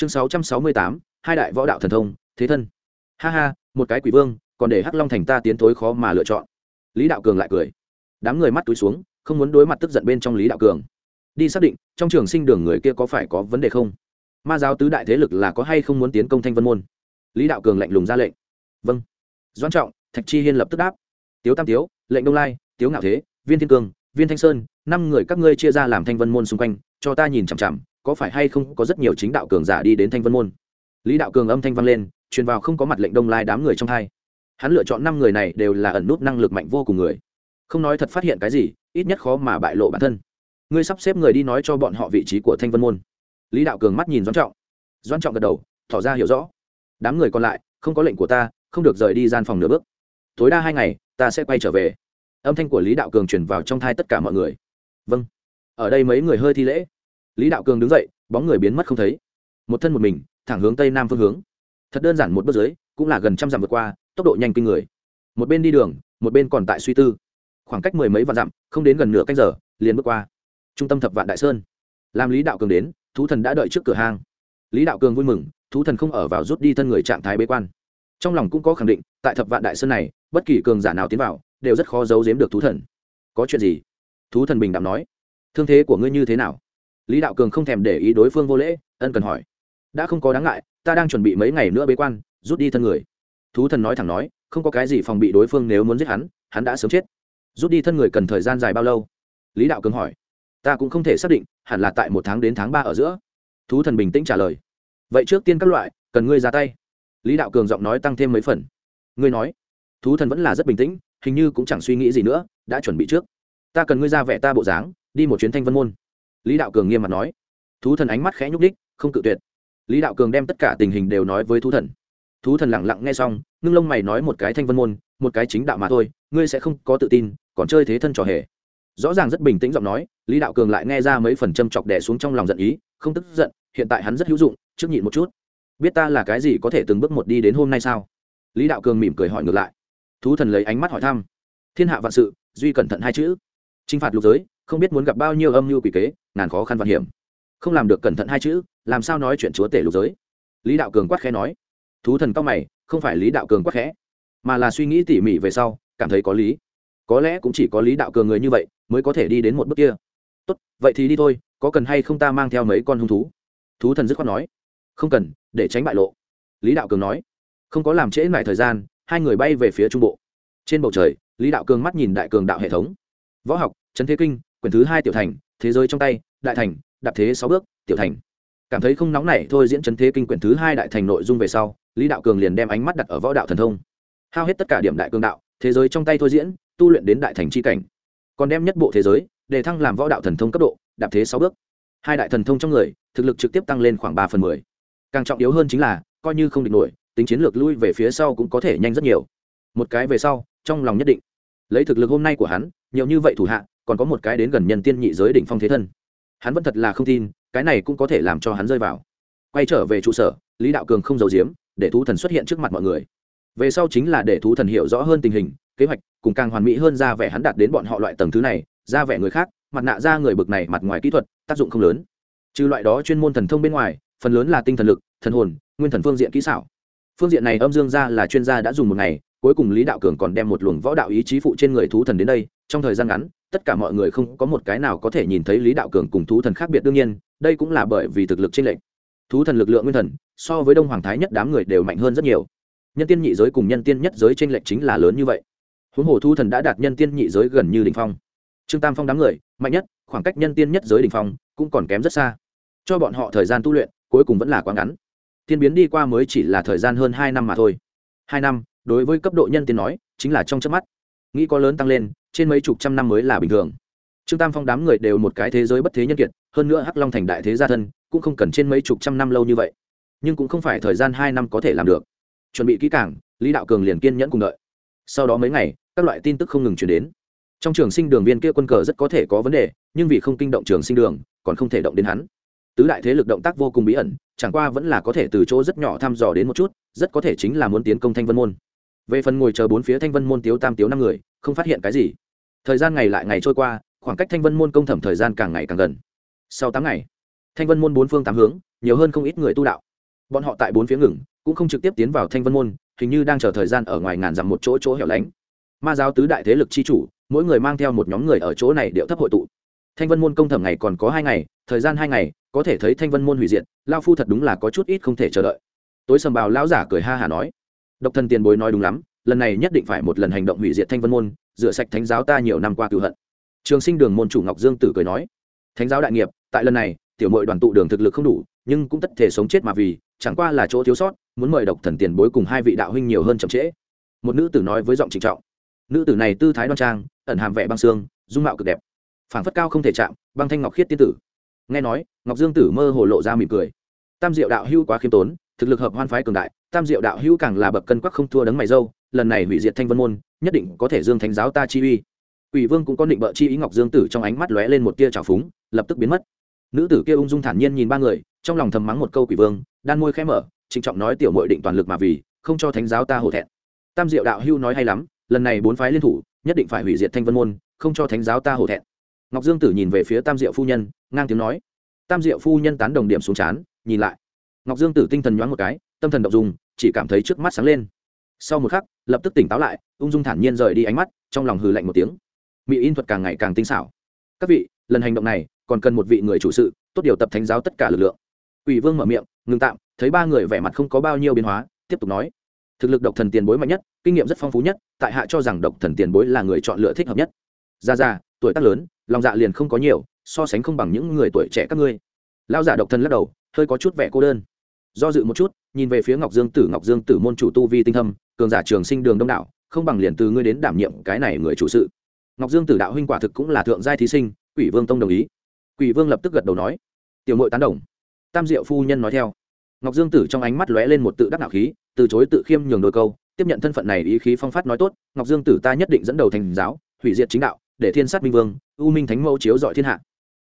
chương sáu trăm sáu mươi tám, hai đại võ đạo thần thông, thế thân. Ha ha, một cái quỷ vương, còn để hắc long thành ta tiến thối khó mà lựa chọn. Lý đạo cường lại cười. Đám người mắt túi xuống, không muốn đối mặt tức giận bên trong lý đạo cường. Đi xác định, trong trường sinh đường người kia có phải có vấn đề không? Ma giáo tứ đại thế lực là có hay không muốn tiến công thanh vân môn? Lý đạo cường lạnh lùng ra lệnh. Vâng. Doan trọng, thạch chi hiên lập tức đáp. Tiếu tam tiếu, lệnh đông lai, tiếu ngạo thế, viên thiên cường, viên thanh sơn, năm người các ngươi chia ra làm thanh vân môn xung quanh, cho ta nhìn chằm chằm có phải hay không có rất nhiều chính đạo cường giả đi đến thanh vân môn? Lý đạo cường âm thanh vang lên, truyền vào không có mặt lệnh đông lai đám người trong hai. Hắn lựa chọn năm người này đều là ẩn nút năng lực mạnh vô cùng người. Không nói thật phát hiện cái gì, ít nhất khó mà bại lộ bản thân. Ngươi sắp xếp người đi nói cho bọn họ vị trí của thanh vân môn. Lý đạo cường mắt nhìn doan trọng. Doan trọng gật đầu, tỏ ra hiểu rõ. Đám người còn lại, không có lệnh của ta, không được rời đi gian phòng nửa bước. Tối đa hai ngày, ta sẽ quay trở về. Âm thanh của lý đạo cường truyền vào trong thai tất cả mọi người. Vâng. Ở đây mấy người hơi thi lễ lý đạo cường đứng dậy, bóng người biến mất không thấy. Một thân một mình, thẳng hướng tây nam phương hướng. Thật đơn giản một bước dưới, cũng là gần trăm dặm vượt qua, tốc độ nhanh kinh người. Một bên đi đường, một bên còn tại suy tư. Khoảng cách mười mấy vạn dặm, không đến gần nửa canh giờ, liền bước qua. Trung tâm thập vạn đại sơn. Làm lý đạo cường đến, thú thần đã đợi trước cửa hang. Lý đạo cường vui mừng, thú thần không ở vào rút đi thân người trạng thái bế quan. Trong lòng cũng có khẳng định, tại thập vạn đại sơn này, bất kỳ cường giả nào tiến vào, đều rất khó giấu giếm được thú thần. Có chuyện gì? Thú thần bình đạm nói. Thương thế của ngươi như thế nào? Lý đạo cường không thèm để ý đối phương vô lễ, ân cần hỏi. Đã không có đáng ngại, ta đang chuẩn bị mấy ngày nữa bế quan, rút đi thân người. Thú thần nói thẳng nói, không có cái gì phòng bị đối phương nếu muốn giết hắn hắn đã sớm chết. Rút đi thân người cần thời gian dài bao lâu? Lý đạo cường hỏi. Ta cũng không thể xác định, hẳn là tại một tháng đến tháng ba ở giữa. Thú thần bình tĩnh trả lời. Vậy trước tiên các loại, cần ngươi ra tay. Lý đạo cường giọng nói tăng thêm mấy phần. Ngươi nói. Thú thần vẫn là rất bình tĩnh, hình như cũng chẳng suy nghĩ gì nữa, đã chuẩn bị trước. Ta cần ngươi ra vẻ ta bộ dáng, đi một chuyến thanh vân môn lý đạo cường nghiêm mặt nói. Thú thần ánh mắt khẽ nhúc đích không cự tuyệt. Lý đạo cường đem tất cả tình hình đều nói với thú thần. Thú thần lẳng lặng nghe xong, ngưng lông mày nói một cái thanh vân môn, một cái chính đạo mà thôi, ngươi sẽ không có tự tin, còn chơi thế thân trò hề. Rõ ràng rất bình tĩnh giọng nói, lý đạo cường lại nghe ra mấy phần châm chọc đẻ xuống trong lòng giận ý, không tức giận, hiện tại hắn rất hữu dụng, trước nhịn một chút. Biết ta là cái gì có thể từng bước một đi đến hôm nay sao? Lý đạo cường mỉm cười hỏi ngược lại. Thú thần lấy ánh mắt hỏi thăm. Thiên hạ vạn sự, duy cẩn thận hai chữ. T r i n h phạt lục giới không biết muốn gặp bao nhiêu âm mưu quỷ kế, ngàn khó khăn vạn hiểm. Không làm được cẩn thận hai chữ, làm sao nói chuyện chúa tể lục giới? Lý đạo cường quát khẽ nói. Thú thần cao mày, không phải lý đạo cường quát khẽ, mà là suy nghĩ tỉ mỉ về sau, cảm thấy có lý. Có lẽ cũng chỉ có lý đạo cường người như vậy mới có thể đi đến một bước kia. Tốt, vậy thì đi thôi, có cần hay không ta mang theo mấy con hung thú? Thú thần dứt khoát nói. Không cần, để tránh bại lộ. Lý đạo cường nói. Không có làm trễ lại thời gian, hai người bay về phía trung bộ. Trên bầu trời, lý đạo cường mắt nhìn đại cường đạo hệ thống. Võ học trấn thế kinh quyển thứ hai tiểu thành, thế giới trong tay, đại thành, đạp thế sáu bước, tiểu thành. Cảm thấy không nóng này thôi diễn trấn thế kinh quyển thứ hai đại thành nội dung về sau, lý đạo cường liền đem ánh mắt đặt ở võ đạo thần thông. Hao hết tất cả điểm đại cường đạo, thế giới trong tay thôi diễn, tu luyện đến đại thành c h i cảnh. Còn đem nhất bộ thế giới, để thăng làm võ đạo thần thông cấp độ, đạp thế sáu bước. Hai đại thần thông trong người, thực lực trực tiếp tăng lên khoảng ba phần mười. Càng trọng yếu hơn chính là, coi như không địch nổi, tính chiến lược lui về phía sau cũng có thể nhanh rất nhiều. Một cái về sau, trong lòng nhất định. Lấy thực lực hôm nay của hắn, nhiều như vậy thủ hạ còn có một cái đến gần nhân tiên nhị giới đỉnh phong thế thân. Hắn vẫn thật là không tin, cái này cũng có thể làm cho hắn rơi vào. Quay trở về trụ sở, lý đạo cường không giấu giếm, để thú thần xuất hiện trước mặt mọi người. Về sau chính là để thú thần hiểu rõ hơn tình hình, kế hoạch, cùng càng hoàn mỹ hơn ra vẻ hắn đạt đến bọn họ loại tầng thứ này, ra vẻ người khác, mặt nạ ra người bực này mặt ngoài kỹ thuật, tác dụng không lớn. Trừ loại đó chuyên môn thần thông bên ngoài, phần lớn là tinh thần lực, thần hồn, nguyên thần phương diện kỹ xảo. Phương diện này âm dương ra là chuyên gia đã dùng một ngày, cuối cùng lý đạo cường còn đem một luồng võ đạo ý chí phụ trên người thú thần đến đây, trong thời gian ngắn tất cả mọi người không có một cái nào có thể nhìn thấy lý đạo cường cùng thú thần khác biệt đương nhiên, đây cũng là bởi vì thực lực trên lệnh thú thần lực lượng nguyên thần, so với đông hoàng thái nhất đám người đều mạnh hơn rất nhiều. Nhân tiên nhị giới cùng nhân tiên nhất giới trên lệnh chính là lớn như vậy. Huống hồ thú thần đã đạt nhân tiên nhị giới gần như đ ỉ n h phong. Trương tam phong đám người, mạnh nhất, khoảng cách nhân tiên nhất giới đ ỉ n h phong cũng còn kém rất xa. Cho bọn họ thời gian tu luyện, cuối cùng vẫn là quá ngắn. Thiên biến đi qua mới chỉ là thời gian hơn hai năm mà thôi. Hai năm, đối với cấp độ nhân tiên nói, chính là trong chớp mắt. Nghĩ có lớn tăng lên trên mấy chục trăm năm mới là bình thường. Trương tam phong đám người đều một cái thế giới bất thế nhân kiệt, hơn nữa hắc long thành đại thế gia thân, cũng không cần trên mấy chục trăm năm lâu như vậy. Nhưng cũng không phải thời gian hai năm có thể làm được. Chuẩn bị kỹ càng, lý đạo cường liền kiên nhẫn cùng đợi. Sau đó mấy ngày, các loại tin tức không ngừng chuyển đến. Trong trường sinh đường viên kia quân cờ rất có thể có vấn đề, nhưng vì không kinh động trường sinh đường, còn không thể động đến hắn. Tứ đại thế lực động tác vô cùng bí ẩn, chẳng qua vẫn là có thể từ chỗ rất nhỏ thăm dò đến một chút, rất có thể chính là muốn tiến công thanh vân môn. Về phần ngồi chờ bốn phía thanh vân môn tiếu tam tiếu năm người, không phát hiện cái gì thời gian ngày lại ngày trôi qua, khoảng cách thanh vân môn công thẩm thời gian càng ngày càng gần. Sau tám ngày, thanh vân môn bốn phương tám hướng, nhiều hơn không ít người tu đạo. Bọn họ tại bốn phía ngừng, cũng không trực tiếp tiến vào thanh vân môn, hình như đang chờ thời gian ở ngoài ngàn dặm một chỗ chỗ hẻo lánh. Ma giáo tứ đại thế lực chi chủ, mỗi người mang theo một nhóm người ở chỗ này điệu thấp hội tụ. Thanh vân môn công thẩm ngày còn có hai ngày, thời gian hai ngày, có thể thấy thanh vân môn hủy diệt, lao phu thật đúng là có chút ít không thể chờ đợi. Tối sầm bào lão giả cười ha hả nói, độc thần tiền bối nói đúng lắm, lần này nhất định phải một lần hành động hủy diệt thanh vân môn rửa sạch thánh giáo ta nhiều năm qua cựu hận. Trường sinh đường môn chủ ngọc dương tử cười nói, thánh giáo đại nghiệp, tại lần này, tiểu mội đoàn tụ đường thực lực không đủ, nhưng cũng tất thể sống chết mà vì, chẳng qua là chỗ thiếu sót, muốn mời độc thần tiền bối cùng hai vị đạo huynh nhiều hơn chậm trễ. Một nữ tử nói với giọng trịnh trọng, nữ tử này tư thái đoan trang, ẩn hàm vẻ băng xương, dung mạo cực đẹp, phảng phất cao không thể chạm, băng thanh ngọc khiết tiên tử. Nghe nói, ngọc dương tử mơ hồ lộ ra mỉm cười. Tam diệu đạo hưu quá khiêm tốn, thực lực hợp hoan phái cường đại, tam diệu đạo hưu càng là bậc cân quắc không thua đấng mày dâu lần này hủy diệt thanh vân môn nhất định có thể dương thánh giáo ta chi uy Quỷ Vương cũng có định bợ chi ý Ngọc Dương Tử trong ánh mắt lóe lên một tia trào phúng, lập tức biến mất. Nữ tử kia ung dung thản nhiên nhìn ba người, trong lòng thầm mắng một câu Quỷ Vương, đan môi khẽ mở, trịnh trọng nói tiểu muội định toàn lực mà vì, không cho thánh giáo ta hổ thẹn. Tam Diệu đạo hưu nói hay lắm, lần này bốn phái liên thủ, nhất định phải hủy diệt Thanh Vân môn, không cho thánh giáo ta hổ thẹn. Ngọc Dương Tử nhìn về phía Tam Diệu phu nhân, ngang tiếng nói. Tam Diệu phu nhân tán đồng điểm xuống chán, nhìn lại. Ngọc Dương Tử tinh thần nhoáng một cái, tâm thần động dung, chỉ cảm thấy trước mắt sáng lên. Sau một khắc, lập tức tỉnh táo lại, ung dung thản nhiên rời đi ánh mắt, trong lòng hừ lạnh một tiếng mỹ in thuật càng ngày càng tinh xảo các vị lần hành động này còn cần một vị người chủ sự tốt điều tập thánh giáo tất cả lực lượng Quỷ Vương mở miệng, ngừng tạm, thấy ba người vẻ mặt không có bao nhiêu biến hóa, tiếp tục nói: "Thực lực độc thần tiền bối mạnh nhất, kinh nghiệm rất phong phú nhất, tại hạ cho rằng độc thần tiền bối là người chọn lựa thích hợp nhất. Gia gia, tuổi tác lớn, lòng dạ liền không có nhiều, so sánh không bằng những người tuổi trẻ các ngươi." Lão giả độc thần lắc đầu, hơi có chút vẻ cô đơn. Do dự một chút, nhìn về phía Ngọc Dương Tử, Ngọc Dương Tử môn chủ tu vi tinh thâm, cường giả trường sinh đường đông đảo, không bằng liền từ ngươi đến đảm nhiệm cái này người chủ sự. Ngọc dương tử đạo huynh quả thực cũng là thượng giai thí sinh quỷ vương tông đồng ý. Quỷ vương lập tức gật đầu nói tiểu mội tán đồng. Tam diệu phu nhân nói theo. Ngọc dương tử trong ánh mắt lóe lên một tự đắc nạo khí từ chối tự khiêm nhường đôi câu tiếp nhận thân phận này ý khí phong phát nói tốt ngọc dương tử ta nhất định dẫn đầu thành giáo hủy diệt chính đạo để thiên sát minh vương u minh thánh mẫu chiếu dọi thiên hạ.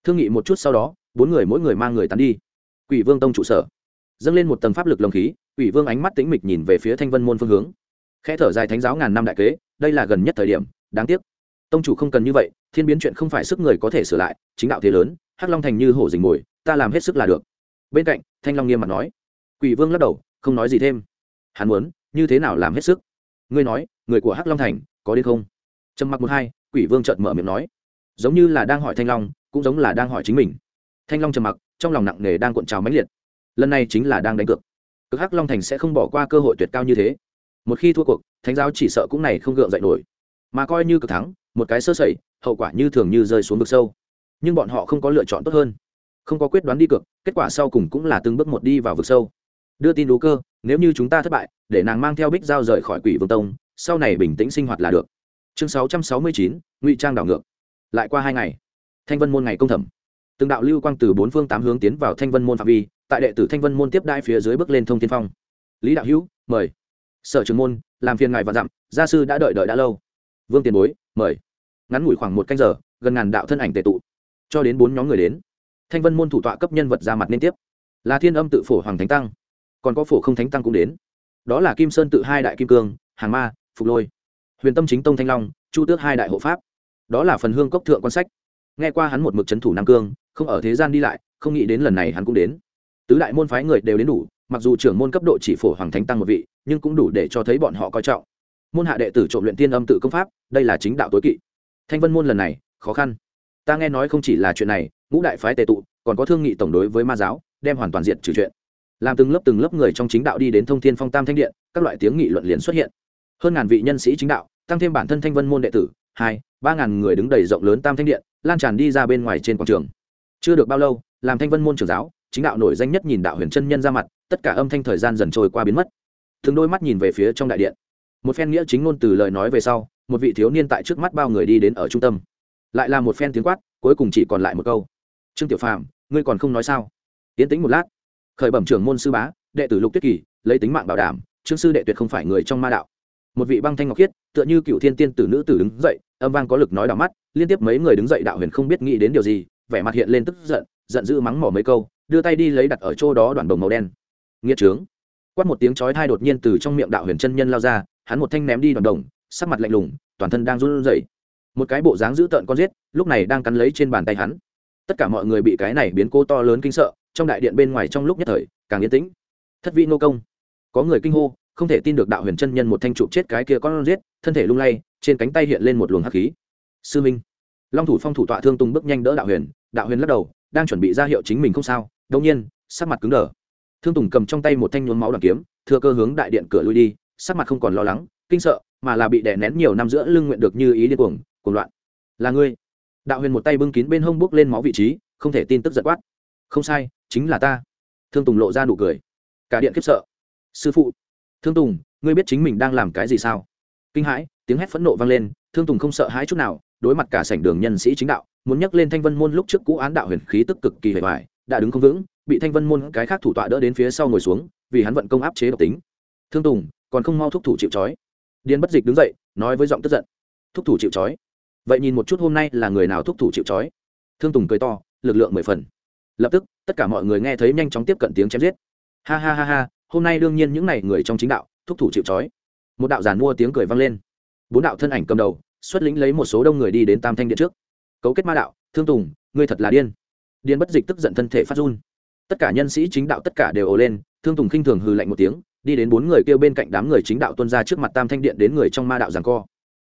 Thương nghị một chút sau đó bốn người mỗi người mang người tán đi. Quỷ vương tông trụ sở. Dâng lên một tầng pháp lực lồng khí quỷ vương ánh mắt tĩnh mịch nhìn về phía thanh vân môn phương hướng khẽ thở dài thánh giáo ngàn năm đại kế, đây là gần nhất thời điểm, đáng tiếc. Tông chủ không cần như vậy, thiên biến chuyện không phải sức người có thể sửa lại, chính đạo thế lớn, hắc long thành như hổ dình mồi, ta làm hết sức là được. Bên cạnh, thanh long nghiêm mặt nói. Quỷ vương lắc đầu, không nói gì thêm. Hắn muốn, như thế nào làm hết sức? Ngươi nói, người của hắc long thành, có đến không? Trầm mặc một hai, quỷ vương chợt mở miệng nói. Giống như là đang hỏi thanh long, cũng giống là đang hỏi chính mình. Thanh long trầm mặc, trong lòng nặng nề đang cuộn trào mãnh liệt. Lần này chính là đang đánh cược. Cực hắc long thành sẽ không bỏ qua cơ hội tuyệt cao như thế một khi thua cuộc, thánh giáo chỉ sợ cũng này không gượng dậy nổi. Mà coi như cực thắng, một cái sơ sẩy, hậu quả như thường như rơi xuống vực sâu. Nhưng bọn họ không có lựa chọn tốt hơn, không có quyết đoán đi cược, kết quả sau cùng cũng là từng bước một đi vào vực sâu. Đưa tin đú cơ, nếu như chúng ta thất bại, để nàng mang theo bích giao rời khỏi quỷ vương tông, sau này bình tĩnh sinh hoạt là được. Chương sáu trăm sáu mươi chín, ngụy trang đảo ngược. Lại qua hai ngày, thanh vân môn ngày công thẩm. Từng đạo lưu quang từ bốn phương tám hướng tiến vào thanh vân môn phạm vi, tại đệ tử thanh vân môn tiếp đai phía dưới bước lên thông tiên phong. Lý đạo hữu, mời sở trường môn, làm phiền ngài và dặm, gia sư đã đợi đợi đã lâu. Vương tiền bối, mời. Ngắn ngủi khoảng một canh giờ, gần ngàn đạo thân ảnh tệ tụ. Cho đến bốn nhóm người đến, thanh vân môn thủ tọa cấp nhân vật ra mặt liên tiếp. Là thiên âm tự phổ hoàng thánh tăng. Còn có phổ không thánh tăng cũng đến. Đó là kim sơn tự hai đại kim cương, hàng ma, phục lôi. Huyền tâm chính tông thanh long, chu tước hai đại hộ pháp. Đó là phần hương cốc thượng quan sách. Nghe qua hắn một mực c h ấ n thủ nam cương, không ở thế gian đi lại, không nghĩ đến lần này hắn cũng đến. Tứ đại môn phái người đều đến đủ mặc dù trưởng môn cấp độ chỉ phổ hoàng thánh tăng một vị, nhưng cũng đủ để cho thấy bọn họ coi trọng. Môn hạ đệ tử trộm luyện tiên âm tự công pháp, đây là chính đạo tối kỵ. Thanh vân môn lần này, khó khăn. Ta nghe nói không chỉ là chuyện này, ngũ đại phái tề tụ, còn có thương nghị tổng đối với ma giáo, đem hoàn toàn diện trừ chuyện. Làm từng lớp từng lớp người trong chính đạo đi đến thông thiên phong tam thanh điện, các loại tiếng nghị luận liền xuất hiện. Hơn ngàn vị nhân sĩ chính đạo, tăng thêm bản thân thanh vân môn đệ tử, hai, ba ngàn người đứng đầy rộng lớn tam thanh điện, lan tràn đi ra bên ngoài trên quảng trường. Chưa được bao lâu, làm thanh vân môn trưởng giáo, chính đạo nổi danh nhất nhìn đạo huyền chân nhân ra mặt tất cả âm thanh thời gian dần trôi qua biến mất. Thường đôi mắt nhìn về phía trong đại điện. Một phen nghĩa chính ngôn từ lời nói về sau, một vị thiếu niên tại trước mắt bao người đi đến ở trung tâm. Lại là một phen tiếng quát, cuối cùng chỉ còn lại một câu. Trương tiểu phàm, ngươi còn không nói sao? Tiến tĩnh một lát. Khởi bẩm trưởng môn sư bá, đệ tử lục tuyết kỳ, lấy tính mạng bảo đảm, trương sư đệ tuyệt không phải người trong ma đạo. Một vị băng thanh ngọc khiết, tựa như cựu thiên tiên tử nữ tử đứng dậy, âm vang có lực nói đỏ mắt, liên tiếp mấy người đứng dậy đạo huyền không biết nghĩ đến điều gì, vẻ mặt hiện lên tức giận giận dữ mắng mỏ mấy câu, đưa tay đi lấy đặt ở chỗ đó đoạn đồng màu đen nghĩa trướng. Quát một tiếng chói thai đột nhiên từ trong miệng đạo huyền chân nhân lao ra, hắn một thanh ném đi đoạn đồng, sắc mặt lạnh lùng, toàn thân đang run rẩy. Một cái bộ dáng dữ tợn con giết, lúc này đang cắn lấy trên bàn tay hắn. Tất cả mọi người bị cái này biến cố to lớn kinh sợ, trong đại điện bên ngoài trong lúc nhất thời, càng yên tĩnh. Thất vị nô công. Có người kinh hô, không thể tin được đạo huyền chân nhân một thanh trụ chết cái kia con giết, thân thể lung lay, trên cánh tay hiện lên một luồng hắc khí. Sư minh. Long thủ phong thủ tọa thương tùng bước nhanh đỡ đạo huyền đạo huyền lắc đầu, đang chuẩn bị ra hiệu chính mình không sao đông nhiên, sắc mặt cứng đờ thương tùng cầm trong tay một thanh nhuốm máu đoàn kiếm, thừa cơ hướng đại điện cửa lui đi, sắc mặt không còn lo lắng, kinh sợ, mà là bị đè nén nhiều năm giữa lưng nguyện được như ý điên cuồng cuồng loạn. Là ngươi? Đạo huyền một tay bưng kín bên hông bước lên máu vị trí, không thể tin tức giật quát. Không sai, chính là ta. Thương tùng lộ ra nụ cười. Cả điện khiếp sợ. Sư phụ. Thương tùng, ngươi biết chính mình đang làm cái gì sao? Kinh hãi, tiếng hét phẫn nộ vang lên, thương tùng không sợ hãi chút nào, đối mặt cả sảnh đường nhân sĩ chính đạo, muốn nhắc lên thanh vân môn lúc trước cũ án đạo huyền khí tức cực kỳ hề hoài đã đứng không vững, bị thanh vân môn cái khác thủ tọa đỡ đến phía sau ngồi xuống, vì hắn vận công áp chế độc tính. Thương tùng, còn không mau thúc thủ chịu trói. Điền bất dịch đứng dậy, nói với giọng tức giận. Thúc thủ chịu trói. Vậy nhìn một chút hôm nay là người nào thúc thủ chịu trói? Thương tùng cười to, lực lượng mười phần. Lập tức, tất cả mọi người nghe thấy nhanh chóng tiếp cận tiếng chém giết. Ha ha ha ha, hôm nay đương nhiên những n à y người trong chính đạo, thúc thủ chịu trói. Một đạo giàn mua tiếng cười vang lên. Bốn đạo thân ảnh cầm đầu, xuất lĩnh lấy một số đông người đi đến tam thanh điện trước. Cấu kết ma đạo, thương tùng, ngươi thật là điên điên bất dịch tức giận thân thể phát run. Tất cả nhân sĩ chính đạo tất cả đều ồ lên, thương tùng khinh thường hừ lạnh một tiếng, đi đến bốn người kêu bên cạnh đám người chính đạo tuân ra trước mặt tam thanh điện đến người trong ma đạo rằng co.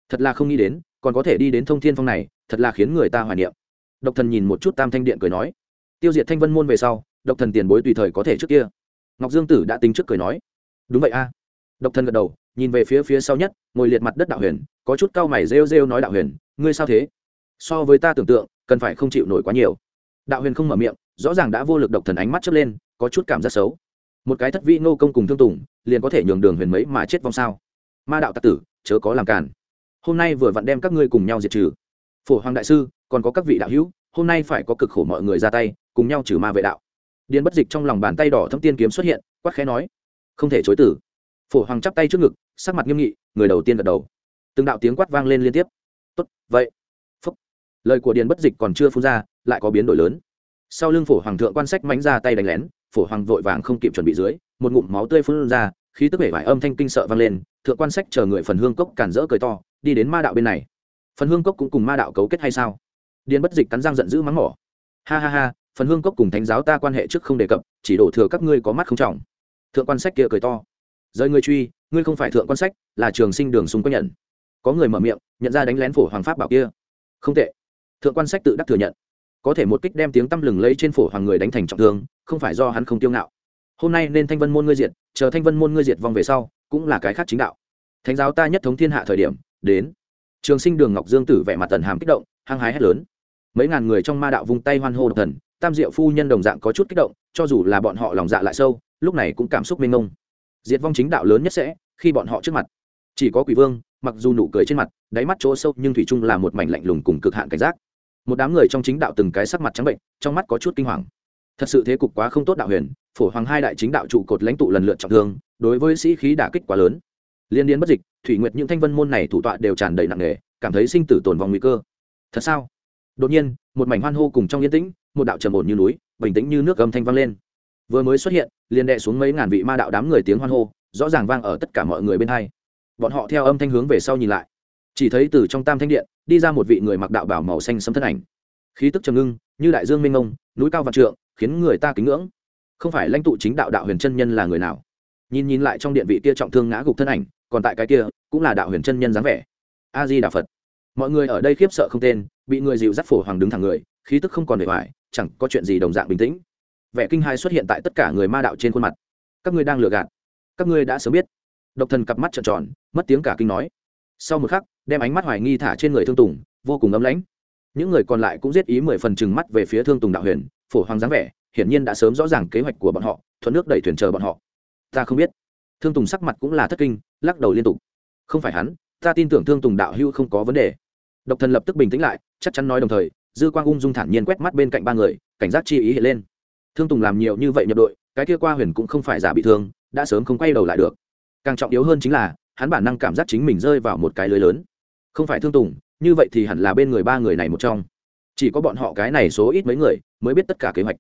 Thật là không nghĩ đến, còn có thể đi đến thông thiên phong này, thật là khiến người ta hoài niệm. Độc thần nhìn một chút tam thanh điện cười nói. Tiêu diệt thanh vân môn về sau, độc thần tiền bối tùy thời có thể trước kia. Ngọc dương tử đã tính trước cười nói. Đúng vậy a. Độc thần gật đầu, nhìn về phía phía sau nhất, ngồi liệt mặt đất đạo huyền, có chút cao mày rêu rêu nói đạo huyền, ngươi sao thế? So với ta tưởng tượng, cần phải không chịu nổi quá nhiều đạo huyền không mở miệng, rõ ràng đã vô lực độc thần ánh mắt chớp lên, có chút cảm giác xấu. Một cái thất vĩ Ngô công cùng thương tùng, liền có thể nhường đường huyền mấy mà chết vong sao? Ma đạo tặc tử, chớ có làm cản hôm nay vừa vặn đem các ngươi cùng nhau diệt trừ. Phổ hoàng đại sư, còn có các vị đạo hữu, hôm nay phải có cực khổ mọi người ra tay, cùng nhau trừ ma vệ đạo. Điền bất dịch trong lòng bàn tay đỏ thâm tiên kiếm xuất hiện, quát khẽ nói, không thể chối tử. Phổ hoàng chắp tay trước ngực, sắc mặt nghiêm nghị, người đầu tiên gật đầu. Từng đạo tiếng quát vang lên liên tiếp. Tốt, vậy lời của điền bất dịch còn chưa phun ra, lại có biến đổi lớn. Sau lưng phổ hoàng thượng quan sách mánh ra tay đánh lén, phổ hoàng vội vàng không kịp chuẩn bị dưới, một ngụm máu tươi phun ra, khí tức bể vải âm thanh kinh sợ vang lên, thượng quan sách chờ người phần hương cốc cản rỡ cười to, đi đến ma đạo bên này. Phần hương cốc cũng cùng ma đạo cấu kết hay sao? Điền bất dịch cắn răng giận dữ mắng mỏ. Ha ha ha, phần hương cốc cùng thánh giáo ta quan hệ trước không đề cập, chỉ đổ thừa các ngươi có mắt không trọng. Thượng quan sách kia cười to. Rời ngươi truy, ngươi không phải thượng quan sách, là trường sinh đường súng quanh nhận. Có người mở miệng, nhận ra đánh lén phổ hoàng pháp bảo kia. Không tệ thượng quan sách tự đắc thừa nhận. Có thể một kích đem tiếng tăm lừng lấy trên phổ hoàng người đánh thành trọng thương, không phải do hắn không tiêu ngạo. Hôm nay nên thanh vân môn ngươi diệt, chờ thanh vân môn ngươi diệt vòng về sau, cũng là cái khác chính đạo. Thánh giáo ta nhất thống thiên hạ thời điểm, đến. Trường sinh đường ngọc dương tử vẻ mặt tần hàm kích động, hăng hái hét lớn. Mấy ngàn người trong ma đạo vung tay hoan hô độc thần, tam diệu phu nhân đồng dạng có chút kích động, cho dù là bọn họ lòng dạ lại sâu, lúc này cũng cảm xúc mênh mông. Diệt vong chính đạo lớn nhất sẽ, khi bọn họ trước mặt. Chỉ có quỷ vương, mặc dù nụ cười trên mặt, đáy mắt chỗ sâu, nhưng thủy chung là một mảnh lạnh lùng cùng cực hạn cảnh giác một đám người trong chính đạo từng cái sắc mặt trắng bệnh, trong mắt có chút kinh hoàng. Thật sự thế cục quá không tốt đạo huyền, phổ hoàng hai đại chính đạo trụ cột lãnh tụ lần lượt trọng thương, đối với sĩ khí đả kích quá lớn. Liên điên bất dịch, thủy nguyệt những thanh vân môn này thủ tọa đều tràn đầy nặng nề, cảm thấy sinh tử tồn vòng nguy cơ. Thật sao? Đột nhiên, một mảnh hoan hô cùng trong yên tĩnh, một đạo trầm ổn như núi, bình tĩnh như nước âm thanh vang lên. Vừa mới xuất hiện, liền đệ xuống mấy ngàn vị ma đạo đám người tiếng hoan hô, rõ ràng vang ở tất cả mọi người bên hai. Bọn họ theo âm thanh hướng về sau nhìn lại chỉ thấy từ trong tam thanh điện, đi ra một vị người mặc đạo bảo màu xanh sấm thân ảnh. Khí tức trầm ngưng, như đại dương minh ông núi cao vạn trượng, khiến người ta kính ngưỡng. Không phải lãnh tụ chính đạo đạo huyền chân nhân là người nào? Nhìn nhìn lại trong điện vị kia trọng thương ngã gục thân ảnh, còn tại cái kia, cũng là đạo huyền chân nhân dáng vẻ. A di đà phật. Mọi người ở đây khiếp sợ không tên, bị người dịu dắt phổ hoàng đứng thẳng người, khí tức không còn để hoài chẳng có chuyện gì đồng dạng bình tĩnh. Vẻ kinh hai xuất hiện tại tất cả người ma đạo trên khuôn mặt. Các ngươi đang lừa gạt. Các ngươi đã sớm biết. Độc thần cặp mắt trợn tròn, mất tiếng cả kinh nói. Sau một khắc đem ánh mắt hoài nghi thả trên người thương tùng, vô cùng ấm lãnh. Những người còn lại cũng giết ý mười phần chừng mắt về phía thương tùng đạo huyền, phổ hoàng dáng vẻ, hiển nhiên đã sớm rõ ràng kế hoạch của bọn họ, thuận nước đẩy thuyền chờ bọn họ. Ta không biết. Thương tùng sắc mặt cũng là thất kinh, lắc đầu liên tục. Không phải hắn, ta tin tưởng thương tùng đạo hưu không có vấn đề. Độc thần lập tức bình tĩnh lại, chắc chắn nói đồng thời, dư quang ung dung thản nhiên quét mắt bên cạnh ba người, cảnh giác chi ý hiện lên. Thương tùng làm nhiều như vậy nhập đội, cái kia qua huyền cũng không phải giả bị thương, đã sớm không quay đầu lại được. Càng trọng yếu hơn chính là, hắn bản năng cảm giác chính mình rơi vào một cái lưới lớn không phải thương tùng, như vậy thì hẳn là bên người ba người này một trong. Chỉ có bọn họ cái này số ít mấy người mới biết tất cả kế hoạch.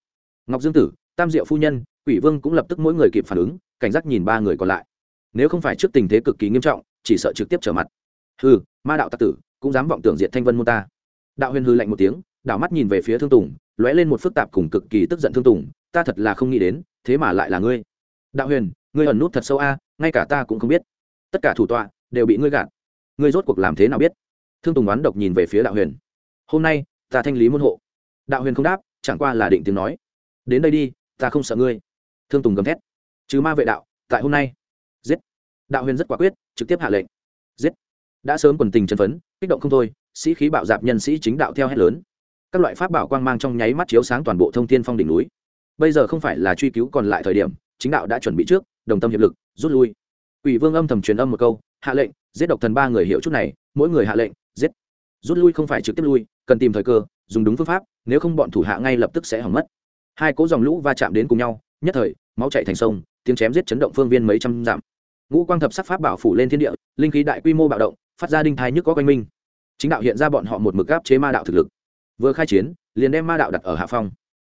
Ngọc dương tử, tam diệu phu nhân, quỷ vương cũng lập tức mỗi người kịp phản ứng, cảnh giác nhìn ba người còn lại. Nếu không phải trước tình thế cực kỳ nghiêm trọng, chỉ sợ trực tiếp trở mặt. Hư ma đạo tạc tử, cũng dám vọng tưởng diệt thanh vân môn ta. Đạo huyền hư lạnh một tiếng, đảo mắt nhìn về phía thương tùng, lóe lên một phức tạp cùng cực kỳ tức giận thương tùng, ta thật là không nghĩ đến, thế mà lại là ngươi. Đạo huyền, ngươi ẩn nút thật sâu a, ngay cả ta cũng không biết. Tất cả thủ tọa đều bị ngươi gạt ngươi rốt cuộc làm thế nào biết? Thương tùng oán độc nhìn về phía đạo huyền. Hôm nay ta thanh lý môn hộ. Đạo huyền không đáp chẳng qua là định tiếng nói. Đến đây đi ta không sợ ngươi. Thương tùng gầm thét. Chứ ma vệ đạo tại hôm nay. Giết. Đạo huyền rất quả quyết trực tiếp hạ lệnh. Giết. Đã sớm quần tình chân phấn kích động không thôi sĩ khí bạo dạp nhân sĩ chính đạo theo hét lớn. Các loại pháp bảo quang mang trong nháy mắt chiếu sáng toàn bộ thông thiên phong đỉnh núi. Bây giờ không phải là truy cứu còn lại thời điểm chính đạo đã chuẩn bị trước đồng tâm hiệp lực rút lui. Quỷ Vương âm thầm truyền âm một câu, hạ lệnh, giết độc thần ba người hiệu chút này, mỗi người hạ lệnh, giết. Rút lui không phải trực tiếp lui, cần tìm thời cơ, dùng đúng phương pháp, nếu không bọn thủ hạ ngay lập tức sẽ hỏng mất. Hai cỗ dòng lũ va chạm đến cùng nhau, nhất thời, máu chảy thành sông, tiếng chém giết chấn động phương viên mấy trăm dặm. Ngũ quang thập sắc pháp bảo phủ lên thiên địa, linh khí đại quy mô bạo động, phát ra đinh thai nhức có quanh minh. Chính đạo hiện ra bọn họ một mực áp chế ma đạo thực lực. Vừa khai chiến, liền đem ma đạo đặt ở hạ phong.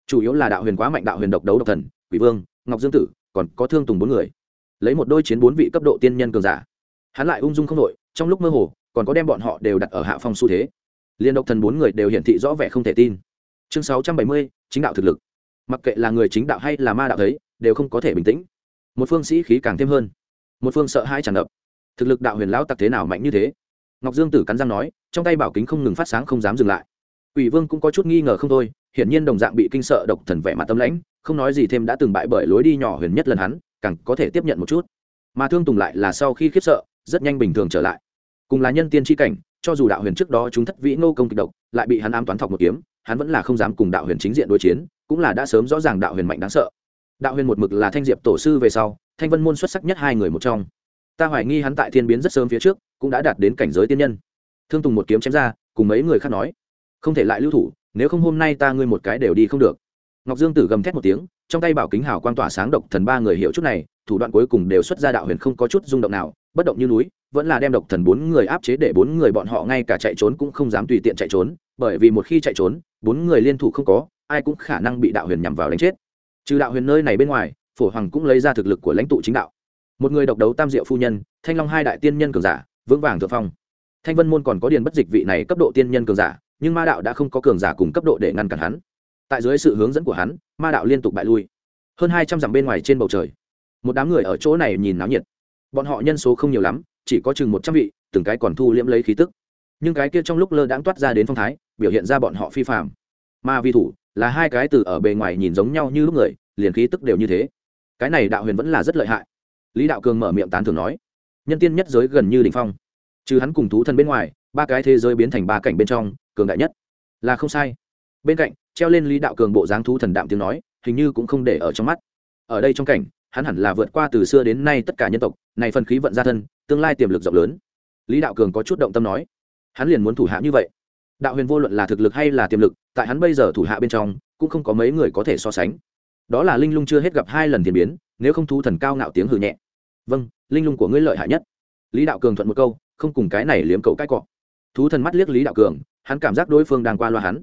Chủ yếu là đạo huyền quá mạnh đạo huyền độc đấu độc thần, Quỷ Vương, Ngọc Dương Tử, còn có thương tùng bốn người lấy một đôi chiến bốn vị cấp độ tiên nhân cường giả hắn lại ung dung không đội trong lúc mơ hồ, còn có đem bọn họ đều đặt ở hạ phong xu thế. Liên độc thần bốn người đều hiển thị rõ vẻ không thể tin. Chương sáu trăm bảy mươi, chính đạo thực lực. Mặc kệ là người chính đạo hay là ma đạo thấy, đều không có thể bình tĩnh. Một phương sĩ khí càng thêm hơn. Một phương sợ hai tràn ngập. Thực lực đạo huyền lão tặc thế nào mạnh như thế? Ngọc dương tử cắn răng nói, trong tay bảo kính không ngừng phát sáng không dám dừng lại. Quỷ vương cũng có chút nghi ngờ không thôi, hiển nhiên đồng dạng bị kinh sợ độc thần vẻ mặt tâm lãnh, không nói gì thêm đã từng bại bởi lối đi nhỏ huyền nhất lần hắn, càng có thể tiếp nhận một chút. Mà thương tùng lại là sau khi khiếp sợ rất nhanh bình thường trở lại. Cùng là nhân tiên tri cảnh, cho dù đạo huyền trước đó chúng thất vĩ nô công kịch độc, lại bị hắn ám toán thọc một kiếm, hắn vẫn là không dám cùng đạo huyền chính diện đối chiến, cũng là đã sớm rõ ràng đạo huyền mạnh đáng sợ. Đạo huyền một mực là thanh diệp tổ sư về sau, thanh vân môn xuất sắc nhất hai người một trong. Ta hoài nghi hắn tại thiên biến rất sớm phía trước, cũng đã đạt đến cảnh giới tiên nhân. Thương tùng một kiếm chém ra, cùng mấy người khác nói, không thể lại lưu thủ, nếu không hôm nay ta ngươi một cái đều đi không được. Ngọc dương tử gầm thét một tiếng, trong tay bảo kính hào quang tỏa sáng độc thần ba người hiểu chút này, thủ đoạn cuối cùng đều xuất ra đạo huyền không có chút rung động nào bất động như núi, vẫn là đem độc thần bốn người áp chế để bốn người bọn họ ngay cả chạy trốn cũng không dám tùy tiện chạy trốn, bởi vì một khi chạy trốn, bốn người liên thủ không có, ai cũng khả năng bị đạo huyền nhằm vào đánh chết. Trừ đạo huyền nơi này bên ngoài, phổ hoàng cũng lấy ra thực lực của lãnh tụ chính đạo. Một người độc đấu tam diệu phu nhân, thanh long hai đại tiên nhân cường giả, vững vàng thượng phong. Thanh vân môn còn có điền bất dịch vị này cấp độ tiên nhân cường giả, nhưng ma đạo đã không có cường giả cùng cấp độ để ngăn cản hắn. Tại dưới sự hướng dẫn của hắn, ma đạo liên tục bại lui. Hơn hai trăm dặm bên ngoài trên bầu trời, một đám người ở chỗ này nhìn náo nhiệt bọn họ nhân số không nhiều lắm, chỉ có chừng một trăm vị, từng cái còn thu liễm lấy khí tức. Nhưng cái kia trong lúc lơ đãng toát ra đến phong thái, biểu hiện ra bọn họ phi phạm ma vi thủ là hai cái từ ở bề ngoài nhìn giống nhau như lúc người, liền khí tức đều như thế. Cái này đạo huyền vẫn là rất lợi hại. Lý đạo cường mở miệng tán thường nói, nhân tiên nhất giới gần như đ ỉ n h phong. Trừ hắn cùng thú thân bên ngoài, ba cái thế giới biến thành ba cảnh bên trong, cường đại nhất. Là không sai. Bên cạnh, treo lên lý đạo cường bộ dáng thú thần đạm tiếng nói, hình như cũng không để ở trong mắt. Ở đây trong cảnh hắn hẳn là vượt qua từ xưa đến nay tất cả nhân tộc, này phần khí vận ra thân, tương lai tiềm lực rộng lớn. Lý đạo cường có chút động tâm nói, hắn liền muốn thủ hạ như vậy. Đạo huyền vô luận là thực lực hay là tiềm lực, tại hắn bây giờ thủ hạ bên trong, cũng không có mấy người có thể so sánh. Đó là linh lung chưa hết gặp hai lần thiên biến, nếu không thú thần cao ngạo tiếng hừ nhẹ. Vâng linh lung của ngươi lợi hại nhất. Lý đạo cường thuận một câu, không cùng cái này liếm cậu cái cọ. Thú thần mắt liếc lý đạo cường, hắn cảm giác đối phương đang qua loa hắn.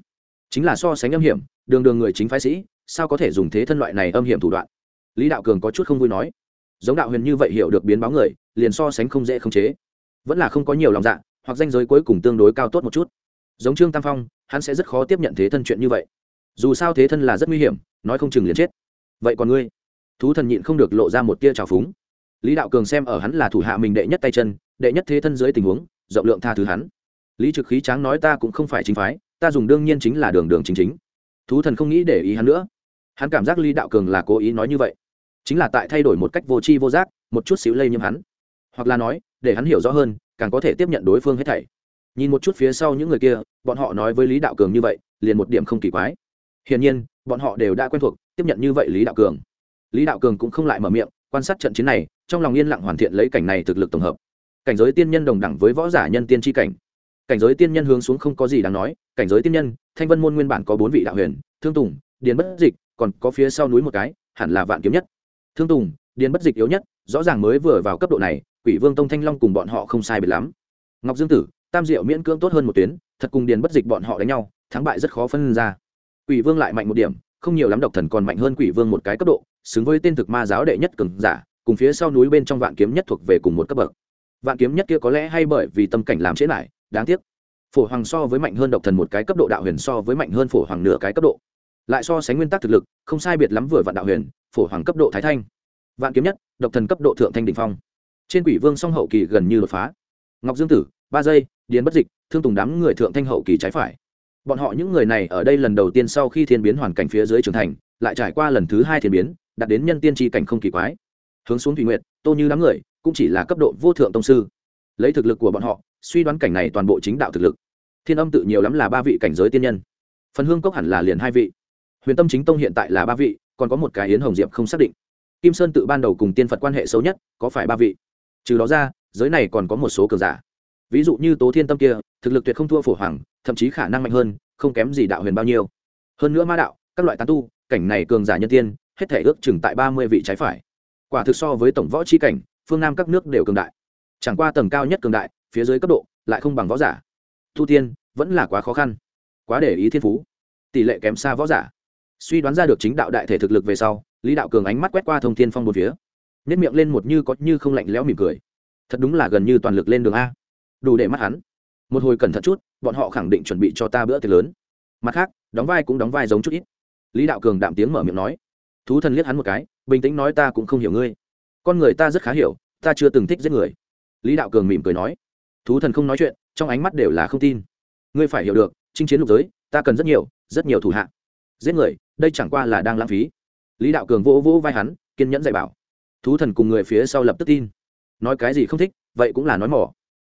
Chính là so sánh âm hiểm, đường đường người chính phái sĩ, sao có thể dùng thế thân loại này âm hiểm thủ đoạn? Lý đạo cường có chút không vui nói, giống đạo huyền như vậy hiểu được biến báo người, liền so sánh không dễ khống chế. Vẫn là không có nhiều lòng dạ hoặc danh giới cuối cùng tương đối cao tốt một chút. Giống trương tam phong, hắn sẽ rất khó tiếp nhận thế thân chuyện như vậy. Dù sao thế thân là rất nguy hiểm, nói không chừng liền chết. Vậy còn ngươi? Thú thần nhịn không được lộ ra một tia trào phúng. Lý đạo cường xem ở hắn là thủ hạ mình đệ nhất tay chân, đệ nhất thế thân dưới tình huống, rộng lượng tha thứ hắn. Lý trực khí tráng nói ta cũng không phải chính phái, ta dùng đương nhiên chính là đường đường chính chính. Thú thần không nghĩ để ý hắn nữa. Hắn cảm giác lý đạo cường là cố ý nói như vậy chính là tại thay đổi một cách vô tri vô giác, một chút xíu lây nhiễm hắn. Hoặc là nói, để hắn hiểu rõ hơn, càng có thể tiếp nhận đối phương hết thảy. Nhìn một chút phía sau những người kia, bọn họ nói với lý đạo cường như vậy, liền một điểm không kỳ quái. Hiển nhiên, bọn họ đều đã quen thuộc, tiếp nhận như vậy lý đạo cường. Lý đạo cường cũng không lại mở miệng, quan sát trận chiến này, trong lòng yên lặng hoàn thiện lấy cảnh này thực lực tổng hợp. Cảnh giới tiên nhân đồng đẳng với võ giả nhân tiên tri cảnh. Cảnh giới tiên nhân hướng xuống không có gì đáng nói, cảnh giới tiên nhân, thanh vân môn nguyên bản có bốn vị đạo huyền, thương tùng, điền bất dịch, còn có phía sau núi một cái, hẳn là vạn kiếm nhất thương tùng, điền bất dịch yếu nhất, rõ ràng mới vừa vào cấp độ này, quỷ vương tông thanh long cùng bọn họ không sai biệt lắm. Ngọc dương tử, tam diệu miễn cưỡng tốt hơn một tuyến, thật cùng điền bất dịch bọn họ đánh nhau, thắng bại rất khó phân ra. Quỷ vương lại mạnh một điểm, không nhiều lắm độc thần còn mạnh hơn quỷ vương một cái cấp độ, xứng với tên thực ma giáo đệ nhất cường giả, cùng phía sau núi bên trong vạn kiếm nhất thuộc về cùng một cấp bậc. Vạn kiếm nhất kia có lẽ hay bởi vì tâm cảnh làm chế lại, đáng tiếc. Phổ hoàng so với mạnh hơn độc thần một cái cấp độ, đạo huyền so với mạnh hơn phổ hoàng nửa cái cấp độ. Lại so sánh nguyên tắc thực lực, không sai biệt lắm vừa vạn đạo huyền phổ hoàng cấp độ thái thanh, vạn kiếm nhất, độc thần cấp độ thượng thanh đình phong. Trên quỷ vương song hậu kỳ gần như đột phá. Ngọc dương tử, ba giây, điền bất dịch, thương tùng đám người thượng thanh hậu kỳ trái phải. Bọn họ những người này ở đây lần đầu tiên sau khi thiên biến hoàn cảnh phía dưới trưởng thành, lại trải qua lần thứ hai thiên biến, đạt đến nhân tiên tri cảnh không kỳ quái. Hướng xuống thủy nguyệt, tô như đám người, cũng chỉ là cấp độ vô thượng tông sư. Lấy thực lực của bọn họ, suy đoán cảnh này toàn bộ chính đạo thực lực. Thiên âm tự nhiều lắm là ba vị cảnh giới tiên nhân. Phần hương cốc hẳn là liền hai vị. Huyền tâm chính tông hiện tại là ba vị còn có một cái yến hồng diệp không xác định. Kim sơn tự ban đầu cùng tiên phật quan hệ xấu nhất có phải ba vị? Trừ đó ra, giới này còn có một số cường giả. Ví dụ như tố thiên tâm kia, thực lực tuyệt không thua phổ hoàng, thậm chí khả năng mạnh hơn, không kém gì đạo huyền bao nhiêu. Hơn nữa ma đạo, các loại tán tu, cảnh này cường giả nhân tiên, hết thể ước chừng tại ba mươi vị trái phải. Quả thực so với tổng võ c h i cảnh, phương nam các nước đều cường đại. Chẳng qua tầng cao nhất cường đại, phía dưới cấp độ, lại không bằng võ giả. Thu tiên vẫn là quá khó khăn. Quá để ý thiên phú. Tỷ lệ kém xa võ giả suy đoán ra được chính đạo đại thể thực lực về sau, lý đạo cường ánh mắt quét qua thông thiên phong một phía. Nếp miệng lên một như có như không lạnh lẽo mỉm cười. Thật đúng là gần như toàn lực lên đường a. Đủ để mắt hắn. Một hồi cẩn thận chút, bọn họ khẳng định chuẩn bị cho ta bữa tiệc lớn. Mặt khác, đóng vai cũng đóng vai giống chút ít. Lý đạo cường đạm tiếng mở miệng nói. Thú thần liếc hắn một cái, bình tĩnh nói ta cũng không hiểu ngươi. Con người ta rất khá hiểu, ta chưa từng thích giết người. Lý đạo cường mỉm cười nói. Thú thần không nói chuyện, trong ánh mắt đều là không tin. Ngươi phải hiểu được, chinh chiến lục giới, ta cần rất nhiều rất nhiều thủ hạ giết người, đây chẳng qua là đang lãng phí. Lý đạo cường vỗ vỗ vai hắn, kiên nhẫn dạy bảo. Thú thần cùng người phía sau lập tức tin. Nói cái gì không thích, vậy cũng là nói mỏ.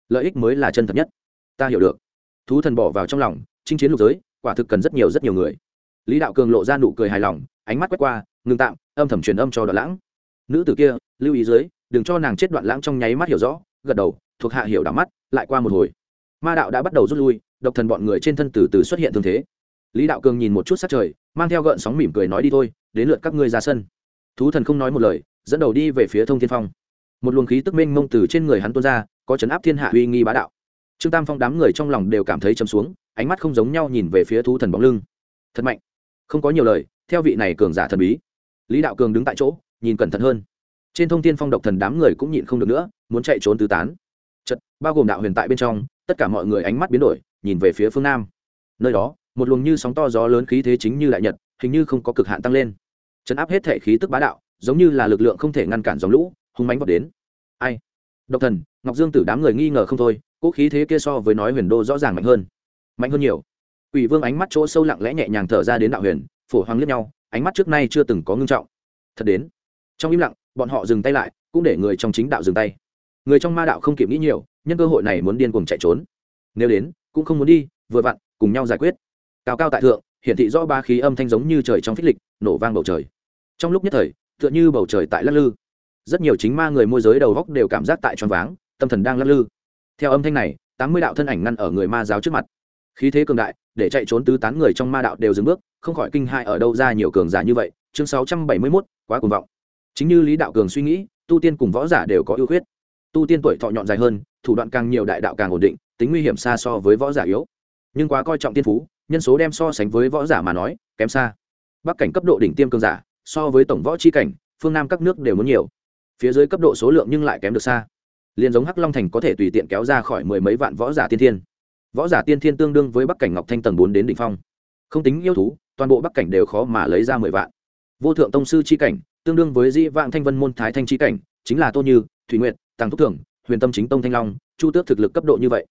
Lợi ích mới là chân thật nhất. Ta hiểu được. Thú thần bỏ vào trong lòng, chinh chiến lục giới, quả thực cần rất nhiều rất nhiều người. Lý đạo cường lộ ra nụ cười hài lòng, ánh mắt quét qua, ngừng tạm, âm thầm truyền âm cho đoạn lãng. Nữ tử kia, lưu ý dưới, đừng cho nàng chết đoạn lãng trong nháy mắt hiểu rõ, gật đầu, thuộc hạ hiểu đảo mắt, lại qua một hồi. Ma đạo đã bắt đầu rút lui, độc thần bọn người trên thân từ từ xuất hiện thương thế lý đạo cường nhìn một chút sát trời, mang theo gợn sóng mỉm cười nói đi thôi, đến lượt các ngươi ra sân. Thú thần không nói một lời, dẫn đầu đi về phía thông thiên phong. Một luồng khí tức minh mông từ trên người hắn tuôn ra, có chấn áp thiên hạ uy nghi bá đạo. Trương tam phong đám người trong lòng đều cảm thấy chấm xuống, ánh mắt không giống nhau nhìn về phía thú thần bóng lưng. Thật mạnh. Không có nhiều lời, theo vị này cường giả thần bí. Lý đạo cường đứng tại chỗ, nhìn cẩn thận hơn. Trên thông tin phong độc thần đám người cũng nhịn không được nữa, muốn chạy trốn tứ tán. Chật bao gồm đạo huyền tại bên trong, tất cả mọi người ánh mắt biến đổi, nhìn về phía phương nam. Nơi đó một luồng như sóng to gió lớn khí thế chính như đại nhật hình như không có cực hạn tăng lên chấn áp hết thể khí tức bá đạo giống như là lực lượng không thể ngăn cản dòng lũ hung mánh vọt đến ai độc thần ngọc dương tử đám người nghi ngờ không thôi cỗ khí thế kia so với nói huyền đô rõ ràng mạnh hơn mạnh hơn nhiều Quỷ Vương ánh mắt chỗ sâu lặng lẽ nhẹ nhàng thở ra đến đạo huyền, phổ hoàng liếc nhau, ánh mắt trước nay chưa từng có ngưng trọng. Thật đến. Trong im lặng, bọn họ dừng tay lại, cũng để người trong chính đạo dừng tay. Người trong ma đạo không kịp nghĩ nhiều, nhân cơ hội này muốn điên cuồng chạy trốn. Nếu đến, cũng không muốn đi, vừa vặn, cùng nhau giải quyết. Cao cao tại thượng, hiển thị rõ ba khí âm thanh giống như trời trong phích lịch, nổ vang bầu trời. Trong lúc nhất thời, tựa như bầu trời tại lắc lư. Rất nhiều chính ma người môi giới đầu góc đều cảm giác tại tròn váng, tâm thần đang lắc lư. Theo âm thanh này, tám mươi đạo thân ảnh ngăn ở người ma giáo trước mặt. Khí thế cường đại, để chạy trốn tứ tán người trong ma đạo đều dừng bước không khỏi kinh hại ở đâu ra nhiều cường giả như vậy chương sáu trăm bảy mươi mốt quá cuồng vọng chính như lý đạo cường suy nghĩ tu tiên cùng võ giả đều có ưu khuyết tu tiên tuổi thọ nhọn dài hơn thủ đoạn càng nhiều đại đạo càng ổn định tính nguy hiểm xa so với võ giả yếu nhưng quá coi trọng tiên phú nhân số đem so sánh với võ giả mà nói, kém xa. Bắc cảnh cấp độ đỉnh tiêm cường giả, so với tổng võ chi cảnh, phương nam các nước đều muốn nhiều. Phía dưới cấp độ số lượng nhưng lại kém được xa. Liền giống hắc long thành có thể tùy tiện kéo ra khỏi mười mấy vạn võ giả tiên thiên. Võ giả tiên thiên tương đương với bắc cảnh ngọc thanh tầng bốn đến đ ỉ n h phong. Không tính yêu thú, toàn bộ bắc cảnh đều khó mà lấy ra mười vạn. Vô thượng tông sư c h i cảnh, tương đương với di vạn thanh vân môn thái thanh c h i cảnh, chính là tô như, thủy nguyện tàng thúc thưởng, huyền tâm chính tông thanh long, chu tước thực lực cấp độ như vậy.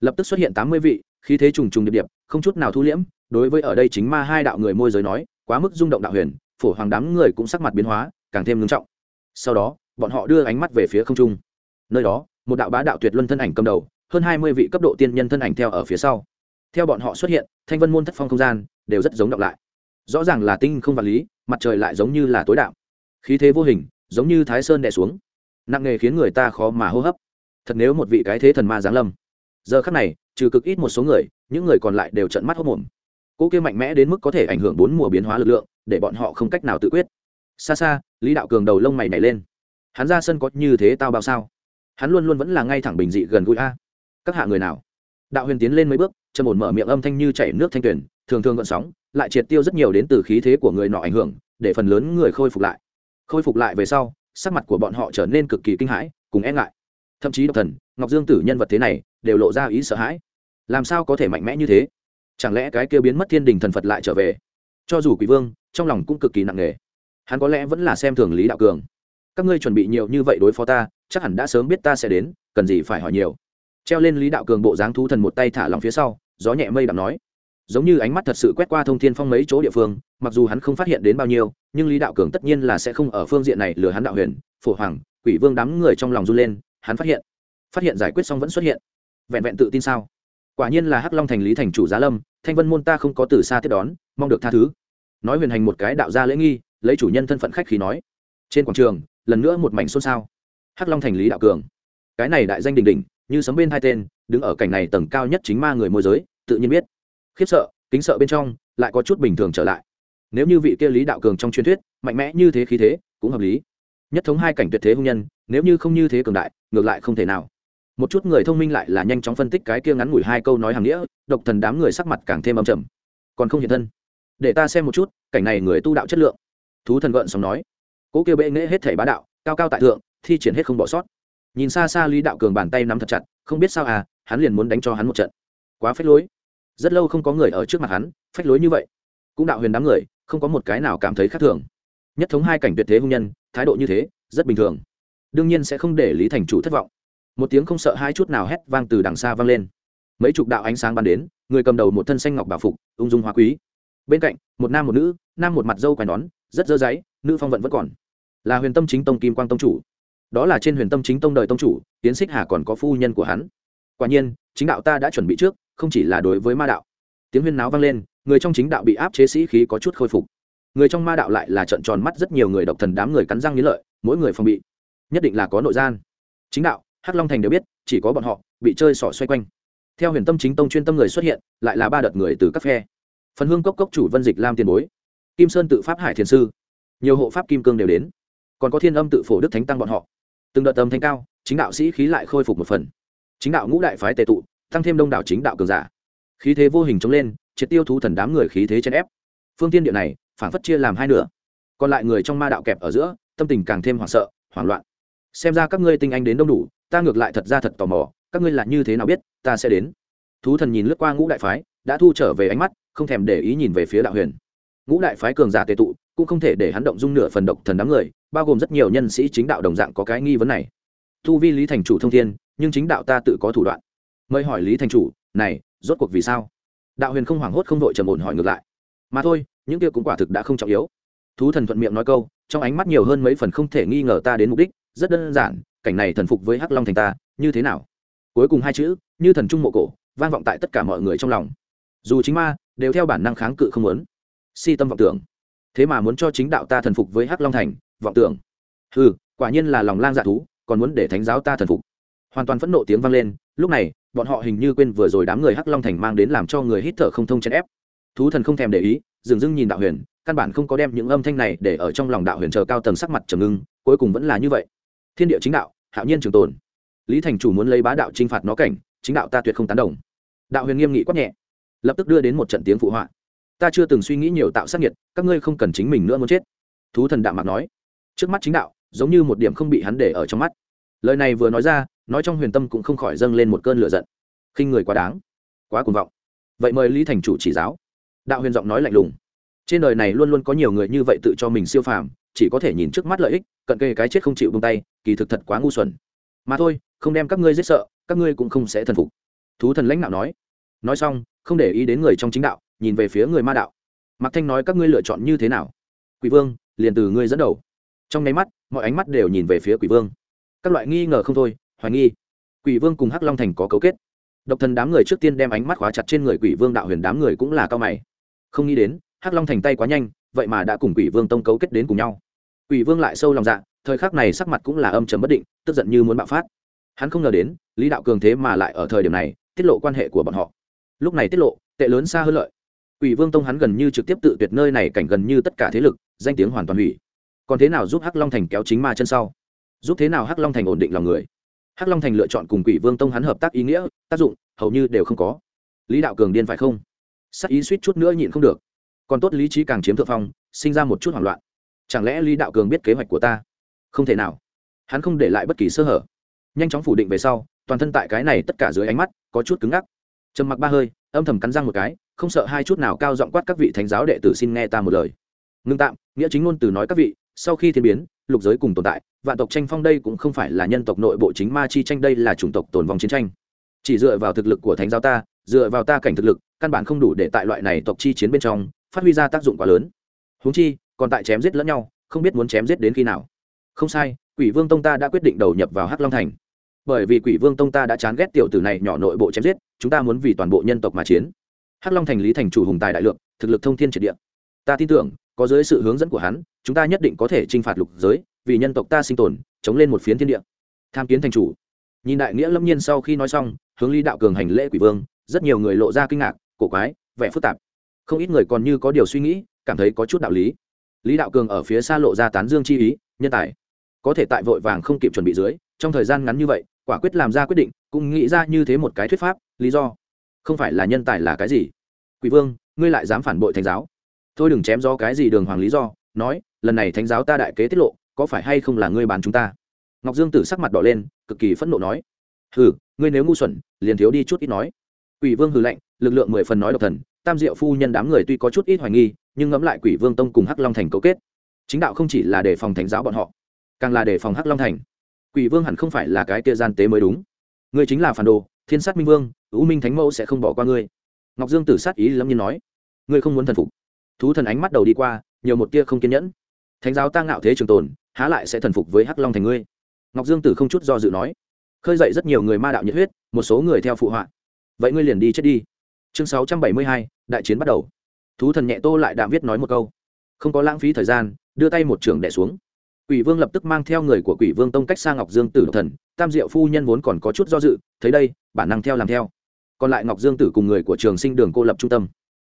Lập tức xuất hiện tám mươi vị khí thế trùng trùng điệp điệp, không chút nào thu liễm, đối với ở đây chính ma hai đạo người môi giới nói, quá mức rung động đạo huyền, phổ hoàng đám người cũng sắc mặt biến hóa, càng thêm ngưng trọng. Sau đó, bọn họ đưa ánh mắt về phía không trung. Nơi đó, một đạo bá đạo tuyệt luân thân ảnh cầm đầu, hơn hai mươi vị cấp độ tiên nhân thân ảnh theo ở phía sau. Theo bọn họ xuất hiện, thanh vân môn thất phong không gian đều rất giống động lại. Rõ ràng là tinh không vật lý, mặt trời lại giống như là tối đạo khí thế vô hình, giống như thái sơn đè xuống. Nặng nề khiến người ta khó mà hô hấp. Thật nếu một vị cái thế thần ma giáng lâm giờ khắc này, trừ cực ít một số người, những người còn lại đều trận mắt hốc mồm cỗ kia mạnh mẽ đến mức có thể ảnh hưởng bốn mùa biến hóa lực lượng, để bọn họ không cách nào tự quyết. Xa xa, lý đạo cường đầu lông mày nảy lên. Hắn ra sân có như thế tao bao sao? Hắn luôn luôn vẫn là ngay thẳng bình dị gần gũi a. Các hạ người nào? Đạo huyền tiến lên mấy bước chân ổn mở miệng âm thanh như chảy nước thanh tuyển thường thường gợn sóng, lại triệt tiêu rất nhiều đến từ khí thế của người nọ ảnh hưởng, để phần lớn người khôi phục lại. Khôi phục lại về sau, sắc mặt của bọn họ trở nên cực kỳ kinh hãi, cùng e ngại thậm chí độc thần, ngọc dương tử nhân vật thế này đều lộ ra ý sợ hãi. Làm sao có thể mạnh mẽ như thế? Chẳng lẽ cái kêu biến mất thiên đình thần phật lại trở về? Cho dù quỷ vương, trong lòng cũng cực kỳ nặng nề. Hắn có lẽ vẫn là xem thường lý đạo cường. Các ngươi chuẩn bị nhiều như vậy đối phó ta, chắc hẳn đã sớm biết ta sẽ đến, cần gì phải hỏi nhiều. Treo lên lý đạo cường bộ dáng thú thần một tay thả lòng phía sau, gió nhẹ mây đạm nói. Giống như ánh mắt thật sự quét qua thông thiên phong mấy chỗ địa phương, mặc dù hắn không phát hiện đến bao nhiêu, nhưng lý đạo cường tất nhiên là sẽ không ở phương diện này lừa hắn đạo huyền. Phổ hoàng, quỷ vương đám người trong lòng run lên hắn phát hiện. Phát hiện giải quyết xong vẫn xuất hiện. Vẹn vẹn tự tin sao? Quả nhiên là hắc long thành lý thành chủ giá lâm, thanh vân môn ta không có từ xa tiếp đón, mong được tha thứ. Nói huyền hành một cái đạo gia lễ nghi, lấy chủ nhân thân phận khách khí nói. Trên quảng trường, lần nữa một mảnh xôn xao. Hắc long thành lý đạo cường. Cái này đại danh đình đình như sấm bên hai tên, đứng ở cảnh này tầng cao nhất chính ma người môi giới, tự nhiên biết. Khiếp sợ, kính sợ bên trong, lại có chút bình thường trở lại. Nếu như vị kia lý đạo cường trong truyền thuyết, mạnh mẽ như thế khí thế, cũng hợp lý nhất thống hai cảnh tuyệt thế hung nhân, nếu như không như thế cường đại, ngược lại không thể nào. Một chút người thông minh lại là nhanh chóng phân tích cái kia ngắn ngủi hai câu nói hàng nghĩa, độc thần đám người sắc mặt càng thêm âm trầm. Còn không hiện thân. Để ta xem một chút, cảnh này người tu đạo chất lượng. Thú thần gợn sóng nói. Cỗ kia bệ nghễ hết thể bá đạo, cao cao tại thượng, thi triển hết không bỏ sót. Nhìn xa xa lý đạo cường bàn tay nắm thật chặt, không biết sao à hắn liền muốn đánh cho hắn một trận. Quá phách lối. Rất lâu không có người ở trước mặt hắn, phách lối như vậy. Cũng đạo huyền đám người, không có một cái nào cảm thấy khác thường. Nhất thống hai cảnh tuyệt thế hung nhân thái độ như thế, rất bình thường. Đương nhiên sẽ không để lý thành chủ thất vọng. Một tiếng không sợ hai chút nào hét vang từ đằng xa vang lên. Mấy chục đạo ánh sáng bắn đến, người cầm đầu một thân xanh ngọc bảo phục, ung dung hoa quý. Bên cạnh, một nam một nữ, nam một mặt dâu quai nón, rất dơ giấy nữ phong vận vẫn còn. Là huyền tâm chính tông kim quang tông chủ. Đó là trên huyền tâm chính tông đời tông chủ tiến xích hà còn có phu nhân của hắn. Quả nhiên, chính đạo ta đã chuẩn bị trước, không chỉ là đối với ma đạo. Tiếng huyên náo vang lên, người trong chính đạo bị áp chế sĩ khí có chút khôi phục người trong ma đạo lại là trận tròn mắt rất nhiều người độc thần đám người cắn răng nghĩ lợi, mỗi người phòng bị. Nhất định là có nội gian. Chính đạo, hắc long thành đều biết, chỉ có bọn họ bị chơi xỏ xoay quanh. Theo huyền tâm chính tông chuyên tâm người xuất hiện, lại là ba đợt người từ các phe. Phần hương cốc cốc chủ vân dịch lam tiền bối, kim sơn tự pháp hải thiền sư, nhiều hộ pháp kim cương đều đến. Còn có thiên âm tự phổ đức thánh tăng bọn họ. Từng đợt tâm thanh cao, chính đạo sĩ khí lại khôi phục một phần. Chính đạo ngũ đại phái tề tụ, tăng thêm đông đảo chính đạo cường giả. Khí thế vô hình chống lên, triệt tiêu thú thần đám người khí thế chèn ép. Phương tiên địa này phản phất chia làm hai nửa. Còn lại người trong ma đạo kẹp ở giữa, tâm tình càng thêm hoảng sợ, hoảng loạn. Xem ra các ngươi tinh anh đến đông đủ, ta ngược lại thật ra thật tò mò, các ngươi là như thế nào biết, ta sẽ đến. Thú thần nhìn lướt qua ngũ đại phái, đã thu trở về ánh mắt, không thèm để ý nhìn về phía đạo huyền. Ngũ đại phái cường giả tề tụ, cũng không thể để hắn động dung nửa phần độc thần đám người, bao gồm rất nhiều nhân sĩ chính đạo đồng dạng có cái nghi vấn này. Thu vi lý thành chủ thông thiên, nhưng chính đạo ta tự có thủ đoạn. Mời hỏi lý thành chủ, này, rốt cuộc vì sao? Đạo huyền không hoảng hốt không đội trầm ổn hỏi ngược lại mà thôi, những kia cũng quả thực đã không trọng yếu. Thú thần thuận miệng nói câu, trong ánh mắt nhiều hơn mấy phần không thể nghi ngờ ta đến mục đích, rất đơn giản, cảnh này thần phục với hắc long thành ta, như thế nào? Cuối cùng hai chữ, như thần trung mộ cổ, vang vọng tại tất cả mọi người trong lòng. Dù chính ma, đều theo bản năng kháng cự không muốn. Si tâm vọng tưởng. Thế mà muốn cho chính đạo ta thần phục với hắc long thành, vọng tưởng. Ừ quả nhiên là lòng lang dạ thú, còn muốn để thánh giáo ta thần phục. Hoàn toàn phẫn nộ tiếng vang lên, lúc này, bọn họ hình như quên vừa rồi đám người hắc long thành mang đến làm cho người hít thở không thông chèn ép thú thần không thèm để ý, dừng dưng nhìn đạo huyền, căn bản không có đem những âm thanh này để ở trong lòng đạo huyền chờ cao tầng sắc mặt trầm ngưng, cuối cùng vẫn là như vậy. Thiên địa chính đạo, hạo nhiên trường tồn. Lý thành chủ muốn lấy bá đạo t r i n h phạt nó cảnh, chính đạo ta tuyệt không tán đồng. Đạo huyền nghiêm nghị quát nhẹ, lập tức đưa đến một trận tiếng phụ họa. Ta chưa từng suy nghĩ nhiều tạo sắc nhiệt các ngươi không cần chính mình nữa muốn chết. Thú thần đạo mặt nói. Trước mắt chính đạo, giống như một điểm không bị hắn để ở trong mắt. Lời này vừa nói ra, nói trong huyền tâm cũng không khỏi dâng lên một cơn lửa giận. Khinh người quá đáng, quá cuồng vọng. Vậy mời lý thành chủ chỉ giáo đạo huyền giọng nói lạnh lùng. Trên đời này luôn luôn có nhiều người như vậy tự cho mình siêu phàm, chỉ có thể nhìn trước mắt lợi ích, cận kề cái chết không chịu bông tay, kỳ thực thật quá ngu xuẩn. Mà thôi, không đem các ngươi giết sợ, các ngươi cũng không sẽ thần phục. Thú thần lãnh đạo nói. Nói xong, không để ý đến người trong chính đạo, nhìn về phía người ma đạo. Mạc thanh nói các ngươi lựa chọn như thế nào? Quỷ vương, liền từ ngươi dẫn đầu. Trong nháy mắt, mọi ánh mắt đều nhìn về phía quỷ vương. Các loại nghi ngờ không thôi, hoài nghi. Quỷ vương cùng hắc long thành có cấu kết. Độc thần đám người trước tiên đem ánh mắt khóa chặt trên người quỷ vương, đạo huyền đám người cũng là cao mày không nghĩ đến, hắc long thành tay quá nhanh, vậy mà đã cùng quỷ vương tông cấu kết đến cùng nhau. Quỷ vương lại sâu lòng dạ thời khắc này sắc mặt cũng là âm trầm bất định, tức giận như muốn bạo phát. Hắn không ngờ đến, lý đạo cường thế mà lại ở thời điểm này, tiết lộ quan hệ của bọn họ. Lúc này tiết lộ, tệ lớn xa hơn lợi. Quỷ vương tông hắn gần như trực tiếp tự tuyệt nơi này cảnh gần như tất cả thế lực, danh tiếng hoàn toàn hủy. Còn thế nào giúp hắc long thành kéo chính ma chân sau? Giúp thế nào hắc long thành ổn định lòng người? Hắc long thành lựa chọn cùng quỷ vương tông hắn hợp tác ý nghĩa, tác dụng, hầu như đều không có. Lý đạo cường điên phải không? Sắc ý suýt chút nữa nhịn không được. Còn tốt lý trí càng chiếm thượng phong, sinh ra một chút hoảng loạn. Chẳng lẽ lý đạo cường biết kế hoạch của ta? Không thể nào. Hắn không để lại bất kỳ sơ hở. Nhanh chóng phủ định về sau, toàn thân tại cái này tất cả dưới ánh mắt, có chút cứng ngắc. Trầm mặc ba hơi, âm thầm cắn răng một cái, không sợ hai chút nào cao giọng quát các vị thánh giáo đệ tử xin nghe ta một lời. Ngưng tạm, nghĩa chính ngôn từ nói các vị, sau khi thiên biến, lục giới cùng tồn tại, vạn tộc tranh phong đây cũng không phải là nhân tộc nội bộ chính ma chi tranh, đây là chủng tộc tồn vong chiến tranh chỉ dựa vào thực lực của thánh giáo ta, dựa vào ta cảnh thực lực, căn bản không đủ để tại loại này tộc chi chiến bên trong phát huy ra tác dụng quá lớn. Húng chi, còn tại chém giết lẫn nhau, không biết muốn chém giết đến khi nào. Không sai, quỷ vương tông ta đã quyết định đầu nhập vào hắc long thành. Bởi vì quỷ vương tông ta đã chán ghét tiểu tử này nhỏ nội bộ chém giết, chúng ta muốn vì toàn bộ nhân tộc mà chiến. Hắc long thành lý thành chủ hùng tài đại lượng, thực lực thông thiên triệt địa. Ta tin tưởng, có dưới sự hướng dẫn của hắn, chúng ta nhất định có thể t r i n h phạt lục giới, vì nhân tộc ta sinh tồn, chống lên một phiến thiên địa. Tham kiến thành chủ nhìn đại nghĩa lâm nhiên sau khi nói xong, hướng lý đạo cường hành lễ quỷ vương, rất nhiều người lộ ra kinh ngạc, cổ quái, vẻ phức tạp. Không ít người còn như có điều suy nghĩ, cảm thấy có chút đạo lý. Lý đạo cường ở phía xa lộ ra tán dương chi ý, nhân tài. Có thể tại vội vàng không kịp chuẩn bị dưới, trong thời gian ngắn như vậy, quả quyết làm ra quyết định, cũng nghĩ ra như thế một cái thuyết pháp, lý do. Không phải là nhân tài là cái gì? Quỷ vương, ngươi lại dám phản bội thánh giáo? Thôi đừng chém do cái gì đường hoàng lý do, nói, lần này thánh giáo ta đại kế tiết lộ, có phải hay không là ngươi bán chúng ta? Ngọc dương tử sắc mặt đỏ lên, cực kỳ phẫn nộ nói, hừ, ngươi nếu ngu xuẩn, liền thiếu đi chút ít nói. Quỷ vương hừ lạnh, lực lượng mười phần nói độc thần, tam diệu phu nhân đám người tuy có chút ít hoài nghi, nhưng ngẫm lại quỷ vương tông cùng hắc long thành cấu kết, chính đạo không chỉ là để phòng thánh giáo bọn họ, càng là để phòng hắc long thành. Quỷ vương hẳn không phải là cái kia gian tế mới đúng. Ngươi chính là phản đồ, thiên sát minh vương ưu minh thánh mẫu sẽ không bỏ qua ngươi. Ngọc dương tử sát ý lâm nhiên nói, ngươi không muốn thần phục. Thú thần ánh mắt đầu đi qua, nhiều một tia không kiên nhẫn. Thánh giáo ta ngạo thế trường tồn, há lại sẽ thần phục với hắc long thành ngươi? Ngọc dương tử không chút do dự nói, khơi dậy rất nhiều người ma đạo nhiệt huyết, một số người theo phụ họa. Vậy ngươi liền đi chết đi. Chương sáu trăm bảy mươi hai, đại chiến bắt đầu. Thú thần nhẹ tô lại đạm viết nói một câu. Không có lãng phí thời gian, đưa tay một trường đẻ xuống. Quỷ vương lập tức mang theo người của quỷ vương tông cách sang ngọc dương tử độc thần, tam diệu phu nhân vốn còn có chút do dự, thấy đây, bản năng theo làm theo. Còn lại ngọc dương tử cùng người của trường sinh đường cô lập trung tâm.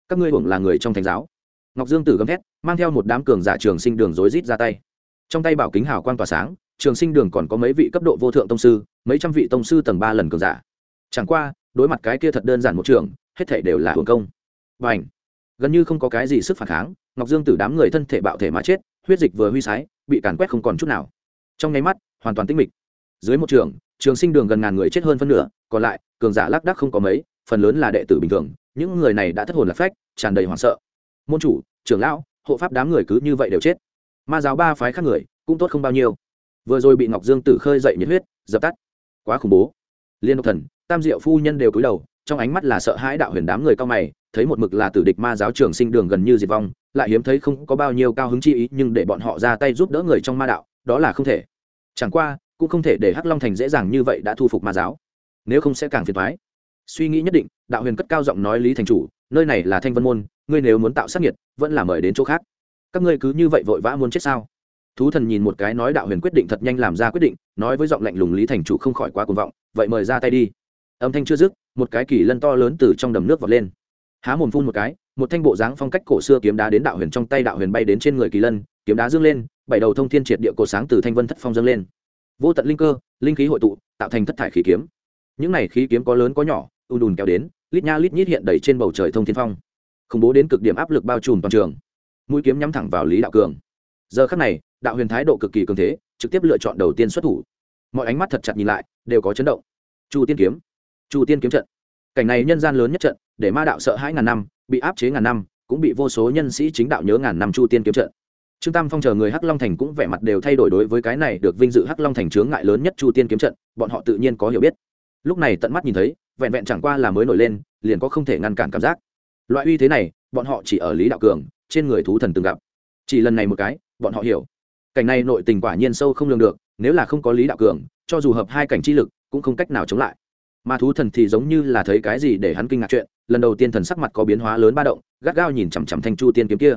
Các ngươi hưởng là người trong thánh giáo. Ngọc dương tử gầm thét, mang theo một đám cường giả trường sinh đường rối rít ra tay. Trong tay bảo kính hào quang tỏa sáng trường sinh đường còn có mấy vị cấp độ vô thượng tông sư, mấy trăm vị tông sư tầng ba lần cường giả. Chẳng qua, đối mặt cái kia thật đơn giản một trường, hết thể đều là hưởng công. Và ảnh gần như không có cái gì sức phản kháng, ngọc dương tử đám người thân thể bạo thể mà chết, huyết dịch vừa huy sái, bị càn quét không còn chút nào. Trong nháy mắt, hoàn toàn tinh mịch. Dưới một trường trường sinh đường gần ngàn người chết hơn phân nửa, còn lại, cường giả lác đác không có mấy, phần lớn là đệ tử bình thường, những người này đã thất hồn lạc phách, tràn đầy hoảng sợ. Môn chủ, trưởng lão, hộ pháp đám người cứ như vậy đều chết. Ma giáo ba phái khác người, cũng tốt không bao nhiêu vừa rồi bị ngọc dương tử khơi dậy nhiệt huyết, dập tắt. Quá khủng bố. Liên độc thần, tam diệu phu nhân đều cúi đầu, trong ánh mắt là sợ hãi đạo huyền đám người cao mày, thấy một mực là tử địch ma giáo trường sinh đường gần như diệt vong, lại hiếm thấy không có bao nhiêu cao hứng chi ý, nhưng để bọn họ ra tay giúp đỡ người trong ma đạo, đó là không thể. Chẳng qua, cũng không thể để hắc long thành dễ dàng như vậy đã thu phục ma giáo. Nếu không sẽ càng phiền thoái suy nghĩ nhất định, đạo huyền cất cao giọng nói lý thành chủ, nơi này là thanh vân môn, ngươi nếu muốn tạo sát nhiệt vẫn là mời đến chỗ khác. Các ngươi cứ như vậy vội vã muốn chết sao? Thú thần nhìn một cái nói đạo huyền quyết định thật nhanh làm ra quyết định, nói với giọng lạnh lùng lý thành chủ không khỏi quá cuồng vọng, vậy mời ra tay đi. Âm thanh chưa dứt, một cái kỳ lân to lớn từ trong đầm nước vọt lên. Há mồm phun một cái, một thanh bộ dáng phong cách cổ xưa kiếm đá đến đạo huyền trong tay đạo huyền bay đến trên người kỳ lân, kiếm đá dương lên, bảy đầu thông thiên triệt địa cổ sáng từ thanh vân thất phong dâng lên. Vô tận linh cơ, linh khí hội tụ, tạo thành thất thải khí kiếm. Những này khí kiếm có lớn có nhỏ, ùn ùn kéo đến, lít nha lít nhít hiện đầy trên bầu trời thông thiên phong. Khủng bố đến cực điểm áp lực bao trùm toàn trường. Mũi kiếm nhắm thẳng vào lý đạo cường. Giờ khắc này đạo huyền thái độ cực kỳ cường thế, trực tiếp lựa chọn đầu tiên xuất thủ. Mọi ánh mắt thật chặt nhìn lại, đều có chấn động. Chu tiên kiếm. Chu tiên kiếm trận. Cảnh này nhân gian lớn nhất trận, để ma đạo sợ hãi ngàn năm, bị áp chế ngàn năm, cũng bị vô số nhân sĩ chính đạo nhớ ngàn năm chu tiên kiếm trận. Trương tam phong chờ người hắc long thành cũng vẻ mặt đều thay đổi đối với cái này được vinh dự hắc long thành chướng ngại lớn nhất chu tiên kiếm trận, bọn họ tự nhiên có hiểu biết. Lúc này tận mắt nhìn thấy, vẹn vẹn chẳng qua là mới nổi lên, liền có không thể ngăn cản cảm giác. Loại uy thế này, bọn họ chỉ ở lý đạo cường, trên người thú thần từng gặp. Chỉ lần này một cái, bọn họ hiểu cảnh này nội tình quả nhiên sâu không lường được, nếu là không có lý đạo cường, cho dù hợp hai cảnh chi lực, cũng không cách nào chống lại. Mà thú thần thì giống như là thấy cái gì để hắn kinh ngạc chuyện, lần đầu tiên thần sắc mặt có biến hóa lớn ba động, gắt gao nhìn chằm chằm thanh chu tiên kiếm kia.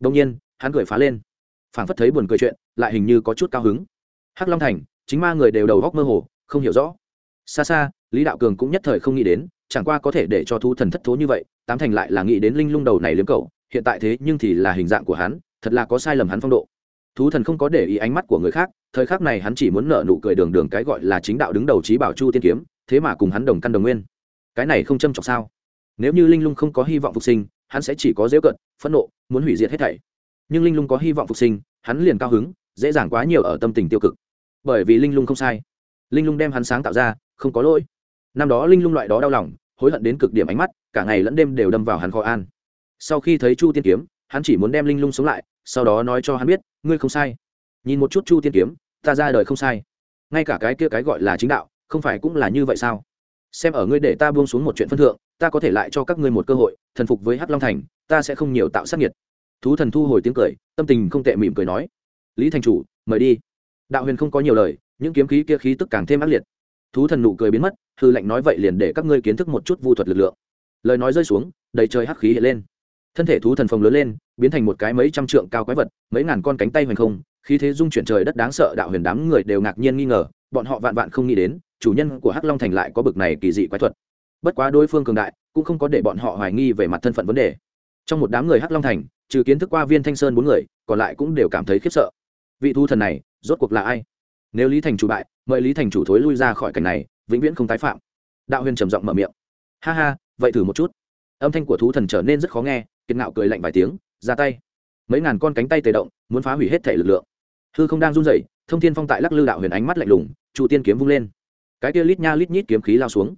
Đông nhiên, hắn cười phá lên. Phảng phất thấy buồn cười chuyện, lại hình như có chút cao hứng. Hắc long thành, chính ma người đều đầu góc mơ hồ, không hiểu rõ. Xa xa, lý đạo cường cũng nhất thời không nghĩ đến, chẳng qua có thể để cho thú thần thất thố như vậy, tám thành lại là nghĩ đến linh lung đầu này liếm cầu hiện tại thế nhưng thì là hình dạng của hắn, thật là có sai lầm hắn phong độ thú thần không có để ý ánh mắt của người khác, thời khắc này hắn chỉ muốn nợ nụ cười đường đường cái gọi là chính đạo đứng đầu trí bảo chu tiên kiếm, thế mà cùng hắn đồng căn đồng nguyên. Cái này không châm trọng sao? Nếu như linh lung không có hy vọng phục sinh, hắn sẽ chỉ có dễ cận, phẫn nộ, muốn hủy diệt hết thảy. Nhưng linh lung có hy vọng phục sinh, hắn liền cao hứng, dễ dàng quá nhiều ở tâm tình tiêu cực. Bởi vì linh lung không sai. Linh lung đem hắn sáng tạo ra, không có lỗi. Năm đó linh lung loại đó đau lòng, hối hận đến cực điểm ánh mắt, cả ngày lẫn đêm đều đâm vào hắn khó an. Sau khi thấy chu tiên kiếm, hắn chỉ muốn đem linh lung sống lại sau đó nói cho hắn biết, ngươi không sai. Nhìn một chút chu tiên kiếm, ta ra đời không sai. Ngay cả cái kia cái gọi là chính đạo, không phải cũng là như vậy sao? Xem ở ngươi để ta buông xuống một chuyện phân thượng, ta có thể lại cho các ngươi một cơ hội, thần phục với hắc long thành, ta sẽ không nhiều tạo sát nhiệt thú thần thu hồi tiếng cười, tâm tình không tệ mỉm cười nói, lý thành chủ, mời đi. Đạo huyền không có nhiều lời, những kiếm khí kia khí tức càng thêm ác liệt. Thú thần nụ cười biến mất, hư lệnh nói vậy liền để các ngươi kiến thức một chút vu thuật lực lượng. Lời nói rơi xuống, đầy trời hắc khí hiện lên thân thể thú thần phồng lớn lên, biến thành một cái mấy trăm trượng cao quái vật, mấy ngàn con cánh tay hoành không, khí thế dung chuyển trời đất đáng sợ đạo huyền đám người đều ngạc nhiên nghi ngờ, bọn họ vạn vạn không nghĩ đến, chủ nhân của hắc long thành lại có bực này kỳ dị quái thuật. Bất quá đối phương cường đại, cũng không có để bọn họ hoài nghi về mặt thân phận vấn đề. Trong một đám người hắc long thành, trừ kiến thức qua viên thanh sơn bốn người, còn lại cũng đều cảm thấy khiếp sợ. Vị thu thần này, rốt cuộc là ai? Nếu lý thành chủ bại, mời lý thành chủ thối lui ra khỏi cảnh này, vĩnh viễn không tái phạm. Đạo huyền trầm giọng mở miệng. Ha ha, vậy thử một chút. Âm thanh của thú thần trở nên rất khó nghe kiệt ngạo cười lạnh vài tiếng, ra tay. Mấy ngàn con cánh tay tề động, muốn phá hủy hết thể lực lượng. Hư không đang run rẩy, thông thiên phong tại lắc lư đạo huyền ánh mắt lạnh lùng chu tiên kiếm vung lên. Cái kia lít nha lít nhít kiếm khí lao xuống.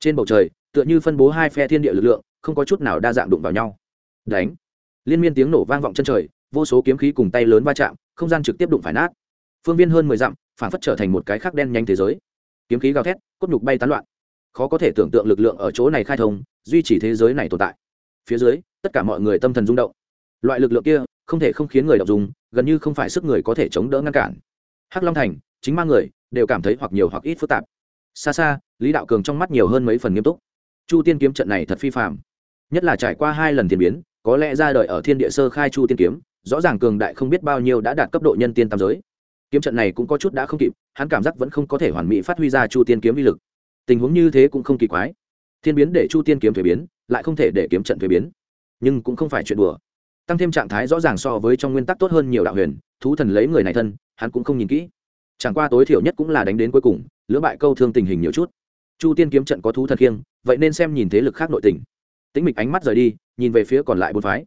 Trên bầu trời, tựa như phân bố hai phe thiên địa lực lượng, không có chút nào đa dạng đụng vào nhau. Đánh. Liên miên tiếng nổ vang vọng chân trời, vô số kiếm khí cùng tay lớn va chạm, không gian trực tiếp đụng phải nát. Phương viên hơn mười dặm phản phất trở thành một cái khắc đen nhanh thế giới. Kiếm khí gào thét, cốt nhục bay tán loạn. Khó có thể tưởng tượng lực lượng ở chỗ này khai thông, duy trì thế giới này tồn tại phía dưới, tất cả mọi người tâm thần rung động. Loại lực lượng kia không thể không khiến người đọc dùng, gần như không phải sức người có thể chống đỡ ngăn cản. Hắc long thành, chính mang người đều cảm thấy hoặc nhiều hoặc ít phức tạp. Xa xa, lý đạo cường trong mắt nhiều hơn mấy phần nghiêm túc. Chu tiên kiếm trận này thật phi phạm nhất là trải qua hai lần thiên biến, có lẽ ra đời ở thiên địa sơ khai chu tiên kiếm, rõ ràng cường đại không biết bao nhiêu đã đạt cấp độ nhân tiên tam giới. Kiếm trận này cũng có chút đã không kịp, hắn cảm giác vẫn không có thể hoàn mỹ phát huy ra chu tiên kiếm vi lực. Tình huống như thế cũng không kỳ quái. Thiên biến để chu tiên kiếm thuế biến lại không thể để kiếm trận thuế biến. Nhưng cũng không phải chuyện đùa. Tăng thêm trạng thái rõ ràng so với trong nguyên tắc tốt hơn nhiều đạo huyền, thú thần lấy người này thân, hắn cũng không nhìn kỹ. Chẳng qua tối thiểu nhất cũng là đánh đến cuối cùng, lưỡng bại câu thương tình hình nhiều chút. Chu tiên kiếm trận có thú thần kiêng vậy nên xem nhìn thế lực khác nội tình. Tĩnh mịch ánh mắt rời đi, nhìn về phía còn lại bốn phái.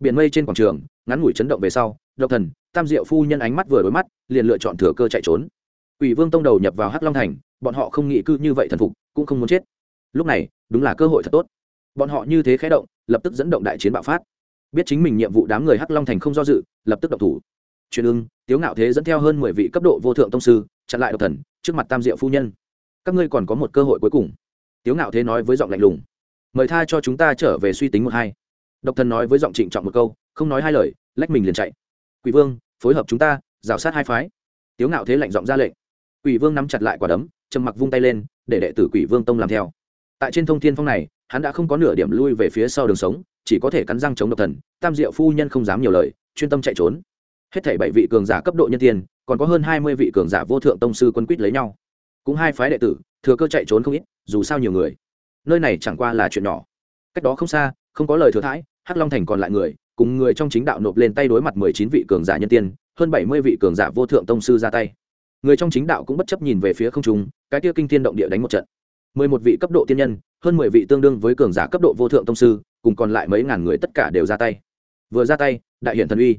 Biển mây trên quảng trường, ngắn ngủi chấn động về sau, độc thần, tam diệu phu nhân ánh mắt vừa đối mắt, liền lựa chọn thừa cơ chạy trốn. Ủy vương tông đầu nhập vào hắc long thành, bọn họ không nghĩ cư như vậy thần phục, cũng không muốn chết. Lúc này, đúng là cơ hội thật tốt bọn họ như thế khé động, lập tức dẫn động đại chiến bạo phát. Biết chính mình nhiệm vụ đám người hắc long thành không do dự, lập tức động thủ. Truyền ưng, tiếu ngạo thế dẫn theo hơn mười vị cấp độ vô thượng tông sư, chặn lại độc thần, trước mặt tam diệu phu nhân. Các ngươi còn có một cơ hội cuối cùng. Tiếu ngạo thế nói với giọng lạnh lùng. Mời tha cho chúng ta trở về suy tính một hai. Độc thần nói với giọng trịnh trọng một câu, không nói hai lời, lách mình liền chạy. Quỷ vương, phối hợp chúng ta, rào sát hai phái. Tiếu ngạo thế lạnh giọng ra lệnh. Quỷ vương nắm chặt lại quả đấm, trầm mặc vung tay lên, để đệ tử quỷ vương tông làm theo. Tại trên thông thiên phong này hắn đã không có nửa điểm lui về phía sau đường sống, chỉ có thể cắn răng chống độc thần, tam diệu phu nhân không dám nhiều lời, chuyên tâm chạy trốn. Hết thảy bảy vị cường giả cấp độ nhân tiên còn có hơn hai mươi vị cường giả vô thượng tông sư quân quýt lấy nhau. Cũng hai phái đệ tử, thừa cơ chạy trốn không ít, dù sao nhiều người. Nơi này chẳng qua là chuyện nhỏ. Cách đó không xa, không có lời thừa thãi, hắc long thành còn lại người, cùng người trong chính đạo nộp lên tay đối mặt mười chín vị cường giả nhân tiên hơn bảy mươi vị cường giả vô thượng tông sư ra tay. Người trong chính đạo cũng bất chấp nhìn về phía không trung, cái kia kinh thiên động địa đánh một trận mười một vị cấp độ tiên nhân, hơn mười vị tương đương với cường giả cấp độ vô thượng tông sư, cùng còn lại mấy ngàn người tất cả đều ra tay. Vừa ra tay, đại hiện thần uy.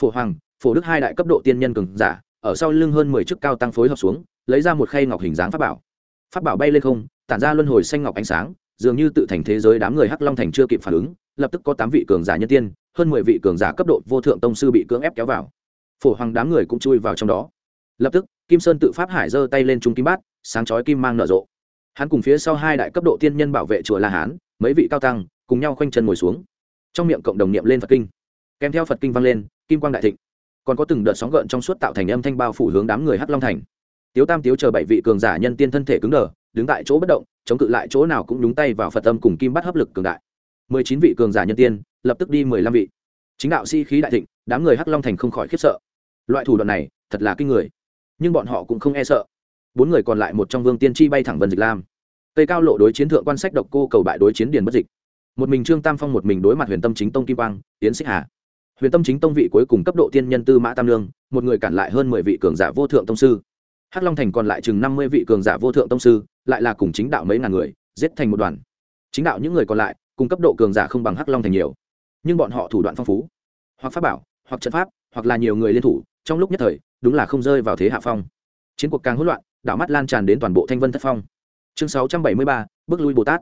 Phổ hoàng, phổ đức hai đại cấp độ tiên nhân cường giả, ở sau lưng hơn mười chức cao tăng phối hợp xuống, lấy ra một khay ngọc hình dáng pháp bảo. Pháp bảo bay lên không, tản ra luân hồi xanh ngọc ánh sáng, dường như tự thành thế giới đám người hắc long thành chưa kịp phản ứng, lập tức có tám vị cường giả nhân tiên, hơn mười vị cường giả cấp độ vô thượng tông sư bị cưỡng ép kéo vào. Phổ hoàng đám người cũng chui vào trong đó. Lập tức, kim sơn tự pháp hải giơ tay lên trung kim bát, sáng chói kim mang nở rộ hắn cùng phía sau hai đại cấp độ tiên nhân bảo vệ chùa la hán, mấy vị cao tăng, cùng nhau khoanh chân ngồi xuống. Trong miệng cộng đồng niệm lên phật kinh. Kèm theo phật kinh vang lên, kim quang đại thịnh. Còn có từng đợt sóng gợn trong suốt tạo thành âm thanh bao phủ hướng đám người hắc long thành. Tiếu tam tiếu chờ bảy vị cường giả nhân tiên thân thể cứng đờ, đứng tại chỗ bất động, chống cự lại chỗ nào cũng đúng tay vào phật âm cùng kim bắt hấp lực cường đại. Mười chín vị cường giả nhân tiên, lập tức đi mười lăm vị. Chính đạo si-khí đại thịnh, đám người hắc long thành không khỏi khiếp sợ. Loại thủ đoạn này, thật là kinh người. Nhưng bọn họ cũng không e sợ bốn người còn lại một trong vương tiên tri bay thẳng vân dịch lam tây cao lộ đối chiến thượng quan sách độc cô cầu bại đối chiến điền bất dịch một mình trương tam phong một mình đối mặt huyền tâm chính tông kim quang tiến xích hà huyền tâm chính tông vị cuối cùng cấp độ tiên nhân tư mã tam lương một người cản lại hơn mười vị cường giả vô thượng tông sư hắc long thành còn lại chừng năm mươi vị cường giả vô thượng tông sư lại là cùng chính đạo mấy ngàn người giết thành một đoàn chính đạo những người còn lại cùng cấp độ cường giả không bằng hắc long thành nhiều nhưng bọn họ thủ đoạn phong phú hoặc pháp bảo hoặc trận pháp hoặc là nhiều người liên thủ trong lúc nhất thời đúng là không rơi vào thế hạ phong chiến cuộc càng hỗn loạn đạo mắt lan tràn đến toàn bộ thanh vân thất phong. Chương sáu trăm bảy mươi ba, bước lui bồ tát.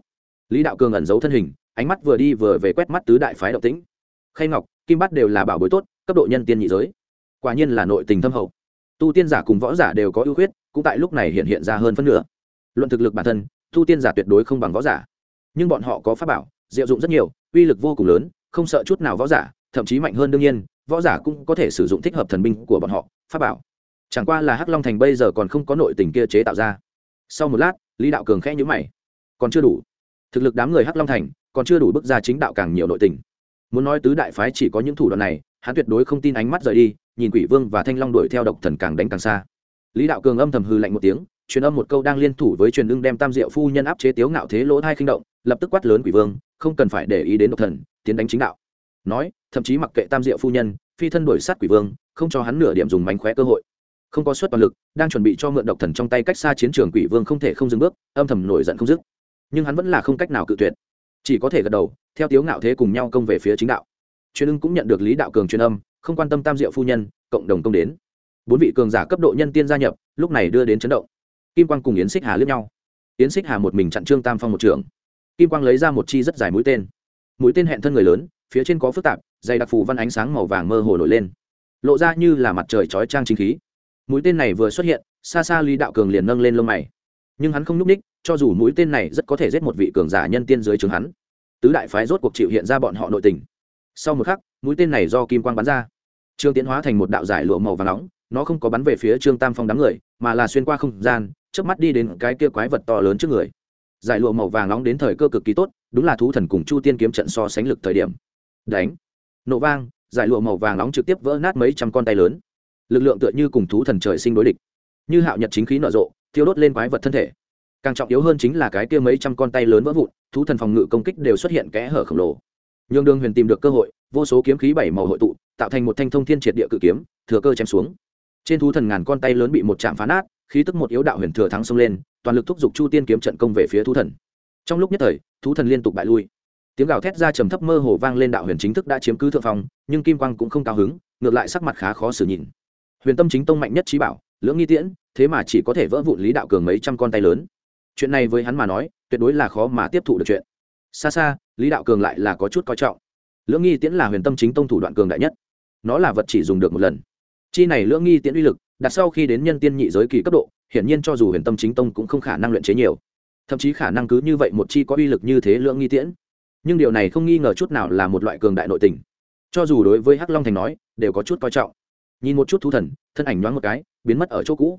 Lý đạo cường ẩn giấu thân hình, ánh mắt vừa đi vừa về quét mắt tứ đại phái động tĩnh. Khay ngọc, kim bát đều là bảo bối tốt, cấp độ nhân tiên nhị giới. Quả nhiên là nội tình thâm hậu. Tu tiên giả cùng võ giả đều có ưu khuyết, cũng tại lúc này hiện hiện ra hơn phân nửa. Luận thực lực bản thân, tu tiên giả tuyệt đối không bằng võ giả. Nhưng bọn họ có pháp bảo, diệu dụng rất nhiều, uy lực vô cùng lớn, không sợ chút nào võ giả, thậm chí mạnh hơn đương nhiên, võ giả cũng có thể sử dụng thích hợp thần binh của bọn họ, pháp bảo chẳng qua là hắc long thành bây giờ còn không có nội tình kia chế tạo ra. Sau một lát, lý đạo cường khẽ nhữ mày. Còn chưa đủ. Thực lực đám người hắc long thành còn chưa đủ bước ra chính đạo càng nhiều nội tình. Muốn nói tứ đại phái chỉ có những thủ đoạn này, hắn tuyệt đối không tin ánh mắt rời đi, nhìn quỷ vương và thanh long đuổi theo độc thần càng đánh càng xa. Lý đạo cường âm thầm hư lạnh một tiếng, truyền âm một câu đang liên thủ với truyền ưng đem tam diệu phu nhân áp chế tiếu ngạo thế lỗ hai khinh động, lập tức quát lớn quỷ vương, không cần phải để ý đến độc thần, tiến đánh chính đạo. Nói, thậm chí mặc kệ tam diệu phu nhân, phi thân đuổi sát quỷ vương, không cho hắn nửa điểm dùng mánh khóe cơ hội không có suất toàn lực, đang chuẩn bị cho mượn độc thần trong tay cách xa chiến trường quỷ vương không thể không dừng bước, âm thầm nổi giận không dứt. Nhưng hắn vẫn là không cách nào cự tuyệt. Chỉ có thể gật đầu, theo tiếu ngạo thế cùng nhau công về phía chính đạo. Truyền ưng cũng nhận được lý đạo cường truyền âm, không quan tâm tam diệu phu nhân, cộng đồng công đến. Bốn vị cường giả cấp độ nhân tiên gia nhập, lúc này đưa đến chấn động. Kim quang cùng yến xích hà lướt nhau. Yến xích hà một mình chặn trương tam phong một trường. Kim quang lấy ra một chi rất dài mũi tên. Mũi tên hẹn thân người lớn, phía trên có phức tạp, dày đặc phù văn ánh sáng màu vàng mơ hồ nổi lên. Lộ ra như là mặt trời chói trang chính khí mũi tên này vừa xuất hiện, xa xa lý đạo cường liền nâng lên lông mày. Nhưng hắn không nhúc ních cho dù mũi tên này rất có thể giết một vị cường giả nhân tiên dưới trường hắn, tứ đại phái rốt cuộc chịu hiện ra bọn họ nội tình. Sau một khắc, mũi tên này do kim quang bắn ra. Trương tiến hóa thành một đạo giải lụa màu và nóng, nó không có bắn về phía trương tam phong đám người, mà là xuyên qua không gian trước mắt đi đến cái kia quái vật to lớn trước người. Giải lụa màu vàng nóng đến thời cơ cực kỳ tốt, đúng là thú thần cùng chu tiên kiếm trận so sánh lực thời điểm. Đánh. Nổ vang, giải lụa màu vàng nóng trực tiếp vỡ nát mấy trăm con tay lớn lực lượng tựa như cùng thú thần trời sinh đối địch. Như hạo nhật chính khí nở rộ thiêu đốt lên quái vật thân thể. Càng trọng yếu hơn chính là cái kia mấy trăm con tay lớn vỡ vụn thú thần phòng ngự công kích đều xuất hiện kẽ hở khổng lồ. Nhường đường huyền tìm được cơ hội vô số kiếm khí bảy màu hội tụ tạo thành một thanh thông thiên triệt địa cự kiếm thừa cơ chém xuống. Trên thú thần ngàn con tay lớn bị một chạm phá nát khí tức một yếu đạo huyền thừa thắng xông lên toàn lực thúc giục chu tiên kiếm trận công về phía thú thần. Trong lúc nhất thời thú thần liên tục bại lui. Tiếng gào thét ra trầm thấp mơ hồ vang lên đạo huyền chính thức đã chiếm cứ thượng phòng, nhưng kim quang cũng không cao hứng ngược lại sắc mặt khá khó xử nhìn huyền tâm chính tông mạnh nhất trí bảo, lưỡng nghi tiễn, thế mà chỉ có thể vỡ vụn lý đạo cường mấy trăm con tay lớn. Chuyện này với hắn mà nói, tuyệt đối là khó mà tiếp thụ được chuyện. Xa xa, lý đạo cường lại là có chút coi trọng. Lưỡng nghi tiễn là huyền tâm chính tông thủ đoạn cường đại nhất. Nó là vật chỉ dùng được một lần. Chi này lưỡng nghi tiễn uy lực, đặt sau khi đến nhân tiên nhị giới kỳ cấp độ, hiển nhiên cho dù huyền tâm chính tông cũng không khả năng luyện chế nhiều. Thậm chí khả năng cứ như vậy một chi có uy lực như thế lưỡng nghi tiễn. Nhưng điều này không nghi ngờ chút nào là một loại cường đại nội tình. Cho dù đối với hắc long thành nói, đều có chút coi trọng nhìn một chút thú thần thân ảnh nhoáng một cái biến mất ở chỗ cũ.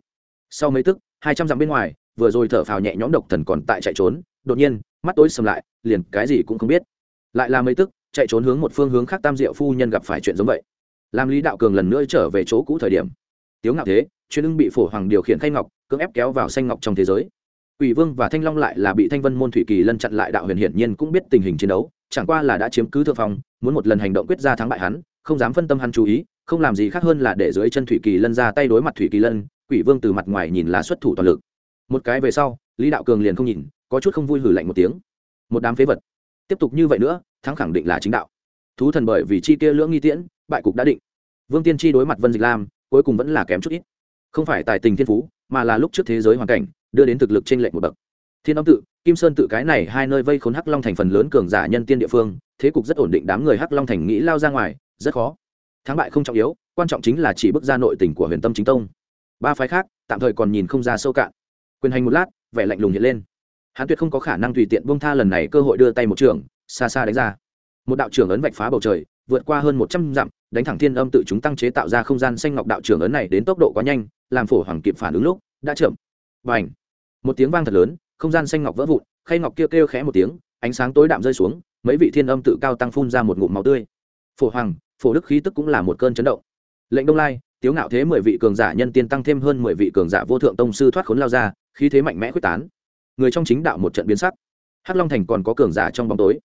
Sau mấy tức hai trăm dặm bên ngoài vừa rồi thở phào nhẹ nhõm độc thần còn tại chạy trốn đột nhiên mắt tối sầm lại liền cái gì cũng không biết. Lại là mấy tức chạy trốn hướng một phương hướng khác tam diệu phu nhân gặp phải chuyện giống vậy. Làm lý đạo cường lần nữa trở về chỗ cũ thời điểm. Tiếu ngạo thế chuyên ưng bị phổ hoàng điều khiển khay ngọc cưỡng ép kéo vào xanh ngọc trong thế giới. Quỷ Vương và Thanh Long lại là bị Thanh Vân môn thủy kỳ lân chặn lại đạo huyền hiển nhiên cũng biết tình hình chiến đấu, chẳng qua là đã chiếm cứ thượng phong, muốn một lần hành động quyết ra thắng bại hắn, không dám phân tâm hắn chú ý, không làm gì khác hơn là để dưới chân thủy kỳ lân ra tay đối mặt thủy kỳ lân, Quỷ Vương từ mặt ngoài nhìn là xuất thủ toàn lực. Một cái về sau, Lý Đạo Cường liền không nhìn, có chút không vui hử lạnh một tiếng. Một đám phế vật. Tiếp tục như vậy nữa, thắng khẳng định là chính đạo. Thú thần bởi vì chi kia lưỡng nghi tiễn, bại cục đã định. Vương Tiên Chi đối mặt Vân Dịch Lam, cuối cùng vẫn là kém chút ít. Không phải tài tình thiên phú, mà là lúc trước thế giới hoàn cảnh, đưa đến thực lực trên lệnh một bậc thiên âm tự kim sơn tự cái này hai nơi vây khốn hắc long thành phần lớn cường giả nhân tiên địa phương thế cục rất ổn định đám người hắc long thành nghĩ lao ra ngoài rất khó thắng bại không trọng yếu quan trọng chính là chỉ bước ra nội tình của huyền tâm chính tông. Ba phái khác tạm thời còn nhìn không ra sâu cạn. Quyền hành một lát vẻ lạnh lùng hiện lên. Hắn tuyệt không có khả năng tùy tiện bông tha lần này cơ hội đưa tay một trường xa xa đánh ra. Một đạo trưởng ấn vạch phá bầu trời vượt qua hơn một trăm dặm đánh thẳng thiên âm tự chúng tăng chế tạo ra không gian xanh ngọc đạo trưởng ấn này đến tốc độ quá nhanh làm phổ hoàng kịp phản ứng lúc đã chậm. Và ảnh một tiếng vang thật lớn không gian xanh ngọc vỡ vụn khay ngọc kia kêu, kêu khẽ một tiếng ánh sáng tối đạm rơi xuống mấy vị thiên âm tự cao tăng phun ra một ngụm máu tươi. Phổ hoàng phổ đức khí tức cũng là một cơn chấn động. Lệnh đông lai, tiếu ngạo thế mười vị cường giả nhân tiên tăng thêm hơn mười vị cường giả vô thượng tông sư thoát khốn lao ra, khí thế mạnh mẽ quyết tán. Người trong chính đạo một trận biến sắc. Hắc long thành còn có cường giả trong bóng tối.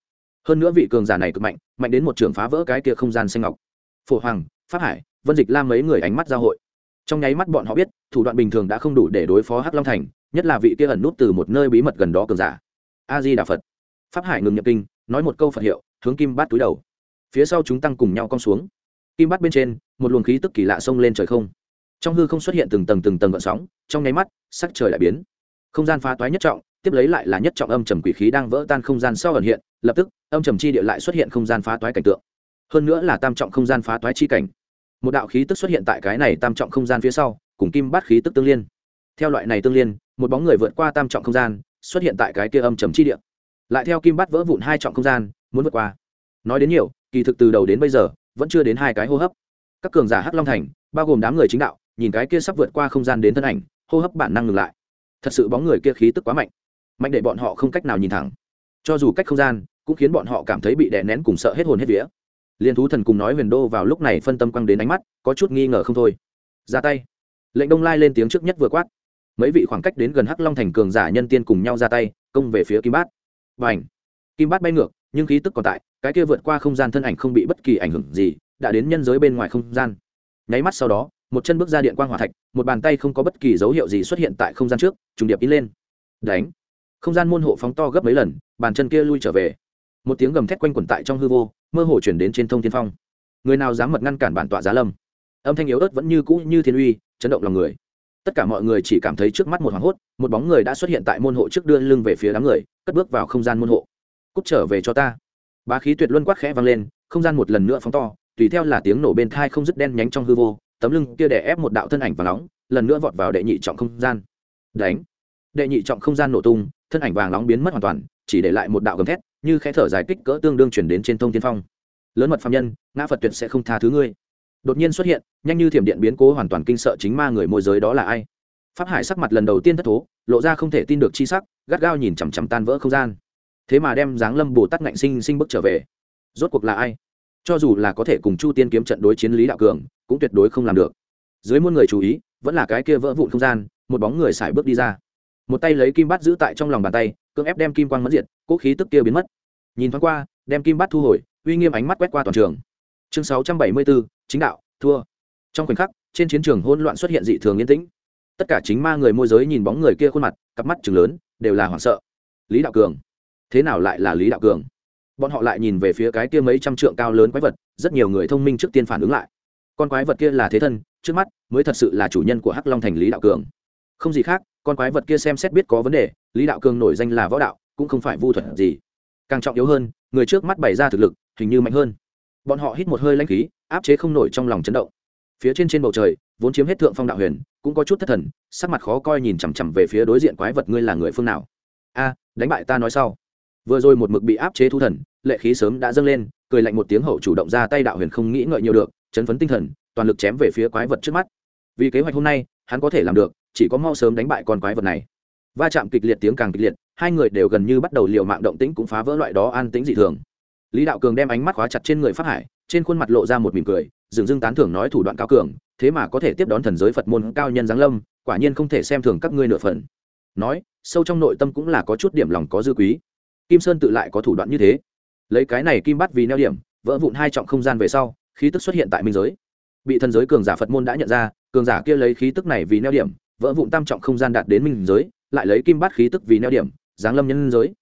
Hơn nữa vị cường giả này cực mạnh mạnh đến một trường phá vỡ cái kia không gian xanh ngọc. Phổ hoàng, pháp hải, vân dịch lam mấy người ánh mắt giao hội. Trong nháy mắt bọn họ biết, thủ đoạn bình thường đã không đủ để đối phó hắc long thành, nhất là vị kia ẩn nút từ một nơi bí mật gần đó cường giả. A di đà phật. Pháp hải ngừng nhập kinh, nói một câu phật hiệu, hướng kim bát túi đầu phía sau chúng tăng cùng nhau cong xuống. Kim bát bên trên, một luồng khí tức kỳ lạ xông lên trời không. Trong hư không xuất hiện từng tầng từng tầng gợn sóng, trong nháy mắt, sắc trời lại biến. Không gian phá toái nhất trọng, tiếp lấy lại là nhất trọng âm trầm quỷ khí đang vỡ tan không gian sau ẩn hiện, lập tức, âm trầm chi địa lại xuất hiện không gian phá toái cảnh tượng. Hơn nữa là tam trọng không gian phá toái chi cảnh. Một đạo khí tức xuất hiện tại cái này tam trọng không gian phía sau, cùng kim bát khí tức tương liên. Theo loại này tương liên, một bóng người vượt qua tam trọng không gian, xuất hiện tại cái kia âm trầm chi địa. Lại theo kim bát vỡ vụn hai trọng không gian, muốn vượt qua. Nói đến nhiều kỳ thực từ đầu đến bây giờ, vẫn chưa đến hai cái hô hấp. Các cường giả hắc long thành, bao gồm đám người chính đạo, nhìn cái kia sắp vượt qua không gian đến thân ảnh, hô hấp bản năng ngừng lại. Thật sự bóng người kia khí tức quá mạnh. Mạnh để bọn họ không cách nào nhìn thẳng. Cho dù cách không gian, cũng khiến bọn họ cảm thấy bị đè nén cùng sợ hết hồn hết vía. Liên thú thần cùng nói huyền đô vào lúc này phân tâm quăng đến ánh mắt, có chút nghi ngờ không thôi. Ra tay. Lệnh đông lai lên tiếng trước nhất vừa quát. Mấy vị khoảng cách đến gần hắc long thành cường giả nhân tiên cùng nhau ra tay, công về phía kim bát. Và ảnh kim bát bay ngược, nhưng khí tức còn tại cái kia vượt qua không gian thân ảnh không bị bất kỳ ảnh hưởng gì, đã đến nhân giới bên ngoài không gian. Nháy mắt sau đó, một chân bước ra điện quang hỏa thạch, một bàn tay không có bất kỳ dấu hiệu gì xuất hiện tại không gian trước, trùng điệp in lên. Đánh. Không gian môn hộ phóng to gấp mấy lần, bàn chân kia lui trở về. Một tiếng gầm thét quanh quẩn tại trong hư vô, mơ hồ chuyển đến trên thông thiên phong. Người nào dám mật ngăn cản bản tọa giá lâm? Âm thanh yếu ớt vẫn như cũ như thiên uy, chấn động lòng người. Tất cả mọi người chỉ cảm thấy trước mắt một hoảng hốt, một bóng người đã xuất hiện tại môn hộ trước đưa lưng về phía đám người, cất bước vào không gian môn hộ. Cút trở về cho ta bá khí tuyệt luân quát khẽ vang lên, không gian một lần nữa phóng to, tùy theo là tiếng nổ bên thai không dứt đen nhánh trong hư vô, tấm lưng kia đè ép một đạo thân ảnh vàng nóng, lần nữa vọt vào đệ nhị trọng không gian. Đánh! Đệ nhị trọng không gian nổ tung, thân ảnh vàng nóng biến mất hoàn toàn, chỉ để lại một đạo gầm thét, như khẽ thở dài kích cỡ tương đương chuyển đến trên thông tiên phong. Lớn mật phạm nhân, ngã phật tuyệt sẽ không tha thứ ngươi. Đột nhiên xuất hiện, nhanh như thiểm điện biến cố hoàn toàn kinh sợ chính ma người môi giới đó là ai? Pháp hải sắc mặt lần đầu tiên thất thố, lộ ra không thể tin được chi sắc, gắt gao nhìn chằm chằm tan vỡ không gian thế mà đem giáng lâm bồ tát ngạnh sinh sinh bước trở về. Rốt cuộc là ai? Cho dù là có thể cùng chu tiên kiếm trận đối chiến lý đạo cường, cũng tuyệt đối không làm được. Dưới muôn người chú ý, vẫn là cái kia vỡ vụn không gian, một bóng người xài bước đi ra. Một tay lấy kim bát giữ tại trong lòng bàn tay, cưỡng ép đem kim quang mất diệt cỗ khí tức kia biến mất. Nhìn thoáng qua, đem kim bát thu hồi, uy nghiêm ánh mắt quét qua toàn trường. Chương sáu trăm bảy mươi bốn chính đạo, thua. Trong khoảnh khắc, trên chiến trường hỗn loạn xuất hiện dị thường yên tĩnh. Tất cả chính ma người môi giới nhìn bóng người kia khuôn mặt, cặp mắt chừng lớn, đều là hoảng sợ. Lý đạo cường thế nào lại là lý đạo cường? Bọn họ lại nhìn về phía cái kia mấy trăm trượng cao lớn quái vật, rất nhiều người thông minh trước tiên phản ứng lại. Con quái vật kia là thế thân, trước mắt mới thật sự là chủ nhân của hắc long thành lý đạo cường. Không gì khác, con quái vật kia xem xét biết có vấn đề, lý đạo cường nổi danh là võ đạo, cũng không phải vu thuật gì. Càng trọng yếu hơn, người trước mắt bày ra thực lực, hình như mạnh hơn. Bọn họ hít một hơi lanh khí, áp chế không nổi trong lòng chấn động. Phía trên trên bầu trời, vốn chiếm hết thượng phong đạo huyền, cũng có chút thất thần, sắc mặt khó coi nhìn chằm chằm về phía đối diện quái vật ngươi là người phương nào? A, đánh bại ta nói sau vừa rồi một mực bị áp chế thu thần, lệ khí sớm đã dâng lên, cười lạnh một tiếng hậu chủ động ra tay đạo huyền không nghĩ ngợi nhiều được, chấn phấn tinh thần, toàn lực chém về phía quái vật trước mắt. Vì kế hoạch hôm nay, hắn có thể làm được, chỉ có mau sớm đánh bại con quái vật này. Va chạm kịch liệt tiếng càng kịch liệt, hai người đều gần như bắt đầu liều mạng động tĩnh cũng phá vỡ loại đó an tĩnh dị thường. Lý đạo cường đem ánh mắt khóa chặt trên người pháp hải, trên khuôn mặt lộ ra một mỉm cười, dường dưng tán thưởng nói thủ đoạn cao cường, thế mà có thể tiếp đón thần giới phật môn cao nhân giáng lâm, quả nhiên không thể xem thường các ngươi nửa phần. Nói, sâu trong nội tâm cũng là có chút điểm lòng có dư quý kim sơn tự lại có thủ đoạn như thế. Lấy cái này kim bắt vì neo điểm, vỡ vụn hai trọng không gian về sau, khí tức xuất hiện tại minh giới. Bị thần giới cường giả phật môn đã nhận ra, cường giả kia lấy khí tức này vì neo điểm, vỡ vụn tam trọng không gian đạt đến minh giới, lại lấy kim bắt khí tức vì neo điểm, giáng lâm nhân giới.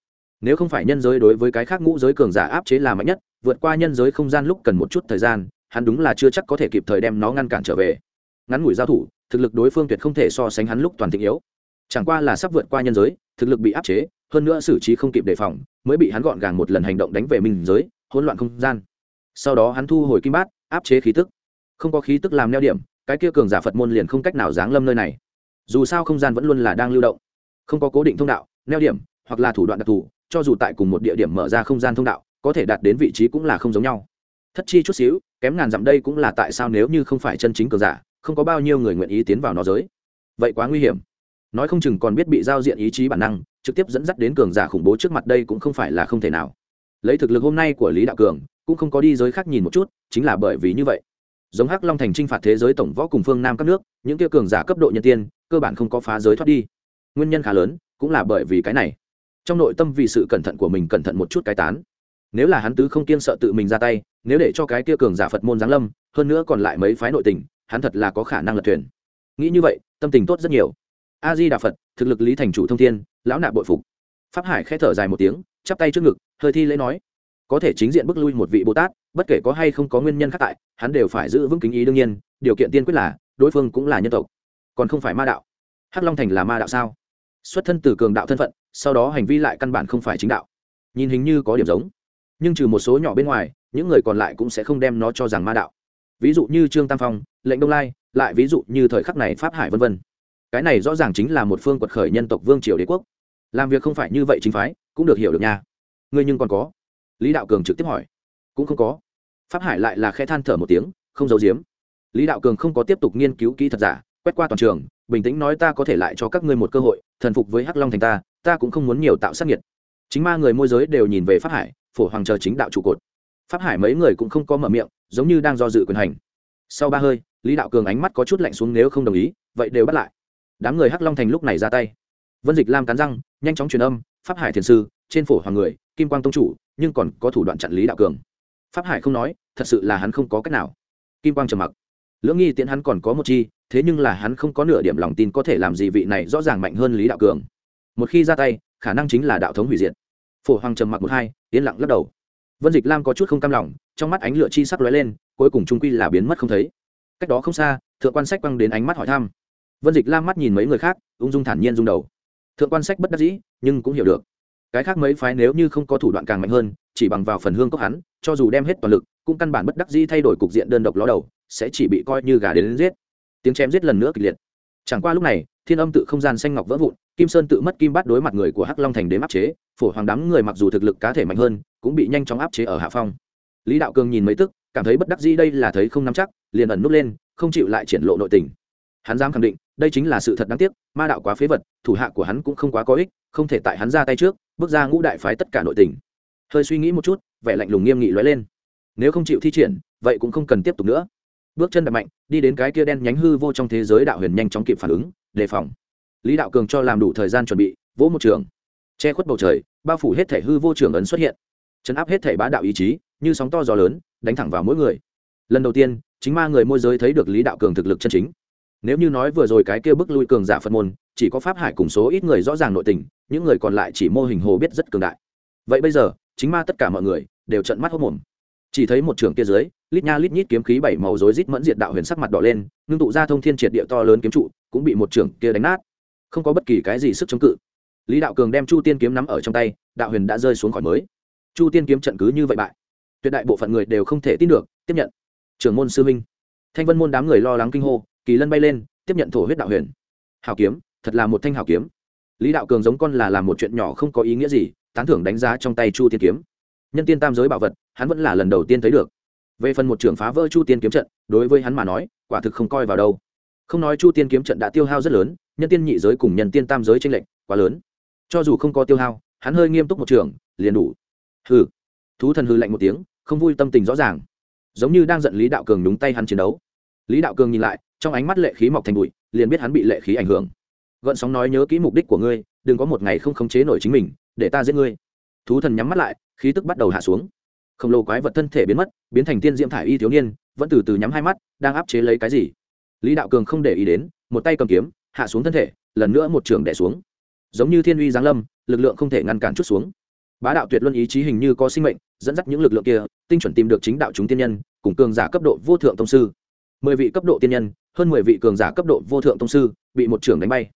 Nếu không phải nhân giới đối với cái khác ngũ giới cường giả áp chế là mạnh nhất, vượt qua nhân giới không gian lúc cần một chút thời gian, hắn đúng là chưa chắc có thể kịp thời đem nó ngăn cản trở về. Ngắn ngủi giao thủ, thực lực đối phương tuyệt không thể so sánh hắn lúc toàn thịnh yếu. Chẳng qua là sắp vượt qua nhân giới, thực lực bị áp chế hơn nữa xử trí không kịp đề phòng, mới bị hắn gọn gàng một lần hành động đánh về mình giới, hỗn loạn không gian. Sau đó hắn thu hồi kim bát, áp chế khí tức. Không có khí tức làm neo điểm, cái kia cường giả phật môn liền không cách nào giáng lâm nơi này. Dù sao không gian vẫn luôn là đang lưu động. Không có cố định thông đạo, neo điểm, hoặc là thủ đoạn đặc thù, cho dù tại cùng một địa điểm mở ra không gian thông đạo, có thể đạt đến vị trí cũng là không giống nhau. Thất chi chút xíu, kém ngàn dặm đây cũng là tại sao nếu như không phải chân chính cường giả, không có bao nhiêu người nguyện ý tiến vào nó giới. Vậy quá nguy hiểm. Nói không chừng còn biết bị giao diện ý chí bản năng trực tiếp dẫn dắt đến cường giả khủng bố trước mặt đây cũng không phải là không thể nào. Lấy thực lực hôm nay của lý đạo cường, cũng không có đi giới khác nhìn một chút, chính là bởi vì như vậy. Giống hắc long thành t r i n h phạt thế giới tổng võ cùng phương nam các nước, những kia cường giả cấp độ nhân tiên, cơ bản không có phá giới thoát đi. Nguyên nhân khá lớn, cũng là bởi vì cái này. Trong nội tâm vì sự cẩn thận của mình cẩn thận một chút cái tán. Nếu là hắn tứ không kiên sợ tự mình ra tay, nếu để cho cái kia cường giả phật môn giáng lâm, hơn nữa còn lại mấy phái nội tình, hắn thật là có khả năng lật thuyền. Nghĩ như vậy, tâm tình tốt rất nhiều. A di đà phật, thực lực lý thành chủ thông thiên lão nạp bội phục. Pháp hải k h ẽ thở dài một tiếng, chắp tay trước ngực, hơi thi lễ nói, có thể chính diện bước lui một vị bồ tát, bất kể có hay không có nguyên nhân khác tại, hắn đều phải giữ vững kính ý đương nhiên, điều kiện tiên quyết là, đối phương cũng là nhân tộc, còn không phải ma đạo. Hắc long thành là ma đạo sao? Xuất thân từ cường đạo thân phận, sau đó hành vi lại căn bản không phải chính đạo. Nhìn hình như có điểm giống, nhưng trừ một số nhỏ bên ngoài, những người còn lại cũng sẽ không đem nó cho rằng ma đạo. Ví dụ như trương tam phong, lệnh đông lai, lại ví dụ như thời khắc này pháp hải vân vân. Cái này rõ ràng chính là một phương quật khởi nhân tộc vương triều đế quốc làm việc không phải như vậy chính phái, cũng được hiểu được nha. Ngươi nhưng còn có. Lý đạo cường trực tiếp hỏi. Cũng không có. Pháp hải lại là khe than thở một tiếng, không giấu giếm. Lý đạo cường không có tiếp tục nghiên cứu kỹ thật giả, quét qua toàn trường, bình tĩnh nói ta có thể lại cho các ngươi một cơ hội, thần phục với hắc long thành ta ta cũng không muốn nhiều tạo sát nhiệt chính ma người môi giới đều nhìn về pháp hải, phổ hoàng chờ chính đạo trụ cột. Pháp hải mấy người cũng không có mở miệng, giống như đang do dự quyền hành. Sau ba hơi, lý đạo cường ánh mắt có chút lạnh xuống nếu không đồng ý, vậy đều bắt lại. Đám người hắc long thành lúc này ra tay vân dịch lam cắn răng, nhanh chóng truyền âm, pháp hải thiền sư, trên phổ hoàng người, kim quang tông chủ, nhưng còn có thủ đoạn chặn lý đạo cường. Pháp hải không nói, thật sự là hắn không có cách nào. Kim quang trầm mặc. Lưỡng nghi tiễn hắn còn có một chi, thế nhưng là hắn không có nửa điểm lòng tin có thể làm gì vị này rõ ràng mạnh hơn lý đạo cường. Một khi ra tay, khả năng chính là đạo thống hủy diệt. Phổ hoàng trầm mặc một hai, yên lặng lắc đầu. Vân dịch lam có chút không cam lòng, trong mắt ánh lửa chi sắc lóe lên, cuối cùng trung quy là biến mất không thấy. Cách đó không xa, thượng quan sách quăng đến ánh mắt hỏi thăm. Vân dịch lam mắt nhìn mấy người khác, ung dung thản nhiên rung đầu thượng quan sách bất đắc dĩ nhưng cũng hiểu được. Cái khác mấy phái nếu như không có thủ đoạn càng mạnh hơn chỉ bằng vào phần hương cốc hắn cho dù đem hết toàn lực cũng căn bản bất đắc dĩ thay đổi cục diện đơn độc ló đầu sẽ chỉ bị coi như gà đến, đến giết. Tiếng chém giết lần nữa kịch liệt. Chẳng qua lúc này thiên âm tự không gian xanh ngọc vỡ vụn kim sơn tự mất kim bát đối mặt người của hắc long thành đến áp chế phổ hoàng đám người mặc dù thực lực cá thể mạnh hơn cũng bị nhanh chóng áp chế ở hạ phong. Lý đạo cường nhìn mấy tức cảm thấy bất đắc dĩ đây là thấy không nắm chắc liền ẩn nút lên không chịu lại triển lộ nội tình hắn dám khẳng định, đây chính là sự thật đáng tiếc, ma đạo quá phế vật, thủ hạ của hắn cũng không quá có ích, không thể tại hắn ra tay trước, bước ra ngũ đại phái tất cả nội tình. Hơi suy nghĩ một chút, vẻ lạnh lùng nghiêm nghị lóe lên. Nếu không chịu thi triển, vậy cũng không cần tiếp tục nữa. Bước chân đập mạnh, đi đến cái kia đen nhánh hư vô trong thế giới đạo huyền nhanh chóng kịp phản ứng, đề phòng. Lý đạo cường cho làm đủ thời gian chuẩn bị, vỗ một trường. Che khuất bầu trời, bao phủ hết thể hư vô trường ấn xuất hiện. Chấn áp hết thể bá đạo ý chí, như sóng to gió lớn, đánh thẳng vào mỗi người. Lần đầu tiên, chính ma người môi giới thấy được lý đạo cường thực lực chân chính nếu như nói vừa rồi cái kia bức lui cường giả phật môn, chỉ có pháp hải cùng số ít người rõ ràng nội tình, những người còn lại chỉ mô hình hồ biết rất cường đại. Vậy bây giờ, chính ma tất cả mọi người đều trận mắt hốc mồm chỉ thấy một trường kia dưới, lít nha lít nhít kiếm khí bảy màu rối rít mẫn diệt đạo huyền sắc mặt đỏ lên, ngưng tụ ra thông thiên triệt địa to lớn kiếm trụ, cũng bị một trường kia đánh nát. Không có bất kỳ cái gì sức chống cự. Lý đạo cường đem chu tiên kiếm nắm ở trong tay, đạo huyền đã rơi xuống khỏi mới. Chu tiên kiếm trận cứ như vậy bại. Tuyệt đại bộ phận người đều không thể tin được, tiếp nhận. Trưởng môn sư minh thanh vân môn đám người lo lắng kinh hô kỳ lân bay lên, tiếp nhận thổ huyết đạo huyền. Hào kiếm, thật là một thanh hào kiếm. Lý đạo cường giống con là làm một chuyện nhỏ không có ý nghĩa gì, tán thưởng đánh giá trong tay chu tiên kiếm. Nhân tiên tam giới bảo vật, hắn vẫn là lần đầu tiên thấy được. Về phần một trưởng phá vỡ chu tiên kiếm trận, đối với hắn mà nói, quả thực không coi vào đâu. Không nói chu tiên kiếm trận đã tiêu hao rất lớn, nhân tiên nhị giới cùng nhân tiên tam giới tranh lệch quá lớn. Cho dù không có tiêu hao, hắn hơi nghiêm túc một trường, liền đủ. Hừ. Thú thần hư lạnh một tiếng, không vui tâm tình rõ ràng. Giống như đang giận lý đạo cường đúng tay hắn chiến đấu. Lý đạo cường nhìn lại trong ánh mắt lệ khí mọc thành bụi, liền biết hắn bị lệ khí ảnh hưởng. Gợn sóng nói nhớ kỹ mục đích của ngươi, đừng có một ngày không khống chế nổi chính mình, để ta giết ngươi. Thú thần nhắm mắt lại, khí tức bắt đầu hạ xuống. Khổng lồ quái vật thân thể biến mất, biến thành tiên diễm thải y thiếu niên, vẫn từ từ nhắm hai mắt, đang áp chế lấy cái gì? Lý đạo cường không để ý đến, một tay cầm kiếm, hạ xuống thân thể, lần nữa một trường đẻ xuống. Giống như thiên uy giáng lâm, lực lượng không thể ngăn cản chút xuống. Bá đạo tuyệt luân ý chí hình như có sinh mệnh, dẫn dắt những lực lượng kia, tinh chuẩn tìm được chính đạo chúng tiên nhân, cùng cường giả cấp độ vô thượng tông sư. Mười vị cấp độ tiên nhân hơn mười vị cường giả cấp độ vô thượng tông sư bị một trưởng đánh bay.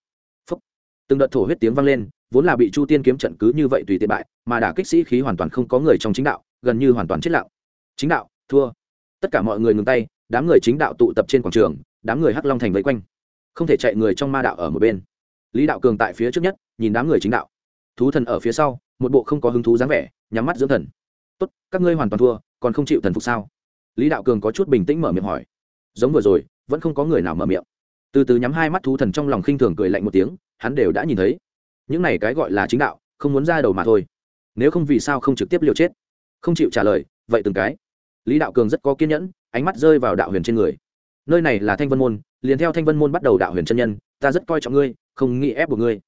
Phúc. từng đợt thổ huyết tiếng vang lên, vốn là bị chu tiên kiếm trận cứ như vậy tùy tiện bại, mà đả kích sĩ khí hoàn toàn không có người trong chính đạo, gần như hoàn toàn chết lạo chính đạo, thua. Tất cả mọi người ngừng tay, đám người chính đạo tụ tập trên quảng trường, đám người hắc long thành vây quanh. Không thể chạy người trong ma đạo ở một bên. Lý đạo cường tại phía trước nhất, nhìn đám người chính đạo. Thú thần ở phía sau, một bộ không có hứng thú dáng vẻ, nhắm mắt dưỡng thần. Tốt, các ngươi hoàn toàn thua, còn không chịu thần phục sao? Lý đạo cường có chút bình tĩnh mở miệng hỏi. Giống vừa rồi vẫn không có người nào mở miệng. Từ từ nhắm hai mắt thú thần trong lòng khinh thường cười lạnh một tiếng, hắn đều đã nhìn thấy. Những này cái gọi là chính đạo, không muốn ra đầu mà thôi. Nếu không vì sao không trực tiếp liều chết? Không chịu trả lời, vậy từng cái. Lý đạo cường rất có kiên nhẫn, ánh mắt rơi vào đạo huyền trên người. Nơi này là thanh vân môn, liền theo thanh vân môn bắt đầu đạo huyền chân nhân, ta rất coi trọng ngươi, không nghĩ ép buộc ngươi.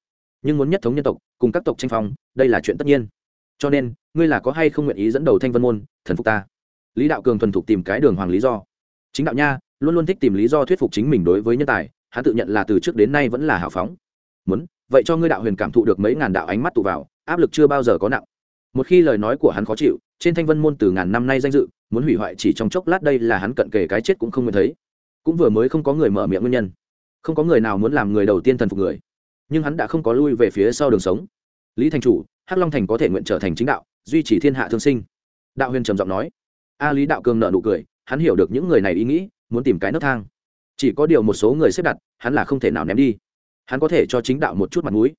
Nhưng muốn nhất thống nhân tộc, cùng các tộc tranh phong, đây là chuyện tất nhiên. Cho nên, ngươi là có hay không nguyện ý dẫn đầu thanh vân môn, thần phục ta? Lý đạo cường thuần thục tìm cái đường hoàng lý do. Chính đạo nha luôn luôn thích tìm lý do thuyết phục chính mình đối với nhân tài, hắn tự nhận là từ trước đến nay vẫn là hào phóng. Muốn, vậy cho ngươi đạo huyền cảm thụ được mấy ngàn đạo ánh mắt tụ vào, áp lực chưa bao giờ có nặng. Một khi lời nói của hắn khó chịu, trên thanh vân môn từ ngàn năm nay danh dự, muốn hủy hoại chỉ trong chốc lát đây là hắn cận kề cái chết cũng không nguyện thấy. Cũng vừa mới không có người mở miệng nguyên nhân. Không có người nào muốn làm người đầu tiên thần phục người. Nhưng hắn đã không có lui về phía sau đường sống. Lý thành chủ, hắc long thành có thể nguyện trở thành chính đạo, duy trì thiên hạ thương sinh. Đạo huyền trầm giọng nói. A lý đạo cường nợ nụ cười, hắn hiểu được những người này ý nghĩ muốn tìm cái nấc thang. Chỉ có điều một số người xếp đặt, hắn là không thể nào ném đi. Hắn có thể cho chính đạo một chút mặt mũi.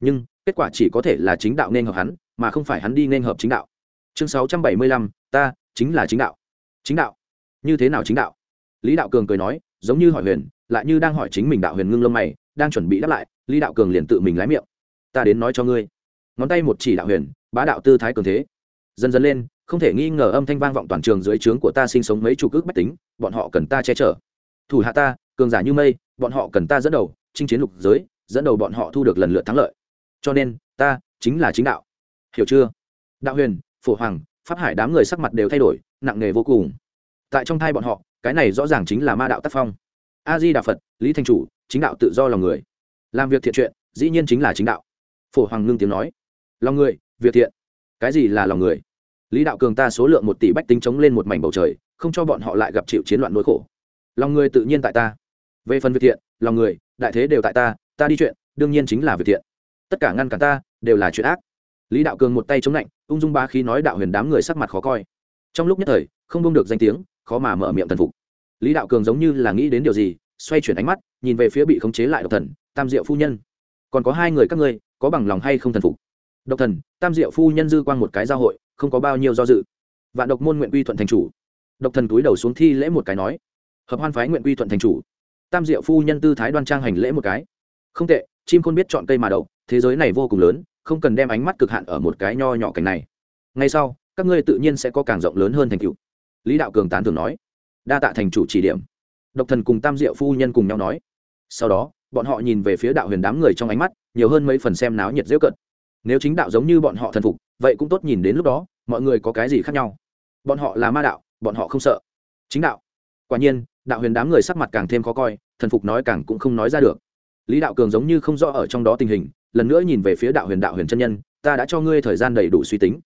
Nhưng, kết quả chỉ có thể là chính đạo nên hợp hắn, mà không phải hắn đi nên hợp chính đạo. Chương sáu trăm bảy mươi lăm, ta chính là chính đạo. Chính đạo? Như thế nào chính đạo? Lý đạo cường cười nói, giống như hỏi huyền, lại như đang hỏi chính mình đạo huyền ngưng lông mày, đang chuẩn bị đáp lại, lý đạo cường liền tự mình lái miệng. Ta đến nói cho ngươi. Ngón tay một chỉ đạo huyền, bá đạo tư thái cường thế. Dần dần lên không thể nghi ngờ âm thanh vang vọng toàn trường dưới trướng của ta sinh sống mấy chục ước bách tính, bọn họ cần ta che chở. Thủ hạ ta, cường giả như mây, bọn họ cần ta dẫn đầu, chinh chiến lục giới, dẫn đầu bọn họ thu được lần lượt thắng lợi. Cho nên, ta chính là chính đạo. Hiểu chưa? Đạo huyền, phổ hoàng, pháp hải đám người sắc mặt đều thay đổi, nặng nề vô cùng. Tại trong thai bọn họ, cái này rõ ràng chính là ma đạo tác phong. A di đà phật lý thanh chủ, chính đạo tự do lòng người. Làm việc thiện chuyện, dĩ nhiên chính là chính đạo. Phổ hoàng ngưng tiếng nói. Lòng người, việc thiện. Cái gì là lòng người? Lý đạo cường ta số lượng một tỷ bách tính chống lên một mảnh bầu trời, không cho bọn họ lại gặp chịu chiến loạn nỗi khổ. Lòng người tự nhiên tại ta. Về phần việc thiện, lòng người, đại thế đều tại ta ta đi chuyện, đương nhiên chính là việc thiện. Tất cả ngăn cản ta, đều là chuyện ác. Lý đạo cường một tay chống lạnh, ung dung ba khí nói đạo huyền đám người sắc mặt khó coi. Trong lúc nhất thời, không bông được danh tiếng, khó mà mở miệng thần phục. Lý đạo cường giống như là nghĩ đến điều gì, xoay chuyển ánh mắt, nhìn về phía bị khống chế lại độc thần, tam diệu phu nhân. Còn có hai người các ngươi, có bằng lòng hay không thần phục? Độc thần, tam diệu phu nhân dư quang một cái giao hội không có bao nhiêu do dự. Vạn độc môn nguyện quy thuận thành chủ. Độc thần túi đầu xuống thi lễ một cái nói, hợp hoan phái nguyện quy thuận thành chủ. Tam diệu phu nhân tư thái đoan trang hành lễ một cái. Không tệ, chim khôn biết chọn cây mà đậu, thế giới này vô cùng lớn, không cần đem ánh mắt cực hạn ở một cái nho nhỏ cảnh này. Ngay sau, các ngươi tự nhiên sẽ có càng rộng lớn hơn thành cựu lý đạo cường tán thường nói, đa tạ thành chủ chỉ điểm. Độc thần cùng tam diệu phu nhân cùng nhau nói. Sau đó, bọn họ nhìn về phía đạo huyền đám người trong ánh mắt, nhiều hơn mấy phần xem náo nhiệt dễ cận nếu chính đạo giống như bọn họ thần phục, vậy cũng tốt nhìn đến lúc đó, mọi người có cái gì khác nhau? Bọn họ là ma đạo, bọn họ không sợ. Chính đạo. Quả nhiên, đạo huyền đám người sắc mặt càng thêm khó coi, thần phục nói càng cũng không nói ra được. Lý đạo cường giống như không rõ ở trong đó tình hình, lần nữa nhìn về phía đạo huyền đạo huyền chân nhân, ta đã cho ngươi thời gian đầy đủ suy tính.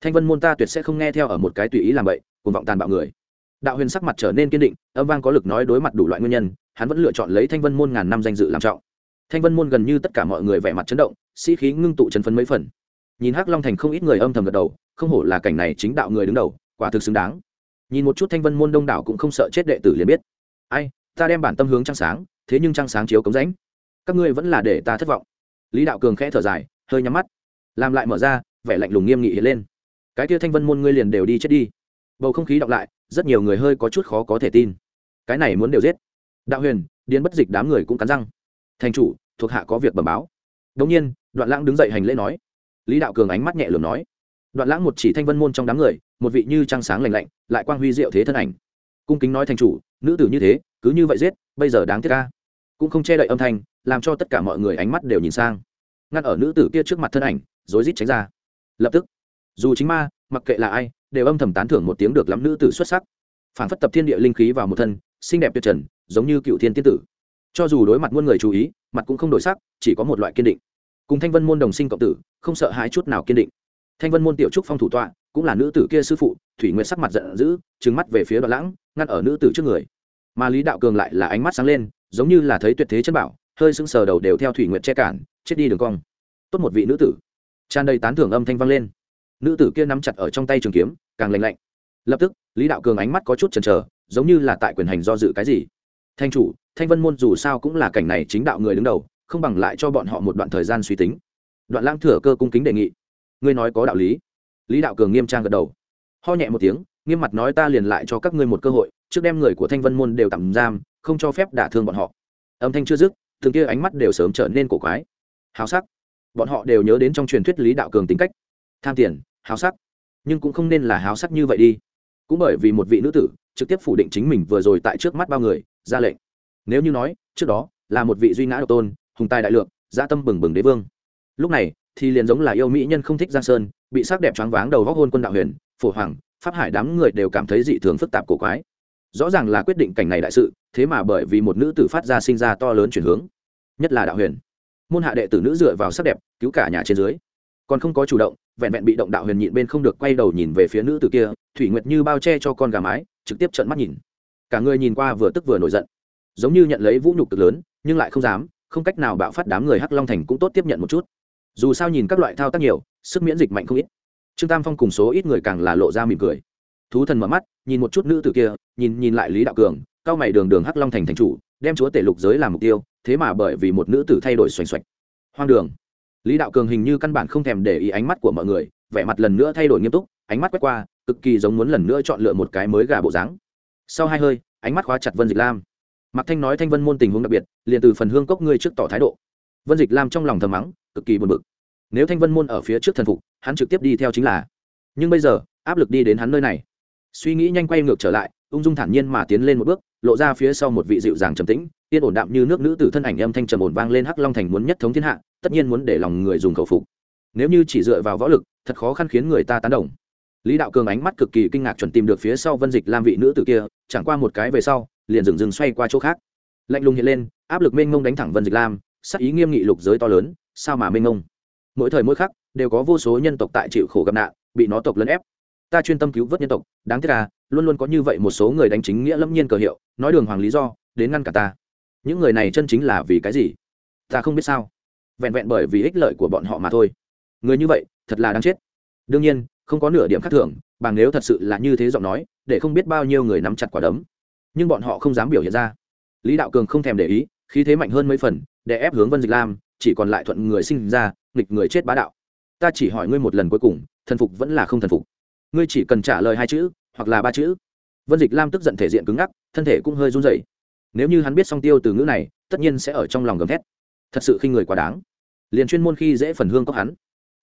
Thanh vân môn ta tuyệt sẽ không nghe theo ở một cái tùy ý làm vậy cùng vọng tàn bạo người. Đạo huyền sắc mặt trở nên kiên định, âm vang có lực nói đối mặt đủ loại nguyên nhân, hắn vẫn lựa chọn lấy thanh vân môn ngàn năm danh dự làm trọng. Thanh vân môn gần như tất cả mọi người vẻ mặt chấn động sĩ khí ngưng tụ chân phấn mấy phần. Nhìn hắc long thành không ít người âm thầm gật đầu, không hổ là cảnh này chính đạo người đứng đầu, quả thực xứng đáng. Nhìn một chút thanh vân môn đông đảo cũng không sợ chết đệ tử liền biết. Ai, ta đem bản tâm hướng trăng sáng, thế nhưng trăng sáng chiếu cống rãnh. Các ngươi vẫn là để ta thất vọng. Lý đạo cường khẽ thở dài, hơi nhắm mắt. Làm lại mở ra, vẻ lạnh lùng nghiêm nghị hiện lên. Cái kia thanh vân môn ngươi liền đều đi chết đi. Bầu không khí đọc lại, rất nhiều người hơi có chút khó có thể tin. Cái này muốn đều giết. Đạo huyền điên bất dịch đám người cũng cắn răng. Thành chủ, thuộc hạ có việc bẩm báo. Đống nhiên đoạn lãng đứng dậy hành lễ nói. Lý đạo cường ánh mắt nhẹ lường nói. Đoạn lãng một chỉ thanh vân môn trong đám người, một vị như trăng sáng lành lạnh, lại quang huy diệu thế thân ảnh. Cung kính nói thành chủ, nữ tử như thế, cứ như vậy giết, bây giờ đáng tiếc ca cũng không che đậy âm thanh, làm cho tất cả mọi người ánh mắt đều nhìn sang. Ngăn ở nữ tử kia trước mặt thân ảnh, rối rít tránh ra. Lập tức, dù chính ma, mặc kệ là ai, đều âm thầm tán thưởng một tiếng được lắm nữ tử xuất sắc. Phản phất tập thiên địa linh khí vào một thân, xinh đẹp tuyệt trần, giống như cựu thiên tiên tử. Cho dù đối mặt muôn người chú ý, mặt cũng không đổi sắc, chỉ có một loại kiên định cùng thanh vân môn đồng sinh cộng tử, không sợ hãi chút nào kiên định. Thanh vân môn tiểu trúc phong thủ tọa, cũng là nữ tử kia sư phụ, thủy nguyệt sắc mặt giận dữ, trừng mắt về phía đoạn lãng, ngăn ở nữ tử trước người. Mà lý đạo cường lại là ánh mắt sáng lên, giống như là thấy tuyệt thế chân bảo, hơi sững sờ đầu đều theo thủy nguyệt che cản, chết đi đường cong. Tốt một vị nữ tử. Tràn đầy tán thưởng âm thanh vang lên. Nữ tử kia nắm chặt ở trong tay trường kiếm, càng lạnh lạnh. Lập tức, lý đạo cường ánh mắt có chút chần chờ, giống như là tại quyền hành do dự cái gì. Thanh chủ, thanh vân môn dù sao cũng là cảnh này chính đạo người đứng đầu không bằng lại cho bọn họ một đoạn thời gian suy tính. Đoạn lãng thừa cơ cung kính đề nghị. Ngươi nói có đạo lý. Lý đạo cường nghiêm trang gật đầu. Ho nhẹ một tiếng, nghiêm mặt nói ta liền lại cho các ngươi một cơ hội, trước đem người của thanh vân môn đều tạm giam, không cho phép đả thương bọn họ. Âm thanh chưa dứt thường kia ánh mắt đều sớm trở nên cổ quái. Háo sắc. Bọn họ đều nhớ đến trong truyền thuyết lý đạo cường tính cách. Tham tiền, háo sắc. Nhưng cũng không nên là háo sắc như vậy đi. Cũng bởi vì một vị nữ tử, trực tiếp phủ định chính mình vừa rồi tại trước mắt bao người, ra lệnh. Nếu như nói, trước đó, là một vị duy ngã độc tôn hùng tài đại lượng gia tâm bừng bừng đế vương. Lúc này, thì liền giống là yêu mỹ nhân không thích giang sơn, bị sắc đẹp choáng váng đầu góc hôn quân đạo huyền, phổ hoàng, pháp hải đám người đều cảm thấy dị thường phức tạp cổ quái. Rõ ràng là quyết định cảnh này đại sự, thế mà bởi vì một nữ tử phát ra sinh ra to lớn chuyển hướng. Nhất là đạo huyền. Môn hạ đệ tử nữ dựa vào sắc đẹp, cứu cả nhà trên dưới. Còn không có chủ động, vẹn vẹn bị động đạo huyền nhịn bên không được quay đầu nhìn về phía nữ tử kia, thủy nguyệt như bao che cho con gà mái, trực tiếp trợn mắt nhìn. Cả người nhìn qua vừa tức vừa nổi giận. Giống như nhận lấy vũ nhục cực lớn, nhưng lại không dám không cách nào bạo phát đám người hắc long thành cũng tốt tiếp nhận một chút. Dù sao nhìn các loại thao tác nhiều, sức miễn dịch mạnh không ít. Trương tam phong cùng số ít người càng là lộ ra mỉm cười. Thú thần mở mắt, nhìn một chút nữ tử kia, nhìn nhìn lại lý đạo cường, cao mày đường đường hắc long thành thành chủ, đem chúa tể lục giới làm mục tiêu, thế mà bởi vì một nữ tử thay đổi xoành xoạch. Hoang đường. Lý đạo cường hình như căn bản không thèm để ý ánh mắt của mọi người, vẻ mặt lần nữa thay đổi nghiêm túc, ánh mắt quét qua, cực kỳ giống muốn lần nữa chọn lựa một cái mới gà bộ dáng. Sau hai hơi, ánh mắt khóa chặt vân dịch lam mạc thanh nói thanh vân môn tình huống đặc biệt, liền từ phần hương cốc ngươi trước tỏ thái độ. Vân dịch lam trong lòng thầm mắng, cực kỳ buồn bực. Nếu thanh vân môn ở phía trước thần phục, hắn trực tiếp đi theo chính là. Nhưng bây giờ, áp lực đi đến hắn nơi này. Suy nghĩ nhanh quay ngược trở lại, ung dung thản nhiên mà tiến lên một bước, lộ ra phía sau một vị dịu dàng trầm tĩnh, yên ổn đạm như nước nữ tử thân ảnh âm thanh trầm ổn vang lên hắc long thành muốn nhất thống thiên hạ, tất nhiên muốn để lòng người dùng khẩu phục. Nếu như chỉ dựa vào võ lực, thật khó khăn khiến người ta tán đồng lý đạo cường ánh mắt cực kỳ kinh ngạc chuẩn tìm được phía sau vân dịch lam vị nữ tử kia, chẳng qua một cái về sau, liền dừng dừng xoay qua chỗ khác. Lạnh lùng hiện lên, áp lực mênh mông đánh thẳng vân dịch lam, sắc ý nghiêm nghị lục giới to lớn, sao mà mênh mông? Mỗi thời mỗi khắc, đều có vô số nhân tộc tại chịu khổ gặp nạn, bị nó tộc lấn ép. Ta chuyên tâm cứu vớt nhân tộc, đáng tiếc là luôn luôn có như vậy một số người đánh chính nghĩa lâm nhiên cờ hiệu, nói đường hoàng lý do, đến ngăn cả ta. Những người này chân chính là vì cái gì? Ta không biết sao. Vẹn vẹn bởi vì ích lợi của bọn họ mà thôi. Người như vậy, thật là đáng chết. Đương nhiên không có nửa điểm khác thường, bằng nếu thật sự là như thế giọng nói, để không biết bao nhiêu người nắm chặt quả đấm. Nhưng bọn họ không dám biểu hiện ra. Lý đạo cường không thèm để ý, khí thế mạnh hơn mấy phần để ép hướng vân dịch lam, chỉ còn lại thuận người sinh ra, nghịch người chết bá đạo. Ta chỉ hỏi ngươi một lần cuối cùng, thần phục vẫn là không thần phục? Ngươi chỉ cần trả lời hai chữ, hoặc là ba chữ. Vân dịch lam tức giận thể diện cứng ngắc, thân thể cũng hơi run rẩy. Nếu như hắn biết song tiêu từ ngữ này, tất nhiên sẽ ở trong lòng gầm thét. Thật sự khi người quá đáng. Liền chuyên môn khi dễ phần hương có hắn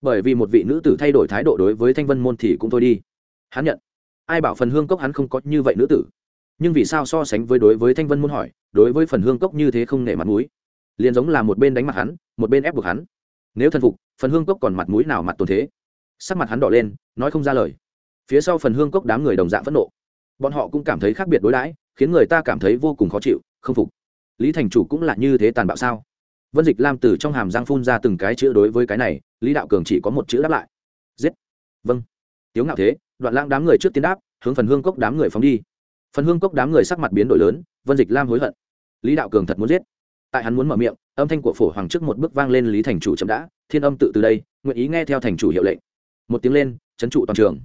bởi vì một vị nữ tử thay đổi thái độ đối với thanh vân môn thì cũng thôi đi. Hắn nhận. Ai bảo phần hương cốc hắn không có như vậy nữ tử? Nhưng vì sao so sánh với đối với thanh vân môn hỏi, đối với phần hương cốc như thế không nể mặt mũi? Liền giống là một bên đánh mặt hắn, một bên ép buộc hắn. Nếu thần phục, phần hương cốc còn mặt mũi nào mặt tồn thế? Sắc mặt hắn đỏ lên, nói không ra lời. Phía sau phần hương cốc đám người đồng dạng phẫn nộ. Bọn họ cũng cảm thấy khác biệt đối đãi, khiến người ta cảm thấy vô cùng khó chịu, không phục. Lý thành chủ cũng là như thế tàn bạo sao? Vân dịch lam từ trong hàm giang phun ra từng cái chữ đối với cái này, lý đạo cường chỉ có một chữ đáp lại. Giết. Vâng. Tiếu ngạo thế, đoạn lãng đám người trước tiến đáp, hướng phần hương cốc đám người phóng đi. Phần hương cốc đám người sắc mặt biến đổi lớn, vân dịch lam hối hận. Lý đạo cường thật muốn giết. Tại hắn muốn mở miệng, âm thanh của phổ hoàng trước một bước vang lên lý thành chủ chậm đã, thiên âm tự từ đây, nguyện ý nghe theo thành chủ hiệu lệnh. Một tiếng lên trấn trụ toàn trường.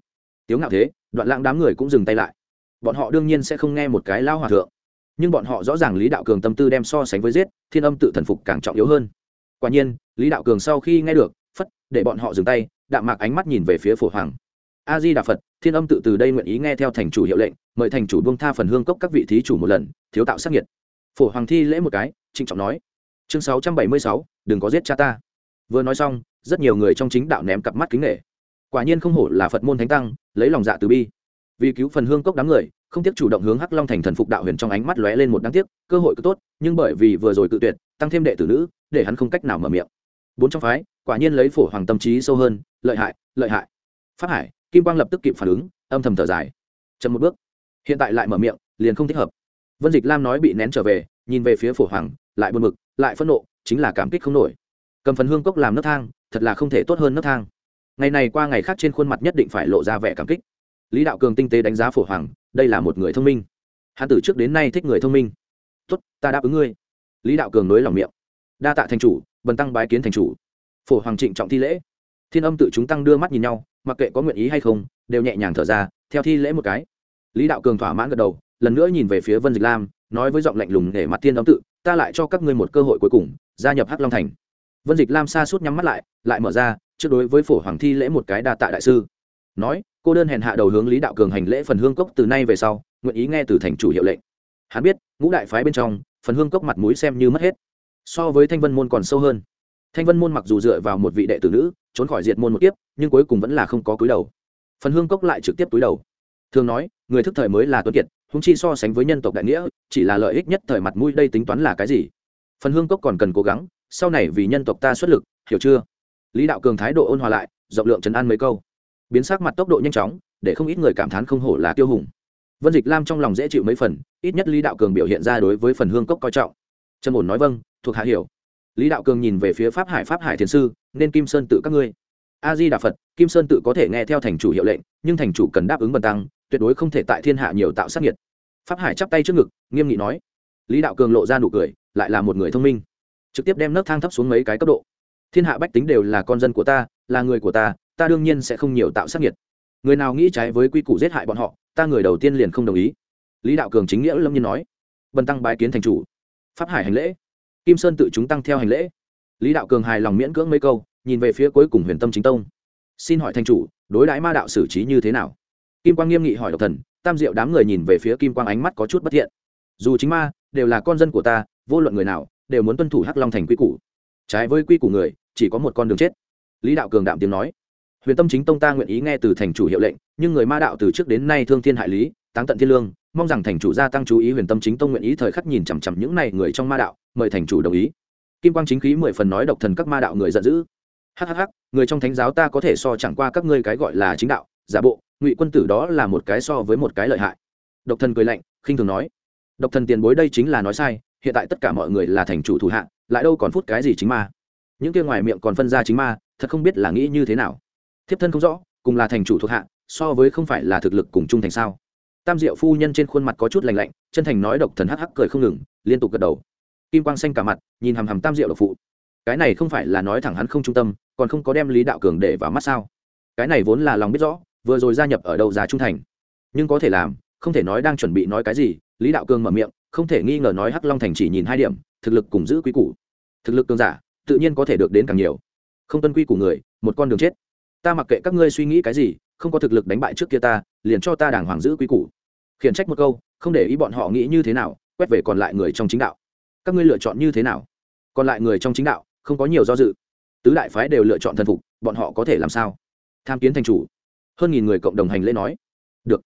Tiếu ngạo thế, đoạn lãng đám người cũng dừng tay lại. Bọn họ đương nhiên sẽ không nghe một cái lao hòa thượng nhưng bọn họ rõ ràng lý đạo cường tâm tư đem so sánh với giết, thiên âm tự thần phục càng trọng yếu hơn. Quả nhiên, lý đạo cường sau khi nghe được, phất, để bọn họ dừng tay, đạm mạc ánh mắt nhìn về phía phổ hoàng. A di đà phật thiên âm tự từ đây nguyện ý nghe theo thành chủ hiệu lệnh, mời thành chủ buông tha phần hương cốc các vị thí chủ một lần, thiếu tạo sắc nhiệt. Phổ hoàng thi lễ một cái, trịnh trọng nói. Chương sáu trăm bảy mươi sáu, đừng có giết cha ta. Vừa nói xong, rất nhiều người trong chính đạo ném cặp mắt kính nghệ quả nhiên không hổ là phật môn thánh tăng, lấy lòng dạ từ bi. Vì cứu phần hương cốc đám người không tiếc chủ động hướng hắc long thành thần phục đạo huyền trong ánh mắt lóe lên một đáng tiếc, cơ hội cứ tốt, nhưng bởi vì vừa rồi cự tuyệt, tăng thêm đệ tử nữ, để hắn không cách nào mở miệng. Bốn trong phái, quả nhiên lấy phổ hoàng tâm trí sâu hơn, lợi hại lợi hại. Phát hải, kim quang lập tức kịp phản ứng, âm thầm thở dài. Chậm một bước. Hiện tại lại mở miệng, liền không thích hợp. Vân dịch lam nói bị nén trở về, nhìn về phía phổ hoàng, lại buồn bực, lại phẫn nộ, chính là cảm kích không nổi. Cầm phần hương cốc làm nấc thang, thật là không thể tốt hơn nấc thang. Ngày này qua ngày khác trên khuôn mặt nhất định phải lộ ra vẻ cảm kích lý đạo cường tinh tế đánh giá phổ hoàng, đây là một người thông minh. Hắn từ trước đến nay thích người thông minh. Tốt, ta đáp ứng ngươi. Lý đạo cường nối lòng miệng. Đa tạ thành chủ, bần tăng bái kiến thành chủ. Phổ hoàng trịnh trọng thi lễ. Thiên âm tự chúng tăng đưa mắt nhìn nhau, mặc kệ có nguyện ý hay không, đều nhẹ nhàng thở ra, theo thi lễ một cái. Lý đạo cường thỏa mãn gật đầu, lần nữa nhìn về phía vân dịch lam, nói với giọng lạnh lùng để mặt thiên âm tự, ta lại cho các ngươi một cơ hội cuối cùng, gia nhập hắc long thành. Vân dịch lam xa suốt nhắm mắt lại lại mở ra, trước đối với phổ hoàng thi lễ một cái đa tạ đại sư nói, cô đơn hèn hạ đầu hướng lý đạo cường hành lễ phần hương cốc từ nay về sau, nguyện ý nghe từ thành chủ hiệu lệnh. Hắn biết, ngũ đại phái bên trong, phần hương cốc mặt mũi xem như mất hết. So với thanh vân môn còn sâu hơn. Thanh vân môn mặc dù dựa vào một vị đệ tử nữ, trốn khỏi diệt môn một kiếp, nhưng cuối cùng vẫn là không có cúi đầu. Phần hương cốc lại trực tiếp cúi đầu. Thường nói, người thức thời mới là tuấn kiệt húng chi so sánh với nhân tộc đại nghĩa, chỉ là lợi ích nhất thời mặt mũi đây tính toán là cái gì? Phần hương cốc còn cần cố gắng, sau này vì nhân tộc ta xuất lực, hiểu chưa? Lý đạo cường thái độ ôn hòa lại, rộng lượng trấn an mấy câu biến sắc mặt tốc độ nhanh chóng, để không ít người cảm thán không hổ là tiêu hùng. Vân dịch lam trong lòng dễ chịu mấy phần, ít nhất lý đạo cường biểu hiện ra đối với phần hương cốc coi trọng. Trâm ổn nói vâng thuộc hạ hiểu. Lý đạo cường nhìn về phía pháp hải pháp hải thiền sư, nên kim sơn tự các ngươi. A di đà phật, kim sơn tự có thể nghe theo thành chủ hiệu lệnh, nhưng thành chủ cần đáp ứng bần tăng, tuyệt đối không thể tại thiên hạ nhiều tạo sát nhiệt pháp hải chắp tay trước ngực, nghiêm nghị nói. Lý đạo cường lộ ra nụ cười, lại là một người thông minh. Trực tiếp đem nấc thang thấp xuống mấy cái cấp độ. Thiên hạ bách tính đều là con dân của ta, là người của ta ta đương nhiên sẽ không nhiều tạo sát nhiệt. Người nào nghĩ trái với quy củ giết hại bọn họ, ta người đầu tiên liền không đồng ý. Lý đạo cường chính nghĩa lâm nhiên nói. Bần tăng bái kiến thành chủ, pháp hải hành lễ. Kim sơn tự chúng tăng theo hành lễ. Lý đạo cường hài lòng miễn cưỡng mấy câu, nhìn về phía cuối cùng huyền tâm chính tông. Xin hỏi thanh chủ, đối đãi ma đạo xử trí như thế nào? Kim quang nghiêm nghị hỏi độc thần, tam diệu đám người nhìn về phía kim quang ánh mắt có chút bất thiện. Dù chính ma, đều là con dân của ta, vô luận người nào, đều muốn tuân thủ hắc long thành quy củ. Trái với quy củ người, chỉ có một con đường chết. Lý đạo cường đạm tiếng nói huyền tâm chính tông ta nguyện ý nghe từ thành chủ hiệu lệnh, nhưng người ma đạo từ trước đến nay thương thiên hại lý, táng tận thiên lương, mong rằng thành chủ gia tăng chú ý. Huyền tâm chính tông nguyện ý thời khắc nhìn chằm chằm những này người trong ma đạo, mời thành chủ đồng ý. Kim quang chính khí mười phần nói độc thần các ma đạo người giận dữ. Hhh người trong thánh giáo ta có thể so chẳng qua các ngươi cái gọi là chính đạo, giả bộ, ngụy quân tử đó là một cái so với một cái lợi hại. Độc thần cười lạnh, khinh thường nói. Độc thần tiền bối đây chính là nói sai, hiện tại tất cả mọi người là thành chủ thủ hạ, lại đâu còn phút cái gì chính ma. Những kia ngoài miệng còn phân ra chính ma, thật không biết là nghĩ như thế nào thiếp thân không rõ, cùng là thành chủ thuộc hạ, so với không phải là thực lực cùng chung thành sao? Tam diệu phu nhân trên khuôn mặt có chút lành lạnh, chân thành nói độc thần hắc hắc cười không ngừng, liên tục gật đầu. Kim quang xanh cả mặt, nhìn hằm hằm tam diệu độc phụ. Cái này không phải là nói thẳng hắn không trung tâm, còn không có đem lý đạo cường để vào mắt sao? Cái này vốn là lòng biết rõ, vừa rồi gia nhập ở đầu già trung thành? Nhưng có thể làm, không thể nói đang chuẩn bị nói cái gì, lý đạo cường mở miệng, không thể nghi ngờ nói hắc long thành chỉ nhìn hai điểm, thực lực cùng giữ quý củ. Thực lực cường giả, tự nhiên có thể được đến càng nhiều. Không tuân quy của người, một con đường chết ta mặc kệ các ngươi suy nghĩ cái gì, không có thực lực đánh bại trước kia ta, liền cho ta đàng hoàng giữ quý củ. Khiển trách một câu, không để ý bọn họ nghĩ như thế nào, quét về còn lại người trong chính đạo. Các ngươi lựa chọn như thế nào? Còn lại người trong chính đạo, không có nhiều do dự. Tứ đại phái đều lựa chọn thần phục, bọn họ có thể làm sao? Tham kiến thành chủ. Hơn nghìn người cộng đồng hành lễ nói. Được.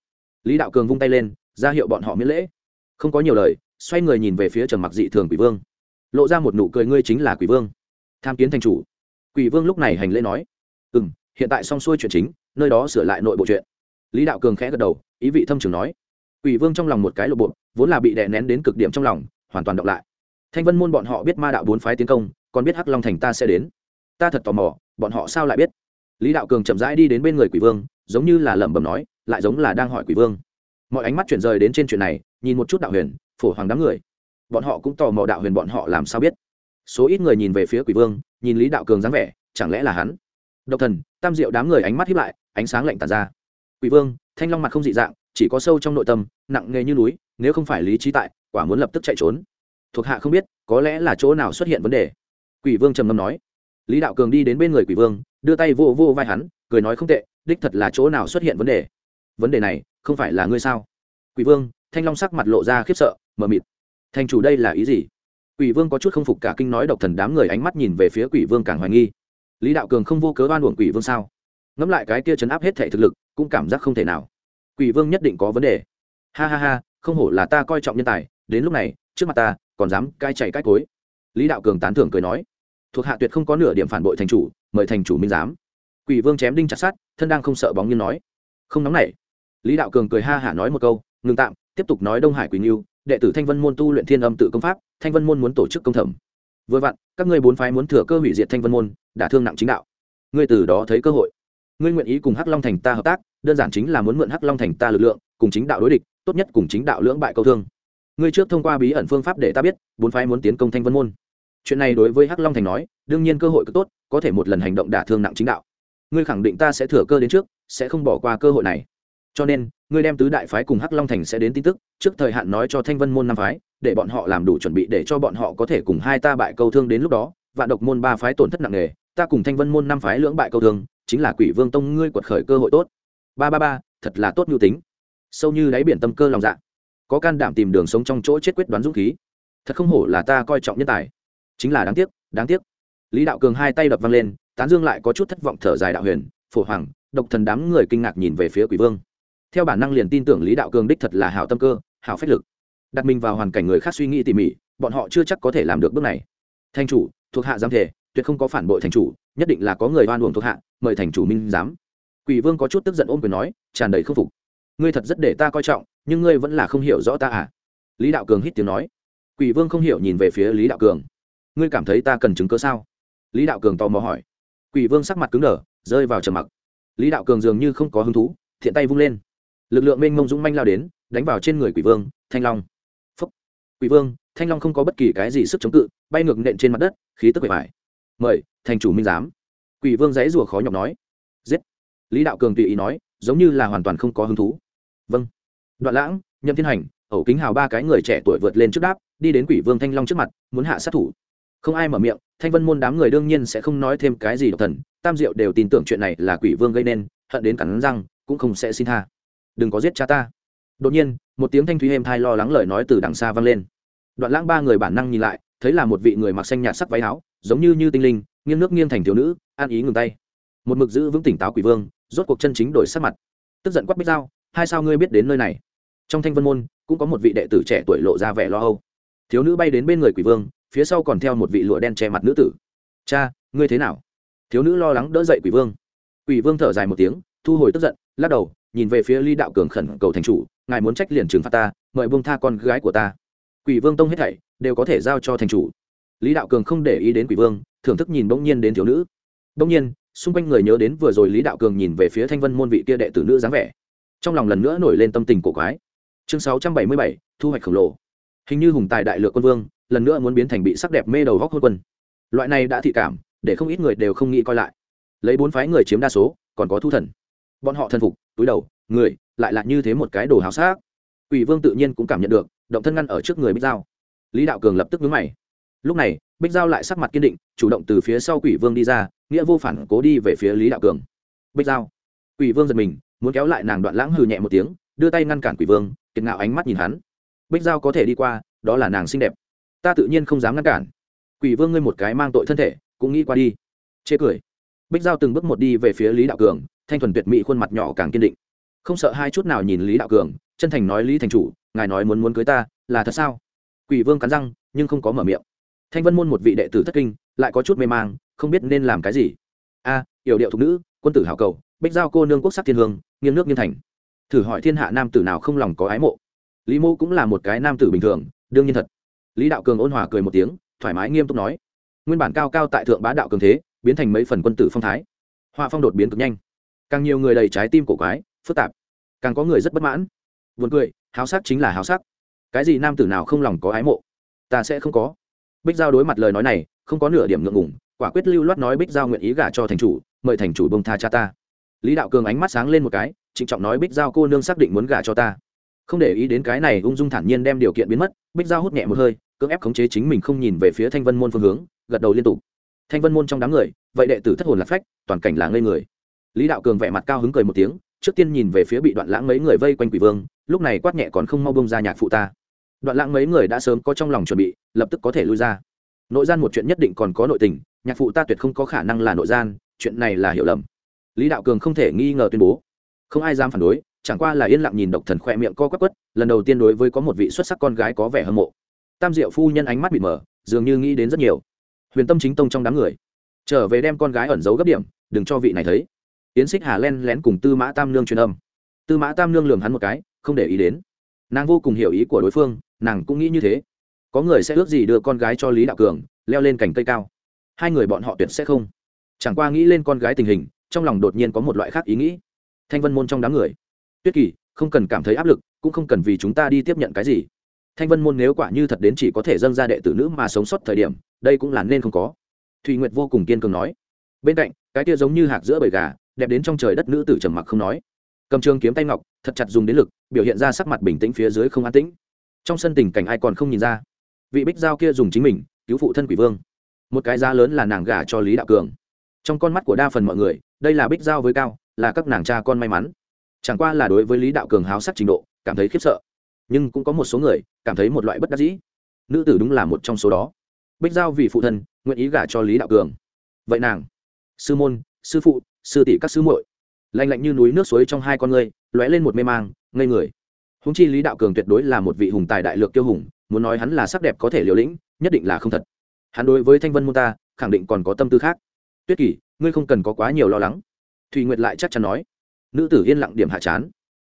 Lý đạo cường vung tay lên, ra hiệu bọn họ miễn lễ. Không có nhiều lời, xoay người nhìn về phía trầm mặc dị thường quỷ vương. Lộ ra một nụ cười, ngươi chính là quỷ vương. Tham kiến thành chủ. Quỷ vương lúc này hành lễ nói. Ừ m hiện tại xong xuôi chuyện chính, nơi đó sửa lại nội bộ chuyện. Lý đạo cường khẽ gật đầu, ý vị thâm trường nói. Quỷ vương trong lòng một cái lộ bộ, vốn là bị đè nén đến cực điểm trong lòng, hoàn toàn động lại. Thanh vân môn bọn họ biết ma đạo bốn phái tiến công, còn biết hắc long thành ta sẽ đến. Ta thật tò mò, bọn họ sao lại biết? Lý đạo cường chậm rãi đi đến bên người quỷ vương, giống như là lẩm bẩm nói, lại giống là đang hỏi quỷ vương. Mọi ánh mắt chuyển rời đến trên chuyện này, nhìn một chút đạo huyền, phổ hoàng đám người. Bọn họ cũng tò mò đạo huyền bọn họ làm sao biết. Số ít người nhìn về phía quỷ vương, nhìn lý đạo cường dáng vẻ, chẳng lẽ là hắn? Độc thần, tam diệu đám người ánh mắt hiếp lại, ánh sáng lạnh tàn ra. Quỷ vương, thanh long mặt không dị dạng, chỉ có sâu trong nội tâm, nặng nghề như núi, nếu không phải lý trí tại, quả muốn lập tức chạy trốn. Thuộc hạ không biết, có lẽ là chỗ nào xuất hiện vấn đề. Quỷ vương trầm ngâm nói. Lý đạo cường đi đến bên người quỷ vương, đưa tay vô vô vai hắn, cười nói không tệ, đích thật là chỗ nào xuất hiện vấn đề. Vấn đề này, không phải là ngươi sao? Quỷ vương, thanh long sắc mặt lộ ra khiếp sợ, mờ mịt. Thành chủ đây là ý gì? Quỷ vương có chút không phục cả kinh nói độc thần đám người ánh mắt nhìn về phía quỷ vương càng hoài nghi lý đạo cường không vô cớ oan uổng quỷ vương sao? Ngẫm lại cái kia chấn áp hết thể thực lực, cũng cảm giác không thể nào. Quỷ vương nhất định có vấn đề. Ha ha ha, không hổ là ta coi trọng nhân tài, đến lúc này, trước mặt ta, còn dám cai chạy cai cối. Lý đạo cường tán thưởng cười nói. Thuộc hạ tuyệt không có nửa điểm phản bội thành chủ, mời thành chủ minh giám. Quỷ vương chém đinh chặt sát thân đang không sợ bóng như nói. Không nóng nảy. Lý đạo cường cười ha hả nói một câu ngừng tạm, tiếp tục nói đông hải quỳnh yêu đệ tử thanh vân môn tu luyện thiên âm tự công pháp, thanh vân môn muốn tổ chức công thẩm vừa vặn, các ngươi bốn phái muốn thừa cơ hủy diệt thanh vân môn, đã thương nặng chính đạo. Ngươi từ đó thấy cơ hội. Ngươi nguyện ý cùng hắc long thành ta hợp tác, đơn giản chính là muốn mượn hắc long thành ta lực lượng, cùng chính đạo đối địch, tốt nhất cùng chính đạo lưỡng bại câu thương. Ngươi trước thông qua bí ẩn phương pháp để ta biết, bốn phái muốn tiến công thanh vân môn. Chuyện này đối với hắc long thành nói, đương nhiên cơ hội cực tốt, có thể một lần hành động đả thương nặng chính đạo. Ngươi khẳng định ta sẽ thừa cơ đến trước, sẽ không bỏ qua cơ hội này. Cho nên, ngươi đem tứ đại phái cùng hắc long thành sẽ đến tin tức, trước thời hạn nói cho thanh vân môn năm phái để bọn họ làm đủ chuẩn bị để cho bọn họ có thể cùng hai ta bại câu thương đến lúc đó, vạn độc môn ba phái tổn thất nặng nề, ta cùng thanh vân môn năm phái lưỡng bại câu thương, chính là quỷ vương tông ngươi quật khởi cơ hội tốt. Ba ba ba, thật là tốt nhu tính. Sâu như đáy biển tâm cơ lòng dạ. Có can đảm tìm đường sống trong chỗ chết quyết đoán dũng khí. Thật không hổ là ta coi trọng nhân tài. Chính là đáng tiếc đáng tiếc. Lý đạo cường hai tay đập văng lên, tán dương lại có chút thất vọng thở dài đạo huyền, phổ hoàng, độc thần đám người kinh ngạc nhìn về phía quỷ vương. Theo bản năng liền tin tưởng lý đạo cường đích thật là hảo tâm cơ, hảo phách lực đặt mình vào hoàn cảnh người khác suy nghĩ tỉ mỉ, bọn họ chưa chắc có thể làm được bước này. Thành chủ, thuộc hạ giám thể, tuyệt không có phản bội thành chủ, nhất định là có người oan uổng thuộc hạ, mời thành chủ minh giám. Quỷ vương có chút tức giận ôm quyền nói, tràn đầy không phục. Ngươi thật rất để ta coi trọng, nhưng ngươi vẫn là không hiểu rõ ta à? Lý đạo cường hít tiếng nói. Quỷ vương không hiểu nhìn về phía lý đạo cường. Ngươi cảm thấy ta cần chứng cớ sao? Lý đạo cường tò mò hỏi. Quỷ vương sắc mặt cứng đờ, rơi vào trầm mặc. Lý đạo cường dường như không có hứng thú, thiện tay vung lên. Lực lượng mênh mông dũng manh lao đến, đánh vào trên người quỷ vương, thanh long quỷ vương, thanh long không có bất kỳ cái gì sức chống cự, bay ngược nện trên mặt đất, khí tức bề mải mời, thành chủ minh giám. Quỷ vương dãy rủa khó nhọc nói. Giết. Lý đạo cường tùy ý nói, giống như là hoàn toàn không có hứng thú. Vâng. Đoạn lãng, nhậm thiên hành, ẩu kính hào ba cái người trẻ tuổi vượt lên trước đáp, đi đến quỷ vương thanh long trước mặt, muốn hạ sát thủ. Không ai mở miệng, thanh vân môn đám người đương nhiên sẽ không nói thêm cái gì độc thần, tam diệu đều tin tưởng chuyện này là quỷ vương gây nên, hận đến cắn răng, cũng không sẽ xin tha. Đừng có giết cha ta đột nhiên, một tiếng thanh thúy êm thai lo lắng lời nói từ đằng xa vang lên. Đoạn lãng ba người bản năng nhìn lại, thấy là một vị người mặc xanh nhạt sắc váy áo, giống như như tinh linh, nghiêng nước nghiêng thành thiếu nữ, an ý ngừng tay. Một mực giữ vững tỉnh táo quỷ vương, rốt cuộc chân chính đổi sắc mặt. Tức giận quát bích dao, hai sao ngươi biết đến nơi này? Trong thanh vân môn, cũng có một vị đệ tử trẻ tuổi lộ ra vẻ lo âu. Thiếu nữ bay đến bên người quỷ vương, phía sau còn theo một vị lụa đen che mặt nữ tử. Cha, ngươi thế nào? Thiếu nữ lo lắng đỡ dậy quỷ vương. Quỷ vương thở dài một tiếng, thu hồi tức giận, lắc đầu, nhìn về phía ly đạo cường khẩn cầu thành chủ ngài muốn trách liền trừng phạt ta, mời buông tha con gái của ta. Quỷ vương tông hết thảy đều có thể giao cho thành chủ. Lý đạo cường không để ý đến quỷ vương, thưởng thức nhìn bỗng nhiên đến thiếu nữ. Bỗng nhiên, xung quanh người nhớ đến vừa rồi lý đạo cường nhìn về phía thanh vân môn vị kia đệ tử nữ dáng vẻ. Trong lòng lần nữa nổi lên tâm tình cổ quái. Chương sáu trăm bảy mươi bảy, thu hoạch khổng lồ. Hình như hùng tài đại lược quân vương, lần nữa muốn biến thành bị sắc đẹp mê đầu góc hôn quân. Loại này đã thị cảm, để không ít người đều không nghĩ coi lại. Lấy bốn phái người chiếm đa số, còn có thu thần. Bọn họ thân phục, túi đầu, người lại là như thế một cái đồ hào xác quỷ vương tự nhiên cũng cảm nhận được, động thân ngăn ở trước người bích giao. Lý đạo cường lập tức ngứa mày. Lúc này, bích giao lại sắc mặt kiên định, chủ động từ phía sau quỷ vương đi ra, nghĩa vô phản cố đi về phía lý đạo cường. Bích giao. Quỷ vương giật mình, muốn kéo lại nàng đoạn lãng hừ nhẹ một tiếng, đưa tay ngăn cản quỷ vương, kiệt ngạo ánh mắt nhìn hắn. Bích giao có thể đi qua, đó là nàng xinh đẹp. Ta tự nhiên không dám ngăn cản. Quỷ vương ngươi một cái mang tội thân thể, cũng nghĩ qua đi. Chê cười. Bích giao từng bước một đi về phía lý đạo cường, thanh thuần tuyệt mỹ khuôn mặt nhỏ càng kiên định không sợ hai chút nào nhìn lý đạo cường chân thành nói lý thành chủ ngài nói muốn muốn cưới ta là thật sao quỷ vương cắn răng nhưng không có mở miệng thanh vân môn một vị đệ tử thất kinh lại có chút mê mang không biết nên làm cái gì a à, yểu điệu thục nữ quân tử hảo cầu bích giao cô nương quốc sắc thiên hương nghiêng nước nghiêng thành thử hỏi thiên hạ nam tử nào không lòng có ái mộ lý mô cũng là một cái nam tử bình thường đương nhiên thật lý đạo cường ôn hòa cười một tiếng thoải mái nghiêm túc nói nguyên bản cao cao tại thượng bá đạo cường thế biến thành mấy phần quân tử phong thái họa phong đột biến cực nhanh càng nhiều người đầy trái tim cổ quái phức tạp. Càng có người rất bất mãn. Vườn cười, háo sắc chính là háo sắc. Cái gì nam tử nào không lòng có ái mộ? Ta sẽ không có. Bích giao đối mặt lời nói này, không có nửa điểm ngượng ngùng, quả quyết lưu loát nói bích giao nguyện ý gả cho thành chủ, mời thành chủ bông tha cha ta. Lý đạo cường ánh mắt sáng lên một cái, trịnh trọng nói bích giao cô nương xác định muốn gả cho ta. Không để ý đến cái này, ung dung thản nhiên đem điều kiện biến mất, bích giao hút nhẹ một hơi, cưỡng ép khống chế chính mình không nhìn về phía thanh vân môn phương hướng, gật đầu liên tục. Thanh vân môn trong đám người, vậy đệ tử thất hồn lạc phách, toàn cảnh là ngây người. Lý đạo cường vẻ mặt cao hứng cười một tiếng trước tiên nhìn về phía bị đoạn lãng mấy người vây quanh quỷ vương, lúc này quát nhẹ còn không mau bông ra nhạc phụ ta. Đoạn lãng mấy người đã sớm có trong lòng chuẩn bị, lập tức có thể lui ra. Nội gian một chuyện nhất định còn có nội tình, nhạc phụ ta tuyệt không có khả năng là nội gian, chuyện này là hiểu lầm. Lý đạo cường không thể nghi ngờ tuyên bố. Không ai dám phản đối, chẳng qua là yên lặng nhìn độc thần khoe miệng co quắp quất, lần đầu tiên đối với có một vị xuất sắc con gái có vẻ hâm mộ. Tam diệu phu nhân ánh mắt bị mở dường như nghĩ đến rất nhiều. Huyền tâm chính tông trong đám người. Trở về đem con gái ẩn giấu gấp điểm, đừng cho vị này thấy yến xích hà len lén cùng tư mã tam nương truyền âm. Tư mã tam nương lường hắn một cái, không để ý đến. Nàng vô cùng hiểu ý của đối phương, nàng cũng nghĩ như thế. Có người sẽ ước gì đưa con gái cho lý đạo cường, leo lên cành cây cao? Hai người bọn họ tuyệt sẽ không. Chẳng qua nghĩ lên con gái tình hình, trong lòng đột nhiên có một loại khác ý nghĩ. Thanh vân môn trong đám người. Tuyết kỳ, không cần cảm thấy áp lực, cũng không cần vì chúng ta đi tiếp nhận cái gì. Thanh vân môn nếu quả như thật đến chỉ có thể dâng ra đệ tử nữ mà sống sót thời điểm, đây cũng là nên không có. Thùy nguyệt vô cùng kiên cường nói. Bên cạnh, cái kia giống như hạt giữa bầy gà đẹp đến trong trời đất nữ tử trầm mặc không nói. Cầm trường kiếm tay ngọc, thật chặt dùng đến lực, biểu hiện ra sắc mặt bình tĩnh phía dưới không an tĩnh. Trong sân tình cảnh ai còn không nhìn ra? Vị bích giao kia dùng chính mình, cứu phụ thân quỷ vương. Một cái giá lớn là nàng gả cho lý đạo cường. Trong con mắt của đa phần mọi người, đây là bích giao với cao, là các nàng cha con may mắn. Chẳng qua là đối với lý đạo cường háo sắc trình độ, cảm thấy khiếp sợ. Nhưng cũng có một số người, cảm thấy một loại bất đắc dĩ. Nữ tử đúng là một trong số đó. Bích giao vì phụ thân, nguyện ý gả cho lý đạo cường. Vậy nàng, sư môn, sư phụ sư tỷ các sư muội. Lạnh lạnh như núi nước suối trong hai con ngươi, lóe lên một mê mang, ngây người. Húng chi lý đạo cường tuyệt đối là một vị hùng tài đại lược tiêu hùng, muốn nói hắn là sắc đẹp có thể liều lĩnh, nhất định là không thật. Hắn đối với thanh vân môn ta, khẳng định còn có tâm tư khác. Tuyết kỷ, ngươi không cần có quá nhiều lo lắng. Thùy nguyệt lại chắc chắn nói. Nữ tử yên lặng điểm hạ chán.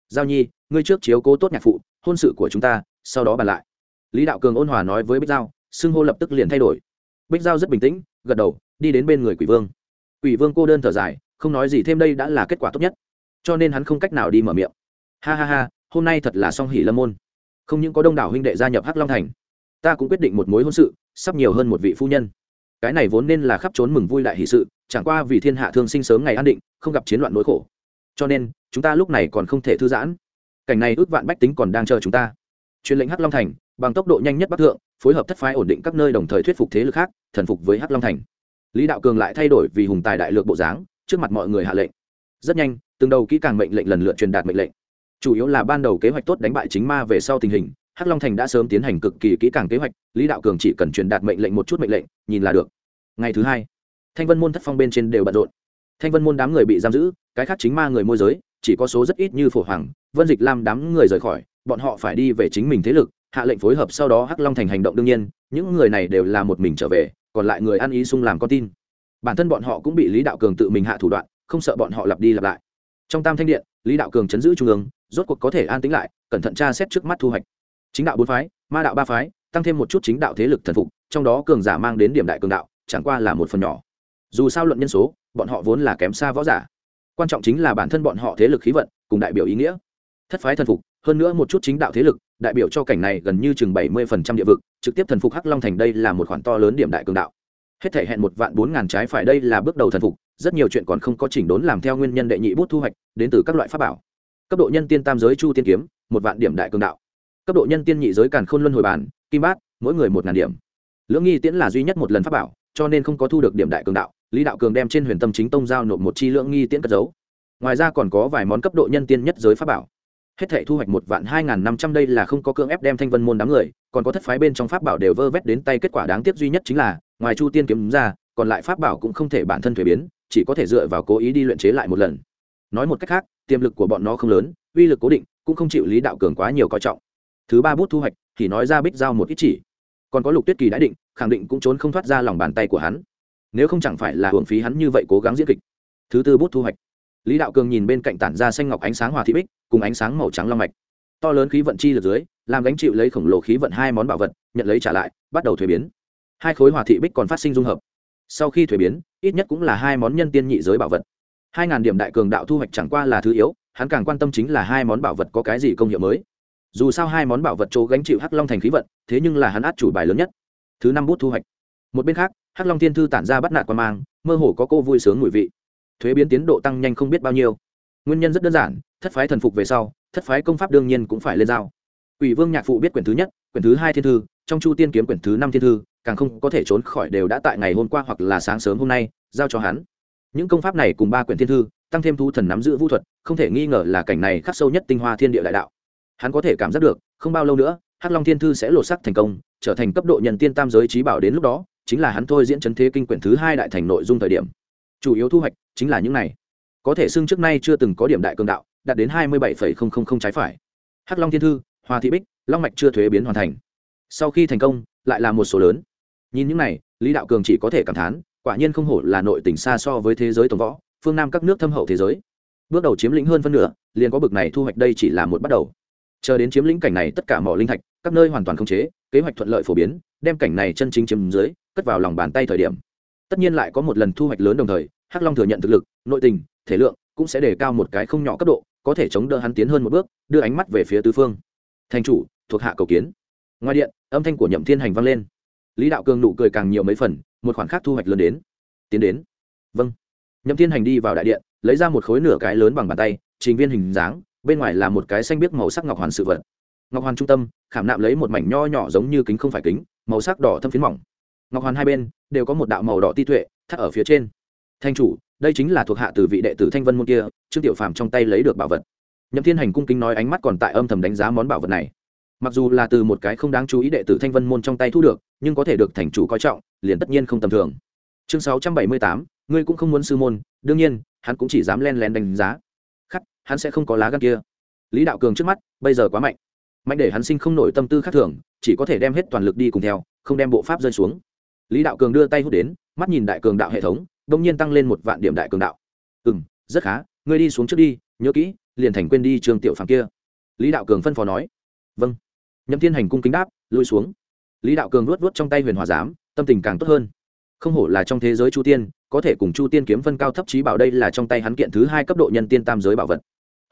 Giao nhi, ngươi trước chiếu cố tốt nhạc phụ, hôn sự của chúng ta, sau đó bàn lại. Lý đạo cường ôn hòa nói với bích giao, xưng hô lập tức liền thay đổi. Bích giao rất bình tĩnh, gật đầu, đi đến bên người quỷ vương. Quỷ vương cô đơn thở dài không nói gì thêm đây đã là kết quả tốt nhất. Cho nên hắn không cách nào đi mở miệng. Ha ha ha, hôm nay thật là song hỷ lâm môn. Không những có đông đảo huynh đệ gia nhập hắc long thành, ta cũng quyết định một mối hôn sự, sắp nhiều hơn một vị phu nhân. Cái này vốn nên là khắp trốn mừng vui đại hỷ sự, chẳng qua vì thiên hạ thương sinh sớm ngày an định, không gặp chiến loạn nỗi khổ. Cho nên, chúng ta lúc này còn không thể thư giãn. Cảnh này ước vạn bách tính còn đang chờ chúng ta. Truyền lệnh hắc long thành, bằng tốc độ nhanh nhất bắc thượng, phối hợp thất phái ổn định các nơi đồng thời thuyết phục thế lực khác, thần phục với hắc long thành. Lý đạo cường lại thay đổi vì hùng tài đại lược bộ dáng trước mặt mọi người hạ lệnh. Rất nhanh, từng đầu kỹ càng mệnh lệnh lần lượt truyền đạt mệnh lệnh. Chủ yếu là ban đầu kế hoạch tốt đánh bại chính ma về sau tình hình, hắc long thành đã sớm tiến hành cực kỳ kỹ càng kế hoạch, lý đạo cường chỉ cần truyền đạt mệnh lệnh một chút mệnh lệnh, nhìn là được. Ngày thứ hai, thanh vân môn thất phong bên trên đều bận rộn. Thanh vân môn đám người bị giam giữ, cái khác chính ma người môi giới, chỉ có số rất ít như phổ hoàng, vân dịch lam đám người rời khỏi, bọn họ phải đi về chính mình thế lực, hạ lệnh phối hợp sau đó hắc long thành hành động đương nhiên, những người này đều là một mình trở về, còn lại người ăn ý sung làm con tin bản thân bọn họ cũng bị lý đạo cường tự mình hạ thủ đoạn, không sợ bọn họ lặp đi lặp lại. Trong tam thanh điện, lý đạo cường chấn giữ trung ương, rốt cuộc có thể an tính lại, cẩn thận tra xét trước mắt thu hoạch. Chính đạo bốn phái, ma đạo ba phái, tăng thêm một chút chính đạo thế lực thần phục, trong đó cường giả mang đến điểm đại cường đạo, chẳng qua là một phần nhỏ. Dù sao luận nhân số, bọn họ vốn là kém xa võ giả. Quan trọng chính là bản thân bọn họ thế lực khí vận, cùng đại biểu ý nghĩa. Thất phái thần phục, hơn nữa một chút chính đạo thế lực, đại biểu cho cảnh này gần như chừng bảy mươi phần trăm địa vực, trực tiếp thần phục hắc long thành đây là một khoản to lớn điểm đại cường đạo hết thể hẹn một vạn bốn ngàn trái phải đây là bước đầu thần phục, rất nhiều chuyện còn không có chỉnh đốn làm theo nguyên nhân đệ nhị bút thu hoạch, đến từ các loại pháp bảo. Cấp độ nhân tiên tam giới chu tiên kiếm, một vạn điểm đại cường đạo. Cấp độ nhân tiên nhị giới càn khôn luân hồi bản, kim bát, mỗi người một ngàn điểm. Lưỡng nghi tiễn là duy nhất một lần pháp bảo, cho nên không có thu được điểm đại cường đạo, lý đạo cường đem trên huyền tâm chính tông giao nộp một chi lưỡng nghi tiễn cất giấu. Ngoài ra còn có vài món cấp độ nhân tiên nhất giới pháp bảo. Hết thể thu hoạch một vạn hai n g h n năm trăm đây là không có cưỡng ép đem thanh vân môn đám người, còn có thất phái bên trong pháp bảo đều vơ vét đến tay, kết quả đáng tiếc duy nhất chính là ngoài chu tiên kiếm ra, còn lại pháp bảo cũng không thể bản thân thuế biến, chỉ có thể dựa vào cố ý đi luyện chế lại một lần. Nói một cách khác, tiềm lực của bọn nó không lớn, uy lực cố định, cũng không chịu lý đạo cường quá nhiều coi trọng. Thứ ba bút thu hoạch, thì nói ra bích giao một ít chỉ. Còn có lục tuyết kỳ đã định, khẳng định cũng trốn không thoát ra lòng bàn tay của hắn. Nếu không chẳng phải là hưởng phí hắn như vậy cố gắng diễn kịch. Thứ tư bút thu hoạch. Lý đạo cường nhìn bên cạnh tản ra xanh ngọc ánh sáng hòa thị bích, cùng ánh sáng màu trắng long mạch. To lớn khí vận chi lực dưới, làm gánh chịu lấy khổng lồ khí vận hai món bảo vật, nhận lấy trả lại, bắt đầu thuế biến hai khối hòa thị bích còn phát sinh dung hợp. Sau khi thuế biến, ít nhất cũng là hai món nhân tiên nhị giới bảo vật. Hai ngàn điểm đại cường đạo thu hoạch chẳng qua là thứ yếu, hắn càng quan tâm chính là hai món bảo vật có cái gì công hiệu mới. Dù sao hai món bảo vật chỗ gánh chịu hắc long thành khí vận, thế nhưng là hắn át chủ bài lớn nhất. Thứ năm bút thu hoạch. Một bên khác, hắc long tiên thư tản ra bắt nạt quan mang, mơ hồ có cô vui sướng mùi vị. Thuế biến tiến độ tăng nhanh không biết bao nhiêu. Nguyên nhân rất đơn giản, thất phái thần phục về sau, thất phái công pháp đương nhiên cũng phải lên giao. Ủy vương nhạc phụ biết quyển thứ nhất, quyển thứ hai thiên thư, trong chu tiên kiếm quyển thứ năm thiên thư càng không có thể trốn khỏi đều đã tại ngày hôm qua hoặc là sáng sớm hôm nay, giao cho hắn. Những công pháp này cùng ba quyển thiên thư, tăng thêm thu thần nắm giữ vũ thuật, không thể nghi ngờ là cảnh này khắc sâu nhất tinh hoa thiên địa đại đạo. Hắn có thể cảm giác được, không bao lâu nữa, hắc long thiên thư sẽ lột sắc thành công, trở thành cấp độ nhân tiên tam giới trí bảo đến lúc đó, chính là hắn thôi diễn chấn thế kinh quyển thứ hai đại thành nội dung thời điểm. Chủ yếu thu hoạch chính là những này. Có thể xưng trước nay chưa từng có điểm đại cường đạo, đạt đến hai mươi bảy trái phải. Hắc long thiên thư, hoa thị bích, long mạch chưa thuế biến hoàn thành. Sau khi thành công, lại là một số lớn nhìn những này, lý đạo cường chỉ có thể cảm thán, quả nhiên không hổ là nội tỉnh xa so với thế giới tổng võ, phương nam các nước thâm hậu thế giới. Bước đầu chiếm lĩnh hơn phân nửa, liền có bực này thu hoạch đây chỉ là một bắt đầu. Chờ đến chiếm lĩnh cảnh này tất cả mỏ linh thạch, các nơi hoàn toàn không chế, kế hoạch thuận lợi phổ biến, đem cảnh này chân chính chiếm dưới, cất vào lòng bàn tay thời điểm. Tất nhiên lại có một lần thu hoạch lớn đồng thời, hắc long thừa nhận thực lực, nội tình, thể lượng cũng sẽ đề cao một cái không nhỏ cấp độ, có thể chống đỡ hắn tiến hơn một bước, đưa ánh mắt về phía tứ phương. Thành chủ, thuộc hạ cầu kiến. Ngoài điện, âm thanh của nhậm thiên hành vang lên lý đạo cường nụ cười càng nhiều mấy phần, một khoản khác thu hoạch lớn đến. Tiến đến. Vâng. Nhậm thiên hành đi vào đại điện, lấy ra một khối nửa cái lớn bằng bàn tay, trình viên hình dáng, bên ngoài là một cái xanh biếc màu sắc ngọc hoàn sự vật. Ngọc hoàn trung tâm, khảm nạm lấy một mảnh nho nhỏ giống như kính không phải kính, màu sắc đỏ thâm phiến mỏng. Ngọc hoàn hai bên, đều có một đạo màu đỏ ti tuệ, thắt ở phía trên. Thanh chủ, đây chính là thuộc hạ từ vị đệ tử thanh vân môn kia, trương tiểu phàm trong tay lấy được bảo vật. Nhậm thiên hành cung kính nói ánh mắt còn tại âm thầm đánh giá món bảo vật này mặc dù là từ một cái không đáng chú ý đệ tử thanh vân môn trong tay thu được, nhưng có thể được thành chủ coi trọng, liền tất nhiên không tầm thường. Chương sáu trăm bảy mươi tám, ngươi cũng không muốn sư môn, đương nhiên, hắn cũng chỉ dám len lén đánh giá. Khắc, hắn sẽ không có lá gan kia. Lý đạo cường trước mắt, bây giờ quá mạnh. Mạnh để hắn sinh không nổi tâm tư khác thường, chỉ có thể đem hết toàn lực đi cùng theo, không đem bộ pháp rơi xuống. Lý đạo cường đưa tay hút đến, mắt nhìn đại cường đạo hệ thống, đông nhiên tăng lên một vạn điểm đại cường đạo. Ừ m rất khá, ngươi đi xuống trước đi, nhớ kỹ, liền thành quên đi trường tiểu phàm kia. Lý đạo cường phân phó nói. Vâng nhậm thiên hành cung kính đáp, lui xuống. Lý đạo cường luốt vuốt trong tay huyền hòa giám, tâm tình càng tốt hơn. Không hổ là trong thế giới chu tiên, có thể cùng chu tiên kiếm phân cao thấp trí bảo đây là trong tay hắn kiện thứ hai cấp độ nhân tiên tam giới bảo vật.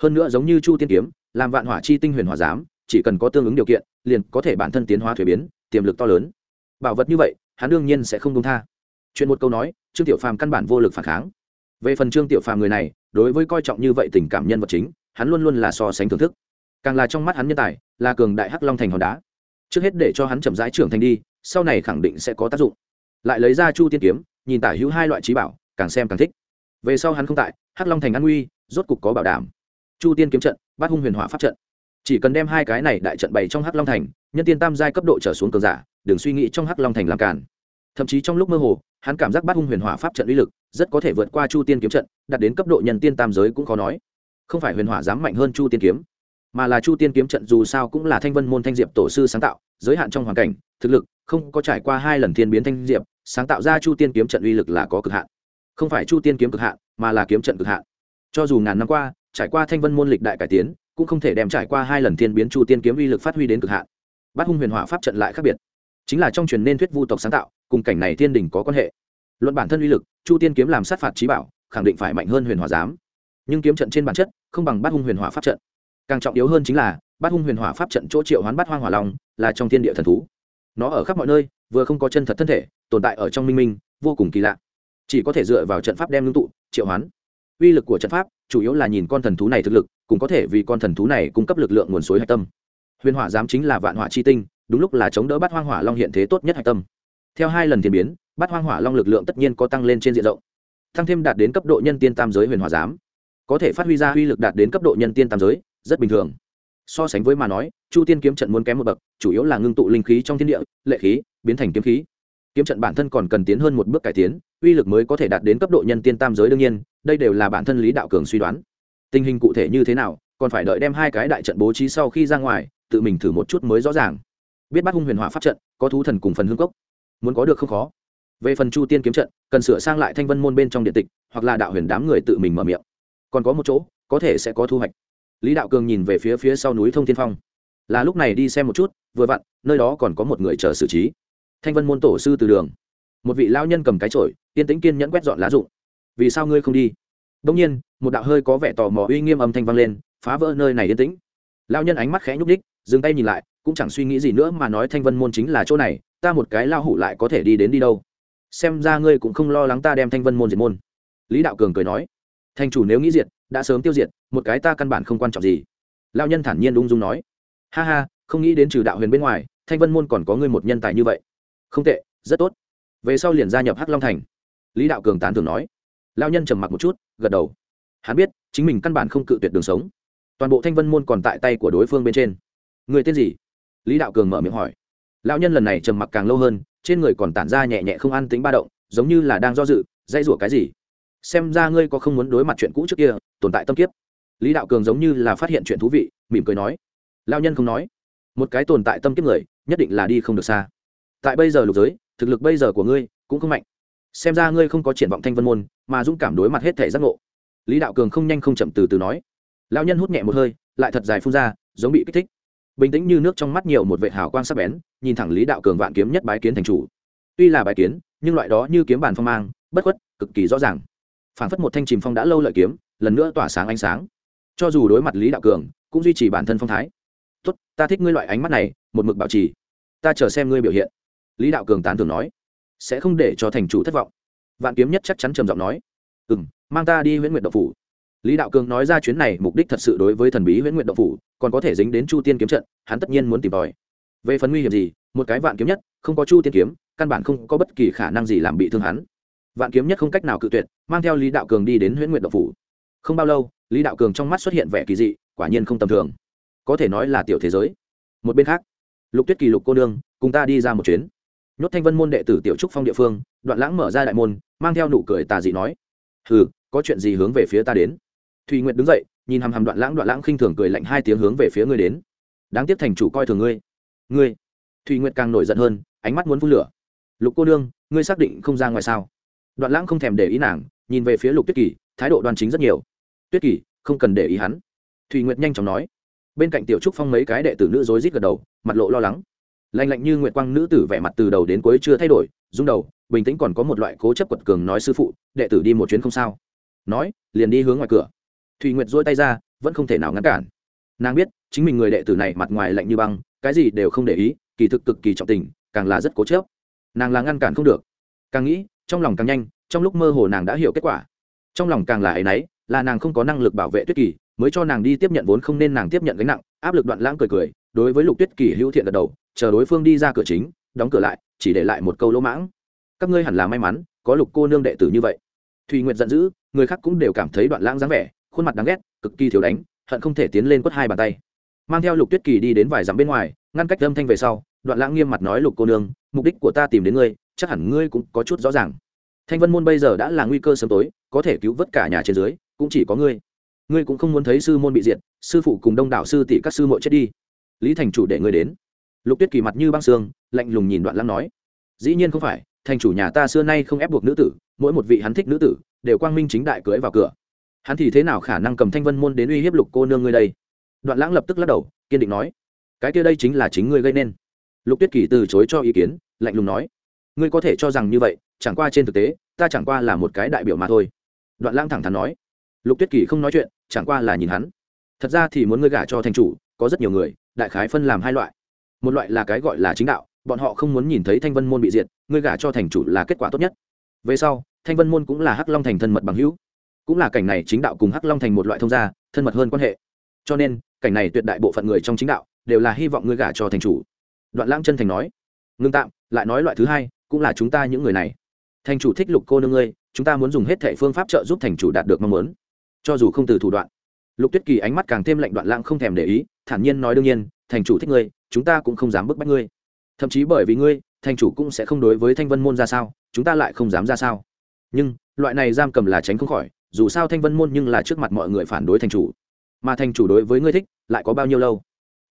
Hơn nữa giống như chu tiên kiếm, làm vạn hỏa chi tinh huyền hòa giám, chỉ cần có tương ứng điều kiện, liền có thể bản thân tiến hóa thuế biến, tiềm lực to lớn. Bảo vật như vậy, hắn đương nhiên sẽ không công tha. Chuyện một câu nói, trương tiểu phàm căn bản vô lực phản kháng. Về phần trương tiểu phàm người này, đối với coi trọng như vậy tình cảm nhân vật chính, hắn luôn luôn là so sánh thưởng thức càng là trong mắt hắn nhân tài, là cường đại hắc long thành hòn đá. Trước hết để cho hắn chậm rãi trưởng thành đi, sau này khẳng định sẽ có tác dụng. Lại lấy ra chu tiên kiếm, nhìn tả hữu hai loại trí bảo, càng xem càng thích. Về sau hắn không tại, hắc long thành an nguy, rốt cục có bảo đảm. Chu tiên kiếm trận bát hung huyền hỏa pháp trận. Chỉ cần đem hai cái này đại trận bày trong hắc long thành, nhân tiên tam giai cấp độ trở xuống cường giả, đừng suy nghĩ trong hắc long thành làm cản thậm chí trong lúc mơ hồ, hắn cảm giác bát hung huyền hỏa pháp trận uy lực rất có thể vượt qua chu tiên kiếm trận, đạt đến cấp độ nhân tiên tam giới cũng khó nói. Không phải huyền hỏa dám mạnh hơn chu tiên kiếm mà là chu tiên kiếm trận dù sao cũng là thanh vân môn thanh diệp tổ sư sáng tạo, giới hạn trong hoàn cảnh, thực lực, không có trải qua hai lần thiên biến thanh diệp, sáng tạo ra chu tiên kiếm trận uy lực là có cực hạn. Không phải chu tiên kiếm cực hạn, mà là kiếm trận cực hạn. Cho dù ngàn năm qua, trải qua thanh vân môn lịch đại cải tiến, cũng không thể đem trải qua hai lần thiên biến chu tiên kiếm uy lực phát huy đến cực hạn. Bát hung huyền hỏa pháp trận lại khác biệt. Chính là trong truyền nên thuyết vu tộc sáng tạo, cùng cảnh này thiên đình có quan hệ. Luận bản thân uy lực, chu tiên kiếm làm sát phạt trí bảo, khẳng định phải mạnh hơn huyền hỏa giám. Nhưng kiếm trận trên bản chất, không bằng bát hung huyền hỏa pháp trận càng trọng yếu hơn chính là, bát hung huyền hỏa pháp trận chỗ triệu hoán bát hoang hỏa long là trong thiên địa thần thú. Nó ở khắp mọi nơi, vừa không có chân thật thân thể, tồn tại ở trong minh minh, vô cùng kỳ lạ. Chỉ có thể dựa vào trận pháp đem ngưng tụ, triệu hoán. Uy lực của trận pháp, chủ yếu là nhìn con thần thú này thực lực, cũng có thể vì con thần thú này cung cấp lực lượng nguồn suối hạch tâm. Huyền hỏa giám chính là vạn hỏa chi tinh, đúng lúc là chống đỡ bát hoang hỏa long hiện thế tốt nhất hạch tâm. Theo hai lần thiên biến, bát hoang hỏa long lực lượng tất nhiên có tăng lên trên diện rộng. Tăng thêm đạt đến cấp độ nhân tiên tam giới huyền hỏa giám. Có thể phát huy ra uy lực đạt đến cấp độ nhân tiên tam giới rất bình thường. So sánh với mà nói, chu tiên kiếm trận muốn kém một bậc, chủ yếu là ngưng tụ linh khí trong thiên địa, lệ khí, biến thành kiếm khí. Kiếm trận bản thân còn cần tiến hơn một bước cải tiến, uy lực mới có thể đạt đến cấp độ nhân tiên tam giới đương nhiên, đây đều là bản thân lý đạo cường suy đoán. Tình hình cụ thể như thế nào, còn phải đợi đem hai cái đại trận bố trí sau khi ra ngoài, tự mình thử một chút mới rõ ràng. Biết bắt hung huyền hỏa pháp trận, có thú thần cùng phần hương cốc. Muốn có được không khó. Về phần chu tiên kiếm trận, cần sửa sang lại thanh vân môn bên trong điện tịch, hoặc là đạo huyền đám người tự mình mở miệng. Còn có một chỗ, có thể sẽ có thu hoạch lý đạo cường nhìn về phía phía sau núi thông thiên phong. Là lúc này đi xem một chút, vừa vặn, nơi đó còn có một người chờ xử trí. Thanh vân môn tổ sư từ đường. Một vị lao nhân cầm cái chổi, yên tĩnh kiên nhẫn quét dọn lá rụng. Vì sao ngươi không đi? Đông nhiên, một đạo hơi có vẻ tò mò uy nghiêm âm thanh vang lên, phá vỡ nơi này yên tĩnh. Lao nhân ánh mắt khẽ nhúc ních dừng tay nhìn lại, cũng chẳng suy nghĩ gì nữa mà nói thanh vân môn chính là chỗ này, ta một cái lao hủ lại có thể đi đến đi đâu? Xem ra ngươi cũng không lo lắng ta đem thanh vân môn diệt môn. Lý đạo cường cười nói thành chủ nếu nghĩ diệt, đã sớm tiêu diệt, một cái ta căn bản không quan trọng gì. Lao nhân thản nhiên ung dung nói. Ha ha, không nghĩ đến trừ đạo huyền bên ngoài, thanh vân môn còn có ngươi một nhân tài như vậy. Không tệ, rất tốt. Về sau liền gia nhập hắc long thành. Lý đạo cường tán thường nói. Lao nhân trầm mặc một chút, gật đầu. Hắn biết, chính mình căn bản không cự tuyệt đường sống. Toàn bộ thanh vân môn còn tại tay của đối phương bên trên. Người tên gì? Lý đạo cường mở miệng hỏi. Lão nhân lần này trầm mặc càng lâu hơn, trên người còn tản ra nhẹ nhẹ không an tính ba động, giống như là đang do dự dây rủa cái gì? Xem ra ngươi có không muốn đối mặt chuyện cũ trước kia, tồn tại tâm kiếp. Lý đạo cường giống như là phát hiện chuyện thú vị, mỉm cười nói. Lao nhân không nói. Một cái tồn tại tâm kiếp người, nhất định là đi không được xa. Tại bây giờ lục giới, thực lực bây giờ của ngươi cũng không mạnh. Xem ra ngươi không có triển vọng thanh vân môn, mà dũng cảm đối mặt hết thể giác ngộ. Lý đạo cường không nhanh không chậm từ từ nói. Lao nhân hút nhẹ một hơi, lại thật dài phun ra, giống bị kích thích. Bình tĩnh như nước trong mắt nhiều một vệ hào quang sắc bén, nhìn thẳng lý đạo cường vạn kiếm nhất bái kiến thành chủ. Tuy là bái kiến, nhưng loại đó như kiếm bàn phong mang, bất khuất, cực kỳ rõ ràng phản phất một thanh chìm phong đã lâu lợi kiếm, lần nữa tỏa sáng ánh sáng. Cho dù đối mặt lý đạo cường, cũng duy trì bản thân phong thái. Tốt, ta thích ngươi loại ánh mắt này, một mực bảo trì. Ta chờ xem ngươi biểu hiện. Lý đạo cường tán thường nói. Sẽ không để cho thành chủ thất vọng. Vạn kiếm nhất chắc chắn trầm giọng nói. Ừ m mang ta đi h u y ễ n nguyện độc phủ. Lý đạo cường nói ra chuyến này mục đích thật sự đối với thần bí h u y ễ n nguyện độc phủ, còn có thể dính đến chu tiên kiếm trận, hắn tất nhiên muốn tìm tòi. Về phần nguy hiểm gì, một cái vạn kiếm nhất, không có chu tiên kiếm, căn bản không có bất kỳ khả năng gì làm bị thương hắn vạn kiếm nhất không cách nào cự tuyệt, mang theo lý đạo cường đi đến huyễn nguyện độc phủ. Không bao lâu, lý đạo cường trong mắt xuất hiện vẻ kỳ dị, quả nhiên không tầm thường. Có thể nói là tiểu thế giới. Một bên khác, lục tuyết kỳ lục cô nương cùng ta đi ra một chuyến. Nhốt thanh vân môn đệ tử tiểu trúc phong địa phương, đoạn lãng mở ra đại môn, mang theo nụ cười tà dị nói, hừ, có chuyện gì hướng về phía ta đến? Thùy nguyệt đứng dậy, nhìn hằm hằm đoạn lãng đoạn lãng khinh thường cười lạnh hai tiếng hướng về phía ngươi đến. Đáng tiếc thành chủ coi thường ngươi. Ngươi? Thùy nguyệt càng nổi giận hơn, ánh mắt muốn phun lửa. Lục cô nương, ngươi xác định không ra ngoài sao? Đoạn lãng không thèm để ý nàng, nhìn về phía lục tuyết kỳ, thái độ đoan chính rất nhiều. Tuyết kỳ, không cần để ý hắn. Thùy nguyệt nhanh chóng nói. Bên cạnh tiểu trúc phong mấy cái đệ tử nữ rối rít gật đầu, mặt lộ lo lắng. Lạnh lạnh như nguyệt quang nữ tử vẻ mặt từ đầu đến cuối chưa thay đổi, rung đầu, bình tĩnh còn có một loại cố chấp quật cường nói sư phụ, đệ tử đi một chuyến không sao. Nói, liền đi hướng ngoài cửa. Thùy nguyệt dỗi tay ra, vẫn không thể nào ngăn cản. Nàng biết, chính mình người đệ tử này mặt ngoài lạnh như băng, cái gì đều không để ý, kỳ thực cực kỳ trọng tình, càng là rất cố chấp. Nàng là ngăn cản không được. Càng nghĩ trong lòng càng nhanh, trong lúc mơ hồ nàng đã hiểu kết quả. Trong lòng càng là ấ y n ấ y là nàng không có năng lực bảo vệ tuyết kỳ, mới cho nàng đi tiếp nhận vốn không nên nàng tiếp nhận gánh nặng, áp lực đoạn lãng cười cười, đối với lục tuyết kỳ hữu thiện gật đầu, chờ đối phương đi ra cửa chính, đóng cửa lại, chỉ để lại một câu lỗ mãng. Các ngươi hẳn là may mắn, có lục cô nương đệ tử như vậy. Thùy nguyện giận dữ, người khác cũng đều cảm thấy đoạn lãng dáng vẻ, khuôn mặt đáng ghét, cực kỳ thiếu đánh, hận không thể tiến lên quất hai bàn tay. Mang theo lục tuyết kỳ đi đến vài dặm bên ngoài, ngăn cách âm thanh về sau, đoạn lãng nghiêm mặt nói lục cô nương, mục đích của ta tìm đến ngươi chắc hẳn ngươi cũng có chút rõ ràng. Thanh vân môn bây giờ đã là nguy cơ sớm tối, có thể cứu vớt cả nhà trên dưới, cũng chỉ có ngươi. Ngươi cũng không muốn thấy sư môn bị diệt, sư phụ cùng đông đảo sư tỷ các sư mội chết đi. Lý thành chủ để ngươi đến. Lục tuyết kỳ mặt như băng xương lạnh lùng nhìn đoạn lãng nói, dĩ nhiên không phải, thành chủ nhà ta xưa nay không ép buộc nữ tử, mỗi một vị hắn thích nữ tử, đều quang minh chính đại cưới vào cửa. Hắn thì thế nào khả năng cầm thanh vân môn đến uy hiếp lục cô nương ngươi đây? Đoạn lãng lập tức lắc đầu, kiên định nói, cái kia đây chính là chính ngươi gây nên. Lục tuyết kỳ từ chối cho ý kiến, lạnh lùng nói ngươi có thể cho rằng như vậy, chẳng qua trên thực tế, ta chẳng qua là một cái đại biểu mà thôi. Đoạn Lang thẳng thắn nói. Lục tuyết kỳ không nói chuyện, chẳng qua là nhìn hắn. Thật ra thì muốn ngươi gả cho thành chủ, có rất nhiều người, đại khái phân làm hai loại. Một loại là cái gọi là chính đạo, bọn họ không muốn nhìn thấy thanh vân môn bị diệt, ngươi gả cho thành chủ là kết quả tốt nhất. Về sau, thanh vân môn cũng là hắc long thành thân mật bằng hữu. Cũng là cảnh này chính đạo cùng hắc long thành một loại thông gia, thân mật hơn quan hệ. Cho nên, cảnh này tuyệt đại bộ phận người trong chính đạo đều là hy vọng ngươi gả cho thành chủ. Đoạn lãng chân thành nói. Ngưng tạm, lại nói loại thứ hai cũng là chúng ta những người này. Thành chủ thích lục cô nương ngươi, chúng ta muốn dùng hết thệ phương pháp trợ giúp thành chủ đạt được mong muốn. Cho dù không từ thủ đoạn. Lục tuyết kỳ ánh mắt càng thêm lạnh đoạn lãng không thèm để ý, thản nhiên nói đương nhiên, thành chủ thích ngươi, chúng ta cũng không dám bức bách ngươi. Thậm chí bởi vì ngươi, thành chủ cũng sẽ không đối với thanh vân môn ra sao, chúng ta lại không dám ra sao. Nhưng, loại này giam cầm là tránh không khỏi, dù sao thanh vân môn nhưng là trước mặt mọi người phản đối thành chủ. Mà thành chủ đối với ngươi thích, lại có bao nhiêu lâu?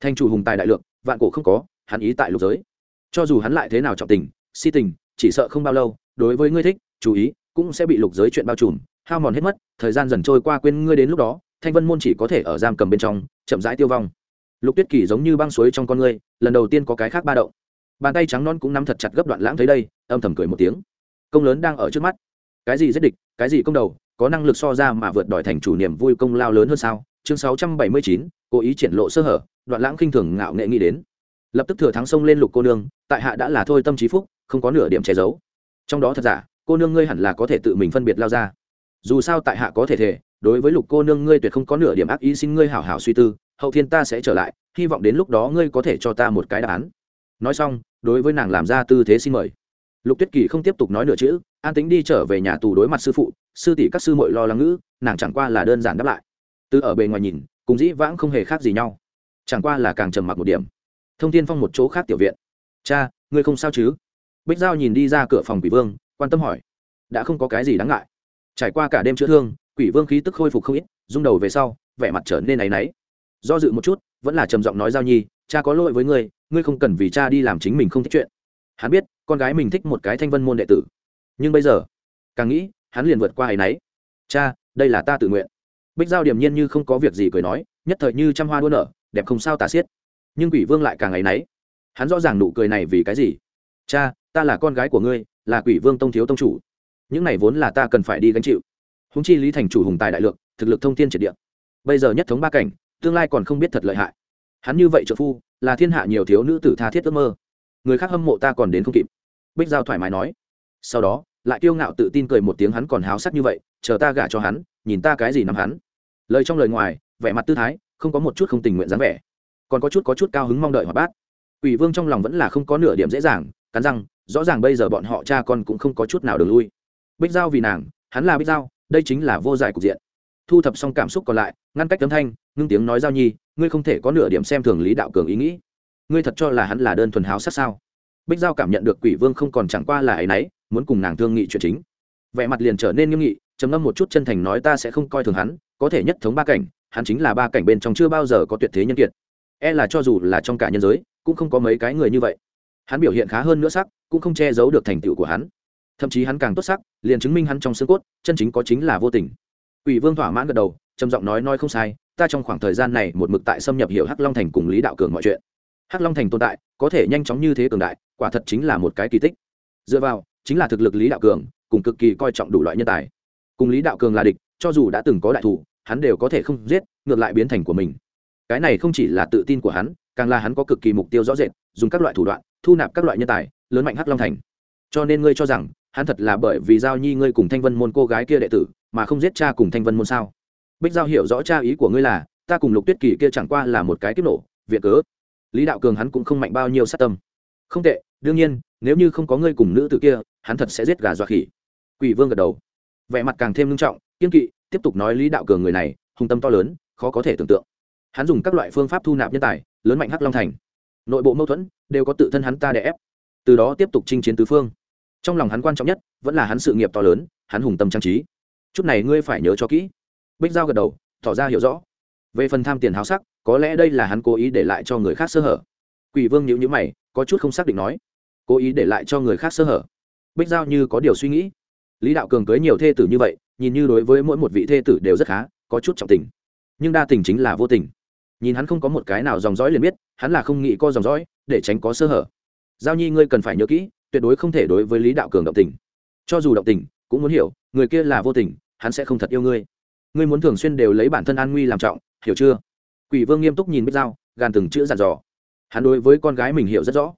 Thành chủ hùng tài đại lượng, vạn cổ không có, hắn ý tại lục giới. Cho dù hắn lại thế nào trọng tình si tình, chỉ sợ không bao lâu, đối với ngươi thích, chú ý, cũng sẽ bị lục giới chuyện bao trùm, hao mòn hết mất, thời gian dần trôi qua quên ngươi đến lúc đó, thanh vân môn chỉ có thể ở giam cầm bên trong, chậm rãi tiêu vong. Lục tuyết kỳ giống như băng suối trong con ngươi, lần đầu tiên có cái khác ba động. Bàn tay trắng non cũng nắm thật chặt gấp đoạn lãng thấy đây, âm thầm cười một tiếng. Công lớn đang ở trước mắt. Cái gì giết địch, cái gì công đầu, có năng lực so ra mà vượt đòi thành chủ niềm vui công lao lớn hơn sao? Chương sáu trăm bảy mươi chín, cố ý triển lộ sơ hở, đoạn lãng khinh thường ngạo nghệ nghĩ đến lập tức thừa thắng sông lên lục cô nương, tại hạ đã là thôi tâm trí phúc, không có nửa điểm che giấu. Trong đó thật giả, cô nương ngươi hẳn là có thể tự mình phân biệt lao ra. Dù sao tại hạ có thể thể đối với lục cô nương ngươi tuyệt không có nửa điểm ác ý, xin ngươi hảo hảo suy tư, hậu thiên ta sẽ trở lại, hy vọng đến lúc đó ngươi có thể cho ta một cái đáp án. Nói xong, đối với nàng làm ra tư thế xin mời. Lục tuyết kỳ không tiếp tục nói nửa chữ, an tính đi trở về nhà tù đối mặt sư phụ, sư tỷ các sư mội lo lắng ngữ, nàng chẳng qua là đơn giản đáp lại. Từ ở bề ngoài nhìn, cùng dĩ vãng không hề khác gì nhau. Chẳng qua là càng trầm mặc một điểm thông Thiên phong một chỗ khác tiểu viện. Cha, ngươi không sao chứ? Bích giao nhìn đi ra cửa phòng quỷ vương, quan tâm hỏi. Đã không có cái gì đáng ngại. Trải qua cả đêm chữa thương, quỷ vương khí tức khôi phục không ít, rung đầu về sau, vẻ mặt trở nên áy náy. Do dự một chút, vẫn là trầm giọng nói giao nhi, cha có lỗi với ngươi ngươi không cần vì cha đi làm chính mình không thích chuyện. Hắn biết, con gái mình thích một cái thanh vân môn đệ tử. Nhưng bây giờ, càng nghĩ, hắn liền vượt qua áy náy. Cha, đây là ta tự nguyện. Bích giao điềm nhiên như không có việc gì cười nói, nhất thời như trăm hoa đua nở, đẹp không sao tả xiết nhưng quỷ vương lại càng ngày náy. Hắn rõ ràng nụ cười này vì cái gì? Cha, ta là con gái của ngươi, là quỷ vương tông thiếu tông chủ. Những này vốn là ta cần phải đi gánh chịu. Húng chi lý thành chủ hùng tài đại lượng, thực lực thông tin triệt địa. Bây giờ nhất thống ba cảnh, tương lai còn không biết thật lợi hại. Hắn như vậy trợ phu, là thiên hạ nhiều thiếu nữ tử tha thiết ước mơ. Người khác hâm mộ ta còn đến không kịp. Bích giao thoải mái nói. Sau đó, lại kiêu ngạo tự tin cười một tiếng hắn còn háo sắc như vậy, chờ ta gả cho hắn, nhìn ta cái gì nằm hắn. Lời trong lời ngoài, vẻ mặt tư thái, không có một chút không tình nguyện dáng vẻ còn có chút có chút cao hứng mong đợi hoạt bát Quỷ Vương trong lòng vẫn là không có nửa điểm dễ dàng, cắn răng, rõ ràng bây giờ bọn họ cha con cũng không có chút nào đường lui. Bích Giao vì nàng, hắn là Bích Giao, đây chính là vô giải cục diện. Thu thập xong cảm xúc còn lại, ngăn cách âm thanh, ngưng tiếng nói Giao Nhi, ngươi không thể có nửa điểm xem thường Lý Đạo Cường ý nghĩ. Ngươi thật cho là hắn là đơn thuần háo sát sao? Bích Giao cảm nhận được Quỷ Vương không còn chẳng qua là ấy nấy, muốn cùng nàng thương nghị chuyện chính. Vẻ mặt liền trở nên nghiêm nghị, trầm ngâm một chút chân thành nói ta sẽ không coi thường hắn, có thể nhất thống ba cảnh, hắn chính là ba cảnh bên trong chưa bao giờ có tuyệt thế nhân kiệt. E là cho dù là trong cả nhân giới, cũng không có mấy cái người như vậy. Hắn biểu hiện khá hơn nữa sắc cũng không che giấu được thành tựu của hắn. Thậm chí hắn càng tốt sắc liền chứng minh hắn trong xương cốt chân chính có chính là vô tình. Quỷ vương thỏa mãn gật đầu trầm giọng nói nói không sai ta trong khoảng thời gian này một mực tại xâm nhập hiểu hắc long thành cùng lý đạo cường mọi chuyện. Hắc long thành tồn tại có thể nhanh chóng như thế cường đại quả thật chính là một cái kỳ tích. Dựa vào chính là thực lực lý đạo cường cùng cực kỳ coi trọng đủ loại nhân tài. Cùng lý đạo cường là địch cho dù đã từng có đại thủ hắn đều có thể không giết ngược lại biến thành của mình cái này không chỉ là tự tin của hắn, càng là hắn có cực kỳ mục tiêu rõ rệt, dùng các loại thủ đoạn, thu nạp các loại nhân tài, lớn mạnh hắc long thành. Cho nên ngươi cho rằng, hắn thật là bởi vì giao nhi ngươi cùng thanh vân môn cô gái kia đệ tử, mà không giết cha cùng thanh vân môn sao? Bích giao hiểu rõ cha ý của ngươi là, ta cùng lục tuyết kỳ kia chẳng qua là một cái kiếp nổ, viện cớ. Lý đạo cường hắn cũng không mạnh bao nhiêu sát tâm. Không tệ, đương nhiên, nếu như không có ngươi cùng nữ tử kia, hắn thật sẽ giết gà dọa khỉ. Quỷ vương gật đầu. Vẻ mặt càng thêm nghiêm trọng, kiên kỵ, tiếp tục nói lý đạo cường người này hùng tâm to lớn, khó có thể tưởng tượng hắn dùng các loại phương pháp thu nạp nhân tài, lớn mạnh hắc long thành. Nội bộ mâu thuẫn đều có tự thân hắn ta đè ép. Từ đó tiếp tục chinh chiến tứ phương. Trong lòng hắn quan trọng nhất vẫn là hắn sự nghiệp to lớn, hắn hùng tâm trang trí. Chút này ngươi phải nhớ cho kỹ. Bích giao gật đầu, tỏ ra hiểu rõ. Về phần tham tiền háo sắc, có lẽ đây là hắn cố ý để lại cho người khác sơ hở. Quỷ vương nhữ nhữ mày, có chút không xác định nói, cố ý để lại cho người khác sơ hở. Bích giao như có điều suy nghĩ. Lý đạo cường cưới nhiều thê tử như vậy, nhìn như đối với mỗi một vị thê tử đều rất khá, có chút trọng tình. Nhưng đa tình chính là vô tình nhìn hắn không có một cái nào dòng dõi liền biết, hắn là không nghĩ co dòng dõi, để tránh có sơ hở. Giao nhi, ngươi cần phải nhớ kỹ, tuyệt đối không thể đối với lý đạo cường động tình. Cho dù động tình, cũng muốn hiểu, người kia là vô tình, hắn sẽ không thật yêu ngươi. Ngươi muốn thường xuyên đều lấy bản thân an nguy làm trọng, hiểu chưa? Quỷ vương nghiêm túc nhìn bích giao gàn từng chữ dặn dò. Hắn đối với con gái mình hiểu rất rõ.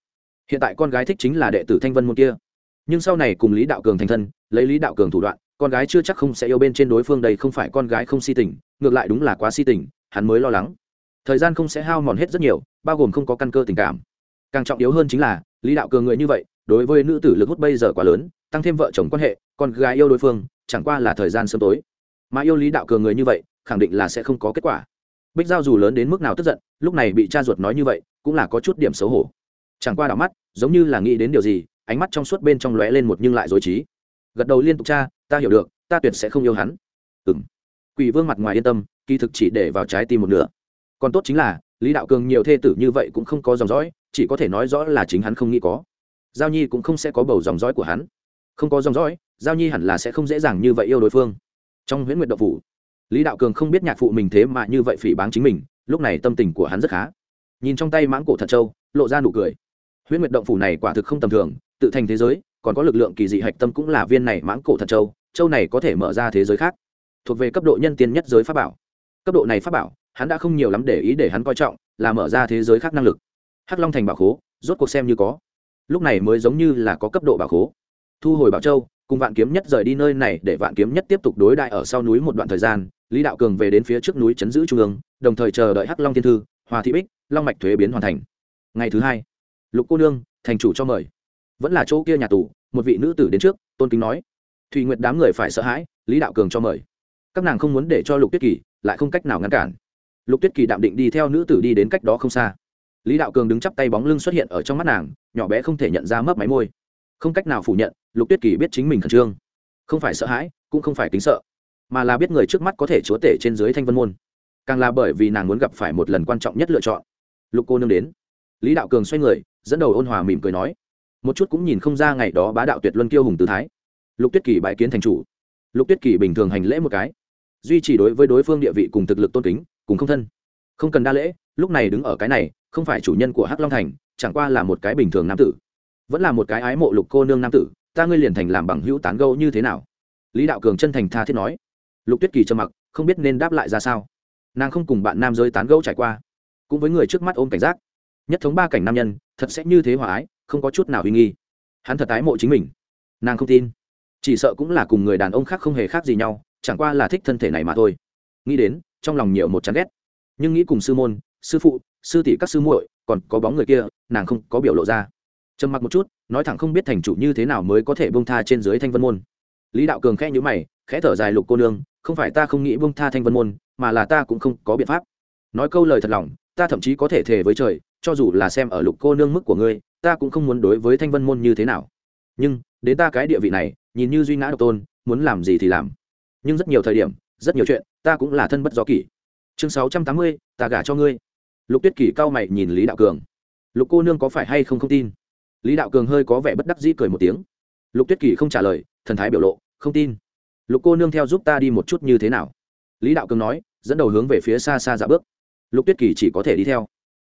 Hiện tại con gái thích chính là đệ tử thanh vân môn kia. Nhưng sau này cùng lý đạo cường thành thân, lấy lý đạo cường thủ đoạn, con gái chưa chắc không sẽ yêu bên trên đối phương, đây không phải con gái không si tình, ngược lại đúng là quá si tình, hắn mới lo lắng thời gian không sẽ hao mòn hết rất nhiều, bao gồm không có căn cơ tình cảm. Càng trọng yếu hơn chính là, lý đạo cường người như vậy, đối với nữ tử lực hút bây giờ quá lớn, tăng thêm vợ chồng quan hệ, con gái yêu đối phương, chẳng qua là thời gian sớm tối. Mà yêu lý đạo cường người như vậy, khẳng định là sẽ không có kết quả. Bích giao dù lớn đến mức nào tức giận, lúc này bị cha ruột nói như vậy, cũng là có chút điểm xấu hổ. Chẳng qua đảo mắt, giống như là nghĩ đến điều gì, ánh mắt trong suốt bên trong lóe lên một nhưng lại dối trí. Gật đầu liên tục cha, ta hiểu được, ta tuyệt sẽ không yêu hắn. Ừng quỷ vương mặt ngoài yên tâm, kỳ thực chỉ để vào trái tim một nửa còn tốt chính là, lý đạo cường nhiều thê tử như vậy cũng không có dòng dõi, chỉ có thể nói rõ là chính hắn không nghĩ có. Giao nhi cũng không sẽ có bầu dòng dõi của hắn. Không có dòng dõi, giao nhi hẳn là sẽ không dễ dàng như vậy yêu đối phương. Trong huyễn nguyệt độc phủ, lý đạo cường không biết nhạc phụ mình thế mà như vậy phỉ báng chính mình, lúc này tâm tình của hắn rất khá. Nhìn trong tay mãng cổ thật trâu, lộ ra nụ cười. Huyễn nguyệt động phủ này quả thực không tầm thường, tự thành thế giới, còn có lực lượng kỳ dị hạch tâm cũng là viên này mãng cổ thật châu châu này có thể mở ra thế giới khác. Thuộc về cấp độ nhân tiên nhất giới pháp bảo. Cấp độ này pháp bảo hắn đã không nhiều lắm để ý để hắn coi trọng, là mở ra thế giới khác năng lực. Hắc long thành bảo khố, rốt cuộc xem như có. Lúc này mới giống như là có cấp độ bảo khố. Thu hồi bảo châu, cùng vạn kiếm nhất rời đi nơi này để vạn kiếm nhất tiếp tục đối đại ở sau núi một đoạn thời gian, lý đạo cường về đến phía trước núi chấn giữ trung ương, đồng thời chờ đợi hắc long thiên thư, hòa thị bích, long mạch thuế biến hoàn thành. Ngày thứ hai, lục cô nương, thành chủ cho mời. Vẫn là chỗ kia nhà tù, một vị nữ tử đến trước, tôn kính nói. Thùy nguyệt đám người phải sợ hãi, lý đạo cường cho mời. Các nàng không muốn để cho lục tuyết kỳ, lại không cách nào ngăn cản lục tuyết kỳ đạm định đi theo nữ tử đi đến cách đó không xa. Lý đạo cường đứng chắp tay bóng lưng xuất hiện ở trong mắt nàng, nhỏ bé không thể nhận ra mấp máy môi. Không cách nào phủ nhận, lục tuyết kỳ biết chính mình khẩn trương. Không phải sợ hãi, cũng không phải kính sợ, mà là biết người trước mắt có thể chúa tể trên dưới thanh vân môn. Càng là bởi vì nàng muốn gặp phải một lần quan trọng nhất lựa chọn. Lục cô nương đến. Lý đạo cường xoay người, dẫn đầu ôn hòa mỉm cười nói, một chút cũng nhìn không ra ngày đó bá đạo tuyệt luân kiêu hùng từ thái. Lục tuyết kỳ bãi kiến thành chủ. Lục tuyết kỳ bình thường hành lễ một cái, duy trì đối với đối phương địa vị cùng thực lực tôn kính cùng không thân. Không cần đa lễ, lúc này đứng ở cái này, không phải chủ nhân của hắc long thành, chẳng qua là một cái bình thường nam tử. Vẫn là một cái ái mộ lục cô nương nam tử, ta ngươi liền thành làm bằng hữu tán gâu như thế nào? Lý đạo cường chân thành tha thiết nói. Lục tuyết kỳ trầm mặc, không biết nên đáp lại ra sao. Nàng không cùng bạn nam giới tán gâu trải qua, cũng với người trước mắt ôm cảnh giác. Nhất thống ba cảnh nam nhân, thật sẽ như thế hòa ái, không có chút nào uy nghi. Hắn thật ái mộ chính mình. Nàng không tin. Chỉ sợ cũng là cùng người đàn ông khác không hề khác gì nhau, chẳng qua là thích thân thể này mà thôi. Nghĩ đến trong lòng nhiều một chán ghét. Nhưng nghĩ cùng sư môn, sư phụ, sư tỷ các sư muội, còn có bóng người kia, nàng không có biểu lộ ra. Trầm mặc một chút, nói thẳng không biết thành chủ như thế nào mới có thể bông tha trên dưới thanh vân môn. Lý đạo cường khẽ nhữ mày, khẽ thở dài lục cô nương, không phải ta không nghĩ bông tha thanh vân môn, mà là ta cũng không có biện pháp. Nói câu lời thật lòng, ta thậm chí có thể thề với trời, cho dù là xem ở lục cô nương mức của ngươi, ta cũng không muốn đối với thanh vân môn như thế nào. Nhưng, đến ta cái địa vị này, nhìn như duy ngã độc tôn, muốn làm gì thì làm. Nhưng rất nhiều thời điểm, rất nhiều chuyện ta cũng là thân bất do kỷ. Chương sáu trăm tám mươi, ta gả cho ngươi. Lục tuyết kỷ cao mày nhìn lý đạo cường. Lục cô nương có phải hay không không tin? Lý đạo cường hơi có vẻ bất đắc dĩ cười một tiếng. Lục tuyết kỷ không trả lời, thần thái biểu lộ, không tin. Lục cô nương theo giúp ta đi một chút như thế nào? Lý đạo cường nói, dẫn đầu hướng về phía xa xa dạ bước. Lục tuyết kỷ chỉ có thể đi theo.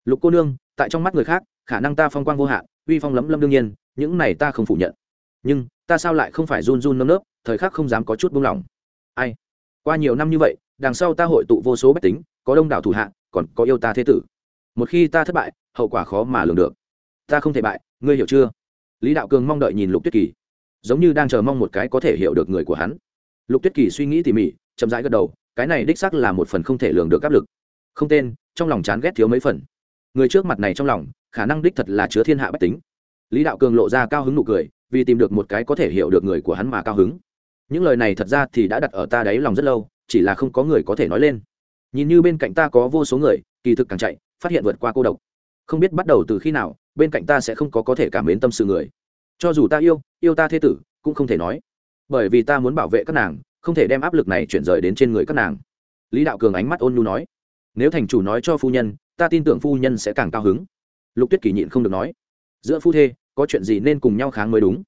Lục cô nương, tại trong mắt người khác, khả năng ta phong quang vô hạn, uy phong lấm lâm đương nhiên, những này ta không phủ nhận. Nhưng, ta sao lại không phải run run nơm nớp, thời khắc không dám có chút buông lỏng. Ai? Qua nhiều năm như vậy đằng sau ta hội tụ vô số bách tính, có đông đảo thủ hạ, còn có yêu ta thế tử. Một khi ta thất bại, hậu quả khó mà lường được. Ta không thể bại, ngươi hiểu chưa? Lý đạo cường mong đợi nhìn lục tuyết kỳ, giống như đang chờ mong một cái có thể hiểu được người của hắn. Lục tuyết kỳ suy nghĩ tỉ mỉ, chậm rãi gật đầu, cái này đích xác là một phần không thể lường được áp lực. Không tên, trong lòng chán ghét thiếu mấy phần. Người trước mặt này trong lòng, khả năng đích thật là chứa thiên hạ bách tính. Lý đạo cường lộ ra cao hứng nụ cười, vì tìm được một cái có thể hiểu được người của hắn mà cao hứng. Những lời này thật ra thì đã đặt ở ta đáy lòng rất lâu chỉ là không có người có thể nói lên. Nhìn như bên cạnh ta có vô số người, kỳ thực càng chạy, phát hiện vượt qua cô độc. Không biết bắt đầu từ khi nào, bên cạnh ta sẽ không có có thể cảm mến tâm sự người. Cho dù ta yêu yêu ta thế tử, cũng không thể nói. Bởi vì ta muốn bảo vệ các nàng, không thể đem áp lực này chuyển rời đến trên người các nàng. Lý đạo cường ánh mắt ôn nhu nói. Nếu thành chủ nói cho phu nhân, ta tin tưởng phu nhân sẽ càng cao hứng. Lục tuyết kỳ nhịn không được nói. Giữa phu thê, có chuyện gì nên cùng nhau kháng mới đúng?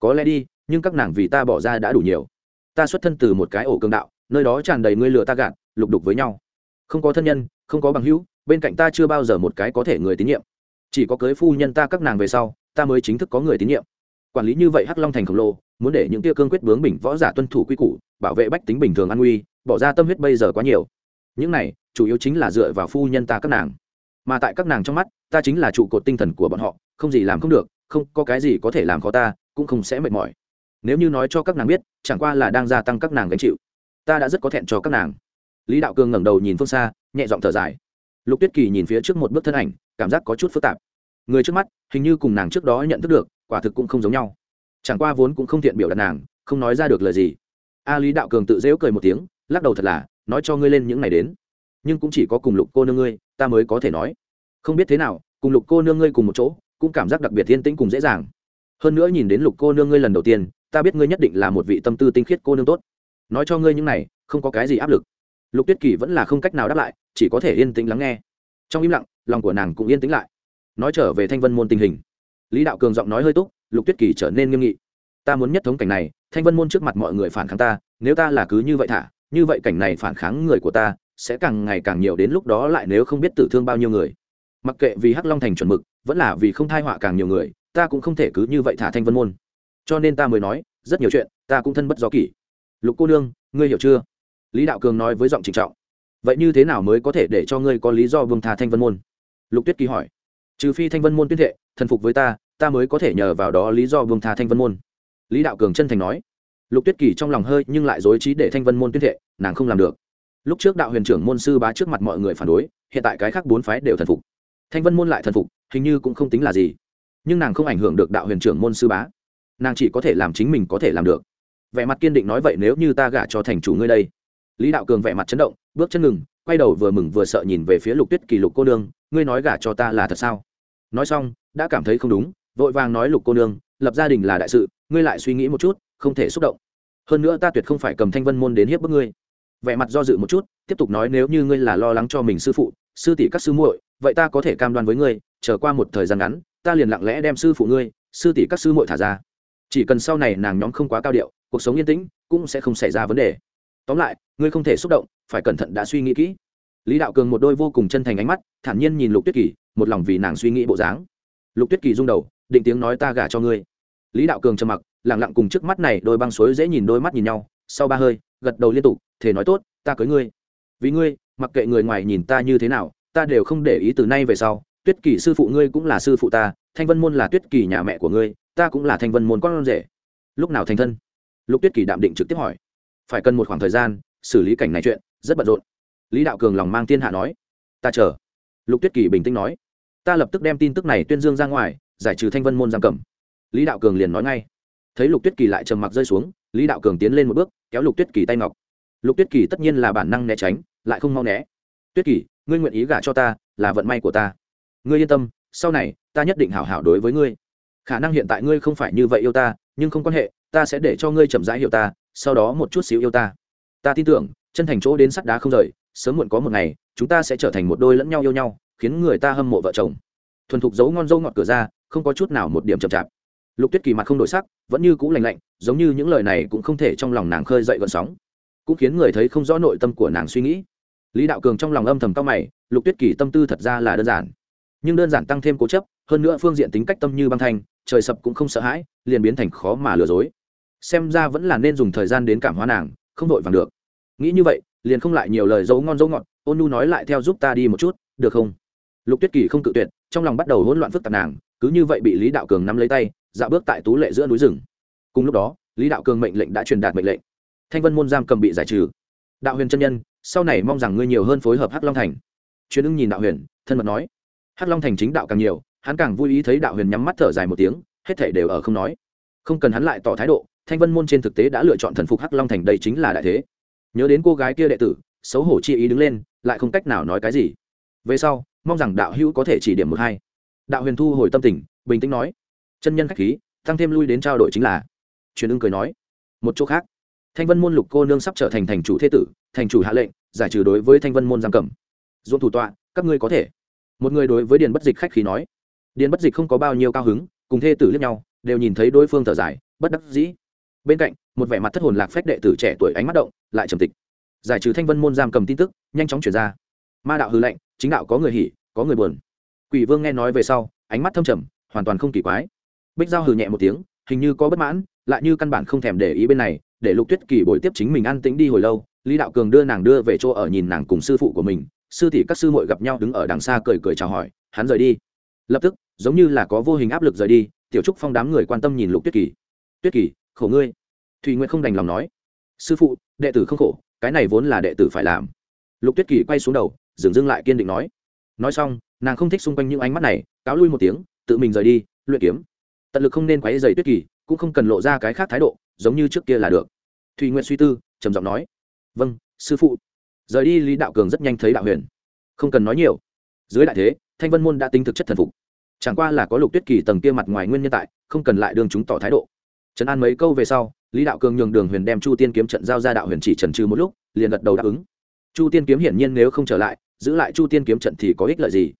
Có lẽ đi, nhưng các nàng vì ta bỏ ra đã đủ nhiều. Ta xuất thân từ một cái ổ cường đạo nơi đó tràn đầy ngươi lừa ta gạt, lục đục với nhau. Không có thân nhân, không có bằng hữu, bên cạnh ta chưa bao giờ một cái có thể người tín nhiệm. Chỉ có cưới phu nhân ta các nàng về sau, ta mới chính thức có người tín nhiệm. Quản lý như vậy hắc long thành khổng lồ, muốn để những tia cương quyết bướng bỉnh võ giả tuân thủ quy củ, bảo vệ bách tính bình thường an nguy, bỏ ra tâm huyết bây giờ quá nhiều. Những này, chủ yếu chính là dựa vào phu nhân ta các nàng. Mà tại các nàng trong mắt, ta chính là trụ cột tinh thần của bọn họ, không gì làm không được, không, có cái gì có thể làm khó ta, cũng không sẽ mệt mỏi. Nếu như nói cho các nàng biết, chẳng qua là đang gia tăng các nàng gánh chịu ta đã rất có thẹn cho các nàng. Lý đạo cường ngẩng đầu nhìn phương xa, nhẹ giọng thở dài. Lục tuyết kỳ nhìn phía trước một bước thân ảnh, cảm giác có chút phức tạp. Người trước mắt, hình như cùng nàng trước đó nhận thức được, quả thực cũng không giống nhau. Chẳng qua vốn cũng không thiện biểu đạt nàng, không nói ra được lời gì. A lý đạo cường tự dễu cười một tiếng, lắc đầu thật là, nói cho ngươi lên những ngày đến. Nhưng cũng chỉ có cùng lục cô nương ngươi, ta mới có thể nói. Không biết thế nào, cùng lục cô nương ngươi cùng một chỗ, cũng cảm giác đặc biệt thiên tĩnh cùng dễ dàng. Hơn nữa nhìn đến lục cô nương ngươi lần đầu tiên, ta biết ngươi nhất định là một vị tâm tư tinh khiết cô nương tốt nói cho ngươi những này, không có cái gì áp lực. Lục tuyết kỳ vẫn là không cách nào đáp lại, chỉ có thể yên tĩnh lắng nghe. Trong im lặng, lòng của nàng cũng yên tĩnh lại. Nói trở về thanh vân môn tình hình. Lý đạo cường giọng nói hơi túc, lục tuyết kỳ trở nên nghiêm nghị. Ta muốn nhất thống cảnh này, thanh vân môn trước mặt mọi người phản kháng ta, nếu ta là cứ như vậy thả, như vậy cảnh này phản kháng người của ta, sẽ càng ngày càng nhiều đến lúc đó lại nếu không biết tử thương bao nhiêu người. Mặc kệ vì hắc long thành chuẩn mực, vẫn là vì không thai họa càng nhiều người, ta cũng không thể cứ như vậy thả thanh vân môn. Cho nên ta mới nói, rất nhiều chuyện, ta cũng thân bất do kỷ lục cô nương, ngươi hiểu chưa? Lý đạo cường nói với giọng trịnh trọng. Vậy như thế nào mới có thể để cho ngươi có lý do vương thà thanh vân môn? Lục tuyết kỳ hỏi. Trừ phi thanh vân môn tuyên thệ, thần phục với ta ta mới có thể nhờ vào đó lý do vương thà thanh vân môn. Lý đạo cường chân thành nói. Lục tuyết kỳ trong lòng hơi nhưng lại dối trí để thanh vân môn tuyên thệ, nàng không làm được. Lúc trước đạo huyền trưởng môn sư bá trước mặt mọi người phản đối, hiện tại cái khác bốn phái đều thần phục. Thanh vân môn lại thần phục, hình như cũng không tính là gì. Nhưng nàng không ảnh hưởng được đạo huyền trưởng môn sư bá. Nàng chỉ có thể làm chính mình có thể làm được vẻ mặt kiên định nói vậy nếu như ta gả cho thành chủ ngươi đây. Lý đạo cường vẻ mặt chấn động, bước chân ngừng, quay đầu vừa mừng vừa sợ nhìn về phía lục tuyết kỳ lục cô nương, ngươi nói gả cho ta là thật sao? Nói xong, đã cảm thấy không đúng, vội vàng nói lục cô nương, lập gia đình là đại sự, ngươi lại suy nghĩ một chút, không thể xúc động. Hơn nữa ta tuyệt không phải cầm thanh vân môn đến hiếp bức ngươi. Vẻ mặt do dự một chút, tiếp tục nói nếu như ngươi là lo lắng cho mình sư phụ, sư tỷ các sư muội, vậy ta có thể cam đoan với ngươi, chờ qua một thời gian ngắn, ta liền lặng lẽ đem sư phụ ngươi, sư tỷ các sư muội thả ra. Chỉ cần sau này nàng nhóm không quá cao điệu cuộc sống yên tĩnh cũng sẽ không xảy ra vấn đề. Tóm lại, ngươi không thể xúc động, phải cẩn thận đã suy nghĩ kỹ. Lý đạo cường một đôi vô cùng chân thành ánh mắt, thản nhiên nhìn lục tuyết kỳ, một lòng vì nàng suy nghĩ bộ dáng. Lục tuyết kỳ rung đầu, định tiếng nói ta gả cho ngươi. Lý đạo cường trầm mặc lẳng lặng cùng trước mắt này đôi băng suối dễ nhìn đôi mắt nhìn nhau, sau ba hơi, gật đầu liên tục thể nói tốt, ta cưới ngươi. Vì ngươi, mặc kệ người ngoài nhìn ta như thế nào, ta đều không để ý từ nay về sau. Tuyết kỳ sư phụ ngươi cũng là sư phụ ta, thanh vân môn là tuyết kỳ nhà mẹ của ngươi, ta cũng là thanh vân môn con rể. Lúc nào thành thân? Lục tuyết kỳ đạm định trực tiếp hỏi. Phải cần một khoảng thời gian, xử lý cảnh này chuyện, rất bận rộn. Lý đạo cường lòng mang thiên hạ nói. Ta chờ. Lục tuyết kỳ bình tĩnh nói. Ta lập tức đem tin tức này tuyên dương ra ngoài, giải trừ thanh vân môn giam cầm. Lý đạo cường liền nói ngay. Thấy lục tuyết kỳ lại trầm mặc rơi xuống, lý đạo cường tiến lên một bước, kéo lục tuyết kỳ tay ngọc. Lục tuyết kỳ tất nhiên là bản năng né tránh, lại không mau né. Tuyết kỳ, ngươi nguyện ý gả cho ta, là vận may của ta. Ngươi yên tâm, sau này, ta nhất định hảo hảo đối với ngươi. Khả năng hiện tại ngươi không phải như vậy yêu ta nhưng không quan hệ, ta sẽ để cho ngươi chậm rãi hiểu ta, sau đó một chút xíu yêu ta. Ta tin tưởng, chân thành chỗ đến sắt đá không rời, sớm muộn có một ngày, chúng ta sẽ trở thành một đôi lẫn nhau yêu nhau, khiến người ta hâm mộ vợ chồng. Thuần thục giấu ngon dâu ngọt cửa ra, không có chút nào một điểm chậm chạp. Lục tuyết kỳ mặt không đổi sắc, vẫn như cũ lành lạnh, giống như những lời này cũng không thể trong lòng nàng khơi dậy gọn sóng. Cũng khiến người thấy không rõ nội tâm của nàng suy nghĩ. Lý đạo cường trong lòng âm thầm cao mày, lục tuyết kỳ tâm tư thật ra là đơn giản. Nhưng đơn giản tăng thêm cố chấp, hơn nữa phương diện tính cách tâm như băng thanh trời sập cũng không sợ hãi, liền biến thành khó mà lừa dối. Xem ra vẫn là nên dùng thời gian đến cảm hóa nàng, không vội vàng được. Nghĩ như vậy, liền không lại nhiều lời dấu ngon dấu ngọt, ôn nhu nói lại theo giúp ta đi một chút, được không? Lục tuyết kỳ không cự tuyệt, trong lòng bắt đầu hỗn loạn phức tạp nàng, cứ như vậy bị lý đạo cường nắm lấy tay dạo bước tại tú lệ giữa núi rừng. Cùng lúc đó, lý đạo cường mệnh lệnh đã truyền đạt mệnh lệnh. Thanh vân môn giam cầm bị giải trừ. Đạo huyền chân nhân, sau này mong rằng ngươi nhiều hơn phối hợp hắc long thành. Truyền ưng nhìn đạo huyền, thân mật nói. Hắc long thành chính đạo càng nhiều hắn càng vui ý thấy đạo huyền nhắm mắt thở dài một tiếng, hết thể đều ở không nói. Không cần hắn lại tỏ thái độ, thanh vân môn trên thực tế đã lựa chọn thần phục hắc long thành đây chính là đại thế. Nhớ đến cô gái kia đệ tử, xấu hổ chi ý đứng lên, lại không cách nào nói cái gì. Về sau, mong rằng đạo hữu có thể chỉ điểm một hai. Đạo huyền thu hồi tâm tình, bình tĩnh nói. Chân nhân khách khí, tăng thêm lui đến trao đổi chính là. Truyền ưng cười nói. Một chỗ khác, thanh vân môn lục cô nương sắp trở thành thành chủ thế tử, thành chủ hạ lệnh, giải trừ đối với thanh vân môn giam cầm. Dũng thủ tọa, các ngươi có thể. Một người đối với điền bất dịch khách khí nói điền bất dịch không có bao nhiêu cao hứng, cùng thê tử liếc nhau, đều nhìn thấy đối phương thở dài, bất đắc dĩ. Bên cạnh, một vẻ mặt thất hồn lạc phách đệ tử trẻ tuổi ánh mắt động, lại trầm tịch. Giải trừ thanh vân môn giam cầm tin tức, nhanh chóng chuyển ra. Ma đạo hư lệnh, chính đạo có người hỉ, có người buồn. Quỷ vương nghe nói về sau, ánh mắt thâm trầm, hoàn toàn không kỳ quái. Bích giao hừ nhẹ một tiếng, hình như có bất mãn, lại như căn bản không thèm để ý bên này, để lục tuyết kỳ bồi tiếp chính mình ăn tĩnh đi hồi lâu, lý đạo cường đưa nàng đưa về chỗ ở nhìn nàng cùng sư phụ của mình, sư tỷ các sư muội gặp nhau đứng ở đằng xa cười cười chào hỏi, hắn rời đi lập tức, giống như là có vô hình áp lực rời đi, tiểu trúc phong đám người quan tâm nhìn lục tuyết kỳ. Tuyết kỳ, khổ ngươi. Thùy nguyện không đành lòng nói. Sư phụ, đệ tử không khổ, cái này vốn là đệ tử phải làm. Lục tuyết kỳ quay xuống đầu, dừng dưng lại kiên định nói. Nói xong, nàng không thích xung quanh những ánh mắt này, cáo lui một tiếng, tự mình rời đi, luyện kiếm. Tận lực không nên quấy dày tuyết kỳ, cũng không cần lộ ra cái khác thái độ, giống như trước kia là được. Thùy nguyện suy tư, trầm giọng nói. Vâng sư phụ. Rời đi lý đạo cường rất nhanh thấy đạo huyền. Không cần nói nhiều. Dưới đại thế, thanh vân môn đã tính thực chất thần phục chẳng qua là có lục tuyết kỳ tầng kia mặt ngoài nguyên nhân tại, không cần lại đường chúng tỏ thái độ. Trấn an mấy câu về sau, lý đạo cường nhường đường huyền đem chu tiên kiếm trận giao ra đạo huyền chỉ trần trừ một lúc, liền gật đầu đáp ứng. Chu tiên kiếm hiển nhiên nếu không trở lại, giữ lại chu tiên kiếm trận thì có ích lợi gì?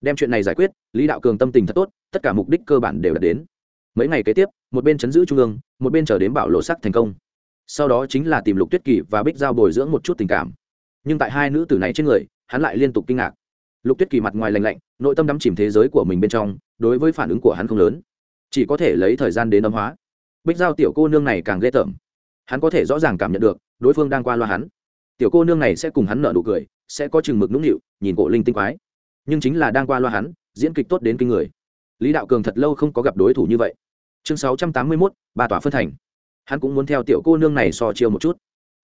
Đem chuyện này giải quyết, lý đạo cường tâm tình thật tốt, tất cả mục đích cơ bản đều đạt đến. Mấy ngày kế tiếp, một bên chấn giữ trung ương, một bên chờ đến bảo lộ sắc thành công. Sau đó chính là tìm lục tuyết kỳ và bích giao bồi dưỡng một chút tình cảm. Nhưng tại hai nữ tử này trên người, hắn lại liên tục kinh ngạc lục tuyết kỳ mặt ngoài lành lạnh, nội tâm đắm chìm thế giới của mình bên trong, đối với phản ứng của hắn không lớn. Chỉ có thể lấy thời gian đến âm hóa. Bích giao tiểu cô nương này càng ghê tởm. Hắn có thể rõ ràng cảm nhận được, đối phương đang qua loa hắn. Tiểu cô nương này sẽ cùng hắn nợ nụ cười, sẽ có chừng mực nũng nịu, nhìn cổ linh tinh quái. Nhưng chính là đang qua loa hắn, diễn kịch tốt đến kinh người. Lý đạo cường thật lâu không có gặp đối thủ như vậy. Chương sáu trăm tám mươi mốt, ba tòa phân thành. Hắn cũng muốn theo tiểu cô nương này so chiêu một chút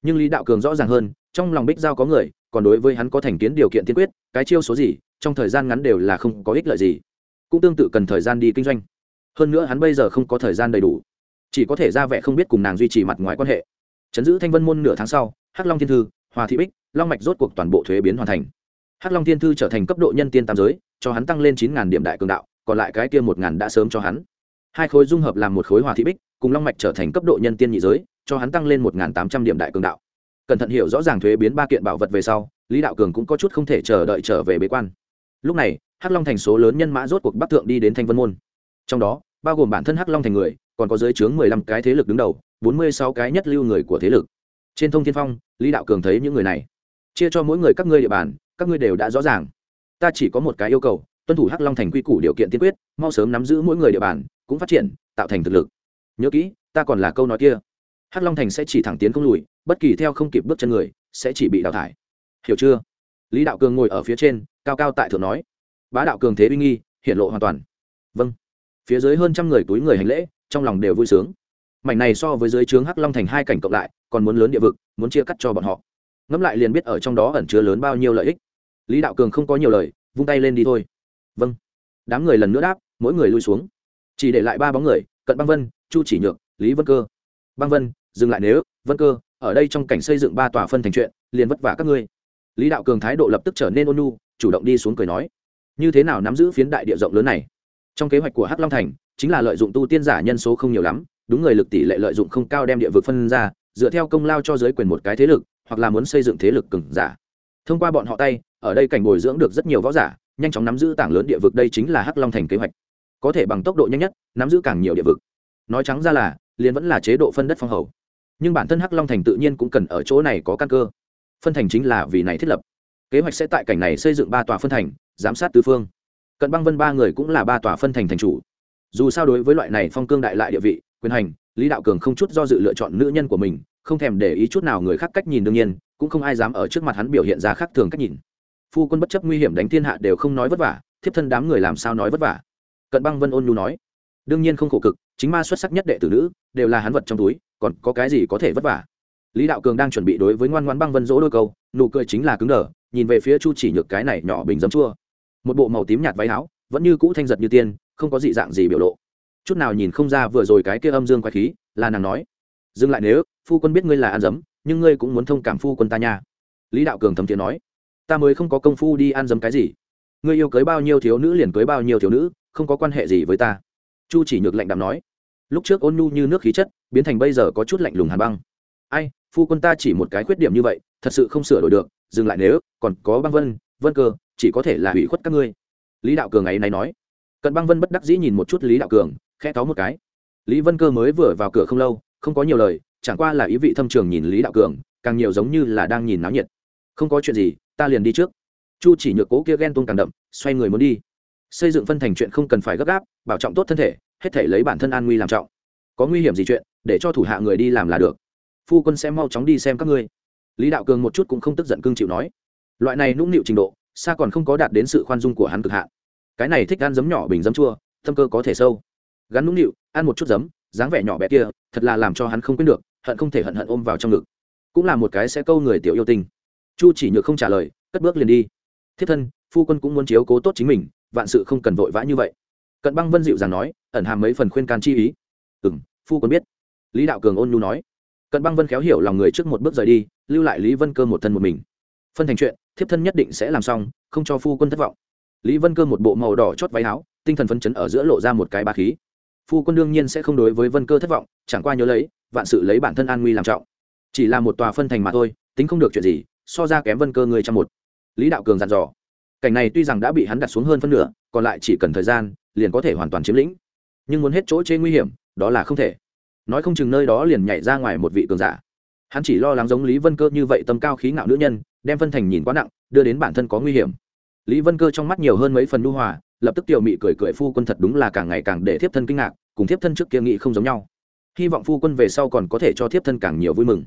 nhưng lý đạo cường rõ ràng hơn, trong lòng bích giao có người, còn đối với hắn có thành kiến điều kiện tiên quyết, cái chiêu số gì, trong thời gian ngắn đều là không có ích lợi gì. Cũng tương tự cần thời gian đi kinh doanh. Hơn nữa hắn bây giờ không có thời gian đầy đủ. Chỉ có thể ra vẻ không biết cùng nàng duy trì mặt ngoài quan hệ. Chấn giữ thanh vân môn nửa tháng sau, hắc long thiên thư, hòa thị bích, long mạch rốt cuộc toàn bộ thuế biến hoàn thành. Hắc long thiên thư trở thành cấp độ nhân tiên tam giới, cho hắn tăng lên chín điểm đại cường đạo, còn lại cái kia một đã sớm cho hắn. Hai khối dung hợp làm một khối hòa thị bích, cùng long mạch trở thành cấp độ nhân tiên nhị giới cho hắn tăng lên một tám trăm điểm đại cường đạo. Cẩn thận hiểu rõ ràng thuế biến ba kiện bảo vật về sau, lý đạo cường cũng có chút không thể chờ đợi trở về bế quan. Lúc này, hắc long thành số lớn nhân mã rốt cuộc bắc thượng đi đến thanh vân môn. Trong đó, bao gồm bản thân hắc long thành người, còn có dưới trướng mười lăm cái thế lực đứng đầu, bốn mươi sáu cái nhất lưu người của thế lực. Trên thông thiên phong, lý đạo cường thấy những người này. Chia cho mỗi người các ngươi địa bàn, các ngươi đều đã rõ ràng. Ta chỉ có một cái yêu cầu, tuân thủ hắc long thành quy củ điều kiện tiên quyết, mau sớm nắm giữ mỗi người địa bàn, cũng phát triển, tạo thành thực lực. Nhớ kỹ, ta còn là câu nói kia hắc long thành sẽ chỉ thẳng tiến không lùi, bất kỳ theo không kịp bước chân người, sẽ chỉ bị đào thải. Hiểu chưa? Lý đạo cường ngồi ở phía trên, cao cao tại thượng nói. Bá đạo cường thế uy nghi hiện lộ hoàn toàn. Vâng. Phía dưới hơn trăm người túi người hành lễ, trong lòng đều vui sướng. Mảnh này so với dưới trướng hắc long thành hai cảnh cộng lại, còn muốn lớn địa vực, muốn chia cắt cho bọn họ. Ngẫm lại liền biết ở trong đó ẩn chứa lớn bao nhiêu lợi ích. Lý đạo cường không có nhiều lời, vung tay lên đi thôi. Vâng. Đám người lần nữa đáp, mỗi người lui xuống. Chỉ để lại ba bóng người, cận băng vân, chu chỉ nhược, lý vân cơ. Băng vân dừng lại nếu, vân cơ, ở đây trong cảnh xây dựng ba tòa phân thành chuyện, liền vất vả các ngươi. Lý đạo cường thái độ lập tức trở nên ôn nhu, chủ động đi xuống cười nói. Như thế nào nắm giữ phiến đại địa rộng lớn này? Trong kế hoạch của hắc long thành, chính là lợi dụng tu tiên giả nhân số không nhiều lắm, đúng người lực tỷ lệ lợi dụng không cao đem địa vực phân ra, dựa theo công lao cho giới quyền một cái thế lực, hoặc là muốn xây dựng thế lực cứng giả. Thông qua bọn họ tay, ở đây cảnh bồi dưỡng được rất nhiều võ giả, nhanh chóng nắm giữ tảng lớn địa vực đây chính là hắc long thành kế hoạch. Có thể bằng tốc độ nhanh nhất, nắm giữ càng nhiều địa vực. Nói trắng ra là, liền vẫn là chế độ phân đất phong hầu nhưng bản thân hắc long thành tự nhiên cũng cần ở chỗ này có căn cơ. Phân thành chính là vì này thiết lập. Kế hoạch sẽ tại cảnh này xây dựng ba tòa phân thành, giám sát tứ phương. Cận băng vân ba người cũng là ba tòa phân thành thành chủ. Dù sao đối với loại này phong cương đại lại địa vị, quyền hành, lý đạo cường không chút do dự lựa chọn nữ nhân của mình, không thèm để ý chút nào người khác cách nhìn đương nhiên, cũng không ai dám ở trước mặt hắn biểu hiện ra khác thường cách nhìn. Phu quân bất chấp nguy hiểm đánh thiên hạ đều không nói vất vả, thiếp thân đám người làm sao nói vất vả? Cận băng vân ôn nhu nói. Đương nhiên không khổ cực, chính ma xuất sắc nhất đệ tử nữ, đều là hắn vật trong túi còn có cái gì có thể vất vả? Lý đạo cường đang chuẩn bị đối với ngoan ngoan băng vân dỗ đôi câu, nụ cười chính là cứng đờ, nhìn về phía chu chỉ nhược cái này nhỏ bình dấm chua. Một bộ màu tím nhạt váy áo, vẫn như cũ thanh giật như tiên, không có dị dạng gì biểu lộ. Chút nào nhìn không ra vừa rồi cái kia âm dương quái khí, là nàng nói. Dừng lại nếu, phu quân biết ngươi là ăn dấm nhưng ngươi cũng muốn thông cảm phu quân ta nha. Lý đạo cường thầm thiện nói. Ta mới không có công phu đi ăn dấm cái gì. Ngươi yêu cưới bao nhiêu thiếu nữ liền cưới bao nhiêu thiếu nữ, không có quan hệ gì với ta. Chu chỉ nhược lạnh đạm nói. Lúc trước ôn nhu như nước khí chất biến thành bây giờ có chút lạnh lùng hàn băng. Ai, phu quân ta chỉ một cái khuyết điểm như vậy, thật sự không sửa đổi được, dừng lại nếu, còn có băng vân vân cơ, chỉ có thể là hủy khuất các ngươi. Lý đạo cường ấy này nói. Cận băng vân bất đắc dĩ nhìn một chút lý đạo cường, khẽ cáu một cái. Lý vân cơ mới vừa vào cửa không lâu, không có nhiều lời, chẳng qua là ý vị thâm trường nhìn lý đạo cường, càng nhiều giống như là đang nhìn náo nhiệt. Không có chuyện gì, ta liền đi trước. Chu chỉ nhược cố kia ghen tuông càng đậm, xoay người muốn đi. Xây dựng phân thành chuyện không cần phải gấp gáp, bảo trọng tốt thân thể, hết thể lấy bản thân an nguy làm trọng có nguy hiểm gì chuyện, để cho thủ hạ người đi làm là được. Phu quân sẽ mau chóng đi xem các ngươi. Lý đạo cường một chút cũng không tức giận cương chịu nói. Loại này nũng nịu trình độ, xa còn không có đạt đến sự khoan dung của hắn cực hạ. cái này thích ăn giấm nhỏ bình giấm chua, tâm cơ có thể sâu. Gắn nũng nịu, ăn một chút giấm, dáng vẻ nhỏ bé kia, thật là làm cho hắn không quên được, hận không thể hận hận ôm vào trong ngực. Cũng là một cái sẽ câu người tiểu yêu tình. chu chỉ nhược không trả lời, cất bước liền đi. Thiết thân, phu quân cũng muốn chiếu cố tốt chính mình, vạn sự không cần vội vã như vậy. Cận băng vân dịu dàng nói, ẩn hàm mấy phần khuyên can chi ý ừ m phu quân biết. Lý đạo cường ôn nhu nói. Cận băng vân khéo hiểu lòng người trước một bước rời đi, lưu lại lý vân cơ một thân một mình. Phân thành chuyện, thiếp thân nhất định sẽ làm xong, không cho phu quân thất vọng. Lý vân cơ một bộ màu đỏ chót váy áo, tinh thần phấn chấn ở giữa lộ ra một cái ba khí. Phu quân đương nhiên sẽ không đối với vân cơ thất vọng, chẳng qua nhớ lấy, vạn sự lấy bản thân an nguy làm trọng. Chỉ là một tòa phân thành mà thôi, tính không được chuyện gì, so ra kém vân cơ người trong một. Lý đạo cường dặn dò. Cảnh này tuy rằng đã bị hắn đặt xuống hơn phân nửa, còn lại chỉ cần thời gian, liền có thể hoàn toàn chiếm lĩnh. Nhưng muốn hết chỗ chế nguy hiểm đó là không thể. Nói không chừng nơi đó liền nhảy ra ngoài một vị cường giả. Hắn chỉ lo lắng giống lý vân cơ như vậy tâm cao khí ngạo nữ nhân, đem phân thành nhìn quá nặng, đưa đến bản thân có nguy hiểm. Lý vân cơ trong mắt nhiều hơn mấy phần nu hòa, lập tức tiểu mị cười cười phu quân thật đúng là càng ngày càng để thiếp thân kinh ngạc, cùng thiếp thân trước kia nghị không giống nhau. Hy vọng phu quân về sau còn có thể cho thiếp thân càng nhiều vui mừng.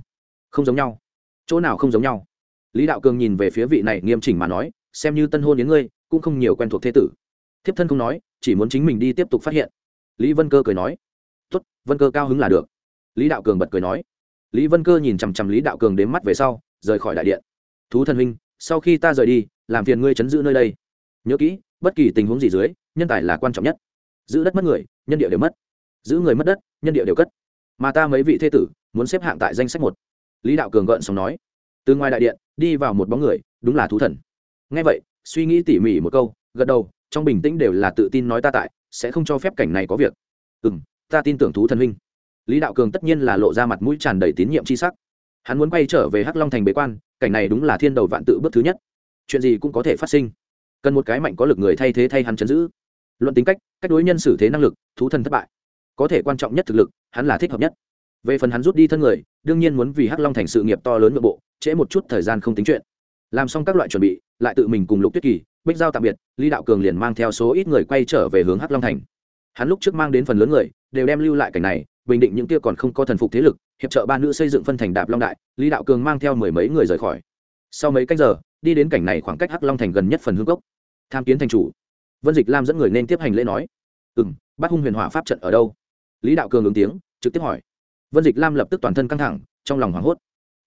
Không giống nhau. Chỗ nào không giống nhau? Lý đạo cường nhìn về phía vị này nghiêm chỉnh mà nói, xem như tân hôn đến ngươi, cũng không nhiều quen thuộc thế tử. Thiếp thân không nói, chỉ muốn chính mình đi tiếp tục phát hiện. Lý vân cơ cười nói tốt, vân cơ cao hứng là được. Lý đạo cường bật cười nói. Lý vân cơ nhìn chằm chằm lý đạo cường đến mắt về sau, rời khỏi đại điện. Thú thần huynh, sau khi ta rời đi, làm phiền ngươi chấn giữ nơi đây. Nhớ kỹ, bất kỳ tình huống gì dưới, nhân tài là quan trọng nhất. Giữ đất mất người, nhân địa đều mất. Giữ người mất đất, nhân địa đều cất. Mà ta mấy vị thế tử, muốn xếp hạng tại danh sách một. Lý đạo cường gợn xong nói. Từ ngoài đại điện, đi vào một bóng người, đúng là thú thần. Ngay vậy, suy nghĩ tỉ mỉ một câu, gật đầu, trong bình tĩnh đều là tự tin nói ta tại, sẽ không cho phép cảnh này có việc. Ừ m ta tin tưởng thú thần huynh. Lý đạo cường tất nhiên là lộ ra mặt mũi tràn đầy tín nhiệm c h i sắc. Hắn muốn quay trở về hắc long thành bế quan, cảnh này đúng là thiên đầu vạn tự bước thứ nhất. Chuyện gì cũng có thể phát sinh. Cần một cái mạnh có lực người thay thế thay hắn chấn giữ. Luận tính cách cách đối nhân xử thế năng lực, thú thần thất bại. Có thể quan trọng nhất thực lực, hắn là thích hợp nhất. Về phần hắn rút đi thân người, đương nhiên muốn vì hắc long thành sự nghiệp to lớn nội bộ, trễ một chút thời gian không tính chuyện. Làm xong các loại chuẩn bị, lại tự mình cùng lục tuyết kỳ, bích giao tạm biệt, lý đạo cường liền mang theo số ít người quay trở về hướng hắc long thành. Hắn lúc trước mang đến phần lớn người đều đem lưu lại cảnh này, bình định những kia còn không có thần phục thế lực, hiệp trợ ba nữ xây dựng phân thành đạp long đại, lý đạo cường mang theo mười mấy người rời khỏi. Sau mấy cách giờ, đi đến cảnh này khoảng cách hắc long thành gần nhất phần hương cốc. Tham kiến thành chủ. Vân dịch lam dẫn người nên tiếp hành lễ nói. Ừ m bắt hung huyền hỏa pháp trận ở đâu? Lý đạo cường ứng tiếng, trực tiếp hỏi. Vân dịch lam lập tức toàn thân căng thẳng, trong lòng hoảng hốt.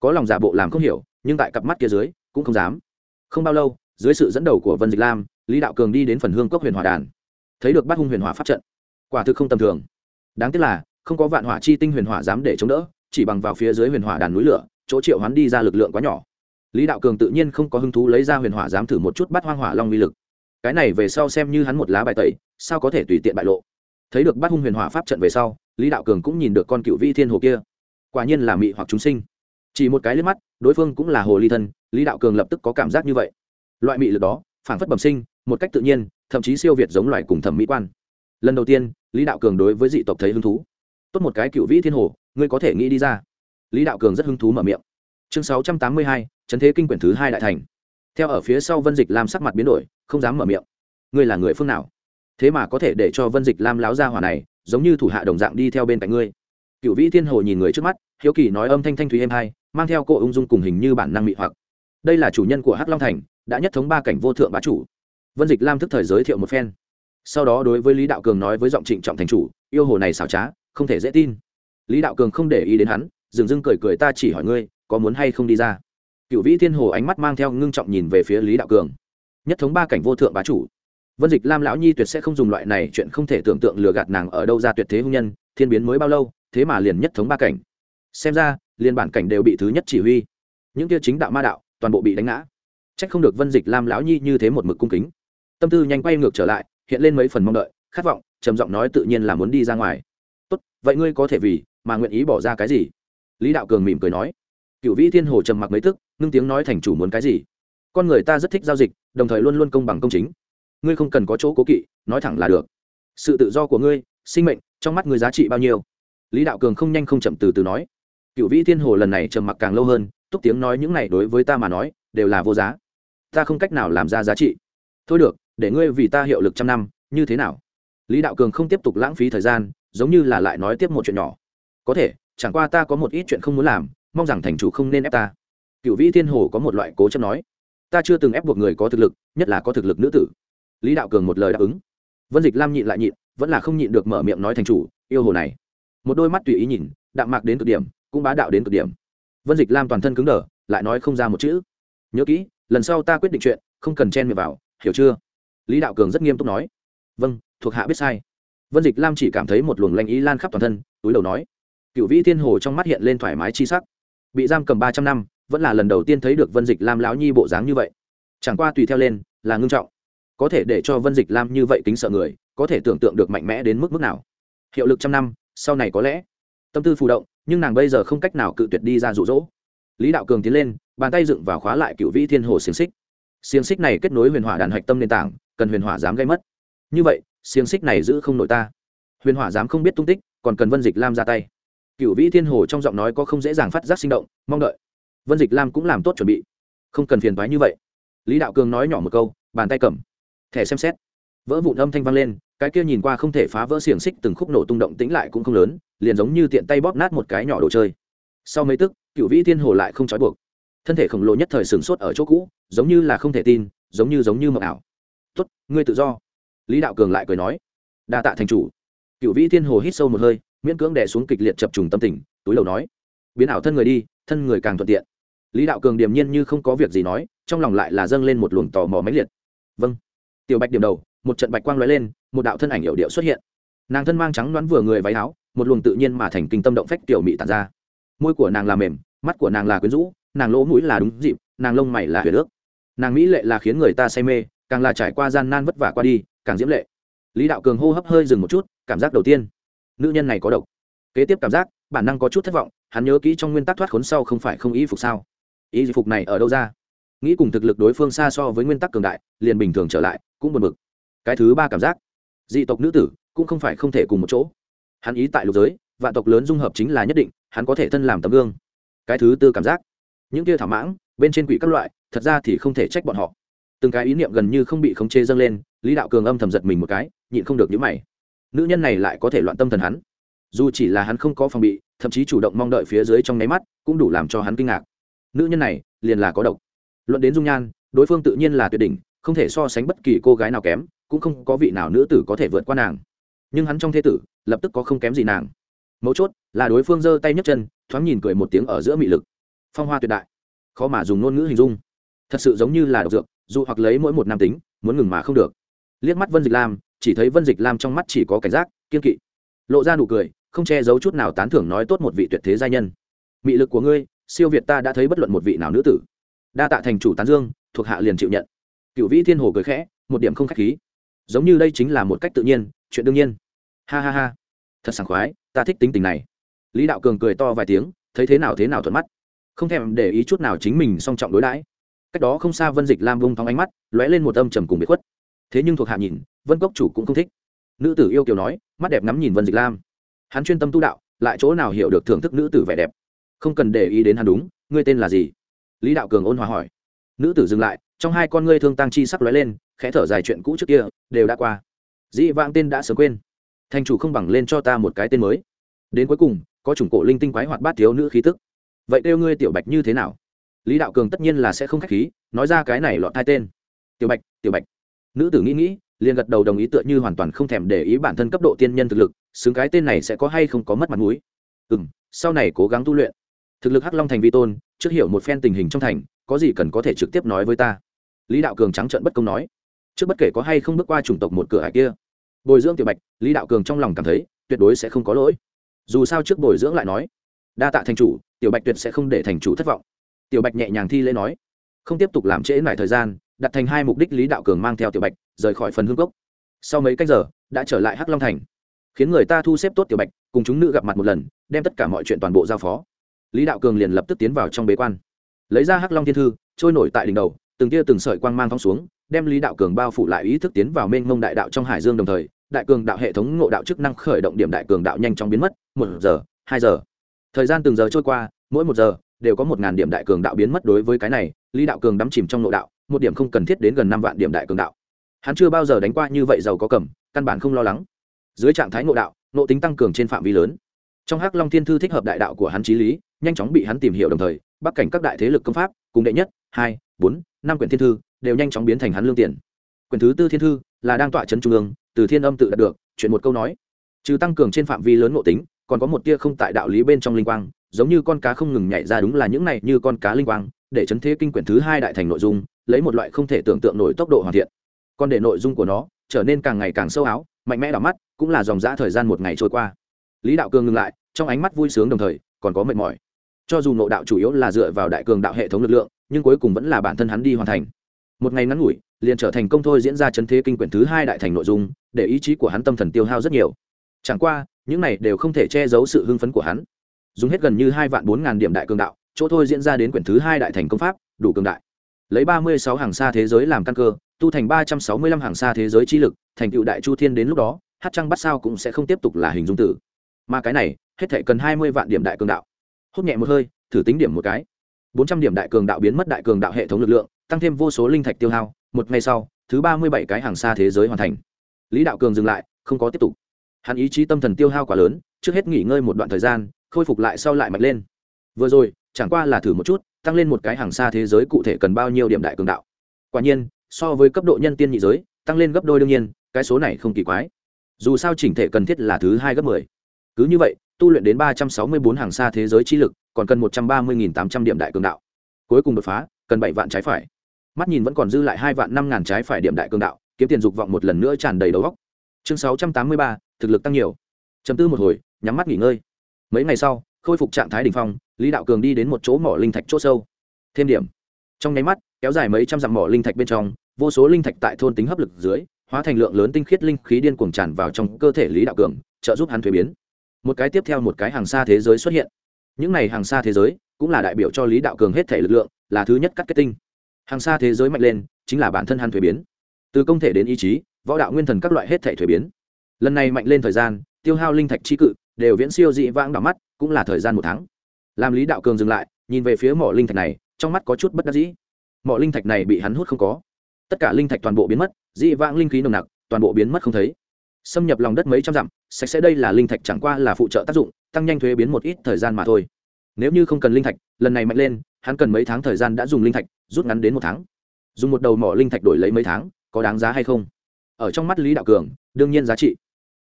Có lòng giả bộ làm không hiểu, nhưng tại cặp mắt kia dưới, cũng không dám. Không bao lâu, dưới sự dẫn đầu của vân dịch lam, lý đạo cường đi đến phần hương cốc huyền hỏa đàn. Thấy được bắt hung huyền hỏa pháp trận, quả thực không tầm thường đáng tiếc là, không có vạn hỏa chi tinh huyền hỏa dám để chống đỡ, chỉ bằng vào phía dưới huyền hỏa đàn núi lửa, chỗ triệu hoán đi ra lực lượng quá nhỏ. Lý đạo cường tự nhiên không có hứng thú lấy ra huyền hỏa dám thử một chút bắt hoang hỏa long uy lực. Cái này về sau xem như hắn một lá bài tẩy, sao có thể tùy tiện bại lộ. Thấy được bắt hung huyền hỏa pháp trận về sau, lý đạo cường cũng nhìn được con cựu vi thiên hồ kia. Quả nhiên là mị hoặc chúng sinh. Chỉ một cái liếc mắt, đối phương cũng là hồ ly thân, lý đạo cường lập tức có cảm giác như vậy. Loại mị lực đó phản phất bẩm sinh, một cách tự nhiên, thậm chí siêu việt giống loài cùng thẩm mỹ quan. Lần đầu tiên lý đạo cường đối với dị tộc thấy hứng thú. Tốt một cái cựu vĩ thiên hồ, ngươi có thể nghĩ đi ra. Lý đạo cường rất hứng thú mở miệng. Chương sáu trăm tám mươi hai trấn thế kinh quyển thứ hai đại thành. Theo ở phía sau vân dịch Lam sắc mặt biến đổi, không dám mở miệng. Ngươi là người phương nào? Thế mà có thể để cho vân dịch lam láo ra hỏa này, giống như thủ hạ đồng dạng đi theo bên cạnh ngươi. Cựu vĩ thiên hồ nhìn người trước mắt, hiếu kỳ nói âm thanh thanh thúy êm hai, mang theo cô ung dung cùng hình như bản năng mị hoặc. Đây là chủ nhân của hắc long thành, đã nhất thống ba cảnh vô thượng bá chủ. Vân dịch lam thức thời giới thiệu một phen sau đó đối với lý đạo cường nói với giọng trịnh trọng thành chủ, yêu hồ này xảo trá, không thể dễ tin. Lý đạo cường không để ý đến hắn, dừng dưng cười cười, ta chỉ hỏi ngươi, có muốn hay không đi ra? Cựu vĩ thiên hồ ánh mắt mang theo ngưng trọng nhìn về phía lý đạo cường. Nhất thống ba cảnh vô thượng bá chủ, vân dịch lam lão nhi tuyệt sẽ không dùng loại này chuyện không thể tưởng tượng lừa gạt nàng ở đâu ra tuyệt thế hưng nhân, thiên biến mới bao lâu, thế mà liền nhất thống ba cảnh. Xem ra liên bản cảnh đều bị thứ nhất chỉ huy. Những kia chính đạo ma đạo, toàn bộ bị đánh ngã. Trách không được vân dịch lam lão nhi như thế một mực cung kính. Tâm tư nhanh quay ngược trở lại hiện lên mấy phần mong đợi, khát vọng, trầm giọng nói tự nhiên là muốn đi ra ngoài. Tốt, vậy ngươi có thể vì mà nguyện ý bỏ ra cái gì? Lý đạo cường mỉm cười nói. Cựu vĩ thiên hồ trầm mặc mấy tức ngưng tiếng nói thành chủ muốn cái gì? Con người ta rất thích giao dịch, đồng thời luôn luôn công bằng công chính. Ngươi không cần có chỗ cố kỵ, nói thẳng là được. Sự tự do của ngươi, sinh mệnh, trong mắt ngươi giá trị bao nhiêu? Lý đạo cường không nhanh không chậm từ từ nói. Cựu vĩ thiên hồ lần này trầm mặc càng lâu hơn, túc tiếng nói những này đối với ta mà nói, đều là vô giá. Ta không cách nào làm ra giá trị. Thôi được để ngươi vì ta hiệu lực trăm năm, như thế nào? Lý đạo cường không tiếp tục lãng phí thời gian, giống như là lại nói tiếp một chuyện nhỏ. Có thể, chẳng qua ta có một ít chuyện không muốn làm, mong rằng thành chủ không nên ép ta. Cựu vĩ thiên hồ có một loại cố chấp nói. Ta chưa từng ép buộc người có thực lực, nhất là có thực lực nữ tử. Lý đạo cường một lời đáp ứng. Vân dịch lam nhịn lại nhịn, vẫn là không nhịn được mở miệng nói thành chủ, yêu hồ này. Một đôi mắt tùy ý nhìn, đạm mạc đến cực điểm, cũng bá đạo đến cực điểm. Vân dịch lam toàn thân cứng đờ, lại nói không ra một chữ. Nhớ kỹ, lần sau ta quyết định chuyện, không cần chen miệng vào, hiểu chưa? Lý đạo cường rất nghiêm túc nói. Vâng thuộc hạ biết sai. Vân dịch lam chỉ cảm thấy một luồng lanh ý lan khắp toàn thân, túi đầu nói. Cựu vĩ thiên hồ trong mắt hiện lên thoải mái chi sắc. Bị giam cầm ba trăm năm, vẫn là lần đầu tiên thấy được vân dịch lam lão nhi bộ dáng như vậy. Chẳng qua tùy theo lên, là ngưng trọng. Có thể để cho vân dịch lam như vậy kính sợ người, có thể tưởng tượng được mạnh mẽ đến mức mức nào. Hiệu lực trăm năm, sau này có lẽ. Tâm tư phù động, nhưng nàng bây giờ không cách nào cự tuyệt đi ra rụ rỗ lý đạo cường tiến lên, bàn tay dựng vào khóa lại cựu vĩ thiên hồ xiềng xích xiềng xích này kết nối huyền hỏa đàn hạch tâm nền tảng, cần huyền hỏa dám gây mất. Như vậy, xiềng xích này giữ không nội ta. Huyền hỏa dám không biết tung tích, còn cần vân dịch lam ra tay. Cựu vĩ thiên hồ trong giọng nói có không dễ dàng phát giác sinh động, mong đợi. Vân dịch lam cũng làm tốt chuẩn bị. Không cần phiền thoái như vậy. Lý đạo cường nói nhỏ một câu, bàn tay cầm. Thẻ xem xét. Vỡ vụn âm thanh vang lên, cái kia nhìn qua không thể phá vỡ xiềng xích từng khúc nổ tung động tĩnh lại cũng không lớn, liền giống như tiện tay bóp nát một cái nhỏ đồ chơi. Sau mấy tức cựu vĩ thiên hồ lại không trói buộc. Thân thể khổng lồ nhất thời sửng sốt ở chỗ cũ giống như là không thể tin, giống như giống như mộng ảo. Tuất ngươi tự do. Lý đạo cường lại cười nói, đa tạ thành chủ. Cựu vĩ thiên hồ hít sâu một hơi, miễn cưỡng đè xuống kịch liệt chập trùng tâm tình, túi đầu nói, biến ảo thân người đi, thân người càng thuận tiện. Lý đạo cường điềm nhiên như không có việc gì nói, trong lòng lại là dâng lên một luồng tò mò mãnh liệt. Vâng. Tiểu bạch điểm đầu, một trận bạch quang lóe lên, một đạo thân ảnh hiệu điệu xuất hiện. Nàng thân mang trắng đoán vừa người váy áo, một luồng tự nhiên mà thành kinh tâm động phách tiểu mị tàn ra. Môi của nàng là mềm, mắt của nàng là quyến rũ, nàng lỗ mũi là đúng dịp, nàng lông mày là huyền ước nàng mỹ lệ là khiến người ta say mê, càng là trải qua gian nan vất vả qua đi, càng diễm lệ. Lý đạo cường hô hấp hơi dừng một chút, cảm giác đầu tiên, nữ nhân này có độc. Kế tiếp cảm giác, bản năng có chút thất vọng, hắn nhớ kỹ trong nguyên tắc thoát khốn sau không phải không ý phục sao? Ý phục này ở đâu ra? Nghĩ cùng thực lực đối phương xa so với nguyên tắc cường đại, liền bình thường trở lại, cũng buồn bực. Cái thứ ba cảm giác, dị tộc nữ tử, cũng không phải không thể cùng một chỗ. Hắn ý tại lục giới, vạn tộc lớn dung hợp chính là nhất định, hắn có thể thân làm tấm gương. Cái thứ tư cảm giác, những kia thảo mãng, bên trên quỷ các loại thật ra thì không thể trách bọn họ. Từng cái ý niệm gần như không bị khống chế dâng lên, lý đạo cường âm thầm giật mình một cái, nhịn không được những mày. Nữ nhân này lại có thể loạn tâm thần hắn. Dù chỉ là hắn không có phòng bị, thậm chí chủ động mong đợi phía dưới trong nháy mắt, cũng đủ làm cho hắn kinh ngạc. Nữ nhân này, liền là có độc. Luận đến dung nhan, đối phương tự nhiên là tuyệt đỉnh, không thể so sánh bất kỳ cô gái nào kém, cũng không có vị nào nữ tử có thể vượt qua nàng. Nhưng hắn trong thế tử, lập tức có không kém gì nàng. Mấu chốt là đối phương giơ tay nhấc chân, thoáng nhìn cười một tiếng ở giữa mị lực. Phong hoa tuyệt đại. Khó mà dùng ngôn ngữ hình dung thật sự giống như là độc dược, dù hoặc lấy mỗi một nam tính, muốn ngừng mà không được. Liếc mắt vân dịch lam, chỉ thấy vân dịch lam trong mắt chỉ có cảnh giác, kiên kỵ. Lộ ra nụ cười, không che giấu chút nào tán thưởng nói tốt một vị tuyệt thế gia nhân. Mị lực của ngươi, siêu việt ta đã thấy bất luận một vị nào nữ tử. Đa tạ thành chủ tán dương, thuộc hạ liền chịu nhận. Cựu vĩ thiên hồ cười khẽ, một điểm không k h á c h khí. Giống như đây chính là một cách tự nhiên, chuyện đương nhiên. Ha ha ha. Thật sảng khoái, ta thích tính tình này. Lý đạo cường cười to vài tiếng, thấy thế nào thế nào thuận mắt. Không thèm để ý chút nào chính mình song trọng đối đãi cách đó không xa vân dịch lam vung thóng ánh mắt, lóe lên một âm trầm cùng bị khuất. Thế nhưng thuộc hạ nhìn, vân cốc chủ cũng không thích. Nữ tử yêu kiều nói, mắt đẹp ngắm nhìn vân dịch lam. Hắn chuyên tâm tu đạo, lại chỗ nào hiểu được thưởng thức nữ tử vẻ đẹp. Không cần để ý đến hắn đúng, ngươi tên là gì? Lý đạo cường ôn hòa hỏi. Nữ tử dừng lại, trong hai con ngươi thương tăng chi sắc lóe lên, khẽ thở dài chuyện cũ trước kia, đều đã qua. Dĩ vãng tên đã sớm quên. Thành chủ không bằng lên cho ta một cái tên mới. Đến cuối cùng, có chủng cổ linh tinh quái hoạt bát thiếu nữ khí tức. Vậy kêu ngươi tiểu bạch như thế nào? Lý đạo cường tất nhiên là sẽ không k h á c h khí, nói ra cái này lọt hai tên. Tiểu bạch tiểu bạch. Nữ tử nghĩ nghĩ, liền gật đầu đồng ý tựa như hoàn toàn không thèm để ý bản thân cấp độ tiên nhân thực lực, xứng cái tên này sẽ có hay không có mất mặt mũi. Ừ m sau này cố gắng tu luyện. Thực lực hắc long thành vi tôn, trước hiểu một phen tình hình trong thành, có gì cần có thể trực tiếp nói với ta? Lý đạo cường trắng trợn bất công nói. Trước bất kể có hay không bước qua chủng tộc một cửa hải kia. Bồi dưỡng tiểu bạch, lý đạo cường trong lòng cảm thấy, tuyệt đối sẽ không có lỗi. Dù sao trước bồi dưỡng lại nói, đa tạ thành chủ, tiểu bạch tuyệt sẽ không để thành chủ thất vọng tiểu bạch nhẹ nhàng thi lễ nói, không tiếp tục làm trễ lại thời gian, đặt thành hai mục đích lý đạo cường mang theo tiểu bạch rời khỏi phần hương cốc. Sau mấy cách giờ, đã trở lại hắc long thành, khiến người ta thu xếp tốt tiểu bạch, cùng chúng nữ gặp mặt một lần, đem tất cả mọi chuyện toàn bộ giao phó. Lý đạo cường liền lập tức tiến vào trong bế quan, lấy ra hắc long thiên thư, trôi nổi tại đỉnh đầu, từng tia từng sợi quang mang thong xuống, đem lý đạo cường bao phủ lại ý thức tiến vào mênh mông đại đạo trong hải dương đồng thời, đại cường đạo hệ thống ngộ đạo chức năng khởi động điểm đại cường đạo nhanh chóng biến mất, một giờ, hai giờ. Thời gian từng giờ trôi qua, mỗi một giờ đều có một ngàn điểm đại cường đạo biến mất đối với cái này, lý đạo cường đắm chìm trong nội đạo, một điểm không cần thiết đến gần năm vạn điểm đại cường đạo. Hắn chưa bao giờ đánh qua như vậy giàu có cầm, căn bản không lo lắng. Dưới trạng thái nội đạo, nội tính tăng cường trên phạm vi lớn. Trong hắc long thiên thư thích hợp đại đạo của hắn trí lý, nhanh chóng bị hắn tìm hiểu đồng thời, bắc cảnh các đại thế lực công pháp, cùng đệ nhất, hai, bốn, năm quyển thiên thư, đều nhanh chóng biến thành hắn lương tiền. Quyển thứ tư thiên thư là đang tọa trấn trung ương, từ thiên âm tự đạt được, chuyện một câu nói. Trừ tăng cường trên phạm vi lớn nội tính, còn có một tia không tại đạo lý bên trong linh quang giống như con cá không ngừng nhảy ra đúng là những này như con cá linh quang, để chấn thế kinh quyển thứ hai đại thành nội dung, lấy một loại không thể tưởng tượng nổi tốc độ hoàn thiện. Còn để nội dung của nó trở nên càng ngày càng sâu áo, mạnh mẽ đỏ mắt, cũng là dòng dã thời gian một ngày trôi qua. Lý đạo cường ngừng lại, trong ánh mắt vui sướng đồng thời, còn có mệt mỏi. Cho dù nội đạo chủ yếu là dựa vào đại cường đạo hệ thống lực lượng, nhưng cuối cùng vẫn là bản thân hắn đi hoàn thành. Một ngày ngắn ngủi, liền trở thành công thôi diễn ra chấn thế kinh quyển thứ hai đại thành nội dung, để ý chí của hắn tâm thần tiêu hao rất nhiều. Chẳng qua, những này đều không thể che giấu sự hưng phấn của hắn dùng hết gần như hai vạn bốn ngàn điểm đại cường đạo, chỗ thôi diễn ra đến quyển thứ hai đại thành công pháp, đủ cường đại. Lấy ba mươi sáu hàng xa thế giới làm căn cơ, tu thành ba trăm sáu mươi lăm hàng xa thế giới chi lực, thành tựu đại chu thiên đến lúc đó, hát trăng bắt sao cũng sẽ không tiếp tục là hình dung tử. Mà cái này, hết thể cần hai mươi vạn điểm đại cường đạo. Hút nhẹ một hơi, thử tính điểm một cái. Bốn trăm điểm đại cường đạo biến mất đại cường đạo hệ thống lực lượng, tăng thêm vô số linh thạch tiêu hao, một ngày sau, thứ ba mươi bảy cái hàng xa thế giới hoàn thành. Lý đạo cường dừng lại, không có tiếp tục. Hắn ý chí tâm thần tiêu hao quá lớn, trước hết nghỉ ngơi một đoạn thời gian khôi phục lại sau lại mạnh lên. Vừa rồi, chẳng qua là thử một chút, tăng lên một cái hàng xa thế giới cụ thể cần bao nhiêu điểm đại cường đạo. Quả nhiên, so với cấp độ nhân tiên nhị giới, tăng lên gấp đôi đương nhiên, cái số này không kỳ quái. Dù sao chỉnh thể cần thiết là thứ hai gấp mười. Cứ như vậy, tu luyện đến ba trăm sáu mươi bốn hàng xa thế giới chi lực, còn cần một trăm ba mươi tám trăm điểm đại cường đạo. Cuối cùng đột phá, cần bảy vạn trái phải. Mắt nhìn vẫn còn dư lại hai vạn năm ngàn trái phải điểm đại cường đạo, kiếm tiền dục vọng một lần nữa tràn đầy đầu góc chương sáu trăm tám mươi ba, thực lực tăng nhiều. Chấm tư một hồi, nhắm mắt nghỉ ngơi mấy ngày sau, khôi phục trạng thái đ ỉ n h phong, lý đạo cường đi đến một chỗ mỏ linh thạch c h ỗ sâu. Thêm điểm. Trong nháy mắt, kéo dài mấy trăm dặm mỏ linh thạch bên trong, vô số linh thạch tại thôn tính hấp lực dưới, hóa thành lượng lớn tinh khiết linh khí điên cuồng tràn vào trong cơ thể lý đạo cường, trợ giúp hắn thuế biến. Một cái tiếp theo một cái hàng xa thế giới xuất hiện. Những này hàng xa thế giới cũng là đại biểu cho lý đạo cường hết thể lực lượng, là thứ nhất cắt kết tinh. Hàng xa thế giới mạnh lên, chính là bản thân hắn thuế biến. Từ công thể đến ý chí, võ đạo nguyên thần các loại hết thể thuế biến. Lần này mạnh lên thời gian, tiêu hao linh thạch chi cự đều viễn siêu dị vãng đỏ mắt, cũng là thời gian một tháng. Làm lý đạo cường dừng lại, nhìn về phía mỏ linh thạch này, trong mắt có chút bất đắc dĩ. Mỏ linh thạch này bị hắn hút không có. Tất cả linh thạch toàn bộ biến mất, dị vãng linh khí nồng nặc, toàn bộ biến mất không thấy. Xâm nhập lòng đất mấy trăm dặm sạch sẽ đây là linh thạch chẳng qua là phụ trợ tác dụng, tăng nhanh thuế biến một ít thời gian mà thôi. Nếu như không cần linh thạch, lần này mạnh lên, hắn cần mấy tháng thời gian đã dùng linh thạch, rút ngắn đến một tháng. Dùng một đầu mỏ linh thạch đổi lấy mấy tháng, có đáng giá hay không? Ở trong mắt lý đạo cường, đương nhiên giá trị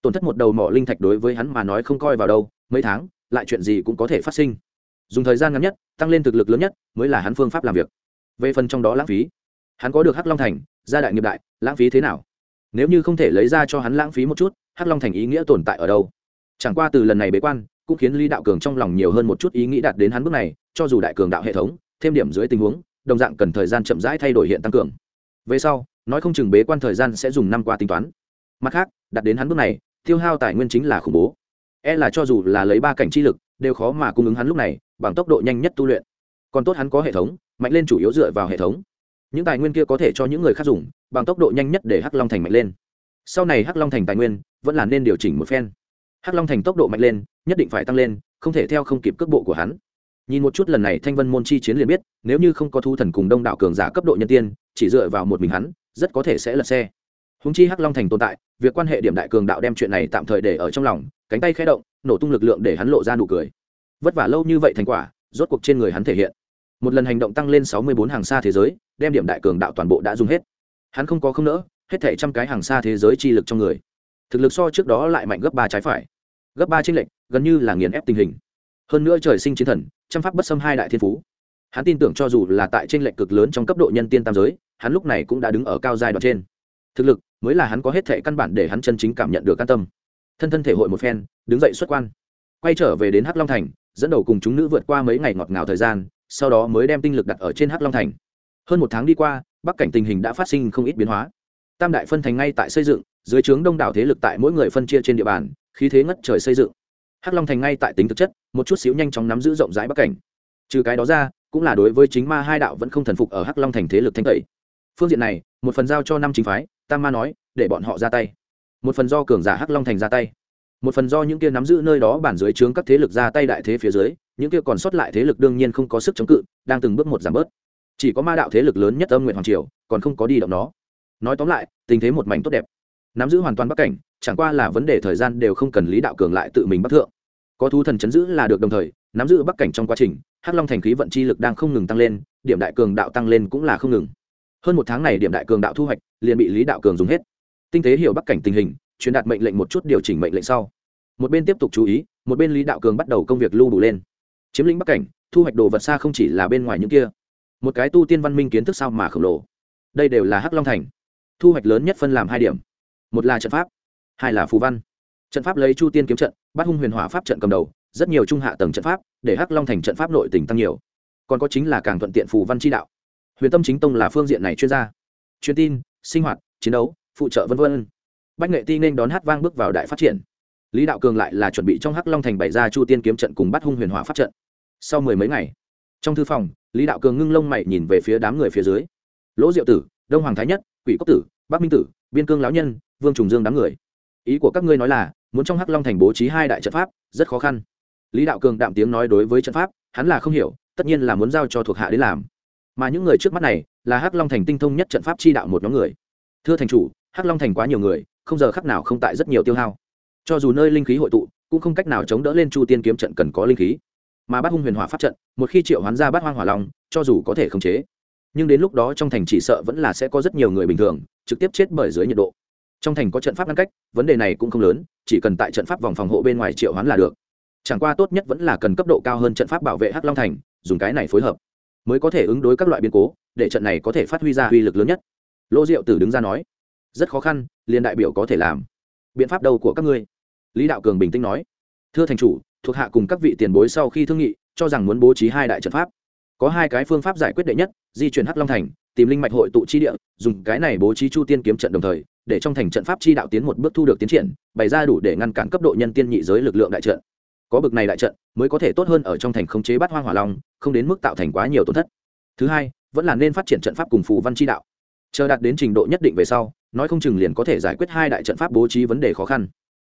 tổn thất một đầu mỏ linh thạch đối với hắn mà nói không coi vào đâu, mấy tháng, lại chuyện gì cũng có thể phát sinh. Dùng thời gian ngắn nhất, tăng lên thực lực lớn nhất, mới là hắn phương pháp làm việc. Về phần trong đó lãng phí, hắn có được hắc long thành, gia đại nghiệp đại, lãng phí thế nào? Nếu như không thể lấy ra cho hắn lãng phí một chút, hắc long thành ý nghĩa tồn tại ở đâu? Chẳng qua từ lần này bế quan, cũng khiến lý đạo cường trong lòng nhiều hơn một chút ý nghĩ đạt đến hắn bước này, cho dù đại cường đạo hệ thống, thêm điểm dưới tình huống, đồng dạng cần thời gian chậm rãi thay đổi hiện tăng cường. Về sau, nói không chừng bế quan thời gian sẽ dùng năm qua tính toán. Mặt khác, đạt đến hắn bước này tiêu hao tài nguyên chính là khủng bố. E là cho dù là lấy ba cảnh chi lực, đều khó mà cung ứng hắn lúc này, bằng tốc độ nhanh nhất tu luyện. Còn tốt hắn có hệ thống, mạnh lên chủ yếu dựa vào hệ thống. Những tài nguyên kia có thể cho những người khác dùng, bằng tốc độ nhanh nhất để hắc long thành mạnh lên. Sau này hắc long thành tài nguyên, vẫn là nên điều chỉnh một phen. Hắc long thành tốc độ mạnh lên, nhất định phải tăng lên, không thể theo không kịp cước bộ của hắn. Nhìn một chút lần này thanh vân môn chi chiến liền biết, nếu như không có thu thần cùng đông đạo cường giả cấp độ nhân tiên, chỉ dựa vào một mình hắn, rất có thể sẽ lật xe húng chi hắc long thành tồn tại, việc quan hệ điểm đại cường đạo đem chuyện này tạm thời để ở trong lòng, cánh tay khé động, nổ tung lực lượng để hắn lộ ra nụ cười. Vất vả lâu như vậy thành quả, rốt cuộc trên người hắn thể hiện. Một lần hành động tăng lên sáu mươi bốn hàng xa thế giới, đem điểm đại cường đạo toàn bộ đã dùng hết. Hắn không có không nỡ, hết thể trăm cái hàng xa thế giới chi lực trong người. Thực lực so trước đó lại mạnh gấp ba trái phải. Gấp ba tranh lệch, gần như là nghiền ép tình hình. Hơn nữa trời sinh chiến thần, trăm pháp bất xâm hai đại thiên phú. Hắn tin tưởng cho dù là tại t lệch cực lớn trong cấp độ nhân tiên tam giới, hắn lúc này cũng đã đứng ở cao giai đoạn trên. Thực lực mới là hắn có hết thệ căn bản để hắn chân chính cảm nhận được an tâm. Thân thân thể hội một phen, đứng dậy xuất quan. Quay trở về đến hắc long thành, dẫn đầu cùng chúng nữ vượt qua mấy ngày ngọt ngào thời gian, sau đó mới đem tinh lực đặt ở trên hắc long thành. Hơn một tháng đi qua, bắc cảnh tình hình đã phát sinh không ít biến hóa. Tam đại phân thành ngay tại xây dựng, dưới trướng đông đảo thế lực tại mỗi người phân chia trên địa bàn, khí thế ngất trời xây dựng. Hắc long thành ngay tại tính thực chất, một chút xíu nhanh chóng nắm giữ rộng rãi bắc cảnh. Trừ cái đó ra, cũng là đối với chính ma hai đạo vẫn không thần phục ở hắc long thành thế lực thanh tẩy phương diện này, một phần giao cho năm chính phái, tam ma nói, để bọn họ ra tay. Một phần do cường giả hắc long thành ra tay. Một phần do những kia nắm giữ nơi đó bản dưới trướng các thế lực ra tay đại thế phía dưới, những kia còn sót lại thế lực đương nhiên không có sức chống cự, đang từng bước một giảm bớt. Chỉ có ma đạo thế lực lớn nhất âm nguyện hoàng triều, còn không có đi động nó. Nói tóm lại, tình thế một mảnh tốt đẹp. Nắm giữ hoàn toàn bắc cảnh, chẳng qua là vấn đề thời gian đều không cần lý đạo cường lại tự mình bắc thượng. Có thu thần chấn giữ là được đồng thời, nắm giữ bắc cảnh trong quá trình, hắc long thành khí vận chi lực đang không ngừng tăng lên, điểm đại cường đạo tăng lên cũng là không ngừng hơn một tháng này điểm đại cường đạo thu hoạch, liền bị lý đạo cường dùng hết. Tinh tế hiểu bắc cảnh tình hình, truyền đạt mệnh lệnh một chút điều chỉnh mệnh lệnh sau. Một bên tiếp tục chú ý, một bên lý đạo cường bắt đầu công việc lưu đủ lên. Chiếm lĩnh bắc cảnh, thu hoạch đồ vật xa không chỉ là bên ngoài những kia. Một cái tu tiên văn minh kiến thức sao mà khổng lồ. Đây đều là hắc long thành. Thu hoạch lớn nhất phân làm hai điểm. Một là trận pháp, hai là phù văn. Trận pháp lấy chu tiên kiếm trận, bắt hung huyền hỏa pháp trận cầm đầu, rất nhiều trung hạ tầng trận pháp, để hắc long thành trận pháp nội tỉnh tăng nhiều. Còn có chính là càng thuận tiện phù văn chi đạo huyền tâm chính tông là phương diện này chuyên gia truyền tin, sinh hoạt, chiến đấu, phụ trợ v v bách nghệ ti nên đón hát vang bước vào đại phát triển. Lý đạo cường lại là chuẩn bị trong hắc long thành bày ra chu tiên kiếm trận cùng bắt hung huyền hỏa pháp trận. Sau mười mấy ngày, trong thư phòng, lý đạo cường ngưng lông mày nhìn về phía đám người phía dưới. Lỗ diệu tử, đông hoàng thái nhất, quỷ cốc tử, bắc minh tử, biên cương lão nhân, vương trùng dương đám người. Ý của các ngươi nói là, muốn trong hắc long thành bố trí hai đại trận pháp, rất khó khăn. Lý đạo cường đạm tiếng nói đối với trận pháp, hắn là không hiểu, tất nhiên là muốn giao cho thuộc hạ đến làm mà những người trước mắt này là hắc long thành tinh thông nhất trận pháp chi đạo một nhóm người. Thưa thành chủ, hắc long thành quá nhiều người, không giờ khắc nào không tại rất nhiều tiêu hao. Cho dù nơi linh khí hội tụ, cũng không cách nào chống đỡ lên chu tiên kiếm trận cần có linh khí. Mà bắt hung huyền hỏa pháp trận, một khi triệu hoán ra bắt hoang hỏa long, cho dù có thể khống chế, nhưng đến lúc đó trong thành chỉ sợ vẫn là sẽ có rất nhiều người bình thường, trực tiếp chết bởi dưới nhiệt độ. Trong thành có trận pháp ngăn cách, vấn đề này cũng không lớn, chỉ cần tại trận pháp vòng phòng hộ bên ngoài triệu hoán là được. Chẳng qua tốt nhất vẫn là cần cấp độ cao hơn trận pháp bảo vệ hắc long thành, dùng cái này phối hợp mới có thể ứng đối các loại biến cố, để trận này có thể phát huy ra uy lực lớn nhất. Lỗ diệu tử đứng ra nói, rất khó khăn, liền đại biểu có thể làm. Biện pháp đâu của các ngươi? Lý đạo cường bình tĩnh nói, thưa thành chủ, thuộc hạ cùng các vị tiền bối sau khi thương nghị, cho rằng muốn bố trí hai đại trận pháp. Có hai cái phương pháp giải quyết đệ nhất, di chuyển hắc long thành, tìm linh mạch hội tụ chi địa, dùng cái này bố trí chu tiên kiếm trận đồng thời, để trong thành trận pháp chi đạo tiến một bước thu được tiến triển, bày ra đủ để ngăn cản cấp độ nhân tiên nhị giới lực lượng đại trận. Có bực này đại trận mới có thể tốt hơn ở trong thành khống chế bắt hoang hỏa long, không đến mức tạo thành quá nhiều tổn thất. Thứ hai, vẫn là nên phát triển trận pháp cùng phù văn chi đạo. Chờ đạt đến trình độ nhất định về sau, nói không chừng liền có thể giải quyết hai đại trận pháp bố trí vấn đề khó khăn.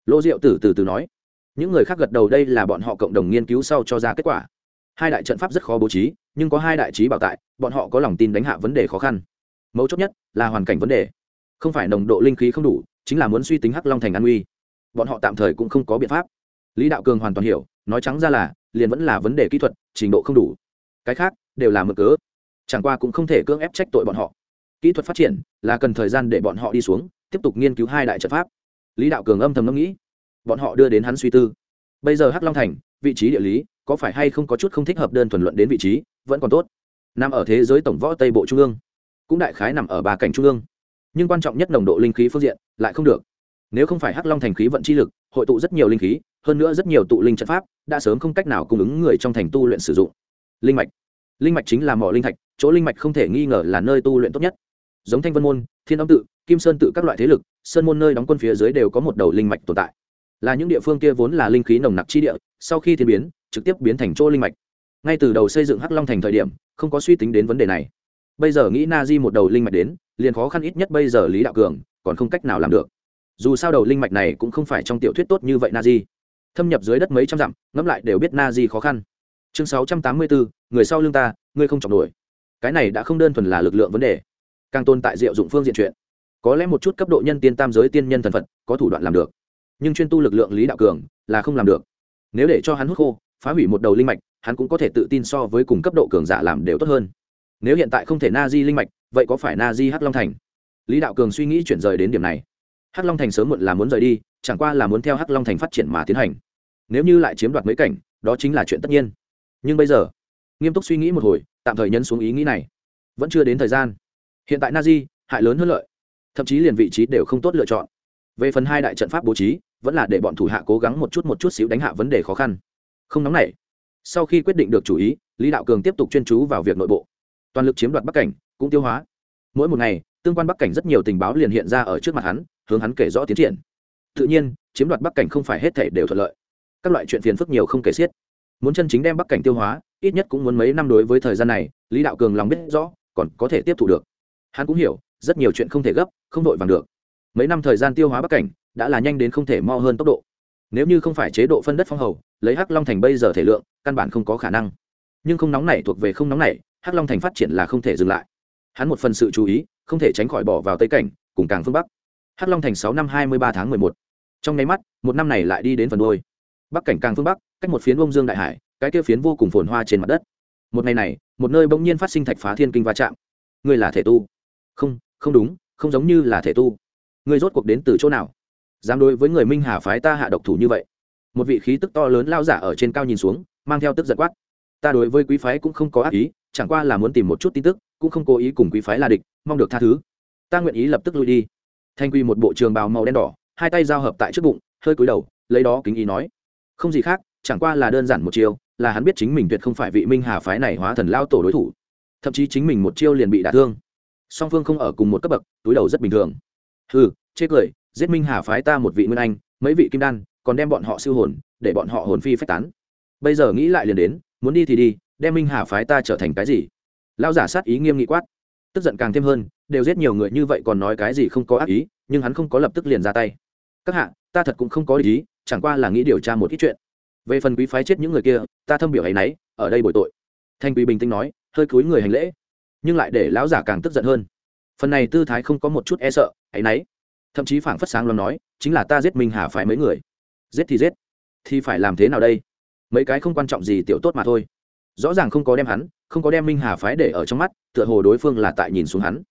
Lỗ diệu tử từ từ nói, những người khác gật đầu đây là bọn họ cộng đồng nghiên cứu sau cho ra kết quả. Hai đại trận pháp rất khó bố trí, nhưng có hai đại trí bảo tại, bọn họ có lòng tin đánh hạ vấn đề khó khăn. Mấu chốt nhất là hoàn cảnh vấn đề. Không phải nồng độ linh khí không đủ, chính là muốn suy tính hắc long thành an uy. Bọn họ tạm thời cũng không có biện pháp. Lý đạo cường hoàn toàn hiểu nói trắng ra là, liền vẫn là vấn đề kỹ thuật, trình độ không đủ. Cái khác, đều là mực cớ. Chẳng qua cũng không thể cưỡng ép trách tội bọn họ. Kỹ thuật phát triển, là cần thời gian để bọn họ đi xuống, tiếp tục nghiên cứu hai đại trận pháp. Lý đạo cường âm thầm ngẫm nghĩ. Bọn họ đưa đến hắn suy tư. Bây giờ hắc long thành, vị trí địa lý, có phải hay không có chút không thích hợp đơn thuần luận đến vị trí, vẫn còn tốt. Nằm ở thế giới tổng võ tây bộ trung ương. Cũng đại khái nằm ở ba cảnh trung ương. Nhưng quan trọng nhất nồng độ linh khí phương diện, lại không được. Nếu không phải hắc long thành khí vận chi lực hội tụ rất nhiều linh khí, hơn nữa rất nhiều tụ linh trận pháp, đã sớm không cách nào cung ứng người trong thành tu luyện sử dụng. Linh mạch. Linh mạch chính là mỏ linh thạch, chỗ linh mạch không thể nghi ngờ là nơi tu luyện tốt nhất. Giống thanh vân môn, thiên âm tự, kim sơn tự các loại thế lực, sơn môn nơi đóng quân phía dưới đều có một đầu linh mạch tồn tại. Là những địa phương kia vốn là linh khí nồng nặc chi địa, sau khi thiên biến, trực tiếp biến thành chỗ linh mạch. Ngay từ đầu xây dựng hắc long thành thời điểm, không có suy tính đến vấn đề này. Bây giờ nghĩ na di một đầu linh mạch đến, liền khó khăn ít nhất bây giờ lý đạo cường còn không cách nào làm được dù sao đầu linh mạch này cũng không phải trong tiểu thuyết tốt như vậy na di. Thâm nhập dưới đất mấy trăm dặm, ngẫm lại đều biết na di khó khăn. Chương sáu trăm tám mươi bốn người sau lưng ta, ngươi không chọc nổi. Cái này đã không đơn thuần là lực lượng vấn đề, càng tồn tại diệu dụng phương diện chuyện. Có lẽ một chút cấp độ nhân tiên tam giới tiên nhân thần phật có thủ đoạn làm được, nhưng chuyên tu lực lượng lý đạo cường là không làm được. Nếu để cho hắn hút khô, phá hủy một đầu linh mạch, hắn cũng có thể tự tin so với cùng cấp độ cường giả làm đều tốt hơn. Nếu hiện tại không thể na di linh mạch, vậy có phải na di hắc long thành? Lý đạo cường suy nghĩ chuyển rời đến điểm này hắc long thành sớm muộn là muốn rời đi, chẳng qua là muốn theo hắc long thành phát triển mà tiến hành. Nếu như lại chiếm đoạt mấy cảnh, đó chính là chuyện tất nhiên. Nhưng bây giờ, nghiêm túc suy nghĩ một hồi, tạm thời nhấn xuống ý nghĩ này. Vẫn chưa đến thời gian. Hiện tại na hại lớn hơn lợi. Thậm chí liền vị trí đều không tốt lựa chọn. Về phần hai đại trận pháp bố trí, vẫn là để bọn thủ hạ cố gắng một chút một chút xíu đánh hạ vấn đề khó khăn. Không nóng nảy. Sau khi quyết định được chủ ý, lý đạo cường tiếp tục chuyên chú vào việc nội bộ. Toàn lực chiếm đoạt bắc cảnh, cũng tiêu hóa. Mỗi một ngày, tương quan bắc cảnh rất nhiều tình báo liền hiện ra ở trước mặt hắn hướng hắn kể rõ tiến triển. Tự nhiên, chiếm đoạt bắc cảnh không phải hết thể đều thuận lợi. Các loại chuyện phiền phức nhiều không kể xiết. Muốn chân chính đem bắc cảnh tiêu hóa, ít nhất cũng muốn mấy năm đối với thời gian này, lý đạo cường lòng biết rõ, còn có thể tiếp thu được. Hắn cũng hiểu, rất nhiều chuyện không thể gấp, không vội vàng được. Mấy năm thời gian tiêu hóa bắc cảnh, đã là nhanh đến không thể mo hơn tốc độ. Nếu như không phải chế độ phân đất phong hầu, lấy hắc long thành bây giờ thể lượng, căn bản không có khả năng. Nhưng không nóng này thuộc về không nóng này, hắc long thành phát triển là không thể dừng lại. Hắn một phần sự chú ý, không thể tránh khỏi bỏ vào tây cảnh, cùng càng phương bắc hắc long thành sáu năm hai mươi ba tháng mười một. Trong nháy mắt, một năm này lại đi đến phần đôi bắc cảnh càng phương bắc, cách một phiến ông dương đại hải, cái kia phiến vô cùng phồn hoa trên mặt đất. Một ngày này, một nơi bỗng nhiên phát sinh thạch phá thiên kinh va chạm. Ngươi là thể tu? Không không đúng, không giống như là thể tu. Ngươi rốt cuộc đến từ chỗ nào? Dám đối với người minh hà phái ta hạ độc thủ như vậy. Một vị khí tức to lớn lao giả ở trên cao nhìn xuống, mang theo tức giật quát. Ta đối với quý phái cũng không có ác ý, chẳng qua là muốn tìm một chút tin tức, cũng không cố ý cùng quý phái là địch, mong được tha thứ. Ta nguyện ý lập tức lui đi thanh quy một bộ trường bào màu đen đỏ hai tay giao hợp tại trước bụng hơi cúi đầu lấy đó kính ý nói không gì khác chẳng qua là đơn giản một chiêu là hắn biết chính mình tuyệt không phải vị minh hà phái này hóa thần lao tổ đối thủ. Thậm chí chính mình một chiêu liền bị đả thương. Song phương không ở cùng một cấp bậc túi đầu rất bình thường. Hừ, chê cười giết minh hà phái ta một vị nguyên anh mấy vị kim đan còn đem bọn họ siêu hồn để bọn họ hồn phi phách tán. Bây giờ nghĩ lại liền đến muốn đi thì đi đem minh hà phái ta trở thành cái gì? Lao giả sát ý nghiêm nghị quát tức giận càng thêm hơn, đều giết nhiều người như vậy còn nói cái gì không có ác ý, nhưng hắn không có lập tức liền ra tay. Các hạ, ta thật cũng không có ý, chẳng qua là nghĩ điều tra một ít chuyện. Về phần quý phái chết những người kia, ta thâm biểu ấ y n ấ y ở đây bồi tội. Thanh quý bình tĩnh nói, hơi cúi người hành lễ, nhưng lại để lão giả càng tức giận hơn. Phần này tư thái không có một chút e sợ ấ y n ấ y thậm chí phảng phất sáng lòng nói, chính là ta giết minh hà phải mấy người. Giết thì giết, thì phải làm thế nào đây? Mấy cái không quan trọng gì tiểu tốt mà thôi rõ ràng không có đem hắn, không có đem minh hà phái để ở trong mắt, tựa hồ đối phương là tại nhìn xuống hắn.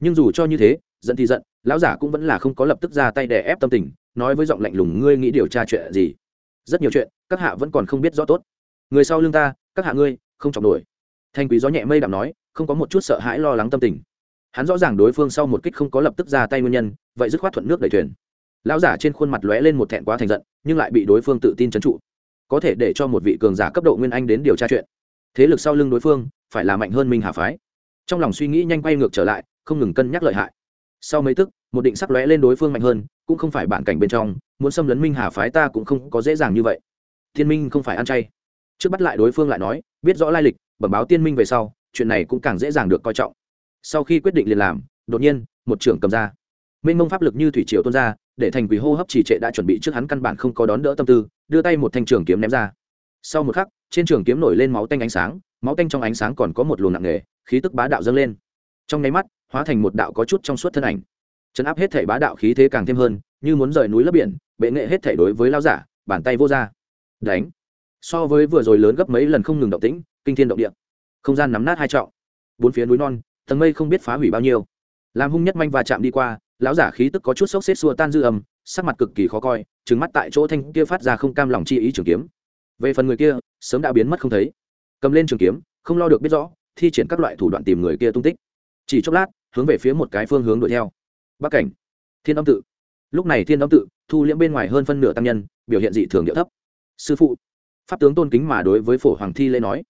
Nhưng dù cho như thế, giận thì giận, lão giả cũng vẫn là không có lập tức ra tay đè ép tâm tình, nói với giọng lạnh lùng, ngươi nghĩ điều tra chuyện gì? Rất nhiều chuyện, các hạ vẫn còn không biết rõ tốt. Người sau lưng ta, các hạ ngươi, không chọc nổi. Thanh quý gió nhẹ mây đạm nói, không có một chút sợ hãi lo lắng tâm tình. Hắn rõ ràng đối phương sau một kích không có lập tức ra tay nguyên nhân, vậy dứt khoát thuận nước đẩy thuyền. Lão giả trên khuôn mặt lóe lên một thẹn quá thành giận, nhưng lại bị đối phương tự tin trấn trụ. Có thể để cho một vị cường giả cấp độ nguyên anh đến điều tra chuyện thế lực sau lưng đối phương, phải là mạnh hơn minh hà phái. Trong lòng suy nghĩ nhanh quay ngược trở lại, không ngừng cân nhắc lợi hại. Sau mấy tức, một định sắc lóe lên đối phương mạnh hơn, cũng không phải bản cảnh bên trong, muốn xâm lấn minh hà phái ta cũng không có dễ dàng như vậy. Thiên minh không phải ăn chay. Trước bắt lại đối phương lại nói, biết rõ lai lịch, bẩm báo tiên minh về sau, chuyện này cũng càng dễ dàng được coi trọng. Sau khi quyết định liền làm, đột nhiên, một trưởng cầm ra. Minh mông pháp lực như thủy triều tuôn ra, để thành quỷ hô hấp trì trệ đã chuẩn bị trước hắn căn bản không có đón đỡ tâm tư, đưa tay một thanh trường kiếm ném ra sau một khắc, trên trường kiếm nổi lên máu tanh ánh sáng, máu tanh trong ánh sáng còn có một luồng nặng nề, khí tức bá đạo dâng lên. Trong nháy mắt, hóa thành một đạo có chút trong suốt thân ảnh. Chấn áp hết thể bá đạo khí thế càng thêm hơn, như muốn rời núi lấp biển, bệ nghệ hết thể đối với lao giả, bàn tay vô ra. Đánh. So với vừa rồi lớn gấp mấy lần không ngừng động tĩnh, kinh thiên động địa. Không gian nắm nát hai trọng. Bốn phía núi non, tầng mây không biết phá hủy bao nhiêu. Làm hung nhất manh và chạm đi qua, lão giả khí tức có chút sốc xếp xua tan dư âm, sắc mặt cực kỳ khó coi trứng mắt tại chỗ thanh kia phát ra không cam lòng chi ý trường kiếm về phần người kia, sớm đã biến mất không thấy. Cầm lên trường kiếm, không lo được biết rõ, thi triển các loại thủ đoạn tìm người kia tung tích. Chỉ chốc lát, hướng về phía một cái phương hướng đuổi theo. Bắc cảnh. Thiên âm tự. Lúc này thiên âm tự, thu liễm bên ngoài hơn phân nửa tăng nhân, biểu hiện dị thường điệu thấp. Sư phụ. Pháp tướng tôn kính mà đối với phổ hoàng thi lễ nói.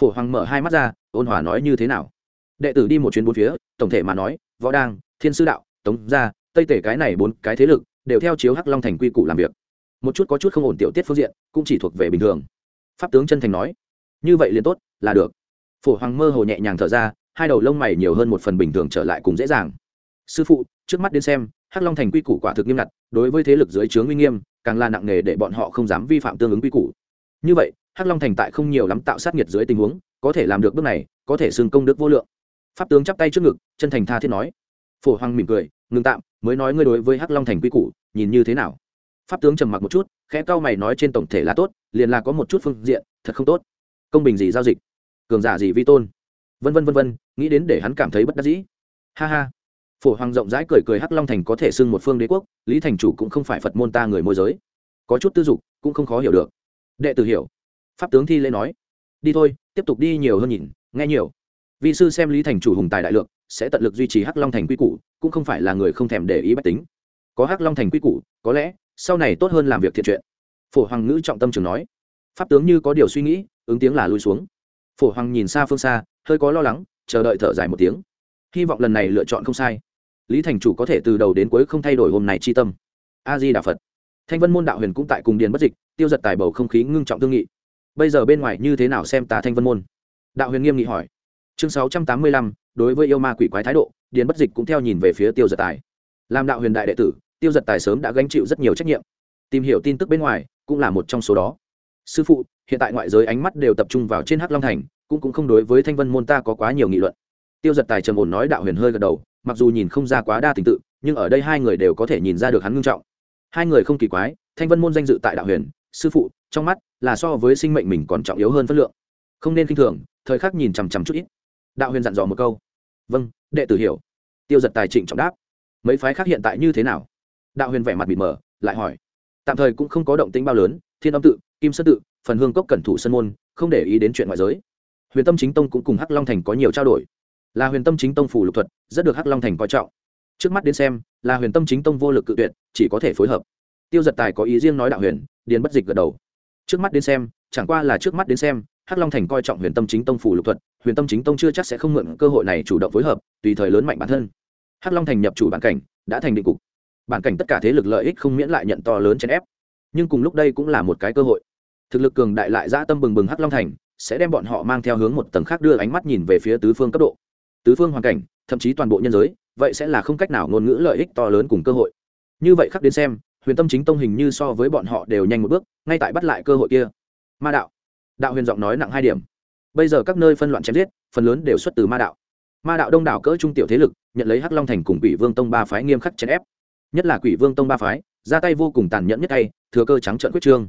Phổ hoàng mở hai mắt ra, ôn hòa nói như thế nào? Đệ tử đi một chuyến bốn phía, tổng thể mà nói, võ đang, thiên sư đạo, tống gia, tây tể cái này bốn cái thế lực, đều theo chiếu hắc long thành quy củ làm việc một chút có chút không ổn tiểu tiết phương diện, cũng chỉ thuộc về bình thường. Pháp tướng chân thành nói, như vậy liền tốt, là được. Phổ hoàng mơ hồ nhẹ nhàng thở ra, hai đầu lông mày nhiều hơn một phần bình thường trở lại cùng dễ dàng. Sư phụ, trước mắt đến xem, hắc long thành quy củ quả thực nghiêm ngặt, đối với thế lực dưới trướng uy nghiêm, càng là nặng nề để bọn họ không dám vi phạm tương ứng quy củ. Như vậy, hắc long thành tại không nhiều lắm tạo sát nhiệt dưới tình huống, có thể làm được bước này, có thể xưng công đức vô lượng. Pháp tướng chắp tay trước ngực, chân thành tha thiết nói. Phổ hoàng mỉm cười ngừng tạm, mới nói ngươi đối với hắc long thành quy củ, nhìn như thế nào? Pháp tướng trầm mặc một chút, khẽ cau mày nói trên tổng thể là tốt, liền là có một chút phương diện, thật không tốt. Công bình gì giao dịch? Cường giả gì vi tôn? Vân vân vân vân, nghĩ đến để hắn cảm thấy bất đắc dĩ. Ha ha. Phổ hoàng rộng rãi cười cười hắc long thành có thể xưng một phương đế quốc, lý thành chủ cũng không phải phật môn ta người môi giới. Có chút tư dục, cũng không khó hiểu được. Đệ tử hiểu. Pháp tướng thi lễ nói. Đi thôi, tiếp tục đi nhiều hơn nhìn, nghe nhiều. Vị sư xem lý thành chủ hùng tài đại lượng, sẽ tận lực duy trì hắc long thành quy củ, cũng không phải là người không thèm để ý bách tính có hắc long thành quy củ, có lẽ, sau này tốt hơn làm việc thiện chuyện. Phổ hoàng ngữ trọng tâm trường nói. Pháp tướng như có điều suy nghĩ, ứng tiếng là lui xuống. Phổ hoàng nhìn xa phương xa, hơi có lo lắng, chờ đợi thở dài một tiếng. Hy vọng lần này lựa chọn không sai. Lý thành chủ có thể từ đầu đến cuối không thay đổi hôm này chi tâm. A di đà phật. Thanh vân môn đạo huyền cũng tại cùng điền bất dịch, tiêu giật tài bầu không khí ngưng trọng thương nghị. Bây giờ bên ngoài như thế nào xem tà thanh vân môn? Đạo huyền nghiêm nghị hỏi. Chương sáu trăm tám mươi lăm, đối với yêu ma quỷ quái thái độ, điền bất dịch cũng theo nhìn về phía tiêu giật tài. Làm đạo huyền đại đệ tử tiêu giật tài sớm đã gánh chịu rất nhiều trách nhiệm. Tìm hiểu tin tức bên ngoài cũng là một trong số đó. Sư phụ, hiện tại ngoại giới ánh mắt đều tập trung vào trên hắc long thành, cũng cũng không đối với thanh vân môn ta có quá nhiều nghị luận. Tiêu giật tài trầm ổn nói đạo huyền hơi gật đầu, mặc dù nhìn không ra quá đa tình tự, nhưng ở đây hai người đều có thể nhìn ra được hắn ngưng trọng. Hai người không kỳ quái, thanh vân môn danh dự tại đạo huyền, sư phụ, trong mắt là so với sinh mệnh mình còn trọng yếu hơn phân lượng. Không nên k i n h thường, thời khắc nhìn chằm chằm chút ít. Đạo huyền dặn dò một câu. Vâng đệ tử hiểu. Tiêu giật tài trịnh trọng đáp. Mấy phái khác hiện tại như thế nào? Đạo huyền vẻ mặt bị mờ, lại hỏi. Tạm thời cũng không có động tĩnh bao lớn, thiên âm tự, kim sơn tự, phần hương cốc cẩn thủ sân môn, không để ý đến chuyện ngoại giới. Huyền tâm chính tông cũng cùng hắc long thành có nhiều trao đổi. Là huyền tâm chính tông phủ lục thuật, rất được hắc long thành coi trọng. Trước mắt đến xem, là huyền tâm chính tông vô lực cự tuyệt, chỉ có thể phối hợp. Tiêu giật tài có ý riêng nói đạo huyền, điền bất dịch gật đầu. Trước mắt đến xem, chẳng qua là trước mắt đến xem, hắc long thành coi trọng huyền tâm chính tông phủ lục thuật, huyền tâm chính tông chưa chắc sẽ không mượn cơ hội này chủ động phối hợp, tùy thời lớn mạnh bản thân. Hắc long thành nhập chủ bản cảnh, đã thành định cục bản cảnh tất cả thế lực lợi ích không miễn lại nhận to lớn chèn ép. Nhưng cùng lúc đây cũng là một cái cơ hội. Thực lực cường đại lại dã tâm bừng bừng hắc long thành, sẽ đem bọn họ mang theo hướng một tầng khác đưa ánh mắt nhìn về phía tứ phương cấp độ. Tứ phương hoàn cảnh, thậm chí toàn bộ nhân giới, vậy sẽ là không cách nào ngôn ngữ lợi ích to lớn cùng cơ hội. Như vậy khắc đến xem, huyền tâm chính tông hình như so với bọn họ đều nhanh một bước, ngay tại bắt lại cơ hội kia. Ma đạo. Đạo huyền giọng nói nặng hai điểm. Bây giờ các nơi phân loạn chém giết, phần lớn đều xuất từ ma đạo. Ma đạo đông đảo cỡ trung tiểu thế lực, nhận lấy hắc long thành cùng quỷ vương tông ba phái nghiêm khắc chèn ép nhất là quỷ vương tông ba phái, ra tay vô cùng tàn nhẫn nhất tay, thừa cơ trắng trợn quyết trương.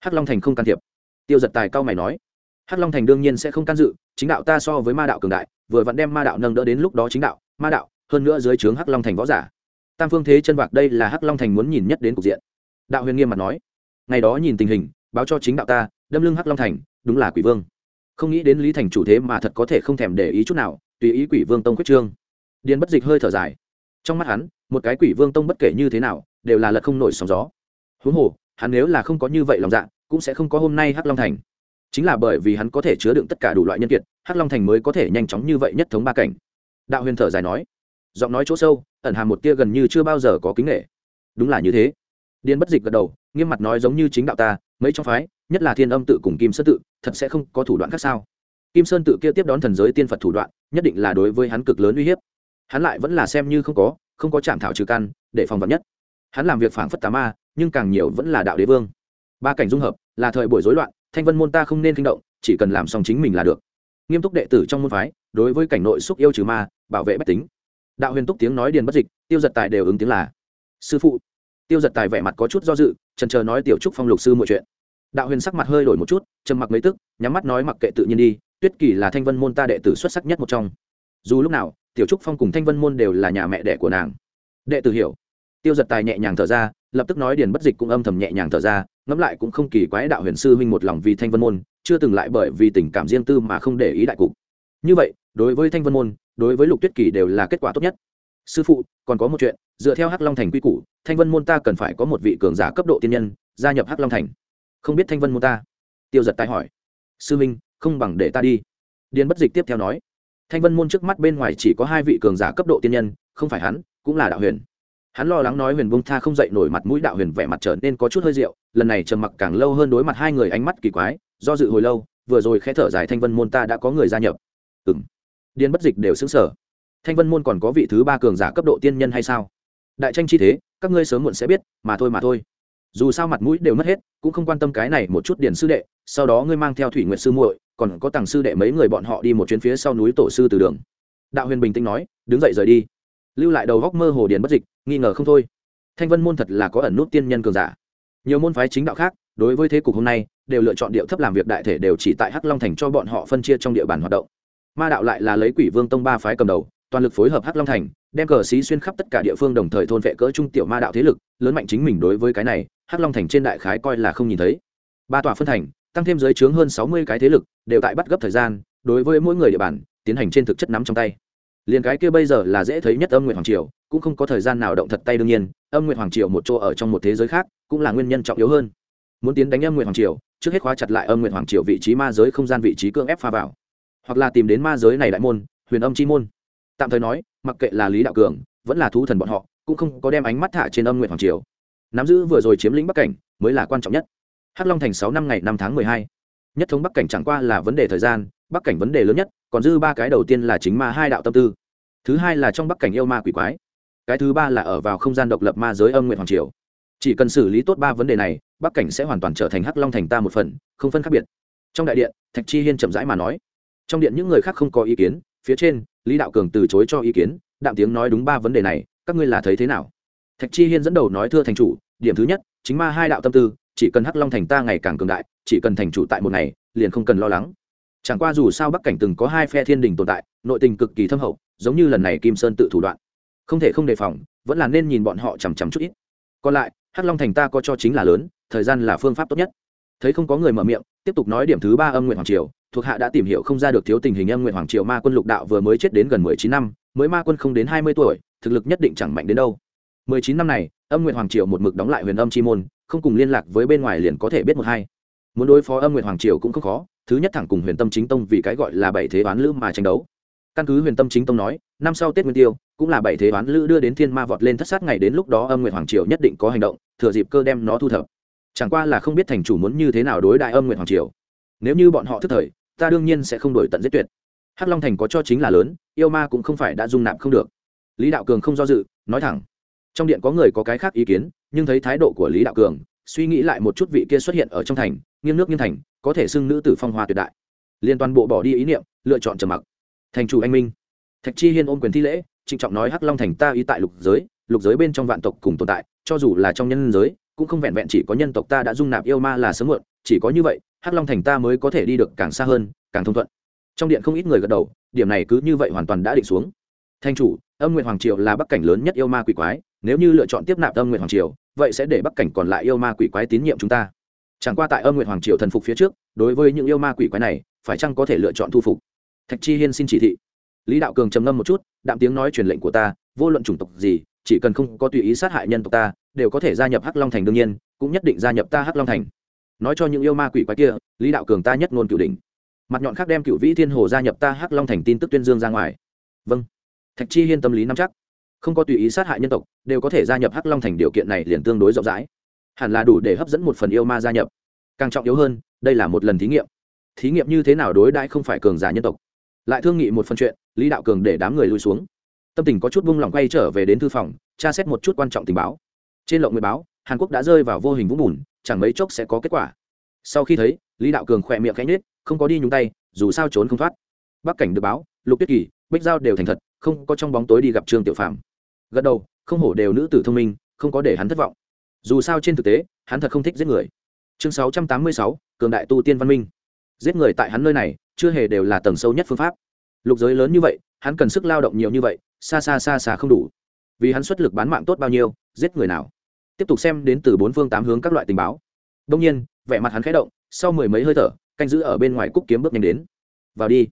Hắc long thành không can thiệp. Tiêu giật tài cao mày nói, hắc long thành đương nhiên sẽ không can dự, chính đạo ta so với ma đạo cường đại, vừa vẫn đem ma đạo nâng đỡ đến lúc đó chính đạo, ma đạo, hơn nữa dưới trướng hắc long thành võ giả. Tam phương thế chân vạc đây là hắc long thành muốn nhìn nhất đến cục diện. Đạo huyền nghiêm mặt nói, ngày đó nhìn tình hình, báo cho chính đạo ta, đâm lưng hắc long thành, đúng là quỷ vương. Không nghĩ đến lý thành chủ thế mà thật có thể không thèm để ý chút nào, tùy ý quỷ vương tông quyết trương. Điền bất dịch hơi thở dài. Trong mắt hắn một cái quỷ vương tông bất kể như thế nào, đều là lật không nổi sóng gió. Huống hồ, hắn nếu là không có như vậy lòng dạ cũng sẽ không có hôm nay hắc long thành. Chính là bởi vì hắn có thể chứa đựng tất cả đủ loại nhân kiệt, hắc long thành mới có thể nhanh chóng như vậy nhất thống ba cảnh. Đạo huyền thở dài nói, giọng nói chỗ sâu, ẩn hàm một tia gần như chưa bao giờ có kính nghệ đúng là như thế. Điền bất dịch gật đầu, nghiêm mặt nói giống như chính đạo ta, mấy trong phái, nhất là thiên âm tự cùng kim sơn tự, thật sẽ không có thủ đoạn khác sao? Kim sơn tự kia tiếp đón thần giới tiên phật thủ đoạn, nhất định là đối với hắn cực lớn uy hiếp. Hắn lại vẫn là xem như không có không có chạm thảo trừ căn, để phòng vật nhất. Hắn làm việc phảng phất tà ma, nhưng càng nhiều vẫn là đạo đế vương. Ba cảnh dung hợp, là thời buổi rối loạn, thanh vân môn ta không nên kinh động, chỉ cần làm xong chính mình là được. Nghiêm túc đệ tử trong môn phái, đối với cảnh nội xúc yêu trừ ma, bảo vệ bách tính. Đạo huyền túc tiếng nói điền bất dịch, tiêu giật tài đều ứng tiếng là, sư phụ. Tiêu giật tài vẻ mặt có chút do dự trần chờ nói tiểu trúc phong lục sư mọi chuyện. Đạo huyền sắc mặt hơi đổi một chút, trầm mặc mấy tức, nhắm mắt nói mặc kệ tự nhiên đi, tuyết kỳ là thanh vân môn ta đệ tử xuất sắc nhất một trong. Dù lúc nào tiểu trúc phong cùng thanh vân môn đều là nhà mẹ đẻ của nàng. Đệ tử hiểu. Tiêu giật tài nhẹ nhàng thở ra, lập tức nói điền bất dịch cũng âm thầm nhẹ nhàng thở ra, ngẫm lại cũng không kỳ quái đạo huyền sư huynh một lòng vì thanh vân môn, chưa từng lại bởi vì tình cảm riêng tư mà không để ý đại cục. Như vậy, đối với thanh vân môn, đối với lục tuyết kỳ đều là kết quả tốt nhất. Sư phụ, còn có một chuyện, dựa theo hắc long thành quy củ, thanh vân môn ta cần phải có một vị cường giả cấp độ tiên nhân, gia nhập hắc long thành. Không biết thanh vân môn ta? Tiêu giật Tài hỏi. Sư minh không bằng để ta đi. Điền bất dịch tiếp theo nói thanh vân môn trước mắt bên ngoài chỉ có hai vị cường giả cấp độ tiên nhân, không phải hắn, cũng là đạo huyền. Hắn lo lắng nói huyền bông tha không dậy nổi mặt mũi đạo huyền vẻ mặt trở nên có chút hơi rượu, lần này trầm mặc càng lâu hơn đối mặt hai người ánh mắt kỳ quái, do dự hồi lâu, vừa rồi khẽ thở dài thanh vân môn ta đã có người gia nhập. Ừng điên bất dịch đều xứng sở thanh vân môn còn có vị thứ ba cường giả cấp độ tiên nhân hay sao? Đại tranh chi thế, các ngươi sớm muộn sẽ biết, mà thôi mà thôi. Dù sao mặt mũi đều mất hết, cũng không quan tâm cái này một chút điển sư đệ, sau đó ngươi mang theo thủy nguyện sư muội còn có tàng sư đệ mấy người bọn họ đi một chuyến phía sau núi tổ sư từ đường. Đạo huyền bình tĩnh nói, đứng dậy rời đi. Lưu lại đầu góc mơ hồ điền bất dịch, nghi ngờ không thôi. Thanh vân môn thật là có ẩn nút tiên nhân cường giả. Nhiều môn phái chính đạo khác, đối với thế cục hôm nay, đều lựa chọn điệu thấp làm việc đại thể đều chỉ tại hắc long thành cho bọn họ phân chia trong địa bàn hoạt động. Ma đạo lại là lấy quỷ vương tông ba phái cầm đầu, toàn lực phối hợp hắc long thành, đem cờ xí xuyên khắp tất cả địa phương đồng thời thôn vệ cỡ trung tiểu ma đạo thế lực, lớn mạnh chính mình đối với cái này, hắc long thành trên đại khái coi là không nhìn thấy. Ba tòa phân thành tăng thêm giới trướng hơn sáu mươi cái thế lực, đều tại bắt gấp thời gian, đối với mỗi người địa bàn, tiến hành trên thực chất nắm trong tay. Liền cái kia bây giờ là dễ thấy nhất âm nguyện hoàng triều, cũng không có thời gian nào động thật tay đương nhiên, âm nguyện hoàng triều một chỗ ở trong một thế giới khác, cũng là nguyên nhân trọng yếu hơn. Muốn tiến đánh âm nguyện hoàng triều, trước hết khóa chặt lại âm nguyện hoàng triều vị trí ma giới không gian vị trí cưỡng ép pha vào. Hoặc là tìm đến ma giới này đại môn, huyền âm chi môn. Tạm thời nói, mặc kệ là lý đạo cường, vẫn là thú thần bọn họ, cũng không có đem ánh mắt thả trên âm nguyện hoàng triều. Nắm giữ vừa rồi chiếm lĩnh bắc cảnh, mới là quan trọng nhất hắc long thành sáu năm ngày năm tháng mười hai. Nhất thống bắc cảnh chẳng qua là vấn đề thời gian, bắc cảnh vấn đề lớn nhất, còn dư ba cái đầu tiên là chính ma hai đạo tâm tư. Thứ hai là trong bắc cảnh yêu ma quỷ quái. Cái thứ ba là ở vào không gian độc lập ma giới âm nguyện hoàng triều. Chỉ cần xử lý tốt ba vấn đề này, bắc cảnh sẽ hoàn toàn trở thành hắc long thành ta một phần, không phân khác biệt. Trong đại điện, thạch chi hiên chậm rãi mà nói. Trong điện những người khác không có ý kiến, phía trên, lý đạo cường từ chối cho ý kiến, đạm tiếng nói đúng ba vấn đề này, các ngươi là thấy thế nào? Thạch chi hiên dẫn đầu nói thưa thành chủ, điểm thứ nhất, chính ma hai đạo tâm tư chỉ cần hắc long thành ta ngày càng cường đại, chỉ cần thành chủ tại một ngày, liền không cần lo lắng. Chẳng qua dù sao bắc cảnh từng có hai phe thiên đình tồn tại, nội tình cực kỳ thâm hậu, giống như lần này kim sơn tự thủ đoạn. Không thể không đề phòng, vẫn là nên nhìn bọn họ chằm chằm chút ít. Còn lại, hắc long thành ta có cho chính là lớn, thời gian là phương pháp tốt nhất. Thấy không có người mở miệng, tiếp tục nói điểm thứ ba âm nguyện hoàng triều, thuộc hạ đã tìm hiểu không ra được thiếu tình hình âm nguyện hoàng triều ma quân lục đạo vừa mới chết đến gần mười chín năm, mới ma quân không đến hai mươi tuổi, thực lực nhất định chẳng mạnh đến đâu. mười chín năm này, âm nguyện hoàng triều một mực đóng lại huyền âm chi môn không cùng liên lạc với bên ngoài liền có thể biết một hai. Muốn đối phó âm nguyện hoàng triều cũng không khó, thứ nhất thẳng cùng huyền tâm chính tông vì cái gọi là bảy thế oán lữ mà tranh đấu. Căn cứ huyền tâm chính tông nói, năm sau tết nguyên tiêu, cũng là bảy thế oán lữ đưa đến thiên ma vọt lên thất sát ngày đến lúc đó âm nguyện hoàng triều nhất định có hành động, thừa dịp cơ đem nó thu thập. Chẳng qua là không biết thành chủ muốn như thế nào đối đại âm nguyện hoàng triều. Nếu như bọn họ thức thời, ta đương nhiên sẽ không đổi tận giết tuyệt. Hắc long thành có cho chính là lớn, yêu ma cũng không phải đã dung nạp không được. Lý đạo cường không do dự, nói thẳng. Trong điện có người có cái khác ý kiến nhưng thấy thái độ của lý đạo cường, suy nghĩ lại một chút vị kia xuất hiện ở trong thành, nghiêng nước nghiêng thành, có thể xưng nữ tử phong hoa tuyệt đại. Liên toàn bộ bỏ đi ý niệm, lựa chọn trầm mặc. Thành chủ anh minh. Thạch chi hiên ôm quyền thi lễ, trịnh trọng nói hắc long thành ta ý tại lục giới lục giới bên trong vạn tộc cùng tồn tại, cho dù là trong nhân giới, cũng không vẹn vẹn chỉ có nhân tộc ta đã dung nạp yêu ma là sớm muộn, chỉ có như vậy, hắc long thành ta mới có thể đi được càng xa hơn, càng thông thuận. Trong điện không ít người gật đầu, điểm này cứ như vậy hoàn toàn đã định xuống. Thanh chủ, âm nguyện hoàng triều là bắc cảnh lớn nhất yêu ma quỷ quái nếu như lựa chọn tiếp nạp âm nguyện hoàng triều, vậy sẽ để bắc cảnh còn lại yêu ma quỷ quái tín nhiệm chúng ta. Chẳng qua tại âm nguyện hoàng triều thần phục phía trước, đối với những yêu ma quỷ quái này, phải chăng có thể lựa chọn thu phục? Thạch chi hiên xin chỉ thị. Lý đạo cường trầm ngâm một chút, đạm tiếng nói truyền lệnh của ta, vô luận chủng tộc gì, chỉ cần không có tùy ý sát hại nhân tộc ta, đều có thể gia nhập hắc long thành đương nhiên, cũng nhất định gia nhập ta hắc long thành. Nói cho những yêu ma quỷ quái kia, lý đạo cường ta nhất ngôn cửu đỉnh. Mặt nhọn khác đem cựu vĩ thiên hồ gia nhập ta hắc long thành tin tức tuyên dương ra ngoài. Vâng. Thạch chi hiên tâm lý nắm chắc không có tùy ý sát hại nhân tộc, đều có thể gia nhập hắc long thành điều kiện này liền tương đối rộng rãi. Hẳn là đủ để hấp dẫn một phần yêu ma gia nhập. Càng trọng yếu hơn, đây là một lần thí nghiệm. Thí nghiệm như thế nào đối đãi không phải cường giả nhân tộc. Lại thương nghị một phần chuyện, lý đạo cường để đám người lui xuống. Tâm tình có chút buông lỏng quay trở về đến thư phòng, tra xét một chút quan trọng tình báo. Trên lộng người báo, hàn quốc đã rơi vào vô hình vũng bùn, chẳng mấy chốc sẽ có kết quả. Sau khi thấy, lý đạo cường khỏe miệng khẽ nhết không có đi nhúng tay, dù sao trốn không thoát. Bắc cảnh được báo, lục Tiết kỳ, bích giao đều thành thật, không có trong bóng tối đi gặp trương tiểu phạm gật đầu, không hổ đều nữ tử thông minh, không có để hắn thất vọng. Dù sao trên thực tế, hắn thật không thích giết người. Chương sáu trăm tám mươi sáu, cường đại tu tiên văn minh. Giết người tại hắn nơi này, chưa hề đều là tầng sâu nhất phương pháp. Lục giới lớn như vậy, hắn cần sức lao động nhiều như vậy, xa xa xa xa không đủ. Vì hắn xuất lực bán mạng tốt bao nhiêu, giết người nào? Tiếp tục xem đến từ bốn phương tám hướng các loại tình báo. Đông nhiên, vẻ mặt hắn khẽ động, sau mười mấy hơi thở, canh giữ ở bên ngoài cúc kiếm bước nhanh đến. Vào đi.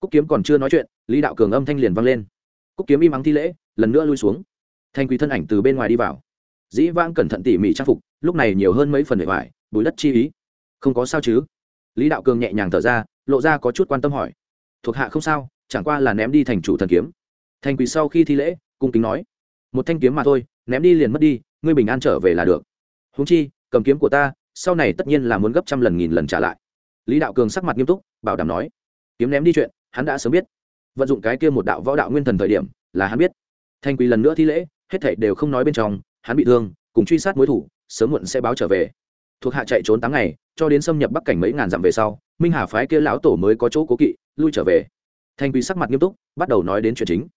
Cúc kiếm còn chưa nói chuyện, lý đạo cường âm thanh liền vang lên. Cúc kiếm im ắng thi lễ lần nữa lui xuống. Thanh quý thân ảnh từ bên ngoài đi vào. Dĩ vãng cẩn thận tỉ mỉ trang phục, lúc này nhiều hơn mấy phần bề ngoài bùi đất chi ý. Không có sao chứ? Lý đạo cường nhẹ nhàng thở ra, lộ ra có chút quan tâm hỏi. Thuộc hạ không sao, chẳng qua là ném đi thành chủ thần kiếm. Thanh quý sau khi thi lễ, cung kính nói. Một thanh kiếm mà thôi, ném đi liền mất đi, ngươi bình an trở về là được. Húng chi, cầm kiếm của ta, sau này tất nhiên là muốn gấp trăm lần nghìn lần trả lại. Lý đạo cường sắc mặt nghiêm túc, bảo đảm nói. Kiếm ném đi chuyện, hắn đã sớm biết. Vận dụng cái kia một đạo võ đạo nguyên thần thời điểm, là hắn biết thanh quỳ lần nữa thi lễ, hết thảy đều không nói bên trong, hắn bị thương, cùng truy sát mối thủ, sớm muộn sẽ báo trở về. Thuộc hạ chạy trốn tám ngày, cho đến xâm nhập bắc cảnh mấy ngàn dặm về sau, minh hà phái kia lão tổ mới có chỗ cố kỵ, lui trở về. Thanh quý sắc mặt nghiêm túc, bắt đầu nói đến chuyện chính.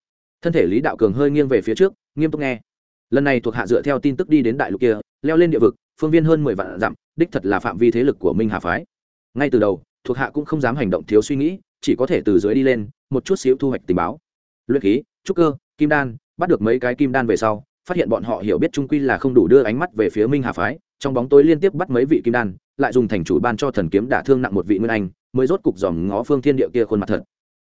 Thân thể lý đạo cường hơi nghiêng về phía trước, nghiêm túc nghe. Lần này thuộc hạ dựa theo tin tức đi đến đại lục kia, leo lên địa vực, phương viên hơn mười vạn dặm, đích thật là phạm vi thế lực của minh hà phái. Ngay từ đầu, thuộc hạ cũng không dám hành động thiếu suy nghĩ, chỉ có thể từ dưới đi lên, một chút xíu thu hoạch tình báo. Luyện khí, trúc cơ, kim đan bắt được mấy cái kim đan về sau, phát hiện bọn họ hiểu biết trung quy là không đủ đưa ánh mắt về phía minh hà phái, trong bóng tối liên tiếp bắt mấy vị kim đan, lại dùng thành chủ ban cho thần kiếm đả thương nặng một vị nguyên anh, mới rốt cục dòm ngó phương thiên địa kia khuôn mặt thật.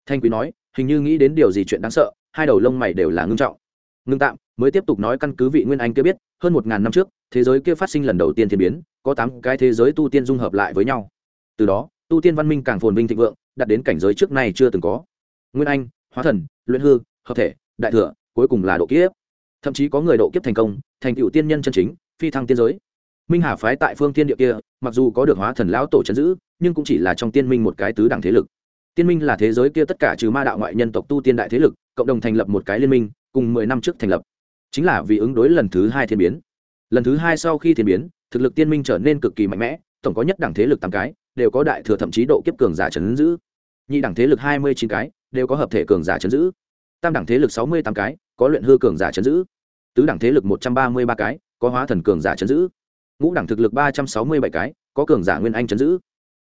Thanh quý nói, hình như nghĩ đến điều gì chuyện đáng sợ, hai đầu lông mày đều là ngưng trọng. Ngưng tạm, mới tiếp tục nói căn cứ vị nguyên anh kia biết, hơn một ngàn năm trước, thế giới kia phát sinh lần đầu tiên thiên biến, có tám cái thế giới tu tiên dung hợp lại với nhau. Từ đó, tu tiên văn minh càng phồn vinh thịnh vượng, đạt đến cảnh giới trước nay chưa từng có. Nguyên anh, hóa thần, luyện hư, hợp thể, đại thừa cuối cùng là độ kiếp. Thậm chí có người độ kiếp thành công, thành tựu tiên nhân chân chính, phi thăng tiên giới. Minh hà phái tại phương tiên địa kia, mặc dù có được hóa thần lão tổ chấn giữ, nhưng cũng chỉ là trong tiên minh một cái tứ đẳng thế lực. Tiên minh là thế giới kia tất cả trừ ma đạo ngoại nhân tộc tu tiên đại thế lực, cộng đồng thành lập một cái liên minh, cùng mười năm trước thành lập. Chính là vì ứng đối lần thứ hai thiên biến. Lần thứ hai sau khi thiên biến, thực lực tiên minh trở nên cực kỳ mạnh mẽ, tổng có nhất đẳng thế lực tám cái, đều có đại thừa thậm chí độ kiếp cường giả chấn giữ. Nhị đẳng thế lực hai mươi chín cái, đều có hợp thể cường giả chấn giữ tam đẳng thế lực sáu mươi tám cái, có luyện hư cường giả chấn giữ. Tứ đẳng thế lực một trăm ba mươi ba cái, có hóa thần cường giả chấn giữ. Ngũ đẳng thực lực ba trăm sáu mươi bảy cái, có cường giả nguyên anh chấn giữ.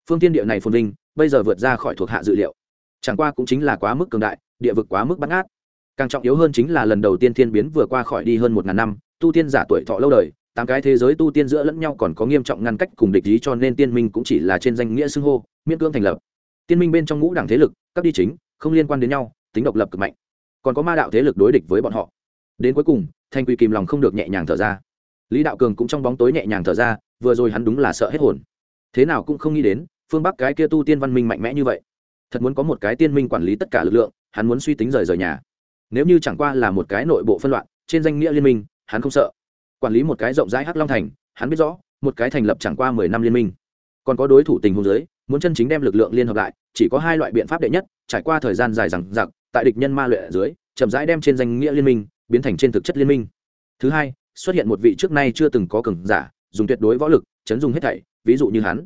Phương tiên địa này phồn vinh, bây giờ vượt ra khỏi thuộc hạ dự liệu. Chẳng qua cũng chính là quá mức cường đại, địa vực quá mức bắt ngát. Càng trọng yếu hơn chính là lần đầu tiên thiên biến vừa qua khỏi đi hơn một ngàn năm, tu tiên giả tuổi thọ lâu đời, tám cái thế giới tu tiên giữa lẫn nhau còn có nghiêm trọng ngăn cách cùng địch ý cho nên tiên minh cũng chỉ là trên danh nghĩa xưng hô, miễn cưỡng thành lập. Tiên minh bên trong ngũ đảng thế lực, các đi chính, không liên quan đến nhau, tính độc lập cực mạnh còn có ma đạo thế lực đối địch với bọn họ. Đến cuối cùng, thanh quy kìm lòng không được nhẹ nhàng thở ra. Lý đạo cường cũng trong bóng tối nhẹ nhàng thở ra, vừa rồi hắn đúng là sợ hết hồn. Thế nào cũng không nghĩ đến, phương bắc cái kia tu tiên văn minh mạnh mẽ như vậy. Thật muốn có một cái tiên minh quản lý tất cả lực lượng, hắn muốn suy tính rời rời nhà. Nếu như chẳng qua là một cái nội bộ phân loạn, trên danh nghĩa liên minh, hắn không sợ. Quản lý một cái rộng rãi hắc long thành, hắn biết rõ, một cái thành lập chẳng qua mười năm liên minh. Còn có đối thủ tình huống giới muốn chân chính đem lực lượng liên hợp lại, chỉ có hai loại biện pháp đệ nhất, trải qua thời gian dài rằng giặc tại địch nhân ma luyện ở dưới, chậm rãi đem trên danh nghĩa liên minh biến thành trên thực chất liên minh. Thứ hai, xuất hiện một vị trước nay chưa từng có cường giả, dùng tuyệt đối võ lực, chấn dùng hết thảy, ví dụ như hắn.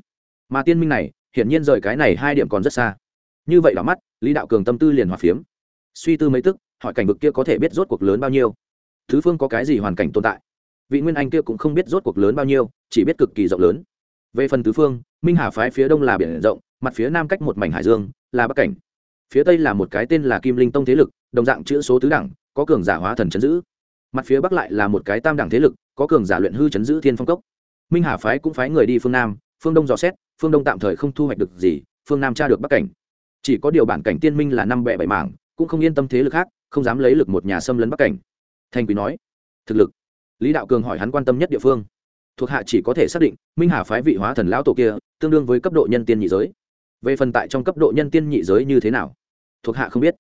Mà tiên minh này, hiển nhiên rời cái này hai điểm còn rất xa. Như vậy là mắt, lý đạo cường tâm tư liền hòa phiếm. Suy tư mấy tức, hỏi cảnh vực kia có thể biết rốt cuộc lớn bao nhiêu. Thứ phương có cái gì hoàn cảnh tồn tại? Vị nguyên anh kia cũng không biết rốt cuộc lớn bao nhiêu, chỉ biết cực kỳ rộng lớn. Về phần tứ phương, minh hà phái phía đông là biển rộng, mặt phía nam cách một mảnh hải dương, là bắc cảnh phía tây là một cái tên là kim linh tông thế lực, đồng dạng chữ số tứ đẳng, có cường giả hóa thần chấn giữ. Mặt phía bắc lại là một cái tam đẳng thế lực, có cường giả luyện hư chấn giữ thiên phong cốc. Minh hà phái cũng phái người đi phương nam, phương đông dò xét, phương đông tạm thời không thu hoạch được gì, phương nam tra được bắc cảnh. Chỉ có điều bản cảnh tiên minh là năm bẹ bảy mảng, cũng không yên tâm thế lực khác, không dám lấy lực một nhà xâm lấn bắc cảnh. Thanh quý nói, thực lực. Lý đạo cường hỏi hắn quan tâm nhất địa phương. Thuộc hạ chỉ có thể xác định, minh hà phái vị hóa thần lão tổ kia, tương đương với cấp độ nhân tiên nhị giới. Về phần tại trong cấp độ nhân tiên nhị giới như thế nào? Thuộc hạ không biết.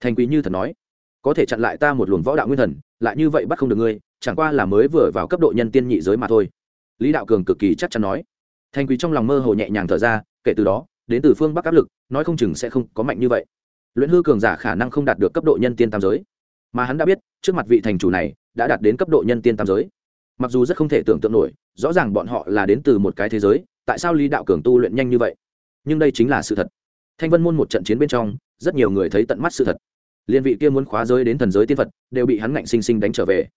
Thành quý như thật nói, có thể chặn lại ta một luồng võ đạo nguyên thần, lại như vậy bắt không được ngươi, chẳng qua là mới vừa vào cấp độ nhân tiên nhị giới mà thôi. Lý đạo cường cực kỳ chắc chắn nói. Thành quý trong lòng mơ hồ nhẹ nhàng thở ra, kể từ đó, đến từ phương bắc áp lực, nói không chừng sẽ không có mạnh như vậy. Luyện hư cường giả khả năng không đạt được cấp độ nhân tiên tam giới. Mà hắn đã biết, trước mặt vị thành chủ này, đã đạt đến cấp độ nhân tiên tam giới. Mặc dù rất không thể tưởng tượng nổi, rõ ràng bọn họ là đến từ một cái thế giới, tại sao lý đạo cường tu luyện nhanh như vậy? Nhưng đây chính là sự thật. Thanh vân môn một trận chiến bên trong rất nhiều người thấy tận mắt sự thật. Liên vị kia muốn khóa giới đến thần giới tiên phật, đều bị hắn ngạnh sinh sinh đánh trở về.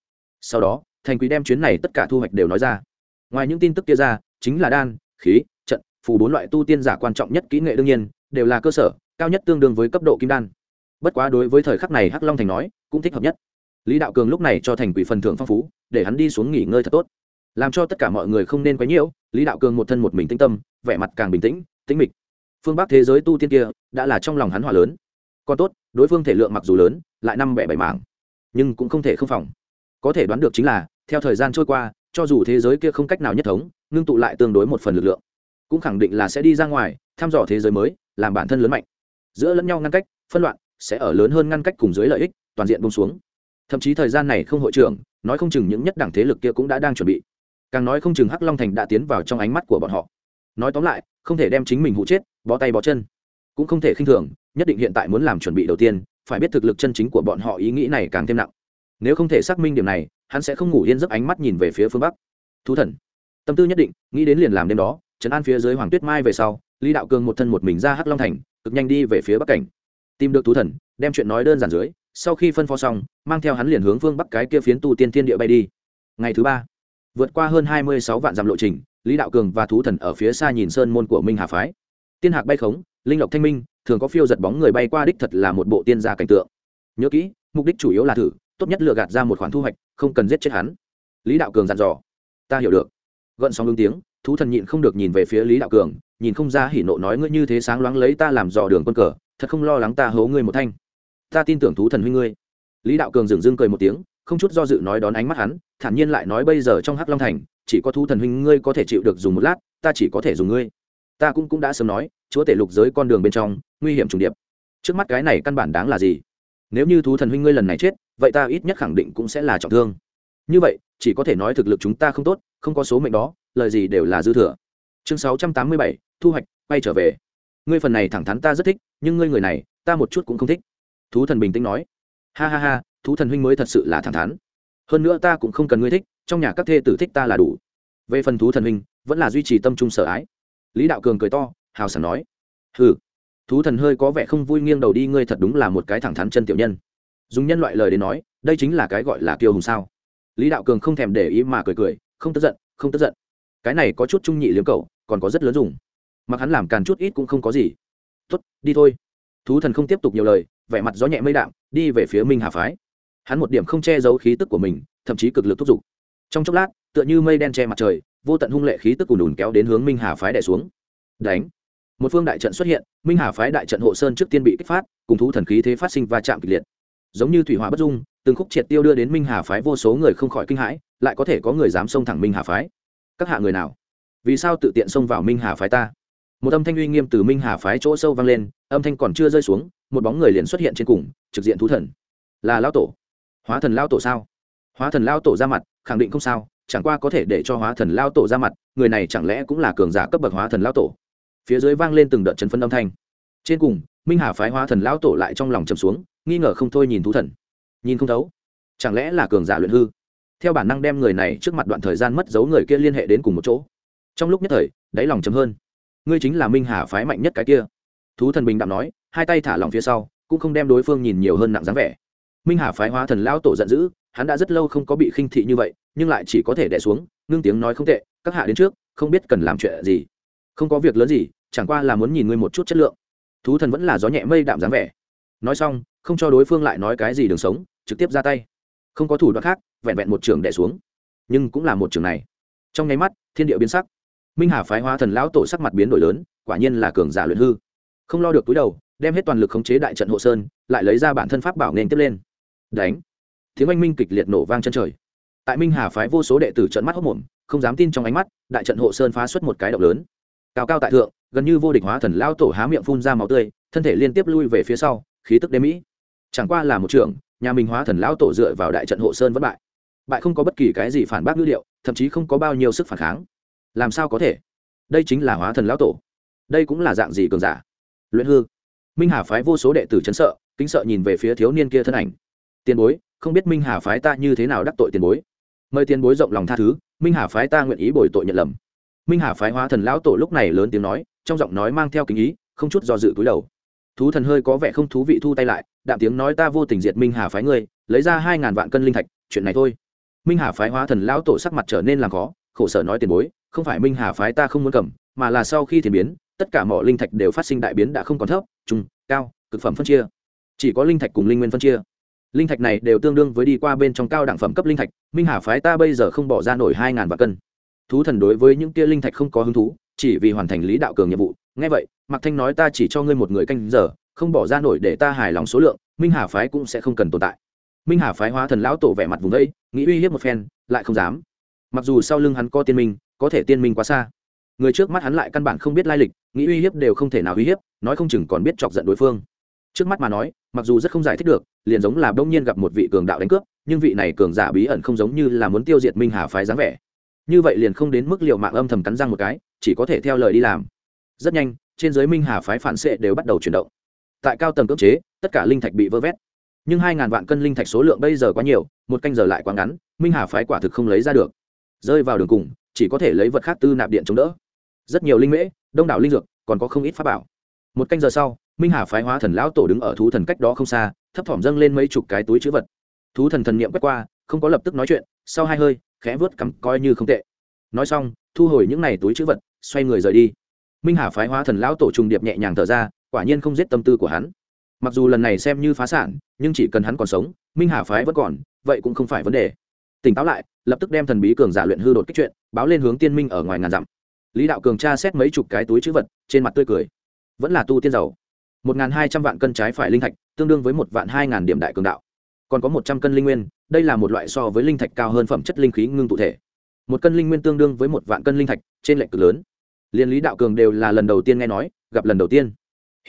Sau đó, thành quý đem chuyến này tất cả thu hoạch đều nói ra. Ngoài những tin tức kia ra, chính là đan, khí, trận, phù bốn loại tu tiên giả quan trọng nhất kỹ nghệ đương nhiên, đều là cơ sở, cao nhất tương đương với cấp độ kim đan. Bất quá đối với thời khắc này hắc long thành nói, cũng thích hợp nhất. Lý đạo cường lúc này cho thành quỷ phần thưởng phong phú, để hắn đi xuống nghỉ ngơi thật tốt. Làm cho tất cả mọi người không nên quấy nhiễu lý đạo cường một thân một mình tĩnh tâm, vẻ mặt càng bình tĩnh tĩnh mịch phương bắc thế giới tu tiên kia đã là trong lòng hắn hỏa lớn. Còn tốt, đối phương thể lượng mặc dù lớn, lại năm bẻ bảy mảng, nhưng cũng không thể không phòng. Có thể đoán được chính là, theo thời gian trôi qua, cho dù thế giới kia không cách nào nhất thống, ngưng tụ lại tương đối một phần lực lượng, cũng khẳng định là sẽ đi ra ngoài, thăm dò thế giới mới, làm bản thân lớn mạnh. Giữa lẫn nhau ngăn cách, phân loạn, sẽ ở lớn hơn ngăn cách cùng dưới lợi ích, toàn diện bông xuống. Thậm chí thời gian này không hội trưởng, nói không chừng những nhất đẳng thế lực kia cũng đã đang chuẩn bị. Càng nói không chừng hắc long thành đã tiến vào trong ánh mắt của bọn họ. Nói tóm lại không thể đem chính mình hụ chết, bó tay bó chân. Cũng không thể khinh thường, nhất định hiện tại muốn làm chuẩn bị đầu tiên, phải biết thực lực chân chính của bọn họ ý nghĩ này càng thêm nặng. Nếu không thể xác minh điểm này, hắn sẽ không ngủ yên giấc ánh mắt nhìn về phía phương bắc. Thú thần. Tâm tư nhất định, nghĩ đến liền làm đêm đó, trấn an phía dưới hoàng tuyết mai về sau, lý đạo cường một thân một mình ra hắc long thành, cực nhanh đi về phía bắc cảnh. Tìm được thú thần, đem chuyện nói đơn giản dưới, sau khi phân phó xong, mang theo hắn liền hướng phương bắc cái kia phiến tu tiên thiên địa bay đi. Ngày thứ ba, vượt qua hơn hai mươi sáu vạn dặm lộ trình lý đạo cường và thú thần ở phía xa nhìn sơn môn của minh hà phái. Tiên hạc bay khống, linh lộc thanh minh, thường có phiêu giật bóng người bay qua đích thật là một bộ tiên gia cảnh tượng. Nhớ kỹ, mục đích chủ yếu là thử, tốt nhất lựa gạt ra một khoản thu hoạch, không cần giết chết hắn. Lý đạo cường dặn dò. Ta hiểu được. Gợn sóng ứng tiếng, thú thần nhịn không được nhìn về phía lý đạo cường, nhìn không ra hỉ nộ nói ngươi như thế sáng loáng lấy ta làm dò đường quân cờ, thật không lo lắng ta hố ngươi một thanh. Ta tin tưởng thú thần huynh ngươi. Lý đạo cường dừng dưng cười một tiếng, không chút do dự nói đón ánh mắt hắn, thản nhiên lại nói bây giờ trong hắc long thành chỉ có thú thần huynh ngươi có thể chịu được dùng một lát, ta chỉ có thể dùng ngươi. Ta cũng cũng đã sớm nói, chúa tể lục giới con đường bên trong, nguy hiểm trùng điệp. Trước mắt cái này căn bản đáng là gì? Nếu như thú thần huynh ngươi lần này chết, vậy ta ít nhất khẳng định cũng sẽ là trọng thương. Như vậy, chỉ có thể nói thực lực chúng ta không tốt, không có số mệnh đó, lời gì đều là dư thừa. Chương sáu trăm tám mươi bảy, thu hoạch, bay trở về. Ngươi phần này thẳng thắn ta rất thích, nhưng ngươi người này, ta một chút cũng không thích. Thú thần bình tĩnh nói. Ha ha ha, thú thần huynh mới thật sự là thẳng thắn. Hơn nữa ta cũng không cần ngươi thích trong nhà các thê tử thích ta là đủ. Về phần thú thần huynh vẫn là duy trì tâm trung sợ ái. Lý đạo cường cười to hào sảng nói hừ, thú thần hơi có vẻ không vui nghiêng đầu đi ngươi thật đúng là một cái thẳng thắn chân tiểu nhân. Dùng nhân loại lời đến nói đây chính là cái gọi là kiêu hùng sao? Lý đạo cường không thèm để ý mà cười cười không tức giận không tức giận. Cái này có chút trung nhị liếm cậu, còn có rất lớn dùng. Mặc hắn làm càn chút ít cũng không có gì. Tuất đi thôi. Thú thần không tiếp tục nhiều lời vẻ mặt gió nhẹ mây đạm đi về phía minh hà phái. Hắn một điểm không che giấu khí tức của mình thậm chí cực lực thúc giục trong chốc lát, tựa như mây đen che mặt trời, vô tận hung lệ khí tức cùn đùn kéo đến hướng minh hà phái đẻ xuống. Đánh! Một phương đại trận xuất hiện, minh hà phái đại trận hộ sơn trước tiên bị kích phát, cùng thú thần khí thế phát sinh va chạm kịch liệt. Giống như thủy hỏa bất dung, từng khúc triệt tiêu đưa đến minh hà phái vô số người không khỏi kinh hãi, lại có thể có người dám xông thẳng minh hà phái. Các hạ người nào? Vì sao tự tiện xông vào minh hà phái ta? Một âm thanh uy nghiêm từ minh hà phái chỗ sâu vang lên, âm thanh còn chưa rơi xuống, một bóng người liền xuất hiện trên cùng, trực diện thú thần. Là lao tổ. Hóa thần lao tổ sao? Hóa thần lao tổ ra mặt khẳng định không sao, chẳng qua có thể để cho hóa thần lao tổ ra mặt, người này chẳng lẽ cũng là cường giả cấp bậc hóa thần lao tổ? Phía dưới vang lên từng đợt chấn phân âm thanh. Trên cùng, minh hà phái hóa thần lao tổ lại trong lòng chầm xuống, nghi ngờ không thôi nhìn thú thần. Nhìn không thấu, chẳng lẽ là cường giả luyện hư? Theo bản năng đem người này trước mặt đoạn thời gian mất dấu người kia liên hệ đến cùng một chỗ. Trong lúc nhất thời, đáy lòng chấm hơn. Ngươi chính là minh hà phái mạnh nhất cái kia. Thú thần bình đạm nói, hai tay thả lòng phía sau, cũng không đem đối phương nhìn nhiều hơn nặng dáng vẻ. Minh hà phái hóa thần lão tổ giận dữ hắn đã rất lâu không có bị khinh thị như vậy, nhưng lại chỉ có thể đẻ xuống, ngưng tiếng nói không tệ, các hạ đến trước, không biết cần làm chuyện gì. Không có việc lớn gì, chẳng qua là muốn nhìn ngươi một chút chất lượng. Thú thần vẫn là gió nhẹ mây đạm dáng vẻ. Nói xong, không cho đối phương lại nói cái gì đường sống, trực tiếp ra tay. Không có thủ đoạn khác, vẹn vẹn một trường đẻ xuống. Nhưng cũng là một trường này. Trong nháy mắt, thiên địa biến sắc. Minh hà phái hóa thần lão tổ sắc mặt biến đổi lớn, quả nhiên là cường giả luyện hư. Không lo được túi đầu, đem hết toàn lực khống chế đại trận hộ sơn, lại lấy ra bản thân pháp bảo nên tiếp lên. Đánh tiếng oanh minh kịch liệt nổ vang chân trời. Tại minh hà phái vô số đệ tử trận mắt hốc mồm không dám tin trong ánh mắt, đại trận hộ sơn phá xuất một cái động lớn. Cao cao tại thượng, gần như vô địch hóa thần lao tổ há miệng phun ra máu tươi, thân thể liên tiếp lui về phía sau, khí tức đêm mỹ. Chẳng qua là một trưởng nhà mình hóa thần lão tổ dựa vào đại trận hộ sơn vẫn bại. Bại không có bất kỳ cái gì phản bác ngữ liệu, thậm chí không có bao nhiêu sức phản kháng. Làm sao có thể? Đây chính là hóa thần lão tổ. Đây cũng là dạng gì cường giả? Luyện hư. Minh hà phái vô số đệ tử chấn sợ, kính sợ nhìn về phía thiếu niên kia thân ảnh. Tiền bối không biết minh hà phái ta như thế nào đắc tội tiền bối. Mời tiền bối rộng lòng tha thứ, minh hà phái ta nguyện ý bồi tội nhận lầm. Minh hà phái hóa thần lão tổ lúc này lớn tiếng nói, trong giọng nói mang theo kính ý, không chút do dự cúi đầu. Thú thần hơi có vẻ không thú vị thu tay lại, đạm tiếng nói ta vô tình diệt minh hà phái ngươi, lấy ra hai ngàn vạn cân linh thạch, chuyện này thôi. Minh hà phái hóa thần lão tổ sắc mặt trở nên làm khó, khổ sở nói tiền bối, không phải minh hà phái ta không muốn cầm, mà là sau khi thiền biến, tất cả mọi linh thạch đều phát sinh đại biến đã không còn thấp trung cao, cực phẩm phân chia. Chỉ có linh thạch cùng linh nguyên phân chia linh thạch này đều tương đương với đi qua bên trong cao đẳng phẩm cấp linh thạch, minh hà phái ta bây giờ không bỏ ra nổi hai ngàn vạn cân. Thú thần đối với những kia linh thạch không có hứng thú, chỉ vì hoàn thành lý đạo cường nhiệm vụ. Nghe vậy, mạc thanh nói ta chỉ cho ngươi một người canh giờ, không bỏ ra nổi để ta hài lòng số lượng, minh hà phái cũng sẽ không cần tồn tại. Minh hà phái hóa thần lão tổ vẻ mặt vùng đấy nghĩ uy hiếp một phen, lại không dám. Mặc dù sau lưng hắn có tiên minh, có thể tiên minh quá xa. Người trước mắt hắn lại căn bản không biết lai lịch, nghĩ uy hiếp đều không thể nào uy hiếp, nói không chừng còn biết chọc giận đối phương trước mắt mà nói, mặc dù rất không giải thích được, liền giống là bỗng nhiên gặp một vị cường đạo đánh cướp, nhưng vị này cường giả bí ẩn không giống như là muốn tiêu diệt minh hà phái dáng vẻ. Như vậy liền không đến mức liệu mạng âm thầm cắn răng một cái, chỉ có thể theo lời đi làm. Rất nhanh, trên giới minh hà phái phản xệ đều bắt đầu chuyển động. Tại cao tầng cưỡng chế, tất cả linh thạch bị vơ vét. Nhưng hai ngàn vạn cân linh thạch số lượng bây giờ quá nhiều, một canh giờ lại quá ngắn, minh hà phái quả thực không lấy ra được. Rơi vào đường cùng, chỉ có thể lấy vật khác tư nạp điện chống đỡ. Rất nhiều linh mễ, đông đảo linh dược, còn có không ít pháp bảo một canh giờ sau, minh hà phái hóa thần lão tổ đứng ở thú thần cách đó không xa, thấp thỏm dâng lên mấy chục cái túi chữ vật. Thú thần thần niệm quét qua, không có lập tức nói chuyện, sau hai hơi, khẽ vớt cắm coi như không tệ. Nói xong, thu hồi những n à y túi chữ vật, xoay người rời đi. Minh hà phái hóa thần lão tổ trùng điệp nhẹ nhàng thở ra, quả nhiên không giết tâm tư của hắn. Mặc dù lần này xem như phá sản, nhưng chỉ cần hắn còn sống, minh hà phái vẫn còn, vậy cũng không phải vấn đề. Tỉnh táo lại, lập tức đem thần bí cường giả luyện hư đột kích chuyện, báo lên hướng tiên minh ở ngoài ngàn dặm. Lý đạo cường tra xét mấy chục cái túi chữ vật, trên mặt tươi cười vẫn là tu tiên giàu. Một n g h n hai trăm vạn cân trái phải linh thạch, tương đương với một vạn hai ngàn điểm đại cường đạo. Còn có một trăm cân linh nguyên, đây là một loại so với linh thạch cao hơn phẩm chất linh khí ngưng tụ thể. Một cân linh nguyên tương đương với một vạn cân linh thạch, trên lệnh cực lớn. Liên lý đạo cường đều là lần đầu tiên nghe nói, gặp lần đầu tiên.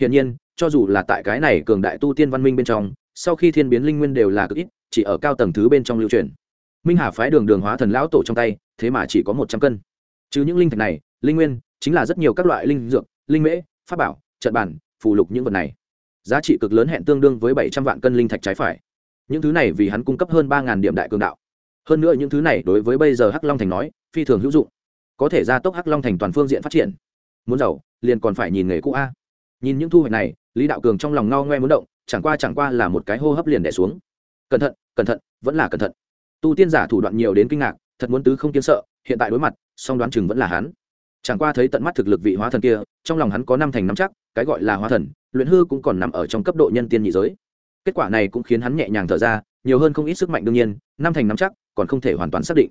Hiển nhiên, cho dù là tại cái này cường đại tu tiên văn minh bên trong, sau khi thiên biến linh nguyên đều là cực ít, chỉ ở cao tầng thứ bên trong lưu truyền. Minh hà phái đường đường hóa thần lão tổ trong tay, thế mà chỉ có một trăm cân. Chứ những linh thạch này, linh nguyên, chính là rất nhiều các loại linh dược, linh mễ pháp bảo, trận bản phù lục những vật này. Giá trị cực lớn hẹn tương đương với bảy trăm vạn cân linh thạch trái phải. Những thứ này vì hắn cung cấp hơn ba điểm đại cường đạo. Hơn nữa những thứ này đối với bây giờ hắc long thành nói, phi thường hữu dụng. Có thể gia tốc hắc long thành toàn phương diện phát triển. Muốn giàu, liền còn phải nhìn nghề cũ a. Nhìn những thu hoạch này, lý đạo cường trong lòng ngao ngoe muốn động, chẳng qua chẳng qua là một cái hô hấp liền đẻ xuống. Cẩn thận cẩn thận, vẫn là cẩn thận. Tu tiên giả thủ đoạn nhiều đến kinh ngạc, thật muốn tứ không kiến sợ, hiện tại đối mặt, song đoán chừng vẫn là hắn chẳng qua thấy tận mắt thực lực vị hóa thần kia, trong lòng hắn có năm thành năm chắc, cái gọi là hóa thần, luyện hư cũng còn nằm ở trong cấp độ nhân tiên nhị giới. Kết quả này cũng khiến hắn nhẹ nhàng thở ra, nhiều hơn không ít sức mạnh đương nhiên, năm thành năm chắc, còn không thể hoàn toàn xác định.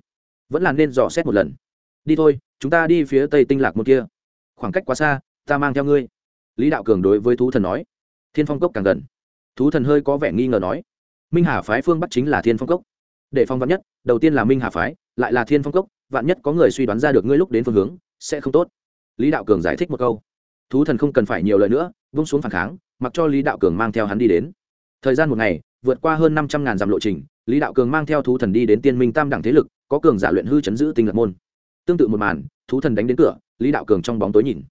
Vẫn là nên dò xét một lần. Đi thôi, chúng ta đi phía tây tinh lạc một kia. Khoảng cách quá xa, ta mang theo ngươi. Lý đạo cường đối với thú thần nói. Thiên phong cốc càng gần. Thú thần hơi có vẻ nghi ngờ nói. Minh hà phái phương bắc chính là thiên phong cốc. Để phong vắn nhất, đầu tiên là minh hà phái, lại là thiên phong cốc, vạn nhất có người suy đoán ra được ngươi lúc đến phương hướng sẽ không tốt. Lý đạo cường giải thích một câu. Thú thần không cần phải nhiều lời nữa, vung xuống phản kháng, mặc cho lý đạo cường mang theo hắn đi đến. Thời gian một ngày, vượt qua hơn năm trăm ngàn dặm lộ trình, lý đạo cường mang theo thú thần đi đến tiên minh tam đẳng thế lực, có cường giả luyện hư chấn giữ tinh lập môn. Tương tự một màn, thú thần đánh đến cửa, lý đạo cường trong bóng tối nhìn.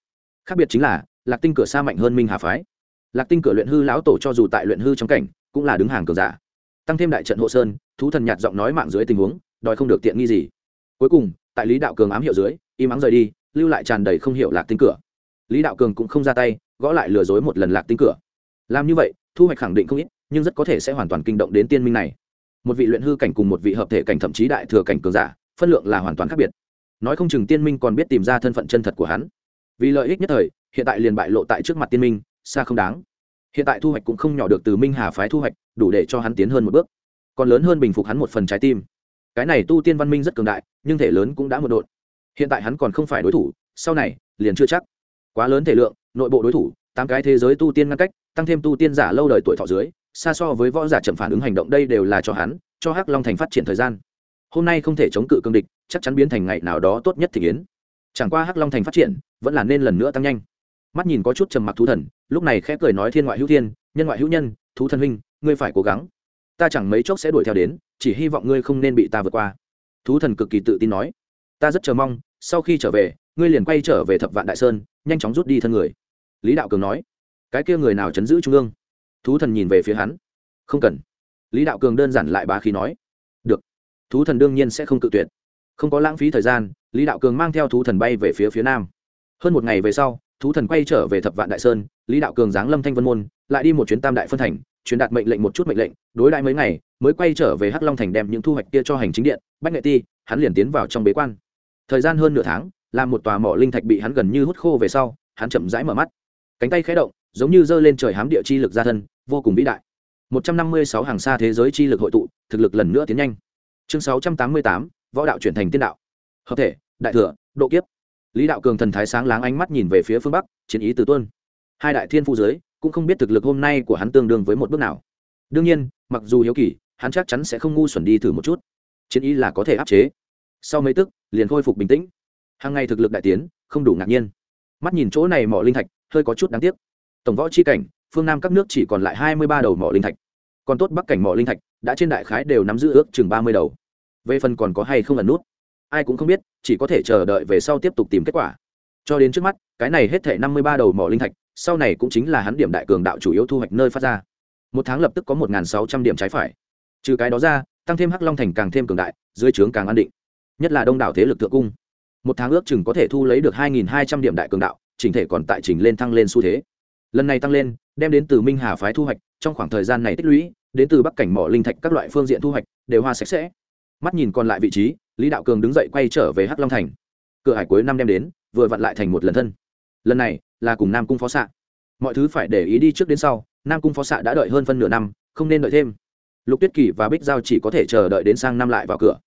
Khác biệt chính là, lạc tinh cửa xa mạnh hơn minh hà phái. Lạc tinh cửa luyện hư lão tổ cho dù tại luyện hư trong cảnh, cũng là đứng hàng cường giả. Tăng thêm đại trận hộ sơn, thú thần nhạt giọng nói mạng dưới tình huống, đòi không được tiện nghi gì. Cuối cùng, tại lý đạo cường ám hiệu dưới, im ắng rời đi lưu lại tràn đầy không hiểu lạc tinh cửa. Lý đạo cường cũng không ra tay, gõ lại lừa dối một lần lạc tinh cửa. Làm như vậy, thu hoạch khẳng định không ít, nhưng rất có thể sẽ hoàn toàn kinh động đến tiên minh này. Một vị luyện hư cảnh cùng một vị hợp thể cảnh thậm chí đại thừa cảnh cường giả, phân lượng là hoàn toàn khác biệt. Nói không chừng tiên minh còn biết tìm ra thân phận chân thật của hắn. Vì lợi ích nhất thời, hiện tại liền bại lộ tại trước mặt tiên minh, xa không đáng. Hiện tại thu hoạch cũng không nhỏ được từ minh hà phái thu hoạch, đủ để cho hắn tiến hơn một bước. Còn lớn hơn bình phục hắn một phần trái tim. Cái này tu tiên văn minh rất cường đại, nhưng thể lớn cũng đã một đột hiện tại hắn còn không phải đối thủ, sau này, liền chưa chắc. Quá lớn thể lượng, nội bộ đối thủ, tám cái thế giới tu tiên ngăn cách, tăng thêm tu tiên giả lâu đời tuổi thọ dưới, xa so với võ giả chậm phản ứng hành động đây đều là cho hắn, cho hắc long thành phát triển thời gian. Hôm nay không thể chống cự cương địch, chắc chắn biến thành ngày nào đó tốt nhất thì yến. chẳng qua hắc long thành phát triển, vẫn là nên lần nữa tăng nhanh. Mắt nhìn có chút trầm mặc thú thần, lúc này khẽ cười nói thiên ngoại hữu thiên, nhân ngoại hữu nhân, thú thần huynh, ngươi phải cố gắng. Ta chẳng mấy chốc sẽ đuổi theo đến, chỉ hy vọng ngươi không nên bị ta vượt qua. Thú thần cực kỳ tự tin nói. Ta rất chờ mong sau khi trở về, ngươi liền quay trở về thập vạn đại sơn, nhanh chóng rút đi thân người. Lý đạo cường nói. Cái kia người nào chấn giữ trung ương? Thú thần nhìn về phía hắn. Không cần. Lý đạo cường đơn giản lại bá khí nói. Được. Thú thần đương nhiên sẽ không cự tuyệt. Không có lãng phí thời gian, lý đạo cường mang theo thú thần bay về phía phía nam. Hơn một ngày về sau, thú thần quay trở về thập vạn đại sơn, lý đạo cường giáng lâm thanh vân môn, lại đi một chuyến tam đại phân thành, truyền đạt mệnh lệnh một chút mệnh lệnh, đối đại mấy ngày, mới quay trở về hắc long thành đem những thu hoạch kia cho hành chính điện, bách nghệ ti, hắn liền tiến vào trong bế quan thời gian hơn nửa tháng làm một tòa mỏ linh thạch bị hắn gần như hút khô về sau, hắn chậm rãi mở mắt. Cánh tay khé động, giống như giơ lên trời hám địa chi lực ra thân, vô cùng vĩ đại. Một trăm năm mươi sáu hàng xa thế giới chi lực hội tụ, thực lực lần nữa tiến nhanh. Chương sáu trăm tám mươi tám, võ đạo chuyển thành tiên đạo. Hợp thể, đại thừa, độ kiếp. Lý đạo cường thần thái sáng láng ánh mắt nhìn về phía phương bắc, chiến ý từ tuân hai đại thiên phu giới cũng không biết thực lực hôm nay của hắn tương đương với một bước nào. Đương nhiên, mặc dù hiếu kỳ, hắn chắc chắn sẽ không ngu xuẩn đi thử một chút. Chiến ý là có thể áp chế sau mấy tức, liền khôi phục bình tĩnh. Hàng ngày thực lực đại tiến, không đủ ngạc nhiên. Mắt nhìn chỗ này mỏ linh thạch, hơi có chút đáng tiếc. Tổng võ chi cảnh, phương nam các nước chỉ còn lại hai mươi ba đầu mỏ linh thạch. Còn tốt bắc cảnh mỏ linh thạch đã trên đại khái đều nắm giữ ước chừng ba mươi đầu. Về phần còn có hay không ẩn nút, ai cũng không biết, chỉ có thể chờ đợi về sau tiếp tục tìm kết quả. Cho đến trước mắt, cái này hết thể năm mươi ba đầu mỏ linh thạch, sau này cũng chính là hắn điểm đại cường đạo chủ yếu thu hoạch nơi phát ra. Một tháng lập tức có một sáu trăm điểm trái phải. Trừ cái đó ra, tăng thêm hắc long thành càng thêm cường đại, dưới trướng càng an định nhất là đông đảo thế lực thượng cung. Một tháng ước chừng có thể thu lấy được hai nghìn hai trăm điểm đại cường đạo, chỉnh thể còn tại trình lên thăng lên xu thế. Lần này tăng lên, đem đến từ minh hà phái thu hoạch, trong khoảng thời gian này tích lũy, đến từ bắc cảnh mỏ linh thạch các loại phương diện thu hoạch, đều hoa sạch sẽ. Mắt nhìn còn lại vị trí, lý đạo cường đứng dậy quay trở về hắc long thành. Cửa hải cuối năm đem đến, vừa vặn lại thành một lần thân. Lần này, là cùng nam cung phó xạ. Mọi thứ phải để ý đi trước đến sau, nam cung phó xạ đã đợi hơn phân nửa năm, không nên đợi thêm. Lục tuyết kỳ và bích giao chỉ có thể chờ đợi đến sang năm lại vào cửa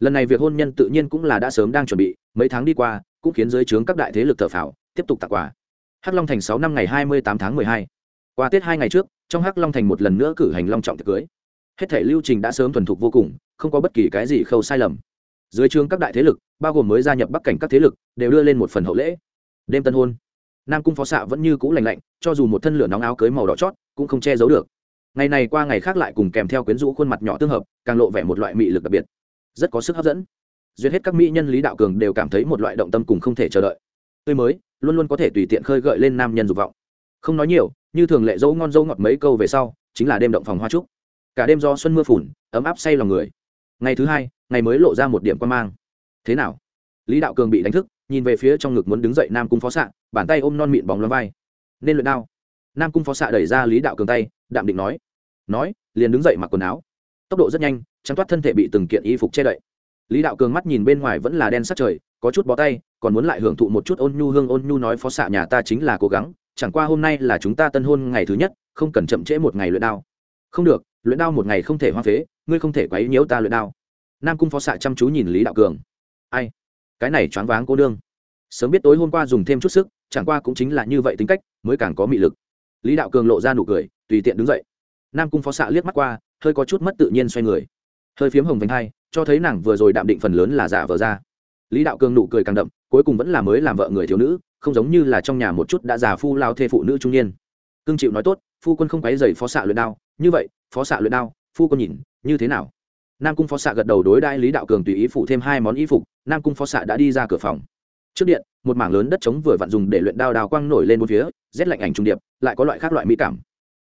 lần này việc hôn nhân tự nhiên cũng là đã sớm đang chuẩn bị, mấy tháng đi qua, cũng khiến giới trướng các đại thế lực thờ phảo tiếp tục tặng quà. Hắc long thành sáu năm ngày hai mươi tám tháng mười hai. Qua tết hai ngày trước, trong hắc long thành một lần nữa cử hành long trọng tiệc cưới. Hết thể lưu trình đã sớm thuần thục vô cùng, không có bất kỳ cái gì khâu sai lầm. Dưới trướng các đại thế lực, bao gồm mới gia nhập bắc cảnh các thế lực, đều đưa lên một phần hậu lễ. Đêm tân hôn, nam cung phó xạ vẫn như cũ lành lạnh, cho dù một thân lửa nóng áo cưới màu đỏ chót, cũng không che giấu được. Ngày này qua ngày khác lại cùng kèm theo quyến rũ khuôn mặt nhỏ tương hợp, càng lộ vẻ một loại mị lực đặc biệt rất có sức hấp dẫn. Duyệt hết các mỹ nhân lý đạo cường đều cảm thấy một loại động tâm cùng không thể chờ đợi. Tươi mới, luôn luôn có thể tùy tiện khơi gợi lên nam nhân dục vọng. Không nói nhiều, như thường lệ dấu ngon dấu ngọt mấy câu về sau, chính là đêm động phòng hoa trúc. Cả đêm do xuân mưa phùn, ấm áp say lòng người. Ngày thứ hai, ngày mới lộ ra một điểm quan mang. Thế nào? Lý đạo cường bị đánh thức, nhìn về phía trong ngực muốn đứng dậy nam cung phó xạ, bàn tay ôm non mịn bóng lắm vai. Nên luyện đao. Nam cung phó xạ đẩy ra lý đạo cường tay, đạm định nói. Nói, liền đứng dậy mặc quần áo tốc độ rất nhanh, trắng toát thân thể bị từng kiện y phục che đậy. Lý đạo cường mắt nhìn bên ngoài vẫn là đen sắc trời, có chút bó tay, còn muốn lại hưởng thụ một chút ôn nhu hương ôn nhu nói phó xạ nhà ta chính là cố gắng, chẳng qua hôm nay là chúng ta tân hôn ngày thứ nhất, không cần chậm trễ một ngày luyện đao. Không được, luyện đao một ngày không thể hoa phế, ngươi không thể quấy nhiễu ta luyện đao. Nam cung phó xạ chăm chú nhìn lý đạo cường. Ai? Cái này choáng váng cô đương sớm biết tối hôm qua dùng thêm chút sức, chẳng qua cũng chính là như vậy tính cách, mới càng có mị lực. Lý đạo cường lộ ra nụ cười, tùy tiện đứng dậy. Nam cung phó xạ liếc mắt qua hơi có chút mất tự nhiên xoay người. Hơi phiếm hồng vành hai, cho thấy nàng vừa rồi đạm định phần lớn là giả vờ ra. Lý đạo cường nụ cười càng đậm, cuối cùng vẫn là mới làm vợ người thiếu nữ, không giống như là trong nhà một chút đã già phu lao thê phụ nữ trung niên. Cương chịu nói tốt, phu quân không quấy dày phó xạ luyện đao. Như vậy, phó xạ luyện đao, phu quân nhìn, như thế nào? Nam cung phó xạ gật đầu đối đãi lý đạo cường tùy ý phụ thêm hai món y phục, nam cung phó xạ đã đi ra cửa phòng. Trước điện, một mảng lớn đất trống vừa vặn dùng để luyện đao đào quang nổi lên một phía, rét lạnh ảnh trung điệp, lại có loại khác loại mỹ cảm.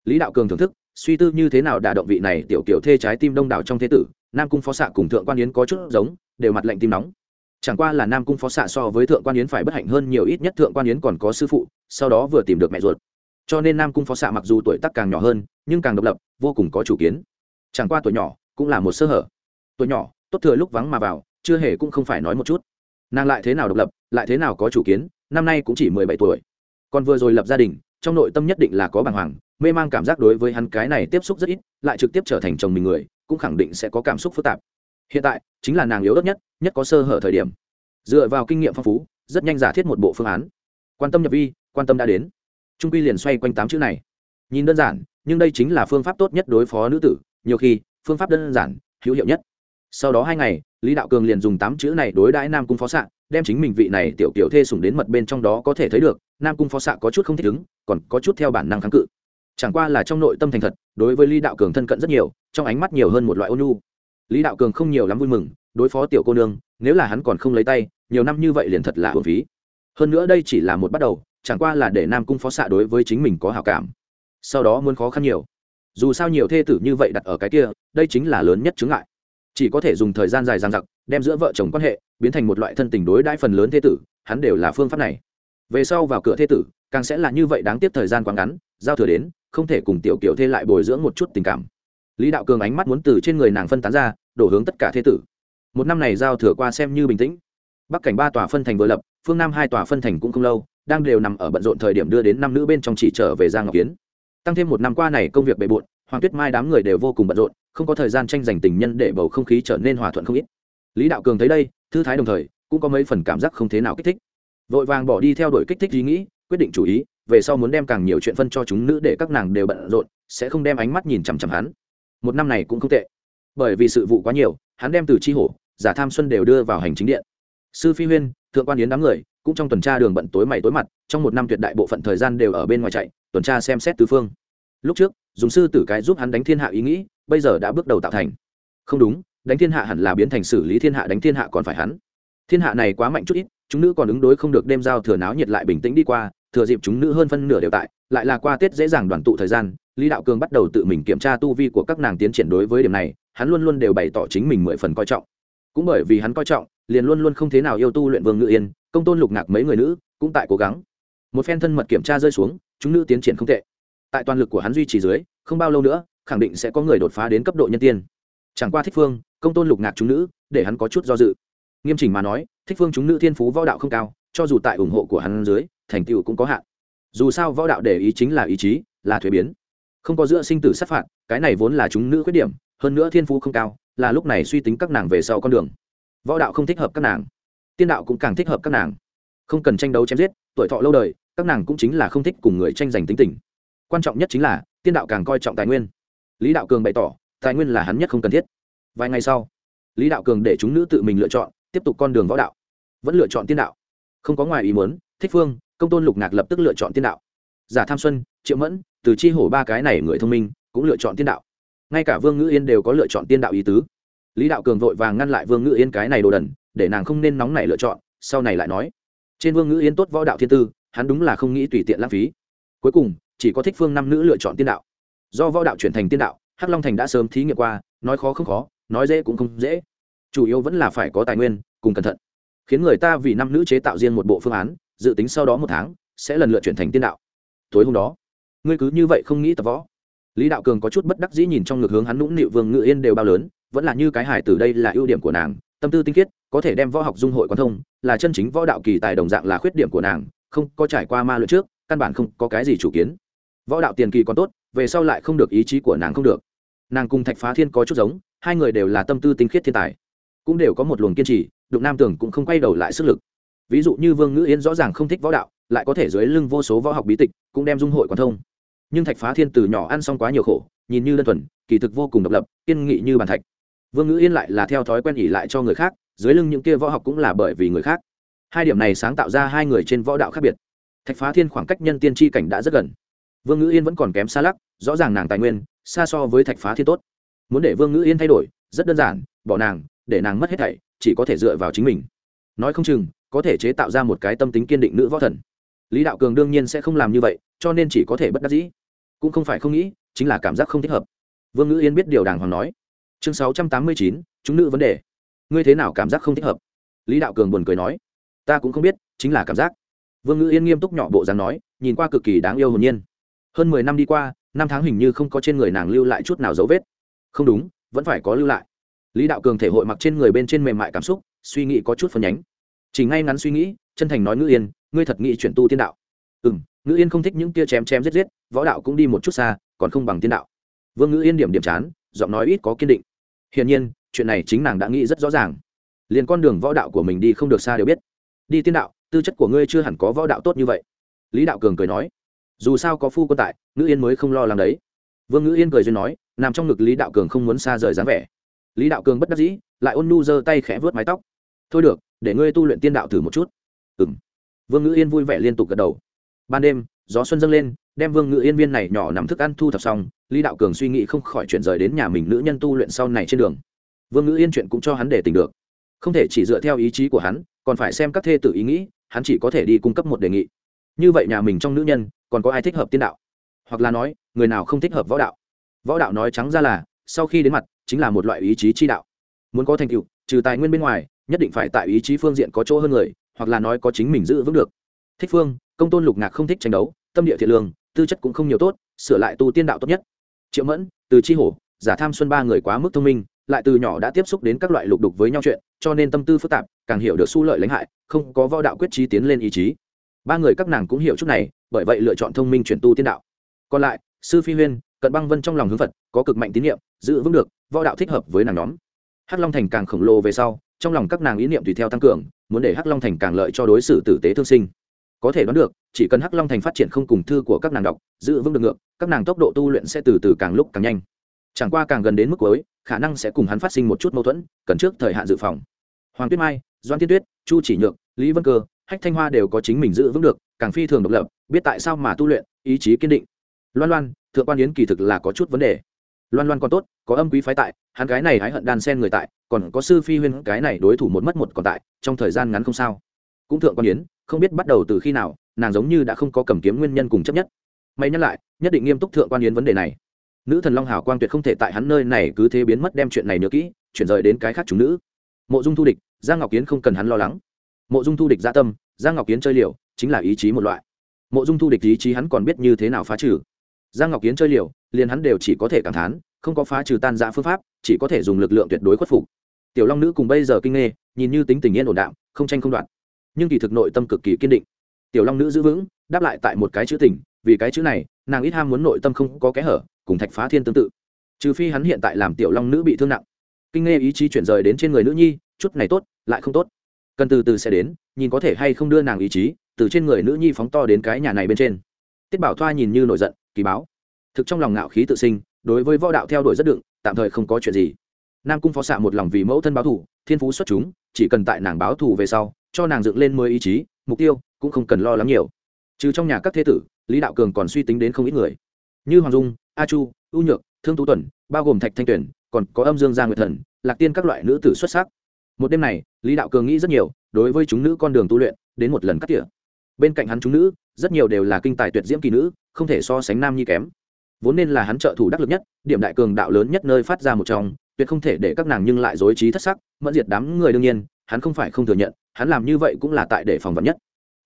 Lý đạo cường thưởng thức suy tư như thế nào đả động vị này tiểu kiểu thê trái tim đông đảo trong thế tử, nam cung phó xạ cùng thượng quan yến có chút giống, đều mặt lạnh tim nóng. Chẳng qua là nam cung phó xạ so với thượng quan yến phải bất hạnh hơn nhiều ít nhất thượng quan yến còn có sư phụ, sau đó vừa tìm được mẹ ruột. Cho nên nam cung phó xạ mặc dù tuổi tác càng nhỏ hơn, nhưng càng độc lập, vô cùng có chủ kiến. Chẳng qua tuổi nhỏ cũng là một sơ hở. Tuổi nhỏ, tốt thừa lúc vắng mà vào, chưa hề cũng không phải nói một chút. Nàng lại thế nào độc lập, lại thế nào có chủ kiến, năm nay cũng chỉ mười bảy tuổi. Còn vừa rồi lập gia đình, trong nội tâm nhất định là có bàng hoàng mê mang cảm giác đối với hắn cái này tiếp xúc rất ít, lại trực tiếp trở thành chồng mình người, cũng khẳng định sẽ có cảm xúc phức tạp. Hiện tại, chính là nàng yếu đất nhất nhất có sơ hở thời điểm. Dựa vào kinh nghiệm phong phú, rất nhanh giả thiết một bộ phương án. Quan tâm nhập vi, quan tâm đã đến. Trung quy liền xoay quanh tám chữ này. Nhìn đơn giản, nhưng đây chính là phương pháp tốt nhất đối phó nữ tử, nhiều khi, phương pháp đơn giản, hữu hiệu nhất. Sau đó hai ngày, lý đạo cường liền dùng tám chữ này đối đãi nam cung phó xạ, đem chính mình vị này tiểu kiểu thê sủng đến mật bên trong đó có thể thấy được, nam cung phó xạ có chút không thích ứng, còn có chút theo bản năng kháng cự chẳng qua là trong nội tâm thành thật, đối với lý đạo cường thân cận rất nhiều, trong ánh mắt nhiều hơn một loại ôn nhu. Lý đạo cường không nhiều lắm vui mừng, đối phó tiểu cô nương, nếu là hắn còn không lấy tay, nhiều năm như vậy liền thật là hồn phí. Hơn nữa đây chỉ là một bắt đầu, chẳng qua là để nam cung phó xạ đối với chính mình có hào cảm. Sau đó muốn khó khăn nhiều. Dù sao nhiều thê tử như vậy đặt ở cái kia, đây chính là lớn nhất chứng ngại. Chỉ có thể dùng thời gian dài dằng dặc, đem giữa vợ chồng quan hệ, biến thành một loại thân tình đối đãi phần lớn thê tử, hắn đều là phương pháp này. Về sau vào cửa thê tử, càng sẽ là như vậy đáng tiếc thời gian quá ngắn giao thừa đến, không thể cùng tiểu kiểu thê lại bồi dưỡng một chút tình cảm. Lý đạo cường ánh mắt muốn từ trên người nàng phân tán ra, đổ hướng tất cả thế tử. Một năm này giao thừa qua xem như bình tĩnh. Bắc cảnh ba tòa phân thành vừa lập, phương nam hai tòa phân thành cũng không lâu, đang đều nằm ở bận rộn thời điểm đưa đến năm nữ bên trong chỉ trở về giang ngọc kiến tăng thêm một năm qua này công việc bề bộn, hoàng tuyết mai đám người đều vô cùng bận rộn, không có thời gian tranh giành tình nhân để bầu không khí trở nên hòa thuận không ít. Lý đạo cường thấy đây, thư thái đồng thời, cũng có mấy phần cảm giác không thế nào kích thích. Vội vàng bỏ đi theo đuổi kích thích ý nghĩ, quyết định chủ ý về sau muốn đem càng nhiều chuyện phân cho chúng nữ để các nàng đều bận rộn, sẽ không đem ánh mắt nhìn chằm chằm hắn. Một năm này cũng không tệ. Bởi vì sự vụ quá nhiều, hắn đem từ chi hổ, giả tham xuân đều đưa vào hành chính điện. Sư phi huyên, thượng quan yến đám người, cũng trong tuần tra đường bận tối mày tối mặt, trong một năm tuyệt đại bộ phận thời gian đều ở bên ngoài chạy, tuần tra xem xét tứ phương. Lúc trước, dùng sư tử cái giúp hắn đánh thiên hạ ý nghĩ, bây giờ đã bước đầu tạo thành. Không đúng, đánh thiên hạ hẳn là biến thành xử lý thiên hạ đánh thiên hạ còn phải hắn. Thiên hạ này quá mạnh chút ít, chúng nữ còn ứng đối không được đêm giao thừa náo nhiệt lại bình tĩnh đi qua thừa dịp chúng nữ hơn phân nửa đều tại, lại là qua tết dễ dàng đoàn tụ thời gian, lý đạo cường bắt đầu tự mình kiểm tra tu vi của các nàng tiến triển đối với điểm này, hắn luôn luôn đều bày tỏ chính mình mười phần coi trọng. Cũng bởi vì hắn coi trọng, liền luôn luôn không thế nào yêu tu luyện vương ngự yên, công tôn lục ngạc mấy người nữ cũng tại cố gắng. Một phen thân mật kiểm tra rơi xuống, chúng nữ tiến triển không tệ. Tại toàn lực của hắn duy trì dưới, không bao lâu nữa, khẳng định sẽ có người đột phá đến cấp độ nhân tiên. Chẳng qua thích phương, công tôn lục ngạc chúng nữ, để hắn có chút do dự. Nghiêm chỉnh mà nói, thích phương chúng nữ thiên phú võ đạo không cao, cho dù tại ủng hộ của hắn dưới thành tựu cũng có hạn. Dù sao võ đạo để ý chính là ý chí, là thuế biến. Không có giữa sinh tử sát phạt, cái này vốn là chúng nữ khuyết điểm, hơn nữa thiên phú không cao, là lúc này suy tính các nàng về sau con đường. Võ đạo không thích hợp các nàng. Tiên đạo cũng càng thích hợp các nàng. Không cần tranh đấu chém giết, tuổi thọ lâu đời, các nàng cũng chính là không thích cùng người tranh giành tính tình. Quan trọng nhất chính là, tiên đạo càng coi trọng tài nguyên. Lý đạo cường bày tỏ, tài nguyên là hắn nhất không cần thiết. Vài ngày sau, lý đạo cường để chúng nữ tự mình lựa chọn, tiếp tục con đường võ đạo. Vẫn lựa chọn tiên đạo. Không có ngoài ý muốn, thích phương công tôn lục ngạc lập tức lựa chọn tiên đạo. Giả tham xuân, triệu mẫn, từ chi hổ ba cái này người thông minh, cũng lựa chọn tiên đạo. Ngay cả vương ngữ yên đều có lựa chọn tiên đạo ý tứ. Lý đạo cường vội vàng ngăn lại vương ngữ yên cái này đồ đần, để nàng không nên nóng này lựa chọn, sau này lại nói. Trên vương ngữ yên tốt võ đạo thiên tư, hắn đúng là không nghĩ tùy tiện lãng phí. Cuối cùng, chỉ có thích phương năm nữ lựa chọn tiên đạo. Do võ đạo chuyển thành tiên đạo, hắc long thành đã sớm thí nghiệm qua, nói khó không khó, nói dễ cũng không dễ. Chủ yếu vẫn là phải có tài nguyên, cùng cẩn thận. Khiến người ta vì năm nữ chế tạo riêng một bộ phương án dự tính sau đó một tháng, sẽ lần lượt chuyển thành tiên đạo. Tối hôm đó, ngươi cứ như vậy không nghĩ tập võ. Lý đạo cường có chút bất đắc dĩ nhìn trong ngực hướng hắn nũng nịu vương ngự yên đều bao lớn, vẫn là như cái hài từ đây là ưu điểm của nàng, tâm tư tinh khiết, có thể đem võ học dung hội quan thông, là chân chính võ đạo kỳ tài đồng dạng là khuyết điểm của nàng, không có trải qua ma luyện trước, căn bản không có cái gì chủ kiến. Võ đạo tiền kỳ còn tốt, về sau lại không được ý chí của nàng không được. Nàng cùng thạch phá thiên có chút giống, hai người đều là tâm tư tinh khiết thiên tài. Cũng đều có một luồng kiên trì đụng nam tưởng cũng không quay đầu lại sức lực ví dụ như vương ngữ yên rõ ràng không thích võ đạo, lại có thể dưới lưng vô số võ học bí tịch, cũng đem dung hội quan thông. Nhưng thạch phá thiên từ nhỏ ăn xong quá nhiều khổ, nhìn như đơn thuần, kỳ thực vô cùng độc lập, kiên nghị như bàn thạch. Vương ngữ yên lại là theo thói quen ỉ lại cho người khác, dưới lưng những kia võ học cũng là bởi vì người khác. Hai điểm này sáng tạo ra hai người trên võ đạo khác biệt. Thạch phá thiên khoảng cách nhân tiên tri cảnh đã rất gần. Vương ngữ yên vẫn còn kém xa lắc, rõ ràng nàng tài nguyên, xa so với thạch phá thiên tốt. Muốn để vương ngữ yên thay đổi, rất đơn giản, bỏ nàng, để nàng mất hết thảy, chỉ có thể dựa vào chính mình. Nói không chừng có thể chế tạo ra một cái tâm tính kiên định nữ võ thần. Lý đạo cường đương nhiên sẽ không làm như vậy, cho nên chỉ có thể bất đắc dĩ. Cũng không phải không nghĩ, chính là cảm giác không thích hợp. Vương ngữ yên biết điều đàng hoàng nói. Chương sáu trăm tám mươi chín, chúng nữ vấn đề. Ngươi thế nào cảm giác không thích hợp? Lý đạo cường buồn cười nói. Ta cũng không biết, chính là cảm giác. Vương ngữ yên nghiêm túc nhỏ bộ dáng nói, nhìn qua cực kỳ đáng yêu hồn nhiên. Hơn mười năm đi qua, năm tháng hình như không có trên người nàng lưu lại chút nào dấu vết. Không đúng, vẫn phải có lưu lại. Lý đạo cường thể hội mặc trên người bên trên mềm mại cảm xúc, suy nghĩ có chút phân nhánh chỉ ngay ngắn suy nghĩ, chân thành nói ngữ yên, ngươi thật nghĩ chuyển tu tiên đạo? Ừ m ngữ yên không thích những tia chém chém giết giết, võ đạo cũng đi một chút xa, còn không bằng tiên đạo. Vương ngữ yên điểm điểm chán, giọng nói ít có kiên định. Hiển nhiên, chuyện này chính nàng đã nghĩ rất rõ ràng. Liền con đường võ đạo của mình đi không được xa đều biết. Đi tiên đạo, tư chất của ngươi chưa hẳn có võ đạo tốt như vậy. Lý đạo cường cười nói. Dù sao có phu quân tại, ngữ yên mới không lo lắng đấy. Vương ngữ yên cười duyên nói, nằm trong ngực lý đạo cường không muốn xa rời dáng vẻ. Lý đạo cường bất đắc dĩ, lại ôn nu giơ tay khẽ vớt mái tóc. Thôi được để ngươi tu luyện tiên đạo thử một chút. Ừ m vương ngữ yên vui vẻ liên tục gật đầu. Ban đêm, gió xuân dâng lên, đem vương ngữ yên viên này nhỏ nằm thức ăn thu thập xong, lý đạo cường suy nghĩ không khỏi chuyển rời đến nhà mình nữ nhân tu luyện sau này trên đường. Vương ngữ yên chuyện cũng cho hắn để tình được. Không thể chỉ dựa theo ý chí của hắn, còn phải xem các thê tự ý nghĩ, hắn chỉ có thể đi cung cấp một đề nghị. Như vậy nhà mình trong nữ nhân, còn có ai thích hợp tiên đạo? Hoặc là nói, người nào không thích hợp võ đạo? Võ đạo nói trắng ra là, sau khi đến mặt, chính là một loại ý chí chi đạo. Muốn có thành tựu, trừ tài nguyên bên ngoài nhất định phải tại ý chí phương diện có chỗ hơn người, hoặc là nói có chính mình giữ vững được. Thích phương, công tôn lục ngạc không thích tranh đấu, tâm địa thiện lương, tư chất cũng không nhiều tốt, sửa lại tu tiên đạo tốt nhất. Triệu mẫn, từ chi hổ, giả tham xuân ba người quá mức thông minh, lại từ nhỏ đã tiếp xúc đến các loại lục đục với nhau chuyện, cho nên tâm tư phức tạp, càng hiểu được su lợi lãnh hại, không có võ đạo quyết trí tiến lên ý chí. Ba người các nàng cũng hiểu chút này, bởi vậy lựa chọn thông minh chuyển tu tiên đạo. Còn lại, sư phi huyên, cận băng vân trong lòng hướng phật, có cực mạnh tín nhiệm giữ vững được, võ đạo thích hợp với nàng nhóm. Hắc long thành càng khổng lồ về sau trong lòng các nàng ý niệm tùy theo tăng cường, muốn để hắc long thành càng lợi cho đối xử tử tế thương sinh. Có thể đoán được, chỉ cần hắc long thành phát triển không cùng thư của các nàng đọc, giữ vững được ngược, các nàng tốc độ tu luyện sẽ từ từ càng lúc càng nhanh. Chẳng qua càng gần đến mức cuối, khả năng sẽ cùng hắn phát sinh một chút mâu thuẫn, cần trước thời hạn dự phòng. Hoàng tuyết mai, doan tiên tuyết, chu chỉ nhược, lý vân cơ, hách thanh hoa đều có chính mình giữ vững được, càng phi thường độc lập, biết tại sao mà tu luyện, ý chí kiên định. Loan loan, thượng quan yến kỳ thực là có chút vấn đề loan loan còn tốt, có âm quý phái tại, hắn cái này hái hận đan sen người tại, còn có sư phi huyên cái này đối thủ một mất một còn tại, trong thời gian ngắn không sao. Cũng thượng quan yến, không biết bắt đầu từ khi nào, nàng giống như đã không có cầm kiếm nguyên nhân cùng chấp nhất. May nhắc lại, nhất định nghiêm túc thượng quan yến vấn đề này. Nữ thần long hào quang tuyệt không thể tại hắn nơi này cứ thế biến mất đem chuyện này nhớ kỹ, chuyển rời đến cái khác chúng nữ. Mộ dung thu địch, giang ngọc kiến không cần hắn lo lắng. Mộ dung thu địch gia tâm, giang ngọc kiến chơi liều, chính là ý chí một loại. Mộ dung thu địch ý chí hắn còn biết như thế nào phá trừ giang ngọc kiến chơi liều, liền hắn đều chỉ có thể cảm thán, không có phá trừ tan giã phương pháp, chỉ có thể dùng lực lượng tuyệt đối khuất phục. Tiểu long nữ cùng bây giờ kinh nghê nhìn như tính tình yên ổn đạm, không tranh không đoạn nhưng kỳ thực nội tâm cực kỳ kiên định. Tiểu long nữ giữ vững, đáp lại tại một cái chữ tình, vì cái chữ này, nàng ít ham muốn nội tâm không có kẽ hở, cùng thạch phá thiên tương tự. Trừ phi hắn hiện tại làm tiểu long nữ bị thương nặng. Kinh nghe ý chí chuyển rời đến trên người nữ nhi, chút này tốt, lại không tốt. Cần từ từ sẽ đến, nhìn có thể hay không đưa nàng ý chí, từ trên người nữ nhi phóng to đến cái nhà này bên trên tiết bảo thoa nhìn như nổi giận, kỳ báo. Thực trong lòng ngạo khí tự sinh, đối với võ đạo theo đuổi rất đựng, tạm thời không có chuyện gì. Nam cung phó xạ một lòng vì mẫu thân báo thù, thiên phú xuất chúng, chỉ cần tại nàng báo thù về sau, cho nàng dựng lên mới ý chí, mục tiêu cũng không cần lo lắng nhiều. Trừ trong nhà các thế tử, lý đạo cường còn suy tính đến không ít người. Như hoàng dung, a chu, u nhược, thương tú tuần, bao gồm thạch thanh tuyển còn có âm dương gia nguyệt thần, lạc tiên các loại nữ tử xuất sắc. Một đêm này, lý đạo cường nghĩ rất nhiều, đối với chúng nữ con đường tu luyện, đến một lần cắt tỉa. Bên cạnh hắn chúng nữ rất nhiều đều là kinh tài tuyệt diễm kỳ nữ, không thể so sánh nam nhi kém. Vốn nên là hắn trợ thủ đắc lực nhất, điểm đại cường đạo lớn nhất nơi phát ra một trong, tuyệt không thể để các nàng nhưng lại dối trí thất sắc, mẫn diệt đám người đương nhiên, hắn không phải không thừa nhận, hắn làm như vậy cũng là tại để phòng vật nhất.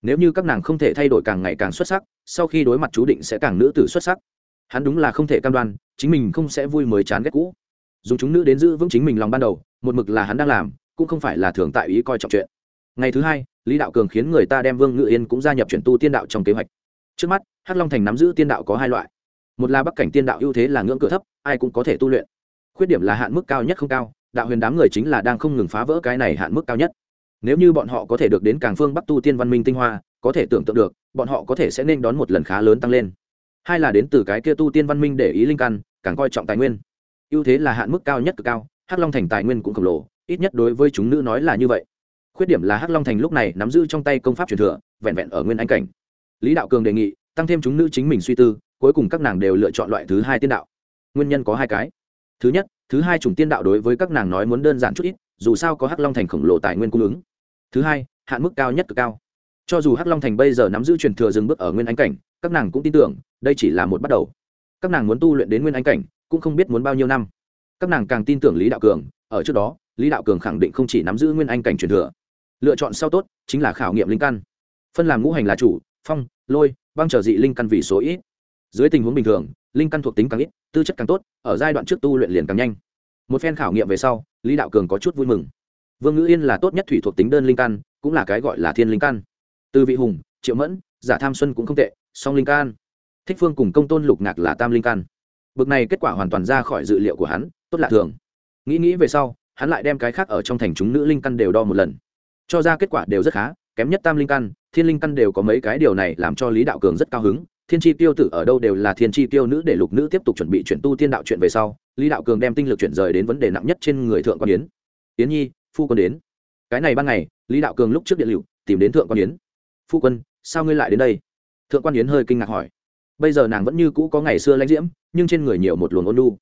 Nếu như các nàng không thể thay đổi càng ngày càng xuất sắc, sau khi đối mặt chú định sẽ càng nữ tử xuất sắc. Hắn đúng là không thể cam đoan, chính mình không sẽ vui mới chán ghét cũ. Dùng chúng nữ đến giữ vững chính mình lòng ban đầu, một mực là hắn đang làm, cũng không phải là thường tại ý coi trọng chuyện. Ngày thứ hai lý đạo cường khiến người ta đem vương ngự yên cũng gia nhập chuyển tu tiên đạo trong kế hoạch trước mắt hắc long thành nắm giữ tiên đạo có hai loại một là bắc cảnh tiên đạo ưu thế là ngưỡng cửa thấp ai cũng có thể tu luyện khuyết điểm là hạn mức cao nhất không cao đạo huyền đám người chính là đang không ngừng phá vỡ cái này hạn mức cao nhất nếu như bọn họ có thể được đến càng phương bắc tu tiên văn minh tinh hoa có thể tưởng tượng được bọn họ có thể sẽ nên đón một lần khá lớn tăng lên hai là đến từ cái kia tu tiên văn minh để ý linh căn càng coi trọng tài nguyên ưu thế là hạn mức cao nhất cực cao hắc long thành tài nguyên cũng khổng lồ ít nhất đối với chúng nữ nói là như vậy khuyết điểm là hắc long thành lúc này nắm giữ trong tay công pháp truyền thừa, vẹn vẹn ở nguyên anh cảnh. Lý đạo cường đề nghị, tăng thêm chúng nữ chính mình suy tư, cuối cùng các nàng đều lựa chọn loại thứ hai tiên đạo. Nguyên nhân có hai cái. Thứ nhất, thứ hai chủng tiên đạo đối với các nàng nói muốn đơn giản chút ít, dù sao có hắc long thành khổng lồ tài nguyên cung ứng. Thứ hai, hạn mức cao nhất cực cao. Cho dù hắc long thành bây giờ nắm giữ truyền thừa dừng bước ở nguyên anh cảnh, các nàng cũng tin tưởng, đây chỉ là một bắt đầu. Các nàng muốn tu luyện đến nguyên anh cảnh, cũng không biết muốn bao nhiêu năm. Các nàng càng tin tưởng lý đạo cường, ở trước đó, lý đạo cường khẳng định không chỉ nắm giữ nguyên anh cảnh truyền thừa lựa chọn sau tốt chính là khảo nghiệm linh căn. Phân làm ngũ hành là chủ, phong, lôi, băng trở dị linh căn vì số ít. Dưới tình huống bình thường, linh căn thuộc tính càng ít, tư chất càng tốt, ở giai đoạn trước tu luyện liền càng nhanh. Một phen khảo nghiệm về sau, lý đạo cường có chút vui mừng. Vương ngữ yên là tốt nhất thủy thuộc tính đơn linh căn, cũng là cái gọi là thiên linh căn. Từ vị hùng, triệu mẫn, giả tham xuân cũng không tệ, song linh căn. Thích phương cùng công tôn lục ngạc là tam linh căn. Bực này kết quả hoàn toàn ra khỏi dự liệu của hắn, tốt lạ thường. Nghĩ nghĩ về sau, hắn lại đem cái khác ở trong thành chúng nữ linh căn đều đo một lần cho ra kết quả đều rất khá, kém nhất tam linh căn, thiên linh căn đều có mấy cái điều này làm cho lý đạo cường rất cao hứng. Thiên tri tiêu tử ở đâu đều là thiên tri tiêu nữ để lục nữ tiếp tục chuẩn bị chuyển tu tiên đạo chuyện về sau, lý đạo cường đem tinh lực chuyển rời đến vấn đề nặng nhất trên người thượng quan yến. Yến nhi, phu quân đến. Cái này ban ngày, lý đạo cường lúc trước điện liệu, tìm đến thượng quan yến. Phu quân, sao ngươi lại đến đây? Thượng quan yến hơi kinh ngạc hỏi. Bây giờ nàng vẫn như cũ có ngày xưa lãnh diễm, nhưng trên người nhiều một luồng ôn lu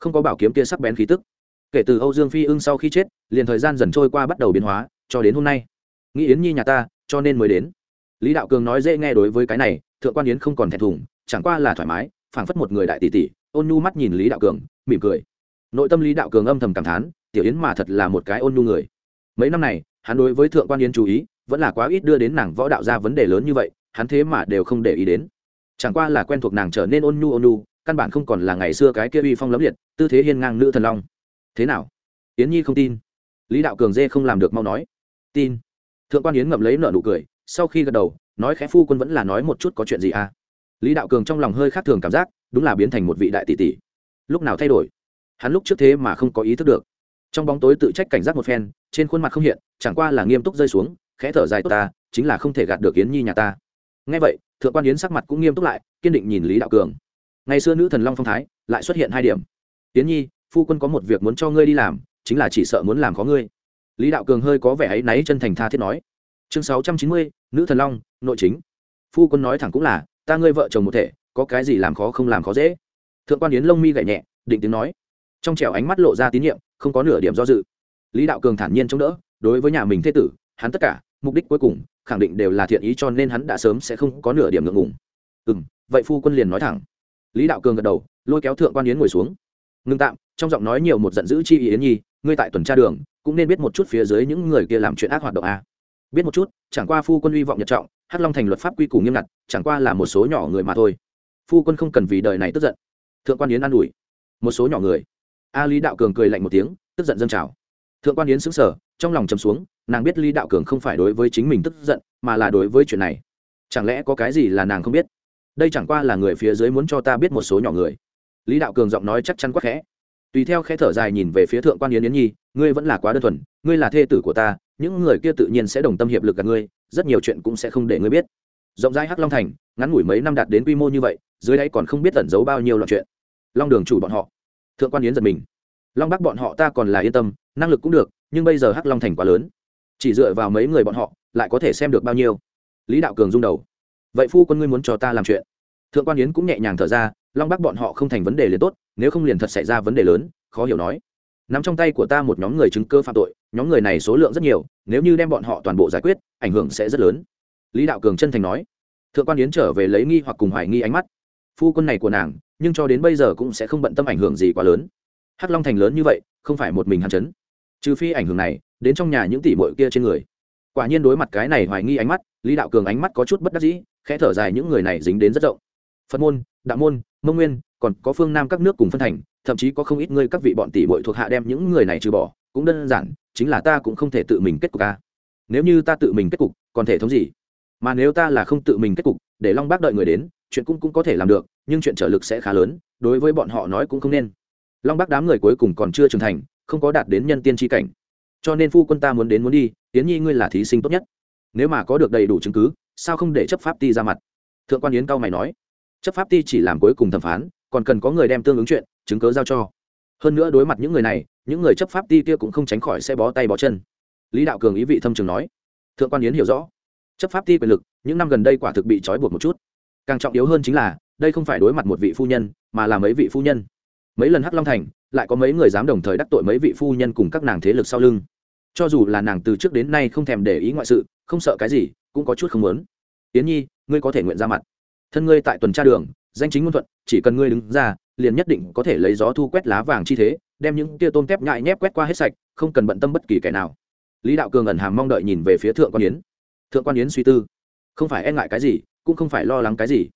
không có bảo kiếm kia sắc bén khí tức. Kể từ âu dương phi ưng sau khi chết, liền thời gian dần trôi qua bắt đầu biến hóa cho đến hôm nay. Nghĩ yến nhi nhà ta, cho nên mới đến. Lý đạo cường nói dễ nghe đối với cái này, thượng quan yến không còn thẹn thùng, chẳng qua là thoải mái, phảng phất một người đại tỷ tỷ, ôn nhu mắt nhìn lý đạo cường, mỉm cười. Nội tâm lý đạo cường âm thầm cảm thán, tiểu yến mà thật là một cái ôn nhu người. Mấy năm này, hắn đối với thượng quan yến chú ý, vẫn là quá ít đưa đến nàng võ đạo ra vấn đề lớn như vậy, hắn thế mà đều không để ý đến. Chẳng qua là quen thuộc nàng trở nên ôn nhu ôn nhu, căn bản không còn là ngày xưa cái kia uy phong lẫm liệt, tư thế hiên ngang nữ thần long. Thế nào? Yến nhi không tin. Lý đạo cường dê không làm được mau nói tin. Thượng quan yến ngậm lấy nợ nụ cười, sau khi gật đầu, nói khẽ phu quân vẫn là nói một chút có chuyện gì à? Lý đạo cường trong lòng hơi khác thường cảm giác, đúng là biến thành một vị đại tỷ tỷ. Lúc nào thay đổi? Hắn lúc trước thế mà không có ý thức được. Trong bóng tối tự trách cảnh giác một phen, trên khuôn mặt không hiện, chẳng qua là nghiêm túc rơi xuống, khẽ thở dài, tốt ta, chính là không thể gạt được yến nhi nhà ta. Ngay vậy, thượng quan yến sắc mặt cũng nghiêm túc lại, kiên định nhìn lý đạo cường. Ngày xưa nữ thần long phong thái, lại xuất hiện hai điểm. Yến nhi, phu quân có một việc muốn cho ngươi đi làm, chính là chỉ sợ muốn làm khó ngươi lý đạo cường hơi có vẻ áy náy chân thành tha thiết nói. Chương sáu trăm chín mươi, nữ thần long, nội chính. Phu quân nói thẳng cũng là, ta ngươi vợ chồng một thể, có cái gì làm khó không làm khó dễ. Thượng quan yến lông mi gậy nhẹ, định tiếng nói. Trong trẻo ánh mắt lộ ra tín nhiệm, không có nửa điểm do dự. Lý đạo cường thản nhiên chống đỡ, đối với nhà mình thế tử, hắn tất cả, mục đích cuối cùng, khẳng định đều là thiện ý cho nên hắn đã sớm sẽ không có nửa điểm ngượng ngùng. Ừ m vậy phu quân liền nói thẳng. Lý đạo cường gật đầu, lôi kéo thượng quan yến ngồi xuống. Ngưng tạm, trong giọng nói nhiều một giận dữ chi ý yến nhi ngươi tại tuần tra đường, cũng nên biết một chút phía dưới những người kia làm chuyện ác hoạt động a. Biết một chút, chẳng qua phu quân hy vọng nhật trọng, hắc long thành luật pháp quy củ nghiêm ngặt, chẳng qua là một số nhỏ người mà thôi. Phu quân không cần vì đời này tức giận. Thượng quan yến an ủi. Một số nhỏ người. A lý đạo cường cười lạnh một tiếng, tức giận dâng trào. Thượng quan yến xứng sở trong lòng chầm xuống, nàng biết lý đạo cường không phải đối với chính mình tức giận, mà là đối với chuyện này. Chẳng lẽ có cái gì là nàng không biết? Đây chẳng qua là người phía dưới muốn cho ta biết một số nhỏ người. Lý đạo cường giọng nói chắc chắn quắc khẽ tùy theo khẽ thở dài nhìn về phía thượng quan yến yến nhi, ngươi vẫn là quá đơn thuần, ngươi là thê tử của ta, những người kia tự nhiên sẽ đồng tâm hiệp lực cả ngươi, rất nhiều chuyện cũng sẽ không để ngươi biết. Rộng rãi hắc long thành, ngắn ngủi mấy năm đạt đến quy mô như vậy, dưới đây còn không biết tẩn giấu bao nhiêu loạn chuyện. Long đường chủ bọn họ. Thượng quan yến giật mình. Long bắc bọn họ ta còn là yên tâm, năng lực cũng được, nhưng bây giờ hắc long thành quá lớn. Chỉ dựa vào mấy người bọn họ, lại có thể xem được bao nhiêu? Lý đạo cường rung đầu. Vậy phu quân ngươi muốn cho ta làm chuyện? Thượng quan yến cũng nhẹ nhàng thở ra, long bắc bọn họ không thành vấn đề liền tốt nếu không liền thật xảy ra vấn đề lớn, khó hiểu nói. Nắm trong tay của ta một nhóm người chứng cơ phạm tội, nhóm người này số lượng rất nhiều, nếu như đem bọn họ toàn bộ giải quyết, ảnh hưởng sẽ rất lớn. Lý đạo cường chân thành nói. Thượng quan yến trở về lấy nghi hoặc cùng hoài nghi ánh mắt. Phu quân này của nàng, nhưng cho đến bây giờ cũng sẽ không bận tâm ảnh hưởng gì quá lớn. Hắc long thành lớn như vậy, không phải một mình hàn chấn. Trừ phi ảnh hưởng này, đến trong nhà những tỷ muội kia trên người. Quả nhiên đối mặt cái này hoài nghi ánh mắt, lý đạo cường ánh mắt có chút bất đắc dĩ, khẽ thở dài những người này dính đến rất rộng. Phật môn, đạo môn, mông nguyên còn có phương nam các nước cùng phân thành, thậm chí có không ít người các vị bọn tỷ bội thuộc hạ đem những người này trừ bỏ, cũng đơn giản, chính là ta cũng không thể tự mình kết cục ca nếu như ta tự mình kết cục, còn thể thống gì? Mà nếu ta là không tự mình kết cục, để long bác đợi người đến, chuyện cũng cũng có thể làm được, nhưng chuyện trở lực sẽ khá lớn, đối với bọn họ nói cũng không nên. Long bác đám người cuối cùng còn chưa trưởng thành, không có đạt đến nhân tiên tri cảnh. Cho nên phu quân ta muốn đến muốn đi tiến nhi ngươi là thí sinh tốt nhất. Nếu mà có được đầy đủ chứng cứ, sao không để chấp pháp ti ra mặt? Thượng quan yến cao mày nói. Chấp pháp ti chỉ làm cuối cùng thẩm phán còn cần có người đem tương ứng chuyện, chứng cớ giao cho. Hơn nữa đối mặt những người này, những người chấp pháp ti kia cũng không tránh khỏi sẽ bó tay bó chân. Lý đạo cường ý vị thâm trường nói, thượng quan yến hiểu rõ. Chấp pháp ti quyền lực, những năm gần đây quả thực bị trói buộc một chút. Càng trọng yếu hơn chính là, đây không phải đối mặt một vị phu nhân, mà là mấy vị phu nhân. Mấy lần hắc long thành, lại có mấy người dám đồng thời đắc tội mấy vị phu nhân cùng các nàng thế lực sau lưng. Cho dù là nàng từ trước đến nay không thèm để ý ngoại sự, không sợ cái gì, cũng có chút không muốn. Yến nhi, ngươi có thể nguyện ra mặt. Thân ngươi tại tuần tra đường danh chính ngôn thuận, chỉ cần ngươi đứng ra, liền nhất định có thể lấy gió thu quét lá vàng chi thế, đem những tia tôm tép nhại nhép quét qua hết sạch, không cần bận tâm bất kỳ kẻ nào. Lý đạo cường ẩn hàm mong đợi nhìn về phía thượng quan yến. Thượng quan yến suy tư, không phải e ngại cái gì, cũng không phải lo lắng cái gì.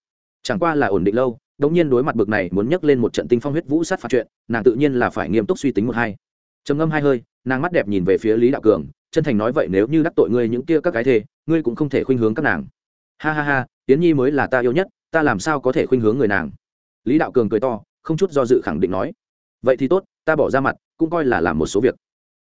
Chẳng qua là ổn định lâu, đống nhiên đối mặt bực này muốn nhấc lên một trận tinh phong huyết vũ sát phạt chuyện, nàng tự nhiên là phải nghiêm túc suy tính một hai. Trầm ngâm hai hơi, nàng mắt đẹp nhìn về phía lý đạo cường, chân thành nói vậy nếu như đắc tội ngươi những kia các cái thề, ngươi cũng không thể khuynh hướng các nàng. Ha ha ha tiến nhi mới là ta yêu nhất ta làm sao có thể khuynh hướng người nàng? Lý đạo cường cười to, không chút do dự khẳng định nói. Vậy thì tốt, ta bỏ ra mặt, cũng coi là làm một số việc.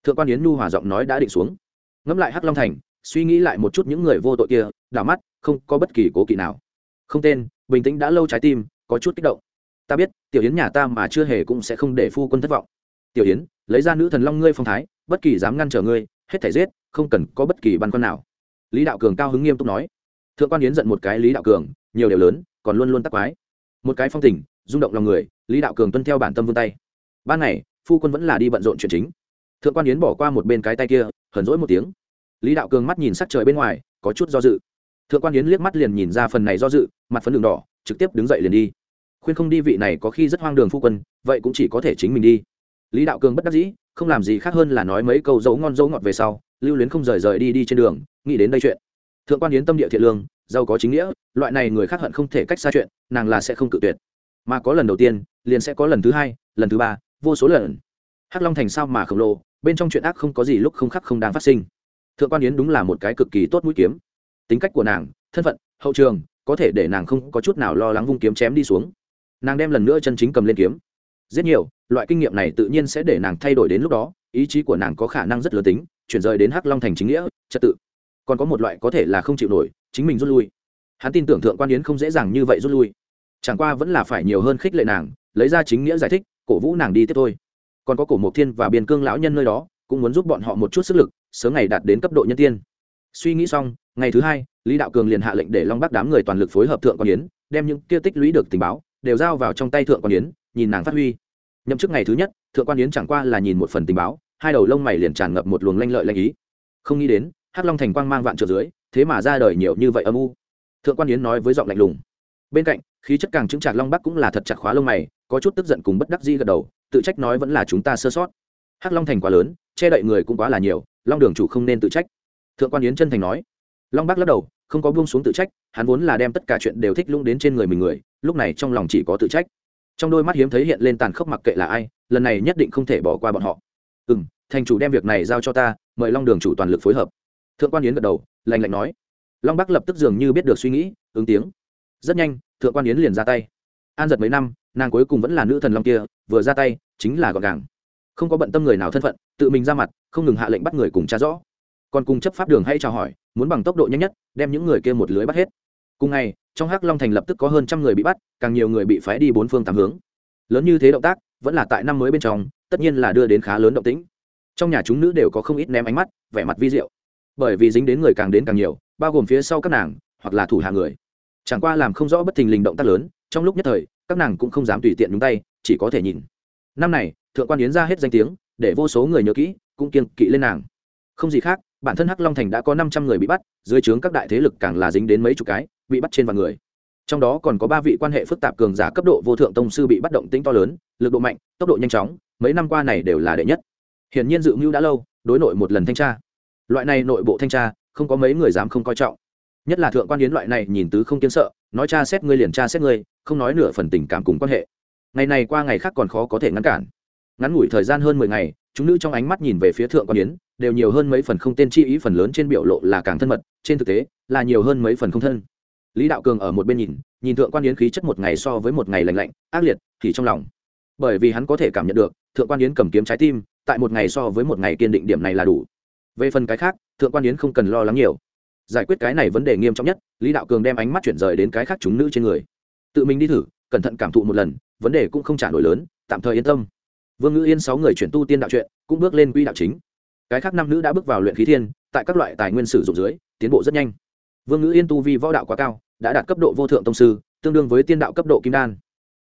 Thượng quan yến nhu hòa giọng nói đã định xuống. Ngẫm lại hắc long thành, suy nghĩ lại một chút những người vô tội kia, đảo mắt, không có bất kỳ cố kỵ nào. Không tên, bình tĩnh đã lâu trái tim, có chút kích động. Ta biết, tiểu yến nhà ta mà chưa hề cũng sẽ không để phu quân thất vọng. Tiểu yến, lấy ra nữ thần long ngươi phong thái, bất kỳ dám ngăn trở ngươi, hết thể giết, không cần có bất kỳ băn khoăn nào. Lý đạo cường cao hứng nghiêm túc nói. Thượng quan yến giận một cái lý đạo cường, nhiều đều lớn còn luôn luôn tắc quái. Một cái phong tình, rung động lòng người, lý đạo cường tuân theo bản tâm vươn tay. Ban ngày, phu quân vẫn là đi bận rộn chuyện chính. Thượng quan yến bỏ qua một bên cái tay kia, hờn rỗi một tiếng. Lý đạo cường mắt nhìn sắc trời bên ngoài, có chút do dự. Thượng quan yến liếc mắt liền nhìn ra phần này do dự, mặt phấn đường đỏ, trực tiếp đứng dậy liền đi. Khuyên không đi vị này có khi rất hoang đường phu quân, vậy cũng chỉ có thể chính mình đi. Lý đạo cường bất đắc dĩ, không làm gì khác hơn là nói mấy câu dấu ngon dấu ngọt về sau, lưu luyến không rời rời đi đi trên đường, nghĩ đến đây chuyện. Thượng quan yến tâm địa thiện lương giàu có chính nghĩa, loại này người khác hận không thể cách xa chuyện, nàng là sẽ không cự tuyệt. Mà có lần đầu tiên, liền sẽ có lần thứ hai, lần thứ ba, vô số lần. Hắc long thành sao mà khổng lồ, bên trong chuyện ác không có gì lúc không khắc không đang phát sinh. Thượng quan yến đúng là một cái cực kỳ tốt mũi kiếm. Tính cách của nàng, thân phận, hậu trường, có thể để nàng không có chút nào lo lắng vung kiếm chém đi xuống. Nàng đem lần nữa chân chính cầm lên kiếm. Rất nhiều, loại kinh nghiệm này tự nhiên sẽ để nàng thay đổi đến lúc đó, ý chí của nàng có khả năng rất lớn tính, chuyển rời đến hắc long thành chính nghĩa, trật tự. Còn có một loại có thể là không chịu nổi chính mình rút lui. Hắn tin tưởng thượng quan yến không dễ dàng như vậy rút lui. Chẳng qua vẫn là phải nhiều hơn khích lệ nàng, lấy ra chính nghĩa giải thích, cổ vũ nàng đi tiếp thôi. Còn có cổ mộc thiên và biên cương lão nhân nơi đó, cũng muốn giúp bọn họ một chút sức lực, sớm ngày đạt đến cấp độ nhân tiên. Suy nghĩ xong, ngày thứ hai, lý đạo cường liền hạ lệnh để long bắc đám người toàn lực phối hợp thượng quan yến, đem những kia tích lũy được tình báo, đều giao vào trong tay thượng quan yến, nhìn nàng phát huy. Nhậm chức ngày thứ nhất, thượng quan yến chẳng qua là nhìn một phần tình báo, hai đầu lông mày liền tràn ngập một luồng lanh lợi lanh ý. Không nghĩ đến, hắc long thành quang mang vạn trượt dưới thế mà ra đời nhiều như vậy âm u. Thượng quan yến nói với giọng lạnh lùng. Bên cạnh, khí chất càng chứng trạc long bắc cũng là thật chặt khóa lông mày, có chút tức giận cùng bất đắc di gật đầu, tự trách nói vẫn là chúng ta sơ sót. Hắc long thành quá lớn, che đậy người cũng quá là nhiều, long đường chủ không nên tự trách. Thượng quan yến chân thành nói. Long bắc lắc đầu, không có buông xuống tự trách, hắn vốn là đem tất cả chuyện đều thích lung đến trên người mình người, lúc này trong lòng chỉ có tự trách. Trong đôi mắt hiếm thấy hiện lên tàn khốc mặc kệ là ai, lần này nhất định không thể bỏ qua bọn họ. Ừ m thành chủ đem việc này giao cho ta, mời long đường chủ toàn lực phối hợp. Thượng quan yến gật đầu lành lạnh nói. Long bắc lập tức dường như biết được suy nghĩ, ứng tiếng. Rất nhanh, thượng quan yến liền ra tay. An giật mấy năm, nàng cuối cùng vẫn là nữ thần long kia, vừa ra tay, chính là gọn gàng. Không có bận tâm người nào thân phận, tự mình ra mặt, không ngừng hạ lệnh bắt người cùng tra rõ. Còn cùng chấp pháp đường hay chào hỏi, muốn bằng tốc độ nhanh nhất, đem những người kia một lưới bắt hết. Cùng ngày, trong hắc long thành lập tức có hơn trăm người bị bắt, càng nhiều người bị phái đi bốn phương tám hướng. Lớn như thế động tác, vẫn là tại năm mới bên trong, tất nhiên là đưa đến khá lớn động tĩnh. Trong nhà chúng nữ đều có không ít ném ánh mắt, vẻ mặt vi diệu bởi vì dính đến người càng đến càng nhiều, bao gồm phía sau các nàng, hoặc là thủ hạ người. Chẳng qua làm không rõ bất thình lình động tác lớn, trong lúc nhất thời, các nàng cũng không dám tùy tiện nhúng tay, chỉ có thể nhìn. Năm này, thượng quan yến ra hết danh tiếng, để vô số người nhớ kỹ, cũng kiên kỵ lên nàng. Không gì khác, bản thân hắc long thành đã có năm trăm người bị bắt, dưới trướng các đại thế lực càng là dính đến mấy chục cái, bị bắt trên vạn người. Trong đó còn có ba vị quan hệ phức tạp cường giả cấp độ vô thượng tông sư bị bắt động tính to lớn, lực độ mạnh, tốc độ nhanh chóng, mấy năm qua này đều là đệ nhất. Hiển nhiên dự mưu đã lâu, đối nội một lần thanh tra loại này nội bộ thanh tra, không có mấy người dám không coi trọng. Nhất là thượng quan yến loại này nhìn tứ không kiến sợ, nói cha xét ngươi liền cha xét ngươi, không nói nửa phần tình cảm cùng quan hệ. Ngày này qua ngày khác còn khó có thể ngăn cản. Ngắn ngủi thời gian hơn mười ngày, chúng nữ trong ánh mắt nhìn về phía thượng quan yến, đều nhiều hơn mấy phần không tên chi ý phần lớn trên biểu lộ là càng thân mật, trên thực tế, là nhiều hơn mấy phần không thân. Lý đạo cường ở một bên nhìn nhìn thượng quan yến khí chất một ngày so với một ngày lành lạnh, ác liệt, thì trong lòng. Bởi vì hắn có thể cảm nhận được, thượng quan yến cầm kiếm trái tim, tại một ngày so với một ngày kiên định điểm này là đủ về phần cái khác, thượng quan yến không cần lo lắng nhiều. Giải quyết cái này vấn đề nghiêm trọng nhất, lý đạo cường đem ánh mắt chuyển rời đến cái khác chúng nữ trên người. Tự mình đi thử, cẩn thận cảm thụ một lần, vấn đề cũng không trả nổi lớn, tạm thời yên tâm. Vương ngữ yên sáu người chuyển tu tiên đạo chuyện, cũng bước lên quỹ đạo chính. Cái khác năm nữ đã bước vào luyện khí thiên, tại các loại tài nguyên sử dụng dưới, tiến bộ rất nhanh. Vương ngữ yên tu vi võ đạo quá cao, đã đạt cấp độ vô thượng tông sư, tương đương với tiên đạo cấp độ kim đan.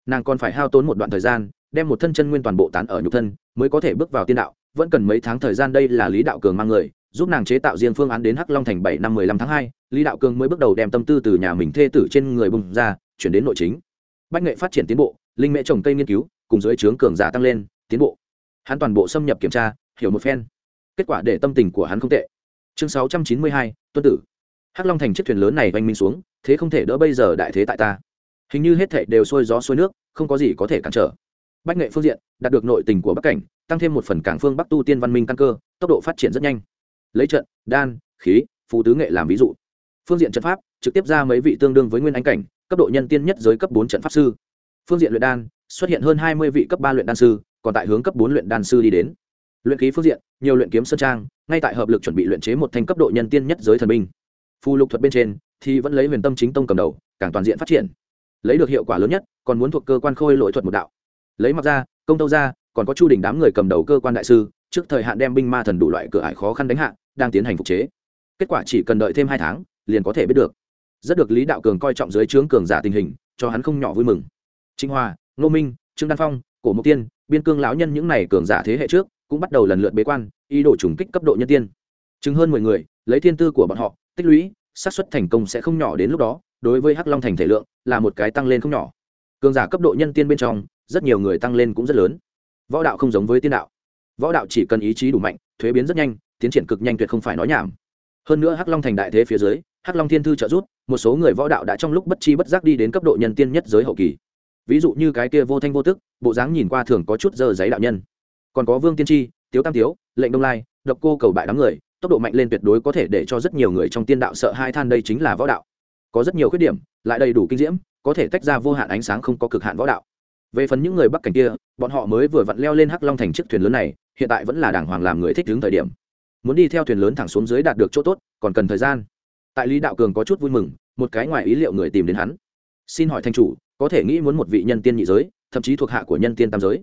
Nàng còn phải hao tốn một đoạn thời gian, đem một thân chân nguyên toàn bộ tán ở nhục thân, mới có thể bước vào tiên đạo vẫn cần mấy tháng thời gian đây là lý đạo cường mang người, giúp nàng chế tạo riêng phương án đến hắc long thành bảy năm mười lăm tháng hai. Lý đạo cường mới bước đầu đem tâm tư từ nhà mình thê tử trên người bùng ra, chuyển đến nội chính. Bách nghệ phát triển tiến bộ, linh mễ trồng cây nghiên cứu, cùng dưới trướng cường giả tăng lên, tiến bộ. Hắn toàn bộ xâm nhập kiểm tra, hiểu một phen. Kết quả để tâm tình của hắn không tệ. Chương sáu trăm chín mươi hai, tuân tử. Hắc long thành chiếc thuyền lớn này oanh minh xuống, thế không thể đỡ bây giờ đại thế tại ta. Hình như hết thệ đều sôi gió sôi nước, không có gì có thể cản trở. Bách nghệ phương diện, đạt được nội tình của bắc cảnh tăng thêm một phần cảng phương bắc tu tiên văn minh căn cơ, tốc độ phát triển rất nhanh. Lấy trận, đan, khí, phù tứ nghệ làm ví dụ. Phương diện trận pháp, trực tiếp ra mấy vị tương đương với nguyên anh cảnh, cấp độ nhân tiên nhất giới cấp bốn trận pháp sư. Phương diện luyện đan, xuất hiện hơn hai mươi vị cấp ba luyện đan sư, còn tại hướng cấp bốn luyện đan sư đi đến. Luyện khí phương diện, nhiều luyện kiếm sơn trang, ngay tại hợp lực chuẩn bị luyện chế một thành cấp độ nhân tiên nhất giới thần binh. Phù lục thuật bên trên, thì vẫn lấy huyền tâm chính tông cầm đầu, càng toàn diện phát triển. Lấy được hiệu quả lớn nhất, còn muốn thuộc cơ quan khôi lỗi thuật một đạo. Lấy mặc ra, công tâu ra còn có chu đình đám người cầm đầu cơ quan đại sư, trước thời hạn đem binh ma thần đủ loại cửa ải khó khăn đánh hạ, đang tiến hành phục chế. Kết quả chỉ cần đợi thêm hai tháng, liền có thể biết được. Rất được lý đạo cường coi trọng dưới trướng cường giả tình hình, cho hắn không nhỏ vui mừng. Trinh hoa ngô minh, trương đan phong, cổ mộc tiên, biên cương lão nhân những n à y cường giả thế hệ trước, cũng bắt đầu lần lượt bế quan, ý đồ trùng kích cấp độ nhân tiên. Chứng hơn mười người, lấy thiên tư của bọn họ, tích lũy, xác suất thành công sẽ không nhỏ đến lúc đó, đối với hắc long thành thể lượng là một cái tăng lên không nhỏ. Cường giả cấp độ nhân tiên bên trong, rất nhiều người tăng lên cũng rất lớn võ đạo không giống với tiên đạo. Võ đạo chỉ cần ý chí đủ mạnh, thuế biến rất nhanh, tiến triển cực nhanh tuyệt không phải nói nhảm. Hơn nữa hắc long thành đại thế phía dưới, hắc long thiên thư trợ rút một số người võ đạo đã trong lúc bất chi bất giác đi đến cấp độ nhân tiên nhất giới hậu kỳ. Ví dụ như cái kia vô thanh vô tức, bộ dáng nhìn qua thường có chút dơ giấy đạo nhân. Còn có vương tiên tri, tiếu tam tiếu, lệnh đông lai, độc cô cầu bại đám người, tốc độ mạnh lên tuyệt đối có thể để cho rất nhiều người trong tiên đạo sợ hai than đây chính là võ đạo. Có rất nhiều khuyết điểm, lại đầy đủ kinh diễm, có thể tách ra vô hạn ánh sáng không có cực hạn võ đạo về phần những người bắc cảnh kia, bọn họ mới vừa vặn leo lên hắc long thành chiếc thuyền lớn này, hiện tại vẫn là đàng hoàng làm người thích đứng thời điểm. Muốn đi theo thuyền lớn thẳng xuống dưới đạt được chỗ tốt, còn cần thời gian. Tại lý đạo cường có chút vui mừng, một cái ngoài ý liệu người tìm đến hắn. Xin hỏi thanh chủ, có thể nghĩ muốn một vị nhân tiên nhị giới, thậm chí thuộc hạ của nhân tiên tam giới?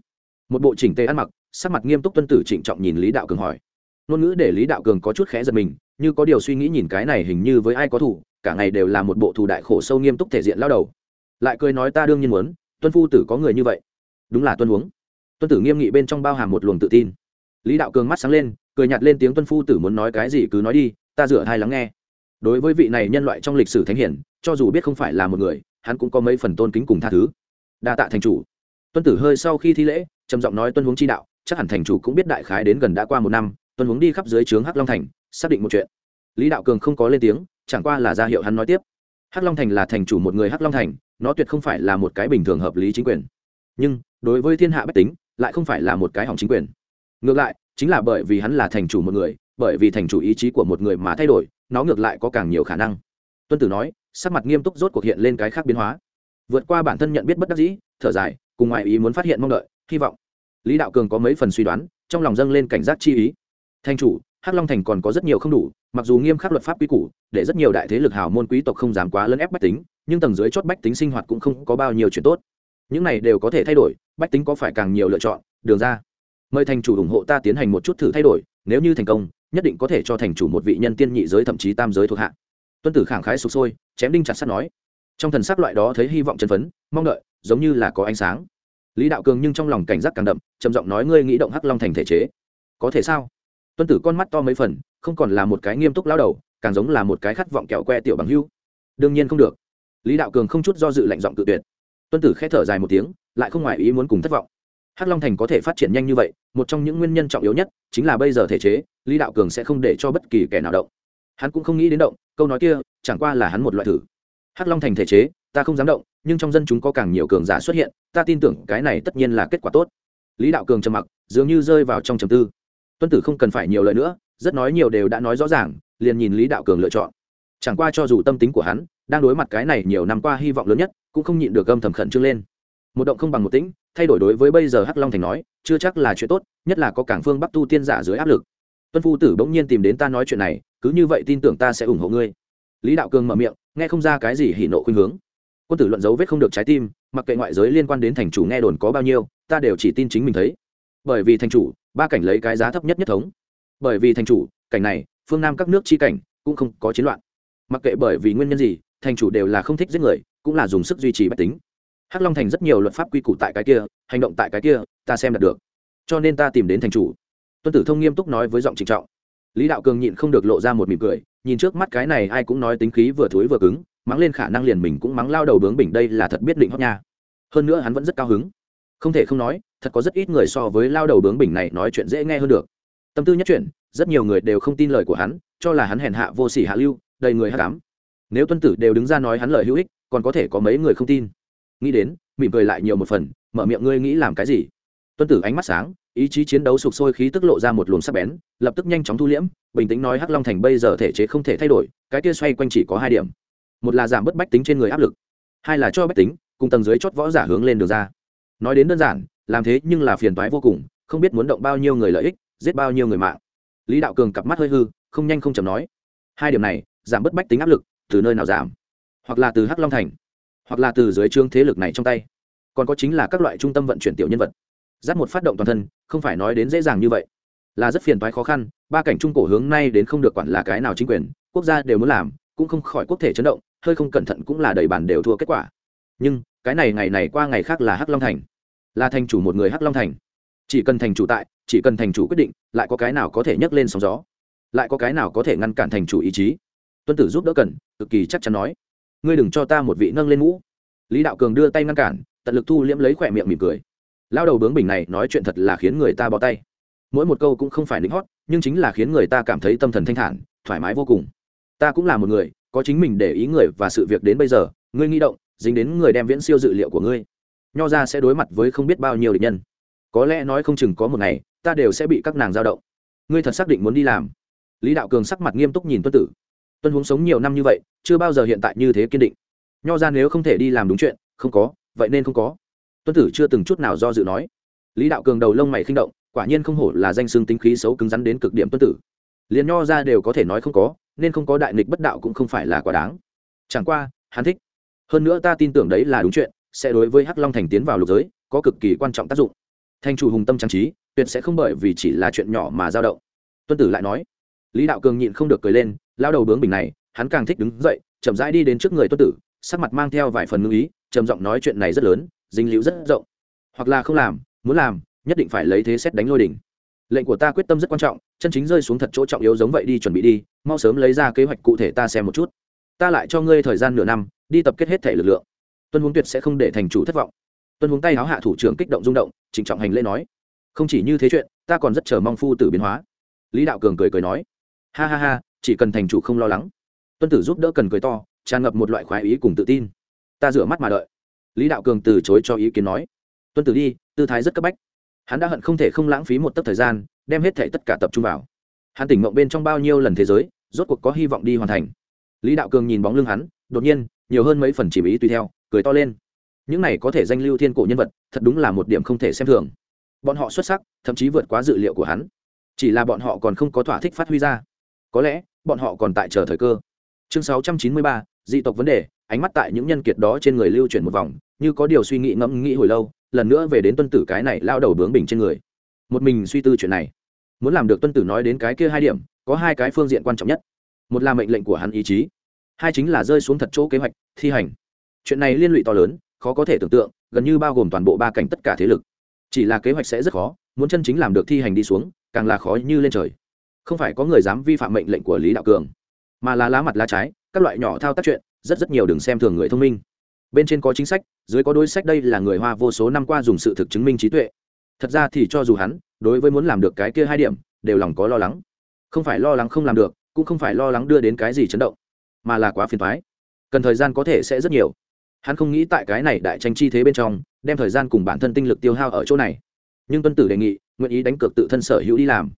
Một bộ chỉnh tề ăn mặc, sắc mặt nghiêm túc tuân tử trịnh trọng nhìn lý đạo cường hỏi. Ngôn ngữ để lý đạo cường có chút khẽ giật mình, như có điều suy nghĩ nhìn cái này hình như với ai có thủ, cả ngày đều là một bộ thủ đại khổ sâu nghiêm túc thể diện lao đầu. Lại cười nói ta đương nhiên muốn tuân phu tử có người như vậy. Đúng là tuân huống. Tuân tử nghiêm nghị bên trong bao hàm một luồng tự tin. Lý đạo cường mắt sáng lên, cười nhạt lên tiếng tuân phu tử muốn nói cái gì cứ nói đi, ta rửa hai lắng nghe. Đối với vị này nhân loại trong lịch sử thánh hiển, cho dù biết không phải là một người, hắn cũng có mấy phần tôn kính cùng tha thứ. Đa tạ thành chủ. Tuân tử hơi sau khi thi lễ, trầm giọng nói tuân huống chi đạo, chắc hẳn thành chủ cũng biết đại khái đến gần đã qua một năm, tuân huống đi khắp dưới trướng hắc long thành, xác định một chuyện. Lý đạo cường không có lên tiếng, chẳng qua là ra hiệu hắn nói tiếp hắc long thành là thành chủ một người hắc long thành, nó tuyệt không phải là một cái bình thường hợp lý chính quyền. Nhưng, đối với thiên hạ bách tính, lại không phải là một cái hỏng chính quyền. Ngược lại, chính là bởi vì hắn là thành chủ một người, bởi vì thành chủ ý chí của một người mà thay đổi, nó ngược lại có càng nhiều khả năng. Tuân tử nói, sắc mặt nghiêm túc rốt cuộc hiện lên cái khác biến hóa. Vượt qua bản thân nhận biết bất đắc dĩ, thở dài, cùng ngoại ý muốn phát hiện mong đợi, hy vọng. Lý đạo cường có mấy phần suy đoán, trong lòng dâng lên cảnh giác chi ý. Thanh chủ hắc long thành còn có rất nhiều không đủ, mặc dù nghiêm khắc luật pháp quy củ, để rất nhiều đại thế lực hào môn quý tộc không dám quá lấn ép bách tính, nhưng tầng dưới chót bách tính sinh hoạt cũng không có bao nhiêu chuyện tốt. Những này đều có thể thay đổi, bách tính có phải càng nhiều lựa chọn? Đường ra. Mời thành chủ ủng hộ ta tiến hành một chút thử thay đổi, nếu như thành công, nhất định có thể cho thành chủ một vị nhân tiên nhị giới thậm chí tam giới thuộc hạ. Tuân tử khẳng khái sụp sôi, chém đinh chặt sắt nói. Trong thần sắc loại đó thấy hy vọng chân phấn, mong đợi, giống như là có ánh sáng. Lý đạo cường nhưng trong lòng cảnh giác càng đậm, trầm giọng nói, ngươi nghĩ động hắc long thành thể chế, có thể sao? Tuân tử con mắt to mấy phần, không còn là một cái nghiêm túc lao đầu, càng giống là một cái khát vọng kẹo que tiểu bằng hưu. Đương nhiên không được. Lý đạo cường không chút do dự lạnh giọng tự tuyệt. Tuân tử k h ẽ thở dài một tiếng, lại không ngoài ý muốn cùng thất vọng. Hắc long thành có thể phát triển nhanh như vậy, một trong những nguyên nhân trọng yếu nhất chính là bây giờ thể chế, lý đạo cường sẽ không để cho bất kỳ kẻ nào động. Hắn cũng không nghĩ đến động, câu nói kia, chẳng qua là hắn một loại thử. Hắc long thành thể chế, ta không dám động, nhưng trong dân chúng có càng nhiều cường giả xuất hiện, ta tin tưởng cái này tất nhiên là kết quả tốt. Lý đạo cường trầm mặc, dường như rơi vào trong trầm tư tuân tử không cần phải nhiều lời nữa, rất nói nhiều đều đã nói rõ ràng, liền nhìn lý đạo cường lựa chọn. Chẳng qua cho dù tâm tính của hắn đang đối mặt cái này nhiều năm qua hy vọng lớn nhất, cũng không nhịn được âm thầm khẩn trương lên. Một động không bằng một tĩnh, thay đổi đối với bây giờ hắc long thành nói, chưa chắc là chuyện tốt, nhất là có cảng phương bắc tu tiên giả dưới áp lực. Tuân phu tử bỗng nhiên tìm đến ta nói chuyện này, cứ như vậy tin tưởng ta sẽ ủng hộ ngươi. Lý đạo cường mở miệng, nghe không ra cái gì hỉ nộ khuynh hướng. Quân tử luận dấu vết không được trái tim, mặc kệ ngoại giới liên quan đến thành chủ nghe đồn có bao nhiêu, ta đều chỉ tin chính mình thấy bởi vì thành chủ, ba cảnh lấy cái giá thấp nhất nhất thống. Bởi vì thành chủ, cảnh này, phương nam các nước chi cảnh cũng không có chiến loạn. Mặc kệ bởi vì nguyên nhân gì, thành chủ đều là không thích giết người, cũng là dùng sức duy trì bách tính. Hắc long thành rất nhiều luật pháp quy củ tại cái kia, hành động tại cái kia, ta xem đạt được. Cho nên ta tìm đến thành chủ. Tuân tử thông nghiêm túc nói với giọng trịnh trọng. Lý đạo cường nhịn không được lộ ra một mỉm cười, nhìn trước mắt cái này ai cũng nói tính khí vừa thối vừa cứng, mắng lên khả năng liền mình cũng mắng lao đầu bướng bỉnh đây là thật biết định hót nha. Hơn nữa hắn vẫn rất cao hứng không thể không nói, thật có rất ít người so với lao đầu bướng bỉnh này nói chuyện dễ nghe hơn được. Tâm tư nhất chuyện rất nhiều người đều không tin lời của hắn, cho là hắn hèn hạ vô sỉ hạ lưu, đầy người hạ cám nếu tuân tử đều đứng ra nói hắn lời hữu ích, còn có thể có mấy người không tin? Nghĩ đến, mỉm cười lại nhiều một phần, mở miệng ngươi nghĩ làm cái gì? Tuân tử ánh mắt sáng, ý chí chiến đấu sụp sôi khí tức lộ ra một luồng sắc bén, lập tức nhanh chóng thu liễm, bình tĩnh nói hắc long thành bây giờ thể chế không thể thay đổi, cái kia xoay quanh chỉ có hai điểm. Một là giảm bớt bách tính trên người áp lực, hai là cho bách tính, cùng tầng dưới chót võ giả hướng lên đường ra nói đến đơn giản, làm thế nhưng là phiền toái vô cùng, không biết muốn động bao nhiêu người lợi ích, giết bao nhiêu người mạng. Lý đạo cường cặp mắt hơi hư, không nhanh không chậm nói. Hai điểm này, giảm bớt bách tính áp lực, từ nơi nào giảm? Hoặc là từ hắc long thành, hoặc là từ dưới trương thế lực này trong tay. Còn có chính là các loại trung tâm vận chuyển tiểu nhân vật. Giáp một phát động toàn thân, không phải nói đến dễ dàng như vậy. Là rất phiền toái khó khăn, ba cảnh trung cổ hướng nay đến không được quản là cái nào chính quyền, quốc gia đều muốn làm, cũng không khỏi quốc thể chấn động, hơi không cẩn thận cũng là đầy bản đều thua kết quả. Nhưng cái này ngày này qua ngày khác là hắc long thành. Là thành chủ một người hắc long thành. Chỉ cần thành chủ tại, chỉ cần thành chủ quyết định, lại có cái nào có thể nhấc lên sóng gió, lại có cái nào có thể ngăn cản thành chủ ý chí. Tuân tử giúp đỡ cần, cực kỳ chắc chắn nói, ngươi đừng cho ta một vị nâng lên mũ. Lý đạo cường đưa tay ngăn cản, tận lực thu liễm lấy khỏe miệng mỉm cười. Lao đầu bướng bình này nói chuyện thật là khiến người ta bỏ tay. Mỗi một câu cũng không phải lính hót, nhưng chính là khiến người ta cảm thấy tâm thần thanh thản, thoải mái vô cùng. Ta cũng là một người, có chính mình để ý người và sự việc đến bây giờ, ngươi nghi động dính đến người đem viễn siêu dự liệu của ngươi. Nho ra sẽ đối mặt với không biết bao nhiêu địch nhân. Có lẽ nói không chừng có một ngày, ta đều sẽ bị các nàng giao động. Ngươi thật xác định muốn đi làm. Lý đạo cường sắc mặt nghiêm túc nhìn tuân tử. Tuân huống sống nhiều năm như vậy, chưa bao giờ hiện tại như thế kiên định. Nho ra nếu không thể đi làm đúng chuyện, không có, vậy nên không có. Tuân tử chưa từng chút nào do dự nói. Lý đạo cường đầu lông mày khinh động, quả nhiên không hổ là danh xương tính khí xấu cứng rắn đến cực điểm tuân tử. Liền nho ra đều có thể nói không có, nên không có đại nghịch bất đạo cũng không phải là quá đáng. Chẳng qua, hắn thích hơn nữa ta tin tưởng đấy là đúng chuyện, sẽ đối với hắc long thành tiến vào lục giới, có cực kỳ quan trọng tác dụng. Thành chủ hùng tâm trang trí, tuyệt sẽ không bởi vì chỉ là chuyện nhỏ mà dao động. Tuân tử lại nói. Lý đạo cường nhịn không được cười lên, lao đầu bướng bình này, hắn càng thích đứng dậy, chậm rãi đi đến trước người tuân tử, sắc mặt mang theo vài phần ngữ ý, trầm giọng nói chuyện này rất lớn, dinh liễu rất rộng. Hoặc là không làm, muốn làm, nhất định phải lấy thế xét đánh lôi đỉnh. Lệnh của ta quyết tâm rất quan trọng, chân chính rơi xuống thật chỗ trọng yếu giống vậy đi, chuẩn bị đi, mau sớm lấy ra kế hoạch cụ thể ta xem một chút. Ta lại cho ngươi thời gian nửa năm đi tập kết hết thể lực lượng. Tuân huống tuyệt sẽ không để thành chủ thất vọng. Tuân huống tay háo hạ thủ trưởng kích động rung động trịnh trọng hành lễ nói, không chỉ như thế chuyện, ta còn rất chờ mong phu tử biến hóa. Lý đạo cường cười cười nói, ha ha ha, chỉ cần thành chủ không lo lắng. Tuân tử giúp đỡ cần cười to, tràn ngập một loại khoái ý cùng tự tin. Ta rửa mắt mà đợi. Lý đạo cường từ chối cho ý kiến nói, tuân tử đi, tư thái rất cấp bách. Hắn đã hận không thể không lãng phí một tấc thời gian, đem hết thể tất cả tập trung vào. Hắn tỉnh mộng bên trong bao nhiêu lần thế giới, rốt cuộc có hy vọng đi hoàn thành. Lý đạo cường nhìn bóng lưng hắn, đột nhiên nhiều hơn mấy phần chỉ ý tùy theo cười to lên. Những này có thể danh lưu thiên cổ nhân vật thật đúng là một điểm không thể xem thường. Bọn họ xuất sắc thậm chí vượt quá dự liệu của hắn. Chỉ là bọn họ còn không có thỏa thích phát huy ra. Có lẽ bọn họ còn tại chờ thời cơ. Chương 693, dị tộc vấn đề ánh mắt tại những nhân kiệt đó trên người lưu chuyển một vòng như có điều suy nghĩ ngẫm nghĩ hồi lâu lần nữa về đến tuân tử cái này lao đầu bướng bình trên người. Một mình suy tư chuyện này. Muốn làm được tuân tử nói đến cái kia hai điểm có hai cái phương diện quan trọng nhất. Một là mệnh lệnh của hắn ý chí hai chính là rơi xuống thật chỗ kế hoạch, thi hành. Chuyện này liên lụy to lớn, khó có thể tưởng tượng, gần như bao gồm toàn bộ ba cảnh tất cả thế lực. Chỉ là kế hoạch sẽ rất khó, muốn chân chính làm được thi hành đi xuống, càng là khó như lên trời. Không phải có người dám vi phạm mệnh lệnh của lý đạo cường, mà là lá mặt lá trái, các loại nhỏ thao tác chuyện, rất rất nhiều đừng xem thường người thông minh. Bên trên có chính sách, dưới có đối sách, đây là người hoa vô số năm qua dùng sự thực chứng minh trí tuệ. Thật ra thì cho dù hắn, đối với muốn làm được cái kia hai điểm, đều lòng có lo lắng. Không phải lo lắng không làm được, cũng không phải lo lắng đưa đến cái gì chấn động mà là quá phiền thoái. Cần thời gian có thể sẽ rất nhiều. Hắn không nghĩ tại cái này đại tranh chi thế bên trong, đem thời gian cùng bản thân tinh lực tiêu hao ở chỗ này. Nhưng tuân tử đề nghị, nguyện ý đánh cược tự thân sở hữu đi làm.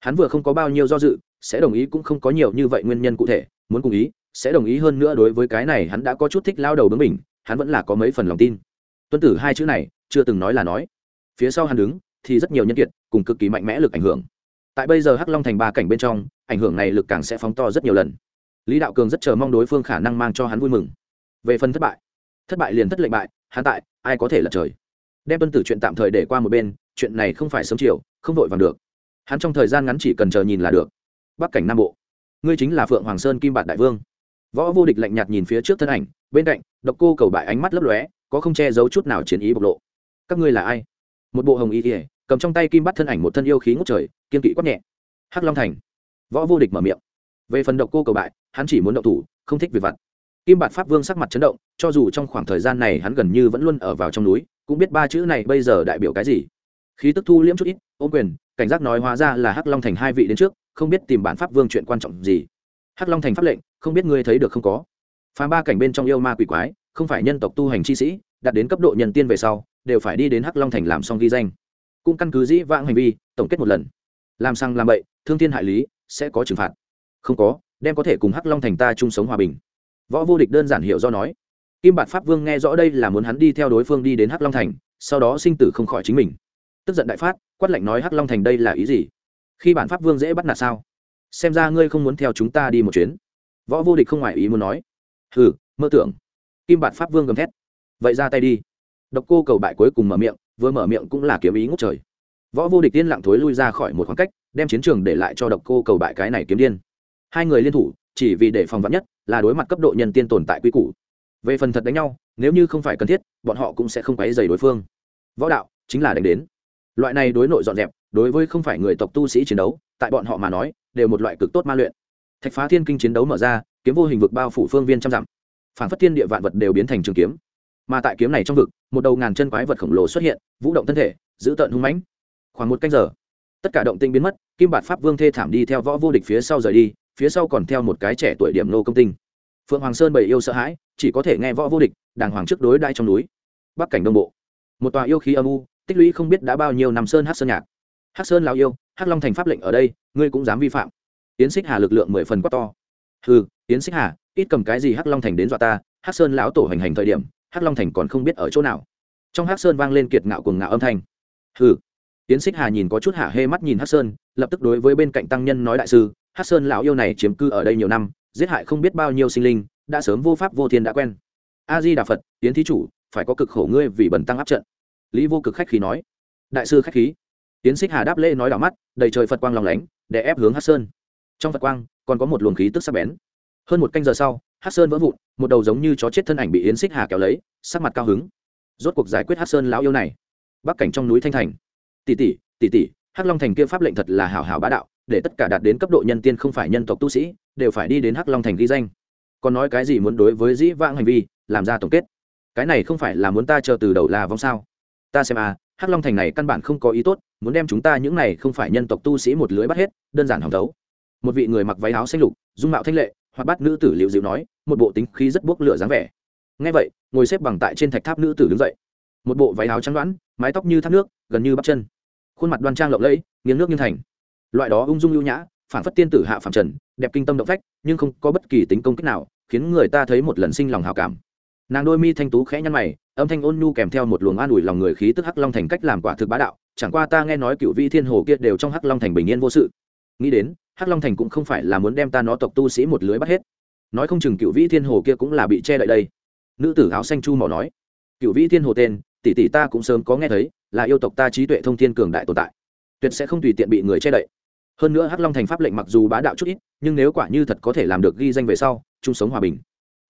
Hắn vừa không có bao nhiêu do dự, sẽ đồng ý cũng không có nhiều như vậy nguyên nhân cụ thể, muốn cùng ý, sẽ đồng ý hơn nữa đối với cái này hắn đã có chút thích lao đầu bướng mình hắn vẫn là có mấy phần lòng tin. Tuân tử hai chữ này, chưa từng nói là nói. Phía sau hắn đứng, thì rất nhiều nhân kiệt, cùng cực kỳ mạnh mẽ lực ảnh hưởng. Tại bây giờ hắc long thành ba cảnh bên trong, ảnh hưởng này lực càng sẽ phóng to rất nhiều lần lý đạo cường rất chờ mong đối phương khả năng mang cho hắn vui mừng. Về phần thất bại thất bại liền thất lệnh bại, hắn tại, ai có thể là trời? Đem tuân tử chuyện tạm thời để qua một bên, chuyện này không phải sớm chiều, không vội vàng được. Hắn trong thời gian ngắn chỉ cần chờ nhìn là được. Bắc cảnh nam bộ, ngươi chính là phượng hoàng sơn kim bạt đại vương. Võ vô địch lạnh nhạt nhìn phía trước thân ảnh, bên cạnh, độc cô cầu bại ánh mắt lấp lóe, có không che giấu chút nào chiến ý bộc lộ. Các ngươi là ai? Một bộ hồng y ỉa cầm trong tay kim bắt thân ảnh một thân yêu khí ngút trời, kiên kỵ quát nhẹ. Hắc long thành. Võ vô địch mở miệng về phần độc cô cầu bại, hắn chỉ muốn động thủ, không thích việc vặt. Kim bạt pháp vương sắc mặt chấn động, cho dù trong khoảng thời gian này hắn gần như vẫn luôn ở vào trong núi, cũng biết ba chữ này bây giờ đại biểu cái gì. Khí tức thu liễm chút ít ôm quyền, cảnh giác nói hóa ra là hắc long thành hai vị đến trước, không biết tìm bản pháp vương chuyện quan trọng gì. Hắc long thành pháp lệnh, không biết ngươi thấy được không có. Phá ba cảnh bên trong yêu ma quỷ quái, không phải nhân tộc tu hành chi sĩ, đạt đến cấp độ nhân tiên về sau, đều phải đi đến hắc long thành làm xong ghi danh. Cũng căn cứ dĩ vãng hành vi, tổng kết một lần. Làm sang làm bậy, thương thiên hại lý, sẽ có trừng phạt không có, đem có thể cùng hắc long thành ta chung sống hòa bình. Võ vô địch đơn giản hiểu do nói, kim bạt pháp vương nghe rõ đây là muốn hắn đi theo đối phương đi đến hắc long thành, sau đó sinh tử không khỏi chính mình. Tức giận đại phát, quát lạnh nói hắc long thành đây là ý gì? Khi bản pháp vương dễ bắt nạt sao? Xem ra ngươi không muốn theo chúng ta đi một chuyến. Võ vô địch không ngoài ý muốn nói, hừ, mơ tưởng. Kim bạt pháp vương gầm thét, vậy ra tay đi. Độc cô cầu bại cuối cùng mở miệng, vừa mở miệng cũng là kiếm ý ngốc trời. Võ vô địch tiên lặng thối lui ra khỏi một khoảng cách, đem chiến trường để lại cho độc cô cầu bại cái này kiếm điên hai người liên thủ, chỉ vì để phòng vắn nhất, là đối mặt cấp độ nhân tiên tồn tại quy củ. Về phần thật đánh nhau, nếu như không phải cần thiết, bọn họ cũng sẽ không quấy dày đối phương. Võ đạo chính là đánh đến. Loại này đối nội dọn dẹp, đối với không phải người tộc tu sĩ chiến đấu, tại bọn họ mà nói, đều một loại cực tốt ma luyện. Thạch phá thiên kinh chiến đấu mở ra, kiếm vô hình vực bao phủ phương viên trăm dặm. Phản phất thiên địa vạn vật đều biến thành trường kiếm. Mà tại kiếm này trong vực, một đầu ngàn chân quái vật khổng lồ xuất hiện, vũ động thân thể, giữ tợn hung mãnh. Khoảng một canh giờ, tất cả động tinh biến mất, kim bạt pháp vương thê thảm đi theo võ vô địch phía sau rời đi phía sau còn theo một cái trẻ tuổi điểm nô công tinh. Phượng hoàng sơn bày yêu sợ hãi, chỉ có thể nghe võ vô địch, đàng hoàng trước đối đai trong núi. Bắc cảnh đông bộ. Một tòa yêu khí âm u, tích lũy không biết đã bao nhiêu năm sơn hát sơn nhạc. Hát sơn lao yêu hát long thành pháp lệnh ở đây, ngươi cũng dám vi phạm. Yến xích hà lực lượng mười phần quá to. Ừ yến xích hà, ít cầm cái gì hát long thành đến dọa ta hát sơn lão tổ hành hành thời điểm hát long thành còn không biết ở chỗ nào. Trong hát sơn vang lên kiệt ngạo cùng ngạo âm thanh. Hừ. Tiến xích hà nhìn có chút hạ hê mắt nhìn hát sơn, lập tức đối với bên cạnh tăng nhân nói đại sư hắc sơn lão yêu này chiếm cư ở đây nhiều năm, giết hại không biết bao nhiêu sinh linh, đã sớm vô pháp vô thiên đã quen. A di đà phật tiến thí chủ, phải có cực khổ ngươi vì bần tăng áp trận. Lý vô cực khách khí nói. Đại sư khách khí. Tiến xích hà đáp lễ nói đỏ mắt, đầy trời phật quang lòng lánh, để ép hướng hắc sơn. Trong phật quang, còn có một luồng khí tức sắc bén. Hơn một canh giờ sau, hát sơn vỡ vụn, một đầu giống như chó chết thân ảnh bị yến xích hà kéo lấy, sắc mặt cao hứng. Rốt cuộc giải quyết hát sơn lão yêu này. Bắc cảnh trong núi thanh thành. Tỷ tỷ tỷ tỷ, hắc long thành kia pháp lệnh thật là hảo hảo bá đạo để tất cả đạt đến cấp độ nhân tiên không phải nhân tộc tu sĩ, đều phải đi đến hắc long thành ghi danh. Còn nói cái gì muốn đối với dĩ vãng hành vi, làm ra tổng kết. Cái này không phải là muốn ta chờ từ đầu là vong sao? Ta xem à hắc long thành này căn bản không có ý tốt, muốn đem chúng ta những này không phải nhân tộc tu sĩ một lưới bắt hết, đơn giản hỏng thấu. Một vị người mặc váy áo xanh lục, dung mạo thanh lệ, hoặc bắt nữ tử liệu dịu nói, một bộ tính khí rất bốc lửa dáng vẻ. Ngay vậy, ngồi xếp bằng tại trên thạch tháp nữ tử đứng dậy. Một bộ váy áo trắng đoán mái tóc như thác nước, gần như bắp chân. Khuôn mặt đoan trang lộng lẫy, nghiêng nước như thành loại đó ung dung lưu nhã phản phất tiên tử hạ phạm trần, đẹp kinh tâm động phách, nhưng không có bất kỳ tính công kích nào, khiến người ta thấy một lần sinh lòng hào cảm. Nàng đôi mi thanh tú khẽ nhăn mày, âm thanh ôn nhu kèm theo một luồng an ủi lòng người khí tức hắc long thành cách làm quả thực bá đạo, chẳng qua ta nghe nói cựu vi thiên hồ kia đều trong hắc long thành bình yên vô sự. Nghĩ đến, hắc long thành cũng không phải là muốn đem ta nó tộc tu sĩ một lưới bắt hết. Nói không chừng cựu vĩ thiên hồ kia cũng là bị che đậy đây. Nữ tử áo xanh chu mỏ nói, cựu vĩ thiên hồ tên, tỷ tỷ ta cũng sớm có nghe thấy, là yêu tộc ta trí tuệ thông thiên cường đại tồn tại. Tuyệt sẽ không tùy tiện bị người che đậy hơn nữa hắc long thành pháp lệnh mặc dù bá đạo chút ít, nhưng nếu quả như thật có thể làm được ghi danh về sau, chung sống hòa bình.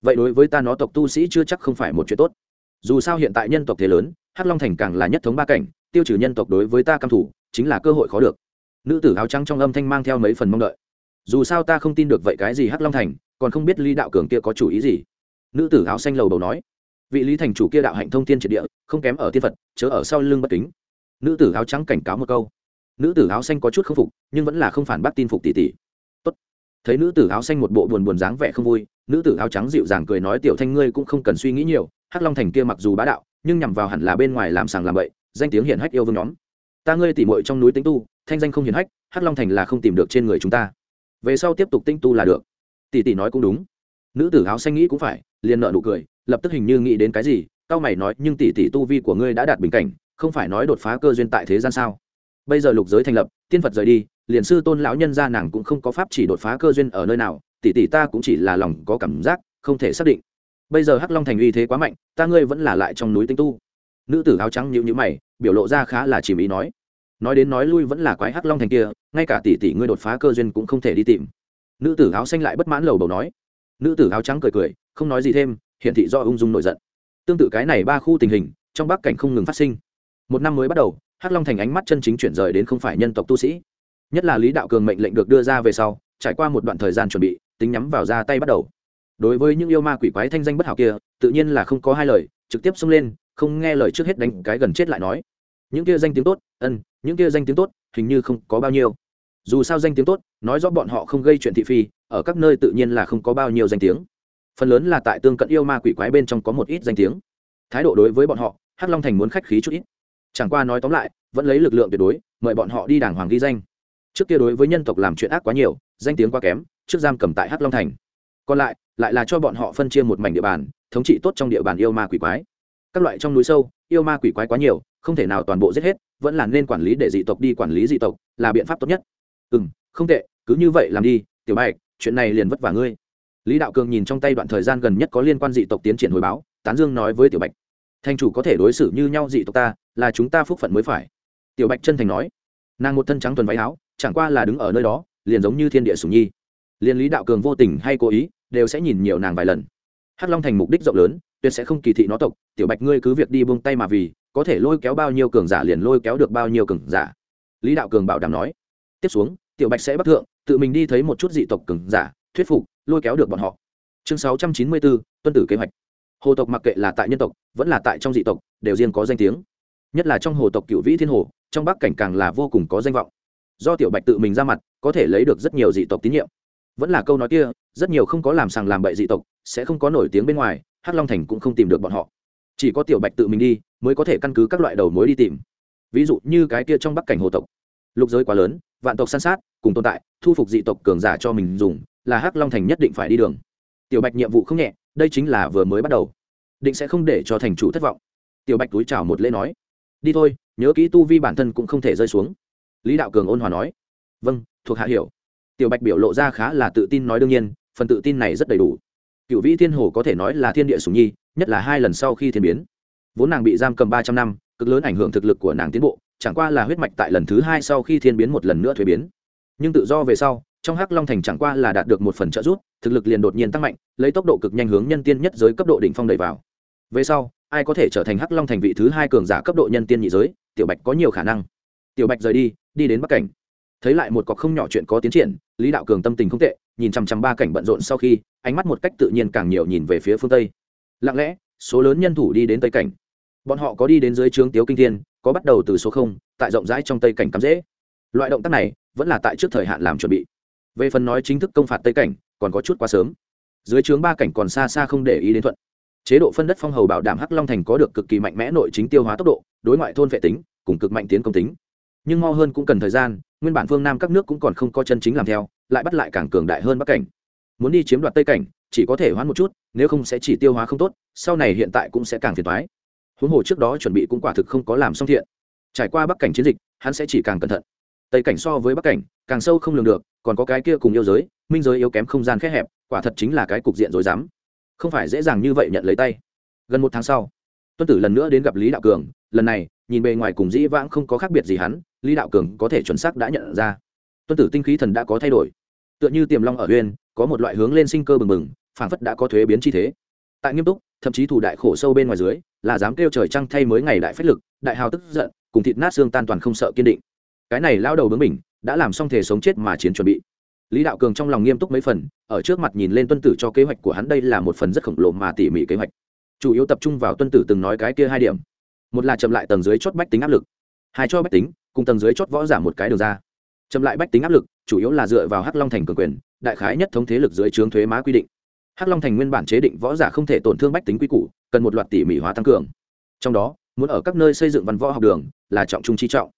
Vậy đối với ta nó tộc tu sĩ chưa chắc không phải một chuyện tốt. Dù sao hiện tại nhân tộc thế lớn, hắc long thành càng là nhất thống ba cảnh, tiêu trừ nhân tộc đối với ta căm thủ, chính là cơ hội khó được. Nữ tử áo trắng trong âm thanh mang theo mấy phần mong đợi. Dù sao ta không tin được vậy cái gì hắc long thành, còn không biết lý đạo cường kia có chủ ý gì. Nữ tử áo xanh lầu đầu nói, vị lý thành chủ kia đạo hạnh thông thiên triệt địa, không kém ở tiên phật, chớ ở sau lưng bất kính. Nữ tử áo trắng cảnh cáo một câu nữ tử áo xanh có chút k phục, nhưng vẫn là không phản bác tin phục tỷ tỷ. Tốt. thấy nữ tử áo xanh một bộ buồn buồn dáng vẻ không vui, nữ tử áo trắng dịu dàng cười nói, tiểu thanh ngươi cũng không cần suy nghĩ nhiều, hắc long thành kia mặc dù bá đạo, nhưng nhằm vào hẳn là bên ngoài làm sàng làm bậy, danh tiếng hiển hách yêu vương nhóm. Ta ngươi tỉ mội trong núi tính tu, thanh danh không hiển hách, hắc long thành là không tìm được trên người chúng ta. Về sau tiếp tục tinh tu là được. Tỷ tỷ nói cũng đúng. Nữ tử áo xanh nghĩ cũng phải, liền nợ nụ cười, lập tức hình như nghĩ đến cái gì, cao mày nói, nhưng tỷ tỷ tu vi của ngươi đã đạt bình cảnh, không phải nói đột phá cơ duyên tại thế gian sao? Bây giờ lục giới thành lập, tiên phật rời đi, liền sư tôn lão nhân gia nàng cũng không có pháp chỉ đột phá cơ duyên ở nơi nào, tỷ tỷ ta cũng chỉ là lòng có cảm giác, không thể xác định. Bây giờ hắc long thành uy thế quá mạnh, ta ngươi vẫn là lại trong núi tinh tu. Nữ tử áo trắng nhịu nhữ mày, biểu lộ ra khá là chìm ý nói. Nói đến nói lui vẫn là quái hắc long thành kia, ngay cả tỷ tỷ ngươi đột phá cơ duyên cũng không thể đi tìm. Nữ tử áo xanh lại bất mãn lầu bầu nói. Nữ tử áo trắng cười cười, không nói gì thêm hiện thị do ung dung nổi giận. Tương tự cái này ba khu tình hình, trong bắc cảnh không ngừng phát sinh. Một năm mới bắt đầu hắc long thành ánh mắt chân chính chuyển rời đến không phải nhân tộc tu sĩ. Nhất là lý đạo cường mệnh lệnh được đưa ra về sau, trải qua một đoạn thời gian chuẩn bị, tính nhắm vào ra tay bắt đầu. Đối với những yêu ma quỷ quái thanh danh bất hảo kia, tự nhiên là không có hai lời, trực tiếp xông lên, không nghe lời trước hết đánh cái gần chết lại nói. Những kia danh tiếng tốt, ân, những kia danh tiếng tốt, hình như không có bao nhiêu. Dù sao danh tiếng tốt, nói rõ bọn họ không gây chuyện thị phi, ở các nơi tự nhiên là không có bao nhiêu danh tiếng. Phần lớn là tại tương cận yêu ma quỷ quái bên trong có một ít danh tiếng. Thái độ đối với bọn họ, hắc long thành muốn khách khí chút ít chẳng qua nói tóm lại, vẫn lấy lực lượng tuyệt đối, mời bọn họ đi đàng hoàng ghi danh. Trước kia đối với nhân tộc làm chuyện ác quá nhiều, danh tiếng quá kém, trước giam cầm tại hắc long thành. Còn lại lại là cho bọn họ phân chia một mảnh địa bàn, thống trị tốt trong địa bàn yêu ma quỷ quái. Các loại trong núi sâu, yêu ma quỷ quái quá nhiều, không thể nào toàn bộ giết hết, vẫn là nên quản lý để dị tộc đi quản lý dị tộc, là biện pháp tốt nhất. Ừ m không tệ, cứ như vậy làm đi, tiểu bạch, chuyện này liền vất vả ngươi. Lý đạo cường nhìn trong tay đoạn thời gian gần nhất có liên quan dị tộc tiến triển hồi báo, tán dương nói với tiểu bạch, thanh chủ có thể đối xử như nhau dị tộc ta là chúng ta phúc phận mới phải. Tiểu bạch chân thành nói. Nàng một thân trắng tuần váy áo, chẳng qua là đứng ở nơi đó, liền giống như thiên địa sùng nhi. Liền lý đạo cường vô tình hay cố ý, đều sẽ nhìn nhiều nàng vài lần. Hắc long thành mục đích rộng lớn, tuyệt sẽ không kỳ thị nó tộc, tiểu bạch ngươi cứ việc đi buông tay mà vì, có thể lôi kéo bao nhiêu cường giả liền lôi kéo được bao nhiêu cường giả. Lý đạo cường bảo đảm nói. Tiếp xuống, tiểu bạch sẽ bắt thượng, tự mình đi thấy một chút dị tộc cường giả, thuyết phục, lôi kéo được bọn họ. Chương sáu trăm chín mươi bốn, tuân tử kế hoạch. Hồ tộc mặc kệ là tại nhân tộc, vẫn là tại trong dị tộc, đều riêng có danh tiếng nhất là trong hồ tộc cựu vĩ thiên hồ, trong bắc cảnh càng là vô cùng có danh vọng. Do tiểu bạch tự mình ra mặt, có thể lấy được rất nhiều dị tộc tín nhiệm. Vẫn là câu nói kia, rất nhiều không có làm sàng làm bậy dị tộc, sẽ không có nổi tiếng bên ngoài, hắc long thành cũng không tìm được bọn họ. Chỉ có tiểu bạch tự mình đi, mới có thể căn cứ các loại đầu mối đi tìm. Ví dụ như cái kia trong bắc cảnh hồ tộc. Lục giới quá lớn, vạn tộc san sát, cùng tồn tại, thu phục dị tộc cường giả cho mình dùng, là hắc long thành nhất định phải đi đường. Tiểu bạch nhiệm vụ không nhẹ, đây chính là vừa mới bắt đầu. Định sẽ không để cho thành chủ thất vọng. Tiểu bạch túi chào một lễ nói đi thôi, nhớ kỹ tu vi bản thân cũng không thể rơi xuống. Lý đạo cường ôn hòa nói. Vâng thuộc hạ hiểu. Tiểu bạch biểu lộ ra khá là tự tin nói đương nhiên, phần tự tin này rất đầy đủ. Cựu vĩ thiên hồ có thể nói là thiên địa sùng nhi, nhất là hai lần sau khi thiên biến. Vốn nàng bị giam cầm ba trăm năm, cực lớn ảnh hưởng thực lực của nàng tiến bộ, chẳng qua là huyết mạch tại lần thứ hai sau khi thiên biến một lần nữa thuế biến. Nhưng tự do về sau, trong hắc long thành chẳng qua là đạt được một phần trợ giúp, thực lực liền đột nhiên tăng mạnh, lấy tốc độ cực nhanh hướng nhân tiên nhất giới cấp độ đỉnh phong đẩy vào. Về sau ai có thể trở thành hắc long thành vị thứ hai cường giả cấp độ nhân tiên nhị giới, tiểu bạch có nhiều khả năng. Tiểu bạch rời đi đi đến bắc cảnh. Thấy lại một cọc không nhỏ chuyện có tiến triển, lý đạo cường tâm tình không tệ, nhìn chằm chằm ba cảnh bận rộn sau khi, ánh mắt một cách tự nhiên càng nhiều nhìn về phía phương tây. Lặng lẽ, số lớn nhân thủ đi đến tây cảnh. Bọn họ có đi đến dưới trướng tiếu kinh thiên, có bắt đầu từ số không, tại rộng rãi trong tây cảnh cắm dễ. Loại động tác này, vẫn là tại trước thời hạn làm chuẩn bị. Về phần nói chính thức công phạt tây cảnh, còn có chút quá sớm. Dưới trướng ba cảnh còn xa xa không để ý đến thuận chế độ phân đất phong hầu bảo đảm hắc long thành có được cực kỳ mạnh mẽ nội chính tiêu hóa tốc độ, đối ngoại thôn vệ tính, cùng cực mạnh tiến công tính. Nhưng mo hơn cũng cần thời gian, nguyên bản phương nam các nước cũng còn không có chân chính làm theo, lại bắt lại càng cường đại hơn bắc cảnh. Muốn đi chiếm đoạt tây cảnh, chỉ có thể hoãn một chút, nếu không sẽ chỉ tiêu hóa không tốt, sau này hiện tại cũng sẽ càng phiền toái. Huống hồ trước đó chuẩn bị cũng quả thực không có làm xong thiện. Trải qua bắc cảnh chiến dịch, hắn sẽ chỉ càng cẩn thận. Tây cảnh so với bắc cảnh, càng sâu không lường được, còn có cái kia cùng yêu giới, minh giới yếu kém không gian khét hẹp, quả thật chính là cái cục diện rồi dám không phải dễ dàng như vậy nhận lấy tay. Gần một tháng sau, tuân tử lần nữa đến gặp lý đạo cường. Lần này, nhìn bề ngoài cùng dĩ vãng không có khác biệt gì hắn, lý đạo cường có thể chuẩn xác đã nhận ra. Tuân tử tinh khí thần đã có thay đổi. Tựa như tiềm long ở huyên có một loại hướng lên sinh cơ bừng bừng, phảng phất đã có thuế biến chi thế. Tại nghiêm túc, thậm chí thủ đại khổ sâu bên ngoài dưới, là dám kêu trời trăng thay mới ngày đại phách lực, đại hào tức giận, cùng thịt nát xương tan toàn không sợ kiên định. Cái này lao đầu bướng mình đã làm xong thể sống chết mà chiến chuẩn bị lý đạo cường trong lòng nghiêm túc mấy phần, ở trước mặt nhìn lên tuân tử cho kế hoạch của hắn đây là một phần rất khổng lồ mà tỉ mỉ kế hoạch. Chủ yếu tập trung vào tuân tử từng nói cái kia hai điểm. Một là chậm lại tầng dưới chót bách tính áp lực. Hai cho bách tính, cùng tầng dưới chót võ giảm một cái đường ra. Chậm lại bách tính áp lực, chủ yếu là dựa vào hắc long thành cường quyền, đại khái nhất thống thế lực dưới trướng thuế má quy định. Hắc long thành nguyên bản chế định võ giả không thể tổn thương bách tính quy củ, cần một loạt tỉ mỉ hóa tăng cường. Trong đó, muốn ở các nơi xây dựng văn võ học đường là trọng trung chi trọng.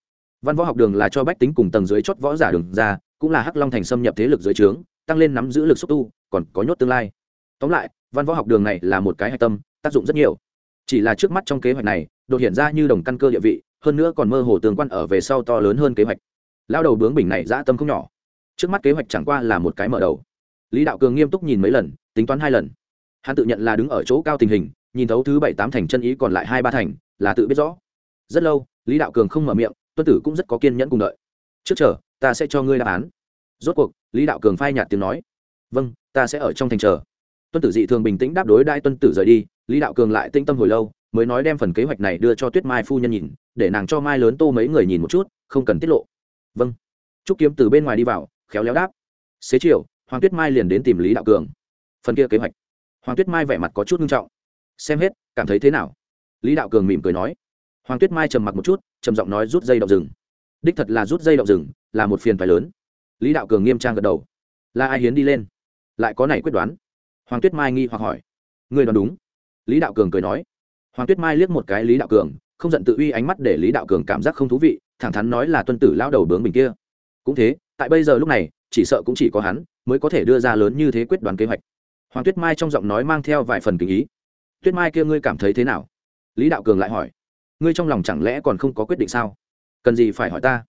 Văn võ học đường là cho bách tính cùng tầng dưới chót võ giả đường ra cũng là hắc long thành xâm nhập thế lực dưới trướng, tăng lên nắm giữ lực xúc tu, còn có nhốt tương lai. Tóm lại, văn võ học đường này là một cái hạch tâm, tác dụng rất nhiều. Chỉ là trước mắt trong kế hoạch này, đột hiện ra như đồng căn cơ địa vị, hơn nữa còn mơ hồ tương quan ở về sau to lớn hơn kế hoạch. Lao đầu bướng bình này dã tâm không nhỏ. Trước mắt kế hoạch chẳng qua là một cái mở đầu. Lý đạo cường nghiêm túc nhìn mấy lần, tính toán hai lần. Hắn tự nhận là đứng ở chỗ cao tình hình, nhìn thấu thứ bảy tám thành chân ý còn lại hai ba thành, là tự biết rõ. Rất lâu, lý đạo cường không mở miệng, tuân tử cũng rất có kiên nhẫn cùng đợi. Trước chờ ta sẽ cho ngươi đáp án. Rốt cuộc, lý đạo cường phai nhạt tiếng nói. Vâng ta sẽ ở trong thành chờ. Tuân tử dị thường bình tĩnh đáp đối đại tuân tử rời đi. Lý đạo cường lại tinh tâm hồi lâu, mới nói đem phần kế hoạch này đưa cho tuyết mai phu nhân nhìn, để nàng cho mai lớn tô mấy người nhìn một chút, không cần tiết lộ. Vâng. Trúc kiếm từ bên ngoài đi vào, khéo léo đáp. Xế chiều, hoàng tuyết mai liền đến tìm lý đạo cường. Phần kia kế hoạch. Hoàng tuyết mai vẻ mặt có chút nghiêm trọng. Xem hết, cảm thấy thế nào? Lý đạo cường mỉm cười nói. Hoàng tuyết mai trầm mặc một chút, trầm giọng nói rút dây động rừng đích thật là rút dây động rừng, là một phiền phái lớn. Lý đạo cường nghiêm trang gật đầu. Là ai hiến đi lên? Lại có này quyết đoán. Hoàng tuyết mai nghi hoặc hỏi. Người đoán đúng. Lý đạo cường cười nói. Hoàng tuyết mai liếc một cái lý đạo cường, không giận tự uy ánh mắt để lý đạo cường cảm giác không thú vị, thẳng thắn nói là tuân tử lao đầu bướng mình kia. Cũng thế, tại bây giờ lúc này, chỉ sợ cũng chỉ có hắn mới có thể đưa ra lớn như thế quyết đoán kế hoạch. Hoàng tuyết mai trong giọng nói mang theo vài phần kinh ý. Tuyết mai kia ngươi cảm thấy thế nào? Lý đạo cường lại hỏi. Ngươi trong lòng chẳng lẽ còn không có quyết định sao? Cần gì phải hỏi ta?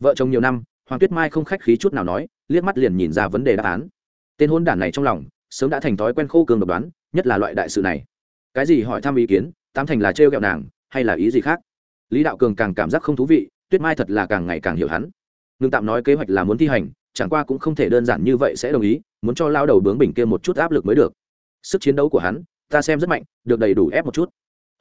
Vợ chồng nhiều năm, hoàng tuyết mai không khách khí chút nào nói, liếc mắt liền nhìn ra vấn đề đáp án. Tên hôn đản này trong lòng, sớm đã thành thói quen khô cường độc đoán, nhất là loại đại sự này. Cái gì hỏi thăm ý kiến, tám thành là trêu ghẹo nàng, hay là ý gì khác? Lý đạo cường càng cảm giác không thú vị, tuyết mai thật là càng ngày càng hiểu hắn. Ngưng tạm nói kế hoạch là muốn thi hành, chẳng qua cũng không thể đơn giản như vậy sẽ đồng ý, muốn cho lao đầu bướng bình kia một chút áp lực mới được. Sức chiến đấu của hắn, ta xem rất mạnh, được đầy đủ ép một chút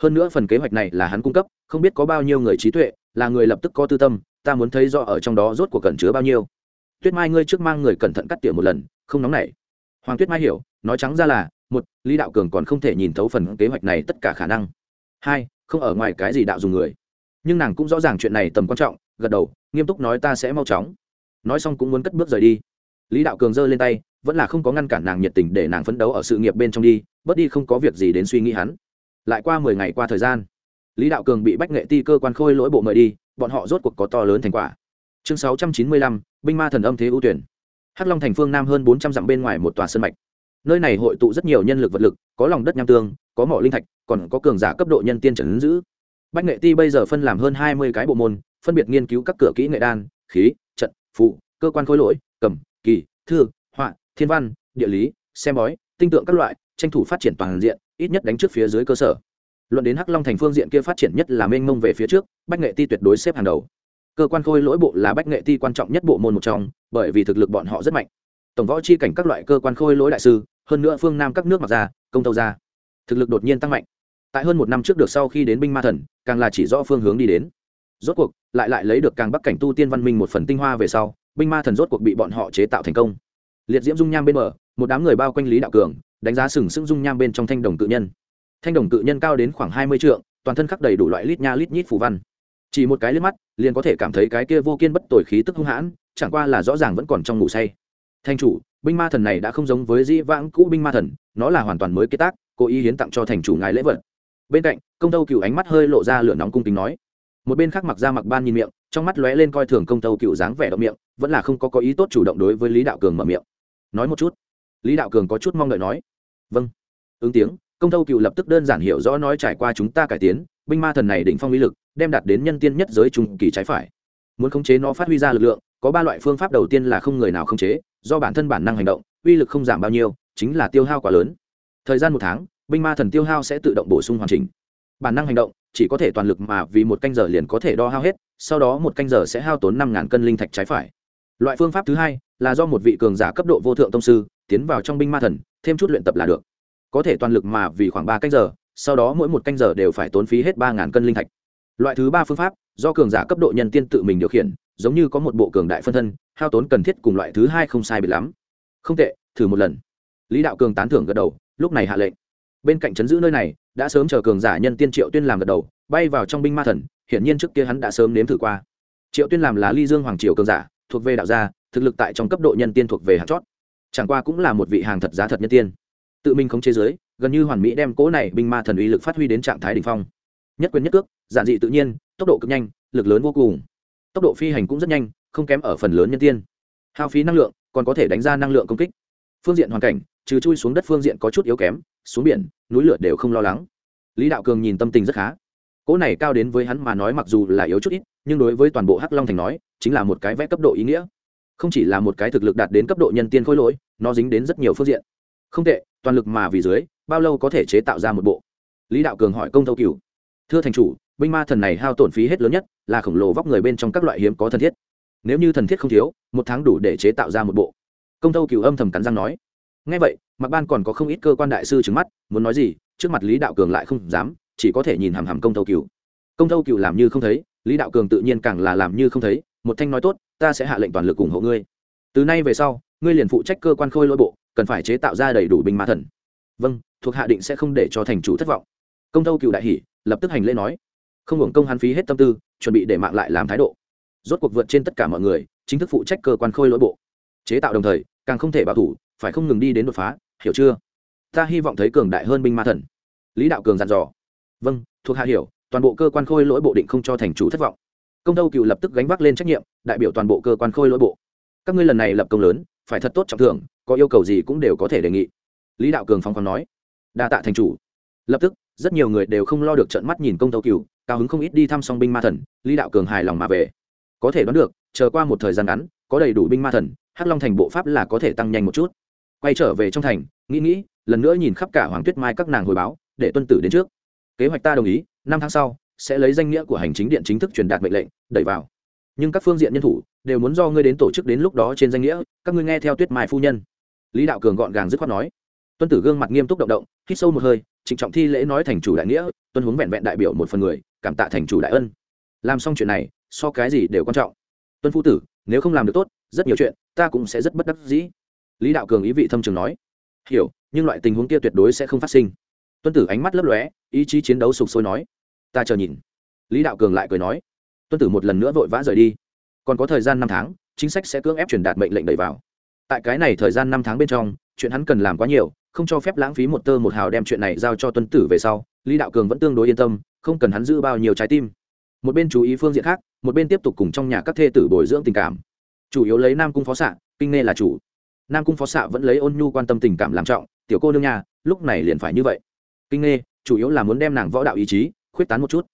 hơn nữa phần kế hoạch này là hắn cung cấp, không biết có bao nhiêu người trí tuệ, là người lập tức có tư tâm, ta muốn thấy rõ ở trong đó rốt cuộc cẩn chứa bao nhiêu. Tuyết mai ngươi trước mang người cẩn thận cắt tỉa một lần, không nóng nảy. Hoàng tuyết mai hiểu, nói trắng ra là, một, lý đạo cường còn không thể nhìn thấu phần kế hoạch này tất cả khả năng. Hai, không ở ngoài cái gì đạo dùng người. Nhưng nàng cũng rõ ràng chuyện này tầm quan trọng, gật đầu, nghiêm túc nói ta sẽ mau chóng. Nói xong cũng muốn cất bước rời đi. Lý đạo cường giơ lên tay, vẫn là không có ngăn cản nàng nhiệt tình để nàng phấn đấu ở sự nghiệp bên trong đi, bớt đi không có việc gì đến suy nghĩ hắn lại qua mười ngày qua thời gian, lý đạo cường bị bách nghệ ti cơ quan khôi lỗi bộ mời đi, bọn họ rốt cuộc có to lớn thành quả. Chương sáu trăm chín mươi lăm, binh ma thần âm thế ưu tuyển. Hắc long thành phương nam hơn bốn trăm dặm bên ngoài một tòa sân mạch. Nơi này hội tụ rất nhiều nhân lực vật lực, có lòng đất nham tương, có mỏ linh thạch, còn có cường giả cấp độ nhân tiên trần giữ. Bách nghệ ti bây giờ phân làm hơn hai mươi cái bộ môn, phân biệt nghiên cứu các cửa kỹ nghệ đan, khí, trận, phụ, cơ quan khối lỗi, cầm, kỳ, thư, họa, thiên văn, địa lý, xem bói, tinh tượng các loại tranh thủ phát triển toàn diện, ít nhất đánh trước phía dưới cơ sở. Luận đến hắc long thành phương diện kia phát triển nhất là mênh mông về phía trước, bách nghệ ti tuyệt đối xếp hàng đầu. Cơ quan khôi lỗi bộ là bách nghệ ti quan trọng nhất bộ môn một trong, bởi vì thực lực bọn họ rất mạnh. Tổng võ chi cảnh các loại cơ quan khôi lỗi đại sư, hơn nữa phương nam các nước mặc ra, công tâu ra, thực lực đột nhiên tăng mạnh. Tại hơn một năm trước được sau khi đến binh ma thần, càng là chỉ rõ phương hướng đi đến. Rốt cuộc, lại lại lấy được càng bắc cảnh tu tiên văn minh một phần tinh hoa về sau, binh ma thần rốt cuộc bị bọn họ chế tạo thành công. Liệt diễm dung nham bên bờ, một đám người bao quanh lý đạo cường đánh giá sừng sững dung nham bên trong thanh đồng cự nhân. Thanh đồng cự nhân cao đến khoảng hai mươi trượng, toàn thân khắc đầy đủ loại lít nha lít nhít phù văn. Chỉ một cái liếc mắt, liền có thể cảm thấy cái kia vô kiên bất tồi khí tức hung hãn, chẳng qua là rõ ràng vẫn còn trong ngủ say. Thanh chủ, binh ma thần này đã không giống với dĩ vãng cũ binh ma thần, nó là hoàn toàn mới kế tác, cố ý hiến tặng cho thành chủ ngài lễ vật. Bên cạnh, công tâu cựu ánh mắt hơi lộ ra lửa nóng cung kính nói. Một bên khác mặc ra mặc ban nhìn miệng, trong mắt lóe lên coi thường công tâu cựu dáng vẻ động miệng, vẫn là không có có ý tốt chủ động đối với lý đạo cường mở miệng. Nói một chút. Lý đạo cường có chút mong đợi nói vâng. Ứng tiếng, công thâu cựu lập tức đơn giản hiểu rõ nói trải qua chúng ta cải tiến, binh ma thần này đỉnh phong uy lực, đem đạt đến nhân tiên nhất giới trung kỳ trái phải. Muốn khống chế nó phát huy ra lực lượng, có ba loại phương pháp đầu tiên là không người nào khống chế, do bản thân bản năng hành động, uy lực không giảm bao nhiêu, chính là tiêu hao quá lớn. Thời gian một tháng, binh ma thần tiêu hao sẽ tự động bổ sung hoàn chỉnh. Bản năng hành động, chỉ có thể toàn lực mà vì một canh giờ liền có thể đo hao hết, sau đó một canh giờ sẽ hao tốn năm ngàn cân linh thạch trái phải. Loại phương pháp thứ hai là do một vị cường giả cấp độ vô thượng tông sư tiến vào trong binh ma thần, thêm chút luyện tập là được. Có thể toàn lực mà vì khoảng ba canh giờ, sau đó mỗi một canh giờ đều phải tốn phí hết ba ngàn cân linh thạch. Loại thứ ba phương pháp, do cường giả cấp độ nhân tiên tự mình điều khiển, giống như có một bộ cường đại phân thân, hao tốn cần thiết cùng loại thứ hai không sai biệt lắm. Không tệ, thử một lần. Lý đạo cường tán thưởng gật đầu, lúc này hạ lệnh. Bên cạnh chấn giữ nơi này, đã sớm chờ cường giả nhân tiên triệu tuyên làm gật đầu, bay vào trong binh ma thần, hiển nhiên trước kia hắn đã sớm nếm thử qua. Triệu tuyên làm là ly dương hoàng triều cường giả, thuộc về đạo gia, thực lực tại trong cấp độ nhân tiên thuộc về hạt chót chẳng qua cũng là một vị hàng thật giá thật nhân tiên. Tự mình không chế giới, gần như hoàn mỹ đem cỗ này binh ma thần uy lực phát huy đến trạng thái đ ỉ n h phong. Nhất quyền nhất cước, giản dị tự nhiên, tốc độ cực nhanh, lực lớn vô cùng. Tốc độ phi hành cũng rất nhanh, không kém ở phần lớn nhân tiên. Hao phí năng lượng, còn có thể đánh ra năng lượng công kích. Phương diện hoàn cảnh, trừ chui xuống đất phương diện có chút yếu kém, xuống biển, núi lửa đều không lo lắng. Lý đạo cường nhìn tâm tình rất khá. Cỗ này cao đến với hắn mà nói mặc dù là yếu chút ít, nhưng đối với toàn bộ hắc long thành nói, chính là một cái vẽ cấp độ ý nghĩa không chỉ là một cái thực lực đạt đến cấp độ nhân tiên khối lỗi, nó dính đến rất nhiều phương diện. Không tệ, toàn lực mà vì dưới, bao lâu có thể chế tạo ra một bộ? Lý đạo cường hỏi công thâu cửu. Thưa thành chủ, binh ma thần này hao tổn phí hết lớn nhất, là khổng lồ vóc người bên trong các loại hiếm có thần thiết. Nếu như thần thiết không thiếu, một tháng đủ để chế tạo ra một bộ. Công thâu cửu âm thầm cắn răng nói. Ngay vậy mặc ban còn có không ít cơ quan đại sư trứng mắt, muốn nói gì, trước mặt lý đạo cường lại không dám, chỉ có thể nhìn hằm hằm công thâu cửu. Công thâu cửu làm như không thấy, lý đạo cường tự nhiên càng là làm như không thấy, một thanh nói tốt ta sẽ hạ lệnh toàn lực ủng hộ ngươi. Từ nay về sau, ngươi liền phụ trách cơ quan khôi lỗi bộ, cần phải chế tạo ra đầy đủ binh ma thần. Vâng thuộc hạ định sẽ không để cho thành chủ thất vọng. Công thâu cựu đại hỷ lập tức hành lễ nói. Không hưởng công hắn phí hết tâm tư, chuẩn bị để mạng lại làm thái độ. Rốt cuộc vượt trên tất cả mọi người, chính thức phụ trách cơ quan khôi lỗi bộ. Chế tạo đồng thời, càng không thể bảo thủ, phải không ngừng đi đến đột phá, hiểu chưa? Ta hy vọng thấy cường đại hơn binh ma thần. Lý đạo cường dặn dò. Vâng thuộc hạ hiểu, toàn bộ cơ quan khôi lỗi bộ định không cho thành chủ thất vọng công tâu cựu lập tức gánh vác lên trách nhiệm, đại biểu toàn bộ cơ quan khôi lỗi bộ. Các ngươi lần này lập công lớn, phải thật tốt trọng thưởng, có yêu cầu gì cũng đều có thể đề nghị. Lý đạo cường phong còn nói. Đa tạ thành chủ. Lập tức, rất nhiều người đều không lo được trận mắt nhìn công tâu cựu, cao hứng không ít đi thăm song binh ma thần, lý đạo cường hài lòng mà về. Có thể đoán được, chờ qua một thời gian ngắn, có đầy đủ binh ma thần, hắc long thành bộ pháp là có thể tăng nhanh một chút. Quay trở về trong thành, nghĩ nghĩ, lần nữa nhìn khắp cả hoàng tuyết mai các nàng hồi báo, để tuân tử đến trước. Kế hoạch ta đồng ý, năm tháng sau sẽ lấy danh nghĩa của hành chính điện chính thức truyền đạt mệnh lệnh, đẩy vào. Nhưng các phương diện nhân thủ đều muốn do ngươi đến tổ chức đến lúc đó trên danh nghĩa, các ngươi nghe theo tuyết mai phu nhân. Lý đạo cường gọn gàng dứt khoát nói. Tuân tử gương mặt nghiêm túc động động, hít sâu một hơi, trịnh trọng thi lễ nói thành chủ đại nghĩa, tuân hướng vẹn vẹn đại biểu một phần người, cảm tạ thành chủ đại ân. Làm xong chuyện này, so cái gì đều quan trọng. Tuân phu tử, nếu không làm được tốt, rất nhiều chuyện, ta cũng sẽ rất bất đắc dĩ. Lý đạo cường ý vị thâm trường nói. Hiểu, nhưng loại tình huống kia tuyệt đối sẽ không phát sinh. Tuân tử ánh mắt lấp lóe, ý chí chiến đấu sục sôi nói ta chờ nhìn. Lý đạo cường lại cười nói, tuân tử một lần nữa vội vã rời đi. Còn có thời gian năm tháng, chính sách sẽ cưỡng ép truyền đạt mệnh lệnh đẩy vào. Tại cái này thời gian năm tháng bên trong, chuyện hắn cần làm quá nhiều, không cho phép lãng phí một tơ một hào đem chuyện này giao cho tuân tử về sau, lý đạo cường vẫn tương đối yên tâm, không cần hắn giữ bao nhiêu trái tim. Một bên chú ý phương diện khác, một bên tiếp tục cùng trong nhà các thê tử bồi dưỡng tình cảm. Chủ yếu lấy nam cung phó xạ, kinh nghe là chủ. Nam cung phó xạ vẫn lấy ôn nhu quan tâm tình cảm làm trọng, tiểu cô nương nhà, lúc này liền phải như vậy. Kinh nghe, chủ yếu là muốn đem nàng võ đạo ý chí khuyết tán một chút.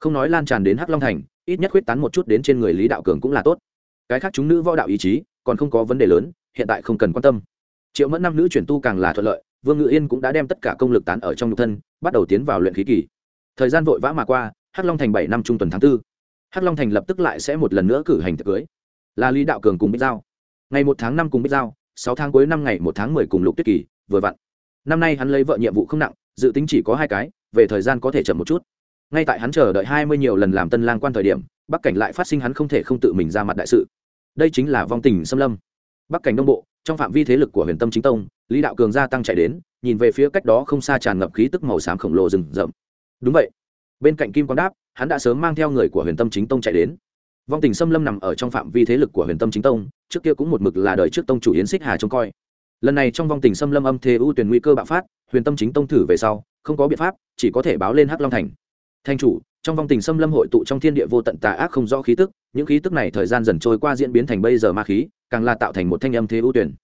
Không nói lan tràn đến hắc long thành, ít nhất khuyết tán một chút đến trên người lý đạo cường cũng là tốt. Cái khác chúng nữ võ đạo ý chí, còn không có vấn đề lớn, hiện tại không cần quan tâm. Triệu mẫn năm nữ chuyển tu càng là thuận lợi, vương ngự yên cũng đã đem tất cả công lực tán ở trong nhục thân, bắt đầu tiến vào luyện khí kỳ. Thời gian vội vã mà qua, hắc long thành bảy năm trung tuần tháng b ố hắc long thành lập tức lại sẽ một lần nữa cử hành tiệc cưới. Là lý đạo cường cùng bích giao. Ngày một tháng năm cùng bích giao, sáu tháng cuối năm ngày một tháng mười cùng lục tuyết kỳ, vừa vặn. Năm nay hắn lấy vợ nhiệm vụ không nặng, dự tính chỉ có hai cái, về thời gian có thể chậm một chút ngay tại hắn chờ đợi hai mươi nhiều lần làm tân lang quan thời điểm, bắc cảnh lại phát sinh hắn không thể không tự mình ra mặt đại sự. Đây chính là vong tình xâm lâm. Bắc cảnh đông bộ, trong phạm vi thế lực của huyền tâm chính tông, lý đạo cường gia tăng chạy đến, nhìn về phía cách đó không xa tràn ngập khí tức màu xám khổng lồ rừng rậm. Đúng vậy. Bên cạnh kim quang đáp, hắn đã sớm mang theo người của huyền tâm chính tông chạy đến. Vong tình xâm lâm nằm ở trong phạm vi thế lực của huyền tâm chính tông, trước kia cũng một mực là đời trước tông chủ yến xích hà trông coi. Lần này trong vong tình xâm lâm âm thế ưu tuyển nguy cơ bạo phát, huyền tâm chính tông thử về sau, không có biện pháp, chỉ có thể báo lên hắc long thành thanh chủ, trong vòng tình xâm lâm hội tụ trong thiên địa vô tận tà ác không rõ khí tức, những khí tức này thời gian dần trôi qua diễn biến thành bây giờ ma khí, càng là tạo thành một thanh âm thế ưu tuyển.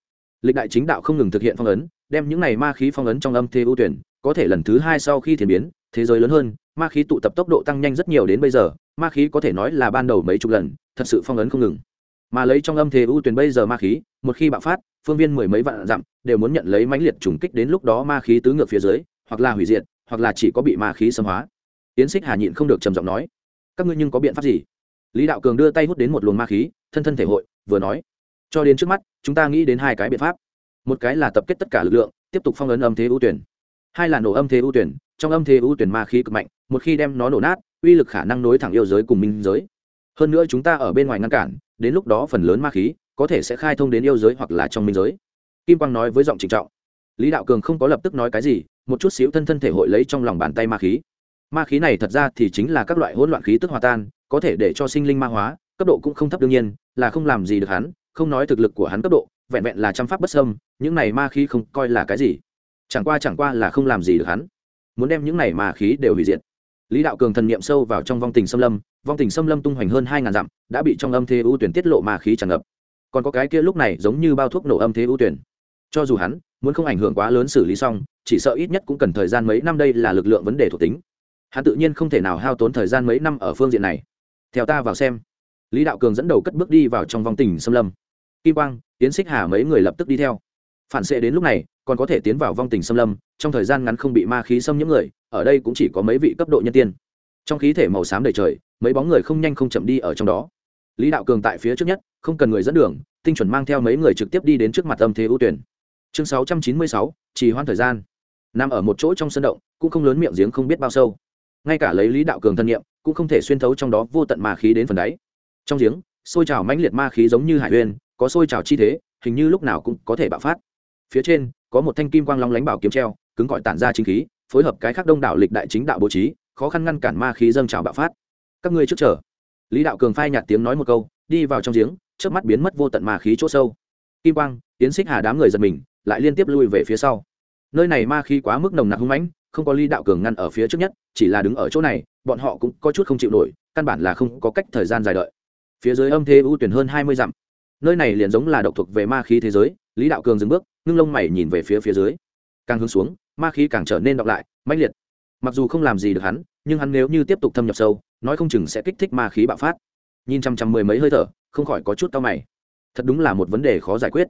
Lịch đại chính đạo không ngừng thực hiện phong ấn, đem những này ma khí phong ấn trong âm thế ưu tuyển, có thể lần thứ hai sau khi thiền biến, thế giới lớn hơn, ma khí tụ tập tốc độ tăng nhanh rất nhiều đến bây giờ, ma khí có thể nói là ban đầu mấy chục lần, thật sự phong ấn không ngừng. Mà lấy trong âm thế ưu tuyển bây giờ ma khí, một khi bạo phát, phương viên mười mấy vạn dặm, đều muốn nhận lấy mãnh liệt trùng kích đến lúc đó ma khí tứ ngược phía dưới, hoặc là hủy diệt, hoặc là chỉ có bị ma khí xâm hóa yến xích hà nhịn không được trầm giọng nói, các ngươi nhưng có biện pháp gì? Lý đạo cường đưa tay hút đến một luồng ma khí, thân thân thể hội, vừa nói, cho đến trước mắt, chúng ta nghĩ đến hai cái biện pháp. Một cái là tập kết tất cả lực lượng, tiếp tục phong ấn âm thế ưu tuyển. Hai là nổ âm thế ưu tuyển, trong âm thế ưu tuyển ma khí cực mạnh, một khi đem nó nổ nát, uy lực khả năng nối thẳng yêu giới cùng minh giới. Hơn nữa chúng ta ở bên ngoài ngăn cản, đến lúc đó phần lớn ma khí có thể sẽ khai thông đến yêu giới hoặc là trong minh giới. Kim quang nói với giọng trịnh trọng. Lý đạo cường không có lập tức nói cái gì, một chút xíu thân thân thể hội lấy trong lòng bàn tay ma khí ma khí này thật ra thì chính là các loại hỗn loạn khí tức hòa tan, có thể để cho sinh linh ma hóa, cấp độ cũng không thấp đương nhiên, là không làm gì được hắn, không nói thực lực của hắn cấp độ, vẹn vẹn là trăm pháp bất sâm những này ma khí không coi là cái gì. Chẳng qua chẳng qua là không làm gì được hắn. Muốn đem những này ma khí đều hủy diệt. Lý đạo cường thần niệm sâu vào trong vong tình xâm lâm, vong tình xâm lâm tung hoành hơn hai ngàn dặm, đã bị trong âm thế ưu tuyển tiết lộ ma khí tràn ngập. Còn có cái kia lúc này giống như bao thuốc nổ âm thế ưu tuyển. Cho dù hắn muốn không ảnh hưởng quá lớn xử lý xong, chỉ sợ ít nhất cũng cần thời gian mấy năm đây là lực lượng vấn đề thuộc tính hắn tự nhiên không thể nào hao tốn thời gian mấy năm ở phương diện này. Theo ta vào xem, lý đạo cường dẫn đầu cất bước đi vào trong vòng tỉnh xâm lâm. Kim quang tiến xích hà mấy người lập tức đi theo. Phản xệ đến lúc này, còn có thể tiến vào vong tình xâm lâm, trong thời gian ngắn không bị ma khí xâm nhiễm người, ở đây cũng chỉ có mấy vị cấp độ nhân tiên. Trong khí thể màu xám đầy trời, mấy bóng người không nhanh không chậm đi ở trong đó. Lý đạo cường tại phía trước nhất, không cần người dẫn đường, tinh chuẩn mang theo mấy người trực tiếp đi đến trước mặt âm thế ưu tuyển. Chương sáu trăm chín mươi sáu, trì hoãn thời gian. Nằm ở một chỗ trong sân động, cũng không lớn miệng giếng không biết bao sâu ngay cả lấy lý đạo cường thân nhiệm, cũng không thể xuyên thấu trong đó vô tận ma khí đến phần đáy. Trong giếng sôi trào mãnh liệt ma khí giống như hải uyên có sôi trào chi thế, hình như lúc nào cũng có thể bạo phát. Phía trên, có một thanh kim quang long lánh bảo kiếm treo, cứng gọi tản ra chính khí, phối hợp cái khác đông đảo lịch đại chính đạo bố trí, khó khăn ngăn cản ma khí dâng trào bạo phát. Các ngươi trước chờ. Lý đạo cường phai nhạt tiếng nói một câu, đi vào trong giếng trước mắt biến mất vô tận ma khí chỗ sâu. Kim quang, tiến xích hà đám người giật mình, lại liên tiếp lui về phía sau. Nơi này ma khí quá mức nồng nặc hung mãnh không có lý đạo cường ngăn ở phía trước nhất, chỉ là đứng ở chỗ này, bọn họ cũng có chút không chịu nổi, căn bản là không có cách thời gian dài đợi. Phía dưới âm thế ưu tuyển hơn hai mươi dặm. Nơi này liền giống là độc thuộc về ma khí thế giới, lý đạo cường dừng bước, ngưng lông mày nhìn về phía phía dưới. Càng hướng xuống, ma khí càng trở nên đọc lại, mãnh liệt. Mặc dù không làm gì được hắn, nhưng hắn nếu như tiếp tục thâm nhập sâu, nói không chừng sẽ kích thích ma khí bạo phát. Nhìn chăm chăm mười mấy hơi thở, không khỏi có chút tao mày. Thật đúng là một vấn đề khó giải quyết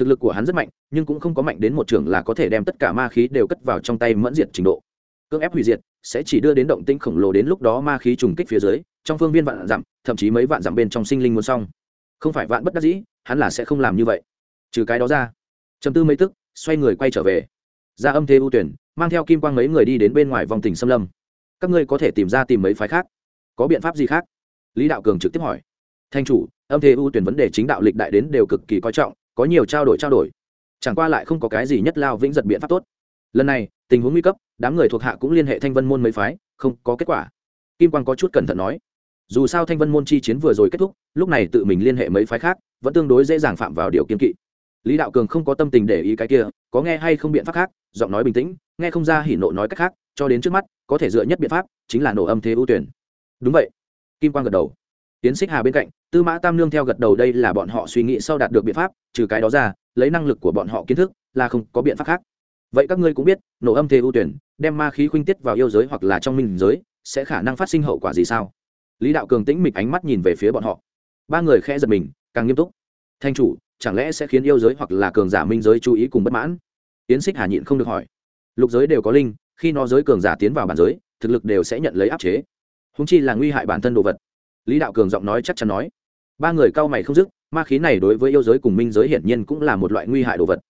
thực lực của hắn rất mạnh, nhưng cũng không có mạnh đến một trường là có thể đem tất cả ma khí đều cất vào trong tay mẫn diệt trình độ. Cưỡng ép hủy diệt, sẽ chỉ đưa đến động tĩnh khổng lồ đến lúc đó ma khí trùng kích phía dưới, trong phương viên vạn dặm, thậm chí mấy vạn dặm bên trong sinh linh muốn xong. Không phải vạn bất đắc dĩ, hắn là sẽ không làm như vậy. Trừ cái đó ra chầm tư mấy tức, xoay người quay trở về. Ra âm thế ưu tuyển, mang theo kim quang mấy người đi đến bên ngoài vòng tỉnh xâm lâm. Các ngươi có thể tìm ra tìm mấy phái khác? Có biện pháp gì khác? Lý đạo cường trực tiếp hỏi. Thanh chủ, âm thế ưu tuyển vấn đề chính đạo lịch đại đến đều cực kỳ coi trọng có nhiều trao đổi trao đổi. Chẳng qua lại không có cái gì nhất lao vĩnh giật biện pháp tốt. Lần này, tình huống nguy cấp, đám người thuộc hạ cũng liên hệ thanh vân môn mấy phái, không có kết quả. Kim quang có chút cẩn thận nói, dù sao thanh vân môn chi chiến vừa rồi kết thúc, lúc này tự mình liên hệ mấy phái khác, vẫn tương đối dễ dàng phạm vào điều kiên kỵ. Lý đạo cường không có tâm tình để ý cái kia, có nghe hay không biện pháp khác, giọng nói bình tĩnh, nghe không ra hỉ nộ nói cách khác, cho đến trước mắt, có thể dựa nhất biện pháp, chính là nổ âm thế ưu tuyển. Đúng vậy. Kim quang gật đầu tiến xích hà bên cạnh, tư mã tam nương theo gật đầu đây là bọn họ suy nghĩ sau đạt được biện pháp, trừ cái đó ra, lấy năng lực của bọn họ kiến thức là không có biện pháp khác. Vậy các ngươi cũng biết, nổ âm thế ưu tuyển, đem ma khí khuynh tiết vào yêu giới hoặc là trong minh giới, sẽ khả năng phát sinh hậu quả gì sao? Lý đạo cường tĩnh mịch ánh mắt nhìn về phía bọn họ. Ba người khẽ giật mình, càng nghiêm túc. Thanh chủ, chẳng lẽ sẽ khiến yêu giới hoặc là cường giả minh giới chú ý cùng bất mãn? Tiến xích hà nhịn không được hỏi. Lục giới đều có linh, khi nó giới cường giả tiến vào bản giới, thực lực đều sẽ nhận lấy áp chế. Húng chi là nguy hại bản thân đồ vật lý đạo cường giọng nói chắc chắn nói, ba người cao mày không dứt, ma khí này đối với yêu giới cùng minh giới hiển nhiên cũng là một loại nguy hại đồ vật.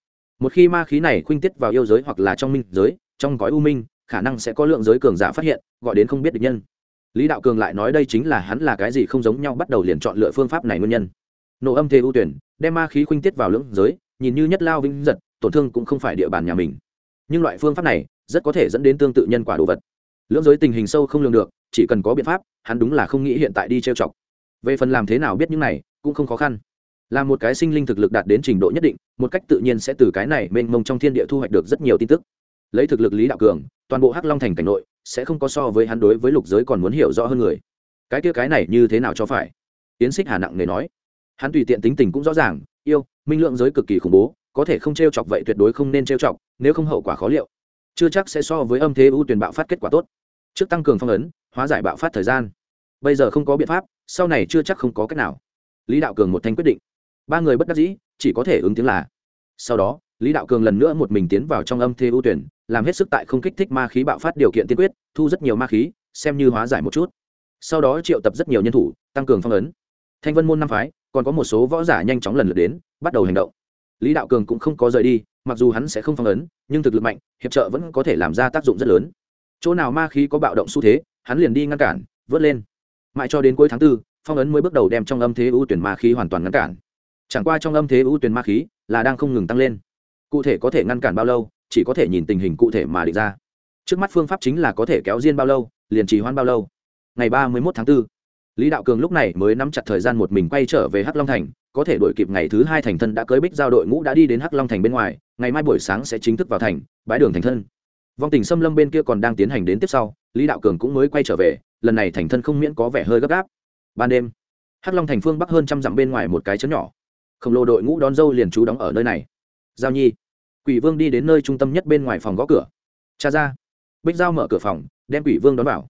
Một khi ma khí này khuynh tiết vào yêu giới hoặc là trong minh giới, trong gói u minh, khả năng sẽ có lượng giới cường giả phát hiện, gọi đến không biết được nhân. Lý đạo cường lại nói đây chính là hắn là cái gì không giống nhau bắt đầu liền chọn lựa phương pháp này nguyên nhân. Nổ âm thế ưu tuyển, đem ma khí khuynh tiết vào lưỡng giới, nhìn như nhất lao vinh giật, tổn thương cũng không phải địa bàn nhà mình. Nhưng loại phương pháp này rất có thể dẫn đến tương tự nhân quả đồ vật. Lưỡng giới tình hình sâu không lường được chỉ cần có biện pháp, hắn đúng là không nghĩ hiện tại đi trêu chọc. Về phần làm thế nào biết những này, cũng không khó khăn. Là một cái sinh linh thực lực đạt đến trình độ nhất định, một cách tự nhiên sẽ từ cái này mênh mông trong thiên địa thu hoạch được rất nhiều tin tức. Lấy thực lực lý đạo cường, toàn bộ hắc long thành cảnh nội, sẽ không có so với hắn đối với lục giới còn muốn hiểu rõ hơn người. Cái kia cái này như thế nào cho phải? Yến xích hà nặng nề nói. Hắn tùy tiện tính tình cũng rõ ràng, yêu, minh lượng giới cực kỳ khủng bố, có thể không t r e o chọc vậy tuyệt đối không nên t r e o chọc, nếu không hậu quả khó liệu. Chưa chắc sẽ so với âm thế ưu tuyển bạo phát kết quả tốt trước tăng cường phong ấn, hóa giải bạo phát thời gian. Bây giờ không có biện pháp, sau này chưa chắc không có cách nào. Lý đạo cường một thanh quyết định. Ba người bất đắc dĩ, chỉ có thể ứng tiếng là. Sau đó, lý đạo cường lần nữa một mình tiến vào trong âm thế ưu tuyển, làm hết sức tại không kích thích ma khí bạo phát điều kiện tiên quyết, thu rất nhiều ma khí, xem như hóa giải một chút. Sau đó triệu tập rất nhiều nhân thủ, tăng cường phong ấn. Thanh vân môn năm phái, còn có một số võ giả nhanh chóng lần lượt đến, bắt đầu hành động. Lý đạo cường cũng không có rời đi, mặc dù hắn sẽ không phong ấn, nhưng thực lực mạnh, hiệp trợ vẫn có thể làm ra tác dụng rất lớn chỗ nào ma khí có bạo động xu thế hắn liền đi ngăn cản vớt lên. Mãi cho đến cuối tháng tư phong ấn mới bước đầu đem trong âm thế ưu tuyển ma khí hoàn toàn ngăn cản. Chẳng qua trong âm thế ưu tuyển ma khí là đang không ngừng tăng lên. Cụ thể có thể ngăn cản bao lâu chỉ có thể nhìn tình hình cụ thể mà định ra. Trước mắt phương pháp chính là có thể kéo riêng bao lâu liền trì hoãn bao lâu. Ngày ba mươi một tháng 4, lý đạo cường lúc này mới nắm chặt thời gian một mình quay trở về hắc long thành có thể đổi kịp ngày thứ hai thành thân đã cưới bích giao đội ngũ đã đi đến hắc long thành bên ngoài ngày mai buổi sáng sẽ chính thức vào thành bãi đường thành thân vong tình xâm lâm bên kia còn đang tiến hành đến tiếp sau, lý đạo cường cũng mới quay trở về, lần này thành thân không miễn có vẻ hơi gấp gáp. Ban đêm, hắc long thành phương bắc hơn trăm dặm bên ngoài một cái chấn nhỏ. Khổng lồ đội ngũ đón dâu liền trú đóng ở nơi này. Giao nhi, quỷ vương đi đến nơi trung tâm nhất bên ngoài phòng gõ cửa. Cha ra, bích giao mở cửa phòng, đem quỷ vương đón vào.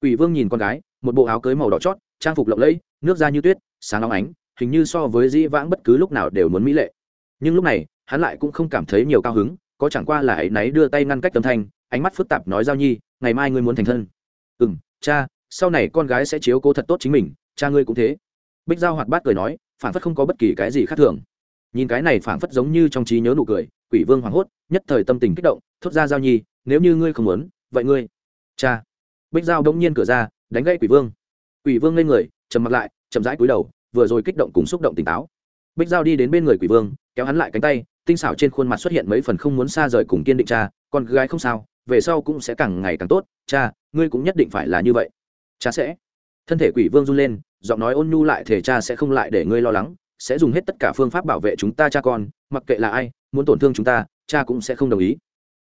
Quỷ vương nhìn con gái, một bộ áo cưới màu đỏ chót, trang phục lộng lẫy, nước da như tuyết, sáng óng ánh, hình như so với dĩ vãng bất cứ lúc nào đều muốn mỹ lệ. Nhưng lúc này, hắn lại cũng không cảm thấy nhiều cao hứng có chẳng qua là ấy náy đưa tay ngăn cách tâm thanh, ánh mắt phức tạp nói giao nhi, ngày mai ngươi muốn thành thân. Ừ m cha, sau này con gái sẽ chiếu cố thật tốt chính mình, cha ngươi cũng thế. Bích giao hoạt bát cười nói phản phất không có bất kỳ cái gì khác thường. Nhìn cái này phản phất giống như trong trí nhớ nụ cười, quỷ vương hoảng hốt, nhất thời tâm tình kích động, thốt ra giao nhi, nếu như ngươi không muốn, vậy ngươi. Cha. Bích giao đông nhiên cửa ra, đánh gãy quỷ vương. Quỷ vương lên người, trầm mặt lại, chậm rãi cúi đầu, vừa rồi kích động cùng xúc động tỉnh táo bích giao đi đến bên người quỷ vương, kéo hắn lại cánh tay, tinh xảo trên khuôn mặt xuất hiện mấy phần không muốn xa rời cùng kiên định cha, con gái không sao, về sau cũng sẽ càng ngày càng tốt, cha, ngươi cũng nhất định phải là như vậy. Cha sẽ. Thân thể quỷ vương run lên, giọng nói ôn nhu lại thể cha sẽ không lại để ngươi lo lắng, sẽ dùng hết tất cả phương pháp bảo vệ chúng ta cha con, mặc kệ là ai, muốn tổn thương chúng ta, cha cũng sẽ không đồng ý.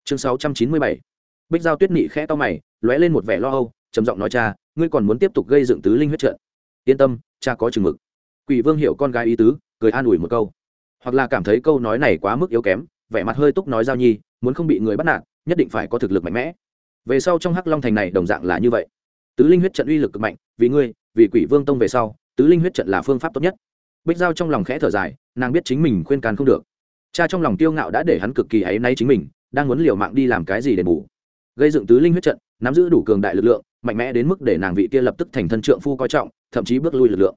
Chương 697 bích giao tuyết nị khẽ to mày, lóe lên một vẻ lo âu, trầm giọng nói cha, ngươi còn muốn tiếp tục gây dựng tứ linh huyết trận. Yên tâm, cha có chừng mực. Quỷ vương hiểu con gái ý tứ cười an ủi một câu. Hoặc là cảm thấy câu nói này quá mức yếu kém, vẻ mặt hơi túc nói giao nhi, muốn không bị người bắt nạt, nhất định phải có thực lực mạnh mẽ. Về sau trong hắc long thành này đồng dạng là như vậy. Tứ linh huyết trận uy lực cực mạnh, vì ngươi, vì quỷ vương tông về sau, tứ linh huyết trận là phương pháp tốt nhất. Bích giao trong lòng khẽ thở dài, nàng biết chính mình khuyên can không được. Cha trong lòng tiêu ngạo đã để hắn cực kỳ áy náy chính mình, đang muốn liều mạng đi làm cái gì để bù. Gây dựng tứ linh huyết trận, nắm giữ đủ cường đại lực lượng, mạnh mẽ đến mức để nàng vị kia lập tức thành thân trượng phu coi trọng, thậm chí bước lui lực lượng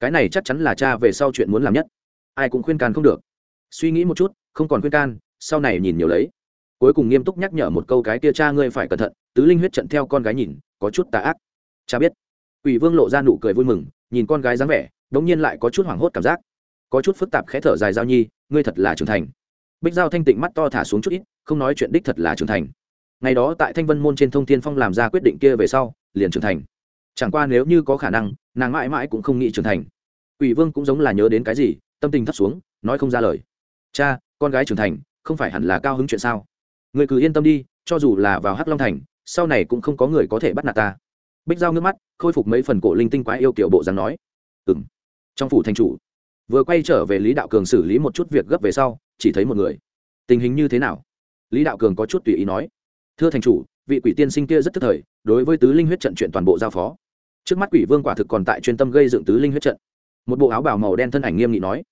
cái này chắc chắn là cha về sau chuyện muốn làm nhất. Ai cũng khuyên can không được. Suy nghĩ một chút, không còn khuyên can, sau này nhìn nhiều lấy. Cuối cùng nghiêm túc nhắc nhở một câu cái kia cha ngươi phải cẩn thận, tứ linh huyết trận theo con gái nhìn, có chút tà ác. Cha biết. Quỷ vương lộ ra nụ cười vui mừng, nhìn con gái dáng vẻ, đống nhiên lại có chút hoảng hốt cảm giác. Có chút phức tạp khẽ thở dài giao nhi, ngươi thật là trưởng thành. Bích giao thanh tịnh mắt to thả xuống chút ít, không nói chuyện đích thật là trưởng thành. Ngày đó tại thanh vân môn trên thông thiên phong làm ra quyết định kia về sau, liền trưởng thành chẳng qua nếu như có khả năng nàng mãi mãi cũng không nghĩ trưởng thành Quỷ Vương cũng giống là nhớ đến cái gì, tâm tình thấp xuống, nói không ra lời. "Cha, con gái trưởng thành, không phải hẳn là cao hứng chuyện sao? Người cứ yên tâm đi, cho dù là vào Hắc Long thành, sau này cũng không có người có thể bắt nạt ta." Bích Giao ngước mắt, khôi phục mấy phần cổ linh tinh quái yêu kiểu bộ dáng nói. "Ừm." Trong phủ thành chủ, vừa quay trở về Lý Đạo Cường xử lý một chút việc gấp về sau, chỉ thấy một người. Tình hình như thế nào? Lý Đạo Cường có chút tùy ý nói. "Thưa thành chủ, vị quỷ tiên sinh kia rất tức thời, đối với tứ linh huyết trận chuyện toàn bộ giao phó." Trước mắt quỷ vương quả thực còn tại chuyên tâm gây dựng tứ linh huyết trận. Một bộ áo bào màu đen thân ảnh nghiêm nghị nói.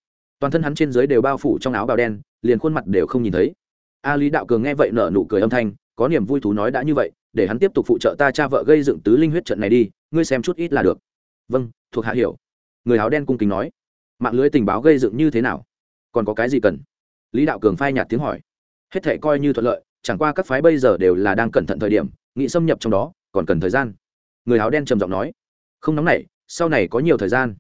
Toàn thân hắn trên dưới đều bao phủ trong áo bào đen, liền khuôn mặt đều không nhìn thấy. A lý đạo cường nghe vậy nở nụ cười âm thanh, có niềm vui thú nói đã như vậy, để hắn tiếp tục phụ trợ ta cha vợ gây dựng tứ linh huyết trận này đi, ngươi xem chút ít là được. Vâng thuộc hạ hiểu. Người áo đen cung kính nói. Mạng lưới tình báo gây dựng như thế nào? Còn có cái gì cần? Lý đạo cường phai nhạt tiếng hỏi. Hết thể coi như thuận lợi, chẳng qua các phái bây giờ đều là đang cẩn thận thời điểm nghị xâm nhập trong đó, còn cần thời gian. Người áo đen trầm giọng nói không nóng nảy, sau này có nhiều thời gian.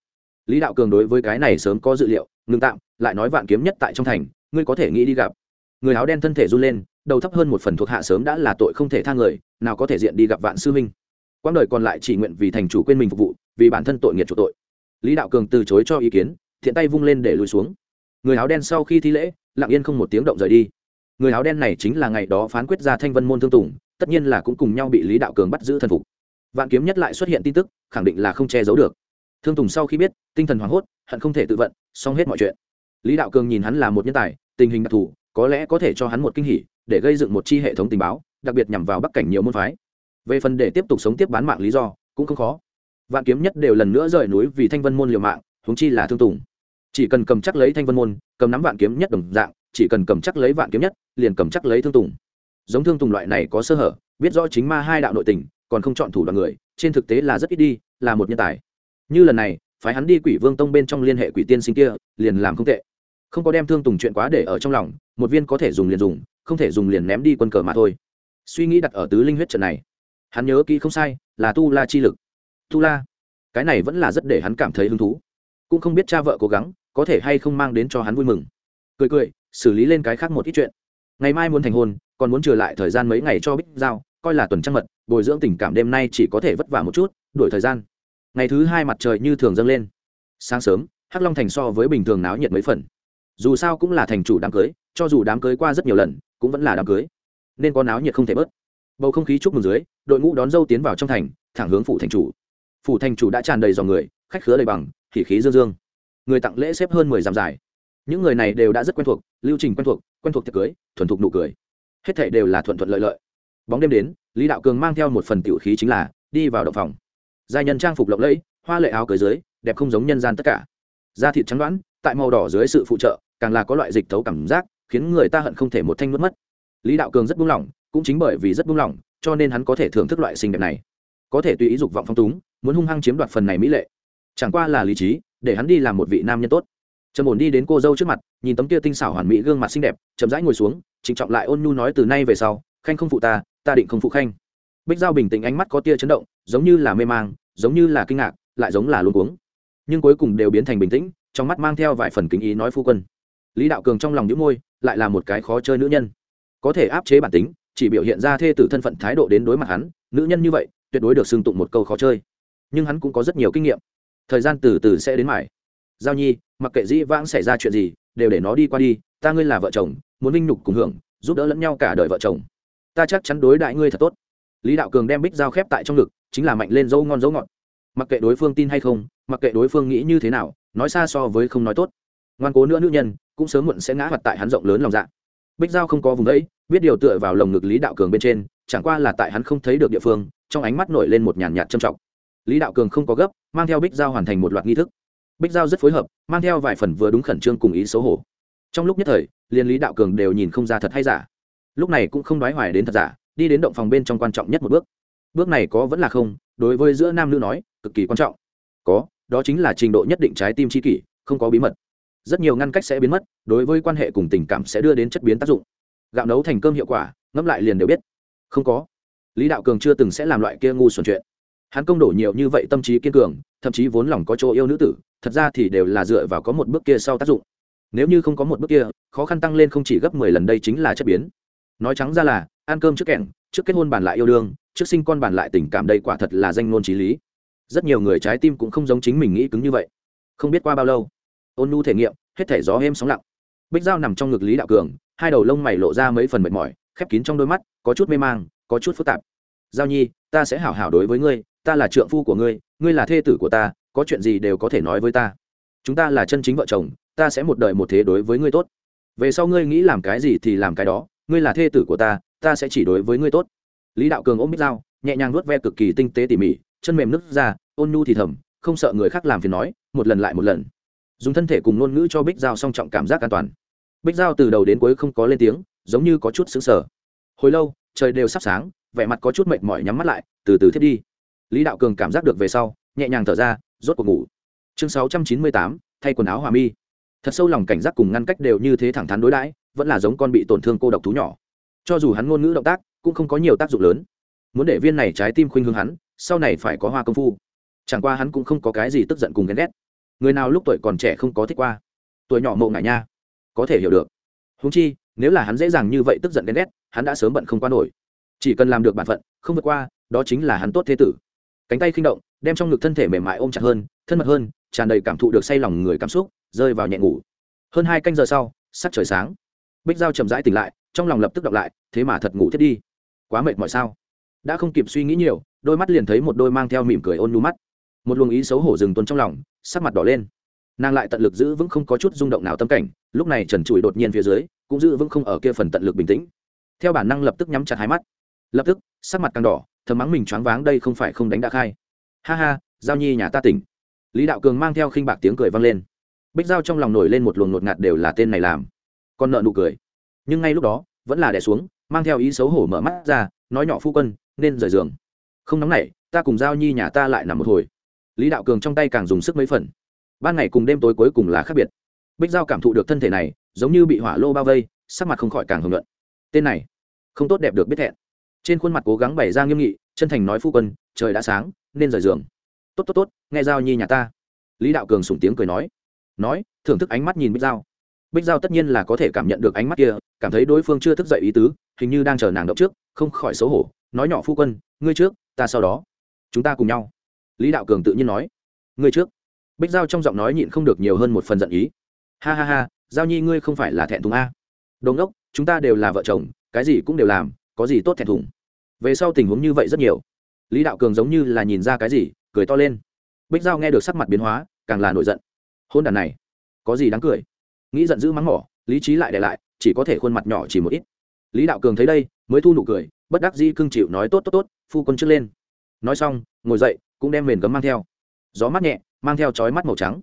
Lý đạo cường đối với cái này sớm có dự liệu, ngừng tạm, lại nói vạn kiếm nhất tại trong thành, ngươi có thể nghĩ đi gặp. Người áo đen thân thể run lên, đầu thấp hơn một phần thuộc hạ sớm đã là tội không thể tha người, nào có thể diện đi gặp vạn sư huynh. Quãng đời còn lại chỉ nguyện vì thành chủ quên mình phục vụ, vì bản thân tội nghiệt chủ tội. Lý đạo cường từ chối cho ý kiến, thiện tay vung lên để lùi xuống. Người áo đen sau khi thi lễ, lặng yên không một tiếng động rời đi. Người áo đen này chính là ngày đó phán quyết ra thanh vân môn thương tùng, tất nhiên là cũng cùng nhau bị lý đạo cường bắt giữ thần phục vạn kiếm nhất lại xuất hiện tin tức, khẳng định là không che giấu được. Thương tùng sau khi biết, tinh thần hoảng hốt, hận không thể tự vận, xong hết mọi chuyện. Lý đạo cường nhìn hắn là một nhân tài, tình hình đặc thù, có lẽ có thể cho hắn một kinh hỉ, để gây dựng một chi hệ thống tình báo, đặc biệt nhằm vào bắc cảnh nhiều môn phái. Về phần để tiếp tục sống tiếp bán mạng lý do, cũng không khó. Vạn kiếm nhất đều lần nữa rời núi vì thanh vân môn liều mạng húng chi là thương tùng. Chỉ cần cầm chắc lấy thanh vân môn, cầm nắm vạn kiếm nhất đồng dạng, chỉ cần cầm chắc lấy vạn kiếm nhất, liền cầm chắc lấy thương tùng. Giống thương tùng loại này có sơ hở, biết rõ chính ma hai đạo nội tình còn không chọn thủ đoàn người, trên thực tế là rất ít đi, là một nhân tài. Như lần này, phái hắn đi quỷ vương tông bên trong liên hệ quỷ tiên sinh kia, liền làm không tệ. Không có đem thương tùng chuyện quá để ở trong lòng, một viên có thể dùng liền dùng, không thể dùng liền ném đi quân cờ mà thôi. Suy nghĩ đặt ở tứ linh huyết trận này, hắn nhớ kỹ không sai, là tu la chi lực. Tu la, cái này vẫn là rất để hắn cảm thấy hứng thú. Cũng không biết cha vợ cố gắng, có thể hay không mang đến cho hắn vui mừng. Cười cười, xử lý lên cái khác một ít chuyện. Ngày mai muốn thành hôn, còn muốn trừ lại thời gian mấy ngày cho bích giao, coi là tuần trăng mật bồi dưỡng tình cảm đêm nay chỉ có thể vất vả một chút đuổi thời gian. Ngày thứ hai mặt trời như thường dâng lên. Sáng sớm, hắc long thành so với bình thường náo nhiệt mấy phần. Dù sao cũng là thành chủ đám cưới, cho dù đám cưới qua rất nhiều lần, cũng vẫn là đám cưới. Nên có náo nhiệt không thể bớt. Bầu không khí chúc mừng dưới, đội ngũ đón dâu tiến vào trong thành, thẳng hướng phủ thành chủ. Phủ thành chủ đã tràn đầy dòng người, khách khứa đầy bằng, khỉ khí dương dương. Người tặng lễ xếp hơn mười dặm dài. Những người này đều đã rất quen thuộc, lưu trình quen thuộc quen thuộc tiệc cưới, thuần thục nụ cười. Hết thảy đều là thuận thuận lợi lợi bóng đêm đến, lý đạo cường mang theo một phần tiểu khí chính là, đi vào động phòng. Giai nhân trang phục lộng lẫy, hoa lệ áo cưới dưới, đẹp không giống nhân gian tất cả. Da thịt trắng đoán tại màu đỏ dưới sự phụ trợ, càng là có loại dịch thấu cảm giác, khiến người ta hận không thể một thanh nuốt mất. Lý đạo cường rất buông lỏng, cũng chính bởi vì rất buông lỏng, cho nên hắn có thể thưởng thức loại xinh đẹp này. Có thể tùy ý dục vọng phong túng, muốn hung hăng chiếm đoạt phần này mỹ lệ. Chẳng qua là lý trí, để hắn đi làm một vị nam nhân tốt. Trầm ổn đi đến cô dâu trước mặt, nhìn tấm kia tinh xảo hoàn mỹ gương mặt xinh đẹp, chậm rãi ngồi xuống, trịnh trọng lại ôn nhu nói từ nay về sau, khanh không phụ ta ta định không phụ khanh. Bích giao bình tĩnh ánh mắt có tia chấn động, giống như là mê mang, giống như là kinh ngạc, lại giống là luôn cuống. Nhưng cuối cùng đều biến thành bình tĩnh, trong mắt mang theo vài phần kính ý nói phu quân. Lý đạo cường trong lòng những môi, lại là một cái khó chơi nữ nhân. Có thể áp chế bản tính, chỉ biểu hiện ra thê tử thân phận thái độ đến đối mặt hắn, nữ nhân như vậy, tuyệt đối được xưng tụng một câu khó chơi. Nhưng hắn cũng có rất nhiều kinh nghiệm. Thời gian từ từ sẽ đến mãi. Giao nhi, mặc kệ dĩ vãng xảy ra chuyện gì, đều để nó đi qua đi, ta ngươi là vợ chồng, muốn vinh nhục cùng hưởng, giúp đỡ lẫn nhau cả đời vợ chồng ta chắc chắn đối đại ngươi thật tốt. Lý đạo cường đem bích dao khép tại trong ngực, chính là mạnh lên dấu ngon dấu ngọt. Mặc kệ đối phương tin hay không, mặc kệ đối phương nghĩ như thế nào, nói xa so với không nói tốt. Ngoan cố nữa nữ nhân, cũng sớm muộn sẽ ngã mặt tại hắn rộng lớn lòng dạ. Bích dao không có vùng đấy biết điều tựa vào lồng ngực lý đạo cường bên trên, chẳng qua là tại hắn không thấy được địa phương, trong ánh mắt nổi lên một nhàn nhạt trầm trọng. Lý đạo cường không có gấp, mang theo bích dao hoàn thành một loạt nghi thức. Bích dao rất phối hợp, mang theo vài phần vừa đúng khẩn trương cùng ý xấu hổ. Trong lúc nhất thời liên lý đạo cường đều nhìn không ra thật hay giả lúc này cũng không nói hoài đến thật giả, đi đến động phòng bên trong quan trọng nhất một bước. Bước này có vẫn là không, đối với giữa nam nữ nói, cực kỳ quan trọng. Có, đó chính là trình độ nhất định trái tim chi kỷ, không có bí mật. Rất nhiều ngăn cách sẽ biến mất, đối với quan hệ cùng tình cảm sẽ đưa đến chất biến tác dụng. Gạo nấu thành cơm hiệu quả, ngẫm lại liền đều biết. Không có. Lý đạo cường chưa từng sẽ làm loại kia ngu xuẩn chuyện. Hắn công đổ nhiều như vậy tâm trí kiên cường, thậm chí vốn lòng có chỗ yêu nữ tử, thật ra thì đều là dựa vào có một bước kia sau tác dụng. Nếu như không có một bước kia, khó khăn tăng lên không chỉ gấp mười lần đây chính là chất biến nói trắng ra là, ăn cơm trước kẻng trước kết hôn bàn lại yêu đương, trước sinh con bàn lại tình cảm đây quả thật là danh ngôn trí lý. Rất nhiều người trái tim cũng không giống chính mình nghĩ cứng như vậy. Không biết qua bao lâu, ôn nu thể nghiệm, hết thể gió êm sóng lặng. Bích dao nằm trong ngực lý đạo cường, hai đầu lông mày lộ ra mấy phần mệt mỏi, khép kín trong đôi mắt, có chút mê mang, có chút phức tạp. Giao nhi, ta sẽ hảo hảo đối với ngươi, ta là trượng phu của ngươi ngươi là thê tử của ta, có chuyện gì đều có thể nói với ta. Chúng ta là chân chính vợ chồng, ta sẽ một đời một thế đối với ngươi tốt. Về sau ngươi nghĩ làm cái gì thì làm cái đó ngươi là thê tử của ta ta sẽ chỉ đối với ngươi tốt. Lý đạo cường ôm bích dao, nhẹ nhàng nuốt ve cực kỳ tinh tế tỉ mỉ, chân mềm nứt ra, ôn nhu thì thầm, không sợ người khác làm phiền nói, một lần lại một lần. Dùng thân thể cùng ngôn ngữ cho bích dao song trọng cảm giác an toàn. Bích dao từ đầu đến cuối không có lên tiếng, giống như có chút xứng sở hồi lâu, trời đều sắp sáng, vẻ mặt có chút mệt mỏi nhắm mắt lại, từ từ thiết đi. Lý đạo cường cảm giác được về sau, nhẹ nhàng thở ra, rốt cuộc ngủ. Chương sáu trăm chín mươi tám, thay quần áo hòa mi. Thật sâu lòng cảnh giác cùng ngăn cách đều như thế thẳng thắn đối đãi vẫn là giống con bị tổn thương cô độc thú nhỏ. Cho dù hắn ngôn ngữ động tác cũng không có nhiều tác dụng lớn. Muốn để viên này trái tim khuynh hướng hắn, sau này phải có hoa công phu. Chẳng qua hắn cũng không có cái gì tức giận cùng ghen ghét. Người nào lúc tuổi còn trẻ không có thích qua. Tuổi nhỏ mộ ngại nha. Có thể hiểu được. Húng chi, nếu là hắn dễ dàng như vậy tức giận ghen ghét, hắn đã sớm bận không qua nổi. Chỉ cần làm được bản phận, không vượt qua, đó chính là hắn tốt thế tử. Cánh tay khinh động, đem trong ngực thân thể mềm mại ôm chặt hơn, thân mật hơn, tràn đầy cảm thụ được say lòng người cảm xúc, rơi vào nhẹ ngủ. Hơn hai canh giờ sau, sắc trời sáng bích giao chậm rãi tỉnh lại, trong lòng lập tức đọc lại, thế mà thật ngủ thiết đi. Quá mệt mỏi sao? Đã không kịp suy nghĩ nhiều, đôi mắt liền thấy một đôi mang theo mỉm cười ôn nhu mắt. Một luồng ý xấu hổ rừng tuôn trong lòng, sắc mặt đỏ lên. Nàng lại tận lực giữ vững không có chút rung động nào tâm cảnh, lúc này trần trụi đột nhiên phía dưới, cũng giữ vững không ở kia phần tận lực bình tĩnh. Theo bản năng lập tức nhắm chặt hai mắt. Lập tức, sắc mặt càng đỏ, thầm mắng mình choáng váng đây không phải không đánh đã khai. Ha ha, giao nhi nhà ta tỉnh. Lý đạo cường mang theo khinh bạc tiếng cười vang lên. Bích giao trong lòng nổi lên một luồng ngột ngạt đều là tên này làm còn nợ nụ cười. Nhưng ngay lúc đó, vẫn là đẻ xuống, mang theo ý xấu hổ mở mắt ra, nói nhỏ phu quân, nên rời giường. Không nóng nảy, ta cùng giao nhi nhà ta lại nằm một hồi. Lý đạo cường trong tay càng dùng sức mấy phần. Ban ngày cùng đêm tối cuối cùng là khác biệt. Bích giao cảm thụ được thân thể này, giống như bị hỏa lô bao vây, sắc mặt không khỏi càng hưởng luận tên này, không tốt đẹp được biết thẹn trên khuôn mặt cố gắng bày ra nghiêm nghị, chân thành nói phu quân, trời đã sáng, nên rời giường. Tốt tốt tốt, nghe giao nhi nhà ta. Lý đạo cường sùng tiếng cười nói. Nói, thưởng thức ánh mắt nhìn bích giao bích giao tất nhiên là có thể cảm nhận được ánh mắt kia, cảm thấy đối phương chưa thức dậy ý tứ, hình như đang chờ nàng động trước, không khỏi xấu hổ, nói nhỏ phu quân, ngươi trước, ta sau đó. Chúng ta cùng nhau. Lý đạo cường tự nhiên nói, ngươi trước. Bích giao trong giọng nói nhịn không được nhiều hơn một phần giận ý. Ha ha ha, giao nhi ngươi không phải là thẹn thùng a? Đồn đốc chúng ta đều là vợ chồng, cái gì cũng đều làm, có gì tốt thẹn thùng? Về sau tình huống như vậy rất nhiều. Lý đạo cường giống như là nhìn ra cái gì, cười to lên. Bích giao nghe được sắc mặt biến hóa, càng là nổi giận. Hôn đàn này, có gì đáng cười? Nghĩ giận dữ mắng mỏ, lý trí lại để lại, chỉ có thể khuôn mặt nhỏ chỉ một ít. Lý đạo cường thấy đây, mới thu nụ cười, bất đắc dĩ cưng chịu nói tốt tốt tốt, phu quân trước lên. Nói xong, ngồi dậy, cũng đem mền gấm mang theo. Gió mát nhẹ, mang theo chói mắt màu trắng.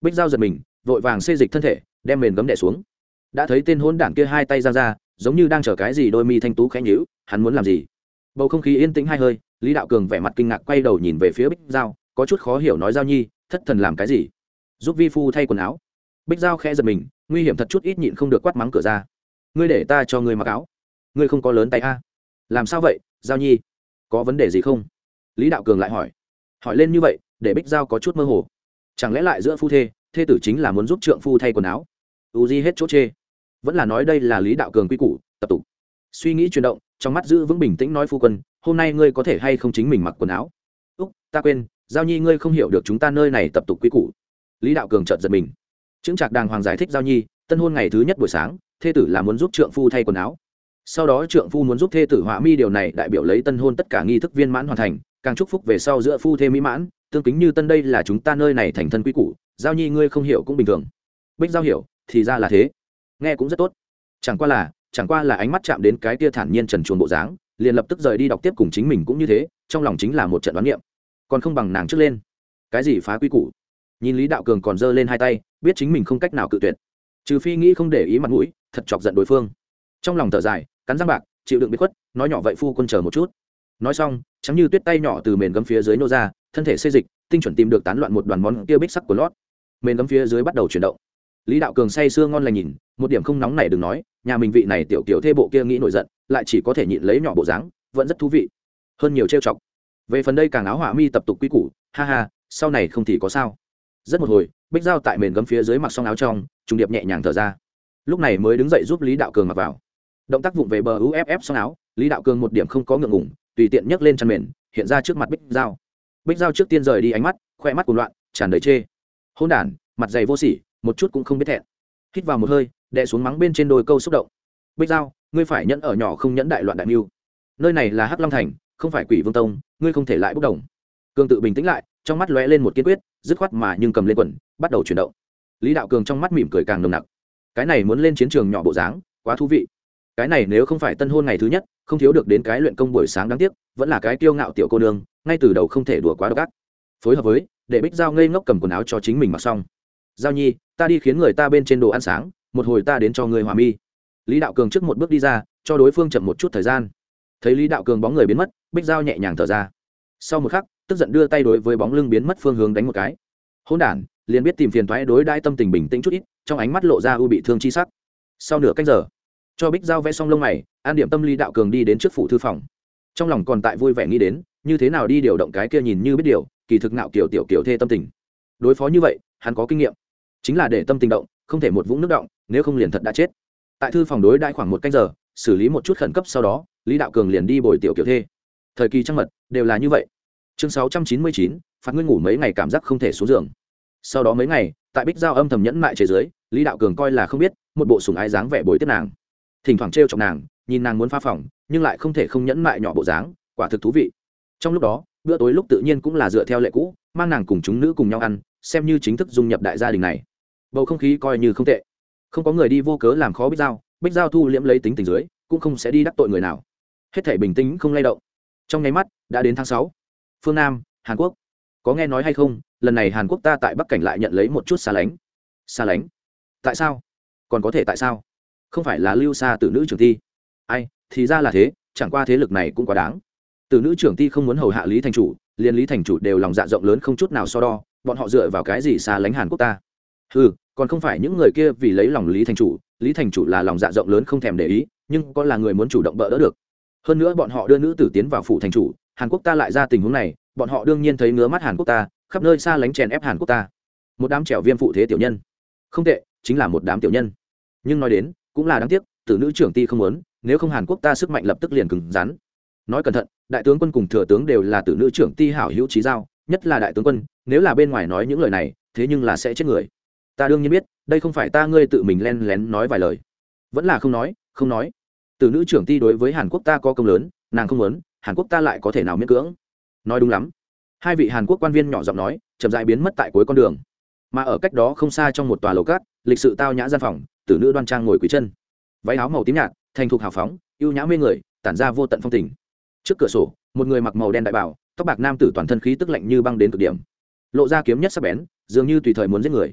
Bích giao giật mình, vội vàng xê dịch thân thể, đem mền gấm đẻ xuống. Đã thấy tên hôn đản kia hai tay ra ra, giống như đang chở cái gì đôi mi thanh tú khẽ nhữ hắn muốn làm gì? Bầu không khí yên tĩnh hai hơi, lý đạo cường vẻ mặt kinh ngạc quay đầu nhìn về phía bích giao, có chút khó hiểu nói giao nhi, thất thần làm cái gì? Giúp vi phu thay quần áo. Bích giao khẽ giật mình nguy hiểm thật chút ít nhịn không được quát mắng cửa ra. Ngươi để ta cho ngươi mặc áo. Ngươi không có lớn tay a. Làm sao vậy, giao nhi? Có vấn đề gì không? Lý đạo cường lại hỏi. Hỏi lên như vậy, để bích giao có chút mơ hồ. Chẳng lẽ lại giữa phu thê thê tử chính là muốn giúp trượng phu thay quần áo? U di hết chỗ chê. Vẫn là nói đây là lý đạo cường quy củ, tập tục. Suy nghĩ chuyển động, trong mắt giữ vững bình tĩnh nói phu quân, hôm nay ngươi có thể hay không chính mình mặc quần áo? Úc, ta quên, giao nhi ngươi không hiểu được chúng ta nơi này tập tục quy củ. Lý đạo cường chợt giật mình chứng trạc đàng hoàng giải thích giao nhi, tân hôn ngày thứ nhất buổi sáng, thê tử là muốn giúp trượng phu thay quần áo. Sau đó trượng phu muốn giúp thê tử họa mi điều này đại biểu lấy tân hôn tất cả nghi thức viên mãn hoàn thành, càng chúc phúc về sau giữa phu thê mỹ mãn, tương kính như tân đây là chúng ta nơi này thành thân quy củ, giao nhi ngươi không hiểu cũng bình thường. Bích giao hiểu, thì ra là thế. Nghe cũng rất tốt. Chẳng qua là, chẳng qua là ánh mắt chạm đến cái tia thản nhiên trần chuồn bộ dáng, liền lập tức rời đi đọc tiếp cùng chính mình cũng như thế, trong lòng chính là một trận đoán niệm. Còn không bằng nàng trước lên. Cái gì phá quy củ? Nhìn lý đạo cường còn giơ lên hai tay biết chính mình không cách nào cự tuyệt. Trừ phi nghĩ không để ý mặt mũi, thật chọc giận đối phương. Trong lòng thở dài, cắn răng bạc, chịu đựng biết khuất, nói nhỏ vậy phu quân chờ một chút. Nói xong chấm như tuyết tay nhỏ từ mền gấm phía dưới nô ra, thân thể xê dịch, tinh chuẩn tìm được tán loạn một đoàn món kia bích sắc của lót. Mền gấm phía dưới bắt đầu chuyển động. Lý đạo cường say sưa ngon lành nhìn, một điểm không nóng này đừng nói, nhà mình vị này tiểu kiểu thê bộ kia nghĩ nổi giận, lại chỉ có thể nhịn lấy nhỏ bộ dáng, vẫn rất thú vị. Hơn nhiều trêu chọc. Về phần đây càng áo hỏa mi tập tục quy củ, ha ha, sau này không thì có sao. Rất một hồi bích giao tại mền gấm phía dưới mặc xong áo trong, trùng điệp nhẹ nhàng thở ra. Lúc này mới đứng dậy giúp lý đạo cường mặc vào. Động tác vụng về bờ uff xong áo, lý đạo cường một điểm không có ngượng ngủng tùy tiện nhấc lên chăn mền, hiện ra trước mặt bích giao bích giao trước tiên rời đi ánh mắt khoe mắt cuồng loạn, tràn đầy chê. Hôn đản, mặt dày vô sỉ, một chút cũng không biết thẹn. Hít vào một hơi, đè xuống mắng bên trên đôi câu xúc động. Bích giao ngươi phải nhẫn ở nhỏ không nhẫn đại loạn đại mưu. Nơi này là hắc long thành, không phải quỷ vương tông, ngươi không thể lại bốc đồng cường tự bình tĩnh lại, trong mắt lóe lên một kiên quyết, dứt khoát mà nhưng cầm lên quần, bắt đầu chuyển động. Lý đạo cường trong mắt mỉm cười càng nồng nặc. Cái này muốn lên chiến trường nhỏ bộ dáng, quá thú vị. Cái này nếu không phải tân hôn ngày thứ nhất, không thiếu được đến cái luyện công buổi sáng đáng tiếc, vẫn là cái kiêu ngạo tiểu cô nương, ngay từ đầu không thể đùa quá độc ác. Phối hợp với, để bích giao ngây ngốc cầm quần áo cho chính mình mặc xong. Giao nhi, ta đi khiến người ta bên trên đồ ăn sáng, một hồi ta đến cho người hòa mi. Lý đạo cường trước một bước đi ra, cho đối phương chậm một chút thời gian. Thấy lý đạo cường bóng người biến mất, bích giao nhẹ nhàng thở ra. Sau một khắc tức giận đưa tay đối với bóng lưng biến mất phương hướng đánh một cái. Hôn đản, liền biết tìm phiền thoái đối đãi tâm tình bình tĩnh chút ít, trong ánh mắt lộ ra ưu bị thương chi sắc. Sau nửa cách giờ, cho bích giao vẽ xong lông mày, an điểm tâm lý đạo cường đi đến trước phủ thư phòng. Trong lòng còn tại vui vẻ nghĩ đến, như thế nào đi điều động cái kia nhìn như biết điều, kỳ thực nạo kiểu tiểu kiểu thê tâm tình. Đối phó như vậy, hắn có kinh nghiệm. Chính là để tâm tình động, không thể một vũng nước động, nếu không liền thật đã chết. Tại thư phòng đối đại khoảng một canh giờ, xử lý một chút khẩn cấp sau đó, lý đạo cường liền đi bồi tiểu kiểu thê. Thời kỳ trăng mật, đều là như vậy chương sáu trăm chín mươi chín, phạt ngươi ngủ mấy ngày cảm giác không thể xuống giường. Sau đó mấy ngày, tại bích giao âm thầm nhẫn mại chế giới, lý đạo cường coi là không biết, một bộ sùng ái dáng vẻ bồi tiếp nàng. Thỉnh thoảng t r chọc nàng, nhìn nàng muốn phá phòng, nhưng lại không thể không nhẫn mại nhỏ bộ dáng, quả thực thú vị. Trong lúc đó, bữa tối lúc tự nhiên cũng là dựa theo lệ cũ, mang nàng cùng chúng nữ cùng nhau ăn, xem như chính thức dung nhập đại gia đình này. Bầu không khí coi như không tệ. Không có người đi vô cớ làm khó bích giao bích giao thu liễm lấy tính tình dưới, cũng không sẽ đi đắc tội người nào. Hết thể bình tĩnh không lay động. Trong nháy mắt, đã đến tháng sáu phương nam, hàn quốc. Có nghe nói hay không, lần này hàn quốc ta tại bắc cảnh lại nhận lấy một chút xa lánh. Xa lánh? Tại sao? Còn có thể tại sao? Không phải là lưu xa từ nữ trưởng thi ai, thì ra là thế, chẳng qua thế lực này cũng quá đáng. Từ nữ trưởng ti không muốn hầu hạ lý thành chủ, liền lý thành chủ đều lòng dạ rộng lớn không chút nào so đo, bọn họ dựa vào cái gì xa lánh hàn quốc ta? Ừ còn không phải những người kia vì lấy lòng lý thành chủ, lý thành chủ là lòng dạ rộng lớn không thèm để ý, nhưng có là người muốn chủ động bỡ đỡ được. Hơn nữa bọn họ đưa nữ tử tiến vào phủ thành chủ hàn quốc ta lại ra tình huống này, bọn họ đương nhiên thấy ngứa mắt hàn quốc ta, khắp nơi xa lánh chèn ép hàn quốc ta. Một đám trèo viêm phụ thế tiểu nhân. Không tệ, chính là một đám tiểu nhân. Nhưng nói đến, cũng là đáng tiếc, tử nữ trưởng ti không muốn, nếu không hàn quốc ta sức mạnh lập tức liền cứng rắn. Nói cẩn thận, đại tướng quân cùng thừa tướng đều là tử nữ trưởng ti hảo hữu trí giao, nhất là đại tướng quân, nếu là bên ngoài nói những lời này, thế nhưng là sẽ chết người. Ta đương nhiên biết, đây không phải ta ngươi tự mình len lén nói vài lời. Vẫn là không nói không nói. Tử nữ trưởng ti đối với hàn quốc ta có công lớn, nàng không muốn hàn quốc ta lại có thể nào miễn cưỡng? Nói đúng lắm. Hai vị hàn quốc quan viên nhỏ giọng nói, chậm dại biến mất tại cuối con đường. Mà ở cách đó không xa trong một tòa lầu cát, lịch sự tao nhã gian phòng, tử nữ đoan trang ngồi quý chân. Váy áo màu tím nhạt, thành thục hào phóng, ưu nhã mê người, tản ra vô tận phong tình. Trước cửa sổ, một người mặc màu đen đại bảo, tóc bạc nam tử toàn thân khí tức lạnh như băng đến cực điểm. Lộ ra kiếm nhất sắc bén, dường như tùy thời muốn giết người.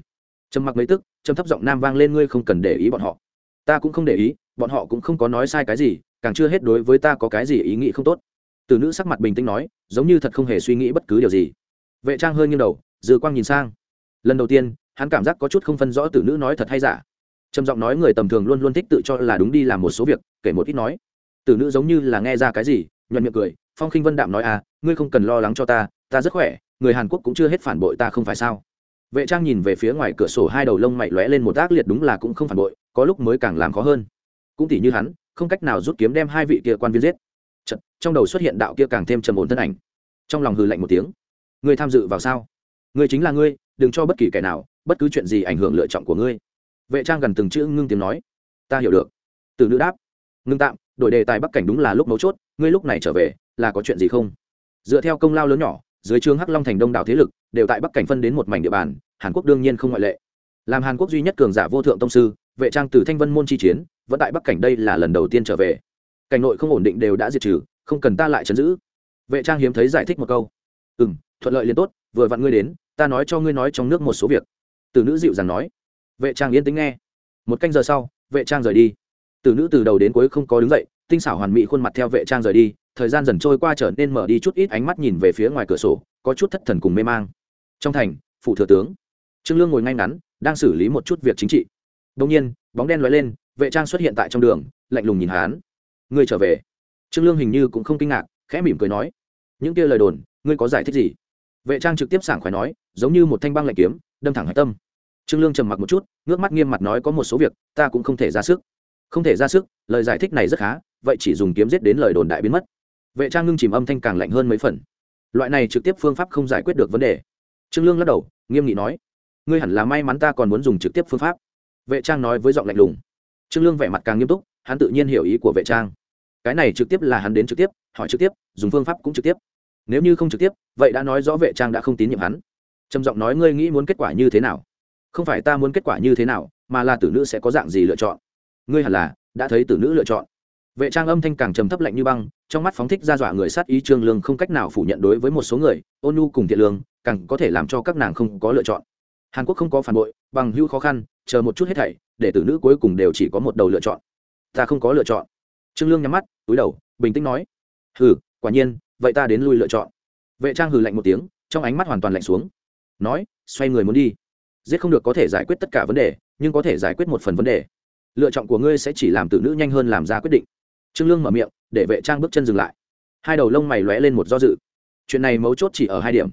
Trầm mặc mấy tức, trầm thấp giọng nam vang lên, ngươi không cần để ý bọn họ. Ta cũng không để ý, bọn họ cũng không có nói sai cái gì, càng chưa hết đối với ta có cái gì ý nghĩ không tốt từ nữ sắc mặt bình tĩnh nói, giống như thật không hề suy nghĩ bất cứ điều gì. Vệ trang hơi nghiêng đầu, dư quang nhìn sang. Lần đầu tiên, hắn cảm giác có chút không phân rõ từ nữ nói thật hay giả. Trầm giọng nói người tầm thường luôn luôn thích tự cho là đúng đi làm một số việc, kể một ít nói. Từ nữ giống như là nghe ra cái gì, nhuận miệng cười, phong khinh vân đạm nói à ngươi không cần lo lắng cho ta ta rất khỏe, người hàn quốc cũng chưa hết phản bội ta không phải sao? Vệ trang nhìn về phía ngoài cửa sổ hai đầu lông mày lóe lên một ác liệt đúng là cũng không phản bội, có lúc mới càng làm khó hơn. Cũng tỉ như hắn, không cách nào rút kiếm đem hai vị kia quan viên giết trong đầu xuất hiện đạo kia càng thêm trầm ổn thân ảnh. Trong lòng hừ lạnh một tiếng. Ngươi tham dự vào sao? Ngươi chính là ngươi, đừng cho bất kỳ kẻ nào, bất cứ chuyện gì ảnh hưởng lựa chọn của ngươi. Vệ trang gần từng chữ ngưng tiếng nói. Ta hiểu được. Từ nữ đáp. Ngưng tạm, đổi đề tài bắc cảnh đúng là lúc mấu chốt, ngươi lúc này trở về, là có chuyện gì không? Dựa theo công lao lớn nhỏ, dưới trường hắc long thành đông đảo thế lực, đều tại bắc cảnh phân đến một mảnh địa bàn, hàn quốc đương nhiên không ngoại lệ. Làm hàn quốc duy nhất cường giả vô thượng tông sư, vệ trang từ thanh vân môn chi chiến, vẫn tại bắc cảnh đây là lần đầu tiên trở về. Cảnh nội không ổn định đều đã diệt trừ không cần ta lại chấn giữ. Vệ trang hiếm thấy giải thích một câu. Ừ m thuận lợi liền tốt, vừa vặn ngươi đến, ta nói cho ngươi nói trong nước một số việc. Từ nữ dịu dàng nói. Vệ trang yên tính nghe. Một canh giờ sau, vệ trang rời đi. Từ nữ từ đầu đến cuối không có đứng dậy, tinh xảo hoàn mỹ khuôn mặt theo vệ trang rời đi, thời gian dần trôi qua trở nên mở đi chút ít ánh mắt nhìn về phía ngoài cửa sổ, có chút thất thần cùng mê mang. Trong thành, phủ thừa tướng. Trương lương ngồi ngay ngắn, đang xử lý một chút việc chính trị. Đông nhiên, bóng đen lóe lên, vệ trang xuất hiện tại trong đường, lạnh lùng nhìn hắn. Ngươi trở về trương lương hình như cũng không kinh ngạc, khẽ mỉm cười nói, những kia lời đồn, ngươi có giải thích gì? Vệ trang trực tiếp sảng khoái nói, giống như một thanh băng lạnh kiếm, đâm thẳng hạch tâm. Trương lương trầm mặc một chút, ngước mắt nghiêm mặt nói, có một số việc, ta cũng không thể ra sức. Không thể ra sức, lời giải thích này rất khá, vậy chỉ dùng kiếm giết đến lời đồn đại biến mất. Vệ trang ngưng chìm âm thanh càng lạnh hơn mấy phần. Loại này trực tiếp phương pháp không giải quyết được vấn đề. Trương lương lắc đầu, nghiêm nghị nói, ngươi hẳn là may mắn ta còn muốn dùng trực tiếp phương pháp. Vệ trang nói với giọng lạnh lùng. Trương lương vẻ mặt càng nghiêm túc, hắn tự nhiên hiểu ý của vệ trang cái này trực tiếp là hắn đến trực tiếp, hỏi trực tiếp, dùng phương pháp cũng trực tiếp. Nếu như không trực tiếp, vậy đã nói rõ vệ trang đã không tín nhiệm hắn. Trầm giọng nói, ngươi nghĩ muốn kết quả như thế nào? Không phải ta muốn kết quả như thế nào, mà là tử nữ sẽ có dạng gì lựa chọn? Ngươi hẳn là đã thấy tử nữ lựa chọn. Vệ trang âm thanh càng trầm thấp lạnh như băng, trong mắt phóng thích ra dọa người sát ý trương lương không cách nào phủ nhận đối với một số người, ôn nhu cùng thiện lương, càng có thể làm cho các nàng không có lựa chọn. Hàn quốc không có phản bội, bằng hưu khó khăn, chờ một chút hết thảy, để tử nữ cuối cùng đều chỉ có một đầu lựa chọn. Ta không có lựa chọn trương lương nhắm mắt, túi đầu, bình tĩnh nói, hừ, quả nhiên, vậy ta đến lui lựa chọn. Vệ trang hừ lạnh một tiếng, trong ánh mắt hoàn toàn lạnh xuống. Nói, xoay người muốn đi. Giết không được có thể giải quyết tất cả vấn đề, nhưng có thể giải quyết một phần vấn đề. Lựa chọn của ngươi sẽ chỉ làm tử nữ nhanh hơn làm ra quyết định. Trương lương mở miệng, để vệ trang bước chân dừng lại. Hai đầu lông mày lóe lên một do dự. Chuyện này mấu chốt chỉ ở hai điểm.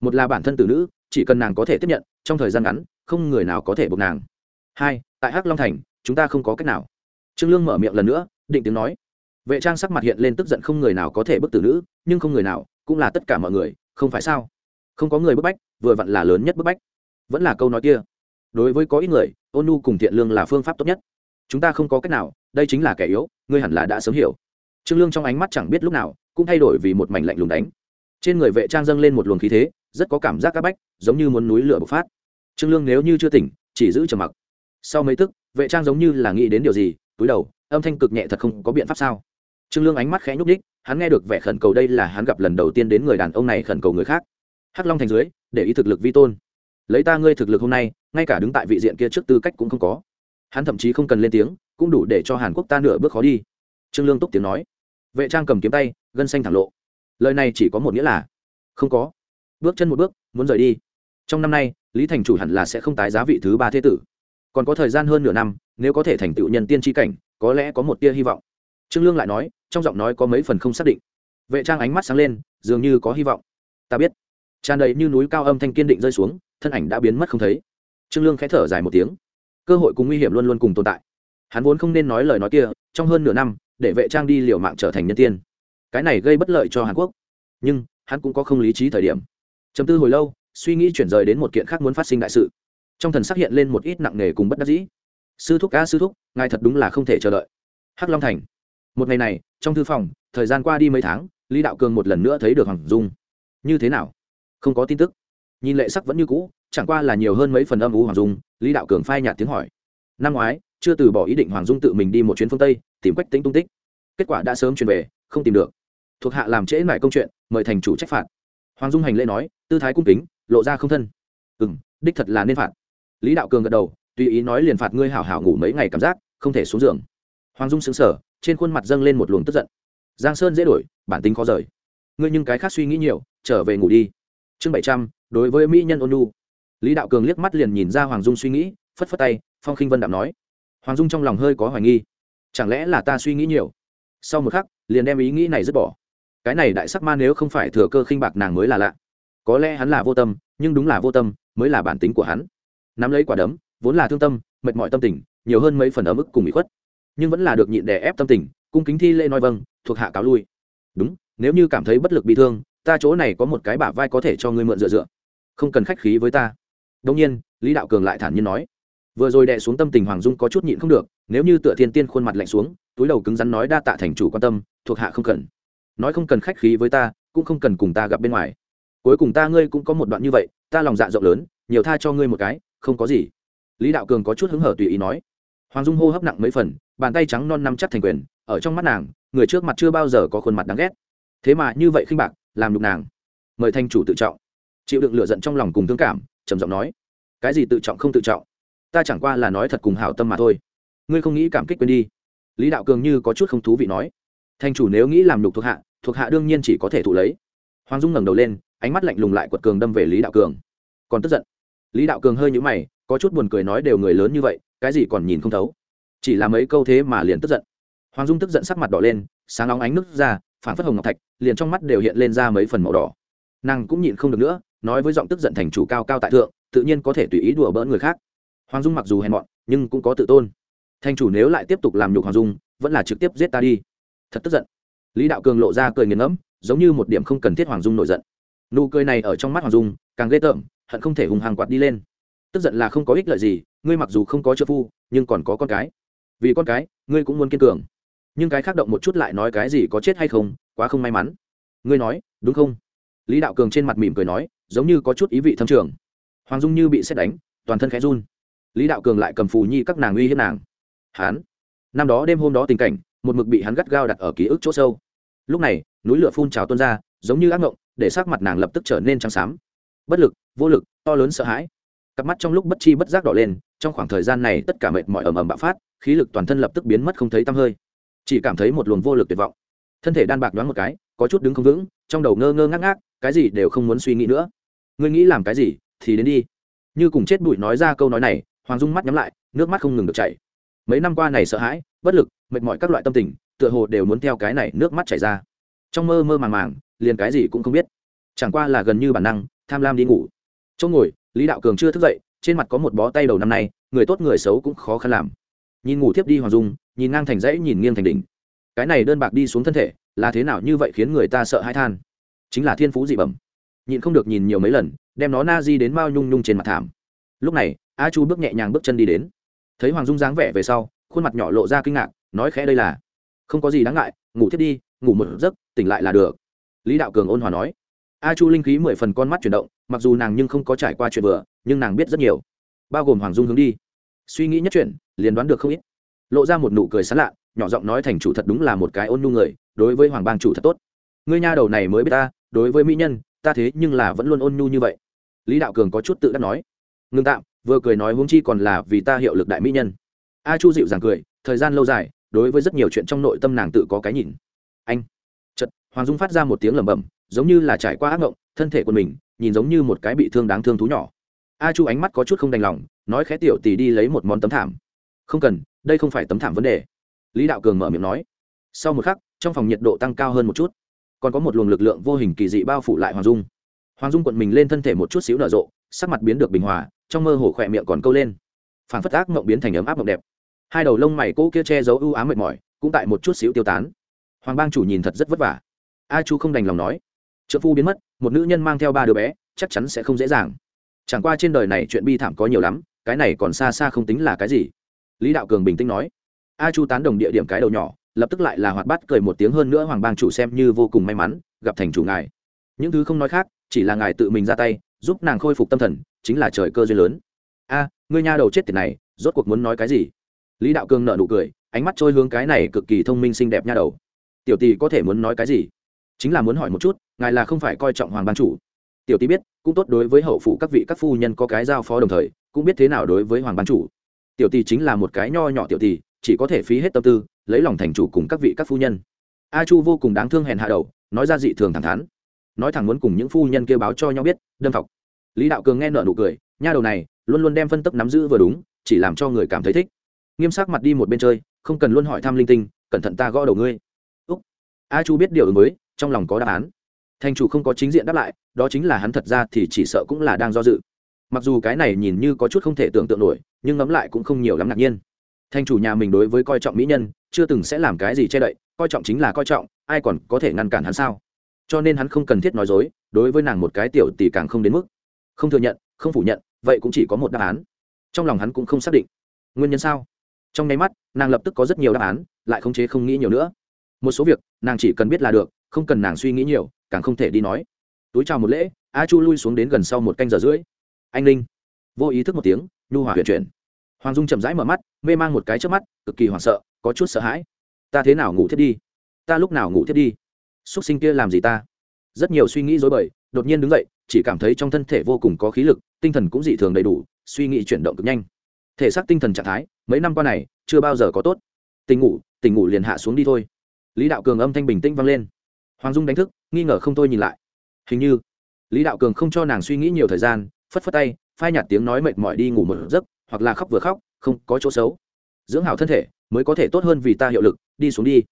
Một là bản thân tử nữ, chỉ cần nàng có thể tiếp nhận, trong thời gian ngắn, không người nào có thể buộc nàng. Hai, tại hắc long thành, chúng ta không có cách nào. Trương lương mở miệng lần nữa định tiếng nói. Vệ trang sắc mặt hiện lên tức giận không người nào có thể bức tử nữ, nhưng không người nào, cũng là tất cả mọi người, không phải sao? Không có người bức bách, vừa vặn là lớn nhất bức bách. Vẫn là câu nói kia. Đối với có ít người, ôn nu cùng thiện lương là phương pháp tốt nhất. Chúng ta không có cách nào, đây chính là kẻ yếu, ngươi hẳn là đã sớm hiểu. Trương lương trong ánh mắt chẳng biết lúc nào, cũng thay đổi vì một mảnh lạnh lùng đánh. Trên người vệ trang dâng lên một luồng khí thế, rất có cảm giác áp bách, giống như muốn núi lửa bộc phát. Trương lương nếu như chưa tỉnh, chỉ giữ trầm mặc. Sau mấy tức, vệ trang giống như là nghĩ đến điều gì túi đầu âm thanh cực nhẹ thật không có biện pháp sao? Trương lương ánh mắt khẽ nhúc nhích, hắn nghe được vẻ khẩn cầu đây là hắn gặp lần đầu tiên đến người đàn ông này khẩn cầu người khác. Hắc long thành dưới để ý thực lực vi tôn. Lấy ta ngươi thực lực hôm nay ngay cả đứng tại vị diện kia trước tư cách cũng không có. Hắn thậm chí không cần lên tiếng cũng đủ để cho hàn quốc ta nửa bước khó đi. Trương lương túc tiếng nói. Vệ trang cầm kiếm tay gân xanh thẳng lộ. Lời này chỉ có một nghĩa là không có. Bước chân một bước muốn rời đi. Trong năm nay lý thành chủ hẳn là sẽ không tái giá vị thứ ba thế tử. Còn có thời gian hơn nửa năm nếu có thể thành tựu nhân tiên tri cảnh, có lẽ có một tia hy vọng. Trương lương lại nói, trong giọng nói có mấy phần không xác định. Vệ trang ánh mắt sáng lên, dường như có hy vọng. Ta biết. Tràn đầy như núi cao âm thanh kiên định rơi xuống, thân ảnh đã biến mất không thấy. Trương lương khẽ thở dài một tiếng. Cơ hội cùng nguy hiểm luôn luôn cùng tồn tại. Hắn vốn không nên nói lời nói kia, trong hơn nửa năm, để vệ trang đi liều mạng trở thành nhân tiên. Cái này gây bất lợi cho hàn quốc. Nhưng, hắn cũng có không lý trí thời điểm. Chấm tư hồi lâu, suy nghĩ chuyển rời đến một kiện khác muốn phát sinh đại sự. Trong thần xác hiện lên một ít nặng nề cùng bất đắc dĩ sư thúc ca sư thúc, ngài thật đúng là không thể chờ đợi. Hắc long thành. Một ngày này, trong thư phòng, thời gian qua đi mấy tháng, lý đạo cường một lần nữa thấy được hoàng dung. Như thế nào? Không có tin tức. Nhìn lệ sắc vẫn như cũ, chẳng qua là nhiều hơn mấy phần âm u hoàng dung, lý đạo cường phai nhạt tiếng hỏi. Năm ngoái, chưa từ bỏ ý định hoàng dung tự mình đi một chuyến phương tây, tìm quách tính tung tích. Kết quả đã sớm truyền về, không tìm được. Thuộc hạ làm trễ lại công chuyện, mời thành chủ trách phạt. Hoàng dung hành lễ nói, tư thái cung kính, lộ ra không thân. Ừ đích thật là nên phạt. Lý đạo cường gật đầu tùy ý nói liền phạt ngươi hảo hảo ngủ mấy ngày cảm giác, không thể xuống giường. Hoàng dung sững sờ, trên khuôn mặt dâng lên một luồng tức giận. Giang sơn dễ đổi, bản tính khó rời. Ngươi nhưng cái khác suy nghĩ nhiều, trở về ngủ đi. Chương bảy trăm, đối với mỹ nhân ôn lu lý đạo cường liếc mắt liền nhìn ra hoàng dung suy nghĩ, phất phất tay, phong khinh vân đạm nói. Hoàng dung trong lòng hơi có hoài nghi. Chẳng lẽ là ta suy nghĩ nhiều? Sau một khắc, liền đem ý nghĩ này dứt bỏ. Cái này đại sắc ma nếu không phải thừa cơ khinh bạc nàng mới là lạ. Có lẽ hắn là vô tâm, nhưng đúng là vô tâm, mới là bản tính của hắn. Nắm lấy quả đấm vốn là thương tâm, mệt mỏi tâm tình, nhiều hơn mấy phần ở mức cùng bị khuất. Nhưng vẫn là được nhịn đè ép tâm tình, cung kính thi lễ nói vâng thuộc hạ cáo lui. Đúng, nếu như cảm thấy bất lực bị thương, ta chỗ này có một cái bả vai có thể cho ngươi mượn dựa dựa. Không cần khách khí với ta. Đông nhiên, lý đạo cường lại thản nhiên nói. Vừa rồi đè xuống tâm tình hoàng dung có chút nhịn không được, nếu như tựa thiên tiên khuôn mặt lạnh xuống, túi đầu cứng rắn nói đa tạ thành chủ quan tâm, thuộc hạ không cần. Nói không cần khách khí với ta, cũng không cần cùng ta gặp bên ngoài. Cuối cùng ta ngươi cũng có một đoạn như vậy, ta lòng dạ rộng lớn, nhiều tha cho ngươi một cái, không có gì lý đạo cường có chút hứng hở tùy ý nói. Hoàng dung hô hấp nặng mấy phần, bàn tay trắng non năm chắc thành quyền, ở trong mắt nàng, người trước mặt chưa bao giờ có khuôn mặt đáng ghét. Thế mà như vậy khinh bạc, làm nhục nàng. Mời thanh chủ tự trọng. Chịu đựng lựa giận trong lòng cùng thương cảm, trầm giọng nói. Cái gì tự trọng không tự trọng? Ta chẳng qua là nói thật cùng hảo tâm mà thôi. Ngươi không nghĩ cảm kích quên đi. Lý đạo cường như có chút không thú vị nói. Thanh chủ nếu nghĩ làm nhục thuộc hạ thuộc hạ đương nhiên chỉ có thể thụ lấy. Hoàng dung ngẩng đầu lên, ánh mắt lạnh lùng lại quật cường đâm về lý đạo cường. Còn tức giận. Lý đạo cường hơi nhũ mày có chút buồn cười nói đều người lớn như vậy, cái gì còn nhìn không thấu. Chỉ là mấy câu thế mà liền tức giận. Hoàng dung tức giận sắc mặt đỏ lên, sáng nóng ánh nước ra phản phất hồng ngọc thạch, liền trong mắt đều hiện lên ra mấy phần màu đỏ. Nàng cũng nhịn không được nữa, nói với giọng tức giận thành chủ cao cao tại thượng, tự nhiên có thể tùy ý đùa bỡn người khác. Hoàng dung mặc dù hèn mọn, nhưng cũng có tự tôn. Thành chủ nếu lại tiếp tục làm nhục hoàng dung, vẫn là trực tiếp giết ta đi. Thật tức giận. Lý đạo cường lộ ra cười nghiền ngẫm, giống như một điểm không cần thiết hoàng dung nổi giận. Nụ cười này ở trong mắt hoàng dung, càng ghê tởm, hận không thể hùng hàng quạt đi lên tức giận là không có ích lợi gì, ngươi mặc dù không có trợ phu, nhưng còn có con cái. Vì con cái, ngươi cũng muốn kiên cường. Nhưng cái khác động một chút lại nói cái gì có chết hay không, quá không may mắn. Ngươi nói, đúng không? Lý đạo cường trên mặt mỉm cười nói, giống như có chút ý vị thâm trường. Hoàng dung như bị xét đánh, toàn thân khẽ run. Lý đạo cường lại cầm phù nhi các nàng uy hiếp nàng. Hán. Năm đó đêm hôm đó tình cảnh, một mực bị hắn gắt gao đặt ở ký ức chỗ sâu. Lúc này, núi lửa phun trào tuôn ra, giống như ác mộng, để sắc mặt nàng lập tức trở nên trắng xám. Bất lực, vô lực, to lớn sợ hãi cặp mắt trong lúc bất chi bất giác đỏ lên, trong khoảng thời gian này tất cả mệt mỏi ầm ầm bạo phát, khí lực toàn thân lập tức biến mất không thấy tăm hơi. Chỉ cảm thấy một luồng vô lực tuyệt vọng. Thân thể đan bạc đoán một cái, có chút đứng không vững, trong đầu ngơ ngơ ngác ngác, cái gì đều không muốn suy nghĩ nữa. Ngươi nghĩ làm cái gì, thì đến đi. Như cùng chết bụi nói ra câu nói này, hoàng dung mắt nhắm lại, nước mắt không ngừng được chảy. Mấy năm qua này sợ hãi, bất lực, mệt mỏi các loại tâm tình, tựa hồ đều muốn theo cái này nước mắt chảy ra. Trong mơ mơ màng màng, liền cái gì cũng không biết. Chẳng qua là gần như bản năng, tham lam đi ngủ. Chỗ ngồi lý đạo cường chưa thức dậy, trên mặt có một bó tay đầu năm nay, người tốt người xấu cũng khó khăn làm. Nhìn ngủ thiếp đi hoàng dung, nhìn ngang thành dãy nhìn nghiêng thành đỉnh. Cái này đơn bạc đi xuống thân thể, là thế nào như vậy khiến người ta sợ hãi than? Chính là thiên phú dị bẩm. Nhìn không được nhìn nhiều mấy lần, đem nó na di đến mao nhung nhung trên mặt thảm. Lúc này, a chu bước nhẹ nhàng bước chân đi đến. Thấy hoàng dung dáng vẻ về sau, khuôn mặt nhỏ lộ ra kinh ngạc, nói khẽ đây là, không có gì đáng ngại, ngủ thiết đi, ngủ một giấc, tỉnh lại là được. Lý đạo cường ôn hòa nói. A chu linh khí mười phần con mắt chuyển động mặc dù nàng nhưng không có trải qua chuyện vừa, nhưng nàng biết rất nhiều. Bao gồm hoàng dung hướng đi. Suy nghĩ nhất chuyện, liền đoán được không ít. Lộ ra một nụ cười sán lạ nhỏ giọng nói thành chủ thật đúng là một cái ôn nhu người, đối với hoàng bang chủ thật tốt. Ngươi nha đầu này mới biết ta, đối với mỹ nhân, ta thế nhưng là vẫn luôn ôn nhu như vậy. Lý đạo cường có chút tự đắc nói. Ngưng tạm, vừa cười nói huống chi còn là vì ta hiệu lực đại mỹ nhân. A chu dịu dàng cười, thời gian lâu dài, đối với rất nhiều chuyện trong nội tâm nàng tự có cái nhìn. Anh chật hoàng dung phát ra một tiếng lẩm bẩm, giống như là trải qua ác mộng thân thể của mình nhìn giống như một cái bị thương đáng thương thú nhỏ. A chu ánh mắt có chút không đành lòng, nói khẽ tiểu tỷ đi lấy một món tấm thảm. Không cần, đây không phải tấm thảm vấn đề. Lý đạo cường mở miệng nói. Sau một khắc, trong phòng nhiệt độ tăng cao hơn một chút. Còn có một luồng lực lượng vô hình kỳ dị bao phủ lại hoàng dung. Hoàng dung quận mình lên thân thể một chút xíu nở rộ, sắc mặt biến được bình hòa, trong mơ hồ khỏe miệng còn câu lên. Phản phất ác mộng biến thành ấm áp mộng đẹp. Hai đầu lông mày cỗ kia che giấu ưu ám mệt mỏi, cũng tại một chút xíu tiêu tán. Hoàng bang chủ nhìn thật rất vất vả. A chu không đành lòng nói trợ phu biến mất, một nữ nhân mang theo ba đứa bé, chắc chắn sẽ không dễ dàng. Chẳng qua trên đời này chuyện bi thảm có nhiều lắm, cái này còn xa xa không tính là cái gì. Lý đạo cường bình tĩnh nói. A chu tán đồng địa điểm cái đầu nhỏ, lập tức lại là hoạt bát cười một tiếng hơn nữa hoàng bang chủ xem như vô cùng may mắn, gặp thành chủ ngài. Những thứ không nói khác, chỉ là ngài tự mình ra tay, giúp nàng khôi phục tâm thần, chính là trời cơ duyên lớn. A, ngươi nha đầu chết tiệt này, rốt cuộc muốn nói cái gì? Lý đạo cường nợ nụ cười, ánh mắt trôi hướng cái này cực kỳ thông minh xinh đẹp nha đầu. Tiểu tỷ có thể muốn nói cái gì? Chính là muốn hỏi một chút, ngài là không phải coi trọng hoàng ban chủ. Tiểu tỷ biết, cũng tốt đối với hậu phụ các vị các phu nhân có cái giao phó đồng thời, cũng biết thế nào đối với hoàng ban chủ. Tiểu tỷ chính là một cái nho nhỏ tiểu tỷ chỉ có thể phí hết tâm tư, lấy lòng thành chủ cùng các vị các phu nhân. A chu vô cùng đáng thương hèn hạ đầu, nói ra dị thường thẳng thắn. Nói thẳng muốn cùng những phu nhân kêu báo cho nhau biết, đâm thọc. Lý đạo cường nghe nợ nụ cười, nha đầu này, luôn luôn đem phân tức nắm giữ vừa đúng, chỉ làm cho người cảm thấy thích. Nghiêm sắc mặt đi một bên chơi, không cần luôn hỏi thăm linh tinh, cẩn thận ta gõ đầu ngươi. Úc. A chu biết điều ứng mới trong lòng có đáp án. Thành chủ không có chính diện đáp lại, đó chính là hắn thật ra thì chỉ sợ cũng là đang do dự. Mặc dù cái này nhìn như có chút không thể tưởng tượng nổi, nhưng ngẫm lại cũng không nhiều lắm ngạc nhiên. Thành chủ nhà mình đối với coi trọng mỹ nhân, chưa từng sẽ làm cái gì che đậy, coi trọng chính là coi trọng, ai còn có thể ngăn cản hắn sao? Cho nên hắn không cần thiết nói dối, đối với nàng một cái tiểu tỷ càng không đến mức. Không thừa nhận, không phủ nhận, vậy cũng chỉ có một đáp án. Trong lòng hắn cũng không xác định. Nguyên nhân sao? Trong nháy mắt, nàng lập tức có rất nhiều đáp án, lại không chế không nghĩ nhiều nữa. Một số việc, nàng chỉ cần biết là được không cần nàng suy nghĩ nhiều, càng không thể đi nói. Túi chào một lễ, a chu lui xuống đến gần sau một canh giờ rưỡi. Anh linh vô ý thức một tiếng, nhu hỏa huyền chuyển. Hoàng dung chậm rãi mở mắt, mê mang một cái trước mắt, cực kỳ hoảng sợ, có chút sợ hãi. Ta thế nào ngủ thiết đi? Ta lúc nào ngủ thiết đi? X sinh kia làm gì ta? Rất nhiều suy nghĩ dối bời, đột nhiên đứng dậy, chỉ cảm thấy trong thân thể vô cùng có khí lực, tinh thần cũng dị thường đầy đủ, suy nghĩ chuyển động cực nhanh. Thể xác tinh thần trạng thái, mấy năm qua này, chưa bao giờ có tốt. Tình ngủ tình ngủ liền hạ xuống đi thôi. Lý đạo cường âm thanh bình tĩnh vang lên hoàng dung đánh thức, nghi ngờ không thôi nhìn lại. Hình như, lý đạo cường không cho nàng suy nghĩ nhiều thời gian, phất phất tay, phai nhạt tiếng nói mệt mỏi đi ngủ một giấc, hoặc là khóc vừa khóc, không có chỗ xấu. Dưỡng hảo thân thể, mới có thể tốt hơn vì ta hiệu lực, đi xuống đi.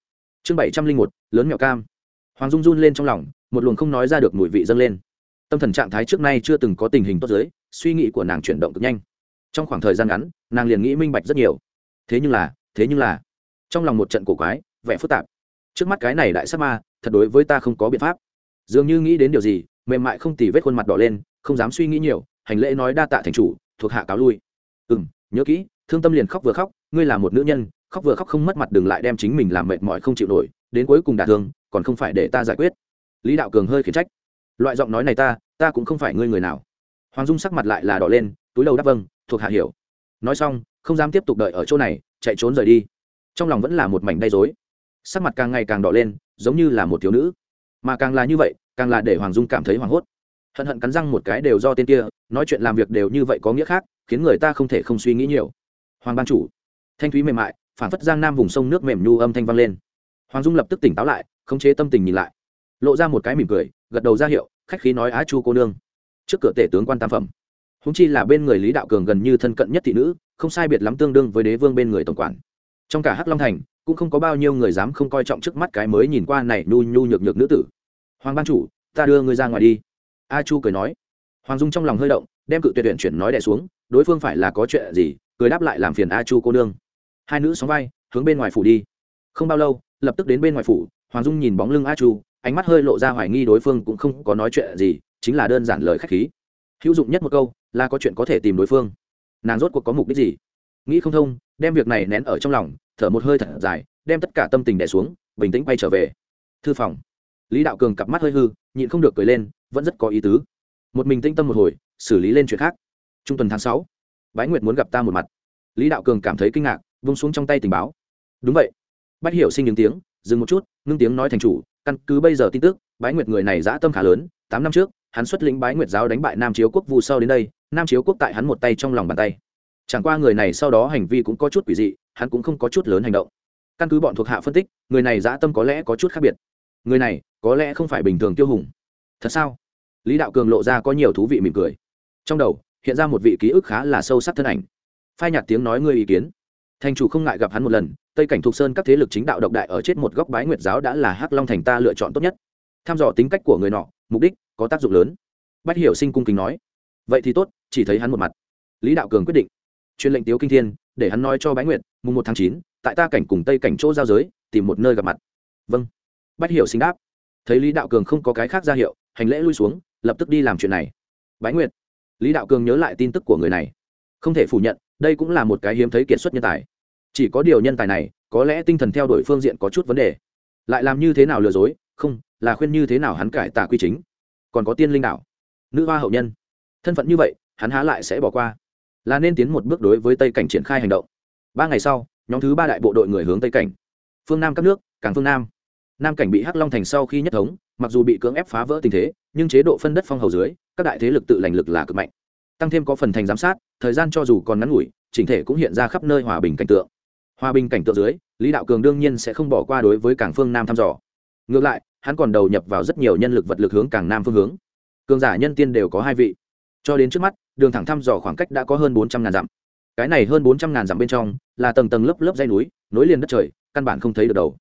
Chương bảy trăm linh một, lớn mẹo cam. Hoàng dung run lên trong lòng, một luồng không nói ra được mùi vị dâng lên. Tâm thần trạng thái trước nay chưa từng có tình hình tốt giới suy nghĩ của nàng chuyển động cực nhanh. Trong khoảng thời gian ngắn, nàng liền nghĩ minh bạch rất nhiều. Thế nhưng là, thế nhưng là, trong lòng một trận cổ quái, vẻ phức tạp trước mắt cái này đại sắc ma, thật đối với ta không có biện pháp. Dường như nghĩ đến điều gì, mềm mại không tì vết khuôn mặt đỏ lên, không dám suy nghĩ nhiều, hành lễ nói đa tạ thành chủ, thuộc hạ cáo lui. Ừ m nhớ kỹ, thương tâm liền khóc vừa khóc, ngươi là một nữ nhân, khóc vừa khóc không mất mặt đừng lại đem chính mình làm mệt mỏi không chịu nổi, đến cuối cùng đả thương, còn không phải để ta giải quyết. Lý đạo cường hơi khiển trách. Loại giọng nói này ta ta cũng không phải ngươi người nào. Hoàng dung sắc mặt lại là đỏ lên, túi lâu đáp vâng thuộc hạ hiểu. Nói xong, không dám tiếp tục đợi ở chỗ này, chạy trốn rời đi. Trong lòng vẫn là một mảnh đay dối sắc mặt càng ngày càng đỏ lên, giống như là một thiếu nữ. Mà càng là như vậy, càng là để hoàng dung cảm thấy hoảng hốt. Hận hận cắn răng một cái đều do tên kia, nói chuyện làm việc đều như vậy có nghĩa khác, khiến người ta không thể không suy nghĩ nhiều. Hoàng ban chủ, thanh thúy mềm mại phản phất giang nam vùng sông nước mềm nhu âm thanh vang lên. Hoàng dung lập tức tỉnh táo lại, khống chế tâm tình nhìn lại. Lộ ra một cái mỉm cười, gật đầu ra hiệu, khách khí nói á chu cô nương. Trước cửa tể tướng quan tam phẩm. Húng chi là bên người lý đạo cường gần như thân cận nhất thị nữ, không sai biệt lắm tương đương với đế vương bên người tổng quản. Trong cả hắc long thành cũng không có bao nhiêu người dám không coi trọng trước mắt cái mới nhìn qua này nhu nhu nhược nhược nữ tử. Hoàng ban chủ, ta đưa ngươi ra ngoài đi. A chu cười nói. Hoàng dung trong lòng hơi động, đem cự tuyệt tuyển chuyển nói đẻ xuống, đối phương phải là có chuyện gì, cười đáp lại làm phiền a chu cô nương. Hai nữ sóng vai, hướng bên ngoài phủ đi. Không bao lâu, lập tức đến bên ngoài phủ, hoàng dung nhìn bóng lưng a chu, ánh mắt hơi lộ ra hoài nghi đối phương cũng không có nói chuyện gì, chính là đơn giản lời khách khí. Hữu dụng nhất một câu, là có chuyện có thể tìm đối phương. Nàng rốt cuộc có mục đích gì? Nghĩ không thông, đem việc này nén ở trong lòng, thở một hơi thật dài, đem tất cả tâm tình đẻ xuống, bình tĩnh quay trở về. Thư phòng. Lý đạo cường cặp mắt hơi hư, nhịn không được cười lên, vẫn rất có ý tứ. Một mình tĩnh tâm một hồi, xử lý lên chuyện khác. Trung tuần tháng sáu, bái nguyệt muốn gặp ta một mặt. Lý đạo cường cảm thấy kinh ngạc, vung xuống trong tay tình báo. Đúng vậy. Bách hiểu sinh những tiếng, dừng một chút, ngưng tiếng nói thành chủ, căn cứ bây giờ tin tức, bái nguyệt người này dã tâm khá lớn, tám năm trước, hắn xuất lĩnh bái nguyệt giáo đánh bại nam chiếu quốc vu sau đến đây, nam chiếu quốc tại hắn một tay trong lòng bàn tay chẳng qua người này sau đó hành vi cũng có chút quỷ dị, hắn cũng không có chút lớn hành động. Căn cứ bọn thuộc hạ phân tích, người này dã tâm có lẽ có chút khác biệt. Người này, có lẽ không phải bình thường tiêu hùng. Thật sao? Lý đạo cường lộ ra có nhiều thú vị mỉm cười. Trong đầu, hiện ra một vị ký ức khá là sâu sắc thân ảnh. Phai nhạt tiếng nói ngươi ý kiến. Thành chủ không ngại gặp hắn một lần, tây cảnh thục sơn các thế lực chính đạo độc đại ở chết một góc bái nguyệt giáo đã là hắc long thành ta lựa chọn tốt nhất. Tham dò tính cách của người nọ, mục đích, có tác dụng lớn. Bách hiểu sinh cung kính nói. Vậy thì tốt, chỉ thấy hắn một mặt. Lý đạo cường quyết định truyền lệnh tiếu kinh thiên, để hắn nói cho bái nguyệt, mùng một tháng chín, tại ta cảnh cùng tây cảnh chỗ giao giới, tìm một nơi gặp mặt. Vâng. Bách hiểu sinh đáp. Thấy lý đạo cường không có cái khác ra hiệu, hành lễ lui xuống, lập tức đi làm chuyện này. Bái nguyệt. Lý đạo cường nhớ lại tin tức của người này. Không thể phủ nhận, đây cũng là một cái hiếm thấy kiệt xuất nhân tài. Chỉ có điều nhân tài này, có lẽ tinh thần theo đuổi phương diện có chút vấn đề. Lại làm như thế nào lừa dối? Không, là khuyên như thế nào hắn cải tà quy chính? Còn có tiên linh đạo, nữ hoa hậu nhân. Thân phận như vậy, hắn há lại sẽ bỏ qua là nên tiến một bước đối với tây cảnh triển khai hành động ba ngày sau nhóm thứ ba đại bộ đội người hướng tây cảnh phương nam các nước càng phương nam nam cảnh bị hắc long thành sau khi nhất thống mặc dù bị cưỡng ép phá vỡ tình thế nhưng chế độ phân đất phong hầu dưới các đại thế lực tự lành lực là cực mạnh tăng thêm có phần thành giám sát thời gian cho dù còn ngắn ngủi chỉnh thể cũng hiện ra khắp nơi hòa bình cảnh tượng hòa bình cảnh tượng dưới lý đạo cường đương nhiên sẽ không bỏ qua đối với cảng phương nam thăm dò ngược lại hắn còn đầu nhập vào rất nhiều nhân lực vật lực hướng cảng nam phương hướng cường giả nhân tiên đều có hai vị cho đến trước mắt đường thẳng thăm dò khoảng cách đã có hơn bốn trăm ngàn dặm. Cái này hơn bốn trăm ngàn dặm bên trong là tầng tầng lớp lớp dây núi, nối liền đất trời, căn bản không thấy được đầu.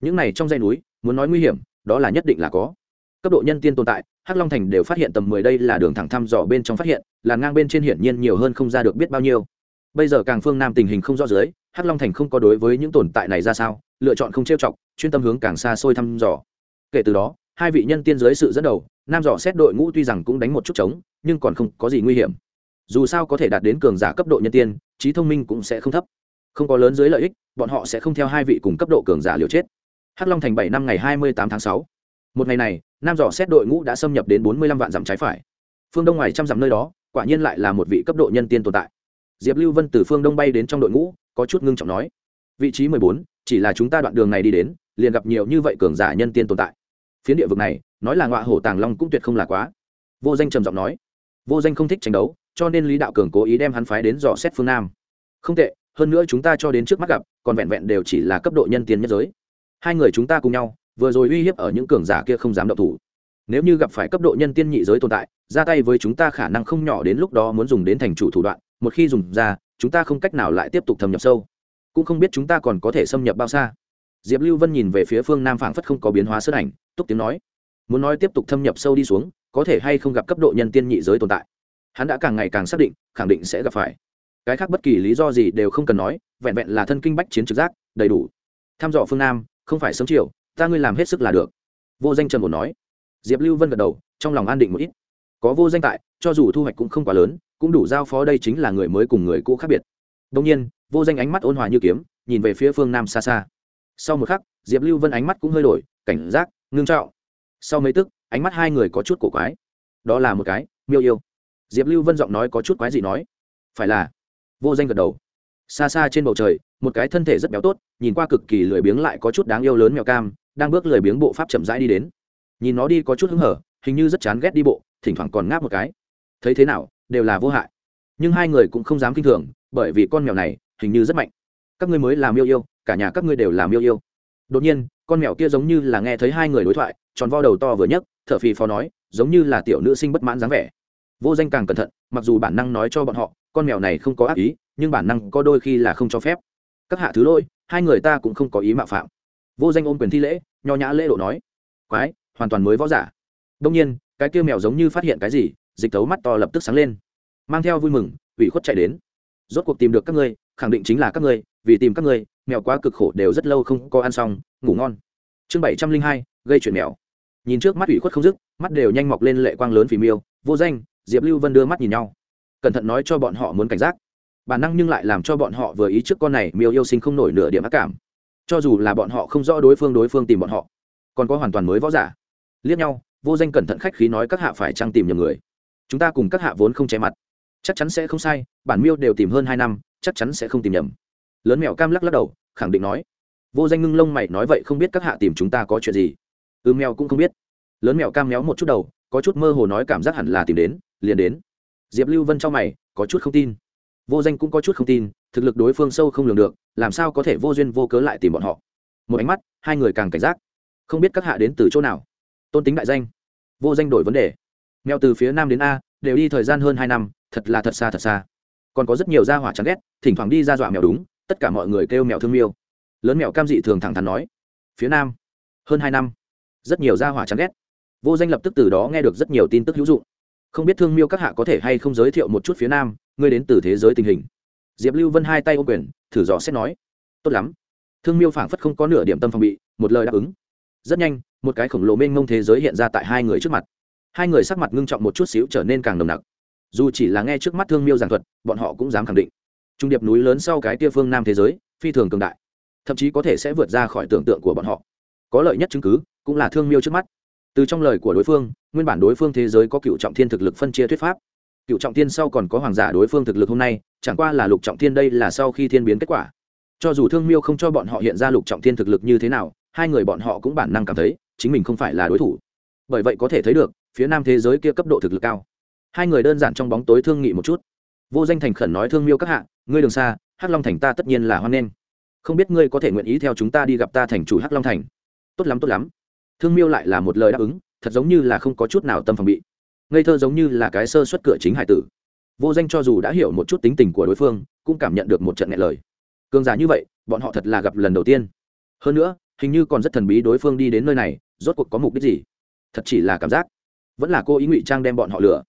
Những này trong dây núi, muốn nói nguy hiểm, đó là nhất định là có. Cấp độ nhân tiên tồn tại, hắc long thành đều phát hiện tầm mười đây là đường thẳng thăm dò bên trong phát hiện, là ngang bên trên hiển nhiên nhiều hơn không ra được biết bao nhiêu. Bây giờ càng phương nam tình hình không rõ dưới, hắc long thành không có đối với những tồn tại này ra sao, lựa chọn không trêu chọc, chuyên tâm hướng càng xa xôi thăm dò. Kể từ đó, hai vị nhân tiên dưới sự dẫn đầu, nam dò xét đội ngũ tuy rằng cũng đánh một chút trống, nhưng còn không có gì nguy hiểm dù sao có thể đạt đến cường giả cấp độ nhân tiên, trí thông minh cũng sẽ không thấp. Không có lớn dưới lợi ích, bọn họ sẽ không theo hai vị cùng cấp độ cường giả liều chết. Hắc long thành bảy năm ngày hai mươi tám tháng sáu. Một ngày này, nam dò xét đội ngũ đã xâm nhập đến bốn mươi lăm vạn dặm trái phải. Phương đông ngoài trăm dặm nơi đó, quả nhiên lại là một vị cấp độ nhân tiên tồn tại. Diệp lưu vân từ phương đông bay đến trong đội ngũ, có chút ngưng trọng nói, vị trí mười bốn, chỉ là chúng ta đoạn đường này đi đến, liền gặp nhiều như vậy cường giả nhân tiên tồn tại. Phiến địa vực này, nói là ngọa hổ tàng long cũng tuyệt không là quá. Vô danh trầm giọng nói, vô danh không thích tranh đấu cho nên lý đạo cường cố ý đem hắn phái đến dò xét phương nam. Không tệ, hơn nữa chúng ta cho đến trước mắt gặp, còn vẹn vẹn đều chỉ là cấp độ nhân tiên nhất giới. Hai người chúng ta cùng nhau, vừa rồi uy hiếp ở những cường giả kia không dám động thủ. Nếu như gặp phải cấp độ nhân tiên nhị giới tồn tại, ra tay với chúng ta khả năng không nhỏ đến lúc đó muốn dùng đến thành chủ thủ đoạn, một khi dùng ra, chúng ta không cách nào lại tiếp tục thâm nhập sâu. Cũng không biết chúng ta còn có thể xâm nhập bao xa. Diệp lưu vân nhìn về phía phương nam phảng phất không có biến hóa sất ảnh, túc tiếng nói. Muốn nói tiếp tục thâm nhập sâu đi xuống, có thể hay không gặp cấp độ nhân tiên nhị giới tồn tại? Hắn đã càng ngày càng xác định, khẳng định sẽ gặp phải. Cái khác bất kỳ lý do gì đều không cần nói, vẹn vẹn là thân kinh bách chiến trực giác, đầy đủ. Tham dò phương nam, không phải sớm chiều, ta ngươi làm hết sức là được. Vô danh trần bổn nói. Diệp lưu vân gật đầu, trong lòng an định một ít. Có vô danh tại, cho dù thu hoạch cũng không quá lớn, cũng đủ giao phó đây chính là người mới cùng người cũ khác biệt. Đông nhiên, vô danh ánh mắt ôn hòa như kiếm, nhìn về phía phương nam xa xa. Sau một khắc, diệp lưu vân ánh mắt cũng hơi đổi, cảnh giác, ngưng trọng. Sau mấy tức, ánh mắt hai người có chút cổ quái. Đó là một cái, miêu yêu diệp lưu vân giọng nói có chút quái gì nói, phải là. Vô danh gật đầu. Xa xa trên bầu trời, một cái thân thể rất béo tốt, nhìn qua cực kỳ lười biếng lại có chút đáng yêu lớn mèo cam, đang bước lười biếng bộ pháp chậm rãi đi đến. Nhìn nó đi có chút hứng hở, hình như rất chán ghét đi bộ, thỉnh thoảng còn ngáp một cái. Thấy thế nào, đều là vô hại. Nhưng hai người cũng không dám kinh thường, bởi vì con mèo này hình như rất mạnh. Các ngươi mới làm yêu yêu, cả nhà các ngươi đều làm yêu yêu. Đột nhiên, con mèo kia giống như là nghe thấy hai người đối thoại, tròn vo đầu to vừa nhấc, thở phì phò nói, giống như là tiểu nữ sinh bất mãn dáng vẻ vô danh càng cẩn thận, mặc dù bản năng nói cho bọn họ, con mèo này không có ác ý, nhưng bản năng có đôi khi là không cho phép. Các hạ thứ lỗi, hai người ta cũng không có ý mạo phạm. Vô danh ôm quyền thi lễ, nho nhã lễ độ nói. Quái, hoàn toàn mới võ giả. Đông nhiên, cái kia mèo giống như phát hiện cái gì, dịch thấu mắt to lập tức sáng lên. Mang theo vui mừng, ủy khuất chạy đến. Rốt cuộc tìm được các ngươi, khẳng định chính là các ngươi, vì tìm các ngươi, mèo quá cực khổ đều rất lâu không có ăn xong, ngủ ngon. Chương bảy trăm linh hai, gây chuyện mèo. Nhìn trước mắt ủy khuất không dứt, mắt đều nhanh mọc lên lệ quang lớn phì miêu, vô danh diệp lưu vân đưa mắt nhìn nhau. Cẩn thận nói cho bọn họ muốn cảnh giác. Bản năng nhưng lại làm cho bọn họ vừa ý trước con này miêu yêu sinh không nổi nửa điểm ác cảm. Cho dù là bọn họ không rõ đối phương đối phương tìm bọn họ còn có hoàn toàn mới võ giả. Liếc nhau vô danh cẩn thận khách khí nói các hạ phải trăng tìm nhầm người. Chúng ta cùng các hạ vốn không che mặt. Chắc chắn sẽ không sai bản miêu đều tìm hơn hai năm chắc chắn sẽ không tìm nhầm. Lớn mèo cam lắc lắc đầu khẳng định nói. Vô danh ngưng lông mày nói vậy không biết các hạ tìm chúng ta có chuyện gì. Ư ừ, mèo cũng không biết. Lớn mèo cam méo một chút đầu có chút mơ hồ nói cảm giác hẳn là tìm đến liền đến. Diệp lưu vân trong mày, có chút không tin. Vô danh cũng có chút không tin, thực lực đối phương sâu không lường được, làm sao có thể vô duyên vô cớ lại tìm bọn họ? Một ánh mắt, hai người càng cảnh giác. Không biết các hạ đến từ chỗ nào. Tôn tính đại danh. Vô danh đổi vấn đề. Mèo từ phía nam đến a, đều đi thời gian hơn hai năm, thật là thật xa thật xa. Còn có rất nhiều gia hỏa chán ghét, thỉnh thoảng đi ra dọa mèo đúng, tất cả mọi người kêu mèo thương miêu. Lớn mèo cam dị thường thẳng thắn nói. Phía nam, hơn hai năm, rất nhiều gia hỏa chán ghét. Vô danh lập tức từ đó nghe được rất nhiều tin tức hữu dụng không biết thương miêu các hạ có thể hay không giới thiệu một chút phía nam, ngươi đến từ thế giới tình hình. Diệp lưu vân hai tay ô quyền, thử dò xét nói. Tốt lắm. Thương miêu phảng phất không có nửa điểm tâm phòng bị, một lời đáp ứng. Rất nhanh, một cái khổng lồ mênh mông thế giới hiện ra tại hai người trước mặt. Hai người sắc mặt ngưng trọng một chút xíu trở nên càng nồng nặc. Dù chỉ là nghe trước mắt thương miêu giảng thuật, bọn họ cũng dám khẳng định. Trung điệp núi lớn sau cái tia phương nam thế giới, phi thường cường đại. Thậm chí có thể sẽ vượt ra khỏi tưởng tượng của bọn họ. Có lợi nhất chứng cứ, cũng là thương miêu trước mắt từ trong lời của đối phương, nguyên bản đối phương thế giới có cựu trọng thiên thực lực phân chia thuyết pháp. Cựu trọng thiên sau còn có hoàng giả đối phương thực lực hôm nay, chẳng qua là lục trọng thiên đây là sau khi thiên biến kết quả. Cho dù thương miêu không cho bọn họ hiện ra lục trọng thiên thực lực như thế nào, hai người bọn họ cũng bản năng cảm thấy, chính mình không phải là đối thủ. Bởi vậy có thể thấy được, phía nam thế giới kia cấp độ thực lực cao. Hai người đơn giản trong bóng tối thương nghị một chút. Vô danh thành khẩn nói, thương miêu các hạ, ngươi đường xa, hắc long thành ta tất nhiên là hoan nghênh. Không biết ngươi có thể nguyện ý theo chúng ta đi gặp ta thành chủ hắc long thành? Tốt lắm tốt lắm thương miêu lại là một lời đáp ứng, thật giống như là không có chút nào tâm phòng bị. Ngây thơ giống như là cái sơ xuất cửa chính hải tử. Vô danh cho dù đã hiểu một chút tính tình của đối phương, cũng cảm nhận được một trận nghẹn lời. Cường giả như vậy, bọn họ thật là gặp lần đầu tiên. Hơn nữa, hình như còn rất thần bí đối phương đi đến nơi này, rốt cuộc có mục đích gì? Thật chỉ là cảm giác. Vẫn là cô ý ngụy trang đem bọn họ lừa.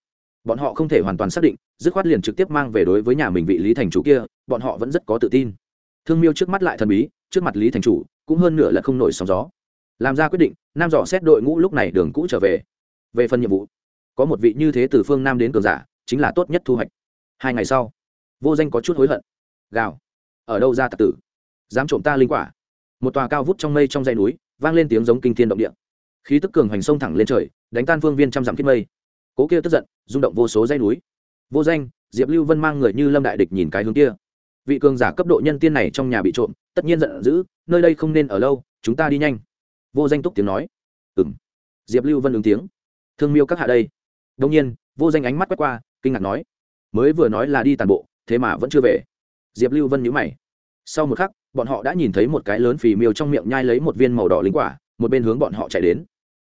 Bọn họ không thể hoàn toàn xác định, dứt khoát liền trực tiếp mang về đối với nhà mình vị lý thành chủ kia, bọn họ vẫn rất có tự tin. Thương miêu trước mắt lại thần bí, trước mặt lý thành chủ, cũng hơn nửa là không nổi sóng gió làm ra quyết định, nam dò xét đội ngũ lúc này đường cũ trở về. Về phần nhiệm vụ, có một vị như thế từ phương nam đến cường giả, chính là tốt nhất thu hoạch. Hai ngày sau, vô danh có chút hối hận. Gào. Ở đâu ra tạc tử? Dám trộm ta linh quả. Một tòa cao vút trong mây trong dây núi, vang lên tiếng giống kinh thiên động địa. Khí tức cường hoành sông thẳng lên trời, đánh tan phương viên trăm dặm kết mây. Cố kia tức giận, rung động vô số dây núi. Vô danh, diệp lưu vân mang người như lâm đại địch nhìn cái hướng kia. Vị cường giả cấp độ nhân tiên này trong nhà bị trộm, tất nhiên giận dữ, nơi đây không nên ở lâu, chúng ta đi nhanh vô danh túc tiếng nói. Ừng diệp lưu vân ứng tiếng. Thương miêu các hạ đây. Đông nhiên, vô danh ánh mắt quét qua, kinh ngạc nói. Mới vừa nói là đi tàn bộ, thế mà vẫn chưa về. Diệp lưu vân nhữ mày. Sau một khắc, bọn họ đã nhìn thấy một cái lớn phì miêu trong miệng nhai lấy một viên màu đỏ lính quả, một bên hướng bọn họ chạy đến.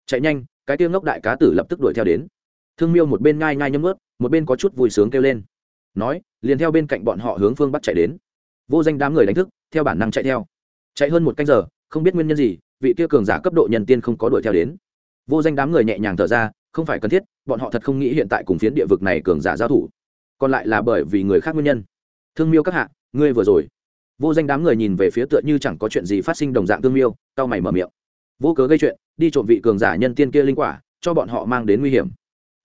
Chạy nhanh, cái tiêu ngốc đại cá tử lập tức đuổi theo đến. Thương miêu một bên ngai ngai nhấm ướt, một bên có chút vui sướng kêu lên. Nói, liền theo bên cạnh bọn họ hướng phương bắt chạy đến. Vô danh đám người đánh thức, theo bản năng chạy theo. Chạy hơn một canh giờ, không biết nguyên nhân gì vị kia cường giả cấp độ nhân tiên không có đuổi theo đến. Vô danh đám người nhẹ nhàng thở ra, không phải cần thiết, bọn họ thật không nghĩ hiện tại cùng phiến địa vực này cường giả giao thủ. Còn lại là bởi vì người khác nguyên nhân. Thương miêu các hạ, ngươi vừa rồi. Vô danh đám người nhìn về phía tựa như chẳng có chuyện gì phát sinh đồng dạng thương miêu, cao mày mở miệng. Vô cớ gây chuyện, đi trộm vị cường giả nhân tiên kia linh quả, cho bọn họ mang đến nguy hiểm.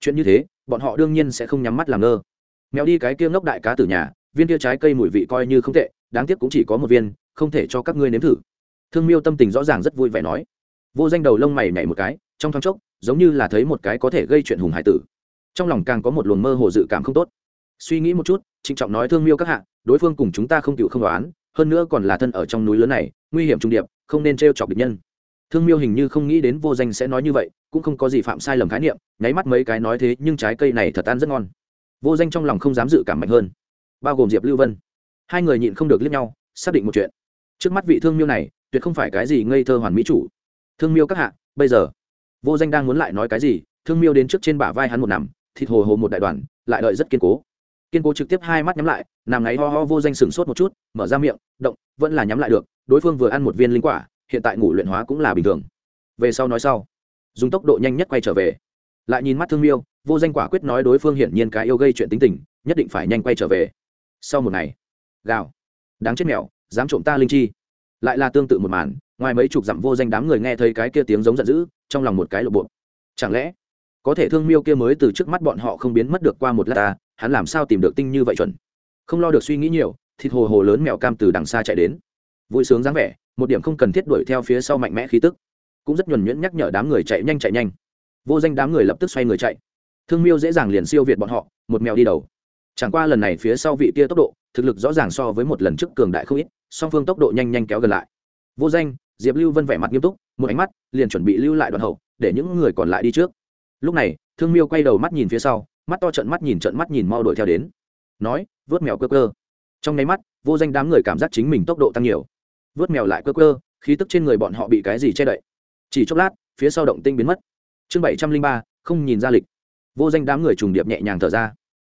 Chuyện như thế, bọn họ đương nhiên sẽ không nhắm mắt làm ngơ. Mèo đi cái kia ngốc đại cá từ nhà, viên kia trái cây mùi vị coi như không tệ, đáng tiếc cũng chỉ có một viên, không thể cho các ngươi nếm thử thương miêu tâm tình rõ ràng rất vui vẻ nói. Vô danh đầu lông mày nhảy một cái, trong thoáng chốc, giống như là thấy một cái có thể gây chuyện hùng hải tử. Trong lòng càng có một luồng mơ hồ dự cảm không tốt. Suy nghĩ một chút, trịnh trọng nói, thương miêu các hạ, đối phương cùng chúng ta không cựu không đoán, hơn nữa còn là thân ở trong núi lớn này, nguy hiểm trung điệp, không nên t r e o chọc địch nhân. Thương miêu hình như không nghĩ đến vô danh sẽ nói như vậy, cũng không có gì phạm sai lầm khái niệm, nháy mắt mấy cái nói thế, nhưng trái cây này thật ăn rất ngon. Vô danh trong lòng không dám dự cảm mạnh hơn. Bao gồm diệp lưu vân. Hai người nhịn không được liếc nhau, xác định một chuyện. Trước mắt vị thương miêu này tuyệt không phải cái gì ngây thơ hoàn mỹ chủ. Thương miêu các hạ, bây giờ. Vô danh đang muốn lại nói cái gì, thương miêu đến trước trên bả vai hắn một nằm, thịt hồ hồ một đại đoàn, lại đợi rất kiên cố. Kiên cố trực tiếp hai mắt nhắm lại, nằm ngáy ho ho vô danh sừng sốt một chút, mở ra miệng, động, vẫn là nhắm lại được, đối phương vừa ăn một viên linh quả, hiện tại ngủ luyện hóa cũng là bình thường. Về sau nói sau. Dùng tốc độ nhanh nhất quay trở về. Lại nhìn mắt thương miêu, vô danh quả quyết nói đối phương hiển nhiên cái yêu gây chuyện tính tình, nhất định phải nhanh quay trở về. Sau một ngày, gào. Đáng chết mèo, dám trộm ta linh chi lại là tương tự một màn, ngoài mấy chục dặm vô danh đám người nghe thấy cái kia tiếng giống giận dữ, trong lòng một cái lộ bộ. Chẳng lẽ, có thể thương miêu kia mới từ trước mắt bọn họ không biến mất được qua một lát ta, hắn làm sao tìm được tinh như vậy chuẩn? Không lo được suy nghĩ nhiều, thịt hồ hồ lớn mèo cam từ đằng xa chạy đến. Vui sướng dáng vẻ, một điểm không cần thiết đuổi theo phía sau mạnh mẽ khí tức. Cũng rất nhuần nhuyễn nhắc nhở đám người chạy nhanh chạy nhanh. Vô danh đám người lập tức xoay người chạy. Thương miêu dễ dàng liền siêu việt bọn họ, một mèo đi đầu. Chẳng qua lần này phía sau vị kia tốc độ, thực lực rõ ràng so với một lần trước cường đại không ít song phương tốc độ nhanh nhanh kéo gần lại. Vô danh, diệp lưu vân vẻ mặt nghiêm túc, một ánh mắt liền chuẩn bị lưu lại đoạn hậu, để những người còn lại đi trước. Lúc này, thương miêu quay đầu mắt nhìn phía sau, mắt to trận mắt nhìn trận mắt nhìn mau đuổi theo đến. Nói, vớt mèo cơ cơ. Trong nháy mắt, vô danh đám người cảm giác chính mình tốc độ tăng nhiều. Vớt mèo lại cơ cơ, khí tức trên người bọn họ bị cái gì che đậy? Chỉ chốc lát, phía sau động tinh biến mất. Chương bảy trăm linh ba, không nhìn ra lịch. Vô danh đám người trùng điệp nhẹ nhàng thở ra.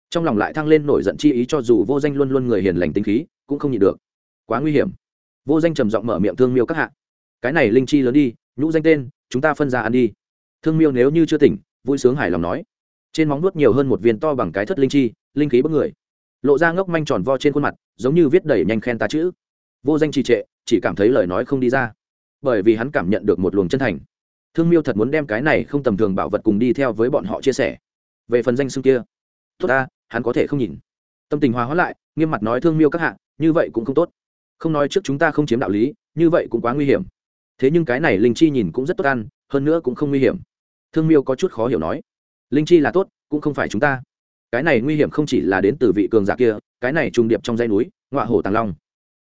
Trong lòng lại thăng lên nổi giận chi ý cho dù vô danh luôn luôn người hiền lành tính khí, cũng không nhịn được quá nguy hiểm. Vô danh trầm giọng mở miệng thương miêu các hạ. Cái này linh chi lớn đi, nhũ danh tên, chúng ta phân ra ăn đi. Thương miêu nếu như chưa tỉnh, vui sướng hài lòng nói. Trên móng nuốt nhiều hơn một viên to bằng cái thất linh chi, linh khí bất người. Lộ ra ngốc manh tròn vo trên khuôn mặt, giống như viết đầy nhanh khen ta chữ. Vô danh trì trệ, chỉ cảm thấy lời nói không đi ra. Bởi vì hắn cảm nhận được một luồng chân thành. Thương miêu thật muốn đem cái này không tầm thường bảo vật cùng đi theo với bọn họ chia sẻ. Về phần danh xưng kia, tốt ta, hắn có thể không nhìn. Tâm tình hòa hóa lại, nghiêm mặt nói thương miêu các hạ, như vậy cũng không tốt không nói trước chúng ta không chiếm đạo lý, như vậy cũng quá nguy hiểm. Thế nhưng cái này linh chi nhìn cũng rất tốt ăn, hơn nữa cũng không nguy hiểm. Thương miêu có chút khó hiểu nói, linh chi là tốt, cũng không phải chúng ta. Cái này nguy hiểm không chỉ là đến từ vị cường giả kia, cái này trùng điệp trong dây núi, ngọa hổ tàng long.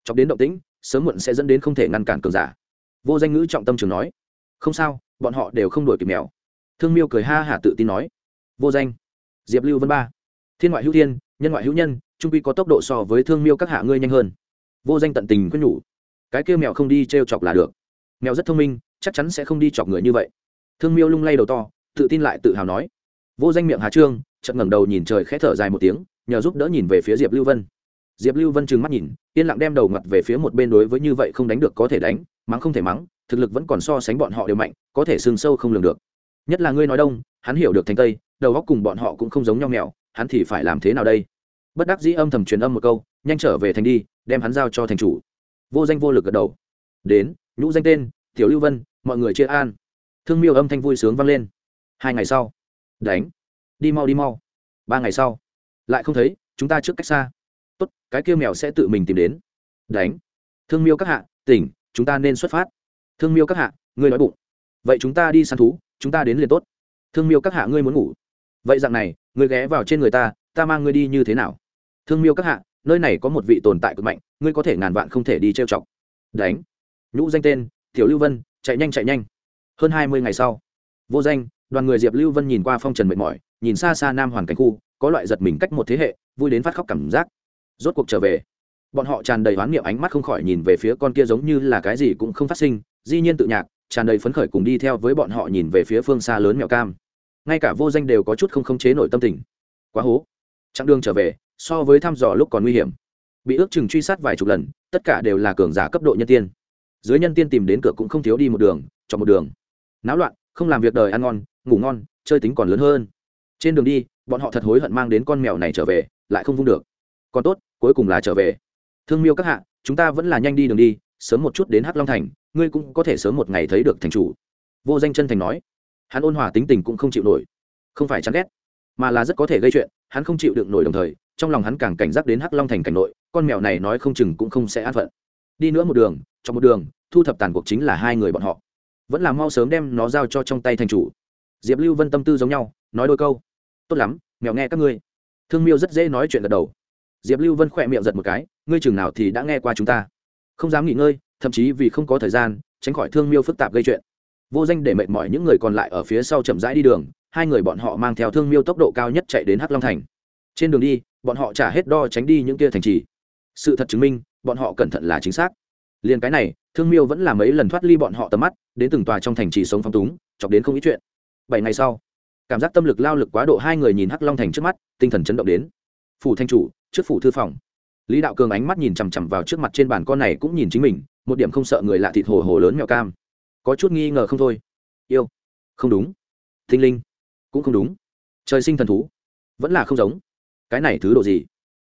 Chọc đến động tĩnh, sớm muộn sẽ dẫn đến không thể ngăn cản cường giả. Vô danh ngữ trọng tâm trường nói, không sao, bọn họ đều không đổi kịp mèo. Thương miêu cười ha hả tự tin nói, vô danh. Diệp lưu vân ba, thiên ngoại hữu thiên, nhân ngoại hữu nhân, trung quy có tốc độ so với thương miêu các hạ ngươi nhanh hơn vô danh tận tình quyết nhủ, cái kêu mèo không đi t r e o chọc là được. Mèo rất thông minh, chắc chắn sẽ không đi chọc người như vậy. Thương miêu lung lay đầu to, tự tin lại tự hào nói, vô danh miệng hà trương, chợt ngẩng đầu nhìn trời khẽ thở dài một tiếng, nhờ giúp đỡ nhìn về phía diệp lưu vân. Diệp lưu vân trừng mắt nhìn, yên lặng đem đầu ngặt về phía một bên đối với như vậy không đánh được có thể đánh, mắng không thể mắng, thực lực vẫn còn so sánh bọn họ đều mạnh, có thể sừng sâu không lường được. Nhất là ngươi nói đông, hắn hiểu được thành tây, đầu góc cùng bọn họ cũng không giống nhau mèo, hắn thì phải làm thế nào đây? Bất đắc dĩ âm thầm truyền âm một câu, nhanh trở về thành đi đem hắn giao cho thành chủ. Vô danh vô lực gật đầu. Đến, nhũ danh tên, tiểu lưu vân, mọi người chia an. Thương miêu âm thanh vui sướng vang lên. Hai ngày sau. Đánh. Đi mau đi mau. Ba ngày sau. Lại không thấy, chúng ta trước cách xa. Tốt, cái kia mèo sẽ tự mình tìm đến. Đánh. Thương miêu các hạ, tỉnh, chúng ta nên xuất phát. Thương miêu các hạ, ngươi nói bụng. Vậy chúng ta đi săn thú, chúng ta đến liền tốt. Thương miêu các hạ, ngươi muốn ngủ. Vậy dạng này, ngươi ghé vào trên người ta ta mang ngươi đi như thế nào? Thương miêu các hạ nơi này có một vị tồn tại cực mạnh, ngươi có thể ngàn vạn không thể đi trêu chọc. Đánh. Nhũ danh tên, tiểu lưu vân, chạy nhanh chạy nhanh. Hơn hai mươi ngày sau, vô danh, đoàn người diệp lưu vân nhìn qua phong trần mệt mỏi, nhìn xa xa nam hoàn cảnh khu, có loại giật mình cách một thế hệ, vui đến phát khóc cảm giác. Rốt cuộc trở về, bọn họ tràn đầy hoán niệm ánh mắt không khỏi nhìn về phía con kia giống như là cái gì cũng không phát sinh, di nhiên tự nhạc, tràn đầy phấn khởi cùng đi theo với bọn họ nhìn về phía phương xa lớn mèo cam. Ngay cả vô danh đều có chút không khống chế nổi tâm tình. Quá hố chặng đường trở về, so với thăm dò lúc còn nguy hiểm. Bị ước chừng truy sát vài chục lần, tất cả đều là cường giả cấp độ nhân tiên. Dưới nhân tiên tìm đến cửa cũng không thiếu đi một đường, cho một đường. Náo loạn, không làm việc đời ăn ngon, ngủ ngon, chơi tính còn lớn hơn. Trên đường đi, bọn họ thật hối hận mang đến con mèo này trở về, lại không vung được. Còn tốt, cuối cùng là trở về. Thương miêu các hạ, chúng ta vẫn là nhanh đi đường đi, sớm một chút đến hắc long thành, ngươi cũng có thể sớm một ngày thấy được thành chủ. Vô danh chân thành nói. Hắn ôn hòa tính tình cũng không chịu nổi. Không phải chán ghét, mà là rất có thể gây chuyện hắn không chịu đựng nổi đồng thời, trong lòng hắn càng cảnh giác đến hắc long thành cảnh nội, con mèo này nói không chừng cũng không sẽ an phận. Đi nữa một đường trong một đường, thu thập tàn cuộc chính là hai người bọn họ. Vẫn là mau sớm đem nó giao cho trong tay thành chủ. Diệp lưu vân tâm tư giống nhau, nói đôi câu. Tốt lắm, mèo nghe các ngươi. Thương miêu rất dễ nói chuyện gật đầu. Diệp lưu vân khỏe miệng giật một cái, ngươi chừng nào thì đã nghe qua chúng ta. Không dám nghỉ ngơi, thậm chí vì không có thời gian, tránh khỏi thương miêu phức tạp gây chuyện vô danh để mệt mỏi những người còn lại ở phía sau chậm rãi đi đường, hai người bọn họ mang theo thương miêu tốc độ cao nhất chạy đến hắc long thành. Trên đường đi, bọn họ trả hết đo tránh đi những kia thành trì. Sự thật chứng minh, bọn họ cẩn thận là chính xác. Liền cái này, thương miêu vẫn là mấy lần thoát ly bọn họ tầm mắt, đến từng tòa trong thành trì sống phong túng, chọc đến không ít chuyện. Bảy ngày sau, cảm giác tâm lực lao lực quá độ, hai người nhìn hắc long thành trước mắt, tinh thần chấn động đến. Phủ thanh chủ, trước phủ thư phòng. Lý đạo cường ánh mắt nhìn chằm chằm vào trước mặt trên bàn con này cũng nhìn chính mình, một điểm không sợ người lạ thịt hồ hồ lớn mèo cam có chút nghi ngờ không thôi. Yêu. Không đúng. Thinh linh. Cũng không đúng. Trời sinh thần thú. Vẫn là không giống. Cái này thứ độ gì?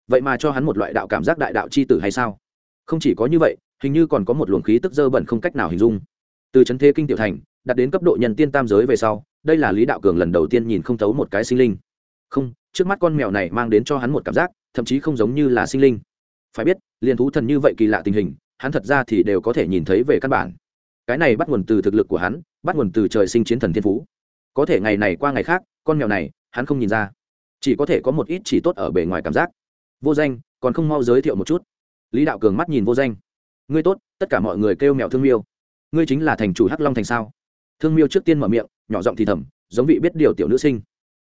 Vậy mà cho hắn một loại đạo cảm giác đại đạo c h i tử hay sao? Không chỉ có như vậy, hình như còn có một luồng khí tức dơ bẩn không cách nào hình dung. Từ c h ấ n thế kinh tiểu thành đặt đến cấp độ nhân tiên tam giới về sau, đây là lý đạo cường lần đầu tiên nhìn không thấu một cái sinh linh. Không, trước mắt con mèo này mang đến cho hắn một cảm giác, thậm chí không giống như là sinh linh. Phải biết, liền thú thần như vậy kỳ lạ tình hình, hắn thật ra thì đều có thể nhìn thấy về căn bản cái này bắt nguồn từ thực lực của hắn, bắt nguồn từ trời sinh chiến thần thiên phú. Có thể ngày này qua ngày khác, con mèo này, hắn không nhìn ra. Chỉ có thể có một ít chỉ tốt ở bề ngoài cảm giác. Vô danh, còn không mau giới thiệu một chút. Lý đạo cường mắt nhìn vô danh. Ngươi tốt, tất cả mọi người kêu mèo thương miêu. Ngươi chính là thành chủ hắc long thành sao? Thương miêu trước tiên mở miệng, nhỏ giọng thì thầm, giống vị biết điều tiểu nữ sinh.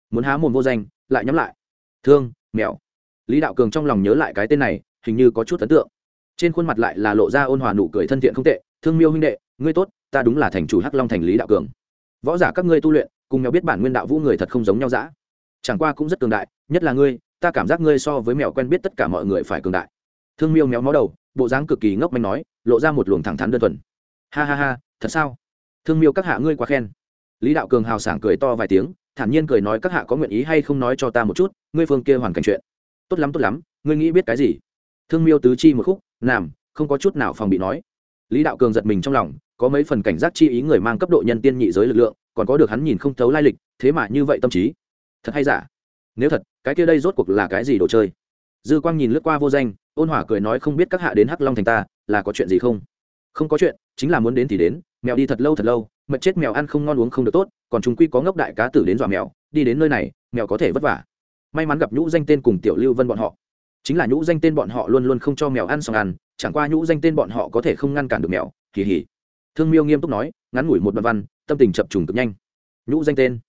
Muốn há mồm vô danh, lại nhắm lại. Thương, mèo. Lý đạo cường trong lòng nhớ lại cái tên này, hình như có chút ấn tượng. Trên khuôn mặt lại là lộ ra ôn hòa nụ cười thân thiện không tệ. Thương miêu huynh đệ ngươi tốt, ta đúng là thành chủ hắc long thành lý đạo cường. Võ giả các ngươi tu luyện, cùng mèo biết bản nguyên đạo vũ người thật không giống nhau dã. Chẳng qua cũng rất cường đại, nhất là ngươi, ta cảm giác ngươi so với mèo quen biết tất cả mọi người phải cường đại. Thương miêu méo mó đầu, bộ dáng cực kỳ ngốc manh nói, lộ ra một luồng thẳng thắn đơn thuần. Ha ha ha, thật sao? Thương miêu các hạ ngươi quá khen. Lý đạo cường hào sảng cười to vài tiếng, thản nhiên cười nói các hạ có nguyện ý hay không nói cho ta một chút, ngươi phương kia hoàn cảnh chuyện. Tốt lắm tốt lắm, ngươi nghĩ biết cái gì? Thương miêu tứ chi một khúc làm không có chút nào phòng bị nói lý đạo cường giật mình trong lòng, có mấy phần cảnh giác chi ý người mang cấp độ nhân tiên nhị giới lực lượng, còn có được hắn nhìn không thấu lai lịch, thế mà như vậy tâm trí. Thật hay giả? Nếu thật, cái kia đây rốt cuộc là cái gì đồ chơi? Dư quang nhìn lướt qua vô danh, ôn hỏa cười nói không biết các hạ đến hắc long thành ta, là có chuyện gì không? Không có chuyện, chính là muốn đến thì đến, mèo đi thật lâu thật lâu mật chết mèo ăn không ngon uống không được tốt, còn chúng quy có ngốc đại cá tử đến dọa mèo, đi đến nơi này, mèo có thể vất vả. May mắn gặp nhũ danh tên cùng tiểu lưu vân bọn họ. Chính là nhũ danh tên bọn họ luôn luôn không cho mèo ăn xong ăn chẳng qua nhũ danh tên bọn họ có thể không ngăn cản được mèo kỳ hỉ. Thương miêu nghiêm túc nói, ngắn ngủi một đoạn văn, tâm tình chập trùng cực nhanh. Nhũ danh tên.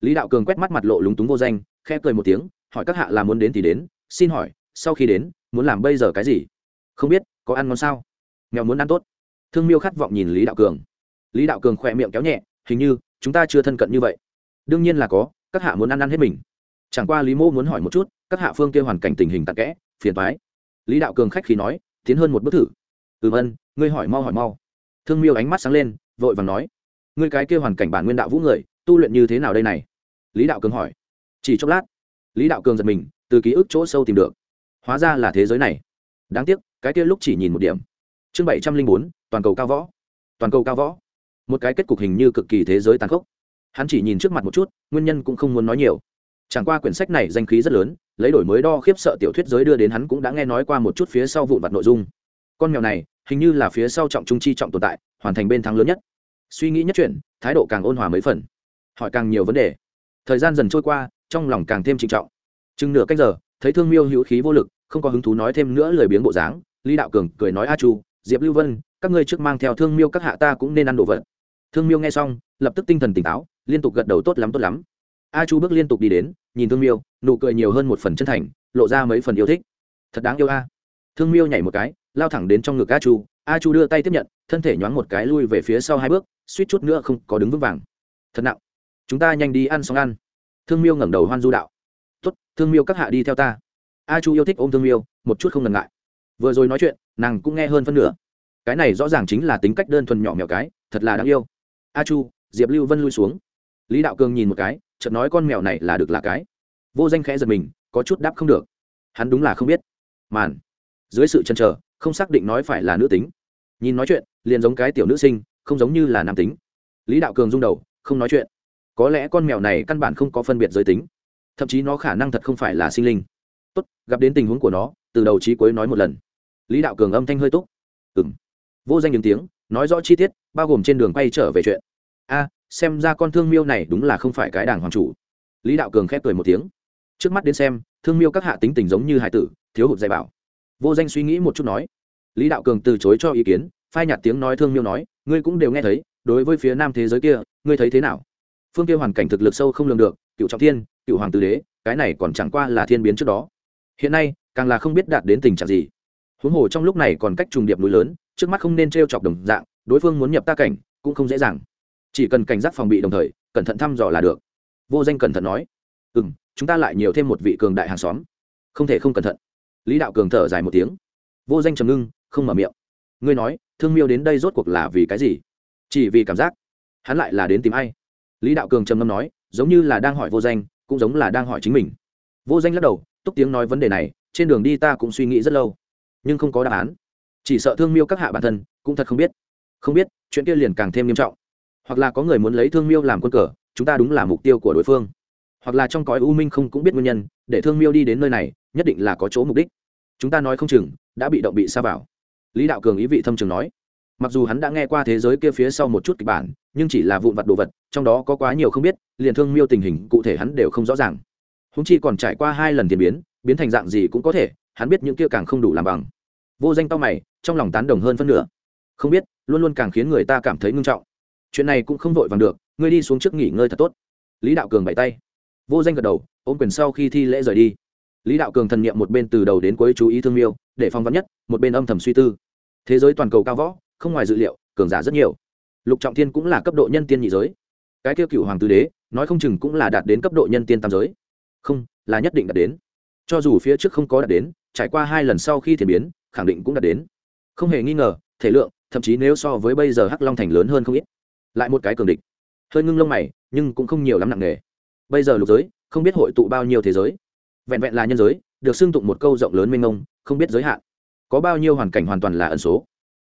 Lý đạo cường quét mắt mặt lộ lúng túng vô danh, khẽ cười một tiếng, hỏi các hạ là muốn đến thì đến, xin hỏi, sau khi đến, muốn làm bây giờ cái gì? Không biết, có ăn ngon sao? Mèo muốn ăn tốt. Thương miêu khát vọng nhìn lý đạo cường. Lý đạo cường khỏe miệng kéo nhẹ, hình như, chúng ta chưa thân cận như vậy. Đương nhiên là có, các hạ muốn ăn ăn hết mình. Chẳng qua lý mô muốn hỏi một chút, các hạ phương kêu hoàn cảnh tình hình tạc kẽ, phiền thoái lý đạo cường khách khí nói tiến hơn một bước thử. Ừm ân, ngươi hỏi mau hỏi mau. Thương miêu ánh mắt sáng lên, vội vàng nói, ngươi cái kia hoàn cảnh bản nguyên đạo vũ người, tu luyện như thế nào đây này? Lý đạo cường hỏi. Chỉ chốc lát, lý đạo cường giật mình, từ ký ức chỗ sâu tìm được. Hóa ra là thế giới này. Đáng tiếc, cái kia lúc chỉ nhìn một điểm. Chương bảy trăm linh bốn, toàn cầu cao võ. Toàn cầu cao võ. Một cái kết cục hình như cực kỳ thế giới tàn khốc. Hắn chỉ nhìn trước mặt một chút, nguyên nhân cũng không muốn nói nhiều. Chẳng qua quyển sách này danh khí rất lớn lấy đổi mới đo khiếp sợ tiểu thuyết giới đưa đến hắn cũng đã nghe nói qua một chút phía sau vụn vặt nội dung. Con mèo này, hình như là phía sau trọng trung chi trọng tồn tại, hoàn thành bên thắng lớn nhất. Suy nghĩ nhất chuyện thái độ càng ôn hòa mấy phần. Hỏi càng nhiều vấn đề. Thời gian dần trôi qua, trong lòng càng thêm trịnh trọng. Chừng nửa cách giờ, thấy thương miêu hữu khí vô lực, không có hứng thú nói thêm nữa lời biếng bộ dáng, lý đạo cường cười nói a chu, diệp lưu vân, các ngươi trước mang theo thương miêu các hạ ta cũng nên ăn đồ vật. Thương miêu nghe xong, lập tức tinh thần tỉnh táo, liên tục gật đầu tốt lắm tốt lắm a chu bước liên tục đi đến, nhìn thương miêu, nụ cười nhiều hơn một phần chân thành, lộ ra mấy phần yêu thích. Thật đáng yêu a. Thương miêu nhảy một cái, lao thẳng đến trong ngực a chu. A chu đưa tay tiếp nhận, thân thể nhoáng một cái lui về phía sau hai bước, suýt chút nữa không có đứng vững vàng. Thật nặng. Chúng ta nhanh đi ăn xong ăn. Thương miêu ngẩng đầu hoan du đạo. Tốt, thương miêu các hạ đi theo ta. A chu yêu thích ôm thương miêu, một chút không ngần ngại. Vừa rồi nói chuyện, nàng cũng nghe hơn phân nửa. Cái này rõ ràng chính là tính cách đơn thuần nhỏ mèo cái, thật là đáng yêu. A chu, diệp lưu vân lui xuống. Lý đạo cường nhìn một cái chợt nói con mèo này là được là cái. Vô danh khẽ giật mình, có chút đáp không được. Hắn đúng là không biết. Màn. Dưới sự chần chờ, không xác định nói phải là nữ tính. Nhìn nói chuyện, liền giống cái tiểu nữ sinh, không giống như là nam tính. Lý đạo cường rung đầu, không nói chuyện. Có lẽ con mèo này căn bản không có phân biệt giới tính. Thậm chí nó khả năng thật không phải là sinh linh. Tốt, gặp đến tình huống của nó, từ đầu chí cuối nói một lần. Lý đạo cường âm thanh hơi túc. Ừ m vô danh những tiếng, nói rõ chi tiết, bao gồm trên đường quay trở về chuyện. A xem ra con thương miêu này đúng là không phải cái đảng hoàng chủ. Lý đạo cường khép cười một tiếng. Trước mắt đến xem, thương miêu các hạ tính tình giống như hải tử, thiếu hụt dạy bảo. Vô danh suy nghĩ một chút nói. Lý đạo cường từ chối cho ý kiến, phai nhạt tiếng nói thương miêu nói, ngươi cũng đều nghe thấy, đối với phía nam thế giới kia, ngươi thấy thế nào? Phương kia hoàn cảnh thực lực sâu không lường được, cựu trọng thiên, cựu hoàng tử đế, cái này còn chẳng qua là thiên biến trước đó. Hiện nay, càng là không biết đạt đến tình trạng gì. Huống hồ trong lúc này còn cách trùng điệp núi lớn, trước mắt không nên t r e o chọc đồng dạng, đối phương muốn nhập ta cảnh, cũng không dễ dàng chỉ cần cảnh giác phòng bị đồng thời, cẩn thận thăm dò là được. Vô danh cẩn thận nói ừ m chúng ta lại nhiều thêm một vị cường đại hàng xóm. Không thể không cẩn thận. Lý đạo cường thở dài một tiếng. Vô danh trầm ngưng, không mở miệng. Ngươi nói, thương miêu đến đây rốt cuộc là vì cái gì? Chỉ vì cảm giác. Hắn lại là đến tìm ai? Lý đạo cường trầm ngâm nói, giống như là đang hỏi vô danh, cũng giống là đang hỏi chính mình. Vô danh lắc đầu, túc tiếng nói vấn đề này, trên đường đi ta cũng suy nghĩ rất lâu, nhưng không có đáp án. Chỉ sợ thương miêu các hạ bản thân cũng thật không biết. Không biết, chuyện kia liền càng thêm nghiêm trọng hoặc là có người muốn lấy thương miêu làm quân cờ, chúng ta đúng là mục tiêu của đối phương. Hoặc là trong cõi u minh không cũng biết nguyên nhân, để thương miêu đi đến nơi này, nhất định là có chỗ mục đích. Chúng ta nói không chừng, đã bị động bị xa vào. Lý đạo cường ý vị thâm trường nói. Mặc dù hắn đã nghe qua thế giới kia phía sau một chút kịch bản, nhưng chỉ là vụn vặt đồ vật, trong đó có quá nhiều không biết, liền thương miêu tình hình cụ thể hắn đều không rõ ràng. Húng chi còn trải qua hai lần tiền biến biến thành dạng gì cũng có thể, hắn biết những kia càng không đủ làm bằng. Vô danh to mày, trong lòng tán đồng hơn phân nửa. Không biết, luôn luôn càng khiến người ta cảm thấy ngưng trọng chuyện này cũng không vội vàng được, ngươi đi xuống trước nghỉ ngơi thật tốt. Lý đạo cường bày tay. Vô danh gật đầu, ôm quyền sau khi thi lễ rời đi. Lý đạo cường thần nghiệm một bên từ đầu đến cuối chú ý thương miêu, để phong vắn nhất, một bên âm thầm suy tư. Thế giới toàn cầu cao võ, không ngoài dự liệu, cường giả rất nhiều. Lục trọng thiên cũng là cấp độ nhân tiên nhị giới. Cái Tiêu cựu hoàng tứ đế, nói không chừng cũng là đạt đến cấp độ nhân tiên tam giới. Không, là nhất định đạt đến. Cho dù phía trước không có đạt đến, trải qua hai lần sau khi thiền biến, khẳng định cũng đạt đến. Không hề nghi ngờ, thể lượng, thậm chí nếu so với bây giờ hắc long thành lớn hơn không ít lại một cái cường địch. Hơi ngưng lông mày, nhưng cũng không nhiều lắm nặng nề. Bây giờ lục giới, không biết hội tụ bao nhiêu thế giới. Vẹn vẹn là nhân giới, được xưng tụng một câu rộng lớn mênh mông, không biết giới hạn. Có bao nhiêu hoàn cảnh hoàn toàn là ẩn số.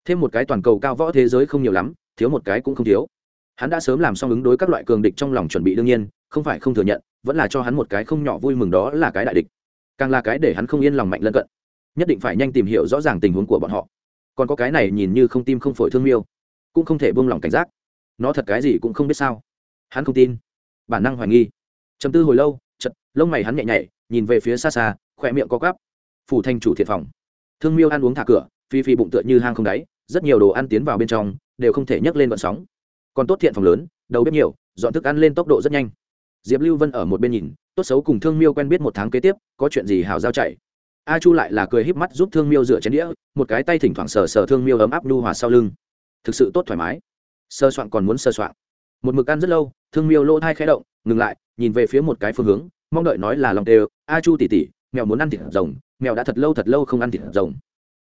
Thêm một cái toàn cầu cao võ thế giới không nhiều lắm, thiếu một cái cũng không thiếu. Hắn đã sớm làm xong ứng đối các loại cường địch trong lòng chuẩn bị đương nhiên, không phải không thừa nhận, vẫn là cho hắn một cái không nhỏ vui mừng đó là cái đại địch. Càng là cái để hắn không yên lòng mạnh lân cận. Nhất định phải nhanh tìm hiểu rõ ràng tình huống của bọn họ. Còn có cái này nhìn như không tim không phổi thương miêu, cũng không thể buông lỏng cảnh giác nó thật cái gì cũng không biết sao. Hắn không tin. Bản năng hoài nghi. Chấm tư hồi lâu chật lông mày hắn nhẹ nhảy, nhìn về phía xa xa, khỏe miệng có gắp phủ thanh chủ thiệt phòng. Thương miêu ăn uống thả cửa, phi phi bụng tựa như hang không đáy, rất nhiều đồ ăn tiến vào bên trong, đều không thể nhấc lên vận sóng. Còn tốt thiện phòng lớn, đầu bếp nhiều, dọn thức ăn lên tốc độ rất nhanh. Diệp lưu vân ở một bên nhìn, tốt xấu cùng thương miêu quen biết một tháng kế tiếp, có chuyện gì hào giao chạy. A chu lại là cười híp mắt giúp thương miêu rửa chén đĩa, một cái tay thỉnh thoảng sờ sờ thương miêu ấm áp nhu hòa sau lưng. Thực sự tốt thoải mái sơ soạn còn muốn sơ soạn. Một mực ăn rất lâu, thương miêu lỗ thai khẽ động, ngừng lại, nhìn về phía một cái phương hướng, mong đợi nói là lòng tê a chu tỉ tỉ mèo muốn ăn thịt rồng, mèo đã thật lâu thật lâu không ăn thịt rồng.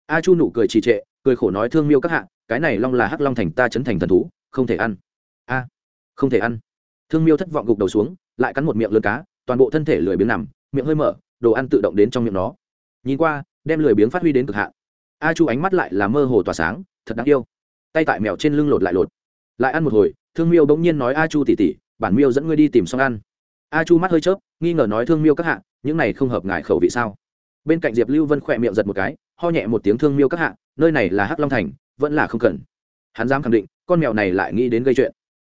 A chu nụ cười trì trệ, cười khổ nói, thương miêu các hạ, cái này long là hắc long thành ta chấn thành thần thú, không thể ăn. A, không thể ăn. Thương miêu thất vọng gục đầu xuống, lại cắn một miệng lươn cá, toàn bộ thân thể lười biếng nằm, miệng hơi mở, đồ ăn tự động đến trong miệng nó. Nhìn qua, đem lười biếng phát huy đến cực hạn. A chu ánh mắt lại là mơ hồ tỏa sáng, thật đáng yêu. Tay tại mèo trên lưng lột lại lột lại ăn một hồi, thương miêu bỗng nhiên nói, a chu tỉ tỉ bản miêu dẫn ngươi đi tìm xong ăn. A chu mắt hơi chớp, nghi ngờ nói, thương miêu các hạ, những này không hợp ngại khẩu vị sao? Bên cạnh diệp lưu vân khỏe miệng giật một cái, ho nhẹ một tiếng, thương miêu các hạ, nơi này là hắc long thành, vẫn là không cần. Hắn dám khẳng định, con mèo này lại nghĩ đến gây chuyện.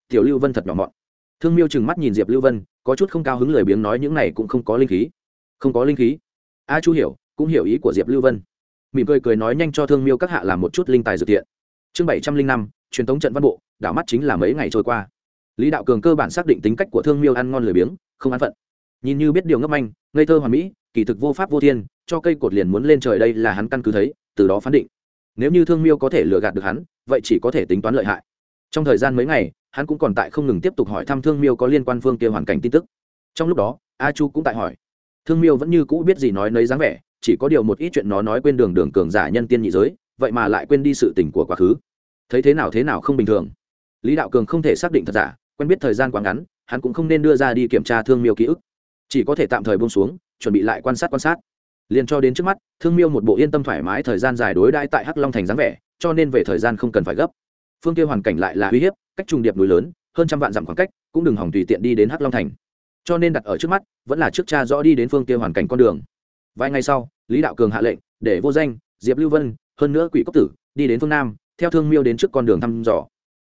Tiểu lưu vân thật nhỏ mọn. Thương miêu chừng mắt nhìn diệp lưu vân, có chút không cao hứng lười biếng nói, những này cũng không có linh khí. Không có linh khí? A chu hiểu, cũng hiểu ý của diệp lưu vân. Mỉm cười cười nói, nhanh cho thương miêu các hạ làm một chút linh tài dự tiện chương bảy trăm linh năm truyền thống trận văn bộ, đảo mắt chính là mấy ngày trôi qua. Lý đạo cường cơ bản xác định tính cách của thương miêu ăn ngon lười biếng, không ăn phận. Nhìn như biết điều ngấp anh ngây thơ hoàn mỹ, kỳ thực vô pháp vô thiên, cho cây cột liền muốn lên trời đây là hắn căn cứ thấy, từ đó phán định. Nếu như thương miêu có thể lừa gạt được hắn, vậy chỉ có thể tính toán lợi hại. Trong thời gian mấy ngày, hắn cũng còn tại không ngừng tiếp tục hỏi thăm thương miêu có liên quan phương kia hoàn cảnh tin tức. Trong lúc đó, a chu cũng tại hỏi. Thương miêu vẫn như cũ biết gì nói nấy dáng vẻ, chỉ có điều một ít chuyện nó nói quên đường đường cường giả nhân tiên nhị giới, vậy mà lại quên đi sự tình của quá khứ thấy thế nào thế nào không bình thường. Lý đạo cường không thể xác định thật giả, quen biết thời gian quá ngắn, hắn cũng không nên đưa ra đi kiểm tra thương miêu ký ức. Chỉ có thể tạm thời buông xuống, chuẩn bị lại quan sát quan sát. Liền cho đến trước mắt, thương miêu một bộ yên tâm thoải mái thời gian dài đối đãi tại hắc long thành dáng vẻ, cho nên về thời gian không cần phải gấp. Phương kia hoàn cảnh lại là uy hiếp, cách trùng điệp núi lớn, hơn trăm vạn dặm khoảng cách, cũng đừng hỏng tùy tiện đi đến hắc long thành. Cho nên đặt ở trước mắt, vẫn là trước cha rõ đi đến phương kia hoàn cảnh con đường. Vài ngày sau, lý đạo cường hạ lệnh, để vô danh, diệp lưu vân, hơn nữa quỷ cốc tử, đi đến phương nam theo thương miêu đến trước con đường thăm dò.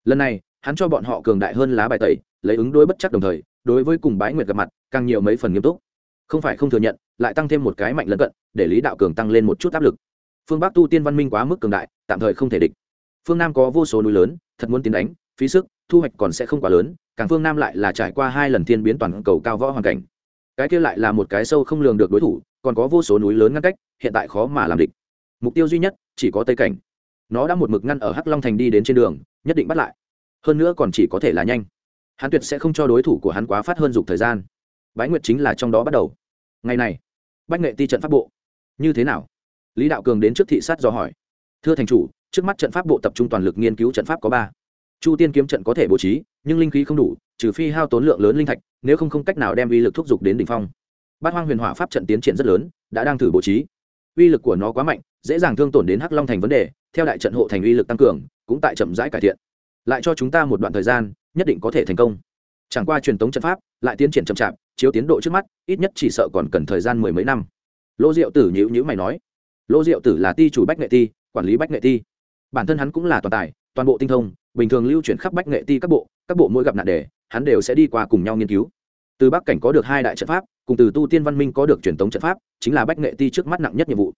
Lần này, hắn cho bọn họ cường đại hơn lá bài tẩy, lấy ứng đối bất chắc đồng thời, đối với cùng bái nguyệt gặp mặt, càng nhiều mấy phần nghiêm túc. Không phải không thừa nhận, lại tăng thêm một cái mạnh lân cận, để lý đạo cường tăng lên một chút áp lực. Phương bắc tu tiên văn minh quá mức cường đại, tạm thời không thể địch. Phương nam có vô số núi lớn, thật muốn tiến đánh, phí sức, thu hoạch còn sẽ không quá lớn, càng phương nam lại là trải qua hai lần thiên biến toàn cầu cao võ hoàn cảnh. Cái kia lại là một cái sâu không lường được đối thủ, còn có vô số núi lớn ngăn cách, hiện tại khó mà làm địch. Mục tiêu duy nhất, chỉ có tây cảnh nó đã một mực ngăn ở hắc long thành đi đến trên đường, nhất định bắt lại. Hơn nữa còn chỉ có thể là nhanh. Hắn tuyệt sẽ không cho đối thủ của hắn quá phát hơn dục thời gian. Bái nguyệt chính là trong đó bắt đầu. Ngày này, bách nghệ ti trận pháp bộ. Như thế nào? Lý đạo cường đến trước thị sát do hỏi. Thưa thành chủ, trước mắt trận pháp bộ tập trung toàn lực nghiên cứu trận pháp có ba. Chu tiên kiếm trận có thể bố trí, nhưng linh khí không đủ, trừ phi hao tốn lượng lớn linh thạch, nếu không không cách nào đem uy lực thúc giục đến đ ỉ n h phong. Bát hoang huyền hỏa pháp trận tiến triển rất lớn, đã đang thử bố trí. Uy lực của nó quá mạnh, dễ dàng thương tổn đến hắc long thành vấn đề theo đại trận hộ thành uy lực tăng cường, cũng tại chậm rãi cải thiện. Lại cho chúng ta một đoạn thời gian, nhất định có thể thành công. Chẳng qua truyền thống trận pháp, lại tiến triển chậm chạp, chiếu tiến độ trước mắt, ít nhất chỉ sợ còn cần thời gian mười mấy năm. Lô diệu tử nhữ nhữ mày nói, lô diệu tử là ti chủ bách nghệ ti, quản lý bách nghệ ti. Bản thân hắn cũng là toàn tài, toàn bộ tinh thông, bình thường lưu chuyển khắp bách nghệ ti các bộ các bộ mỗi gặp nạn đề, hắn đều sẽ đi qua cùng nhau nghiên cứu. Từ bắc cảnh có được hai đại trận pháp, cùng từ tu tiên văn minh có được truyền thống trận pháp, chính là bách nghệ ti trước mắt nặng nhất nhiệm vụ.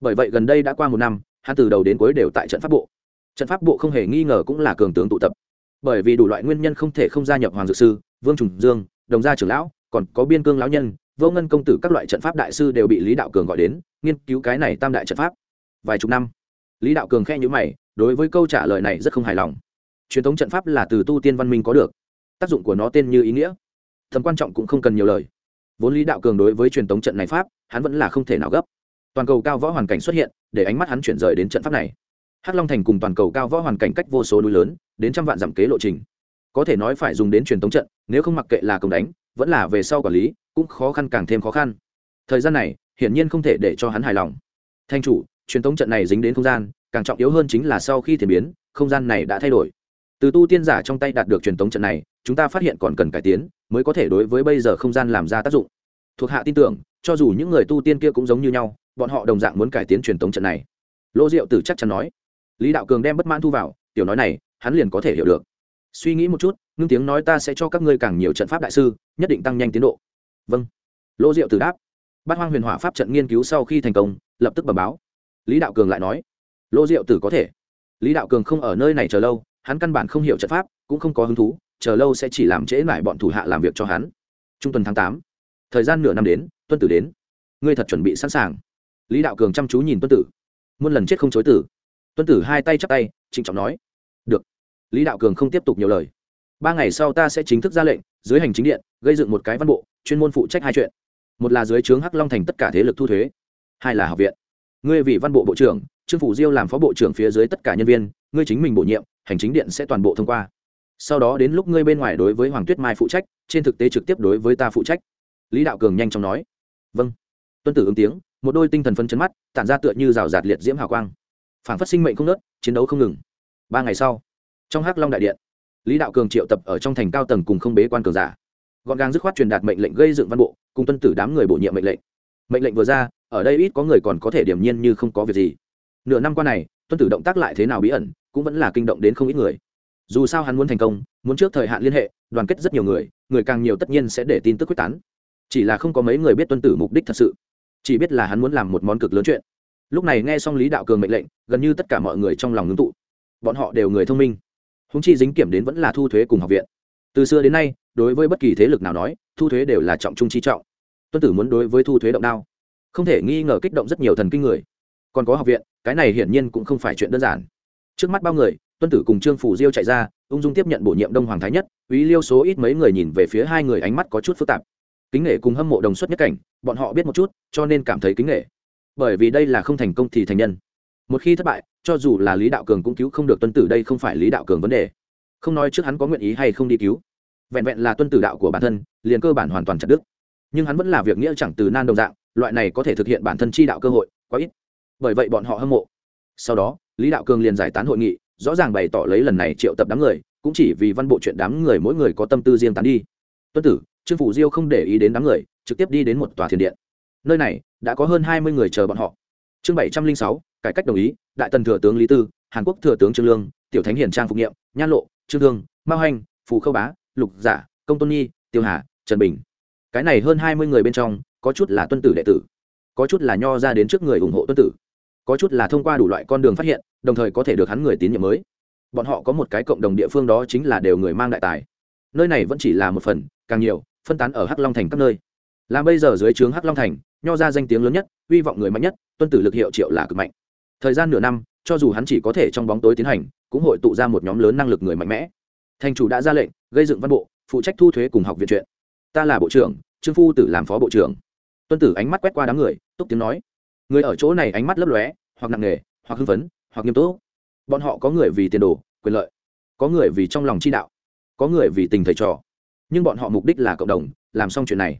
Bởi vậy gần đây đã qua một năm hắn từ đầu đến cuối đều tại trận pháp bộ. Trận pháp bộ không hề nghi ngờ cũng là cường tướng tụ tập. Bởi vì đủ loại nguyên nhân không thể không gia nhập hoàng dược sư, vương trùng dương, đồng gia trưởng lão, còn có biên cương lão nhân, vô ngân công tử các loại trận pháp đại sư đều bị lý đạo cường gọi đến, nghiên cứu cái này tam đại trận pháp. Vài chục năm, lý đạo cường khe nhữ mày, đối với câu trả lời này rất không hài lòng. Truyền thống trận pháp là từ tu tiên văn minh có được, tác dụng của nó tên như ý nghĩa. Thầm quan trọng cũng không cần nhiều lời. Vốn lý đạo cường đối với truyền thống trận này pháp, hắn vẫn là không thể nào gấp toàn cầu cao võ hoàn cảnh xuất hiện, để ánh mắt hắn chuyển rời đến trận pháp này. Hắc long thành cùng toàn cầu cao võ hoàn cảnh cách vô số núi lớn, đến trăm vạn dặm kế lộ trình. Có thể nói phải dùng đến truyền thống trận, nếu không mặc kệ là công đánh, vẫn là về sau quản lý, cũng khó khăn càng thêm khó khăn. Thời gian này, hiển nhiên không thể để cho hắn hài lòng. Thanh chủ, truyền thống trận này dính đến không gian, càng trọng yếu hơn chính là sau khi thiền biến, không gian này đã thay đổi. Từ tu tiên giả trong tay đạt được truyền thống trận này, chúng ta phát hiện còn cần cải tiến, mới có thể đối với bây giờ không gian làm ra tác dụng. Thuộc hạ tin tưởng, cho dù những người tu tiên kia cũng giống như nhau bọn họ đồng dạng muốn cải tiến truyền thống trận này. Lô diệu tử chắc chắn nói. Lý đạo cường đem bất mãn thu vào, tiểu nói này, hắn liền có thể hiểu được. Suy nghĩ một chút, ngưng tiếng nói ta sẽ cho các ngươi càng nhiều trận pháp đại sư, nhất định tăng nhanh tiến độ. Vâng. Lô diệu tử đáp. Bát hoang huyền hỏa pháp trận nghiên cứu sau khi thành công, lập tức bẩm báo. Lý đạo cường lại nói. Lô diệu tử có thể. Lý đạo cường không ở nơi này chờ lâu, hắn căn bản không hiểu trận pháp, cũng không có hứng thú, chờ lâu sẽ chỉ làm trễ lại bọn thủ hạ làm việc cho hắn. Trung tuần tháng tám. Thời gian nửa năm đến, tuân tử đến. Ngươi thật chuẩn bị sẵn sàng lý đạo cường chăm chú nhìn tuân tử. Muôn lần chết không chối tử. Tuân tử hai tay chắp tay, trịnh trọng nói, được. Lý đạo cường không tiếp tục nhiều lời. Ba ngày sau ta sẽ chính thức ra lệnh, dưới hành chính điện, gây dựng một cái văn bộ, chuyên môn phụ trách hai chuyện. Một là dưới trướng hắc long thành tất cả thế lực thu thuế, hai là học viện. Ngươi vì văn bộ bộ trưởng, trương phủ diêu làm phó bộ trưởng phía dưới tất cả nhân viên, ngươi chính mình bổ nhiệm, hành chính điện sẽ toàn bộ thông qua. Sau đó đến lúc ngươi bên ngoài đối với hoàng tuyết mai phụ trách, trên thực tế trực tiếp đối với ta phụ trách. Lý đạo cường nhanh chóng nói. Vâng. Tuân tử ứng tiếng một đôi tinh thần phân chấn mắt, tản ra tựa như rào rạt liệt diễm hào quang. Phản phát sinh mệnh không nớt chiến đấu không ngừng. Ba ngày sau, trong hắc long đại điện, lý đạo cường triệu tập ở trong thành cao tầng cùng không bế quan cường giả. Gọn gàng dứt khoát truyền đạt mệnh lệnh gây dựng văn bộ, cùng tuân tử đám người bổ nhiệm mệnh lệnh. Mệnh lệnh vừa ra, ở đây ít có người còn có thể điểm nhiên như không có việc gì. Nửa năm qua này, tuân tử động tác lại thế nào bí ẩn, cũng vẫn là kinh động đến không ít người. Dù sao hắn muốn thành công, muốn trước thời hạn liên hệ, đoàn kết rất nhiều người người càng nhiều tất nhiên sẽ để tin tức quyết tán. Chỉ là không có mấy người biết tuân tử mục đích thật sự chỉ biết là hắn muốn làm một món cực lớn chuyện. Lúc này nghe xong lý đạo cường mệnh lệnh, gần như tất cả mọi người trong lòng ngưng tụ. Bọn họ đều người thông minh. Húng chi dính kiểm đến vẫn là thu thuế cùng học viện. Từ xưa đến nay, đối với bất kỳ thế lực nào nói, thu thuế đều là trọng trung chi trọng. Tuân tử muốn đối với thu thuế động đao. Không thể nghi ngờ kích động rất nhiều thần kinh người. Còn có học viện, cái này hiển nhiên cũng không phải chuyện đơn giản. Trước mắt bao người, tuân tử cùng trương phủ diêu chạy ra, ung dung tiếp nhận bổ nhiệm đông hoàng thái nhất ý liêu số ít mấy người nhìn về phía hai người ánh mắt có chút phức tạp kính nghệ cùng hâm mộ đồng xuất nhất cảnh, bọn họ biết một chút, cho nên cảm thấy kính nghệ bởi vì đây là không thành công thì thành nhân. Một khi thất bại, cho dù là lý đạo cường cũng cứu không được tuân tử đây không phải lý đạo cường vấn đề. Không nói trước hắn có nguyện ý hay không đi cứu. Vẹn vẹn là tuân tử đạo của bản thân, liền cơ bản hoàn toàn chặt đức nhưng hắn vẫn là việc nghĩa chẳng từ nan đồng dạng, loại này có thể thực hiện bản thân chi đạo cơ hội, quá ít. Bởi vậy bọn họ hâm mộ. Sau đó, lý đạo cường liền giải tán hội nghị, rõ ràng bày tỏ lấy lần này triệu tập đám người, cũng chỉ vì văn bộ chuyện đám người mỗi người có tâm tư riêng tán đi. Tuân tử trương phủ diêu không để ý đến đám người, trực tiếp đi đến một tòa thiền điện. Nơi này, đã có hơn hai mươi người chờ bọn họ. Chương bảy trăm linh sáu, cải cách đồng ý, đại tần thừa tướng lý tư, hàn quốc thừa tướng trương lương, tiểu thánh hiền trang phục nghiệm, nhan lộ, trương thương, mao hanh, phù khâu bá, lục giả, công tôn nhi, tiêu hà, trần bình. Cái này hơn hai mươi người bên trong, có chút là tuân tử đệ tử, có chút là nho ra đến trước người ủng hộ tuân tử, có chút là thông qua đủ loại con đường phát hiện, đồng thời có thể được hắn người tín nhiệm mới. Bọn họ có một cái cộng đồng địa phương đó chính là đều người mang đại tài. Nơi này vẫn chỉ là một phần, càng nhiều phân tán ở hắc long thành các nơi. Làm bây giờ dưới trướng hắc long thành, nho ra danh tiếng lớn nhất hy vọng người mạnh nhất, tuân tử lực hiệu triệu là cực mạnh. Thời gian nửa năm, cho dù hắn chỉ có thể trong bóng tối tiến hành, cũng hội tụ ra một nhóm lớn năng lực người mạnh mẽ. Thành chủ đã ra lệnh, gây dựng văn bộ, phụ trách thu thuế cùng học viện chuyện. Ta là bộ trưởng, trương phu tử làm phó bộ trưởng. Tuân tử ánh mắt quét qua đám người, túc tiếng nói. Người ở chỗ này ánh mắt lấp lóe, hoặc nặng nề, hoặc hưng phấn, hoặc nghiêm túc. Bọn họ có người vì tiền đồ, quyền lợi. Có người vì trong lòng chi đạo. Có người vì tình thầy trò nhưng bọn họ mục đích là cộng đồng, làm xong chuyện này.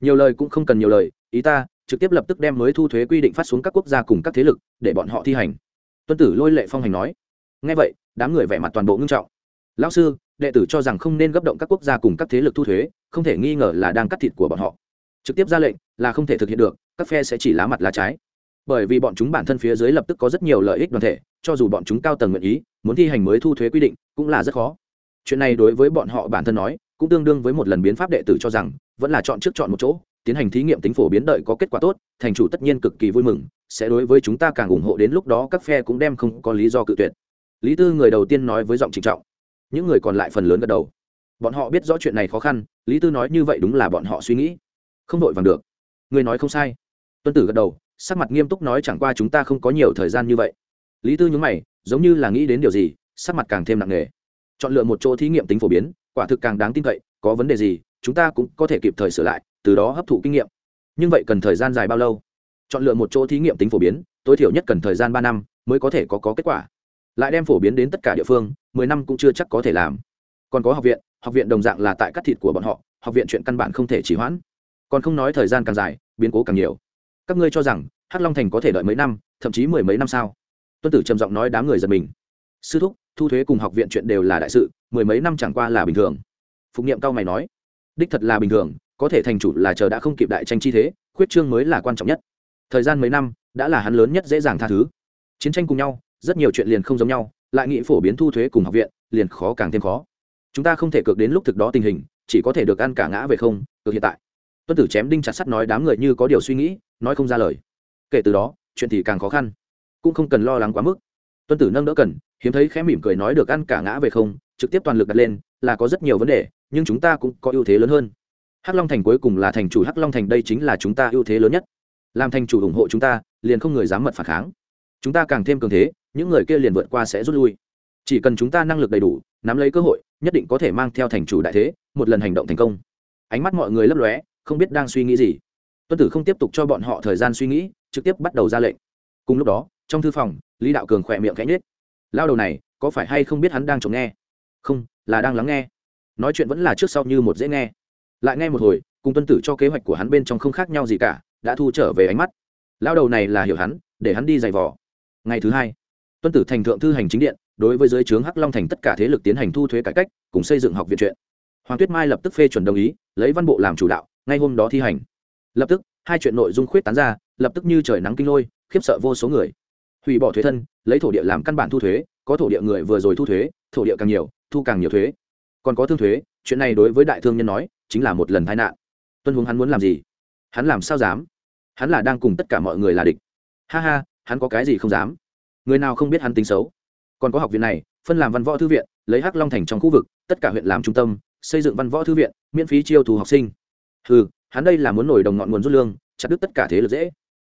Nhiều lời cũng không cần nhiều lời, ý ta, trực tiếp lập tức đem mới thu thuế quy định phát xuống các quốc gia cùng các thế lực, để bọn họ thi hành. Tuân tử lôi lệ phong hành nói. Ngay vậy, đám người vẻ mặt toàn bộ ngưng trọng. Lão sư, đệ tử cho rằng không nên gấp động các quốc gia cùng các thế lực thu thuế, không thể nghi ngờ là đang cắt thịt của bọn họ. Trực tiếp ra lệnh là không thể thực hiện được, các phe sẽ chỉ lá mặt lá trái. Bởi vì bọn chúng bản thân phía dưới lập tức có rất nhiều lợi ích đoàn thể, cho dù bọn chúng cao tầng nguyện ý, muốn thi hành mới thu thuế quy định cũng là rất khó. Chuyện này đối với bọn họ bản thân nói cũng tương đương với một lần biến pháp đệ tử cho rằng, vẫn là chọn trước chọn một chỗ, tiến hành thí nghiệm tính phổ biến đợi có kết quả tốt, thành chủ tất nhiên cực kỳ vui mừng, sẽ đối với chúng ta càng ủng hộ đến lúc đó các phe cũng đem không có lý do cự tuyệt. Lý tư người đầu tiên nói với giọng trịnh trọng. Những người còn lại phần lớn gật đầu. Bọn họ biết rõ chuyện này khó khăn, lý tư nói như vậy đúng là bọn họ suy nghĩ. Không đội vàng được. Người nói không sai. Tuân tử gật đầu, sắc mặt nghiêm túc nói chẳng qua chúng ta không có nhiều thời gian như vậy. Lý tư nhúng mày, giống như là nghĩ đến điều gì, sắc mặt càng thêm nặng nề. Chọn lựa một chỗ thí nghiệm tính phổ biến quả thực càng đáng tin cậy có vấn đề gì chúng ta cũng có thể kịp thời sửa lại từ đó hấp thụ kinh nghiệm. Nhưng vậy cần thời gian dài bao lâu? Chọn lựa một chỗ thí nghiệm tính phổ biến tối thiểu nhất cần thời gian ba năm mới có thể có, có kết quả. Lại đem phổ biến đến tất cả địa phương mười năm cũng chưa chắc có thể làm. Còn có học viện học viện đồng dạng là tại cắt thịt của bọn họ học viện chuyện căn bản không thể chỉ hoãn. Còn không nói thời gian càng dài biến cố càng nhiều. Các ngươi cho rằng hắc long thành có thể đợi mấy năm thậm chí mười mấy năm sao? Tuân tử trầm giọng nói đám người giật mình. Sư thúc thu thuế cùng học viện chuyện đều là đại sự, mười mấy năm chẳng qua là bình thường. Phục nghiệm cao mày nói, đích thật là bình thường, có thể thành chủ là chờ đã không kịp đại tranh chi thế, khuyết trương mới là quan trọng nhất. Thời gian mấy năm, đã là hắn lớn nhất dễ dàng tha thứ. Chiến tranh cùng nhau, rất nhiều chuyện liền không giống nhau, lại nghĩ phổ biến thu thuế cùng học viện, liền khó càng thêm khó. Chúng ta không thể cược đến lúc thực đó tình hình, chỉ có thể được ăn cả ngã về không, cược hiện tại. Tuân tử chém đinh chặt sắt nói đám người như có điều suy nghĩ, nói không ra lời. Kể từ đó, chuyện thì càng khó khăn, cũng không cần lo lắng quá mức. Tuân tử nâng đỡ cần hiếm thấy khẽ mỉm cười nói được ăn cả ngã về không, trực tiếp toàn lực đặt lên, là có rất nhiều vấn đề, nhưng chúng ta cũng có ưu thế lớn hơn. Hắc long thành cuối cùng là thành chủ hắc long thành, đây chính là chúng ta ưu thế lớn nhất. Làm thành chủ ủng hộ chúng ta, liền không người dám mật phản kháng. Chúng ta càng thêm cường thế, những người kia liền vượt qua sẽ rút lui. Chỉ cần chúng ta năng lực đầy đủ, nắm lấy cơ hội, nhất định có thể mang theo thành chủ đại thế, một lần hành động thành công. Ánh mắt mọi người lấp lóe, không biết đang suy nghĩ gì. Tuân tử không tiếp tục cho bọn họ thời gian suy nghĩ, trực tiếp bắt đầu ra lệnh. Cùng lúc đó, trong thư phòng, lý đạo cường khỏe miệng cánh nết lao đầu này, có phải hay không biết hắn đang trộm nghe? Không, là đang lắng nghe. Nói chuyện vẫn là trước sau như một dễ nghe. Lại nghe một hồi, cùng tuân tử cho kế hoạch của hắn bên trong không khác nhau gì cả, đã thu trở về ánh mắt. Lao đầu này là hiểu hắn, để hắn đi giày vò. Ngày thứ hai, tuân tử thành thượng thư hành chính điện, đối với giới trướng hắc long thành tất cả thế lực tiến hành thu thuế cải cách, cùng xây dựng học viện chuyện. hoàng tuyết mai lập tức phê chuẩn đồng ý, lấy văn bộ làm chủ đạo, ngay hôm đó thi hành. Lập tức, hai chuyện nội dung khuyết tán ra, lập tức như trời nắng kinh lôi, khiếp sợ vô số người hủy bỏ thuế thân, lấy thổ địa làm căn bản thu thuế, có thổ địa người vừa rồi thu thuế, thổ địa càng nhiều, thu càng nhiều thuế. Còn có thương thuế, chuyện này đối với đại thương nhân nói, chính là một lần tai nạn. Tuân hướng hắn muốn làm gì? Hắn làm sao dám? Hắn là đang cùng tất cả mọi người là địch. Ha ha, hắn có cái gì không dám? Người nào không biết hắn tính xấu? Còn có học viện này, phân làm văn võ thư viện, lấy hắc long thành trong khu vực, tất cả huyện làm trung tâm, xây dựng văn võ thư viện, miễn phí chiêu thù học sinh. Ừ hắn đây là muốn nổi đồng ngọn nguồn rút lương, chặt đứt tất cả thế lực dễ.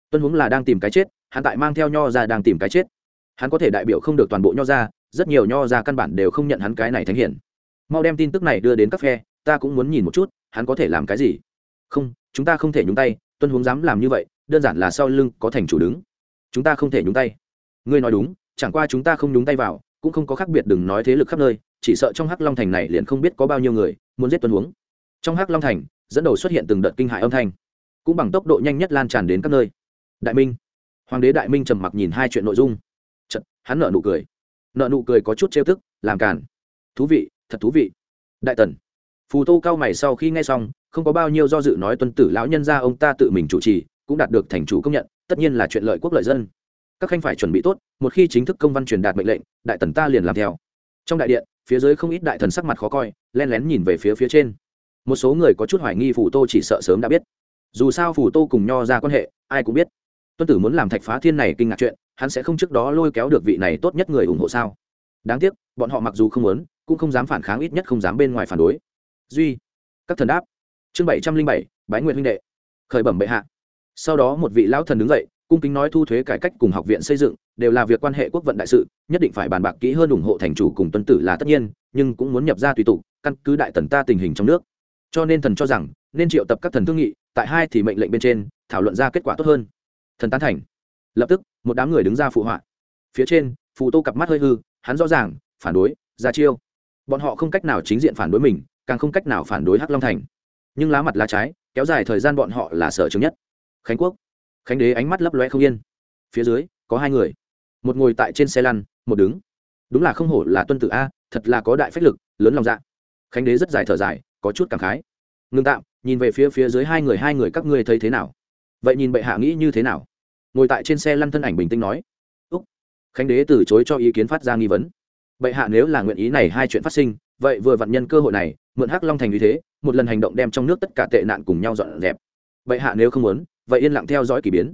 Tuân hướng là đang tìm cái chết hắn tại mang theo nho ra đang tìm cái chết. Hắn có thể đại biểu không được toàn bộ nho ra, rất nhiều nho ra căn bản đều không nhận hắn cái này thánh hiển. Mau đem tin tức này đưa đến các phe, ta cũng muốn nhìn một chút, hắn có thể làm cái gì? Không, chúng ta không thể nhúng tay, tuân Huống dám làm như vậy, đơn giản là sau lưng có thành chủ đứng. Chúng ta không thể nhúng tay. Ngươi nói đúng, chẳng qua chúng ta không nhúng tay vào, cũng không có khác biệt đừng nói thế lực khắp nơi, chỉ sợ trong hắc long thành này liền không biết có bao nhiêu người muốn giết tuân huống trong hắc long thành, dẫn đầu xuất hiện từng đợt kinh hại âm thanh, cũng bằng tốc độ nhanh nhất lan tràn đến các nơi. Đại minh hoàng đế đại minh trầm mặc nhìn hai chuyện nội dung. Chật, hắn nợ nụ cười. Nợ nụ cười có chút trêu tức làm càn. Thú vị thật thú vị. Đại tần. Phù tô cao mày sau khi nghe xong không có bao nhiêu do dự nói tuân tử lão nhân ra ông ta tự mình chủ trì cũng đạt được thành chủ công nhận tất nhiên là chuyện lợi quốc lợi dân. Các khanh phải chuẩn bị tốt một khi chính thức công văn truyền đạt mệnh lệnh đại tần ta liền làm theo. Trong đại điện phía dưới không ít đại thần sắc mặt khó coi len lén nhìn về phía phía trên. Một số người có chút hoài nghi phù tô chỉ sợ sớm đã biết. Dù sao phù tô cùng nho ra quan hệ ai cũng biết tuân tử muốn làm thạch phá thiên này kinh ngạc chuyện, hắn sẽ không trước đó lôi kéo được vị này tốt nhất người ủng hộ sao? Đáng tiếc, bọn họ mặc dù không muốn, cũng không dám phản kháng ít nhất không dám bên ngoài phản đối. Duy, các thần đáp. Chương bảy trăm linh bảy, bái nguyện huynh đệ. Khởi bẩm bệ hạ. Sau đó một vị lão thần đứng dậy, cung kính nói thu thuế cải cách cùng học viện xây dựng, đều là việc quan hệ quốc vận đại sự, nhất định phải bàn bạc kỹ hơn ủng hộ thành chủ cùng tuân tử là tất nhiên, nhưng cũng muốn nhập ra tùy tụ, căn cứ đại tần ta tình hình trong nước. Cho nên thần cho rằng, nên triệu tập các thần thương nghị, tại hai thì mệnh lệnh bên trên, thảo luận ra kết quả tốt hơn thần tán thành. Lập tức, một đám người đứng ra phụ họa. Phía trên, phù tô cặp mắt hơi hư, hắn rõ ràng, phản đối, ra chiêu. Bọn họ không cách nào chính diện phản đối mình, càng không cách nào phản đối hắc long thành. Nhưng lá mặt lá trái, kéo dài thời gian bọn họ là sở chứng nhất. Khánh quốc. Khánh đế ánh mắt lấp loe không yên. Phía dưới, có hai người. Một ngồi tại trên xe lăn, một đứng. Đúng là không hổ là tuân tử a, thật là có đại phách lực, lớn lòng dạ. Khánh đế rất dài thở dài, có chút cảm khái. Ngưng tạm, nhìn về phía phía dưới hai người hai người các ngươi thấy thế nào? Vậy nhìn bệ hạ nghĩ như thế nào? Ngồi tại trên xe lăn thân ảnh bình tĩnh nói, úc. Khánh đế từ chối cho ý kiến phát ra nghi vấn. Bệ hạ nếu là nguyện ý này hai chuyện phát sinh, vậy vừa vặn nhân cơ hội này, mượn hắc long thành như thế, một lần hành động đem trong nước tất cả tệ nạn cùng nhau dọn dẹp. Bệ hạ nếu không muốn, vậy yên lặng theo dõi k ỳ biến.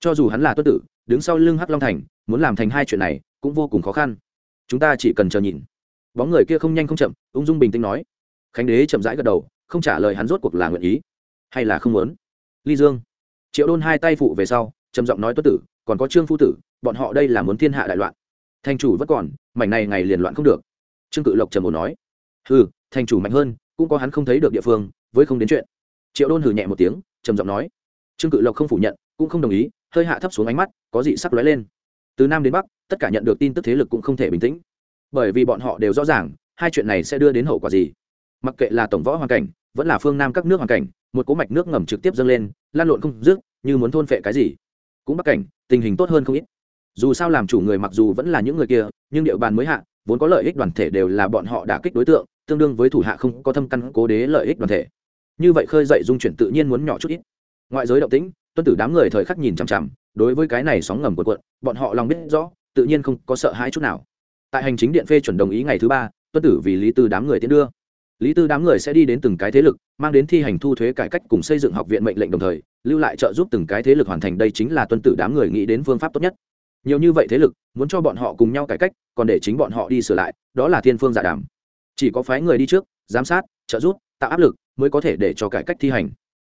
Cho dù hắn là tuất tử, đứng sau lưng hắc long thành, muốn làm thành hai chuyện này cũng vô cùng khó khăn. Chúng ta chỉ cần chờ nhìn. Bóng người kia không nhanh không chậm, ung dung bình tĩnh nói. Khánh đế chậm rãi gật đầu, không trả lời hắn rốt cuộc là nguyện ý hay là không muốn. Ly dương. Triệu đôn hai tay phụ về sau trầm giọng nói tuất tử, còn có trương phu tử, bọn họ đây là muốn thiên hạ đại loạn. Thành chủ vẫn còn, mảnh này ngày liền loạn không được. Trương cự lộc trầm ổn nói, hừ, thành chủ mạnh hơn, cũng có hắn không thấy được địa phương, với không đến chuyện. Triệu đôn hừ nhẹ một tiếng, trầm giọng nói, trương cự lộc không phủ nhận, cũng không đồng ý, hơi hạ thấp xuống ánh mắt, có dị sắc lóe lên. Từ nam đến bắc, tất cả nhận được tin tức thế lực cũng không thể bình tĩnh. Bởi vì bọn họ đều rõ ràng, hai chuyện này sẽ đưa đến hậu quả gì. Mặc kệ là tổng võ hoàn cảnh, vẫn là phương nam các nước hoàn cảnh, một cố mạch nước ngầm trực tiếp dâng lên, lan lộn không dứt, như muốn thôn phệ cái gì cũng bắc cảnh, tình hình tốt hơn không ít. Dù sao làm chủ người mặc dù vẫn là những người kia, nhưng địa bàn mới hạ, vốn có lợi ích đoàn thể đều là bọn họ đả kích đối tượng, tương đương với thủ hạ không có thâm căn cố đế lợi ích đoàn thể. Như vậy khơi dậy dung chuyển tự nhiên muốn nhỏ chút ít. Ngoại giới động tĩnh, tuân tử đám người thời khắc nhìn chằm chằm, đối với cái này sóng ngầm của quận bọn họ lòng biết rõ, tự nhiên không có sợ hãi chút nào. Tại hành chính điện phê chuẩn đồng ý ngày thứ ba, tuân tử vì lý tư đám người tiến đưa. Lý tư đám người sẽ đi đến từng cái thế lực, mang đến thi hành thu thuế cải cách cùng xây dựng học viện mệnh lệnh đồng thời lưu lại trợ giúp từng cái thế lực hoàn thành, đây chính là tuân tử đám người nghĩ đến phương pháp tốt nhất. Nhiều như vậy thế lực, muốn cho bọn họ cùng nhau cải cách, còn để chính bọn họ đi sửa lại, đó là thiên phương giả đàm. Chỉ có phái người đi trước, giám sát, trợ giúp, tạo áp lực, mới có thể để cho cải cách thi hành.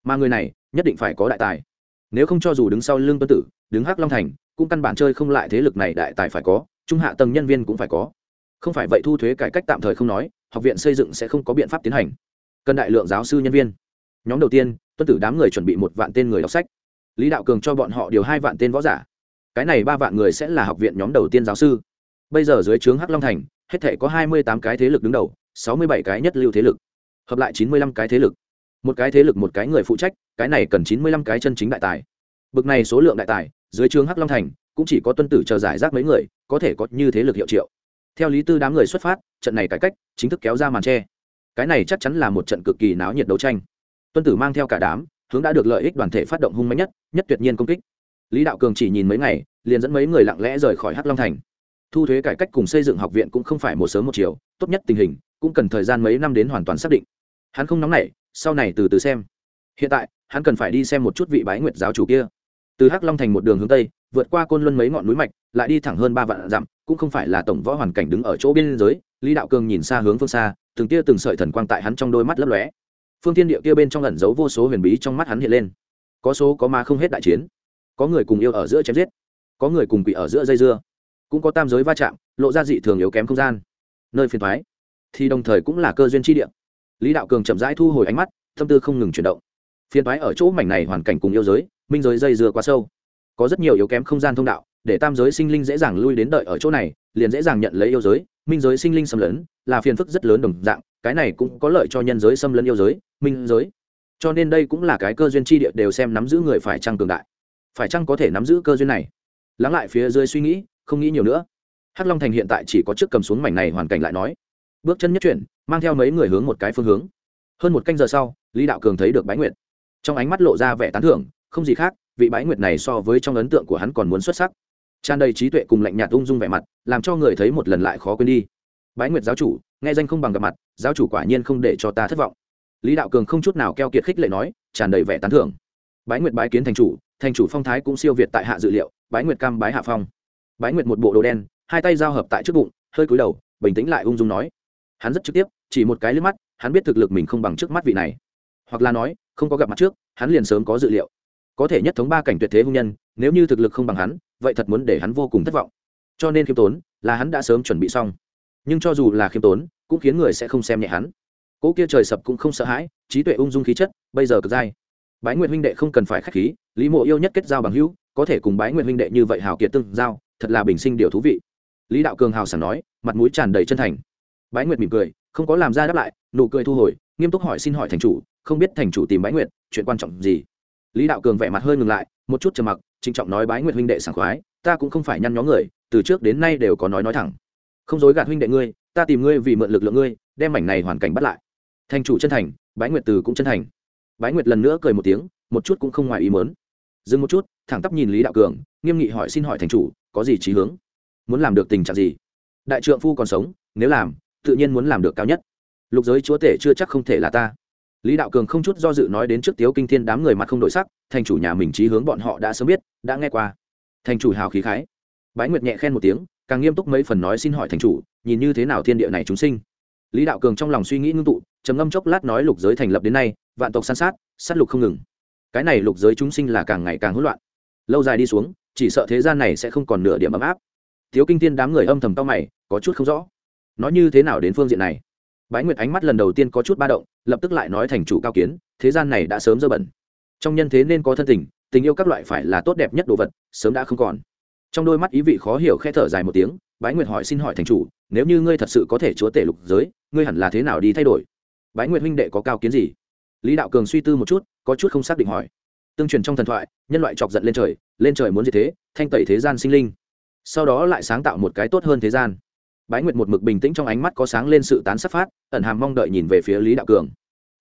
Mà người này, nhất định phải có đại tài. Nếu không cho dù đứng sau lưng tuân tử, đứng hắc long thành, cũng căn bản chơi không lại thế lực này, đại tài phải có, trung hạ tầng nhân viên cũng phải có. Không phải vậy thu thuế cải cách tạm thời không nói, học viện xây dựng sẽ không có biện pháp tiến hành. Cần đại lượng giáo sư nhân viên. Nhóm đầu tiên tuân tử đám người chuẩn bị một vạn tên người đọc sách. Lý đạo cường cho bọn họ điều hai vạn tên võ giả. Cái này ba vạn người sẽ là học viện nhóm đầu tiên giáo sư. Bây giờ dưới trướng hắc long thành, hết thể có hai mươi tám cái thế lực đứng đầu, sáu mươi bảy cái nhất lưu thế lực, hợp lại chín mươi lăm cái thế lực. Một cái thế lực một cái người phụ trách, cái này cần chín mươi lăm cái chân chính đại tài. Bực này số lượng đại tài, dưới trướng hắc long thành, cũng chỉ có tuân tử chờ giải rác mấy người, có thể có như thế lực hiệu triệu. Theo lý tư đám người xuất phát, trận này cải cách, chính thức kéo ra màn tre. Cái này chắc chắn là một trận cực kỳ náo nhiệt đấu tranh tuân tử mang theo cả đám, hướng đã được lợi ích đoàn thể phát động hung mạnh nhất nhất tuyệt nhiên công kích. Lý đạo cường chỉ nhìn mấy ngày, liền dẫn mấy người lặng lẽ rời khỏi hắc long thành. Thu thuế cải cách cùng xây dựng học viện cũng không phải một sớm một chiều, tốt nhất tình hình cũng cần thời gian mấy năm đến hoàn toàn xác định. Hắn không nóng nảy, sau này từ từ xem. Hiện tại, hắn cần phải đi xem một chút vị bái nguyệt giáo chủ kia. Từ hắc long thành một đường hướng tây, vượt qua côn luân mấy ngọn núi mạch, lại đi thẳng hơn ba vạn dặm, cũng không phải là tổng võ hoàn cảnh đứng ở chỗ biên giới. Lý đạo cường nhìn xa hướng phương xa, từng tia từng sợi thần quang tại hắn trong đôi mắt lấp lóe phương tiên địa kia bên trong ẩn giấu vô số huyền bí trong mắt hắn hiện lên. Có số có ma không hết đại chiến. Có người cùng yêu ở giữa chém giết. Có người cùng quỷ ở giữa dây dưa. Cũng có tam giới va chạm, lộ ra dị thường yếu kém không gian. Nơi phiền thoái thì đồng thời cũng là cơ duyên tri địa. Lý đạo cường chậm rãi thu hồi ánh mắt, tâm tư không ngừng chuyển động. Phiền thoái ở chỗ mảnh này hoàn cảnh cùng yêu giới, minh giới dây dưa quá sâu. Có rất nhiều yếu kém không gian thông đạo, để tam giới sinh linh dễ dàng lui đến đợi ở chỗ này, liền dễ dàng nhận lấy yêu giới. Minh giới sinh linh xâm lấn, là phiền phức rất lớn đồng dạng, cái này cũng có lợi cho nhân giới xâm lấn yêu giới minh giới. Cho nên đây cũng là cái cơ duyên tri địa đều xem nắm giữ người phải chăng cường đại. Phải chăng có thể nắm giữ cơ duyên này? Lắng lại phía dưới suy nghĩ, không nghĩ nhiều nữa. Hắc long thành hiện tại chỉ có chiếc cầm xuống mảnh này hoàn cảnh lại nói. Bước chân nhất chuyển, mang theo mấy người hướng một cái phương hướng. Hơn một canh giờ sau, lý đạo cường thấy được bái nguyệt. Trong ánh mắt lộ ra vẻ tán thưởng, không gì khác, vị bái nguyệt này so với trong ấn tượng của hắn còn muốn xuất sắc. Tràn đầy trí tuệ cùng lạnh nhạt ung dung vẻ mặt, làm cho người thấy một lần lại khó quên đi. Bái nguyệt giáo chủ, nghe danh không bằng gặp mặt, giáo chủ quả nhiên không để cho ta thất vọng lý đạo cường không chút nào keo kiệt khích lệ nói, tràn đầy vẻ tán thưởng. Bái nguyệt bái kiến thành chủ thành chủ phong thái cũng siêu việt tại hạ dự liệu, bái nguyệt cam bái hạ phong. Bái nguyệt một bộ đồ đen, hai tay giao hợp tại trước bụng, hơi cúi đầu, bình tĩnh lại ung dung nói. Hắn rất trực tiếp, chỉ một cái liếc mắt, hắn biết thực lực mình không bằng trước mắt vị này. Hoặc là nói, không có gặp mặt trước, hắn liền sớm có dự liệu. Có thể nhất thống ba cảnh tuyệt thế hung nhân, nếu như thực lực không bằng hắn, vậy thật muốn để hắn vô cùng thất vọng. Cho nên khiêm tốn, là hắn đã sớm chuẩn bị xong. Nhưng cho dù là khiêm tốn, cũng khiến người sẽ không xem nhẹ hắn cỗ kia trời sập cũng không sợ hãi, trí tuệ ung dung khí chất, bây giờ cực dai. Bái nguyện huynh đệ không cần phải k h á c h khí, lý mộ yêu nhất kết giao bằng hữu, có thể cùng bái nguyện huynh đệ như vậy hào kiệt tương giao, thật là bình sinh điều thú vị. Lý đạo cường hào sảng nói, mặt mũi tràn đầy chân thành. Bái nguyệt mỉm cười, không có làm ra đáp lại, nụ cười thu hồi, nghiêm túc hỏi xin hỏi thành chủ, không biết thành chủ tìm bái nguyệt, chuyện quan trọng gì? Lý đạo cường vẻ mặt hơi ngừng lại, một chút trầm mặc, trịnh trọng nói bái nguyệt huynh đệ sảng khoái, ta cũng không phải nhăn nhó người, từ trước đến nay đều có nói nói thẳng. Không dối gạt huynh đệ ngươi, ta tìm ngươi vì mượn lực lượng ngươi, đem mảnh này hoàn cảnh bắt lại thành chủ chân thành, bái nguyệt từ cũng chân thành. Bái nguyệt lần nữa cười một tiếng, một chút cũng không ngoài ý mớn dừng một chút, thẳng tắp nhìn lý đạo cường, nghiêm nghị hỏi xin hỏi thành chủ, có gì trí hướng? Muốn làm được tình trạng gì? Đại trượng phu còn sống, nếu làm, tự nhiên muốn làm được cao nhất. Lục giới chúa tể chưa chắc không thể là ta. Lý đạo cường không chút do dự nói đến trước tiếu kinh thiên đám người mặt không đổi sắc thành chủ nhà mình trí hướng bọn họ đã sớm biết, đã nghe qua. Thành chủ hào khí khái. Bái nguyệt nhẹ khen một tiếng, càng nghiêm túc mấy phần nói xin hỏi thành chủ, nhìn như thế nào thiên địa này chúng sinh. Lý đạo cường trong lòng suy nghĩ ngưng tụ trầm ngâm chốc lát nói lục giới thành lập đến nay, vạn tộc san sát sát lục không ngừng. Cái này lục giới chúng sinh là càng ngày càng hỗn loạn. Lâu dài đi xuống, chỉ sợ thế gian này sẽ không còn nửa điểm ấm áp. Thiếu kinh tiên đám người âm thầm cao mày, có chút không rõ. Nói như thế nào đến phương diện này? Bái nguyệt ánh mắt lần đầu tiên có chút ba động, lập tức lại nói thành chủ cao kiến, thế gian này đã sớm dơ bẩn. Trong nhân thế nên có thân tình tình yêu các loại phải là tốt đẹp nhất đồ vật, sớm đã không còn. Trong đôi mắt ý vị khó hiểu khe thở dài một tiếng, bái nguyệt hỏi xin hỏi thành chủ, nếu như ngươi thật sự có thể chúa tể lục giới, ngươi hẳn là thế nào đi thay đổi? Bái nguyệt huynh đệ có cao kiến gì? Lý đạo cường suy tư một chút, có chút không xác định hỏi. Tương truyền trong thần thoại, nhân loại chọc giận lên trời lên trời muốn gì thế, thanh tẩy thế gian sinh linh. Sau đó lại sáng tạo một cái tốt hơn thế gian. Bái nguyệt một mực bình tĩnh trong ánh mắt có sáng lên sự tán sắc phát, ẩn hàm mong đợi nhìn về phía lý đạo cường.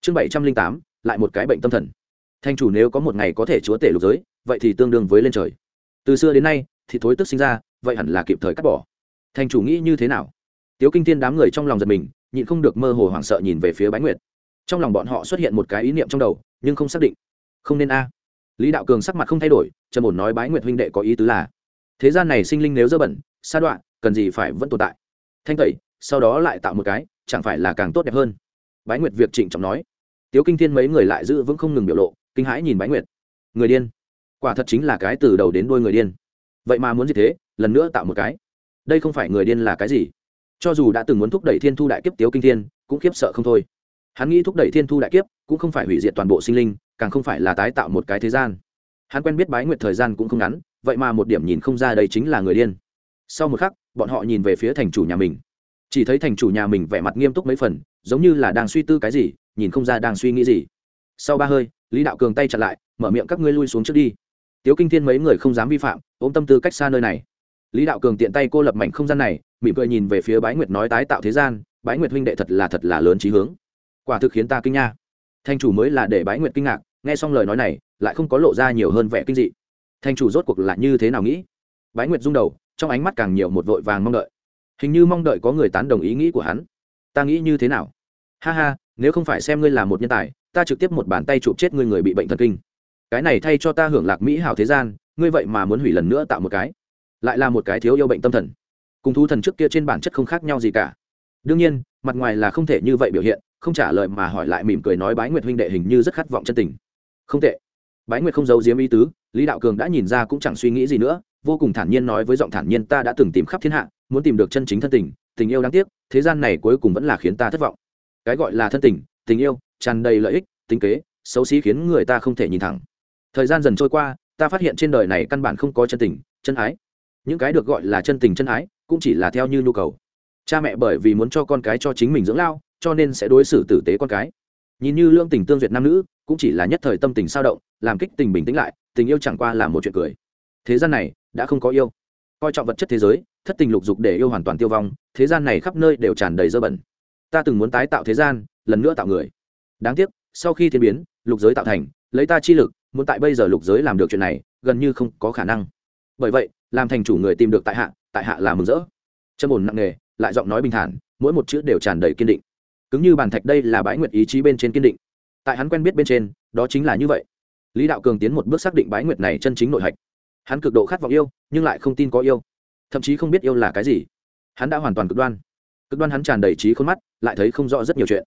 Chương bảy trăm linh tám, lại một cái bệnh tâm thần. Thanh chủ nếu có một ngày có thể chúa tể lục giới, vậy thì tương đương với lên trời. Từ xưa đến nay, thì thối tức sinh ra, vậy hẳn là kịp thời cắt bỏ. Thành chủ nghĩ như thế nào? Tiếu kinh thiên đám người trong lòng giật mình nhịn không được mơ hồ hoảng sợ nhìn về phía bái nguyệt. Trong lòng bọn họ xuất hiện một cái ý niệm trong đầu, nhưng không xác định. Không nên a. Lý đạo cường sắc mặt không thay đổi trần bổn nói bái nguyệt huynh đệ có ý tứ là, thế gian này sinh linh nếu dơ bẩn, sa đoạn cần gì phải vẫn tồn tại. Thanh tẩy, sau đó lại tạo một cái, chẳng phải là càng tốt đẹp hơn. Bái nguyệt việc trịnh trọng nói. Tiếu kinh thiên mấy người lại giữ vững không ngừng biểu lộ, kinh hãi nhìn bái nguyệt. Người điên. Quả thật chính là cái từ đầu đến đôi người điên. Vậy mà muốn gì thế, lần nữa tạo một cái. Đây không phải người điên là cái gì? Cho dù đã từng muốn thúc đẩy thiên thu đại kiếp tiếu kinh thiên, cũng khiếp sợ không thôi. Hắn nghĩ thúc đẩy thiên thu đại kiếp cũng không phải hủy diệt toàn bộ sinh linh, càng không phải là tái tạo một cái thế gian. Hắn quen biết bái nguyệt thời gian cũng không ngắn, vậy mà một điểm nhìn không ra đây chính là người điên. Sau một khắc, bọn họ nhìn về phía thành chủ nhà mình. Chỉ thấy thành chủ nhà mình vẻ mặt nghiêm túc mấy phần, giống như là đang suy tư cái gì, nhìn không ra đang suy nghĩ gì. Sau ba hơi, lý đạo cường tay chặt lại, mở miệng các ngươi lui xuống trước đi. Tiếu kinh thiên mấy người không dám vi phạm, ôm tâm tư cách xa nơi này. Lý đạo cường tiện tay cô lập mảnh không gian này mỉm cười nhìn về phía bái nguyệt nói tái tạo thế gian, bái nguyệt huynh đệ thật là thật là lớn trí hướng. Quả thực khiến ta kinh nha. Thanh chủ mới là để bái nguyệt kinh ngạc, nghe xong lời nói này, lại không có lộ ra nhiều hơn vẻ kinh dị. Thanh chủ rốt cuộc là như thế nào nghĩ? Bái nguyệt rung đầu, trong ánh mắt càng nhiều một vội vàng mong đợi. Hình như mong đợi có người tán đồng ý nghĩ của hắn. Ta nghĩ như thế nào? Ha ha, nếu không phải xem ngươi là một nhân tài, ta trực tiếp một bàn tay chụp chết ngươi người bị bệnh thần kinh. Cái này thay cho ta hưởng lạc mỹ hảo thế gian, ngươi vậy mà muốn hủy lần nữa tạo một cái. Lại là một cái thiếu yêu bệnh tâm thần cùng thú thần trước kia trên bản chất không khác nhau gì cả. Đương nhiên, mặt ngoài là không thể như vậy biểu hiện, không trả lời mà hỏi lại mỉm cười nói bái nguyệt huynh đệ hình như rất khát vọng chân tình. Không tệ. Bái nguyệt không giấu giếm ý tứ, lý đạo cường đã nhìn ra cũng chẳng suy nghĩ gì nữa, vô cùng thản nhiên nói với giọng thản nhiên ta đã từng tìm khắp thiên hạ, muốn tìm được chân chính thân tình tình yêu đáng tiếc, thế gian này cuối cùng vẫn là khiến ta thất vọng. Cái gọi là thân tình tình yêu, tràn đầy lợi ích, tính kế, xấu xí khiến người ta không thể nhìn thẳng. Thời gian dần trôi qua, ta phát hiện trên đời này căn bản không có chân tình, chân ái những cái được gọi là chân tình chân ái, cũng chỉ là theo như nhu cầu. Cha mẹ bởi vì muốn cho con cái cho chính mình dưỡng lao, cho nên sẽ đối xử tử tế con cái. Nhìn như lương tình tương duyệt nam nữ, cũng chỉ là nhất thời tâm tình sao động, làm kích tình bình tĩnh lại, tình yêu chẳng qua là một chuyện cười. Thế gian này, đã không có yêu. Coi trọng vật chất thế giới, thất tình lục dục để yêu hoàn toàn tiêu vong, thế gian này khắp nơi đều tràn đầy dơ bẩn. Ta từng muốn tái tạo thế gian, lần nữa tạo người. Đáng tiếc, sau khi thiên biến, lục giới tạo thành, lấy ta chi lực, muốn tại bây giờ lục giới làm được chuyện này, gần như không có khả năng. Bởi vậy làm thành chủ người tìm được tại hạ tại hạ là mừng rỡ. Trâm ổn nặng nề, lại giọng nói bình thản, mỗi một chữ đều tràn đầy kiên định. Cứng như bàn thạch đây là bãi nguyệt ý chí bên trên kiên định. Tại hắn quen biết bên trên, đó chính là như vậy. Lý đạo cường tiến một bước xác định bái nguyệt này chân chính nội hạch. Hắn cực độ khát vọng yêu, nhưng lại không tin có yêu. Thậm chí không biết yêu là cái gì. Hắn đã hoàn toàn cực đoan. Cực đoan hắn tràn đầy trí khôn mắt, lại thấy không rõ rất nhiều chuyện.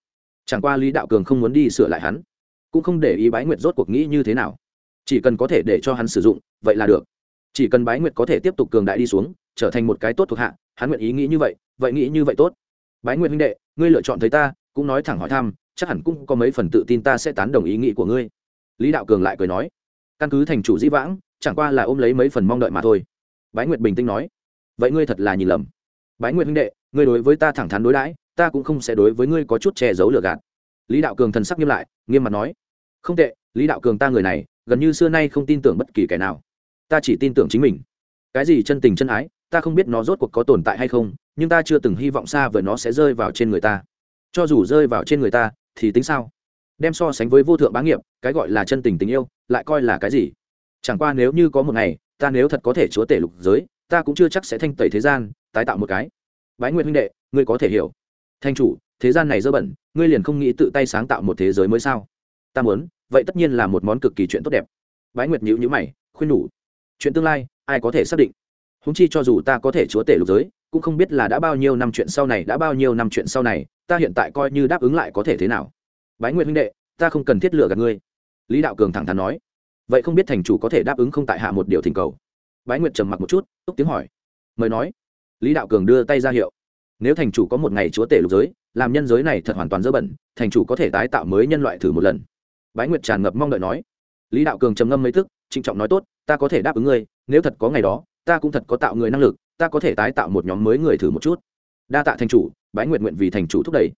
Chẳng qua lý đạo cường không muốn đi sửa lại hắn, cũng không để ý bái nguyệt rốt cuộc nghĩ như thế nào. Chỉ cần có thể để cho hắn sử dụng, vậy là được chỉ cần bái nguyệt có thể tiếp tục cường đại đi xuống, trở thành một cái tốt thuộc hạ, hắn nguyện ý nghĩ như vậy vậy nghĩ như vậy tốt. Bái nguyệt huynh đệ, ngươi lựa chọn thấy ta, cũng nói thẳng hỏi thăm, chắc hẳn cũng có mấy phần tự tin ta sẽ tán đồng ý nghĩ của ngươi. Lý đạo cường lại cười nói, căn cứ thành chủ dĩ vãng, chẳng qua là ôm lấy mấy phần mong đợi mà thôi. Bái nguyệt bình tĩnh nói, vậy ngươi thật là nhìn lầm. Bái nguyệt huynh đệ, ngươi đối với ta thẳng thắn đối đãi, ta cũng không sẽ đối với ngươi có chút che giấu lừa gạt. Lý đạo cường thần sắc nghiêm lại, nghiêm mặt nói, không tệ, lý đạo cường ta người này, gần như xưa nay không tin tưởng bất kỳ kẻ nào ta chỉ tin tưởng chính mình. Cái gì chân tình chân ái, ta không biết nó rốt cuộc có tồn tại hay không, nhưng ta chưa từng hy vọng xa vời nó sẽ rơi vào trên người ta. Cho dù rơi vào trên người ta, thì tính sao? Đem so sánh với vô thượng bá nghiệp, cái gọi là chân tình tình yêu, lại coi là cái gì? Chẳng qua nếu như có một ngày, ta nếu thật có thể chúa tể lục giới, ta cũng chưa chắc sẽ thanh tẩy thế gian, tái tạo một cái. Bái nguyện huynh đệ, ngươi có thể hiểu. Thanh chủ, thế gian này dơ bẩn, ngươi liền không nghĩ tự tay sáng tạo một thế giới mới sao? Ta muốn, vậy tất nhiên là một món cực kỳ chuyện tốt đẹp. Bái nguyệt nhữ nhữ mày, khuyên nhủ chuyện tương lai, ai có thể xác định? Húng chi cho dù ta có thể chúa tể lục giới, cũng không biết là đã bao nhiêu năm chuyện sau này, đã bao nhiêu năm chuyện sau này, ta hiện tại coi như đáp ứng lại có thể thế nào? Bái nguyệt huynh đệ, ta không cần thiết lựa gạt ngươi. Lý đạo cường thẳng thắn nói. Vậy không biết thành chủ có thể đáp ứng không tại hạ một điều thỉnh cầu? Bái nguyệt trầm mặc một chút, túc tiếng hỏi. Mời nói. Lý đạo cường đưa tay ra hiệu. Nếu thành chủ có một ngày chúa tể lục giới, làm nhân giới này thật hoàn toàn dơ bẩn, thành chủ có thể tái tạo mới nhân loại thử một lần. Bái nguyệt tràn ngập mong đợi nói lý đạo cường trầm ngâm mấy thức trịnh trọng nói tốt ta có thể đáp ứng ngươi nếu thật có ngày đó ta cũng thật có tạo người năng lực ta có thể tái tạo một nhóm mới người thử một chút. Đa tạ thành chủ bái nguyệt nguyện vì thành chủ thúc đẩy.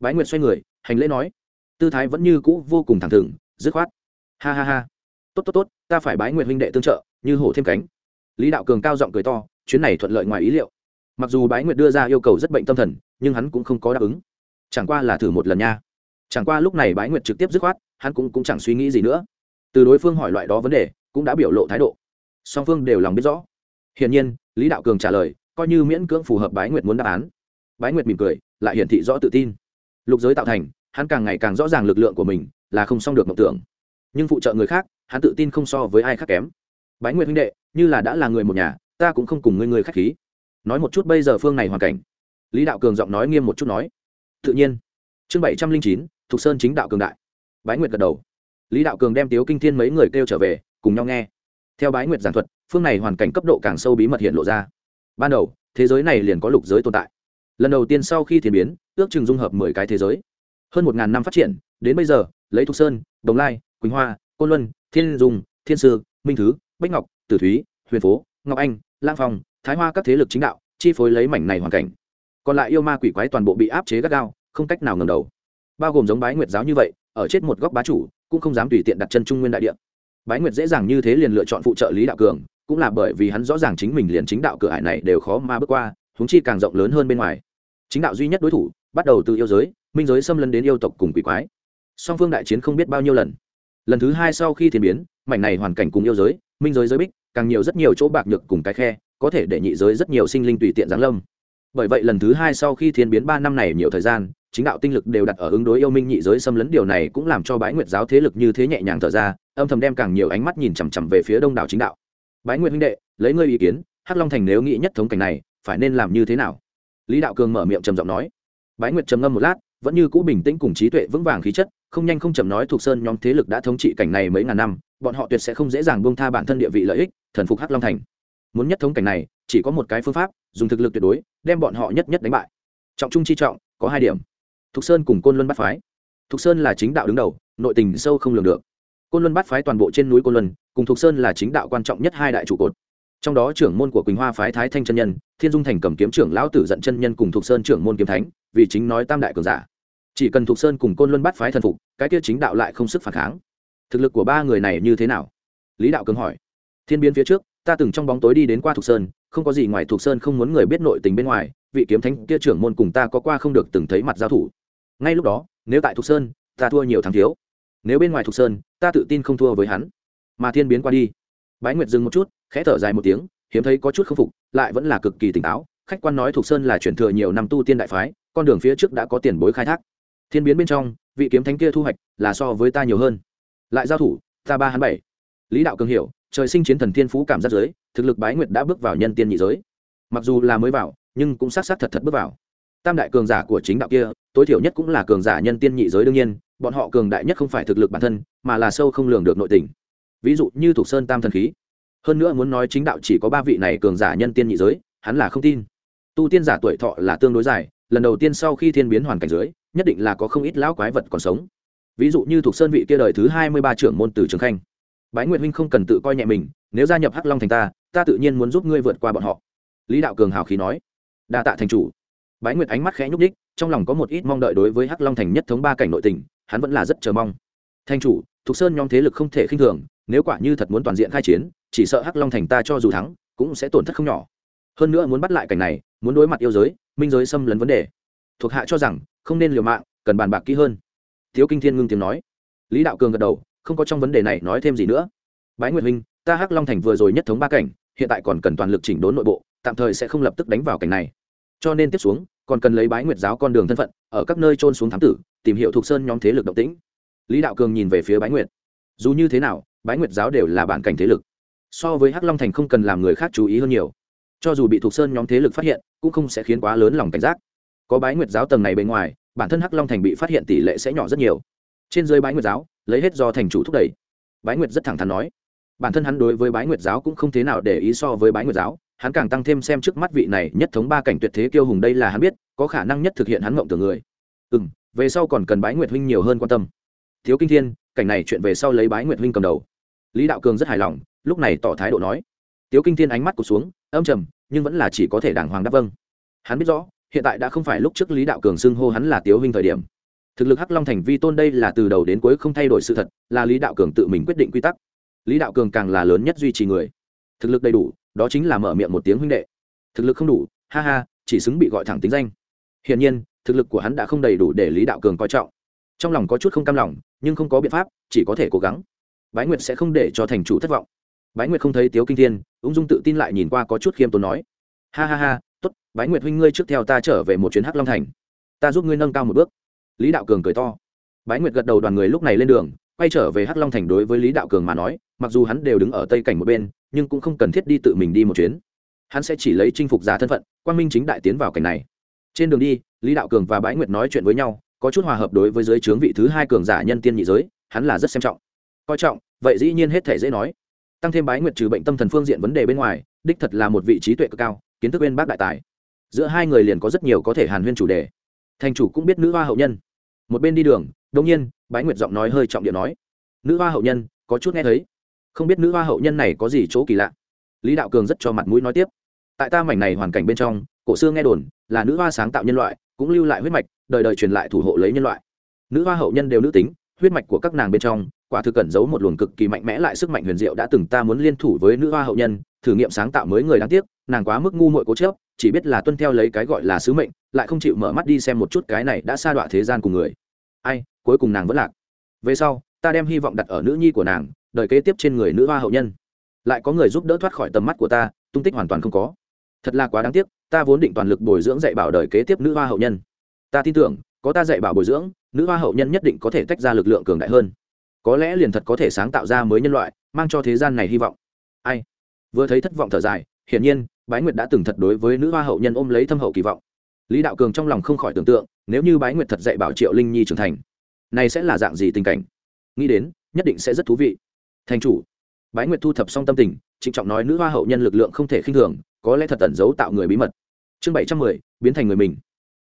Bái nguyệt xoay người hành lễ nói. Tư thái vẫn như cũ vô cùng thẳng thừng dứt khoát. Ha ha ha. Tốt tốt tốt ta phải bái nguyệt huynh đệ tương trợ như hổ thêm cánh. Lý đạo cường cao giọng cười to chuyến này thuận lợi ngoài ý liệu. Mặc dù bái nguyệt đưa ra yêu cầu rất bệnh tâm thần nhưng hắn cũng không có đáp ứng. Chẳng qua là thử một lần nha. Chẳng qua lúc này bái nguyệt trực tiếp dứt khoát hắn cũng, cũng chẳng suy nghĩ gì nữa từ đối phương hỏi loại đó vấn đề cũng đã biểu lộ thái độ. Song phương đều lòng biết rõ. Hiển nhiên, lý đạo cường trả lời, coi như miễn cưỡng phù hợp bái nguyệt muốn đáp án. Bái nguyệt mỉm cười, lại hiển thị rõ tự tin. Lục giới tạo thành, hắn càng ngày càng rõ ràng lực lượng của mình là không xong được mộng tưởng. Nhưng phụ trợ người khác, hắn tự tin không so với ai khác kém. Bái nguyệt huynh đệ, như là đã là người một nhà, ta cũng không cùng ngươi người khách khí. Nói một chút bây giờ phương này hoàn cảnh. Lý đạo cường giọng nói nghiêm một chút nói. Tự nhiên. Chương bảy trăm linh chín, thục sơn chính đạo cường đại. Bái nguyệt gật đầu lý đạo cường đem tiếu kinh thiên mấy người kêu trở về, cùng nhau nghe. Theo bái nguyệt giảng thuật, phương này hoàn cảnh cấp độ càng sâu bí mật hiện lộ ra. Ban đầu, thế giới này liền có lục giới tồn tại. Lần đầu tiên sau khi thiền biến, ước chừng dung hợp mười cái thế giới. Hơn một ngàn năm phát triển, đến bây giờ, lấy thục sơn, đồng lai, quỳnh hoa, côn luân, thiên dung, thiên sư, minh thứ, bách ngọc, tử thúy, huyền phố, ngọc anh, lang phong, thái hoa các thế lực chính đạo, chi phối lấy mảnh này hoàn cảnh. Còn lại yêu ma quỷ quái toàn bộ bị áp chế gắt gao, không cách nào ngầm đầu. Bao gồm giống bái nguyệt giáo như vậy, ở chết một góc bá chủ cũng không dám tùy tiện đặt chân trung nguyên đại địa. Bái nguyệt dễ dàng như thế liền lựa chọn phụ trợ lý đạo cường, cũng là bởi vì hắn rõ ràng chính mình liền chính đạo cửa hải này đều khó mà bước qua húng chi càng rộng lớn hơn bên ngoài. Chính đạo duy nhất đối thủ, bắt đầu từ yêu giới, minh giới xâm lấn đến yêu tộc cùng quỷ quái. Song phương đại chiến không biết bao nhiêu lần. Lần thứ hai sau khi thiên biến, mảnh này hoàn cảnh cùng yêu giới, minh giới giới bích, càng nhiều rất nhiều chỗ bạc nhược cùng cái khe, có thể để nhị giới rất nhiều sinh linh tùy tiện giáng lâm. Bởi vậy lần thứ hai sau khi thiên biến ba năm này nhiều thời gian chính đạo tinh lực đều đặt ở ứng đối yêu minh nhị giới xâm lấn điều này cũng làm cho bái nguyệt giáo thế lực như thế nhẹ nhàng thở ra, âm thầm đem càng nhiều ánh mắt nhìn chằm chằm về phía đông đảo chính đạo. Bái nguyệt huynh đệ, lấy ngươi ý kiến, hắc long thành nếu nghĩ nhất thống cảnh này, phải nên làm như thế nào? Lý đạo cường mở miệng trầm giọng nói. Bái nguyệt trầm ngâm một lát, vẫn như cũ bình tĩnh cùng trí tuệ vững vàng khí chất, không nhanh không chậm nói thuộc sơn nhóm thế lực đã thống trị cảnh này mấy ngàn năm, bọn họ tuyệt sẽ không dễ dàng buông tha bản thân địa vị lợi ích, thần phục hắc long thành. Muốn nhất thống cảnh này, chỉ có một cái phương pháp, dùng thực lực tuyệt đối, đem bọn họ nhất nhất đánh bại. Trọng trung chi trọng, có hai điểm thục sơn cùng côn luân bắt phái. Thục sơn là chính đạo đứng đầu, nội tình sâu không lường được. Côn luân bắt phái toàn bộ trên núi côn luân, cùng thục sơn là chính đạo quan trọng nhất hai đại trụ cột. Trong đó trưởng môn của quỳnh hoa phái thái thanh chân nhân, thiên dung thành cầm kiếm trưởng lão tử giận chân nhân cùng thục sơn trưởng môn kiếm thánh, vì chính nói tam đại cường giả. Chỉ cần thục sơn cùng côn luân bắt phái thần phục, cái kia chính đạo lại không sức phản kháng. Thực lực của ba người này như thế nào? Lý đạo cường hỏi. Thiên biến phía trước, ta từng trong bóng tối đi đến qua thục sơn, không có gì ngoài thục sơn không muốn người biết nội tình bên ngoài, vị kiếm thánh kia trưởng môn cùng ta có qua không được từng thấy mặt giao thủ ngay lúc đó, nếu tại thục sơn, ta thua nhiều thắng thiếu. Nếu bên ngoài thục sơn, ta tự tin không thua với hắn. Mà thiên biến qua đi. Bái nguyệt dừng một chút, khẽ thở dài một tiếng, hiếm thấy có chút k phục, lại vẫn là cực kỳ tỉnh táo. Khách quan nói thục sơn là chuyển thừa nhiều năm tu tiên đại phái, con đường phía trước đã có tiền bối khai thác. Thiên biến bên trong, vị kiếm thánh kia thu hoạch là so với ta nhiều hơn. Lại giao thủ, ta ba hắn bảy. Lý đạo cường hiểu, trời sinh chiến thần thiên phú cảm giác giới, thực lực bái nguyệt đã bước vào nhân tiên nhị giới. Mặc dù là mới vào, nhưng cũng sát sát thật thật bước vào. Tam đại cường giả của chính đạo kia tối thiểu nhất cũng là cường giả nhân tiên nhị giới đương nhiên, bọn họ cường đại nhất không phải thực lực bản thân, mà là sâu không lường được nội tình. Ví dụ như thuộc sơn tam thần khí. Hơn nữa muốn nói chính đạo chỉ có ba vị này cường giả nhân tiên nhị giới, hắn là không tin. Tu tiên giả tuổi thọ là tương đối dài, lần đầu tiên sau khi thiên biến hoàn cảnh dưới, nhất định là có không ít lão quái vật còn sống. Ví dụ như thuộc sơn vị kia đời thứ hai mươi ba trưởng môn tử trường khanh. Bái nguyện huynh không cần tự coi nhẹ mình, nếu gia nhập hắc long thành ta ta tự nhiên muốn giúp ngươi vượt qua bọn họ. Lý đạo cường hào khí nói. Đa tạ thành chủ bái nguyệt ánh mắt khẽ nhúc đích trong lòng có một ít mong đợi đối với hắc long thành nhất thống ba cảnh nội tình, hắn vẫn là rất chờ mong. Thanh chủ, thục sơn nhóm thế lực không thể khinh thường, nếu quả như thật muốn toàn diện khai chiến, chỉ sợ hắc long thành ta cho dù thắng, cũng sẽ tổn thất không nhỏ. Hơn nữa muốn bắt lại cảnh này, muốn đối mặt yêu giới, minh giới xâm lấn vấn đề. Thuộc hạ cho rằng, không nên liều mạng, cần bàn bạc kỹ hơn. Thiếu kinh thiên ngưng tiếng nói. Lý đạo cường gật đầu, không có trong vấn đề này nói thêm gì nữa. Bái nguyệt huynh, ta hắc long thành vừa rồi nhất thống ba cảnh, hiện tại còn cần toàn lực chỉnh đốn nội bộ, tạm thời sẽ không lập tức đánh vào cảnh này cho nên tiếp xuống, còn cần lấy bái nguyệt giáo con đường thân phận, ở các nơi trôn xuống thám tử, tìm hiểu thuộc sơn nhóm thế lực động tĩnh. Lý đạo cường nhìn về phía bái nguyệt. Dù như thế nào, bái nguyệt giáo đều là bản cảnh thế lực. So với hắc long thành không cần làm người khác chú ý hơn nhiều. Cho dù bị thuộc sơn nhóm thế lực phát hiện, cũng không sẽ khiến quá lớn lòng cảnh giác. Có bái nguyệt giáo tầng này bên ngoài, bản thân hắc long thành bị phát hiện tỷ lệ sẽ nhỏ rất nhiều. Trên dưới bái nguyệt giáo, lấy hết do thành chủ thúc đẩy. Bái nguyệt rất thẳng thắn nói. Bản thân hắn đối với bái nguyệt giáo cũng không thế nào để ý so với bái nguyệt giáo hắn càng tăng thêm xem trước mắt vị này nhất thống ba cảnh tuyệt thế kiêu hùng đây là hắn biết, có khả năng nhất thực hiện hắn mộng tưởng người. Ừ m về sau còn cần bái nguyệt huynh nhiều hơn quan tâm. Thiếu kinh thiên, cảnh này chuyện về sau lấy bái nguyệt huynh cầm đầu. Lý đạo cường rất hài lòng, lúc này tỏ thái độ nói. Tiếu kinh thiên ánh mắt cụt xuống, âm trầm, nhưng vẫn là chỉ có thể đàng hoàng đáp vâng. Hắn biết rõ, hiện tại đã không phải lúc trước lý đạo cường xưng hô hắn là tiếu huynh thời điểm. Thực lực hắc long thành vi tôn đây là từ đầu đến cuối không thay đổi sự thật, là lý đạo cường tự mình quyết định quy tắc. Lý đạo cường càng là lớn nhất duy trì người. Thực lực đầy đủ đó chính là mở miệng một tiếng huynh đệ. Thực lực không đủ, ha ha, chỉ xứng bị gọi thẳng tính danh. Hiển nhiên, thực lực của hắn đã không đầy đủ để lý đạo cường coi trọng. Trong lòng có chút không cam lòng, nhưng không có biện pháp, chỉ có thể cố gắng. Bái nguyệt sẽ không để cho thành chủ thất vọng. Bái nguyệt không thấy tiếu kinh thiên, ung dung tự tin lại nhìn qua có chút khiêm tốn nói. Ha ha ha t ố t bái nguyệt huynh ngươi trước theo ta trở về một chuyến hắc long thành. Ta giúp ngươi nâng cao một bước. Lý đạo cường cười to. Bái nguyệt gật đầu đoàn người lúc này lên đường, quay trở về hắc long thành đối với lý đạo cường mà nói, mặc dù hắn đều đứng ở tây cảnh một bên nhưng cũng không cần thiết đi tự mình đi một chuyến. Hắn sẽ chỉ lấy chinh phục giả thân phận quan minh chính đại tiến vào cảnh này. Trên đường đi, lý đạo cường và bái nguyệt nói chuyện với nhau, có chút hòa hợp đối với giới trướng vị thứ hai cường giả nhân tiên nhị giới, hắn là rất xem trọng. Coi trọng, vậy dĩ nhiên hết thể dễ nói. Tăng thêm bái nguyệt trừ bệnh tâm thần phương diện vấn đề bên ngoài, đích thật là một vị trí tuệ cực cao, kiến thức bên bác đại tài. Giữa hai người liền có rất nhiều có thể hàn huyên chủ đề. Thành chủ cũng biết nữ hoa hậu nhân. Một bên đi đường đông nhiên bái nguyệt giọng nói hơi trọng điện nói. Nữ hoa hậu nhân, có chút nghe thấy không biết nữ hoa hậu nhân này có gì chỗ kỳ lạ. Lý đạo cường rất cho mặt mũi nói tiếp. Tại ta mảnh này hoàn cảnh bên trong, cổ xưa nghe đồn là nữ hoa sáng tạo nhân loại, cũng lưu lại huyết mạch, đời đời truyền lại thủ hộ lấy nhân loại. Nữ hoa hậu nhân đều nữ tính, huyết mạch của các nàng bên trong, quả thực cẩn giấu một luồng cực kỳ mạnh mẽ lại sức mạnh huyền diệu đã từng ta muốn liên thủ với nữ hoa hậu nhân, thử nghiệm sáng tạo mới người đáng tiếc, nàng quá mức ngu muội cố chớp chỉ biết là tuân theo lấy cái gọi là sứ mệnh, lại không chịu mở mắt đi xem một chút cái này đã sa đọa thế gian cùng người. Ai, cuối cùng nàng vẫn lạc. Về sau, ta đem hy vọng đặt ở nữ nhi của nàng đời kế tiếp trên người nữ hoa hậu nhân. Lại có người giúp đỡ thoát khỏi tầm mắt của ta, tung tích hoàn toàn không có. Thật là quá đáng tiếc, ta vốn định toàn lực bồi dưỡng dạy bảo đời kế tiếp nữ hoa hậu nhân. Ta tin tưởng, có ta dạy bảo bồi dưỡng, nữ hoa hậu nhân nhất định có thể tách ra lực lượng cường đại hơn. Có lẽ liền thật có thể sáng tạo ra mới nhân loại, mang cho thế gian này hy vọng. Ai? Vừa thấy thất vọng thở dài, hiển nhiên, bái nguyệt đã từng thật đối với nữ hoa hậu nhân ôm lấy thâm hậu kỳ vọng. Lý đạo cường trong lòng không khỏi tưởng tượng, nếu như bái nguyệt thật dạy bảo triệu linh nhi trưởng thành, này sẽ là dạng gì tình cảnh? Nghĩ đến, nhất định sẽ rất thú vị thành chủ. Bái nguyệt thu thập xong tâm tình, trịnh trọng nói nữ hoa hậu nhân lực lượng không thể khinh thường, có lẽ thật tẩn giấu tạo người bí mật. Chương bảy trăm mười, biến thành người mình.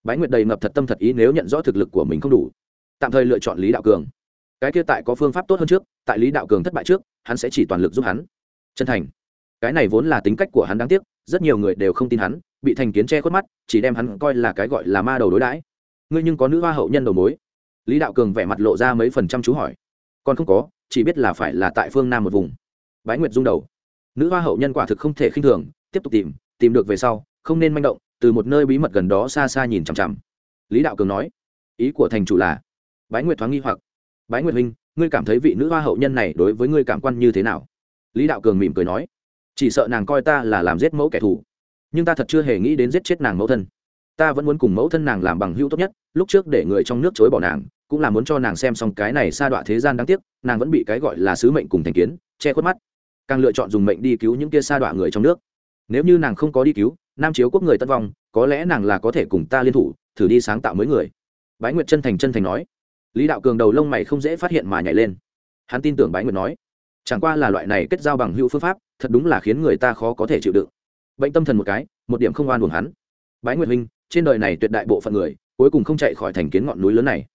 Bái nguyệt đầy ngập thật tâm thật ý nếu nhận rõ thực lực của mình không đủ. Tạm thời lựa chọn lý đạo cường. Cái kia tại có phương pháp tốt hơn trước, tại lý đạo cường thất bại trước, hắn sẽ chỉ toàn lực giúp hắn. Chân thành. Cái này vốn là tính cách của hắn đáng tiếc, rất nhiều người đều không tin hắn, bị thành kiến che khuất mắt, chỉ đem hắn coi là cái gọi là ma đầu đối đãi. Ngươi nhưng có nữ hoa hậu nhân đầu mối. Lý đạo cường vẻ mặt lộ ra mấy phần trăm chú hỏi. Còn không có chỉ biết là phải là tại phương nam một vùng. Bái nguyệt rung đầu. Nữ hoa hậu nhân quả thực không thể khinh thường, tiếp tục tìm tìm được về sau, không nên manh động, từ một nơi bí mật gần đó xa xa nhìn chằm chằm. Lý đạo cường nói, ý của thành chủ là, bái nguyệt thoáng nghi hoặc. Bái nguyệt huynh, ngươi cảm thấy vị nữ hoa hậu nhân này đối với ngươi cảm quan như thế nào? Lý đạo cường mỉm cười nói, chỉ sợ nàng coi ta là làm giết mẫu kẻ thù. Nhưng ta thật chưa hề nghĩ đến giết chết nàng mẫu thân. Ta vẫn muốn cùng mẫu thân nàng làm bằng hữu tốt nhất, lúc trước để người trong nước chối bỏ nàng cũng là muốn cho nàng xem xong cái này xa đọa thế gian đáng tiếc, nàng vẫn bị cái gọi là sứ mệnh cùng thành kiến, che khuất mắt. Càng lựa chọn dùng mệnh đi cứu những kia xa đọa người trong nước. Nếu như nàng không có đi cứu, nam chiếu quốc người tất vong, có lẽ nàng là có thể cùng ta liên thủ, thử đi sáng tạo mới người. Bái nguyệt chân thành chân thành nói. Lý đạo cường đầu lông mày không dễ phát hiện mà nhảy lên. Hắn tin tưởng bái nguyệt nói, chẳng qua là loại này kết giao bằng hữu phương pháp, thật đúng là khiến người ta khó có thể chịu đựng. Bệnh tâm thần một cái, một điểm không oan buồn hắn. Bái nguyệt huynh, trên đời này tuyệt đại bộ phận người, cuối cùng không chạy khỏi thành kiến ngọn núi lớn này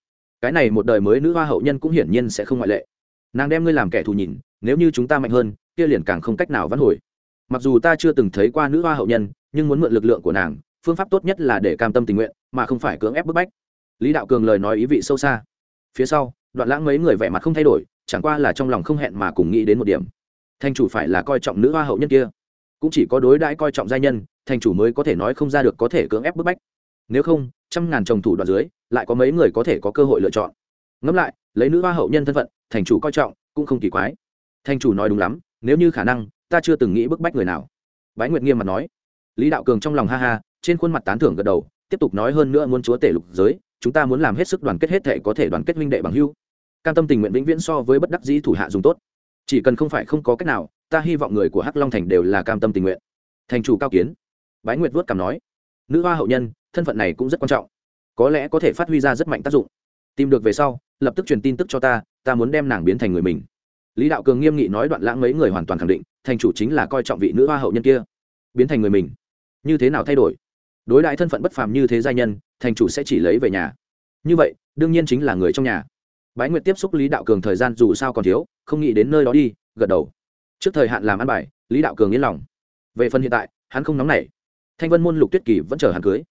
cái này một đời mới nữ hoa hậu nhân cũng hiển nhiên sẽ không ngoại lệ. Nàng đem ngươi làm kẻ thù nhìn, nếu như chúng ta mạnh hơn, kia liền càng không cách nào vãn hồi. Mặc dù ta chưa từng thấy qua nữ hoa hậu nhân, nhưng muốn mượn lực lượng của nàng, phương pháp tốt nhất là để cam tâm tình nguyện, mà không phải cưỡng ép bức bách. Lý đạo cường lời nói ý vị sâu xa. Phía sau, đoạn lãng mấy người vẻ mặt không thay đổi, chẳng qua là trong lòng không hẹn mà cùng nghĩ đến một điểm. Thành chủ phải là coi trọng nữ hoa hậu nhân kia. Cũng chỉ có đối đãi coi trọng gia nhân, thành chủ mới có thể nói không ra được có thể cưỡng ép bức bách nếu không, trăm ngàn chồng thủ đoạn dưới, lại có mấy người có thể có cơ hội lựa chọn. Ngẫm lại, lấy nữ hoa hậu nhân thân phận, thành chủ coi trọng, cũng không kỳ quái. Thành chủ nói đúng lắm, nếu như khả năng, ta chưa từng nghĩ bức bách người nào. Bái nguyệt nghiêm mặt nói. Lý đạo cường trong lòng ha ha, trên khuôn mặt tán thưởng gật đầu, tiếp tục nói hơn nữa muốn chúa tể lục giới, chúng ta muốn làm hết sức đoàn kết hết thể có thể đoàn kết minh đệ bằng hưu cam tâm tình nguyện vĩnh viễn so với bất đắc dĩ thủ hạ dùng tốt. Chỉ cần không phải không có cách nào, ta hy vọng người của hắc long thành đều là cam tâm tình nguyện. Thành chủ cao kiến. Bái nguyệt vớt cảm nói. Nữ hoa hậu nhân thân phận này cũng rất quan trọng. Có lẽ có thể phát huy ra rất mạnh tác dụng. Tìm được về sau, lập tức truyền tin tức cho ta ta muốn đem nàng biến thành người mình. Lý đạo cường nghiêm nghị nói đoạn lãng mấy người hoàn toàn khẳng định, thành chủ chính là coi trọng vị nữ hoa hậu nhân kia. Biến thành người mình. Như thế nào thay đổi? Đối đại thân phận bất phàm như thế gia nhân, thành chủ sẽ chỉ lấy về nhà. Như vậy, đương nhiên chính là người trong nhà. Bái nguyệt tiếp xúc lý đạo cường thời gian dù sao còn thiếu, không nghĩ đến nơi đó đi, gật đầu. Trước thời hạn làm ăn bài, lý đạo cường yên lòng. Về phần hiện tại, hắn không nóng nảy. Thanh vân môn lục tuyết kỳ vẫn chờ hắn cưới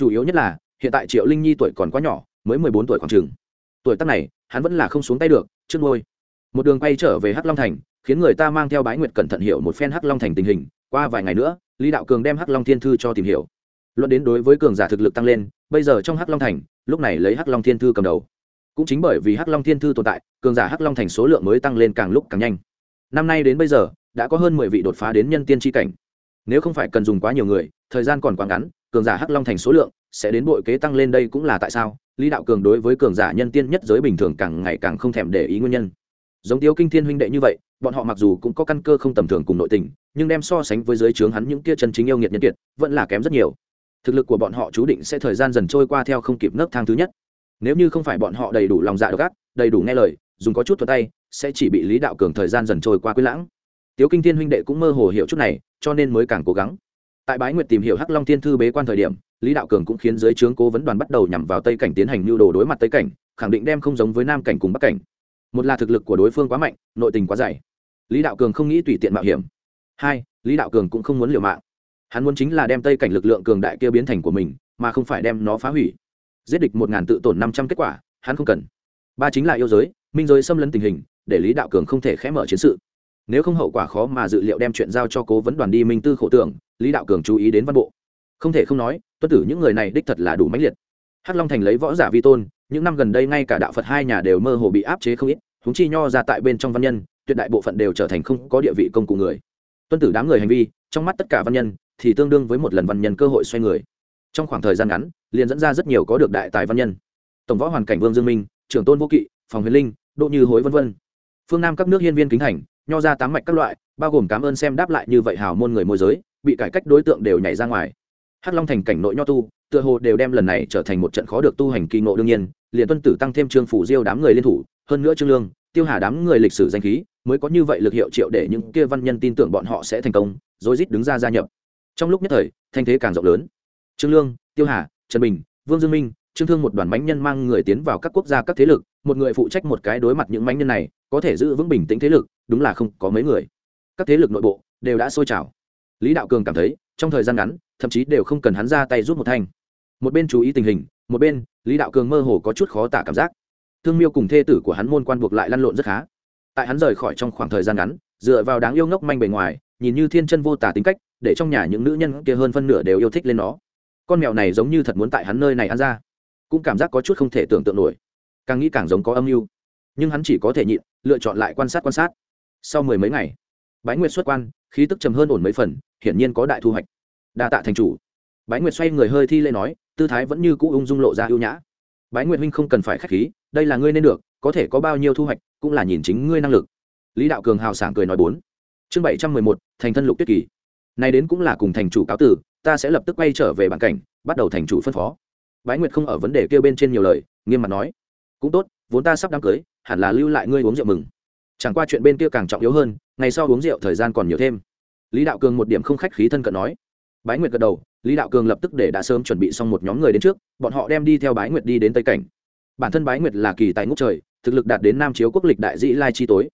chủ yếu nhất là, hiện tại triệu linh nhi tuổi còn quá nhỏ, mới mười bốn tuổi khoảng trường tuổi tác này, hắn vẫn là không xuống tay được, trước ngôi. Một đường quay trở về hắc long thành, khiến người ta mang theo bái nguyệt cẩn thận hiểu một phen hắc long thành tình hình, qua vài ngày nữa, lý đạo cường đem hắc long thiên thư cho tìm hiểu. Luận đến đối với cường giả thực lực tăng lên, bây giờ trong hắc long thành, lúc này lấy hắc long thiên thư cầm đầu. Cũng chính bởi vì hắc long thiên thư tồn tại, cường giả hắc long thành số lượng mới tăng lên càng lúc càng nhanh. Năm nay đến bây giờ, đã có hơn mười vị đột phá đến nhân tiên tri cảnh. Nếu không phải cần dùng quá nhiều người, thời gian còn quá ngắn cường giả hắc long thành số lượng sẽ đến bội kế tăng lên đây cũng là tại sao? Lý đạo cường đối với cường giả nhân tiên nhất giới bình thường càng ngày càng không thèm để ý nguyên nhân. Giống tiếu kinh thiên huynh đệ như vậy, bọn họ mặc dù cũng có căn cơ không tầm thường cùng nội tình, nhưng đem so sánh với giới trướng hắn những kia chân chính yêu nghiệt nhân kiệt, vẫn là kém rất nhiều. Thực lực của bọn họ chú định sẽ thời gian dần trôi qua theo không kịp nấc thang thứ nhất. Nếu như không phải bọn họ đầy đủ lòng dạ độc ác, đầy đủ nghe lời, dùng có chút thuật tay, sẽ chỉ bị lý đạo cường thời gian dần trôi qua quyết lãng. Tiếu kinh thiên huynh đệ cũng mơ hồ hiểu chút này, cho nên mới càng cố gắng tại bái nguyệt tìm hiểu hắc long thiên thư bế quan thời điểm, lý đạo cường cũng khiến giới trướng cố vấn đoàn bắt đầu nhằm vào tây cảnh tiến hành mưu đồ đối mặt tây cảnh, khẳng định đem không giống với nam cảnh cùng bắc cảnh. Một là thực lực của đối phương quá mạnh, nội tình quá dày. Lý đạo cường không nghĩ tùy tiện mạo hiểm. Hai, lý đạo cường cũng không muốn liều mạng. Hắn muốn chính là đem tây cảnh lực lượng cường đại kia biến thành của mình, mà không phải đem nó phá hủy. Giết địch một ngàn tự tổn năm trăm kết quả, hắn không cần. Ba chính là yêu giới, minh giới xâm lấn tình hình, để lý đạo cường không thể khẽ mở chiến sự. Nếu không hậu quả khó mà dự liệu đem chuyện giao cho cố vấn đoàn đi minh tư khổ tưởng lý đạo cường chú ý đến văn bộ. Không thể không nói, tuân tử những người này đích thật là đủ mãnh liệt. Hắc long thành lấy võ giả vi tôn, những năm gần đây ngay cả đạo phật hai nhà đều mơ hồ bị áp chế không ít húng chi nho ra tại bên trong văn nhân, tuyệt đại bộ phận đều trở thành không có địa vị công cụ người. Tuân tử đám người hành vi, trong mắt tất cả văn nhân thì tương đương với một lần văn nhân cơ hội xoay người. Trong khoảng thời gian ngắn, liền dẫn ra rất nhiều có được đại tài văn nhân. Tổng võ hoàn cảnh vương dương minh, trưởng tôn vô kỵ, phòng huyền linh độ như hối vân vân. Phương nam các nước hiên viên kính thành nho ra tám mạch các loại bao gồm cảm ơn xem đáp lại như vậy hào môn người môi giới, bị cải cách đối tượng đều nhảy ra ngoài. Hắc long thành cảnh nội nho tu, tựa hồ đều đem lần này trở thành một trận khó được tu hành kỳ ngộ đương nhiên, liền tuân tử tăng thêm trương phủ diêu đám người liên thủ, hơn nữa trương lương, tiêu hà đám người lịch sử danh khí, mới có như vậy lực hiệu triệu để những kia văn nhân tin tưởng bọn họ sẽ thành công rồi rít đứng ra gia nhập. Trong lúc nhất thời, thanh thế càng rộng lớn. Trương lương, tiêu hà, trần bình, vương dương minh, trương thương một đoàn mánh nhân mang người tiến vào các quốc gia các thế lực, một người phụ trách một cái đối mặt những mánh nhân này, có thể giữ vững bình tĩnh thế lực, đúng là không có mấy người các thế lực nội bộ đều đã sôi trào. Lý đạo cường cảm thấy, trong thời gian ngắn, thậm chí đều không cần hắn ra tay rút một thanh. Một bên chú ý tình hình, một bên, lý đạo cường mơ hồ có chút khó tả cảm giác. Thương miêu cùng thê tử của hắn môn quan buộc lại lăn lộn rất khá. Tại hắn rời khỏi trong khoảng thời gian ngắn, dựa vào đáng yêu ngốc manh bề ngoài, nhìn như thiên chân vô tả tính cách, để trong nhà những nữ nhân kia hơn phân nửa đều yêu thích lên nó. Con mèo này giống như thật muốn tại hắn nơi này ăn ra. Cũng cảm giác có chút không thể tưởng tượng nổi. Càng nghĩ càng giống có âm mưu. Nhưng hắn chỉ có thể nhịn, lựa chọn lại quan sát quan sát. Sau mười mấy ngày bái nguyệt xuất quan, khí tức trầm hơn ổn mấy phần, hiển nhiên có đại thu hoạch. Đa tạ thành chủ. Bái nguyệt xoay người hơi thi lê nói, tư thái vẫn như cũ ung dung lộ ra ưu nhã. Bái nguyệt huynh không cần phải k h á c h khí, đây là ngươi nên được, có thể có bao nhiêu thu hoạch, cũng là nhìn chính ngươi năng lực. Lý đạo cường hào sảng cười nói bốn. Chương bảy trăm mười một, thành thân lục tiết kỳ. Nay đến cũng là cùng thành chủ cáo tử, ta sẽ lập tức quay trở về bản cảnh, bắt đầu thành chủ phân phó. Bái nguyệt không ở vấn đề kêu bên trên nhiều lời, nghiêm mặt nói. Cũng tốt, vốn ta sắp đám cưới, hẳn là lưu lại ngươi uống rượu mừng chẳng qua chuyện bên kia càng trọng yếu hơn, ngày sau uống rượu thời gian còn nhiều thêm. Lý đạo cường một điểm không khách khí thân cận nói. Bái nguyệt gật đầu, lý đạo cường lập tức để đã sớm chuẩn bị xong một nhóm người đến trước, bọn họ đem đi theo bái nguyệt đi đến tây cảnh. Bản thân bái nguyệt là kỳ tài ngũ trời, thực lực đạt đến nam chiếu quốc lịch đại dĩ lai chi tối.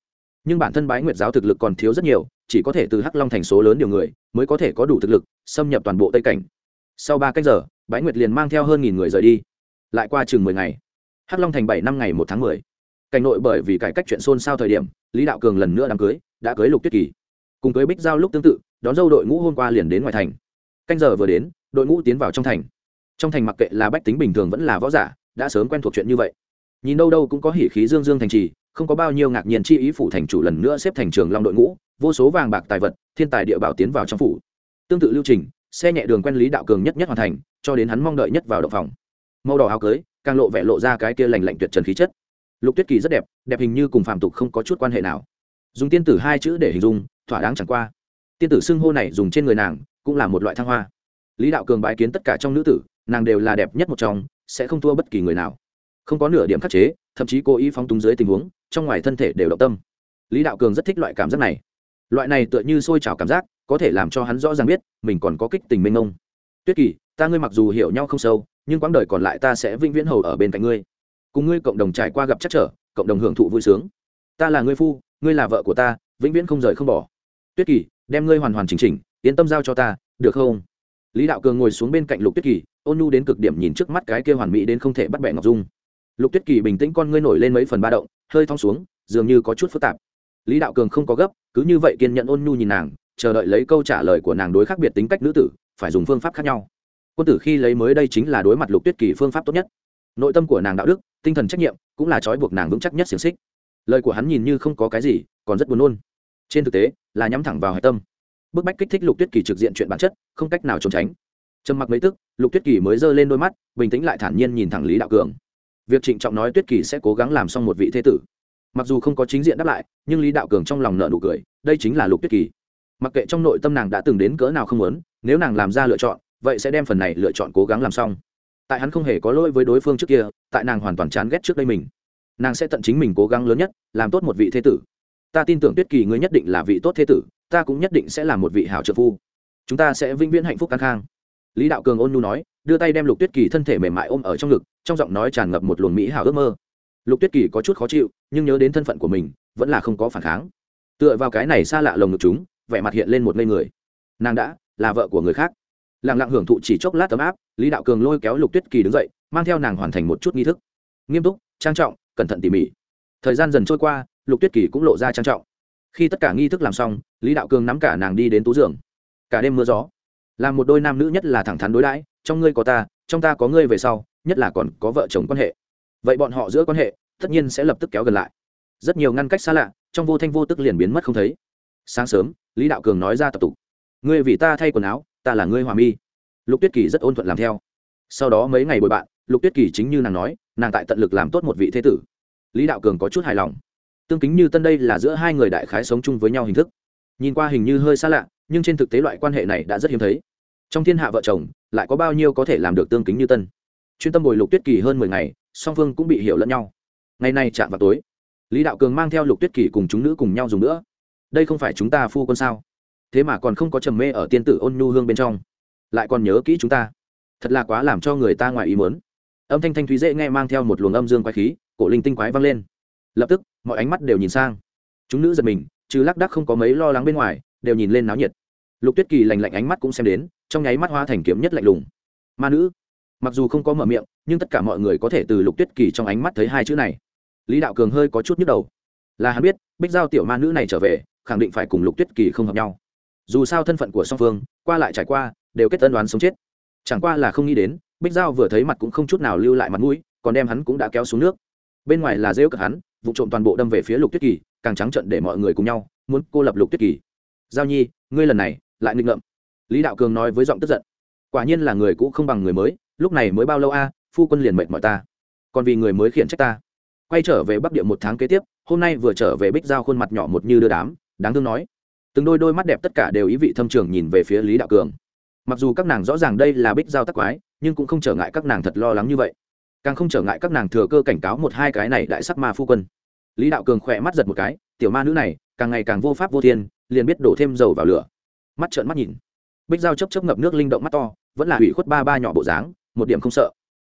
Nhưng bản thân bái nguyệt giáo thực lực còn thiếu rất nhiều, chỉ có thể từ hắc long thành số lớn điều người, mới có thể có đủ thực lực, xâm nhập toàn bộ tây cảnh. Sau ba cách giờ, bái nguyệt liền mang theo hơn nghìn người rời đi. Lại qua chừng mười ngày. Hắc long thành bảy năm ngày một tháng mười cảnh nội bởi vì cải cách chuyện xôn xao thời điểm, lý đạo cường lần nữa đám cưới, đã cưới lục tuyết kỳ. Cùng cưới bích giao lúc tương tự, đón dâu đội ngũ hôm qua liền đến ngoài thành. Canh giờ vừa đến, đội ngũ tiến vào trong thành. Trong thành mặc kệ là bách tính bình thường vẫn là võ giả, đã sớm quen thuộc chuyện như vậy. Nhìn đâu đâu cũng có hỉ khí dương dương thành trì, không có bao nhiêu ngạc nhiên chi ý phủ thành chủ lần nữa xếp thành trường long đội ngũ, vô số vàng bạc tài vật, thiên tài địa bảo tiến vào trong phủ. Tương tự lưu trình, xe nhẹ đường quen lý đạo cường nhất nhất hoàn thành, cho đến hắn mong đợi nhất vào động phòng. Màu đỏ áo cưới, càng lộ vẻ lộ ra cái kia lành lạnh tuyệt trần khí chất lục tuyết kỳ rất đẹp đẹp hình như cùng phàm tục không có chút quan hệ nào. Dùng tiên tử hai chữ để hình dung, thỏa đáng chẳng qua. Tiên tử xưng hô này dùng trên người nàng, cũng là một loại thăng hoa. Lý đạo cường bái kiến tất cả trong nữ tử, nàng đều là đẹp nhất một trong, sẽ không thua bất kỳ người nào. Không có nửa điểm khắc chế, thậm chí cố ý phóng túng dưới tình huống, trong ngoài thân thể đều động tâm. Lý đạo cường rất thích loại cảm giác này. Loại này tựa như sôi trào cảm giác, có thể làm cho hắn rõ ràng biết, mình còn có kích tình mênh mông. Tuyết kỳ, ta ngươi mặc dù hiểu nhau không sâu, nhưng quãng đời còn lại ta sẽ vĩnh viễn hầu ở bên cạnh ngươi cùng ngươi cộng đồng trải qua gặp chắc trở, cộng đồng hưởng thụ vui sướng. Ta là ngươi phu, ngươi là vợ của ta, vĩnh viễn không rời không bỏ. Tuyết kỳ, đem ngươi hoàn hoàn chỉnh chỉnh, yên tâm giao cho ta, được không? Lý đạo cường ngồi xuống bên cạnh lục tuyết kỳ, ôn nhu đến cực điểm nhìn trước mắt cái kia hoàn mỹ đến không thể bắt bẻ ngọc dung. Lục tuyết kỳ bình tĩnh con ngươi nổi lên mấy phần ba động, hơi thong xuống, dường như có chút phức tạp. Lý đạo cường không có gấp, cứ như vậy kiên nhẫn ôn nhu nhìn nàng, chờ đợi lấy câu trả lời của nàng đối khác biệt tính cách nữ tử, phải dùng phương pháp khác nhau. Quân tử khi lấy mới đây chính là đối mặt lục tuyết kỳ phương pháp tốt nhất nội tâm của nàng đạo đức, tinh thần trách nhiệm, cũng là trói buộc nàng vững chắc nhất xiềng xích. Lời của hắn nhìn như không có cái gì, còn rất buồn nôn. Trên thực tế, là nhắm thẳng vào hạch tâm. Bức bách kích thích lục tuyết kỳ trực diện chuyện bản chất, không cách nào trốn tránh. Trầm mặc mấy tức, lục tuyết kỳ mới giơ lên đôi mắt, bình tĩnh lại thản nhiên nhìn thẳng lý đạo cường. Việc trịnh trọng nói tuyết kỳ sẽ cố gắng làm xong một vị thế tử. Mặc dù không có chính diện đáp lại, nhưng lý đạo cường trong lòng nợ nụ cười, đây chính là lục tuyết kỳ. Mặc kệ trong nội tâm nàng đã từng đến cỡ nào không muốn, nếu nàng làm ra lựa chọn, vậy sẽ đem phần này lựa chọn cố gắng làm xong tại hắn không hề có lỗi với đối phương trước kia, tại nàng hoàn toàn chán ghét trước đây mình. Nàng sẽ tận chính mình cố gắng lớn nhất, làm tốt một vị thế tử. Ta tin tưởng tuyết kỳ ngươi nhất định là vị tốt thế tử, ta cũng nhất định sẽ là một vị hảo trợ phu. Chúng ta sẽ vĩnh viễn hạnh phúc an khang. Lý đạo cường ôn nhu nói, đưa tay đem lục tuyết kỳ thân thể mềm mại ôm ở trong ngực, trong giọng nói tràn ngập một luồng mỹ hảo ước mơ. Lục tuyết kỳ có chút khó chịu, nhưng nhớ đến thân phận của mình, vẫn là không có phản kháng. Tựa vào cái này xa lạ lồng ngực chúng, vẻ mặt hiện lên một ngây người. Nàng đã là vợ của người khác lặng lặng hưởng thụ chỉ chốc lát tấm áp, lý đạo cường lôi kéo lục tuyết kỳ đứng dậy, mang theo nàng hoàn thành một chút nghi thức. Nghiêm túc, trang trọng, cẩn thận tỉ mỉ. Thời gian dần trôi qua, lục tuyết kỳ cũng lộ ra trang trọng. Khi tất cả nghi thức làm xong, lý đạo cường nắm cả nàng đi đến tú giường. Cả đêm mưa gió. Làm một đôi nam nữ nhất là thẳng thắn đối đãi, trong ngươi có ta, trong ta có ngươi về sau, nhất là còn có vợ chồng quan hệ. Vậy bọn họ giữa quan hệ, tất nhiên sẽ lập tức kéo gần lại. Rất nhiều ngăn cách xa lạ, trong vô thanh vô tức liền biến mất không thấy. Sáng sớm, lý đạo cường nói ra tập tục. Ngươi vì ta thay quần áo ta là ngươi hòa mi. Lục tuyết kỳ rất ôn thuận làm theo. Sau đó mấy ngày bồi bạn, lục tuyết kỳ chính như nàng nói, nàng tại tận lực làm tốt một vị thế tử. Lý đạo cường có chút hài lòng. Tương kính như tân đây là giữa hai người đại khái sống chung với nhau hình thức. Nhìn qua hình như hơi xa lạ, nhưng trên thực tế loại quan hệ này đã rất hiếm thấy. Trong thiên hạ vợ chồng, lại có bao nhiêu có thể làm được tương kính như tân? Chuyên tâm bồi lục tuyết kỳ hơn mười ngày, song phương cũng bị hiểu lẫn nhau. Ngày nay chạm vào tối, lý đạo cường mang theo lục tuyết kỳ cùng chúng nữ cùng nhau dùng nữa. Đây không phải chúng ta phu quân sao? Thế mà còn không có trầm mê ở tiên tử ôn nhu hương bên trong. Lại còn nhớ kỹ chúng ta. Thật là quá làm cho người ta ngoài ý mớn âm thanh thanh thúy dễ nghe mang theo một luồng âm dương quái khí, cổ linh tinh quái vang lên. Lập tức, mọi ánh mắt đều nhìn sang. Chúng nữ giật mình chứ lác đắc không có mấy lo lắng bên ngoài, đều nhìn lên náo nhiệt. Lục tuyết kỳ lành lạnh ánh mắt cũng xem đến, trong nháy mắt hoa thành kiếm nhất lạnh lùng. Ma nữ, mặc dù không có mở miệng, nhưng tất cả mọi người có thể từ lục tuyết kỳ trong ánh mắt thấy hai chữ này. Lý đạo cường hơi có chút nhức đầu. Là hắn biết, bích giao tiểu ma nữ này trở về, khẳng định phải cùng lục tuyết kỳ không hợp nhau dù sao thân phận của song phương, qua lại trải qua, đều kết tân đoán sống chết. Chẳng qua là không nghĩ đến, bích giao vừa thấy mặt cũng không chút nào lưu lại mặt mũi, còn đem hắn cũng đã kéo xuống nước. Bên ngoài là rêu cực hắn, vụ trộm toàn bộ đâm về phía lục tuyết kỳ, càng trắng trận để mọi người cùng nhau, muốn cô lập lục tuyết kỳ. Giao nhi, ngươi lần này lại nghịch ngợm. Lý đạo cường nói với giọng tức giận. Quả nhiên là người cũ không bằng người mới, lúc này mới bao lâu a, phu quân liền mệt mỏi ta. Còn vì người mới khiển trách ta. Quay trở về bắc địa một tháng kế tiếp, hôm nay vừa trở về bích giao khuôn mặt nhỏ một như đưa đám, đáng thương nói từng đôi đôi mắt đẹp tất cả đều ý vị thâm trường nhìn về phía lý đạo cường. Mặc dù các nàng rõ ràng đây là bích giao tắc quái, nhưng cũng không trở ngại các nàng thật lo lắng như vậy. Càng không trở ngại các nàng thừa cơ cảnh cáo một hai cái này đại sắc ma phu quân. Lý đạo cường khỏe mắt giật một cái, tiểu ma nữ này, càng ngày càng vô pháp vô thiên, liền biết đổ thêm dầu vào lửa. Mắt trợn mắt nhìn. Bích giao chấp chấp ngập nước linh động mắt to, vẫn là hủy khuất ba ba nhỏ bộ dáng, một điểm không sợ.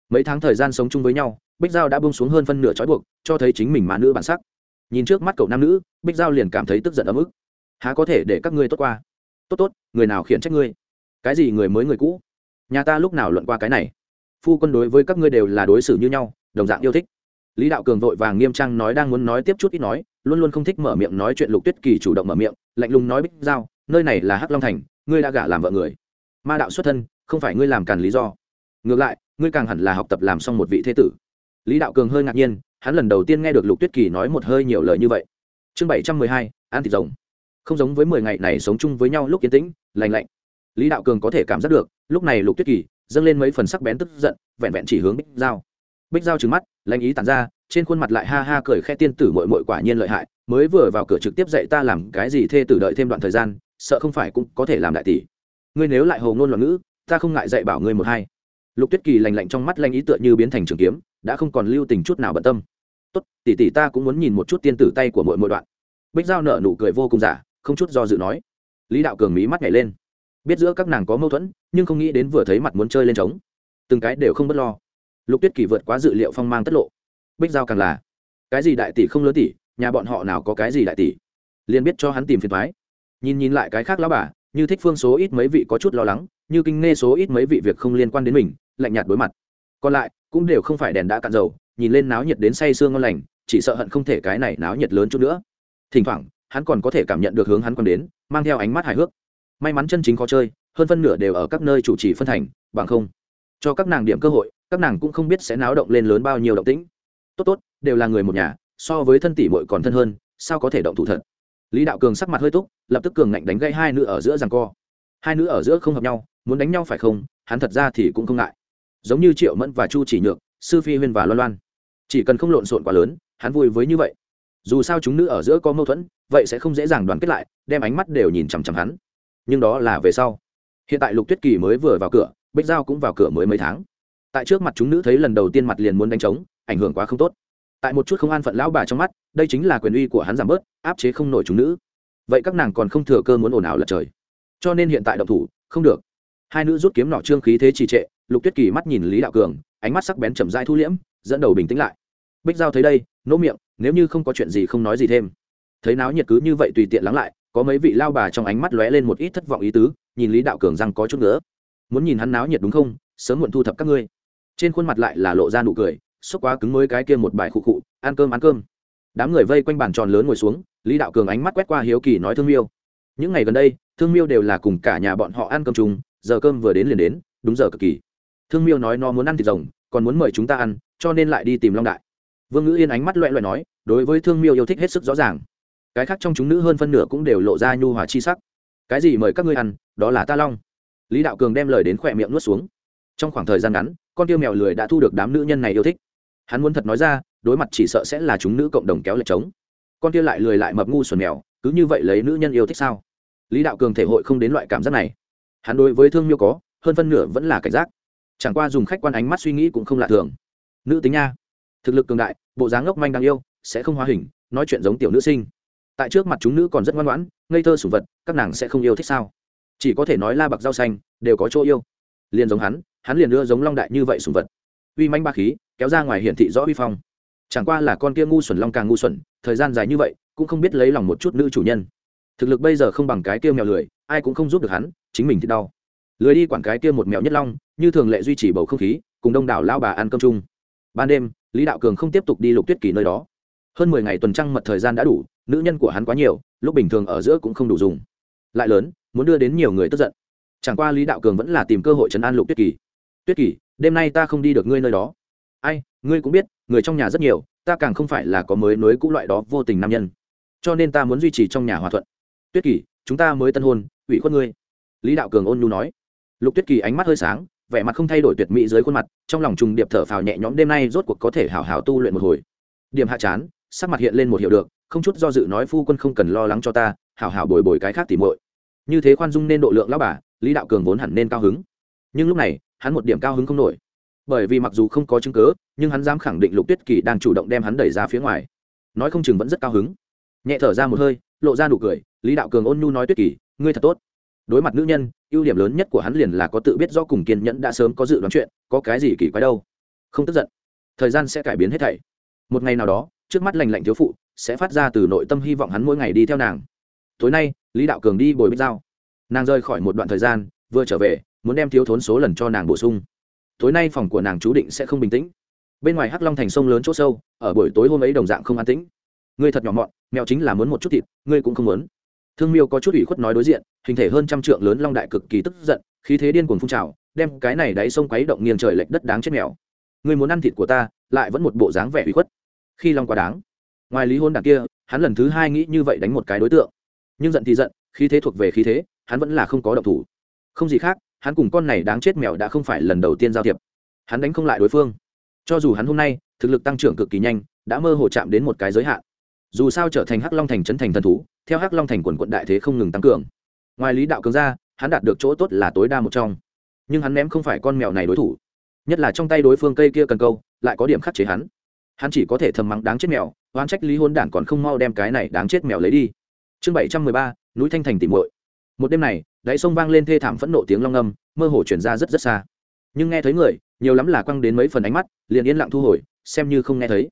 Mấy tháng thời gian sống chung với nhau, bích giao đã bông xuống hơn phân nửa trói buộc, cho thấy chính mình mà nữ bản sắc. Nhìn trước mắt cậu nam nữ, bích giao liền cảm thấy tức giận ấm ức há có thể để các ngươi tốt qua? Tốt tốt, người nào khiển trách ngươi? Cái gì người mới người cũ? Nhà ta lúc nào luận qua cái này? Phu quân đối với các ngươi đều là đối xử như nhau, đồng dạng yêu thích. Lý đạo cường vội vàng nghiêm trang nói đang muốn nói tiếp chút ít nói, luôn luôn không thích mở miệng nói chuyện lục tuyết kỳ chủ động mở miệng, lạnh lùng nói bích giao, nơi này là hắc long thành, ngươi đã gả làm vợ người. Ma đạo xuất thân, không phải ngươi làm càn lý do. Ngược lại, ngươi càng hẳn là học tập làm xong một vị thế tử. Lý đạo cường hơi ngạc nhiên, hắn lần đầu tiên nghe được lục tuyết kỳ nói một hơi nhiều lời như vậy. Chương bảy trăm mười hai an thịt rồng không giống với mười ngày này sống chung với nhau lúc yên tĩnh, lành lạnh. Lý đạo cường có thể cảm giác được, lúc này lục tuyết kỳ dâng lên mấy phần sắc bén tức giận, vẹn vẹn chỉ hướng bích giao. Bích giao trừng mắt lãnh ý tàn ra, trên khuôn mặt lại ha ha cười khe tiên tử mội mội quả nhiên lợi hại, mới vừa vào cửa trực tiếp dạy ta làm cái gì thê tử đợi thêm đoạn thời gian, sợ không phải cũng có thể làm đại tỷ. Ngươi nếu lại hồ ngôn loạn ngữ, ta không ngại dạy bảo ngươi một hai. Lục tuyết kỳ lành lạnh trong mắt lanh ý tựa như biến thành trường kiếm, đã không còn lưu tình chút nào bận tâm. Tốt, tỷ tỷ ta cũng muốn nhìn một chút tiên tử tay của mỗi mỗi đoạn. Bích giao nở nụ cười vô cùng giả không chút do dự nói. Lý đạo cường mí mắt nhảy lên. Biết giữa các nàng có mâu thuẫn, nhưng không nghĩ đến vừa thấy mặt muốn chơi lên trống. Từng cái đều không b ấ t lo. Lục tuyết kỳ vượt quá dự liệu phong mang tất lộ. Bích giao càng là, cái gì đại tỷ không lớn tỷ, nhà bọn họ nào có cái gì đại tỷ? Liền biết cho hắn tìm phiền thoái nhìn nhìn lại cái khác lão bà, như thích phương số ít mấy vị có chút lo lắng, như kinh nghe số ít mấy vị việc không liên quan đến mình, lạnh nhạt đối mặt. Còn lại, cũng đều không phải đèn đã cạn dầu, nhìn lên náo nhiệt đến say sương ngon lành, chỉ sợ hận không thể cái này náo nhiệt lớn chút nữa. Thỉnh thoảng hắn còn có thể cảm nhận được hướng hắn còn đến, mang theo ánh mắt hài hước. May mắn chân chính khó chơi, hơn phân nửa đều ở các nơi chủ trì phân thành, bằng không, cho các nàng điểm cơ hội, các nàng cũng không biết sẽ náo động lên lớn bao nhiêu động tĩnh. Tốt tốt, đều là người một nhà, so với thân tỷ muội còn thân hơn, sao có thể động thủ thật? Lý đạo cường sắc mặt hơi túc, lập tức cường ngạnh đánh gây hai nữ ở giữa rằng co. Hai nữ ở giữa không hợp nhau, muốn đánh nhau phải không? Hắn thật ra thì cũng không ngại. Giống như triệu mẫn và chu chỉ nhược, sư phi huyên và loan loan. Chỉ cần không lộn xộn quá lớn, hắn vui với như vậy dù sao chúng nữ ở giữa có mâu thuẫn, vậy sẽ không dễ dàng đoàn kết lại, đem ánh mắt đều nhìn chằm chằm hắn. Nhưng đó là về sau. Hiện tại lục tuyết kỳ mới vừa vào cửa, bích giao cũng vào cửa mới mấy tháng. Tại trước mặt chúng nữ thấy lần đầu tiên mặt liền muốn đánh trống, ảnh hưởng quá không tốt. Tại một chút không an phận lão bà trong mắt, đây chính là quyền uy của hắn giảm bớt, áp chế không nổi chúng nữ. Vậy các nàng còn không thừa cơ muốn ồn ào lật trời. Cho nên hiện tại động thủ, không được. Hai nữ rút kiếm nọ trương khí thế trì trệ, lục tuyết kỳ mắt nhìn lý đạo cường, ánh mắt sắc bén chậm dai thu liễm, dẫn đầu bình tĩnh lại. Bích giao thấy đây nỗ miệng, nếu như không có chuyện gì không nói gì thêm. Thấy náo nhiệt cứ như vậy tùy tiện lắng lại, có mấy vị lao bà trong ánh mắt lóe lên một ít thất vọng ý tứ, nhìn lý đạo cường răng có chút nữa muốn nhìn hắn náo nhiệt đúng không? Sớm muộn thu thập các ngươi. Trên khuôn mặt lại là lộ ra nụ cười xúc quá cứng mới cái kia một bài khụ khụ, ăn cơm ăn cơm. Đám người vây quanh bàn tròn lớn ngồi xuống, lý đạo cường ánh mắt quét qua hiếu kỳ nói thương miêu. Những ngày gần đây, thương miêu đều là cùng cả nhà bọn họ ăn cơm chung, giờ cơm vừa đến liền đến, đúng giờ cực kỳ. Thương miêu nói nó muốn ăn thịt rồng, còn muốn mời chúng ta ăn, cho nên lại đi tìm long đại vương ngữ yên ánh mắt loẹ loẹ nói, đối với thương miêu yêu thích hết sức rõ ràng. Cái khác trong chúng nữ hơn phân nửa cũng đều lộ ra nhu hòa chi sắc. Cái gì mời các ngươi ăn, đó là ta long. Lý đạo cường đem lời đến khỏe miệng nuốt xuống. Trong khoảng thời gian ngắn, con tiêu mèo lười đã thu được đám nữ nhân này yêu thích. Hắn muốn thật nói ra, đối mặt chỉ sợ sẽ là chúng nữ cộng đồng kéo lệch trống. Con tiêu lại lười lại mập ngu xuẩn mèo, cứ như vậy lấy nữ nhân yêu thích sao? Lý đạo cường thể hội không đến loại cảm giác này. Hắn đối với thương miêu có, hơn phân nửa vẫn là cảnh giác. Chẳng qua dùng khách quan ánh mắt suy nghĩ cũng không lạ thường. Nữ tính nha thực lực cường đại, bộ dáng ngốc manh đáng yêu, sẽ không hóa hình, nói chuyện giống tiểu nữ sinh. Tại trước mặt chúng nữ còn rất ngoan ngoãn, ngây thơ sủng vật, các nàng sẽ không yêu thích sao? Chỉ có thể nói la bạc rau xanh, đều có chỗ yêu. Liền giống hắn hắn liền đưa giống long đại như vậy sủng vật. Uy manh ba khí, kéo ra ngoài hiển thị rõ uy phong. Chẳng qua là con kia ngu xuẩn long càng ngu xuẩn, thời gian dài như vậy, cũng không biết lấy lòng một chút nữ chủ nhân. Thực lực bây giờ không bằng cái kia mèo lười, ai cũng không giúp được hắn, chính mình thì đau. Lười đi quản cái kia một mèo nhất long, như thường lệ duy trì bầu không khí, cùng đông đảo lao bà ăn cơm chung ban đêm, lý đạo cường không tiếp tục đi lục tuyết kỳ nơi đó. Hơn mười ngày tuần trăng mật thời gian đã đủ, nữ nhân của hắn quá nhiều, lúc bình thường ở giữa cũng không đủ dùng. Lại lớn, muốn đưa đến nhiều người tức giận. Chẳng qua lý đạo cường vẫn là tìm cơ hội chấn an lục tuyết kỳ. Tuyết kỳ, đêm nay ta không đi được ngươi nơi đó. Ai, ngươi cũng biết, người trong nhà rất nhiều, ta càng không phải là có mới nối cũ loại đó vô tình nam nhân. Cho nên ta muốn duy trì trong nhà hòa thuận. Tuyết kỳ, chúng ta mới tân hôn, ủy khuất ngươi. Lý đạo cường ôn nhu nói. Lục tuyết kỳ ánh mắt hơi sáng vẻ mặt không thay đổi tuyệt mỹ dưới khuôn mặt, trong lòng trùng điệp thở phào nhẹ nhõm, đêm nay rốt cuộc có thể hảo hảo tu luyện một hồi. Điểm hạ chán, sắc mặt hiện lên một hiệu được, không chút do dự nói, phu quân không cần lo lắng cho ta, hảo hảo bồi bồi cái khác tỉ muội. Như thế khoan dung nên độ lượng lão bà, lý đạo cường vốn hẳn nên cao hứng. Nhưng lúc này, hắn một điểm cao hứng không nổi. Bởi vì mặc dù không có chứng cớ nhưng hắn dám khẳng định lục tuyết kỳ đang chủ động đem hắn đẩy ra phía ngoài. Nói không chừng vẫn rất cao hứng. Nhẹ thở ra một hơi, lộ ra nụ cười, lý đạo cường ôn nhu nói, tuyết kỳ, ngươi thật tốt đối mặt nữ nhân, ưu điểm lớn nhất của hắn liền là có tự biết do cùng kiên nhẫn đã sớm có dự đoán chuyện, có cái gì kỳ quái đâu. Không tức giận. Thời gian sẽ cải biến hết thảy. Một ngày nào đó, trước mắt lành lạnh thiếu phụ sẽ phát ra từ nội tâm hy vọng hắn mỗi ngày đi theo nàng. Tối nay, lý đạo cường đi bồi bích giao. Nàng rời khỏi một đoạn thời gian, vừa trở về, muốn đem thiếu thốn số lần cho nàng bổ sung. Tối nay phòng của nàng chú định sẽ không bình tĩnh. Bên ngoài hắc long thành sông lớn chỗ sâu, ở buổi tối hôm ấy đồng dạng không an tĩnh. Ngươi thật nhỏ mọn, mèo chính là muốn một chút thịt, ngươi cũng không muốn thương miêu có chút ủy khuất nói đối diện, hình thể hơn trăm trượng lớn long đại cực kỳ tức giận, khí thế điên cuồng phun trào, đem cái này đáy sông quấy động nghiêng trời lệch đất đáng chết mèo. Ngươi muốn ăn thịt của ta, lại vẫn một bộ dáng vẻ ủy khuất. Khi long quá đáng. Ngoài lý hôn đằng kia, hắn lần thứ hai nghĩ như vậy đánh một cái đối tượng. Nhưng giận thì giận, khí thế thuộc về khí thế, hắn vẫn là không có động thủ. Không gì khác, hắn cùng con này đáng chết mèo đã không phải lần đầu tiên giao thiệp. Hắn đánh không lại đối phương. Cho dù hắn hôm nay, thực lực tăng trưởng cực kỳ nhanh, đã mơ hồ chạm đến một cái giới hạn dù sao trở thành hắc long thành trấn thành thần thú, theo hắc long thành quần quận đại thế không ngừng tăng cường. Ngoài lý đạo cường ra, hắn đạt được chỗ tốt là tối đa một trong. Nhưng hắn ném không phải con mèo này đối thủ. Nhất là trong tay đối phương cây kia cần câu, lại có điểm khắc chế hắn. Hắn chỉ có thể thầm mắng đáng chết mèo oan trách lý hôn đản còn không mau đem cái này đáng chết mèo lấy đi. Chương bảy trăm mười ba, núi thanh thành tìm muội. Một đêm này, đáy sông vang lên thê thảm phẫn nộ tiếng long âm mơ hồ chuyển ra rất rất xa. Nhưng nghe thấy người, nhiều lắm là quăng đến mấy phần ánh mắt, liền yên lặng thu hồi, xem như không nghe thấy.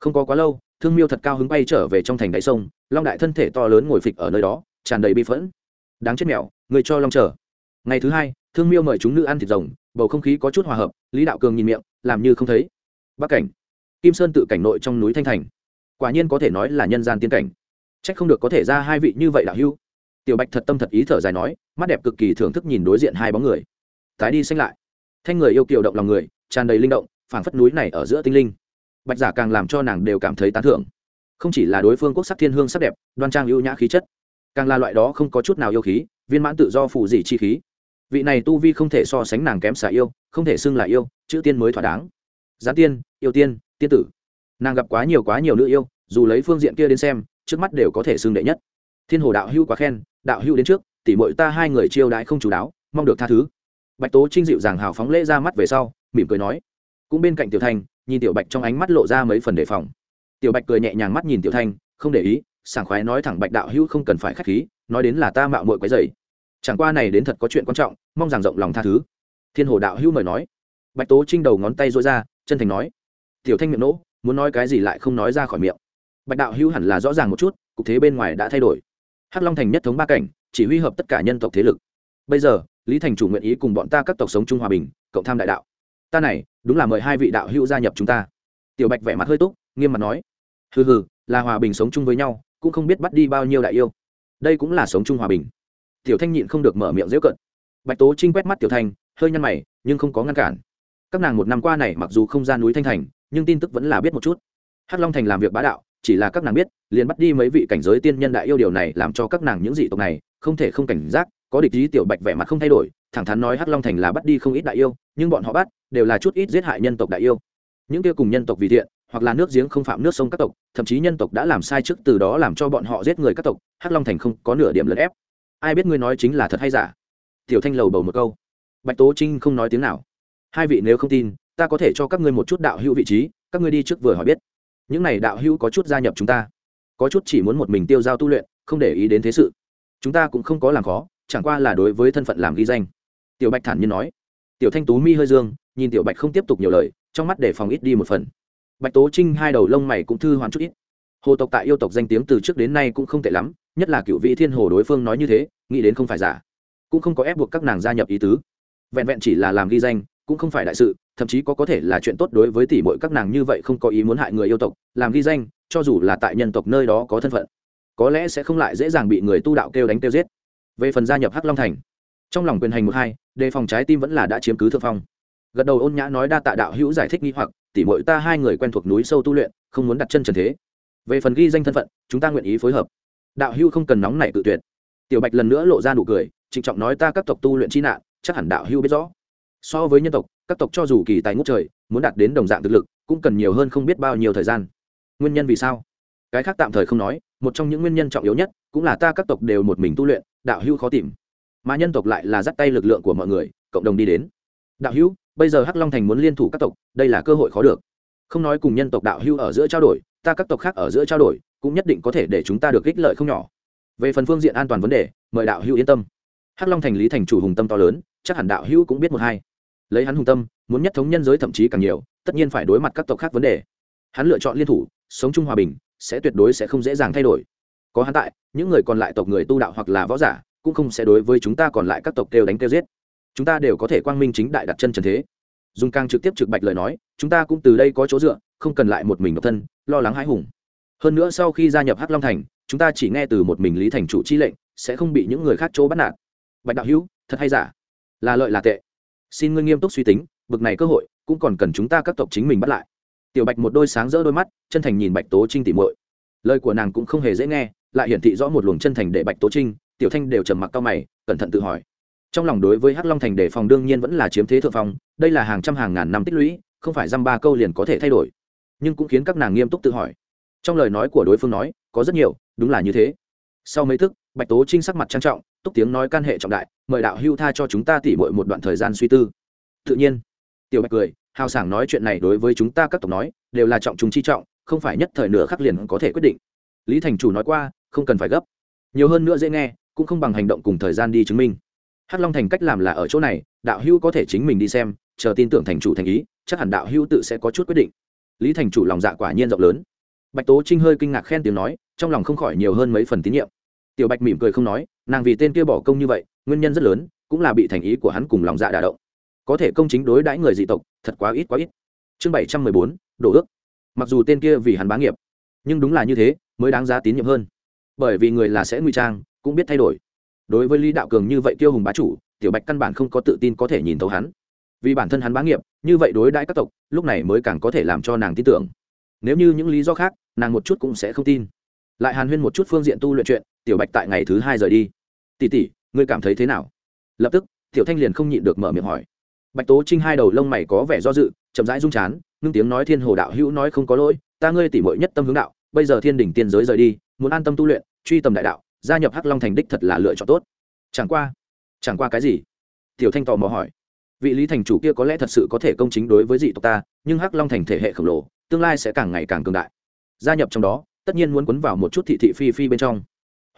Không có quá lâu thương miêu thật cao hứng bay trở về trong thành đáy sông, long đại thân thể to lớn ngồi phịch ở nơi đó, tràn đầy bi phẫn. Đáng chết mèo, người cho long chờ. Ngày thứ hai, thương miêu mời chúng nữ ăn thịt rồng, bầu không khí có chút hòa hợp, lý đạo cường nhìn miệng, làm như không thấy. Bắc cảnh. Kim sơn tự cảnh nội trong núi thanh thành. Quả nhiên có thể nói là nhân gian tiên cảnh. C h ắ c không được có thể ra hai vị như vậy đạo hưu tiểu bạch thật tâm thật ý thở dài nói, mắt đẹp cực kỳ thưởng thức nhìn đối diện hai bóng người. Tái đi xanh lại. Thanh người yêu kiều động lòng người, tràn đầy linh động, phảng phất núi này ở giữa tinh linh bạch giả càng làm cho nàng đều cảm thấy tán thưởng. Không chỉ là đối phương quốc sắc thiên hương sắc đẹp, đoan trang ưu nhã khí chất, càng là loại đó không có chút nào yêu khí, viên mãn tự do phù dị chi khí. Vị này tu vi không thể so sánh nàng kém xả yêu, không thể xưng là yêu, chữ tiên mới thỏa đáng. Gián tiên, yêu tiên tiên tử. Nàng gặp quá nhiều quá nhiều nữ yêu, dù lấy phương diện kia đến xem, trước mắt đều có thể xưng đệ nhất. Thiên hồ đạo hưu quá khen, đạo hưu đến trước, tỉ mội ta hai người chiêu đãi không chú đáo, mong được tha thứ. Bạch tố trinh dịu dàng hào phóng lễ ra mắt về sau, mỉm cười nói. Cũng bên cạnh tiểu thành nhìn tiểu bạch trong ánh mắt lộ ra mấy phần đề phòng. Tiểu bạch cười nhẹ nhàng mắt nhìn tiểu thanh, không để ý, sảng khoái nói thẳng bạch đạo hữu không cần phải k h á c h khí, nói đến là ta mạo mội quấy dày chẳng qua này đến thật có chuyện quan trọng, mong rằng rộng lòng tha thứ. Thiên hồ đạo hữu mời nói. Bạch tố trinh đầu ngón tay dối ra, chân thành nói. Tiểu thanh miệng nỗ muốn nói cái gì lại không nói ra khỏi miệng. Bạch đạo hữu hẳn là rõ ràng một chút, cục thế bên ngoài đã thay đổi. Hắc long thành nhất thống ba cảnh, chỉ huy hợp tất cả nhân tộc thế lực. Bây giờ, lý thành chủ nguyện ý cùng bọn ta các tộc sống chung hòa bình, cộng tham đại đạo. Ta này đúng là mời hai vị đạo hữu gia nhập chúng ta. Tiểu bạch vẻ mặt hơi túc, nghiêm mặt nói, hừ hừ, là hòa bình sống chung với nhau, cũng không biết bắt đi bao nhiêu đại yêu. Đây cũng là sống chung hòa bình. Tiểu thanh nhịn không được mở miệng dễu cận bạch tố trinh quét mắt tiểu thanh, hơi nhăn mày, nhưng không có ngăn cản. Các nàng một năm qua này mặc dù không ra núi thanh thành, nhưng tin tức vẫn là biết một chút. Hắc long thành làm việc bá đạo, chỉ là các nàng biết, liền bắt đi mấy vị cảnh giới tiên nhân đại yêu điều này làm cho các nàng những dị tộc này, không thể không cảnh giác có địch ý tiểu bạch vẻ mặt không thay đổi, thẳng thắn nói hắc long thành là bắt đi không ít đại yêu, nhưng bọn họ bắt, đều là chút ít giết hại nhân tộc đại yêu. Những kia cùng nhân tộc vì thiện, hoặc là nước giếng không phạm nước sông các tộc, thậm chí nhân tộc đã làm sai trước từ đó làm cho bọn họ giết người các tộc, hắc long thành không có nửa điểm lẫn ép. Ai biết ngươi nói chính là thật hay giả? Tiểu thanh lầu bầu một câu. Bạch tố trinh không nói tiếng nào. Hai vị nếu không tin, ta có thể cho các ngươi một chút đạo hữu vị trí, các ngươi đi trước vừa hỏi biết. Những này đạo hữu có chút gia nhập chúng ta. Có chút chỉ muốn một mình tiêu giao tu luyện, không để ý đến thế sự. Chúng ta cũng không có làm khó chẳng qua là đối với thân phận làm ghi danh. Tiểu bạch thản nhiên nói. Tiểu thanh tú mi hơi dương, nhìn tiểu bạch không tiếp tục nhiều lời, trong mắt để phòng ít đi một phần. Bạch tố trinh hai đầu lông mày cũng thư hoàn chút ít. Hồ tộc tại yêu tộc danh tiếng từ trước đến nay cũng không tệ lắm, nhất là cựu vị thiên hồ đối phương nói như thế, nghĩ đến không phải giả. Cũng không có ép buộc các nàng gia nhập ý tứ. Vẹn vẹn chỉ là làm ghi danh, cũng không phải đại sự, thậm chí có có thể là chuyện tốt đối với tỷ muội các nàng như vậy không có ý muốn hại người yêu tộc, làm ghi danh, cho dù là tại nhân tộc nơi đó có thân phận, có lẽ sẽ không lại dễ dàng bị người tu đạo kêu đánh kêu giết về phần gia nhập hắc long thành, trong lòng quyền hành một hai, đề phòng trái tim vẫn là đã chiếm cứ thượng phong. Gật đầu ôn nhã nói đa tạ đạo hữu giải thích nghi hoặc, tỉ mội ta hai người quen thuộc núi sâu tu luyện, không muốn đặt chân trần thế. Về phần ghi danh thân phận, chúng ta nguyện ý phối hợp. Đạo hữu không cần nóng nảy tự tuyệt. Tiểu bạch lần nữa lộ ra nụ cười, trịnh trọng nói ta các tộc tu luyện chi nạn, chắc hẳn đạo hữu biết rõ. So với nhân tộc, các tộc cho dù kỳ tài ngút trời, muốn đạt đến đồng dạng thực lực, cũng cần nhiều hơn không biết bao nhiêu thời gian. Nguyên nhân vì sao? Cái khác tạm thời không nói, một trong những nguyên nhân trọng yếu nhất, cũng là ta các tộc đều một mình tu luyện đạo hữu khó tìm. Mà nhân tộc lại là dắt tay lực lượng của mọi người, cộng đồng đi đến. Đạo hữu, bây giờ hắc long thành muốn liên thủ các tộc, đây là cơ hội khó được. Không nói cùng nhân tộc đạo hữu ở giữa trao đổi, ta các tộc khác ở giữa trao đổi, cũng nhất định có thể để chúng ta được ích lợi không nhỏ. Về phần phương diện an toàn vấn đề, mời đạo hữu yên tâm. Hắc long thành lý thành chủ hùng tâm to lớn, chắc hẳn đạo hữu cũng biết một hai. Lấy hắn hùng tâm, muốn nhất thống nhân giới thậm chí càng nhiều, tất nhiên phải đối mặt các tộc khác vấn đề. Hắn lựa chọn liên thủ, sống chung hòa bình, sẽ tuyệt đối sẽ không dễ dàng thay đổi có hắn tại, những người còn lại tộc người tu đạo hoặc là võ giả, cũng không sẽ đối với chúng ta còn lại các tộc kêu đánh kêu giết. Chúng ta đều có thể quang minh chính đại đặt chân trần thế. Dùng càng trực tiếp trực bạch lời nói, chúng ta cũng từ đây có chỗ dựa, không cần lại một mình độc thân, lo lắng hãi hùng. Hơn nữa sau khi gia nhập hắc long thành, chúng ta chỉ nghe từ một mình lý thành chủ chi lệnh, sẽ không bị những người khác chỗ bắt nạt. Bạch đạo hữu, thật hay giả? Là lợi là tệ. Xin ngươi nghiêm túc suy tính, bực này cơ hội, cũng còn cần chúng ta các tộc chính mình bắt lại. Tiểu bạch một đôi sáng rỡ đôi mắt, chân thành nhìn bạch tố trinh tỉ muội. Lời của nàng cũng không hề dễ nghe lại hiển thị rõ một luồng chân thành để bạch tố trinh, tiểu thanh đều trầm mặc cao mày, cẩn thận tự hỏi. Trong lòng đối với hắc long thành đề phòng đương nhiên vẫn là chiếm thế thượng phong, đây là hàng trăm hàng ngàn năm tích lũy, không phải dăm ba câu liền có thể thay đổi. Nhưng cũng khiến các nàng nghiêm túc tự hỏi. Trong lời nói của đối phương nói, có rất nhiều, đúng là như thế. Sau mấy thức, bạch tố trinh sắc mặt trang trọng, túc tiếng nói can hệ trọng đại, mời đạo hưu tha cho chúng ta tỉ mội một đoạn thời gian suy tư. Tự nhiên, tiểu bạch cười, hào sảng nói chuyện này đối với chúng ta các tộc nói, đều là trọng chúng chi trọng, không phải nhất thời nửa khắc liền có thể quyết định. Lý thành chủ nói qua không cần phải gấp. Nhiều hơn nữa dễ nghe, cũng không bằng hành động cùng thời gian đi chứng minh. Hắc long thành cách làm là ở chỗ này, đạo hữu có thể chính mình đi xem, chờ tin tưởng thành chủ thành ý, chắc hẳn đạo hữu tự sẽ có chút quyết định. Lý thành chủ lòng dạ quả nhiên rộng lớn. Bạch tố trinh hơi kinh ngạc khen tiếng nói, trong lòng không khỏi nhiều hơn mấy phần tín nhiệm. Tiểu bạch mỉm cười không nói, nàng vì tên kia bỏ công như vậy, nguyên nhân rất lớn, cũng là bị thành ý của hắn cùng lòng dạ đả động. Có thể công chính đối đãi người dị tộc, thật quá ít quá ít. Chương bảy trăm mười bốn đổ ước. Mặc dù tên kia vì hắn bá nghiệp, nhưng đúng là như thế, mới đáng giá tín nhiệm hơn bởi vì người là sẽ nguy trang, cũng biết thay đổi. Đối với lý đạo cường như vậy tiêu hùng bá chủ, tiểu bạch căn bản không có tự tin có thể nhìn thấu hắn. Vì bản thân hắn bá nghiệp, như vậy đối đãi các tộc, lúc này mới càng có thể làm cho nàng tin tưởng. Nếu như những lý do khác, nàng một chút cũng sẽ không tin. Lại hàn huyên một chút phương diện tu luyện chuyện, tiểu bạch tại ngày thứ hai rời đi. Tỉ tỉ ngươi cảm thấy thế nào? Lập tức, tiểu thanh liền không nhịn được mở miệng hỏi. Bạch tố trinh hai đầu lông mày có vẻ do dự, chậm rãi rung chán, ngưng tiếng nói, thiên hồ đạo hữu nói không có lỗi, ta ngươi tỉ mội nhất tâm hướng đạo, bây giờ thiên đỉnh tiên giới rời đi muốn an tâm tu luyện, truy tầm đại đạo, gia nhập hắc long thành đích thật là lựa chọn tốt. Chẳng qua chẳng qua cái gì? Tiểu thanh tò mò hỏi. Vị lý thành chủ kia có lẽ thật sự có thể công chính đối với dị tộc ta, nhưng hắc long thành thể hệ khổng lồ, tương lai sẽ càng ngày càng cường đại. Gia nhập trong đó, tất nhiên muốn quấn vào một chút thị thị phi phi bên trong.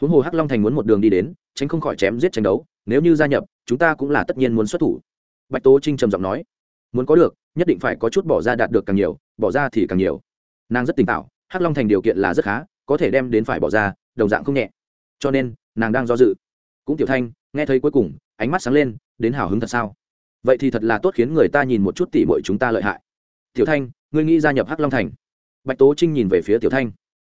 Huống hồ hắc long thành muốn một đường đi đến, tránh không khỏi chém giết tranh đấu, nếu như gia nhập, chúng ta cũng là tất nhiên muốn xuất thủ. Bạch tố trinh trầm giọng nói. Muốn có được, nhất định phải có chút bỏ ra đạt được càng nhiều, bỏ ra thì càng nhiều. Nàng rất tỉnh táo, hắc long thành điều kiện là rất khá có thể đem đến phải bỏ ra, đồng dạng không nhẹ. Cho nên, nàng đang do dự. Cũng tiểu thanh, nghe thấy cuối cùng, ánh mắt sáng lên, đến hào hứng thật sao? Vậy thì thật là tốt khiến người ta nhìn một chút tỉ mọi chúng ta lợi hại. Tiểu thanh, ngươi nghĩ gia nhập hắc long thành? Bạch tố trinh nhìn về phía tiểu thanh.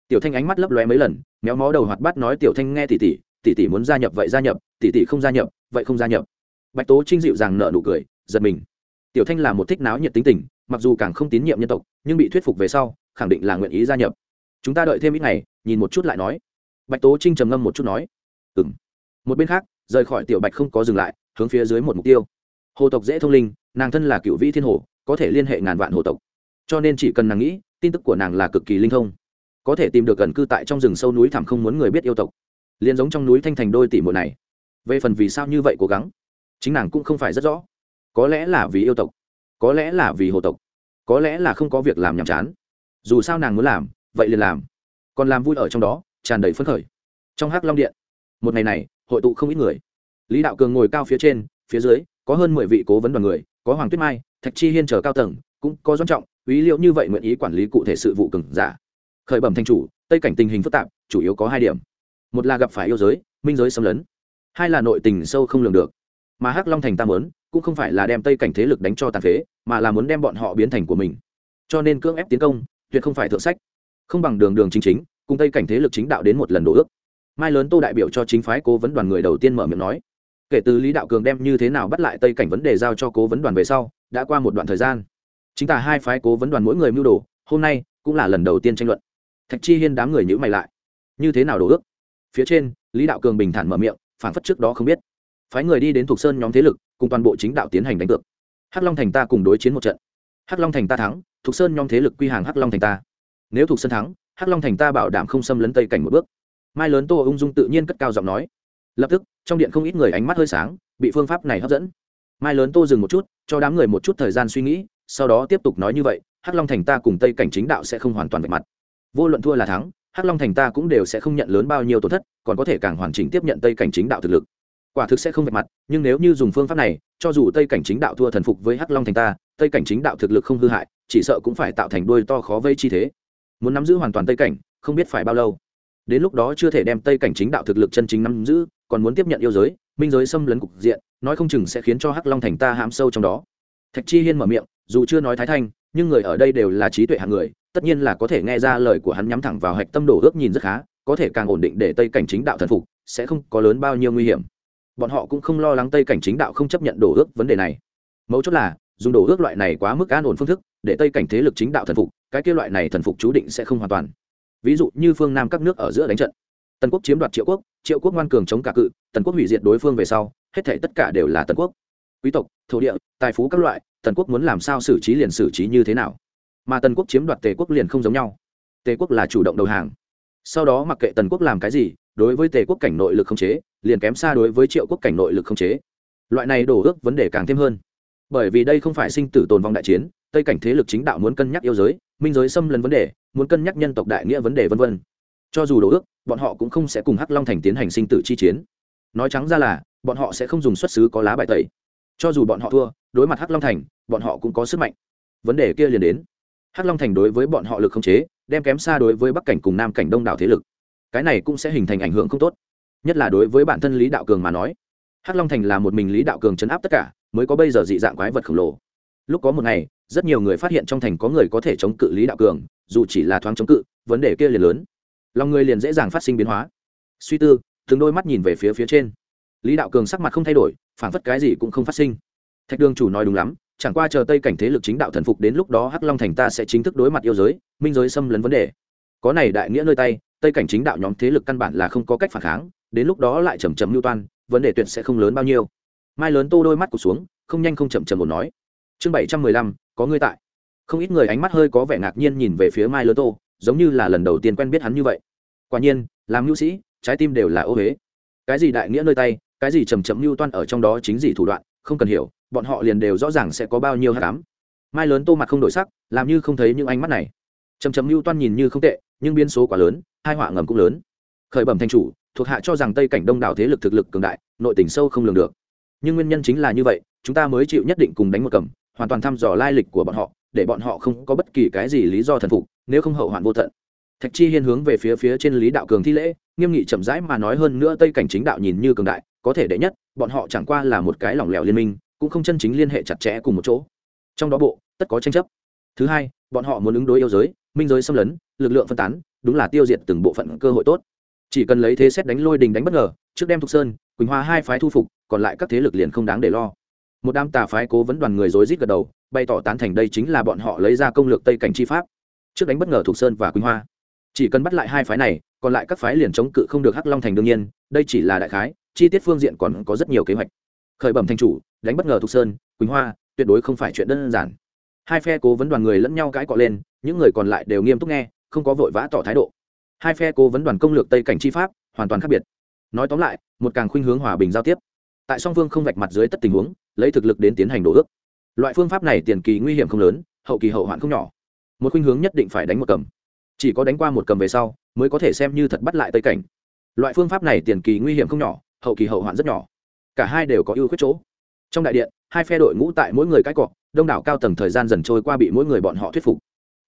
Tiểu thanh ánh mắt lấp lóe mấy lần, méo mó đầu hoạt bát nói tiểu thanh nghe tỉ tỉ tỉ tỉ muốn gia nhập vậy gia nhập, tỉ tỉ không gia nhập, vậy không gia nhập. Bạch tố trinh dịu dàng nợ nụ cười, giật mình. Tiểu thanh là một thích náo nhiệt tính tình, mặc dù càng không tín nhiệm nhân tộc, nhưng bị thuyết phục về sau, khẳng định là nguyện ý gia nhập chúng ta đợi thêm ít ngày, nhìn một chút lại nói. Bạch tố trinh trầm ngâm một chút nói. Ừng một bên khác, rời khỏi tiểu bạch không có dừng lại, hướng phía dưới một mục tiêu. Hồ tộc dễ thông linh, nàng thân là cựu vĩ thiên hồ có thể liên hệ ngàn vạn hồ tộc. Cho nên chỉ cần nàng nghĩ, tin tức của nàng là cực kỳ linh thông. Có thể tìm được gần cư tại trong rừng sâu núi thẳm không muốn người biết yêu tộc. Liền giống trong núi thanh thành đôi tỷ muội này. Về phần vì sao như vậy cố gắng, chính nàng cũng không phải rất rõ. Có lẽ là vì yêu tộc, có lẽ là vì hồ tộc, có lẽ là không có việc làm nhàm chán. Dù sao nàng muốn làm vậy liền làm. Còn làm vui ở trong đó, tràn đầy phấn khởi. Trong hắc long điện, một ngày này, hội tụ không ít người. Lý đạo cường ngồi cao phía trên, phía dưới, có hơn mười vị cố vấn đoàn người, có hoàng tuyết mai, thạch chi hiên chờ cao tầng, cũng có doanh trọng, ý liệu như vậy nguyện ý quản lý cụ thể sự vụ cường giả. Khởi bẩm thanh chủ, tây cảnh tình hình phức tạp, chủ yếu có hai điểm. Một là gặp phải yêu giới, minh giới xâm lấn. Hai là nội tình sâu không lường được. Mà hắc long thành tam lớn cũng không phải là đem tây cảnh thế lực đánh cho tàn phế, mà là muốn đem bọn họ biến thành của mình. Cho nên cưỡng ép tiến công, tuyệt không phải thượng sách không bằng đường đường chính chính, cùng tây cảnh thế lực chính đạo đến một lần đổ ước. Mai lớn tô đại biểu cho chính phái cố vấn đoàn người đầu tiên mở miệng nói. Kể từ lý đạo cường đem như thế nào bắt lại tây cảnh vấn đề giao cho cố vấn đoàn về sau, đã qua một đoạn thời gian. Chính tả hai phái cố vấn đoàn mỗi người mưu đồ, hôm nay cũng là lần đầu tiên tranh luận. Thạch chi hiên đám người nhữ mày lại. Như thế nào đổ ước? Phía trên, lý đạo cường bình thản mở miệng phản phất trước đó không biết. Phái người đi đến thuộc sơn nhóm thế lực, cùng toàn bộ chính đạo tiến hành đánh cược. Hắc long thành ta cùng đối chiến một trận. Hắc long thành ta thắng thuộc sơn nhóm thế lực quy hàng hắc long thành ta nếu thuộc sân thắng, hắc long thành ta bảo đảm không xâm lấn tây cảnh một bước. Mai lớn tô ung dung tự nhiên cất cao giọng nói. Lập tức, trong điện không ít người ánh mắt hơi sáng, bị phương pháp này hấp dẫn. Mai lớn tô dừng một chút, cho đám người một chút thời gian suy nghĩ, sau đó tiếp tục nói như vậy, hắc long thành ta cùng tây cảnh chính đạo sẽ không hoàn toàn vạch mặt. Vô luận thua là thắng, hắc long thành ta cũng đều sẽ không nhận lớn bao nhiêu tổn thất, còn có thể càng hoàn chỉnh tiếp nhận tây cảnh chính đạo thực lực. Quả thực sẽ không vạch mặt, nhưng nếu như dùng phương pháp này, cho dù tây cảnh chính đạo thua thần phục với hắc long thành ta, tây cảnh chính đạo thực lực không hư hại, chỉ sợ cũng phải tạo thành đôi to khó vây chi thế muốn nắm giữ hoàn toàn tây cảnh, không biết phải bao lâu. Đến lúc đó chưa thể đem tây cảnh chính đạo thực lực chân chính nắm giữ, còn muốn tiếp nhận yêu giới, minh giới xâm lấn cục diện, nói không chừng sẽ khiến cho hắc long thành ta hãm sâu trong đó. Thạch chi hiên mở miệng, dù chưa nói thái thanh, nhưng người ở đây đều là trí tuệ hạng người, tất nhiên là có thể nghe ra lời của hắn nhắm thẳng vào hạch tâm đổ ước nhìn rất khá, có thể càng ổn định để tây cảnh chính đạo thần phục, sẽ không có lớn bao nhiêu nguy hiểm. Bọn họ cũng không lo lắng tây cảnh chính đạo không chấp nhận đổ ước vấn đề này. Mấu chốt là, dùng đổ ước loại này quá mức an ổn phương thức để tây cảnh thế lực chính đạo thần phục, cái kia loại này thần phục chú định sẽ không hoàn toàn. Ví dụ như phương nam các nước ở giữa đánh trận, tần quốc chiếm đoạt triệu quốc triệu quốc ngoan cường chống cả cự, tần quốc hủy diệt đối phương về sau, hết thể tất cả đều là tần quốc. Quý tộc, thổ địa, tài phú các loại, tần quốc muốn làm sao xử trí liền xử trí như thế nào? Mà tần quốc chiếm đoạt tề quốc liền không giống nhau. Tề quốc là chủ động đầu hàng. Sau đó mặc kệ tần quốc làm cái gì, đối với tề quốc cảnh nội lực không chế, liền kém xa đối với triệu quốc cảnh nội lực không chế. Loại này đổ ước vấn đề càng thêm hơn. Bởi vì đây không phải sinh tử tồn vong đại chiến tây cảnh thế lực chính đạo muốn cân nhắc yêu giới, minh giới xâm lấn vấn đề, muốn cân nhắc nhân tộc đại nghĩa vấn đề v v cho dù đồ ước, bọn họ cũng không sẽ cùng hắc long thành tiến hành sinh tử chi chiến. Nói trắng ra là, bọn họ sẽ không dùng xuất xứ có lá bài tẩy. Cho dù bọn họ thua, đối mặt hắc long thành, bọn họ cũng có sức mạnh. Vấn đề kia liền đến. Hắc long thành đối với bọn họ lực không chế, đem kém xa đối với bắc cảnh cùng nam cảnh đông đảo thế lực. Cái này cũng sẽ hình thành ảnh hưởng không tốt. Nhất là đối với bản thân lý đạo cường mà nói. Hắc long thành là một mình lý đạo cường chấn áp tất cả, mới có bây giờ dị dạng quái vật khổng lồ. Lúc có một ngày rất nhiều người phát hiện trong thành có người có thể chống cự lý đạo cường, dù chỉ là thoáng chống cự, vấn đề kia liền lớn. Lòng người liền dễ dàng phát sinh biến hóa. Suy tư, từng đôi mắt nhìn về phía phía trên. Lý đạo cường sắc mặt không thay đổi phản phất cái gì cũng không phát sinh. Thạch đường chủ nói đúng lắm, chẳng qua chờ tây cảnh thế lực chính đạo thần phục đến lúc đó hắc long thành ta sẽ chính thức đối mặt yêu giới, minh giới xâm lấn vấn đề. Có này đại nghĩa nơi tay, tây cảnh chính đạo nhóm thế lực căn bản là không có cách phản kháng, đến lúc đó lại chầm chầm lưu toan, vấn đề tuyệt sẽ không lớn bao nhiêu. Mai lớn tô đôi mắt cụt xuống, không nhanh không chậm chậm một nói chương bảy trăm mười lăm, có ngươi tại. Không ít người ánh mắt hơi có vẻ ngạc nhiên nhìn về phía mai lớn tô, giống như là lần đầu tiên quen biết hắn như vậy. Quả nhiên, làm nhu sĩ, trái tim đều là ô huế cái gì đại nghĩa nơi tay, cái gì chầm chậm mưu toan ở trong đó chính gì thủ đoạn, không cần hiểu, bọn họ liền đều rõ ràng sẽ có bao nhiêu hát cám mai lớn tô mặt không đổi sắc, làm như không thấy những ánh mắt này. Chầm chậm mưu toan nhìn như không tệ, nhưng biên số quá lớn, hai họa ngầm cũng lớn. Khởi bẩm thành chủ, thuộc hạ cho rằng tây cảnh đông đảo thế lực thực lực cường đại, nội tình sâu không lường được. Nhưng nguyên nhân chính là như vậy, chúng ta mới chịu nhất định cùng đánh một cầm hoàn toàn thăm dò lai lịch của bọn họ, để bọn họ không có bất kỳ cái gì lý do thần phục, nếu không hậu hoạn vô tận. Thạch chi hiên hướng về phía phía trên lý đạo cường thi lễ, nghiêm nghị chậm rãi mà nói hơn nữa tây cảnh chính đạo nhìn như cường đại, có thể đệ nhất, bọn họ chẳng qua là một cái lỏng lẻo liên minh, cũng không chân chính liên hệ chặt chẽ cùng một chỗ. Trong đó bộ, tất có tranh chấp. Thứ hai, bọn họ muốn ứng đối yêu giới, minh giới xâm lấn, lực lượng phân tán, đúng là tiêu diệt từng bộ phận cơ hội tốt. Chỉ cần lấy thế xét đánh lôi đình đánh bất ngờ, trước đem thục sơn, quỳnh hoa hai phái thu phục, còn lại các thế lực liền không đáng để lo một đám tà phái cố vấn đoàn người rối rít gật đầu, bày tỏ tán thành đây chính là bọn họ lấy ra công lược tây cảnh chi pháp. Trước đánh bất ngờ thục sơn và quỳnh hoa. Chỉ cần bắt lại hai phái này, còn lại các phái liền chống cự không được hắc long thành đương nhiên, đây chỉ là đại khái, chi tiết phương diện còn có rất nhiều kế hoạch. Khởi bẩm thanh chủ, đánh bất ngờ thục sơn, quỳnh hoa, tuyệt đối không phải chuyện đơn giản. Hai phe cố vấn đoàn người lẫn nhau cãi cọ lên, những người còn lại đều nghiêm túc nghe, không có vội vã tỏ thái độ. Hai phe cố vấn đoàn công lược tây cảnh chi pháp hoàn toàn khác biệt. Nói tóm lại, một càng khuynh hướng hòa bình giao tiếp tại song phương không vạch mặt dưới tất tình huống, lấy thực lực đến tiến hành đổ ước. Loại phương pháp này tiền kỳ nguy hiểm không lớn, hậu kỳ hậu hoạn không nhỏ. Một khuynh hướng nhất định phải đánh một cầm. Chỉ có đánh qua một cầm về sau, mới có thể xem như thật bắt lại tây cảnh. Loại phương pháp này tiền kỳ nguy hiểm không nhỏ, hậu kỳ hậu hoạn rất nhỏ. Cả hai đều có ưu khuyết chỗ. Trong đại điện, hai phe đội ngũ tại mỗi người cái cọ, đông đảo cao tầng thời gian dần trôi qua bị mỗi người bọn họ thuyết phục.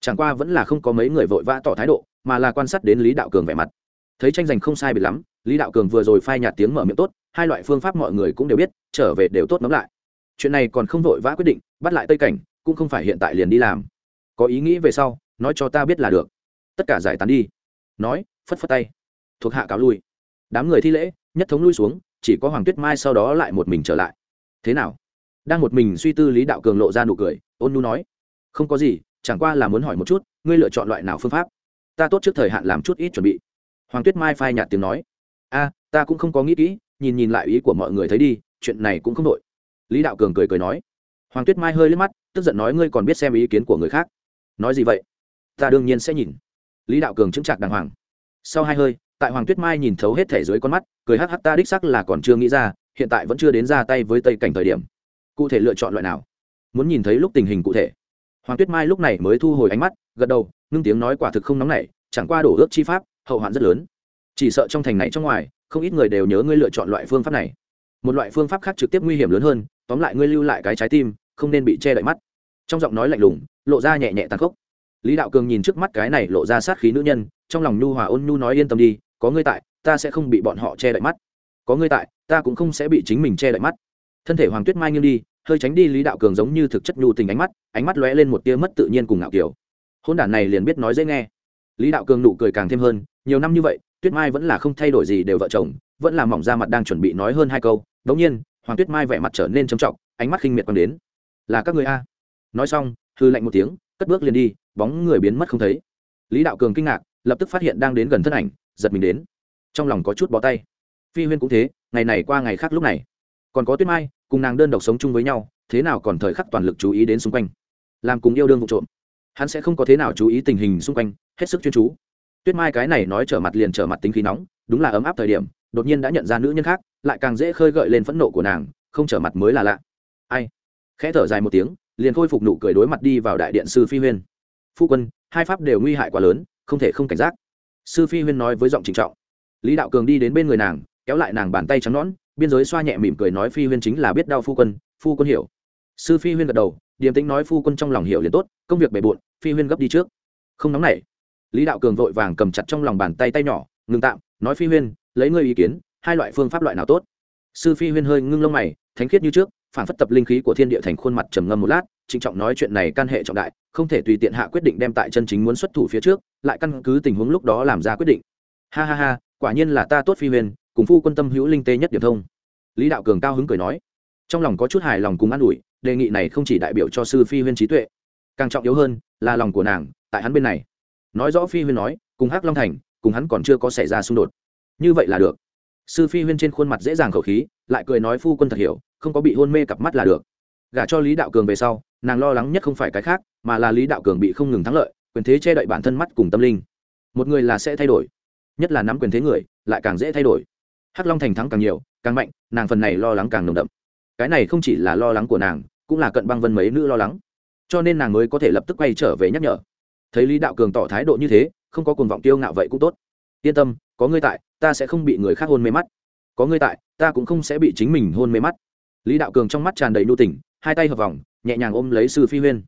Chẳng qua vẫn là không có mấy người vội vã tỏ thái độ, mà là quan sát đến lý đạo cường vẻ mặt thấy tranh giành không sai biệt lắm, lý đạo cường vừa rồi phai nhạt tiếng mở miệng tốt, hai loại phương pháp mọi người cũng đều biết, trở về đều tốt nắm lại. Chuyện này còn không vội vã quyết định, bắt lại tây cảnh, cũng không phải hiện tại liền đi làm. Có ý nghĩ về sau, nói cho ta biết là được. Tất cả giải tán đi. Nói, phất phất tay. Thuộc hạ cáo lui. Đám người thi lễ, nhất thống lui xuống, chỉ có hoàng tuyết mai sau đó lại một mình trở lại. Thế nào? Đang một mình suy tư lý đạo cường lộ ra nụ cười, ôn nu nói. Không có gì, chẳng qua là muốn hỏi một chút, ngươi lựa chọn loại nào phương pháp? Ta tốt trước thời hạn làm chút ít chuẩn bị hoàng tuyết mai phai nhạt tiếng nói. A, ta cũng không có nghĩ kỹ, nhìn nhìn lại ý của mọi người thấy đi, chuyện này cũng không đội lý đạo cường cười cười nói. Hoàng tuyết mai hơi lên mắt, tức giận nói, ngươi còn biết xem ý kiến của người khác. Nói gì vậy? Ta đương nhiên sẽ nhìn. Lý đạo cường chững chạc đàng hoàng. Sau hai hơi, tại hoàng tuyết mai nhìn thấu hết thể dưới con mắt, cười hắc hắc ta đích sắc là còn chưa nghĩ ra, hiện tại vẫn chưa đến ra tay với tây cảnh thời điểm. Cụ thể lựa chọn loại nào? Muốn nhìn thấy lúc tình hình cụ thể. Hoàng tuyết mai lúc này mới thu hồi ánh mắt, gật đầu, ngưng tiếng nói quả thực không nóng nảy, chẳng qua đổ ước chi pháp hậu hoạn rất lớn. Chỉ sợ trong thành này trong ngoài, không ít người đều nhớ ngươi lựa chọn loại phương pháp này. Một loại phương pháp khác trực tiếp nguy hiểm lớn hơn, tóm lại ngươi lưu lại cái trái tim, không nên bị che đậy mắt. Trong giọng nói lạnh lùng, lộ ra nhẹ nhẹ tàn khốc. Lý đạo cường nhìn trước mắt cái này lộ ra sát khí nữ nhân, trong lòng nhu hòa ôn nhu nói yên tâm đi, có ngươi tại, ta sẽ không bị bọn họ che đậy mắt. Có ngươi tại, ta cũng không sẽ bị chính mình che đậy mắt. Thân thể hoàng tuyết mai nghiêng đi, hơi tránh đi lý đạo cường giống như thực chất nhu tình ánh mắt ánh mắt lóe lên một tia mất tự nhiên cùng ngạo kiểu hôn đản này liền biết nói dễ nghe. Lý đạo cường nụ cười càng thêm hơn nhiều năm như vậy, tuyết mai vẫn là không thay đổi gì đều vợ chồng, vẫn là mỏng ra mặt đang chuẩn bị nói hơn hai câu. Đống nhiên, hoàng tuyết mai vẻ mặt trở nên trầm trọng, ánh mắt khinh miệt còn đến. Là các người a? Nói xong hư lạnh một tiếng, cất bước liền đi, bóng người biến mất không thấy. Lý đạo cường kinh ngạc, lập tức phát hiện đang đến gần thân ảnh, giật mình đến. Trong lòng có chút bó tay. Phi huyên cũng thế, ngày này qua ngày khác lúc này. Còn có tuyết mai, cùng nàng đơn độc sống chung với nhau, thế nào còn thời khắc toàn lực chú ý đến xung quanh. Làm cùng yêu đương vụ trộm. Hắn sẽ không có thế nào chú ý tình hình xung quanh, hết sức chuyên chú tuyết mai cái này nói trở mặt liền trở mặt tính khí nóng, đúng là ấm áp thời điểm, đột nhiên đã nhận ra nữ nhân khác, lại càng dễ khơi gợi lên phẫn nộ của nàng, không trở mặt mới là lạ. Ai? Khẽ thở dài một tiếng, liền khôi phục nụ cười đối mặt đi vào đại điện sư phi huyên. Phu quân, hai pháp đều nguy hại quá lớn, không thể không cảnh giác. Sư phi huyên nói với giọng trịnh trọng. Lý đạo cường đi đến bên người nàng, kéo lại nàng bàn tay trắng nõn, biên giới xoa nhẹ mỉm cười nói phi huyên chính là biết đau phu quân phu quân hiểu. Sư phi huyên gật đầu, điềm tĩnh nói phu quân trong lòng hiểu liền tốt, công việc bề bộn, phi huyên gấp đi trước. Không nóng nảy lý đạo cường vội vàng cầm chặt trong lòng bàn tay tay nhỏ ngừng tạm nói phi huyên lấy ngươi ý kiến hai loại phương pháp loại nào tốt? Sư phi huyên hơi ngưng lông mày thánh khiết như trước phản phất tập linh khí của thiên địa thành khuôn mặt trầm ngâm một lát trịnh trọng nói chuyện này can hệ trọng đại không thể tùy tiện hạ quyết định đem tại chân chính muốn xuất thủ phía trước lại căn cứ tình huống lúc đó làm ra quyết định. Ha ha ha quả nhiên là ta tốt phi Huyên, cùng phu quân tâm hữu linh tê nhất điểm thông. Lý đạo cường cao hứng cười nói. Trong lòng có chút hài lòng cùng an ủi đề nghị này không chỉ đại biểu cho sư phi huyên trí tuệ càng trọng yếu hơn là lòng của nàng tại hắn bên này nói rõ phi huyên nói, cùng hắc long thành, cùng hắn còn chưa có xảy ra xung đột. Như vậy là được. Sư phi huyên trên khuôn mặt dễ dàng khẩu khí, lại cười nói phu quân thật hiểu, không có bị hôn mê cặp mắt là được. Gả cho lý đạo cường về sau, nàng lo lắng nhất không phải cái khác, mà là lý đạo cường bị không ngừng thắng lợi, quyền thế che đậy bản thân mắt cùng tâm linh. Một người là sẽ thay đổi, nhất là nắm quyền thế người, lại càng dễ thay đổi. Hắc long thành thắng càng nhiều, càng mạnh, nàng phần này lo lắng càng nồng đậm. Cái này không chỉ là lo lắng của nàng, cũng là cận băng vân mấy nữ lo lắng. Cho nên nàng mới có thể lập tức quay trở về nhắc nhở thấy lý đạo cường tỏ thái độ như thế, không có cuồng vọng tiêu ngạo vậy cũng tốt. Yên tâm, có ngươi tại, ta sẽ không bị người khác hôn mê mắt. Có ngươi tại, ta cũng không sẽ bị chính mình hôn mê mắt. Lý đạo cường trong mắt tràn đầy nhu tỉnh hai tay hợp vòng, nhẹ nhàng ôm lấy sư phi huyên.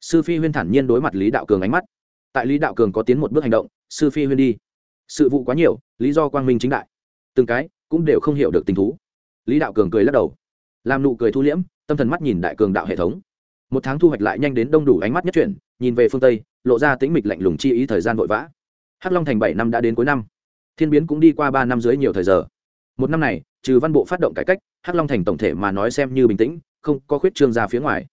Sư phi huyên thản nhiên đối mặt lý đạo cường ánh mắt. Tại lý đạo cường có tiến một bước hành động, sư phi huyên đi. Sự vụ quá nhiều, lý do quang minh chính đại. Từng cái cũng đều không hiểu được tình thú. Lý đạo cường cười lắc đầu. Làm nụ cười thu liễm, tâm thần mắt nhìn đại cường đạo hệ thống một tháng thu hoạch lại nhanh đến đông đủ ánh mắt nhất chuyển, nhìn về phương tây, lộ ra tĩnh mịch lạnh lùng chi ý thời gian vội vã. Hắc long thành bảy năm đã đến cuối năm. Thiên biến cũng đi qua ba năm dưới nhiều thời giờ. Một năm này, trừ văn bộ phát động cải cách, hắc long thành tổng thể mà nói xem như bình tĩnh, không có khuyết trương ra phía ngoài.